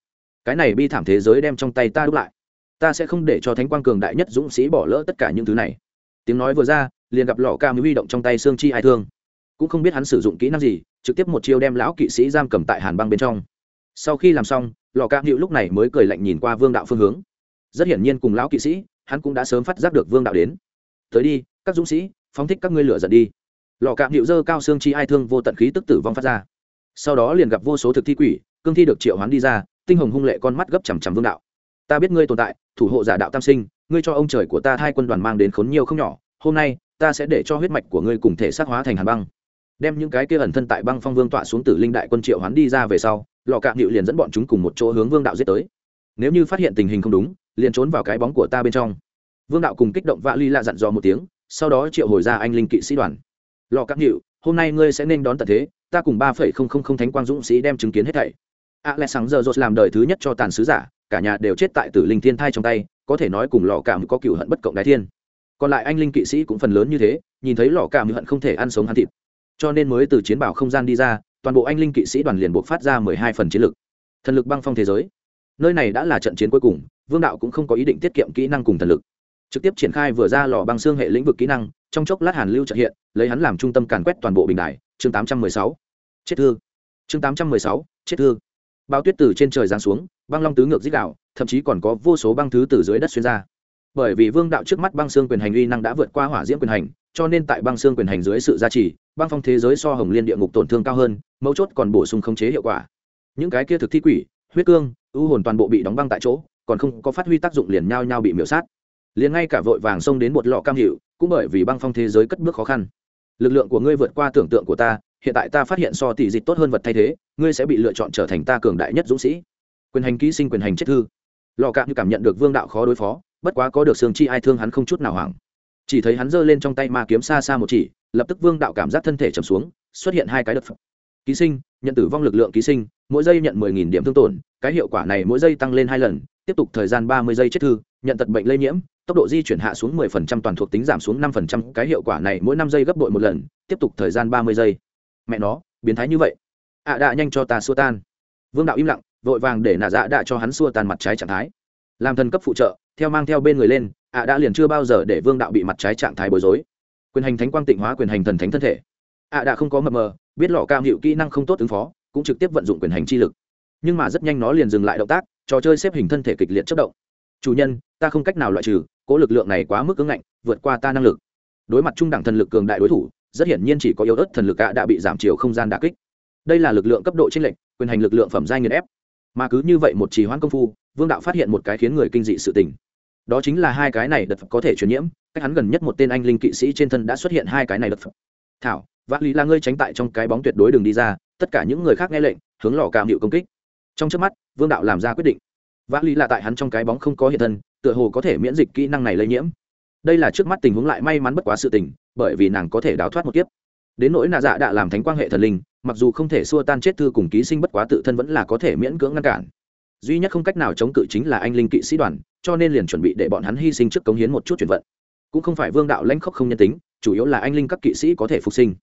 Cái này bi thảm thế giới đem trong tay ta đúc lại. Ta sẽ không để cho thánh quang cường đại nhất dũng sĩ bỏ lỡ tất cả những thứ này. Tiếng nói vừa ra, liền gặp lò mới huy động trong tay xương chi ai thương. Cũng không biết hắn sử dụng kỹ năng gì, trực tiếp một chiêu đem lão kỵ sĩ giam cầm tại hàn băng bên trong. Sau khi làm xong lò ca hữu lúc này mới cười lạnh nhìn qua vương đạo phương hướng. Rất hiển nhiên cùng lão kỵ sĩ, hắn cũng đã sớm phát giác được vương đạo đến. Tới đi, các dũng sĩ, phóng thích các ngươi lửa giận đi. Lò ca hữu dơ cao xương chi ai thương vô tận khí tức tử vong phát ra sau đó liền gặp vô số thực thi quỷ, cương thi được triệu hoán đi ra, tinh hồng hung lệ con mắt gấp chằm chằm vương đạo. Ta biết ngươi tồn tại, thủ hộ giả đạo tam sinh, ngươi cho ông trời của ta hai quân đoàn mang đến khốn nhiều không nhỏ, hôm nay, ta sẽ để cho huyết mạch của ngươi cùng thể xác hóa thành hàn băng. Đem những cái kia ẩn thân tại băng phong vương tọa xuống tử linh đại quân triệu hoán đi ra về sau, lò cạm hiệu liền dẫn bọn chúng cùng một chỗ hướng vương đạo giết tới. Nếu như phát hiện tình hình không đúng, liền trốn vào cái bóng của ta bên trong. Vương đạo cùng kích động vạ ly lạ dặn dò một tiếng, sau đó triệu hồi ra anh linh kỵ sĩ đoàn. Lò cạm hiệu hôm nay ngươi sẽ nên đón tận thế ta cùng ba phẩy không không không thánh quang dũng sĩ đem chứng kiến hết thảy. A lẽ sáng giờ rột làm đời thứ nhất cho tàn sứ giả, cả nhà đều chết tại tử linh thiên thai trong tay, có thể nói cùng lò cảm có cựu hận bất cộng đái thiên. Còn lại anh linh kỵ sĩ cũng phần lớn như thế, nhìn thấy lò cảm hận không thể ăn sống hắn thịt. Cho nên mới từ chiến bảo không gian đi ra, toàn bộ anh linh kỵ sĩ đoàn liền buộc phát ra mười hai phần chiến lực. Thần lực băng phong thế giới. Nơi này đã là trận chiến cuối cùng, vương đạo cũng không có ý định tiết kiệm kỹ năng cùng thần lực trực tiếp triển khai vừa ra lò băng xương hệ lĩnh vực kỹ năng, trong chốc lát hàn lưu trợ hiện, lấy hắn làm trung tâm càn quét toàn bộ bình đài. Chương tám trăm mười sáu. Chết thương chương tám trăm mười sáu. Chết thương bao tuyết từ trên trời giáng xuống, băng long tứ ngược dích đạo, thậm chí còn có vô số băng thứ từ dưới đất xuyên ra. Bởi vì vương đạo trước mắt băng xương quyền hành uy năng đã vượt qua hỏa diễm quyền hành, cho nên tại băng xương quyền hành dưới sự gia trì, băng phong thế giới so hồng liên địa ngục tổn thương cao hơn, mấu chốt còn bổ sung khống chế hiệu quả. Những cái kia thực thi quỷ, huyết cương, ưu hồn toàn bộ bị đóng băng tại chỗ, còn không có phát huy tác dụng liền nhau nhau bị miểu sát liền ngay cả vội vàng xông đến bột lọ cam hiệu, cũng bởi vì băng phong thế giới cất bước khó khăn. Lực lượng của ngươi vượt qua tưởng tượng của ta, hiện tại ta phát hiện so tỷ dịch tốt hơn vật thay thế, ngươi sẽ bị lựa chọn trở thành ta cường đại nhất dũng sĩ. Quyền hành ký sinh quyền hành chết thư. Lò cạm như cảm nhận được vương đạo khó đối phó, bất quá có được sương chi ai thương hắn không chút nào hoảng. Chỉ thấy hắn giơ lên trong tay ma kiếm xa xa một chỉ, lập tức vương đạo cảm giác thân thể trầm xuống, xuất hiện hai cái đợt ký sinh, nhận tử vong lực lượng ký sinh, mỗi giây nhận mười nghìn điểm thương tổn, cái hiệu quả này mỗi giây tăng lên hai lần, tiếp tục thời gian ba mươi giây chết thư nhận tật bệnh lây nhiễm, tốc độ di chuyển hạ xuống mười phần trăm, toàn thuộc tính giảm xuống 5% cái hiệu quả này mỗi năm giây gấp bội một lần, tiếp tục thời gian ba mươi giây. Mẹ nó, biến thái như vậy. Ạ à đã nhanh cho ta xua tan. Vương đạo im lặng, vội vàng để nạ dạ đã cho hắn xua tan mặt trái trạng thái. Làm thần cấp phụ trợ, theo mang theo bên người lên, ạ đã liền chưa bao giờ để vương đạo bị mặt trái trạng thái bối rối. Quyền hành thánh quang tịnh hóa, quyền hành thần thánh thân thể. Ạ đã không có mập mờ, biết lọ cam hiệu kỹ năng không tốt ứng phó, cũng trực tiếp vận dụng quyền hành chi lực. Nhưng mà rất nhanh nó liền dừng lại động tác, trò chơi xếp hình thân thể kịch liệt chất động chủ nhân, ta không cách nào loại trừ, cố lực lượng này quá mức ứng ngạnh, vượt qua ta năng lực. Đối mặt trung đẳng thần lực cường đại đối thủ, rất hiển nhiên chỉ có yếu ớt thần lực ạ đã bị giảm chiều không gian đà kích. Đây là lực lượng cấp độ t r ê n lệch, quyền hành lực lượng phẩm giai nghiền ép. Mà cứ như vậy một trì hoãn công phu, vương đạo phát hiện một cái khiến người kinh dị sự tình. Đó chính là hai cái này đật có thể truyền nhiễm, cách hắn gần nhất một tên anh linh kỵ sĩ trên thân đã xuất hiện hai cái này đật thảo, vạn lý là ngươi tránh tại trong cái bóng tuyệt đối đường đi ra, tất cả những người khác nghe lệnh, hướng lò cam hiệu công kích. Trong trước mắt, vương đạo làm ra quyết định vã lý là tại hắn trong cái bóng không có hiện thân, tựa hồ có thể miễn dịch kỹ năng này lây nhiễm. Đây là trước mắt tình huống lại may mắn bất quá sự tình, bởi vì nàng có thể đào thoát một kiếp. Đến nỗi nạ dạ đã làm thánh quang hệ thần linh, mặc dù không thể xua tan chết thư cùng ký sinh bất quá tự thân vẫn là có thể miễn cưỡng ngăn cản. Duy nhất không cách nào chống cự chính là anh linh kỵ sĩ đoàn, cho nên liền chuẩn bị để bọn hắn hy sinh trước cống hiến một chút chuyển vận. Cũng không phải vương đạo lãnh khốc không nhân tính, chủ yếu là anh linh các kỵ sĩ có thể phục sinh.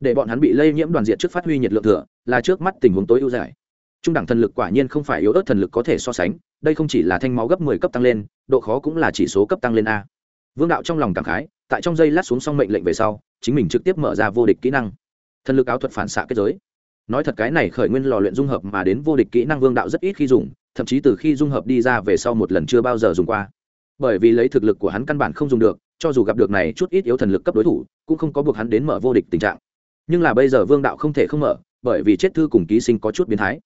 Để bọn hắn bị lây nhiễm đoàn diện trước phát huy nhiệt lượng thừa, là trước mắt tình huống tối ưu giải trung đẳng thần lực quả nhiên không phải yếu ớt thần lực có thể so sánh, đây không chỉ là thanh máu gấp mười cấp tăng lên, độ khó cũng là chỉ số cấp tăng lên a. Vương đạo trong lòng cảm khái, tại trong giây lát xuống xong mệnh lệnh về sau, chính mình trực tiếp mở ra vô địch kỹ năng. Thần lực áo thuật phản xạ kết giới. Nói thật cái này khởi nguyên lò luyện dung hợp mà đến vô địch kỹ năng vương đạo rất ít khi dùng, thậm chí từ khi dung hợp đi ra về sau một lần chưa bao giờ dùng qua. Bởi vì lấy thực lực của hắn căn bản không dùng được, cho dù gặp được này chút ít yếu thần lực cấp đối thủ, cũng không có buộc hắn đến mở vô địch tình trạng. Nhưng là bây giờ vương đạo không thể không mở, bởi vì chết thư cùng ký sinh có chút biến thái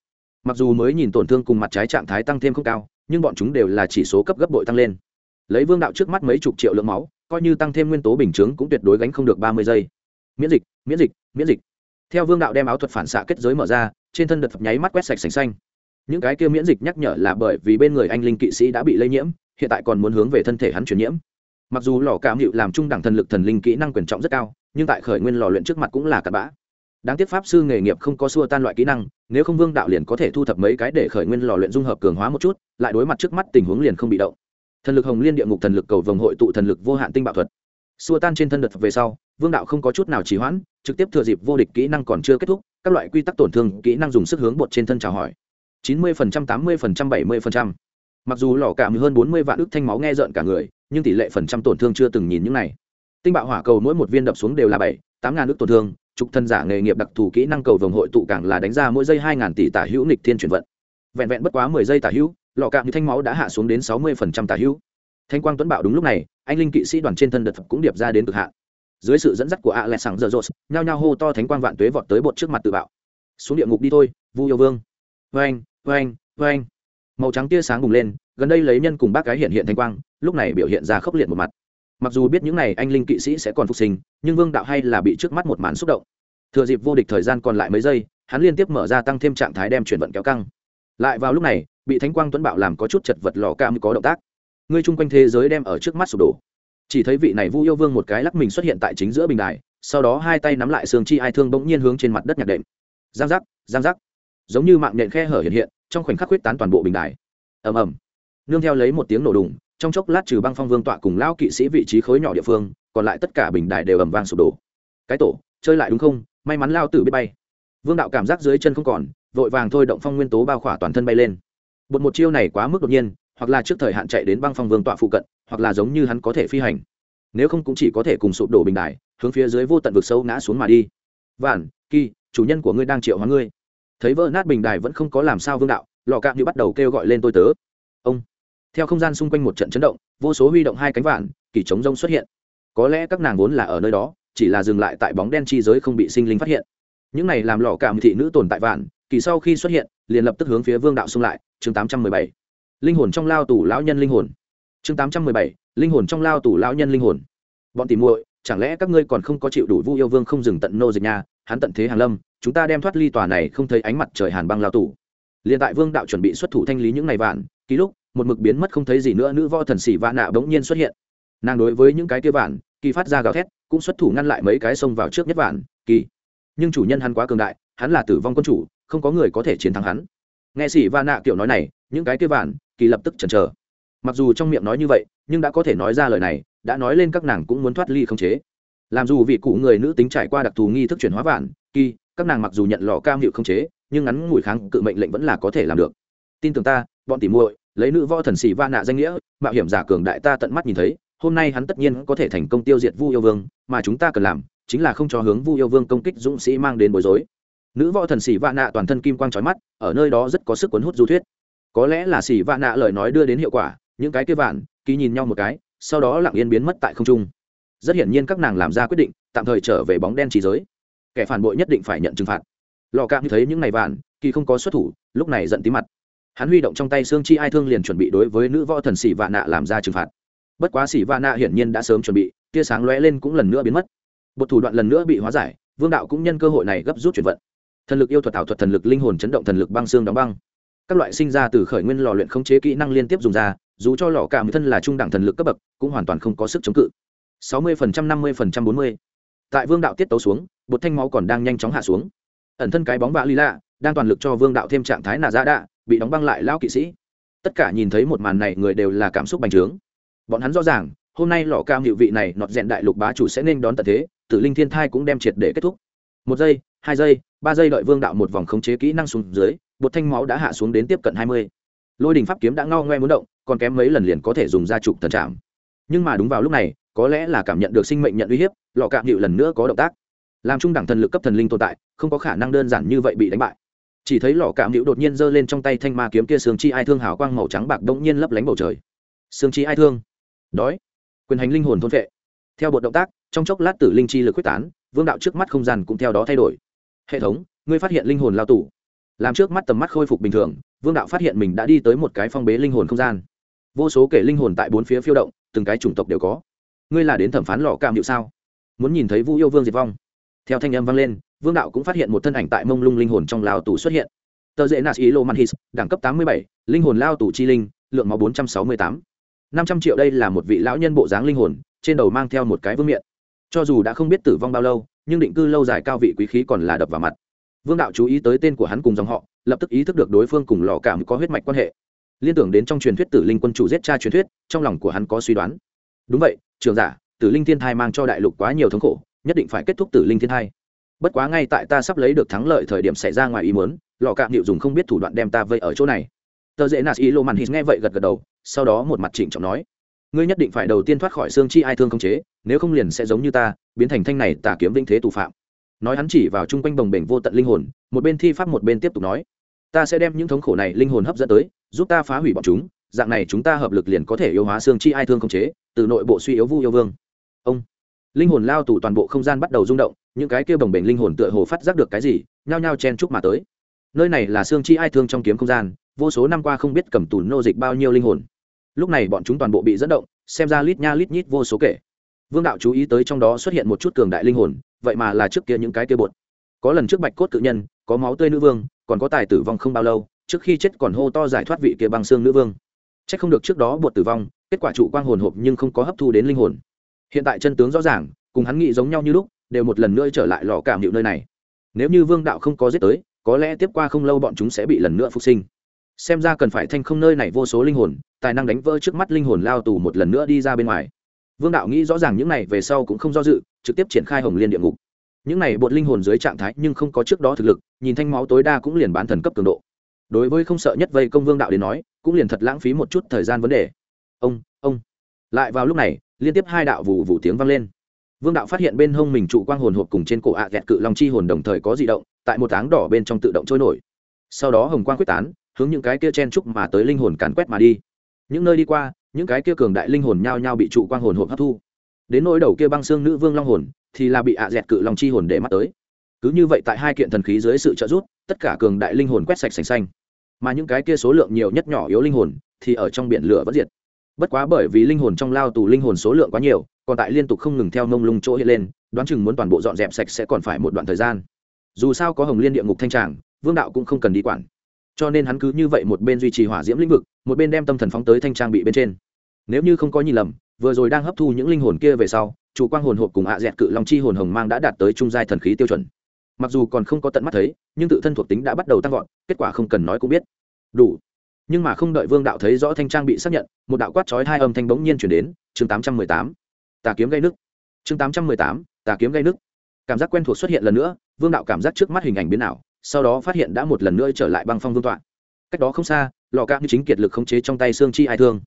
mặc dù mới nhìn tổn thương cùng mặt trái trạng thái tăng thêm không cao, nhưng bọn chúng đều là chỉ số cấp gấp bội tăng lên. Lấy vương đạo trước mắt mấy chục triệu lượng máu, coi như tăng thêm nguyên tố bình chướng cũng tuyệt đối gánh không được ba mươi giây. Miễn dịch miễn dịch miễn dịch. Theo vương đạo đem áo thuật phản xạ kết giới mở ra, trên thân đợt nháy mắt quét sạch sành xanh. Những cái kia miễn dịch nhắc nhở là bởi vì bên người anh linh kỵ sĩ đã bị lây nhiễm, hiện tại còn muốn hướng về thân thể hắn truyền nhiễm. Mặc dù lò cảm hiệu làm trung đẳng thần lực thần linh kỹ năng quyền trọng rất cao, nhưng tại khởi nguyên lò luyện trước mặt cũng là cặn bã đáng tiếc pháp sư nghề nghiệp không có xua tan loại kỹ năng, nếu không vương đạo liền có thể thu thập mấy cái để khởi nguyên lò luyện dung hợp cường hóa một chút, lại đối mặt trước mắt tình huống liền không bị động. Thần lực hồng liên địa ngục thần lực cầu vồng hội tụ thần lực vô hạn tinh bạo thuật. Xua tan trên thân đợt về sau, vương đạo không có chút nào trì hoãn, trực tiếp thừa dịp vô địch kỹ năng còn chưa kết thúc, các loại quy tắc tổn thương kỹ năng dùng sức hướng bột trên thân chào hỏi. chín mươi phần trăm, tám mươi phần trăm, bảy mươi phần trăm. Mặc dù lò cảm hơn bốn mươi vạn ức thanh máu nghe rợn cả người, nhưng tỷ lệ phần trăm tổn thương chưa từng nhìn những này. Tinh bạo hỏa cầu mỗi một viên đập xuống đều là bảy, tám ngàn ức tổn thương trục thân giả nghề nghiệp đặc thù kỹ năng cầu vồng hội tụ càng là đánh ra mỗi giây hai ngàn tỷ tả hữu nịch thiên chuyển vận. Vẹn vẹn bất quá mười giây tả hữu lọ cạm như thanh máu đã hạ xuống đến sáu mươi phần trăm tả hữu. Thanh quang tuấn bảo đúng lúc này anh linh kỵ sĩ đoàn trên thân đợt cũng điệp ra đến cực hạn. Dưới sự dẫn dắt của ạ lẹ sảng dở dột nhao nhao hô to thánh quang vạn tuế vọt tới bột trước mặt tự bạo. Xuống địa ngục đi thôi vu yêu vương. Vang vang vang, màu trắng tia sáng bùng lên gần đây lấy nhân cùng bác gái hiện hiện thanh quang lúc này biểu hiện ra khốc liệt một mặt mặc dù biết những n à y anh linh kỵ sĩ sẽ còn phục sinh, nhưng vương đạo hay là bị trước mắt một màn xúc động. Thừa dịp vô địch thời gian còn lại mấy giây, hắn liên tiếp mở ra tăng thêm trạng thái đem chuyển vận kéo căng. Lại vào lúc này, bị thánh quang tuấn bạo làm có chút chật vật lò cam có động tác. Ngươi chung quanh thế giới đem ở trước mắt sụp đổ. Chỉ thấy vị này vu yêu vương một cái lắc mình xuất hiện tại chính giữa bình đài, sau đó hai tay nắm lại xương chi ai thương bỗng nhiên hướng trên mặt đất nhạc đệm. Giang giác giang giác. Giống như mạng nện khe hở hiện hiện, trong khoảnh khắc huyết tán toàn bộ bình đài. Ầm ầm. Nương theo lấy một tiếng nổ đùng trong chốc lát trừ băng phong vương tọa cùng lao kỵ sĩ vị trí khối nhỏ địa phương, còn lại tất cả bình đài đều ầm vang sụp đổ. Cái tổ, chơi lại đúng không? May mắn lao tử biết bay. Vương đạo cảm giác dưới chân không còn, vội vàng thôi động phong nguyên tố bao khỏa toàn thân bay lên. Bột một chiêu này quá mức đột nhiên, hoặc là trước thời hạn chạy đến băng phong vương tọa phụ cận, hoặc là giống như hắn có thể phi hành. Nếu không cũng chỉ có thể cùng sụp đổ bình đài, hướng phía dưới vô tận vực sâu ngã xuống mà đi. Vạn, kỳ, chủ nhân của ngươi đang triệu hóa ngươi. Thấy vỡ nát bình đài vẫn không có làm sao vương đạo, lò cạm như bắt đầu kêu gọi lên tôi tớ. Ông theo không gian xung quanh một trận chấn động, vô số huy động hai cánh vạn, kỳ trống rông xuất hiện. Có lẽ các nàng vốn là ở nơi đó, chỉ là dừng lại tại bóng đen chi giới không bị sinh linh phát hiện. Những này làm lò cảm thị nữ tồn tại vạn, kỳ sau khi xuất hiện, liền lập tức hướng phía vương đạo xung lại, chương tám trăm mười bảy. Linh hồn trong lao tù lão nhân linh hồn. Chương tám trăm mười bảy, linh hồn trong lao tù lão nhân linh hồn. Bọn tìm muội, chẳng lẽ các ngươi còn không có chịu đủ vu yêu vương không dừng tận nô dịch nha hắn tận thế hàn lâm, chúng ta đem thoát ly tòa này không thấy ánh mặt trời hàn băng lao tù. Liền tại vương đạo chuẩn bị xuất thủ thanh lý những ngày vạn ký lúc một mực biến mất không thấy gì nữa, nữ võ thần xỉ vạ nạ bỗng nhiên xuất hiện. Nàng đối với những cái kia vạn, kỳ phát ra gào thét, cũng xuất thủ ngăn lại mấy cái xông vào trước nhất vạn, kỳ. Nhưng chủ nhân hắn quá cường đại, hắn là tử vong quân chủ, không có người có thể chiến thắng hắn. Nghe xỉ vạ nạ kiểu nói này, những cái kia vạn, kỳ lập tức chần chờ. Mặc dù trong miệng nói như vậy, nhưng đã có thể nói ra lời này, đã nói lên các nàng cũng muốn thoát ly không chế. Làm dù vị cụ người nữ tính trải qua đặc thù nghi thức chuyển hóa vạn, kỳ, các nàng mặc dù nhận lò cam hiệu không chế, nhưng ngắn ngủi kháng cự mệnh lệnh vẫn là có thể làm được. Tin tưởng ta, bọn tỉ muội lấy nữ võ thần sĩ va nạ danh nghĩa, mạo hiểm giả cường đại ta tận mắt nhìn thấy, hôm nay hắn tất nhiên có thể thành công tiêu diệt vu yêu vương, mà chúng ta cần làm chính là không cho hướng vu yêu vương công kích dũng sĩ mang đến bối rối. Nữ võ thần sĩ va nạ toàn thân kim quang trói mắt, ở nơi đó rất có sức cuốn hút du thuyết. Có lẽ là sĩ va nạ lời nói đưa đến hiệu quả, những cái kia vạn, ký nhìn nhau một cái, sau đó lặng yên biến mất tại không trung. Rất hiển nhiên các nàng làm ra quyết định, tạm thời trở về bóng đen trí giới. Kẻ phản bội nhất định phải nhận trừng phạt. Lò cạm như thấy những ngày vạn, kỳ không có xuất thủ, lúc này giận tí mặt hắn huy động trong tay xương chi ai thương liền chuẩn bị đối với nữ võ thần xỉ vạn nạ làm ra trừng phạt. Bất quá xỉ vạn nạ hiển nhiên đã sớm chuẩn bị, tia sáng lóe lên cũng lần nữa biến mất. Một thủ đoạn lần nữa bị hóa giải, vương đạo cũng nhân cơ hội này gấp rút chuyển vận. Thần lực yêu thuật ảo thuật thần lực linh hồn chấn động thần lực băng xương đóng băng. Các loại sinh ra từ khởi nguyên lò luyện khống chế kỹ năng liên tiếp dùng ra, dù cho lò cảm thân là trung đẳng thần lực cấp bậc, cũng hoàn toàn không có sức chống cự. Sáu mươi phần trăm, năm mươi phần trăm, bốn mươi. Tại vương đạo tiết tấu xuống, bột thanh máu còn đang nhanh chóng hạ xuống. Ẩn thân cái bóng vạ lý lạ đang toàn lực cho vương đạo thêm trạng thái nà dạ đạ, bị đóng băng lại lão kỵ sĩ. Tất cả nhìn thấy một màn này người đều là cảm xúc bành trướng. Bọn hắn rõ ràng, hôm nay lò cam hiệu vị này nọt rèn đại lục bá chủ sẽ nên đón tận thế, tử linh thiên thai cũng đem triệt để kết thúc. Một giây, hai giây, ba giây đợi vương đạo một vòng khống chế kỹ năng xuống dưới, bột thanh máu đã hạ xuống đến tiếp cận hai mươi. Lôi đình pháp kiếm đã ngao ngoe muốn động, còn kém mấy lần liền có thể dùng ra trục thần trạm nhưng mà đúng vào lúc này, có lẽ là cảm nhận được sinh mệnh nhận uy hiếp lò cạm hiệu lần nữa có động tác. Làm trung đẳng thần lực cấp thần linh tồn tại, không có khả năng đơn giản như vậy bị đánh bại chỉ thấy lò cảm hữu đột nhiên giơ lên trong tay thanh ma kiếm kia sương chi ai thương hào quang màu trắng bạc đ ỗ n g nhiên lấp lánh bầu trời. Sương chi ai thương? Đói. Quyền hành linh hồn thôn vệ. Theo bộ động tác, trong chốc lát tử linh chi lực quyết tán, vương đạo trước mắt không gian cũng theo đó thay đổi. Hệ thống, ngươi phát hiện linh hồn lao tù. Làm trước mắt tầm mắt khôi phục bình thường, vương đạo phát hiện mình đã đi tới một cái phong bế linh hồn không gian. Vô số kể linh hồn tại bốn phía phiêu động, từng cái chủng tộc đều có. Ngươi là đến thẩm phán lò cam hiệu sao? Muốn nhìn thấy vũ yêu vương diệt vong. Theo thanh âm vang lên vương đạo cũng phát hiện một thân ảnh tại mông lung linh hồn trong lao tù xuất hiện. Tờ dễ nas ý lô manhis đẳng cấp tám mươi bảy, linh hồn lao tù chi linh, lượng máu bốn trăm sáu mươi tám. Năm trăm triệu đây là một vị lão nhân bộ dáng linh hồn, trên đầu mang theo một cái vương miện. Cho dù đã không biết tử vong bao lâu, nhưng định cư lâu dài cao vị quý khí còn là đập vào mặt. Vương đạo chú ý tới tên của hắn cùng dòng họ, lập tức ý thức được đối phương cùng lò cảm có huyết mạch quan hệ. Liên tưởng đến trong truyền thuyết tử linh quân chủ giết cha truyền thuyết, trong lòng của hắn có suy đoán. Đúng vậy trường giả, tử linh thiên thai mang cho đại lục quá nhiều thống khổ, nhất định phải kết thúc tử linh thiên thai bất quá ngay tại ta sắp lấy được thắng lợi thời điểm xảy ra ngoài ý muốn lò cạm hiệu dùng không biết thủ đoạn đem ta vây ở chỗ này. Tờ dễ nạt ý lô màn hít nghe vậy gật gật đầu, sau đó một mặt trịnh trọng nói, ngươi nhất định phải đầu tiên thoát khỏi xương chi ai thương không chế, nếu không liền sẽ giống như ta, biến thành thanh này tà kiếm vinh thế tù phạm. Nói hắn chỉ vào chung quanh bồng bềnh vô tận linh hồn, một bên thi pháp một bên tiếp tục nói, ta sẽ đem những thống khổ này linh hồn hấp dẫn tới, giúp ta phá hủy bọn chúng, dạng này chúng ta hợp lực liền có thể yêu hóa xương chi ai thương không chế, từ nội bộ suy yếu vu yêu vương. Ông, linh hồn lao tù toàn bộ không gian bắt đầu rung động những cái kia bồng bềnh linh hồn tựa hồ phát giác được cái gì, nhao nhao chen chúc mà tới. Nơi này là xương chi ai thương trong kiếm không gian, vô số năm qua không biết cầm tù nô dịch bao nhiêu linh hồn. Lúc này bọn chúng toàn bộ bị dẫn động, xem ra lít nha lít nhít vô số kể. Vương đạo chú ý tới trong đó xuất hiện một chút cường đại linh hồn, vậy mà là trước kia những cái kia bột. Có lần trước bạch cốt cự nhân, có máu tươi nữ vương, còn có tài tử vong không bao lâu, trước khi chết còn hô to giải thoát vị kia băng xương nữ vương. C h ắ c không được trước đó bột tử vong, kết quả trụ quang hồn hộp nhưng không có hấp thu đến linh hồn. Hiện tại chân tướng rõ ràng, cùng hắn nghĩ giống nhau như lúc đều một lần nữa trở lại lò cảm hiệu nơi này. Nếu như vương đạo không có giết tới, có lẽ tiếp qua không lâu bọn chúng sẽ bị lần nữa phục sinh. Xem ra cần phải thanh không nơi này vô số linh hồn, tài năng đánh vỡ trước mắt linh hồn lao tù một lần nữa đi ra bên ngoài. Vương đạo nghĩ rõ ràng những này về sau cũng không do dự, trực tiếp triển khai hồng liên địa ngục. Những này bột linh hồn dưới trạng thái nhưng không có trước đó thực lực, nhìn thanh máu tối đa cũng liền bán thần cấp cường độ. Đối với không sợ nhất vây công vương đạo đến nói, cũng liền thật lãng phí một chút thời gian vấn đề. Ông ông. Lại vào lúc này, liên tiếp hai đạo vụ vụ tiếng vang lên vương đạo phát hiện bên hông mình trụ quang hồn hộp cùng trên cổ ạ à cự long chi hồn đồng thời có di động, tại một áng đỏ bên trong tự động trôi nổi. Sau đó hồng quang quyết tán, hướng những cái kia chen trúc mà tới linh hồn càn quét mà đi. Những nơi đi qua, những cái kia cường đại linh hồn nhao nhao bị trụ quang hồn hộp hấp thu. Đến nỗi đầu kia băng xương nữ vương long hồn, thì là bị ạ à cự long chi hồn để mắt tới. Cứ như vậy tại hai kiện thần khí dưới sự trợ giúp, tất cả cường đại linh hồn quét sạch sành xanh. Mà những cái kia số lượng nhiều nhất nhỏ yếu linh hồn, thì ở trong biển lửa vẫn diệt. Bất quá bởi vì linh hồn trong lao tù linh hồn số lượng quá nhiều còn tại liên tục không ngừng theo nông lung chỗ hiện lên, đoán chừng muốn toàn bộ dọn dẹp sạch sẽ còn phải một đoạn thời gian. Dù sao có hồng liên địa ngục thanh tràng, vương đạo cũng không cần đi quản. Cho nên hắn cứ như vậy một bên duy trì hỏa diễm lĩnh vực, một bên đem tâm thần phóng tới thanh trang bị bên trên. Nếu như không có nhìn lầm, vừa rồi đang hấp thu những linh hồn kia về sau, chủ quang hồn hộp cùng hạ dẹt cự long chi hồn hồng mang đã đạt tới trung giai thần khí tiêu chuẩn. Mặc dù còn không có tận mắt thấy, nhưng tự thân thuộc tính đã bắt đầu tăng vọt, kết quả không cần nói cũng biết. Đủ. Nhưng mà không đợi vương đạo thấy rõ thanh trang bị xác nhận, một đạo quát chói hai âm thanh bỗng nhiên chuyển đến, chương tám trăm mười tám tà kiếm gây nước chương tám trăm mười tám, tà kiếm gây nước cảm giác quen thuộc xuất hiện lần nữa, vương đạo cảm giác trước mắt hình ảnh biến ảo, sau đó phát hiện đã một lần nữa trở lại băng phong vương tọa. Cách đó không xa, lò cạn như chính kiệt lực khống chế trong tay xương chi ai thương.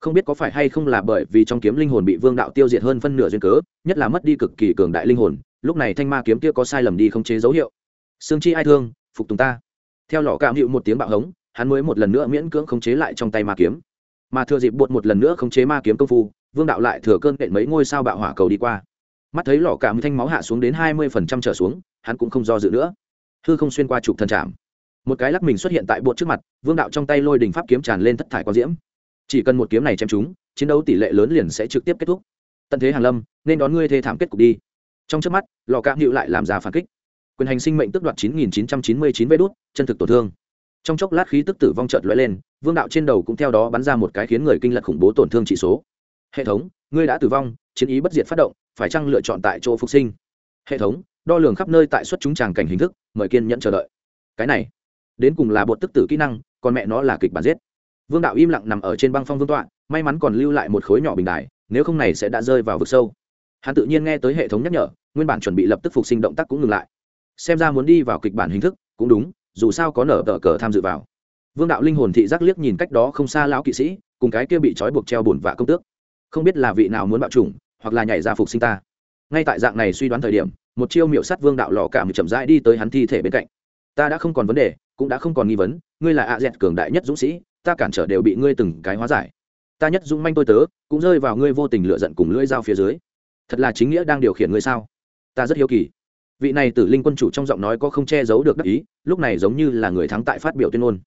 Không biết có phải hay không là bởi vì trong kiếm linh hồn bị vương đạo tiêu diệt hơn phân nửa duyên cớ, nhất là mất đi cực kỳ cường đại linh hồn, lúc này thanh ma kiếm kia có sai lầm đi khống chế dấu hiệu. Xương chi ai thương, phục tùng ta. Theo lò cạn hiệu một tiếng bạo hống, hắn mới một lần nữa miễn cưỡng khống chế lại trong tay ma kiếm. Mà thừa dịp bột một lần nữa khống chế ma kiếm công phu vương đạo lại thừa cơn đện mấy ngôi sao bạo hỏa cầu đi qua. Mắt thấy lò cảm thanh máu hạ xuống đến hai mươi phần trăm trở xuống, hắn cũng không do dự nữa. Hư không xuyên qua trục thần trạm một cái lắc mình xuất hiện tại bột trước mặt, vương đạo trong tay lôi đình pháp kiếm tràn lên thất thải quang diễm. Chỉ cần một kiếm này chém chúng chiến đấu tỷ lệ lớn liền sẽ trực tiếp kết thúc. Tận thế hàn lâm, nên đón ngươi thê thảm kết cục đi. Trong trước mắt, lò cạm hiệu lại làm ra phản kích. Quyền hành sinh mệnh tước đoạt chín nghìn chín trăm chín mươi chín vê đốt chân thực tổn thương. Trong chốc lát khí tức tử vong chợt lóe lên, vương đạo trên đầu cũng theo đó bắn ra một cái khiến người kinh lật khủng bố tổn thương trị số hệ thống, ngươi đã tử vong, chiến ý bất diệt phát động, phải chăng lựa chọn tại chỗ phục sinh? Hệ thống, đo lường khắp nơi tại xuất chúng tràng cảnh hình thức, mời kiên nhẫn chờ đợi. Cái này, đến cùng là bột tức tử kỹ năng, còn mẹ nó là kịch bản giết. Vương đạo im lặng nằm ở trên băng phong vương tọa, may mắn còn lưu lại một khối nhỏ bình đài, nếu không này sẽ đã rơi vào vực sâu. Hắn tự nhiên nghe tới hệ thống nhắc nhở, nguyên bản chuẩn bị lập tức phục sinh động tác cũng ngừng lại. Xem ra muốn đi vào kịch bản hình thức, cũng đúng, dù sao có nở tờ cờ tham dự vào. Vương đạo linh hồn thị giác liếc nhìn cách đó không xa lão kỵ sĩ, cùng cái kia bị trói buộc treo bùn vạ công tước không biết là vị nào muốn bạo chủng, hoặc là nhảy ra phục sinh ta. Ngay tại dạng này suy đoán thời điểm, một chiêu miệu sát vương đạo lò cảm chậm rãi đi tới hắn thi thể bên cạnh. Ta đã không còn vấn đề, cũng đã không còn nghi vấn, ngươi là ạ dẹt cường đại nhất dũng sĩ, ta cản trở đều bị ngươi từng cái hóa giải. Ta nhất dũng manh tôi tớ, cũng rơi vào ngươi vô tình lựa giận cùng lưỡi dao phía dưới. Thật là chính nghĩa đang điều khiển ngươi sao? Ta rất hiếu kỳ. Vị này tử linh quân chủ trong giọng nói có không che giấu được đắc ý, lúc này giống như là người thắng tại phát biểu tuyên ngôn.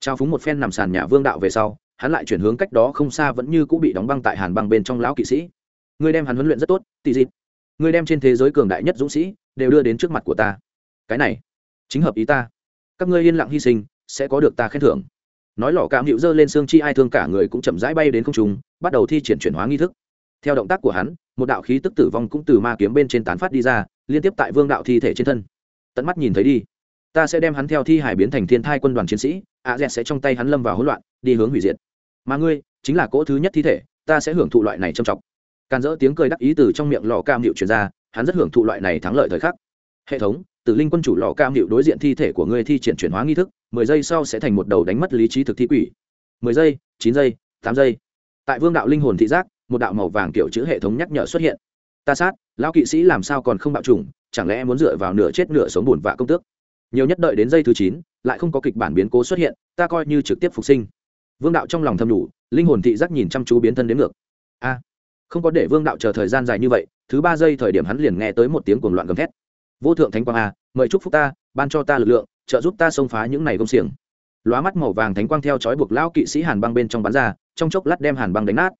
Trao phúng một phen nằm sàn nhà vương đạo về sau hắn lại chuyển hướng cách đó không xa vẫn như cũng bị đóng băng tại hàn băng bên trong lão kỵ sĩ. Ngươi đem hắn huấn luyện rất tốt tỷ dịt. Ngươi đem trên thế giới cường đại nhất dũng sĩ, đều đưa đến trước mặt của ta. Cái này, chính hợp ý ta. Các ngươi yên lặng hy sinh, sẽ có được ta khen thưởng. Nói lọ cảm hiệu dơ lên xương chi ai thương cả người cũng chậm rãi bay đến không trung, bắt đầu thi triển chuyển hóa nghi thức. Theo động tác của hắn, một đạo khí tức tử vong cũng từ ma kiếm bên trên tán phát đi ra, liên tiếp tại vương đạo thi thể trên thân. Tận mắt nhìn thấy đi. Ta sẽ đem hắn theo thi hải biến thành thiên thai quân đoàn chiến sĩ, a z sẽ trong tay hắn lâm vào hỗn loạn, đi hướng hủy diệt mà ngươi chính là cỗ thứ nhất thi thể, ta sẽ hưởng thụ loại này trầm trọng càn dỡ tiếng cười đắc ý từ trong miệng lò cam hiệu truyền ra, hắn rất hưởng thụ loại này thắng lợi thời khắc. Hệ thống, tử linh quân chủ lò cam hiệu đối diện thi thể của ngươi thi triển chuyển hóa nghi thức, mười giây sau sẽ thành một đầu đánh mất lý trí thực thi quỷ. Mười giây, chín giây, tám giây. Tại vương đạo linh hồn thị giác, một đạo màu vàng kiểu chữ hệ thống nhắc nhở xuất hiện. Ta sát, lão kỵ sĩ làm sao còn không bạo trùng chẳng lẽ muốn dựa vào nửa chết nửa sống buồn vạ công tước? Nhiều nhất đợi đến giây thứ chín, lại không có kịch bản biến cố xuất hiện, ta coi như trực tiếp phục sinh vương đạo trong lòng thầm đủ, linh hồn thị giác nhìn chăm chú biến thân đến ngược. A, không có để vương đạo chờ thời gian dài như vậy, thứ ba giây thời điểm hắn liền nghe tới một tiếng cuồng loạn gầm thét. Vô thượng thánh quang a, mời chúc phúc ta, ban cho ta lực lượng, trợ giúp ta xông phá những này công xiềng. Lóa mắt màu vàng thánh quang theo chói buộc lao kỵ sĩ hàn băng bên trong bắn ra, trong chốc lát đem hàn băng đánh nát.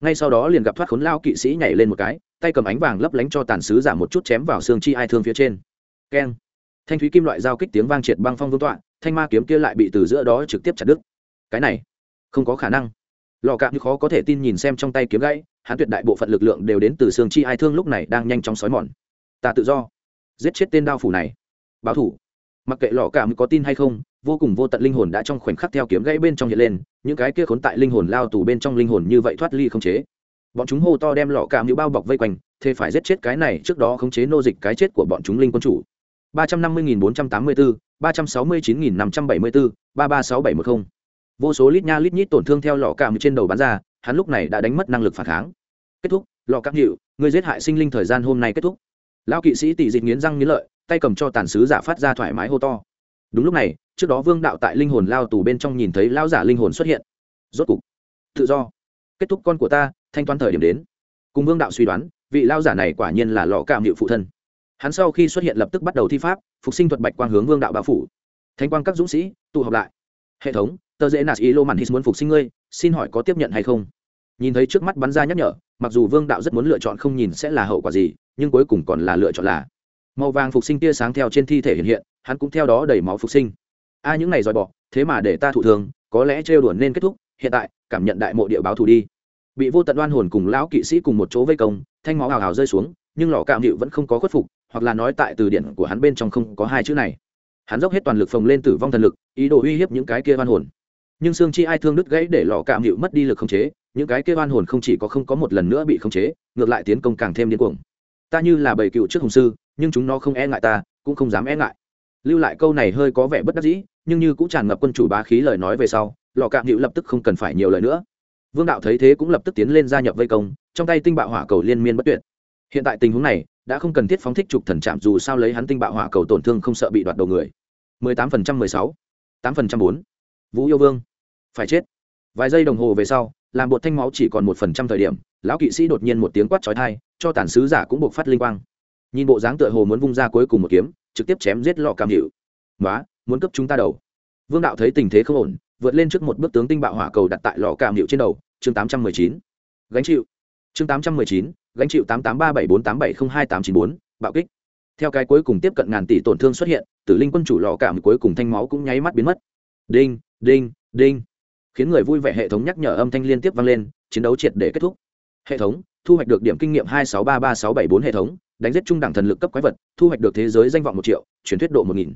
Ngay sau đó liền gặp thoát khốn lao kỵ sĩ nhảy lên một cái, tay cầm ánh vàng lấp lánh cho tàn sứ giảm một chút chém vào xương chi ai thương phía trên. Keng. Thanh thúy kim loại giao kích tiếng vang triệt băng phong vương tọa, thanh ma kiếm kia lại bị từ giữa đó trực tiếp chặt đứt. Cái này không có khả năng. Lò cạn như khó có thể tin nhìn xem trong tay kiếm gãy, hắn tuyệt đại bộ phận lực lượng đều đến từ xương chi ai thương lúc này đang nhanh chóng xói mòn. Ta tự do. Giết chết tên đao phủ này. Báo thủ. Mặc kệ lò cạn có tin hay không, vô cùng vô tận linh hồn đã trong khoảnh khắc theo kiếm gãy bên trong hiện lên, những cái kia khốn tại linh hồn lao tù bên trong linh hồn như vậy thoát ly không chế. Bọn chúng hô to đem lọ cạm như bao bọc vây quanh, thế phải giết chết cái này trước đó khống chế nô dịch cái chết của bọn chúng linh quân chủ. ba trăm năm mươi nghìn bốn trăm tám mươi bốn, ba trăm sáu mươi chín nghìn năm trăm bảy mươi bốn, ba ba sáu bảy một không vô số lít nha lít nhít tổn thương theo lọ cạm trên đầu bắn ra, hắn lúc này đã đánh mất năng lực phản kháng. Kết thúc, lọ cạm hiệu, người giết hại sinh linh thời gian hôm nay kết thúc. Lão kỵ sĩ tỷ dịch nghiến răng nghiến lợi, tay cầm cho tàn sứ giả phát ra thoải mái hô to. Đúng lúc này, trước đó vương đạo tại linh hồn lao tù bên trong nhìn thấy lao giả linh hồn xuất hiện. Rốt cục, tự do. Kết thúc con của ta, thanh toán thời điểm đến. Cùng vương đạo suy đoán, vị lao giả này quả nhiên là lọ cạm hiệu phụ thân. Hắn sau khi xuất hiện lập tức bắt đầu thi pháp, phục sinh thuật bạch quang hướng vương đạo bao phủ. Thanh quang các dũng sĩ, tụ họp lại. Hệ thống tờ dễ nạt ý lô mặn hít muốn phục sinh ngươi, xin hỏi có tiếp nhận hay không? Nhìn thấy trước mắt bắn ra nhắc nhở, mặc dù vương đạo rất muốn lựa chọn không nhìn sẽ là hậu quả gì, nhưng cuối cùng còn là lựa chọn là. Màu vàng phục sinh tia sáng theo trên thi thể hiện hiện, hắn cũng theo đó đẩy máu phục sinh. A, những này dòi bỏ thế mà để ta thụ thường có lẽ trêu đuổi nên kết thúc, hiện tại, cảm nhận đại mộ địa báo thù đi. Bị vô tận đoan hồn cùng lão kỵ sĩ cùng một chỗ vây công, thanh máu hào hào rơi xuống, nhưng lò cạm hiệu vẫn không có khuất phục, hoặc là nói tại từ điển của hắn bên trong không có hai chữ này. Hắn dốc hết toàn lực phồng lên tử vong thần lực, ý đồ uy hiếp những cái kia oan hồn nhưng xương chi ai thương đứt gãy để lò cảm hiệu mất đi lực khống chế những cái kêu oan hồn không chỉ có không có một lần nữa bị khống chế ngược lại tiến công càng thêm điên cuồng. Ta như là bầy cựu trước hùng sư nhưng chúng nó không e ngại ta cũng không dám e ngại. Lưu lại câu này hơi có vẻ bất đắc dĩ nhưng như cũng tràn ngập quân chủ bá khí lời nói về sau lò cạm hiệu lập tức không cần phải nhiều lời nữa. Vương đạo thấy thế cũng lập tức tiến lên gia nhập vây công trong tay tinh bạo hỏa cầu liên miên bất tuyệt. Hiện tại tình huống này đã không cần thiết phóng thích trục thần chạm dù sao lấy hắn tinh bạo hỏa cầu tổn thương không sợ bị đoạt đầu người. 18% 16, 8% 4 vũ yêu vương. Phải chết. Vài giây đồng hồ về sau, làm bột thanh máu chỉ còn một phần trăm thời điểm, lão kỵ sĩ đột nhiên một tiếng quát trói thai cho tản sứ giả cũng buộc phát linh quang. Nhìn bộ dáng tựa hồ muốn vung ra cuối cùng một kiếm, trực tiếp chém giết lọ cam hiệu. Nói muốn cấp chúng ta đầu. Vương đạo thấy tình thế không ổn, vượt lên trước một bước tướng tinh bạo hỏa cầu đặt tại lò cam hiệu trên đầu, chương tám trăm mười chín. Gánh chịu. Chương tám trăm mười chín, gánh chịu tám tám ba bảy bốn tám bảy không hai tám chín bốn, bạo kích. Theo cái cuối cùng tiếp cận ngàn tỷ tổn thương xuất hiện, tử linh quân chủ lò cảm cuối cùng thanh máu cũng nháy mắt biến mất. Đinh đinh đinh. Khiến người vui vẻ hệ thống nhắc nhở âm thanh liên tiếp vang lên, chiến đấu triệt để kết thúc. Hệ thống, thu hoạch được điểm kinh nghiệm hai sáu ba ba sáu bảy bốn hệ thống, đánh giết trung đẳng thần lực cấp quái vật, thu hoạch được thế giới danh vọng một triệu, truyền thuyết độ một nghìn.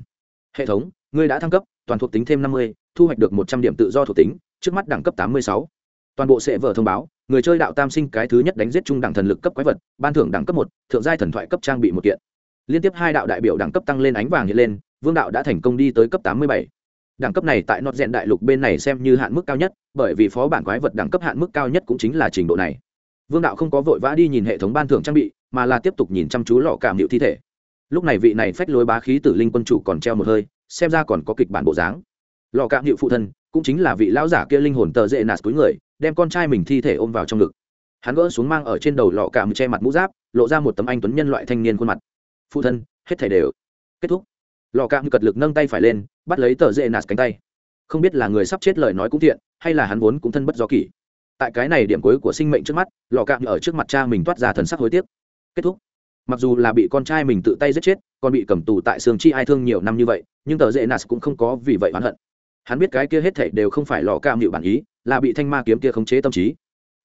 Hệ thống, ngươi đã thăng cấp, toàn thuộc tính thêm năm mươi, thu hoạch được một trăm điểm tự do thuộc tính, trước mắt đẳng cấp tám mươi sáu. Toàn bộ sẽ vở thông báo, người chơi đạo tam sinh cái thứ nhất đánh giết trung đẳng thần lực cấp quái vật, ban thưởng đẳng cấp một, thượng giai thần thoại cấp trang bị một kiện. Liên tiếp hai đạo đại biểu đẳng cấp tăng lên ánh vàng hiện lên, vương đạo đã thành công đi tới cấp tám mươi bảy đẳng cấp này tại nọt rèn đại lục bên này xem như hạn mức cao nhất, bởi vì phó bản quái vật đẳng cấp hạn mức cao nhất cũng chính là trình độ này. Vương đạo không có vội vã đi nhìn hệ thống ban thưởng trang bị, mà là tiếp tục nhìn chăm chú lọ cảm hiệu thi thể. Lúc này vị này phách lối bá khí tử linh quân chủ còn treo một hơi, xem ra còn có kịch bản bộ dáng. Lọ cạm hiệu phụ thân, cũng chính là vị lão giả kia linh hồn tờ dễ nạt cuối người, đem con trai mình thi thể ôm vào trong ngực. Hắn gỡ xuống mang ở trên đầu lọ cạm che mặt mũ giáp, lộ ra một tấm anh tuấn nhân loại thanh niên khuôn mặt. Phụ thân, hết thảy đều kết thúc. Lò cạm cật lực nâng tay phải lên bắt lấy tờ dễ nạt cánh tay. Không biết là người sắp chết lời nói cũng thiện, hay là hắn vốn cũng thân bất do kỷ. Tại cái này điểm cuối của sinh mệnh trước mắt, lò cạm ở trước mặt cha mình toát ra thần sắc hối tiếc. Kết thúc. Mặc dù là bị con trai mình tự tay giết chết, còn bị cầm tù tại sương chi ai thương nhiều năm như vậy, nhưng tờ dễ nạt cũng không có vì vậy oán hận. Hắn biết cái kia hết thảy đều không phải lò cạm hiệu bản ý, là bị thanh ma kiếm kia khống chế tâm trí.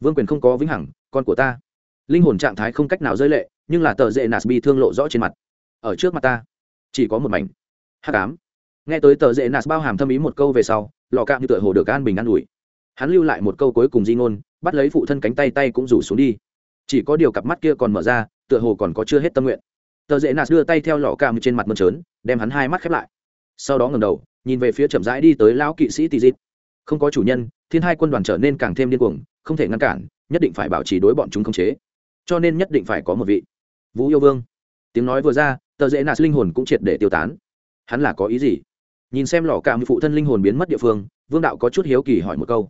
Vương quyền không có vĩnh hằng, con của ta. Linh hồn trạng thái không cách nào rơi lệ, nhưng là tờ dễ nạt bị thương lộ rõ trên mặt. Ở trước mặt ta, chỉ có một mảnh. Hắc ám nghe tới tờ dễ nạt bao hàm thâm ý một câu về sau lò cạm như tựa hồ được an bình an ủi. Hắn lưu lại một câu cuối cùng di ngôn, bắt lấy phụ thân cánh tay tay cũng rủ xuống đi. Chỉ có điều cặp mắt kia còn mở ra, tựa hồ còn có chưa hết tâm nguyện. Tờ dễ nạt đưa tay theo lọ cạm trên mặt mơn trớn, đem hắn hai mắt khép lại. Sau đó ngầm đầu, nhìn về phía chậm rãi đi tới lão kỵ sĩ tì dịt. Không có chủ nhân, thiên hai quân đoàn trở nên càng thêm điên cuồng, không thể ngăn cản, nhất định phải bảo trì đối bọn chúng không chế. Cho nên nhất định phải có một vị. Vũ yêu vương. Tiếng nói vừa ra, tờ dễ nạt linh hồn cũng triệt để tiêu tán. Hắn là có ý gì? Nhìn xem lò cam phụ thân linh hồn biến mất địa phương, vương đạo có chút hiếu kỳ hỏi một câu.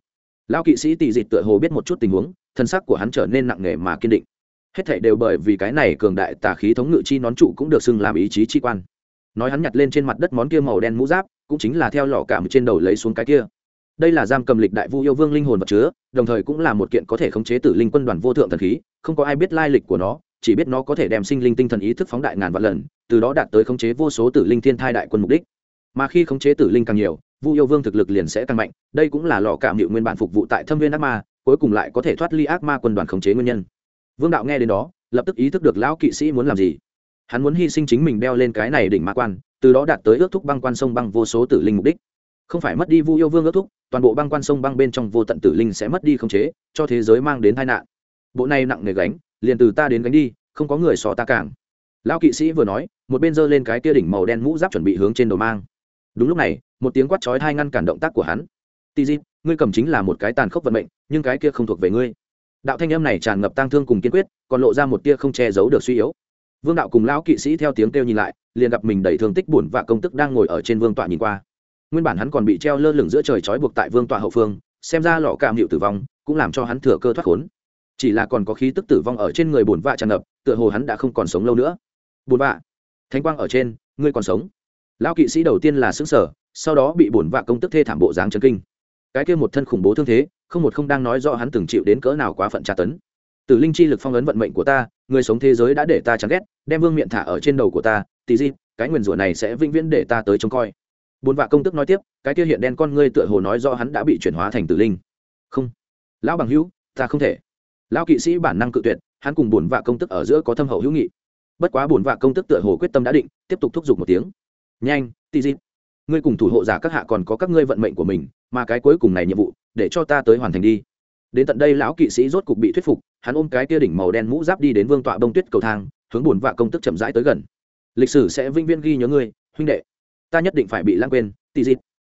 Lão kỵ sĩ tỷ dịt tựa hồ biết một chút tình huống, thân sắc của hắn trở nên nặng nề mà kiên định. Hết thảy đều bởi vì cái này cường đại tà khí thống ngự chi nón trụ cũng được xưng làm ý chí chi quan. Nói hắn nhặt lên trên mặt đất món kia màu đen mũ giáp, cũng chính là theo lò cảm trên đầu lấy xuống cái kia. Đây là giam cầm lịch đại vu yêu vương linh hồn vật chứa, đồng thời cũng là một kiện có thể khống chế tử linh quân đoàn vô thượng thần khí, không có ai biết lai lịch của nó, chỉ biết nó có thể đem sinh linh tinh thần ý thức phóng đại ngàn vạn lần, từ đó đạt tới khống chế vô số tử linh thiên thai đại quân mục đích mà khi khống chế tử linh càng nhiều, vu yêu vương thực lực liền sẽ tăng mạnh, đây cũng là lò cảm hiệu nguyên bản phục vụ tại thâm viên ác ma, cuối cùng lại có thể thoát ly ác ma quân đoàn khống chế nguyên nhân. Vương đạo nghe đến đó, lập tức ý thức được lão kỵ sĩ muốn làm gì. Hắn muốn hy sinh chính mình đeo lên cái này đỉnh ma quan, từ đó đạt tới ước thúc băng quan sông băng vô số tử linh mục đích. Không phải mất đi vu yêu vương ước thúc, toàn bộ băng quan sông băng bên trong vô tận tử linh sẽ mất đi khống chế, cho thế giới mang đến tai nạn. Bộ này nặng nề gánh, liền từ ta đến gánh đi, không có người xò ta càng. Lão kỵ sĩ vừa nói, một bên giơ lên cái kia đỉnh màu đen mũ giáp chuẩn bị hướng trên đầu mang đúng lúc này, một tiếng quát chói hai ngăn cản động tác của hắn. Tì dịp ngươi cầm chính là một cái tàn khốc vận mệnh, nhưng cái kia không thuộc về ngươi. Đạo thanh âm này tràn ngập tang thương cùng kiên quyết, còn lộ ra một tia không che giấu được suy yếu. Vương đạo cùng lão kỵ sĩ theo tiếng kêu nhìn lại, liền gặp mình đầy thương tích buồn và công tức đang ngồi ở trên vương tọa nhìn qua. Nguyên bản hắn còn bị treo lơ lửng giữa trời trói buộc tại vương tọa hậu phương, xem ra lọ cảm hiệu tử vong cũng làm cho hắn thừa cơ thoát khốn. Chỉ là còn có khí tức tử vong ở trên người bổn vạ tràn ngập, tựa hồ hắn đã không còn sống lâu nữa. Bổn vạ, thánh quang ở trên, ngươi còn sống lão kỵ sĩ đầu tiên là xứng sở sau đó bị bổn vạ công tức thê thảm bộ dáng chân kinh. Cái kia một thân khủng bố thương thế, không một không đang nói rõ hắn từng chịu đến cỡ nào quá phận tra tấn. Tử linh chi lực phong ấn vận mệnh của ta, người sống thế giới đã để ta chán ghét, đem vương miệng thả ở trên đầu của ta, tì gì cái nguyền rủa này sẽ vĩnh viễn để ta tới trông coi. Bốn vạ công tức nói tiếp, cái kia hiện đen con ngươi tựa hồ nói rõ hắn đã bị chuyển hóa thành tử linh. Không. Lão bằng hữu, ta không thể. Lão kỵ sĩ bản năng cự tuyệt, hắn cùng bổn vạ công tức ở giữa có thâm hậu hữu nghị. Bất quá bổn vạ công tức tựa hồ quyết tâm đã định, tiếp tục thúc giục một tiếng nhanh tì dịp. Ngươi cùng thủ hộ giả các hạ còn có các ngươi vận mệnh của mình, mà cái cuối cùng này nhiệm vụ, để cho ta tới hoàn thành đi. Đến tận đây lão kỵ sĩ rốt cục bị thuyết phục, hắn ôm cái kia đỉnh màu đen mũ giáp đi đến vương tọa bông tuyết cầu thang, hướng bùn vạ công tức chậm rãi tới gần. Lịch sử sẽ vinh viên ghi nhớ ngươi, huynh đệ. Ta nhất định phải bị lãng quên tì dịp.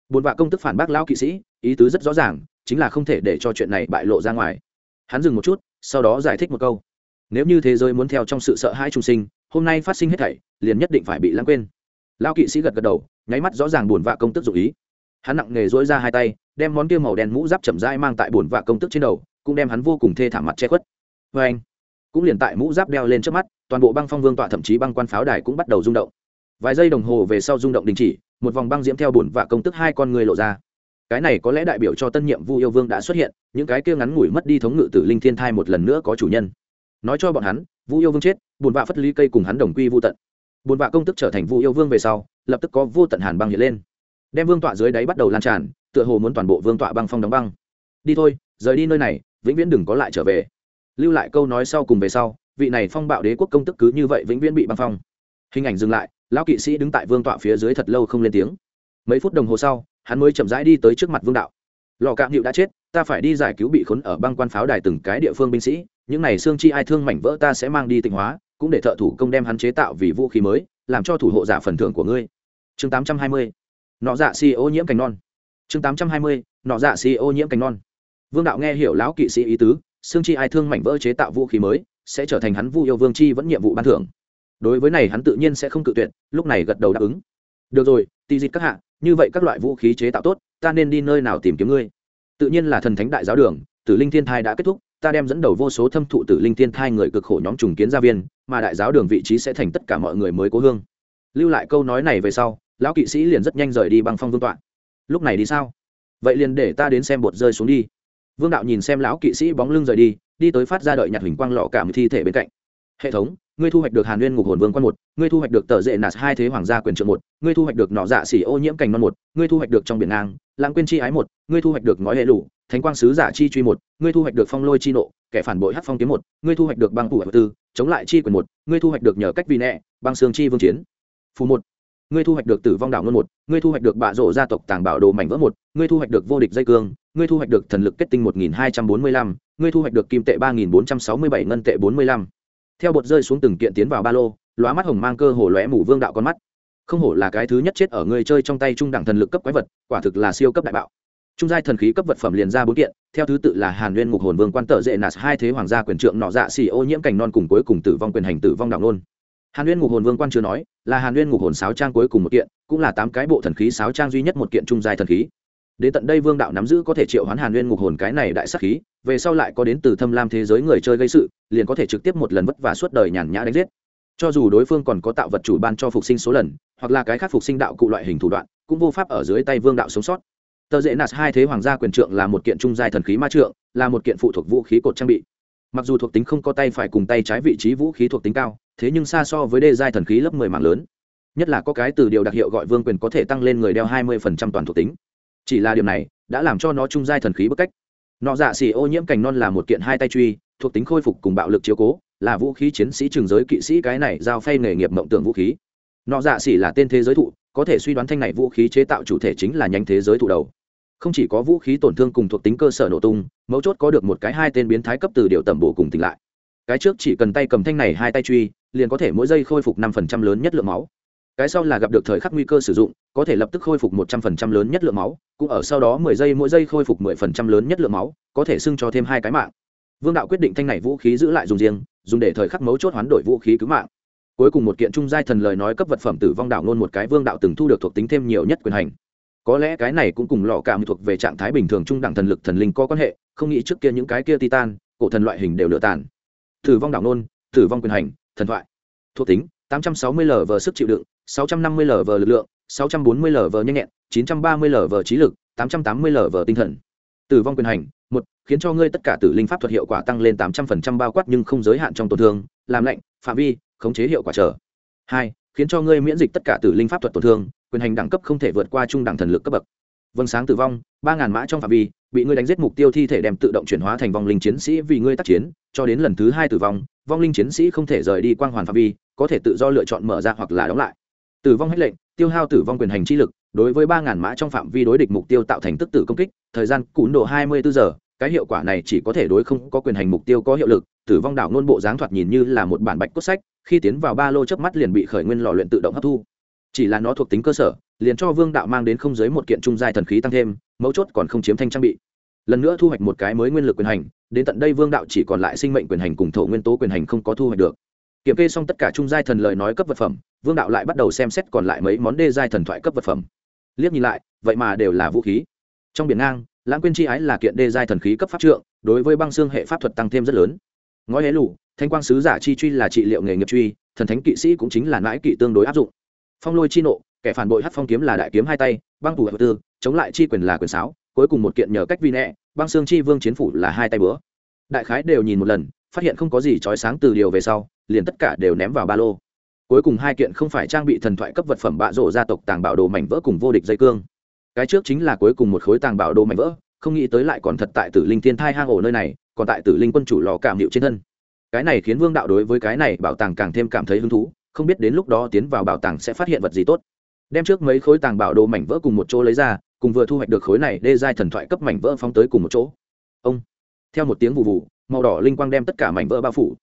Bùn vạ công tức phản bác lão kỵ sĩ, ý tứ rất rõ ràng, chính là không thể để cho chuyện này bại lộ ra ngoài. Hắn dừng một chút, sau đó giải thích một câu. Nếu như thế giới muốn theo trong sự sợ hãi trung sinh, hôm nay phát sinh hết thảy, liền nhất định phải bị lãng quên lão kỵ sĩ gật gật đầu, nháy mắt rõ ràng buồn vạ công tức dụ ý. Hắn nặng nghề dỗi ra hai tay, đem món kia màu đen mũ giáp chậm rãi mang tại buồn vạ công tức trên đầu, cũng đem hắn vô cùng thê thảm mặt che khuất. Vê anh, cũng liền tại mũ giáp đeo lên trước mắt, toàn bộ băng phong vương tọa thậm chí băng quan pháo đài cũng bắt đầu rung động. Vài giây đồng hồ về sau rung động đình chỉ, một vòng băng diễm theo bồn vạ công tức hai con người lộ ra. Cái này có lẽ đại biểu cho tân nhiệm vu yêu vương đã xuất hiện, những cái kia ngắn ngủi mất đi thống ngự tử linh thiên thai một lần nữa có chủ nhân. Nói cho bọn hắn, vu yêu vương chết bùn vạ phất lý cây cùng hắn đồng quy vô tận bồn vạ công tức trở thành vu yêu vương về sau, lập tức có vô tận hàn băng hiện lên. Đem vương tọa dưới đáy bắt đầu lan tràn, tựa hồ muốn toàn bộ vương tọa băng phong đóng băng. Đi thôi, rời đi nơi này, vĩnh viễn đừng có lại trở về. Lưu lại câu nói sau cùng về sau, vị này phong bạo đế quốc công tức cứ như vậy vĩnh viễn bị băng phong. Hình ảnh dừng lại, lão kỵ sĩ đứng tại vương tọa phía dưới thật lâu không lên tiếng. Mấy phút đồng hồ sau, hắn mới chậm rãi đi tới trước mặt vương đạo. Lò cạm hiệu đã chết, ta phải đi giải cứu bị khốn ở băng quan pháo đài từng cái địa phương binh sĩ, những này xương chi ai thương mảnh vỡ ta sẽ mang đi tịnh hóa cũng để thợ thủ công đem hắn chế tạo vì vũ khí mới, làm cho thủ hộ giả phần thưởng của ngươi. Chương 820 nọ dạ si ô nhiễm cành non. Chương tám trăm hai mươi, nọ dạ si ô nhiễm cành non. Vương đạo nghe hiểu lão kỵ sĩ ý tứ, xương chi ai thương mảnh vỡ chế tạo vũ khí mới, sẽ trở thành hắn vu yêu vương chi vẫn nhiệm vụ ban thưởng. Đối với này hắn tự nhiên sẽ không cự tuyệt, lúc này gật đầu đáp ứng. Được rồi tì dịch các hạ, như vậy các loại vũ khí chế tạo tốt, ta nên đi nơi nào tìm kiếm ngươi? Tự nhiên là thần thánh đại giáo đường, tử linh thiên thai đã kết thúc ta đem dẫn đầu vô số thâm thụ tử linh thiên thai người cực khổ nhóm trùng kiến gia viên, mà đại giáo đường vị trí sẽ thành tất cả mọi người mới cố hương. Lưu lại câu nói này về sau, lão kỵ sĩ liền rất nhanh rời đi bằng phong vương tọa. Lúc này đi sao? Vậy liền để ta đến xem bột rơi xuống đi. Vương đạo nhìn xem lão kỵ sĩ bóng lưng rời đi đi tới phát ra đợi nhặt hình quang lọ cảm thi thể bên cạnh. Hệ thống ngươi thu hoạch được hàn nguyên ngục hồn vương quan một ngươi thu hoạch được tờ dệ nạt hai thế hoàng gia quyền trượng một ngươi thu hoạch được nọ dạ xỉ ô nhiễm cành non một ngươi thu hoạch được trong biển ngang lãng quên chi ái một ngươi thu hoạch được ngói hệ lũ thánh quang sứ giả chi truy một ngươi thu hoạch được phong lôi chi nộ kẻ phản bội hát phong kiếm một ngươi thu hoạch được băng phủ tư chống lại chi quyền một ngươi thu hoạch được nhờ cách vì nẹ băng xương chi vương chiến phù một ngươi thu hoạch được tử vong đảo ngôn một ngươi thu hoạch được bạ rộ gia tộc tàng bảo đồ mảnh vỡ một ngươi thu hoạch được vô địch dây cương ngươi thu hoạch được thần lực kết tinh một nghìn hai trăm bốn mươi lăm ngươi thu hoạch được kim tệ ba nghìn bốn trăm sáu mươi bảy ngân tệ bốn mươi lăm theo bột rơi xuống từng kiện tiến vào ba lô, lóa mắt hồng mang cơ hồ lóe mủ vương đạo con mắt. Không hổ là cái thứ nhất chết ở người chơi trong tay trung đẳng thần lực cấp quái vật, quả thực là siêu cấp đại bạo. Trung giai thần khí cấp vật phẩm liền ra bốn kiện, theo thứ tự là hàn nguyên ngục hồn vương quan tợ dệ nạt, hai thế hoàng gia quyền trượng nọ dạ xì ô nhiễm cảnh non cùng cuối cùng tử vong quyền hành tử vong đạo nôn hàn nguyên ngục hồn vương quan chưa nói, là hàn nguyên ngục hồn sáo trang cuối cùng một kiện, cũng là tám cái bộ thần khí sáo trang duy nhất một kiện trung giai thần khí đến tận đây vương đạo nắm giữ có thể triệu hoán hàn nguyên ngục hồn cái này đại sắc khí, về sau lại có đến từ thâm lam thế giới người chơi gây sự, liền có thể trực tiếp một lần vất vả suốt đời nhàn nhã đánh giết. Cho dù đối phương còn có tạo vật chủ ban cho phục sinh số lần, hoặc là cái khác phục sinh đạo cụ loại hình thủ đoạn, cũng vô pháp ở dưới tay vương đạo sống sót. Tờ dễ nạt hai thế hoàng gia quyền trượng là một kiện trung giai thần khí ma trượng, là một kiện phụ thuộc vũ khí cột trang bị. Mặc dù thuộc tính không có tay phải cùng tay trái vị trí vũ khí thuộc tính cao, thế nhưng xa so với đê giai thần khí lớp mười mạng lớn. Nhất là có cái từ điều đặc hiệu gọi vương quyền có thể tăng lên người đeo hai mươi phần trăm toàn thuộc tính chỉ là điều này đã làm cho nó trung giai thần khí bức cách. Nọ dạ xỉ ô nhiễm cành non là một kiện hai tay truy, thuộc tính khôi phục cùng bạo lực chiếu cố, là vũ khí chiến sĩ trường giới kỵ sĩ cái này giao phay nghề nghiệp mộng tưởng vũ khí. Nọ dạ xỉ là tên thế giới thụ, có thể suy đoán thanh này vũ khí chế tạo chủ thể chính là nhánh thế giới thụ đầu. Không chỉ có vũ khí tổn thương cùng thuộc tính cơ sở nổ tung, mấu chốt có được một cái hai tên biến thái cấp từ điều tầm bổ cùng tỉnh lại. Cái trước chỉ cần tay cầm thanh này hai tay truy, liền có thể mỗi giây khôi phục năm phần trăm lớn nhất lượng máu. Cái sau là gặp được thời khắc nguy cơ sử dụng có thể lập tức khôi phục một trăm phần trăm lớn nhất lượng máu, cũng ở sau đó mười giây mỗi giây khôi phục mười phần trăm lớn nhất lượng máu, có thể xưng cho thêm hai cái mạng. Vương đạo quyết định thanh này vũ khí giữ lại dùng riêng, dùng để thời khắc mấu chốt hoán đổi vũ khí cứu mạng. Cuối cùng một kiện trung giai thần lời nói cấp vật phẩm tử vong đạo nôn một cái vương đạo từng thu được thuộc tính thêm nhiều nhất quyền hành. Có lẽ cái này cũng cùng lọ cảm thuộc về trạng thái bình thường trung đẳng thần lực thần linh có quan hệ, không nghĩ trước kia những cái kia titan, cổ thần loại hình đều lựa tàn. Tử vong đạo nôn, tử vong quyền hành, thần thoại. Thuộc tính 860 lv sức chịu đựng 650 lv lực lượng 640 lv nhanh nhẹn 930 lv trí lực 880 lv tinh thần. Tử vong quyền hành, một, khiến cho ngươi tất cả tử linh pháp thuật hiệu quả tăng lên 800% bao quát nhưng không giới hạn trong tổn thương, làm lạnh, phạm vi, khống chế hiệu quả trở. Hai, khiến cho ngươi miễn dịch tất cả tử linh pháp thuật tổn thương, quyền hành đẳng cấp không thể vượt qua trung đẳng thần lực cấp bậc. Vâng sáng tử vong, ba ngàn mã trong phạm vi, bị ngươi đánh giết mục tiêu thi thể đem tự động chuyển hóa thành vong linh chiến sĩ vì ngươi tác chiến, cho đến lần thứ hai tử vong vong linh chiến sĩ không thể rời đi quang hoàn phạm vi, có thể tự do lựa chọn mở ra hoặc là đóng lại. Tử vong hết lệnh tiêu hao tử vong quyền hành chi lực, đối với ba ngàn mã trong phạm vi đối địch mục tiêu tạo thành tức tử công kích, thời gian cún độ hai mươi bốn giờ, cái hiệu quả này chỉ có thể đối không có quyền hành mục tiêu có hiệu lực, tử vong đảo nôn bộ dáng thoạt nhìn như là một bản bạch cốt sách, khi tiến vào ba lô chớp mắt liền bị khởi nguyên lò luyện tự động hấp thu. Chỉ là nó thuộc tính cơ sở, liền cho vương đạo mang đến không giới một kiện trung giai thần khí tăng thêm, mấu chốt còn không chiếm thanh trang bị. Lần nữa thu hoạch một cái mới nguyên lực quyền hành, đến tận đây vương đạo chỉ còn lại sinh mệnh quyền hành cùng thổ nguyên tố quyền hành không có thu hoạch được kiểm kê xong tất cả trung giai thần lời nói cấp vật phẩm, vương đạo lại bắt đầu xem xét còn lại mấy món đê giai thần thoại cấp vật phẩm. Liếc nhìn lại, vậy mà đều là vũ khí. Trong biển ngang, lãng quên chi ái là kiện đê giai thần khí cấp pháp trượng, đối với băng xương hệ pháp thuật tăng thêm rất lớn. Ngói hé lủ thanh quang sứ giả chi truy là trị liệu nghề nghiệp truy, thần thánh kỵ sĩ cũng chính là mãi kỵ tương đối áp dụng. Phong lôi chi nộ, kẻ phản bội hát phong kiếm là đại kiếm hai tay, băng thủ hợp tư, chống lại chi quyền là quyền sáo, cuối cùng một kiện nhờ cách vi nẹ, băng xương chi vương chiến phủ là hai tay bữa đại khái đều nhìn một lần, phát hiện không có gì trói sáng từ điều về sau liền tất cả đều ném vào ba lô. Cuối cùng hai kiện không phải trang bị thần thoại cấp vật phẩm bạ rổ gia tộc tàng bảo đồ mảnh vỡ cùng vô địch dây cương. Cái trước chính là cuối cùng một khối tàng bảo đồ mảnh vỡ, không nghĩ tới lại còn thật tại tử linh thiên thai hang ổ nơi này, còn tại tử linh quân chủ lò cảm hiệu trên thân. Cái này khiến vương đạo đối với cái này bảo tàng càng thêm cảm thấy hứng thú, không biết đến lúc đó tiến vào bảo tàng sẽ phát hiện vật gì tốt. Đem trước mấy khối tàng bảo đồ mảnh vỡ cùng một chỗ lấy ra, cùng vừa thu hoạch được khối này, đê giai thần thoại cấp mảnh vỡ phóng tới cùng một chỗ. Ông, theo một tiếng vụ vụ màu đỏ linh quang đem tất cả mảnh vỡ bao phủ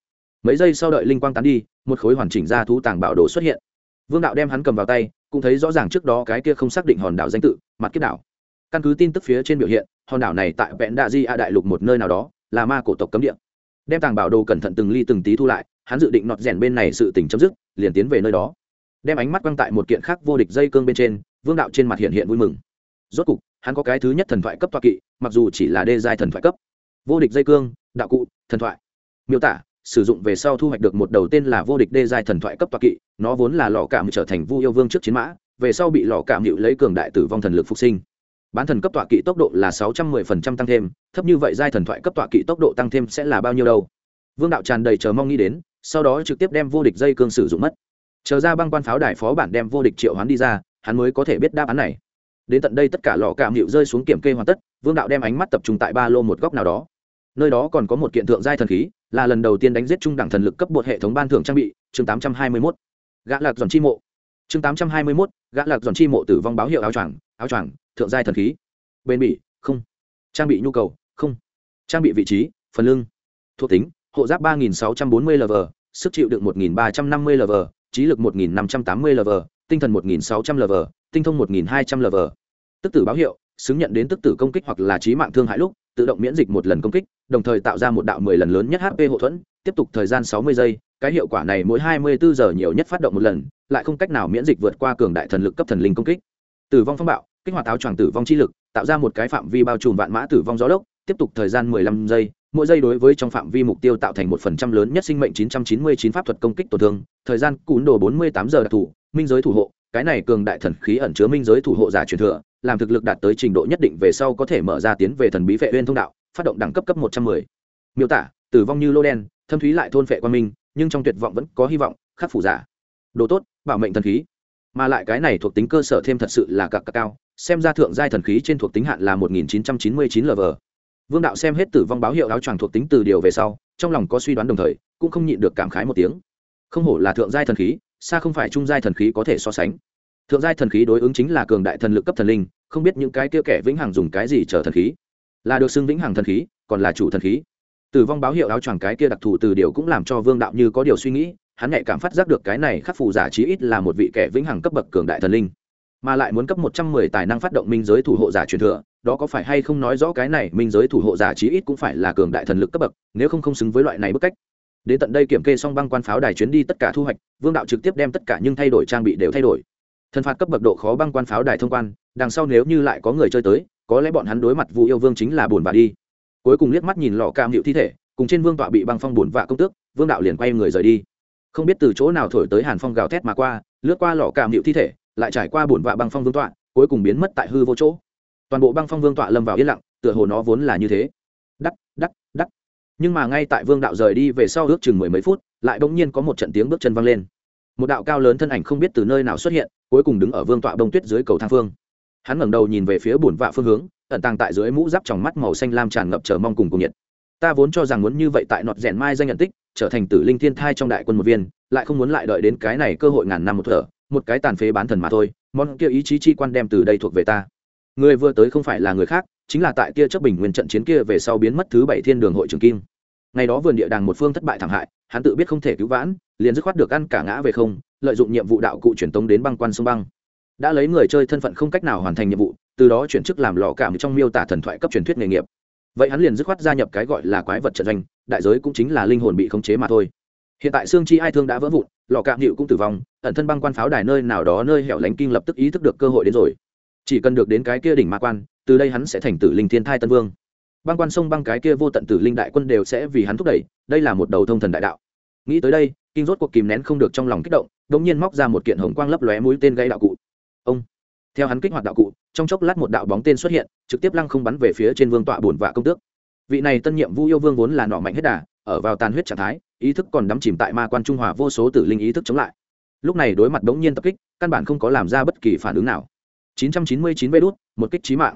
mấy giây sau đợi linh quang tán đi, một khối hoàn chỉnh ra thú tàng bảo đồ xuất hiện. Vương đạo đem hắn cầm vào tay, cũng thấy rõ ràng trước đó cái kia không xác định hòn đảo danh tự, mặt kết đảo. Căn cứ tin tức phía trên biểu hiện, hòn đảo này tại vẹn đạ di a đại lục một nơi nào đó, là ma cổ tộc cấm địa. Đem tàng bảo đồ cẩn thận từng ly từng tí thu lại, hắn dự định nọt rèn bên này sự tình chấm dứt, liền tiến về nơi đó. Đem ánh mắt quăng tại một kiện khác vô địch dây cương bên trên, vương đạo trên mặt hiện hiện vui mừng. Rốt cục, hắn có cái thứ nhất thần thoại cấp toa kỵ, mặc dù chỉ là đê giai thần thoại cấp. Vô địch dây cương, đạo cụ, thần thoại. Miêu tả sử dụng về sau thu hoạch được một đầu tên là vô địch đê giai thần thoại cấp toa kỵ, nó vốn là lò cảm trở thành vu yêu vương trước chiến mã, về sau bị lò cảm hiệu lấy cường đại tử vong thần lực phục sinh. Bán thần cấp tọa kỵ tốc độ là sáu trăm mười phần trăm tăng thêm, thấp như vậy giai thần thoại cấp tọa kỵ tốc độ tăng thêm sẽ là bao nhiêu đâu? Vương đạo tràn đầy chờ mong nghĩ đến, sau đó trực tiếp đem vô địch dây cương sử dụng mất. Chờ ra băng quan pháo đài phó bản đem vô địch triệu hoán đi ra, hắn mới có thể biết đáp án này. Đến tận đây tất cả lò cảm hiệu rơi xuống kiểm kê hoàn tất, vương đạo đem ánh mắt tập trung tại ba lô một góc nào đó nơi đó còn có một kiện thượng giai thần khí, là lần đầu tiên đánh giết trung đẳng thần lực cấp bột hệ thống ban thưởng trang bị, chương tám trăm hai mươi mốt. Gã lạc giòn chi mộ. Chương tám trăm hai mươi mốt, gã lạc giòn chi mộ tử vong báo hiệu áo choàng áo choàng, thượng giai thần khí. Bền bỉ, không. Trang bị nhu cầu, không. Trang bị vị trí, phần lưng. Thuộc tính, hộ giáp ba nghìn sáu trăm bốn mươi lv sức chịu đựng một nghìn ba trăm năm mươi lv trí lực một nghìn năm trăm tám mươi lv tinh thần một nghìn sáu trăm lv tinh thông một nghìn hai trăm lv tức tử báo hiệu, xứng nhận đến tức tử công kích hoặc là trí mạng thương hại lúc, tự động miễn dịch một lần công kích đồng thời tạo ra một đạo mười lần lớn nhất hp hậu thuẫn, tiếp tục thời gian sáu mươi giây, cái hiệu quả này mỗi hai mươi bốn giờ nhiều nhất phát động một lần, lại không cách nào miễn dịch vượt qua cường đại thần lực cấp thần linh công kích. Tử vong phong bạo, kích hoạt áo choàng tử vong chi lực, tạo ra một cái phạm vi bao trùm vạn mã tử vong gió lốc, tiếp tục thời gian mười lăm giây, mỗi giây đối với trong phạm vi mục tiêu tạo thành một phần trăm lớn nhất sinh mệnh chín trăm chín mươi chín pháp thuật công kích tổn thương, thời gian cún đồ bốn mươi tám giờ đặc thủ minh giới thủ hộ, cái này cường đại thần khí ẩn chứa minh giới thủ hộ giả truyền thừa, làm thực lực đạt tới trình độ nhất định về sau có thể mở ra tiến về thần bí vệ uyên thông đạo phát động đẳng cấp cấp một trăm mười. Miêu tả, tử vong như lô đen, thâm thúy lại thôn phệ quan minh, nhưng trong tuyệt vọng vẫn có hy vọng, khắc phủ giả. Đồ tốt, bảo mệnh thần khí. Mà lại cái này thuộc tính cơ sở thêm thật sự là cặp cao, xem ra thượng giai thần khí trên thuộc tính hạn là một nghìn chín trăm chín mươi chín lv vương đạo xem hết tử vong báo hiệu áo choàng thuộc tính từ điều về sau, trong lòng có suy đoán đồng thời, cũng không nhịn được cảm khái một tiếng. Không hổ là thượng giai thần khí, xa không phải trung giai thần khí có thể so sánh. Thượng giai thần khí đối ứng chính là cường đại thần lực cấp thần linh, không biết những cái kia kẻ vĩnh hằng dùng cái gì chờ thần khí là được xưng vĩnh hằng thần khí, còn là chủ thần khí. Tử vong báo hiệu áo choàng cái kia đặc thù từ điều cũng làm cho vương đạo như có điều suy nghĩ, hắn nhạy cảm phát giác được cái này khắc phù giả chí ít là một vị kẻ vĩnh hằng cấp bậc cường đại thần linh, mà lại muốn cấp một trăm mười tài năng phát động minh giới thủ hộ giả truyền thừa, đó có phải hay không nói rõ cái này minh giới thủ hộ giả chí ít cũng phải là cường đại thần lực cấp bậc, nếu không không xứng với loại này bức cách. Đến tận đây kiểm kê xong băng quan pháo đài chuyến đi tất cả thu hoạch, vương đạo trực tiếp đem tất cả nhưng thay đổi trang bị đều thay đổi. Thần phạt cấp bậc độ khó băng quan pháo đài thông quan, đằng sau nếu như lại có người chơi tới có lẽ bọn hắn đối mặt vu yêu vương chính là buồn vạ đi. Cuối cùng liếc mắt nhìn lọ cam hiệu thi thể, cùng trên vương tọa bị băng phong buồn vạ công tước, vương đạo liền quay người rời đi. Không biết từ chỗ nào thổi tới hàn phong gào thét mà qua, lướt qua lọ cam hiệu thi thể, lại trải qua buồn vạ băng phong vương tọa, cuối cùng biến mất tại hư vô chỗ. Toàn bộ băng phong vương tọa lâm vào yên lặng, tựa hồ nó vốn là như thế. Đắc đắc đắc. Nhưng mà ngay tại vương đạo rời đi về sau ước chừng mười mấy phút, lại bỗng nhiên có một trận tiếng bước chân văng lên. Một đạo cao lớn thân ảnh không biết từ nơi nào xuất hiện, cuối cùng đứng ở vương tọa bông tuyết dưới cầu thang phương hắn ngẩng đầu nhìn về phía bùn vạ phương hướng, ẩn tàng tại dưới mũ giáp tròng mắt màu xanh lam tràn ngập chờ mong cùng cùng nhiệt. Ta vốn cho rằng muốn như vậy tại nọt rèn mai danh nhận tích, trở thành tử linh thiên thai trong đại quân một viên, lại không muốn lại đợi đến cái này cơ hội ngàn năm một thở, một cái tàn phế bán thần mà thôi, món kia ý chí chi quan đem từ đây thuộc về ta. Người vừa tới không phải là người khác, chính là tại kia chấp bình nguyên trận chiến kia về sau biến mất thứ bảy thiên đường hội trường kim. Ngày đó vườn địa đàng một phương thất bại thảm hại, hắn tự biết không thể cứu vãn, liền dứt khoát được ăn cả ngã về không, lợi dụng nhiệm vụ đạo cụ truyền tống đến băng quan sông băng đã lấy người chơi thân phận không cách nào hoàn thành nhiệm vụ, từ đó chuyển chức làm lò cảm trong miêu tả thần thoại cấp truyền thuyết nghề nghiệp. Vậy hắn liền dứt khoát gia nhập cái gọi là quái vật trận doanh, đại giới cũng chính là linh hồn bị khống chế mà thôi. Hiện tại xương chi ai thương đã vỡ vụn, lò cạm hiệu cũng tử vong, ẩn thân băng quan pháo đài nơi nào đó nơi hẻo lánh kinh lập tức ý thức được cơ hội đến rồi. Chỉ cần được đến cái kia đỉnh ma quan, từ đây hắn sẽ thành tử linh thiên thai tân vương. Băng quan sông băng cái kia vô tận tử linh đại quân đều sẽ vì hắn thúc đẩy, đây là một đầu thông thần đại đạo. Nghĩ tới đây, kinh rốt cuộc kìm nén không được trong lòng kích động đ ỗ n g nhiên móc ra một kiện hồng quang lấp lóe mũi tên gây đạo cụ theo hắn kích hoạt đạo cụ, trong chốc lát một đạo bóng tên xuất hiện, trực tiếp lăng không bắn về phía trên vương tọa bổn vạ công tước. Vị này tân nhiệm vu yêu vương vốn là nọ mạnh hết đà, ở vào tàn huyết trạng thái, ý thức còn đắm chìm tại ma quan trung hòa vô số tử linh ý thức chống lại. Lúc này đối mặt đ ố n g nhiên tập kích, căn bản không có làm ra bất kỳ phản ứng nào. 999 vê đút, một kích trí mạng.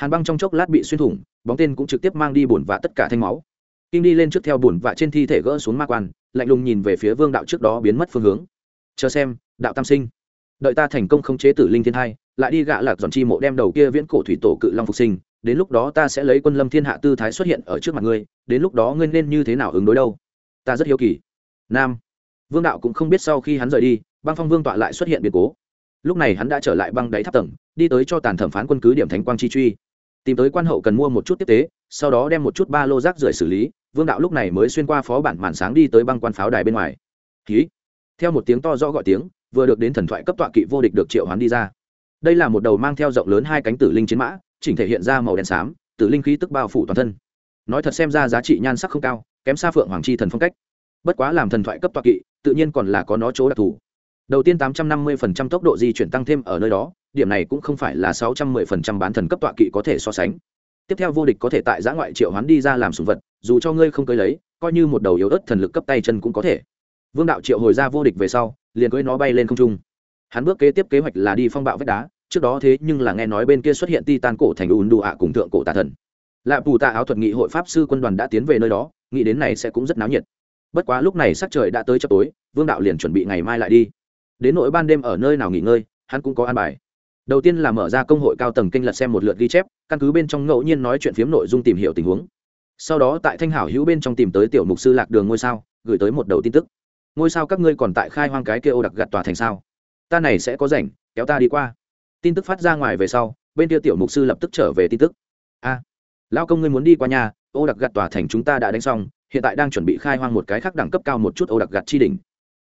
Hàn băng trong chốc lát bị xuyên thủng, bóng tên cũng trực tiếp mang đi bổn vạ tất cả thanh máu. Kim đi lên trước theo bổn vạ trên thi thể gỡ xuống ma quan, lạnh lùng nhìn về phía vương đạo trước đó biến mất phương hướng. Chờ xem, đạo tam sinh. Đợi ta thành công khống chế tử linh thiên hai lại đi gạ lạc dọn chi mộ đem đầu kia viễn cổ thủy tổ cự long phục sinh, đến lúc đó ta sẽ lấy quân lâm thiên hạ tư thái xuất hiện ở trước mặt ngươi, đến lúc đó ngươi nên như thế nào ứng đối đâu? Ta rất hiếu kỳ. Nam. Vương đạo cũng không biết sau khi hắn rời đi, băng phong vương tọa lại xuất hiện biến cố. Lúc này hắn đã trở lại băng đáy tháp tầng, đi tới cho tàn thẩm phán quân cứ điểm thánh quang chi truy. Tìm tới quan hậu cần mua một chút tiếp tế, sau đó đem một chút ba lô rác rưởi xử lý, vương đạo lúc này mới xuyên qua phó bản màn sáng đi tới băng quan pháo đài bên ngoài. Ký theo một tiếng to rõ gọi tiếng, vừa được đến thần thoại cấp tọa kỵ vô địch được triệu hoán đi ra đây là một đầu mang theo rộng lớn hai cánh tử linh chiến mã, chỉnh thể hiện ra màu đen xám, tử linh khí tức bao phủ toàn thân. Nói thật xem ra giá trị nhan sắc không cao, kém xa phượng hoàng chi thần phong cách. Bất quá làm thần thoại cấp tọa kỵ, tự nhiên còn là có nó chỗ đặc thù. Đầu tiên 850% tốc độ di chuyển tăng thêm ở nơi đó, điểm này cũng không phải là 610% bán thần cấp tọa kỵ có thể so sánh. Tiếp theo vô địch có thể tại giã ngoại triệu hoán đi ra làm sùng vật, dù cho ngươi không cưới lấy, coi như một đầu yếu ớt thần lực cấp tay chân cũng có thể. Vương đạo triệu hồi ra vô địch về sau, liền cưới nó bay lên không trung. Hắn bước kế tiếp kế hoạch là đi phong bạo vách đá trước đó thế nhưng là nghe nói bên kia xuất hiện ti tan cổ thành ùn đù ạ cùng thượng cổ tà thần. Lạ bù tạ áo thuật nghị hội pháp sư quân đoàn đã tiến về nơi đó, nghĩ đến này sẽ cũng rất náo nhiệt. Bất quá lúc này sắc trời đã tới chập tối, vương đạo liền chuẩn bị ngày mai lại đi. Đến nỗi ban đêm ở nơi nào nghỉ ngơi, hắn cũng có an bài. Đầu tiên là mở ra công hội cao tầng kênh lật xem một lượt ghi chép, căn cứ bên trong ngẫu nhiên nói chuyện phiếm nội dung tìm hiểu tình huống. Sau đó tại thanh hảo hữu bên trong tìm tới tiểu mục sư lạc đường ngôi sao, gửi tới một đầu tin tức. Ngôi sao các ngươi còn tại khai hoang cái kia ô đặc gặt tòa thành sao? Ta này sẽ có rảnh, kéo ta đi qua tin tức phát ra ngoài về sau bên kia tiểu mục sư lập tức trở về tin tức. A à, lao công ngươi muốn đi qua nhà ô đặc gặt tòa thành chúng ta đã đánh xong hiện tại đang chuẩn bị khai hoang một cái khác đẳng cấp cao một chút ô đặc gặt chi đỉnh.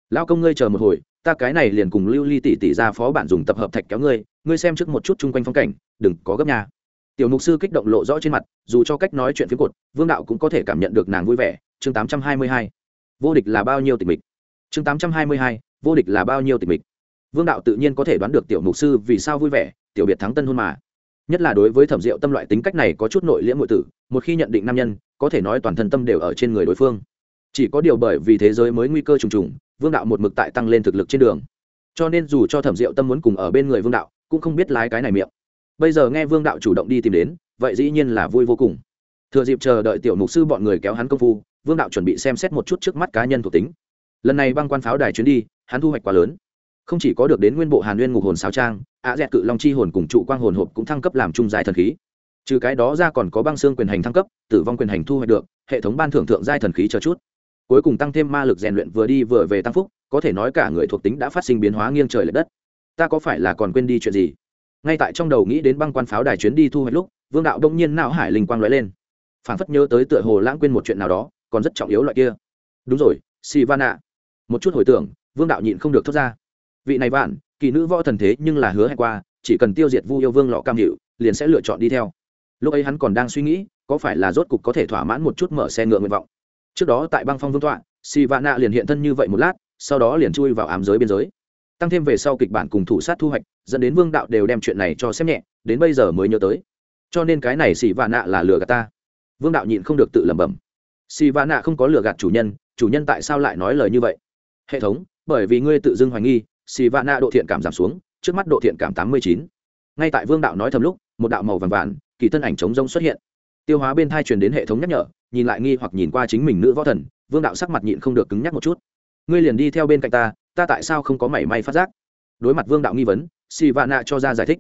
Lao công ngươi chờ một hồi ta cái này liền cùng lưu ly tỷ tỷ ra phó bản dùng tập hợp thạch kéo ngươi ngươi xem trước một chút chung quanh phong cảnh đừng có gấp nhà. Tiểu mục sư kích động lộ rõ trên mặt dù cho cách nói chuyện phía cột vương đạo cũng có thể cảm nhận được nàng vui vẻ. Chương 822. vô địch là bao nhiêu tịch mịch? Chương 822, vô địch là bao nhiêu tịch mịch? Vương đạo tự nhiên có thể đoán được tiểu mục sư vì sao vui vẻ, tiểu biệt thắng tân hôn mà. Nhất là đối với thẩm diệu tâm loại tính cách này có chút nội liễm ngụy tử, một khi nhận định nam nhân, có thể nói toàn thân tâm đều ở trên người đối phương. Chỉ có điều bởi vì thế giới mới nguy cơ trùng trùng, vương đạo một mực tại tăng lên thực lực trên đường. Cho nên dù cho thẩm diệu tâm muốn cùng ở bên người vương đạo, cũng không biết lái cái này miệng. Bây giờ nghe vương đạo chủ động đi tìm đến, vậy dĩ nhiên là vui vô cùng. Thừa dịp chờ đợi tiểu mục sư bọn người kéo hắn công phu, vương đạo chuẩn bị xem xét một chút trước mắt cá nhân thuộc tính. Lần này băng quan pháo đài chuyến đi, hắn thu hoạch quá lớn không chỉ có được đến nguyên bộ hàn nguyên ngục hồn sáo trang ạ dẹt cự long chi hồn cùng trụ quang hồn hộp cũng thăng cấp làm trung giai thần khí. Trừ cái đó ra còn có băng xương quyền hành thăng cấp, tử vong quyền hành thu hoạch được, hệ thống ban thưởng thượng giai thần khí cho chút. Cuối cùng tăng thêm ma lực rèn luyện vừa đi vừa về tăng phúc, có thể nói cả người thuộc tính đã phát sinh biến hóa nghiêng trời l ệ đất. Ta có phải là còn quên đi chuyện gì? Ngay tại trong đầu nghĩ đến băng quan pháo đài chuyến đi thu hoạch lúc, vương đạo đông nhiên não hải linh quang lóe lên. Phản phất nhớ tới tựa hồ lãng quên một chuyện nào đó, còn rất trọng yếu loại kia. Đúng rồi si van ạ một chút hồi tưởng, vương đạo nhịn không được thốt ra vị này vạn, kỳ nữ võ thần thế nhưng là hứa hẹn qua, chỉ cần tiêu diệt vu yêu vương lọ cam hiệu, liền sẽ lựa chọn đi theo. Lúc ấy hắn còn đang suy nghĩ, có phải là rốt cục có thể thỏa mãn một chút mở xe ngựa nguyện vọng. Trước đó tại băng phong vương tọa si vạn nạ liền hiện thân như vậy một lát, sau đó liền chui vào ám giới biên giới. Tăng thêm về sau kịch bản cùng thủ sát thu hoạch, dẫn đến vương đạo đều đem chuyện này cho xem nhẹ, đến bây giờ mới nhớ tới. Cho nên cái này xì vạn nạ là lừa gạt ta. Vương đạo nhịn không được tự lẩm bẩm. Xì vạn nạ không có lừa gạt chủ nhân chủ nhân tại sao lại nói lời như vậy? Hệ thống, bởi vì ngươi tự dưng hoài nghi xì vạn nạ độ thiện cảm giảm xuống, trước mắt độ thiện cảm tám mươi chín. Ngay tại vương đạo nói thầm lúc, một đạo màu vàng vàng, kỳ thân ảnh trống rông xuất hiện. Tiêu hóa bên thai truyền đến hệ thống nhắc nhở, nhìn lại nghi hoặc nhìn qua chính mình nữ võ thần, vương đạo sắc mặt nhịn không được cứng nhắc một chút. Ngươi liền đi theo bên cạnh ta ta tại sao không có mảy may phát giác? Đối mặt vương đạo nghi vấn xì vạn nạ cho ra giải thích.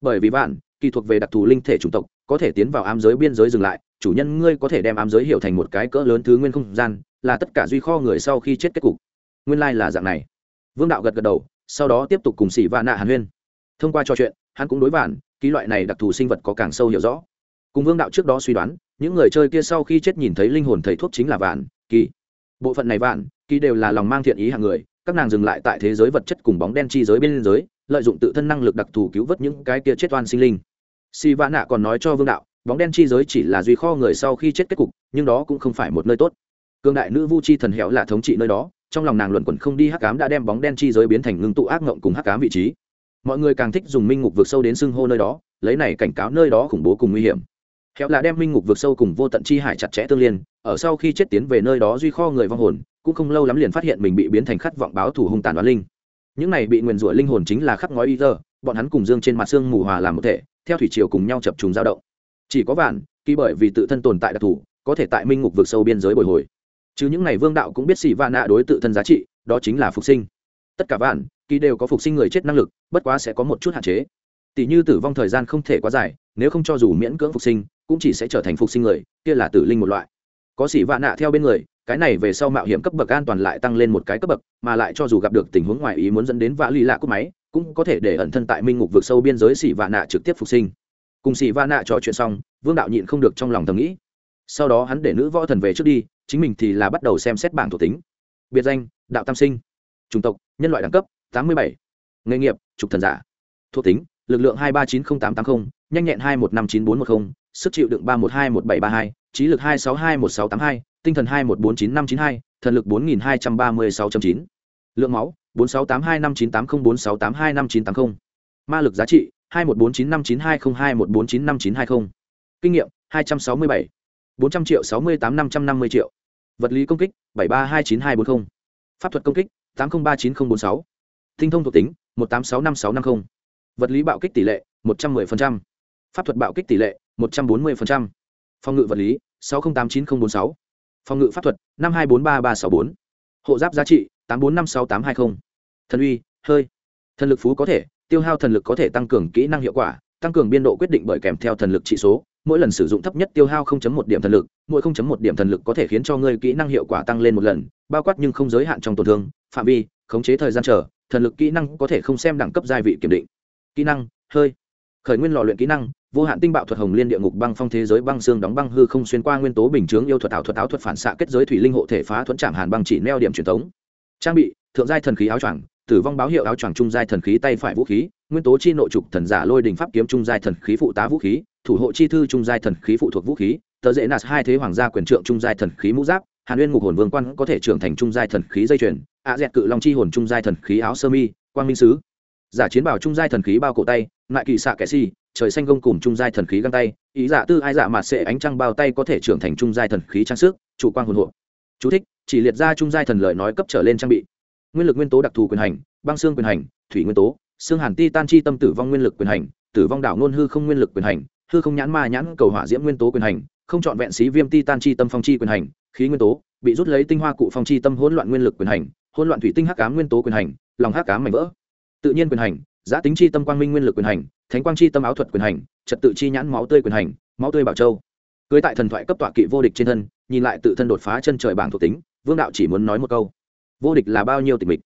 Bởi vì vạn, kỳ thuộc về đặc thù linh thể chủng tộc, có thể tiến vào ám giới biên giới dừng lại, chủ nhân ngươi có thể đem ám giới hiểu thành một cái cỡ lớn thứ nguyên không gian, là tất cả duy kho người sau khi chết kết cục. Nguyên lai、like、là dạng này vương đạo gật gật đầu, sau đó tiếp tục cùng xỉ và nạ hàn huyên. Thông qua trò chuyện, hắn cũng đối vạn, ký loại này đặc thù sinh vật có càng sâu hiểu rõ. Cùng vương đạo trước đó suy đoán, những người chơi kia sau khi chết nhìn thấy linh hồn thầy thuốc chính là vạn kỳ bộ phận này vạn kỳ đều là lòng mang thiện ý hàng người, các nàng dừng lại tại thế giới vật chất cùng bóng đen chi giới bên giới lợi dụng tự thân năng lực đặc thù cứu vớt những cái kia chết oan sinh linh. Si vạn nạ còn nói cho vương đạo, bóng đen chi giới chỉ là duy kho người sau khi chết kết cục, nhưng đó cũng không phải một nơi tốt. Cương đại nữ vu chi thần hẻo là thống trị nơi đó trong lòng nàng luận quẩn không đi hắc cám đã đem bóng đen chi giới biến thành ngưng tụ ác ngộng cùng hắc cám vị trí. Mọi người càng thích dùng minh ngục vượt sâu đến xưng hô nơi đó, lấy này cảnh cáo nơi đó khủng bố cùng nguy hiểm. Hẹo là đem minh ngục vượt sâu cùng vô tận chi hải chặt chẽ tương liên, ở sau khi chết tiến về nơi đó duy kho người vong hồn, cũng không lâu lắm liền phát hiện mình bị biến thành khát vọng báo thủ hung tàn đoán linh. Những này bị nguyền rủa linh hồn chính là khắc ngói y tơ bọn hắn cùng dương trên mặt xương mù hòa làm một thể, theo thủy triều cùng nhau chập trùng dao động. Chỉ có vạn, kỳ bởi vì tự thân tồn tại đặc thù, có thể tại minh ngục vượt sâu biên giới bồi hồi chứ những này vương đạo cũng biết xì vạn nạ đối tự thân giá trị, đó chính là phục sinh. Tất cả vạn, kỳ đều có phục sinh người chết năng lực, bất quá sẽ có một chút hạn chế. Tỷ như tử vong thời gian không thể quá dài, nếu không cho dù miễn cưỡng phục sinh, cũng chỉ sẽ trở thành phục sinh người, kia là tử linh một loại. Có xỉ vạn nạ theo bên người, cái này về sau mạo hiểm cấp bậc an toàn lại tăng lên một cái cấp bậc, mà lại cho dù gặp được tình huống ngoài ý muốn dẫn đến vã lì lạ cúp máy, cũng có thể để ẩn thân tại minh ngục vượt sâu biên giới xỉ vạn nạ trực tiếp phục sinh. Cùng xỉ vạn nạ trò chuyện xong, vương đạo nhịn không được trong lòng thầm nghĩ. Sau đó hắn để nữ võ thần về trước đi chính mình thì là bắt đầu xem xét bảng thuộc tính. Biệt danh, đạo tam sinh. Chủng tộc, nhân loại đẳng cấp, tám mươi bảy. Nghề nghiệp, trục thần giả. Thuộc tính, lực lượng hai ba chín không tám tám mươi nhanh nhẹn hai một năm chín bốn một mươi sức chịu đựng ba một hai một bảy ba hai, trí lực hai sáu hai một sáu tám hai, tinh thần hai một bốn chín năm chín hai, thần lực bốn nghìn hai trăm ba mươi sáu chín. Lượng máu, bốn sáu tám hai năm chín tám mươi bốn sáu tám hai năm chín tám mươi ma lực giá trị, hai một bốn chín năm chín hai không, hai một bốn chín năm chín hai không. Kinh nghiệm, hai trăm sáu mươi bảy bốn trăm triệu sáu mươi tám năm trăm năm mươi triệu. Vật lý công kích, bảy ba hai chín hai bốn mươi pháp thuật công kích, tám trăm ba chín không bốn sáu. Tinh thông thuộc tính, một tám sáu năm sáu năm mươi vật lý bạo kích tỷ lệ, một trăm 110%. pháp thuật bạo kích tỷ lệ, một trăm bốn 140%. phòng ngự vật lý, sáu trăm tám chín không bốn sáu. Phòng ngự pháp thuật, năm hai bốn ba ba sáu bốn. Hộ giáp giá trị, tám bốn năm sáu tám hai mươi thần uy, hơi. Thần lực phú có thể, tiêu hao thần lực có thể tăng cường kỹ năng hiệu quả, tăng cường biên độ quyết định bởi kèm theo thần lực trị số mỗi lần sử dụng thấp nhất tiêu hao 0.1 điểm thần lực, mỗi 0.1 điểm thần lực có thể khiến cho ngươi kỹ năng hiệu quả tăng lên một lần, bao quát nhưng không giới hạn trong tổn thương, phạm vi, khống chế thời gian chờ, thần lực kỹ năng có thể không xem đẳng cấp giai vị kiểm định. Kỹ năng, hơi. Khởi nguyên lò luyện kỹ năng, vô hạn tinh bạo thuật hồng liên địa ngục băng phong thế giới băng xương đóng băng hư không xuyên qua nguyên tố bình chướng yêu thuật ảo thuật áo thuật phản xạ kết giới thủy linh hộ thể phá thuẫn chạm hàn băng chỉ neo điểm truyền thống. Trang bị, thượng giai thần khí áo choàng, tử vong báo hiệu áo choàng trung giai thần khí tay phải vũ khí, nguyên tố chi nội trục thần giả lôi đình pháp kiếm trung giai thần khí phụ tá vũ khí thủ hộ chi thư trung giai thần khí phụ thuộc vũ khí, tờ dễ nạt hai thế hoàng gia quyền trượng trung giai thần khí mũ giáp, hàn nguyên ngục hồn vương quan có thể trưởng thành trung giai thần khí dây chuyền, a dẹt cự long chi hồn trung giai thần khí áo sơ mi, quang minh sứ. Giả chiến bảo trung giai thần khí bao cổ tay, ngại kỳ xạ kẻ si, trời xanh gông cùng trung giai thần khí găng tay, ý giả tư ai giả mà sẽ ánh trăng bao tay có thể trưởng thành trung giai thần khí trang sức, chủ quan hồn hộ. Chú thích, chỉ liệt ra trung giai thần lợi nói cấp trở lên trang bị. Nguyên lực nguyên tố đặc thù quyền hành, băng xương quyền hành, thủy nguyên tố, xương hàn ti tan chi tâm tử vong nguyên lực quyền hành, tử vong đảo ngôn hư không nguyên lực quyền hành hư không nhãn ma nhãn cầu hỏa diễm nguyên tố quyền hành, không chọn vẹn xí viêm ti tan chi tâm phong chi quyền hành, khí nguyên tố, bị rút lấy tinh hoa cụ phong chi tâm hỗn loạn nguyên lực quyền hành, hỗn loạn thủy tinh hắc ám nguyên tố quyền hành, lòng hắc ám mảnh vỡ. Tự nhiên quyền hành, giá tính chi tâm quang minh nguyên lực quyền hành, thánh quang chi tâm áo thuật quyền hành, trật tự chi nhãn máu tươi quyền hành, máu tươi bảo châu. Cưới tại thần thoại cấp tọa kỵ vô địch trên thân, nhìn lại tự thân đột phá chân trời bảng thuộc tính, vương đạo chỉ muốn nói một câu. Vô địch là bao nhiêu tịch mịch?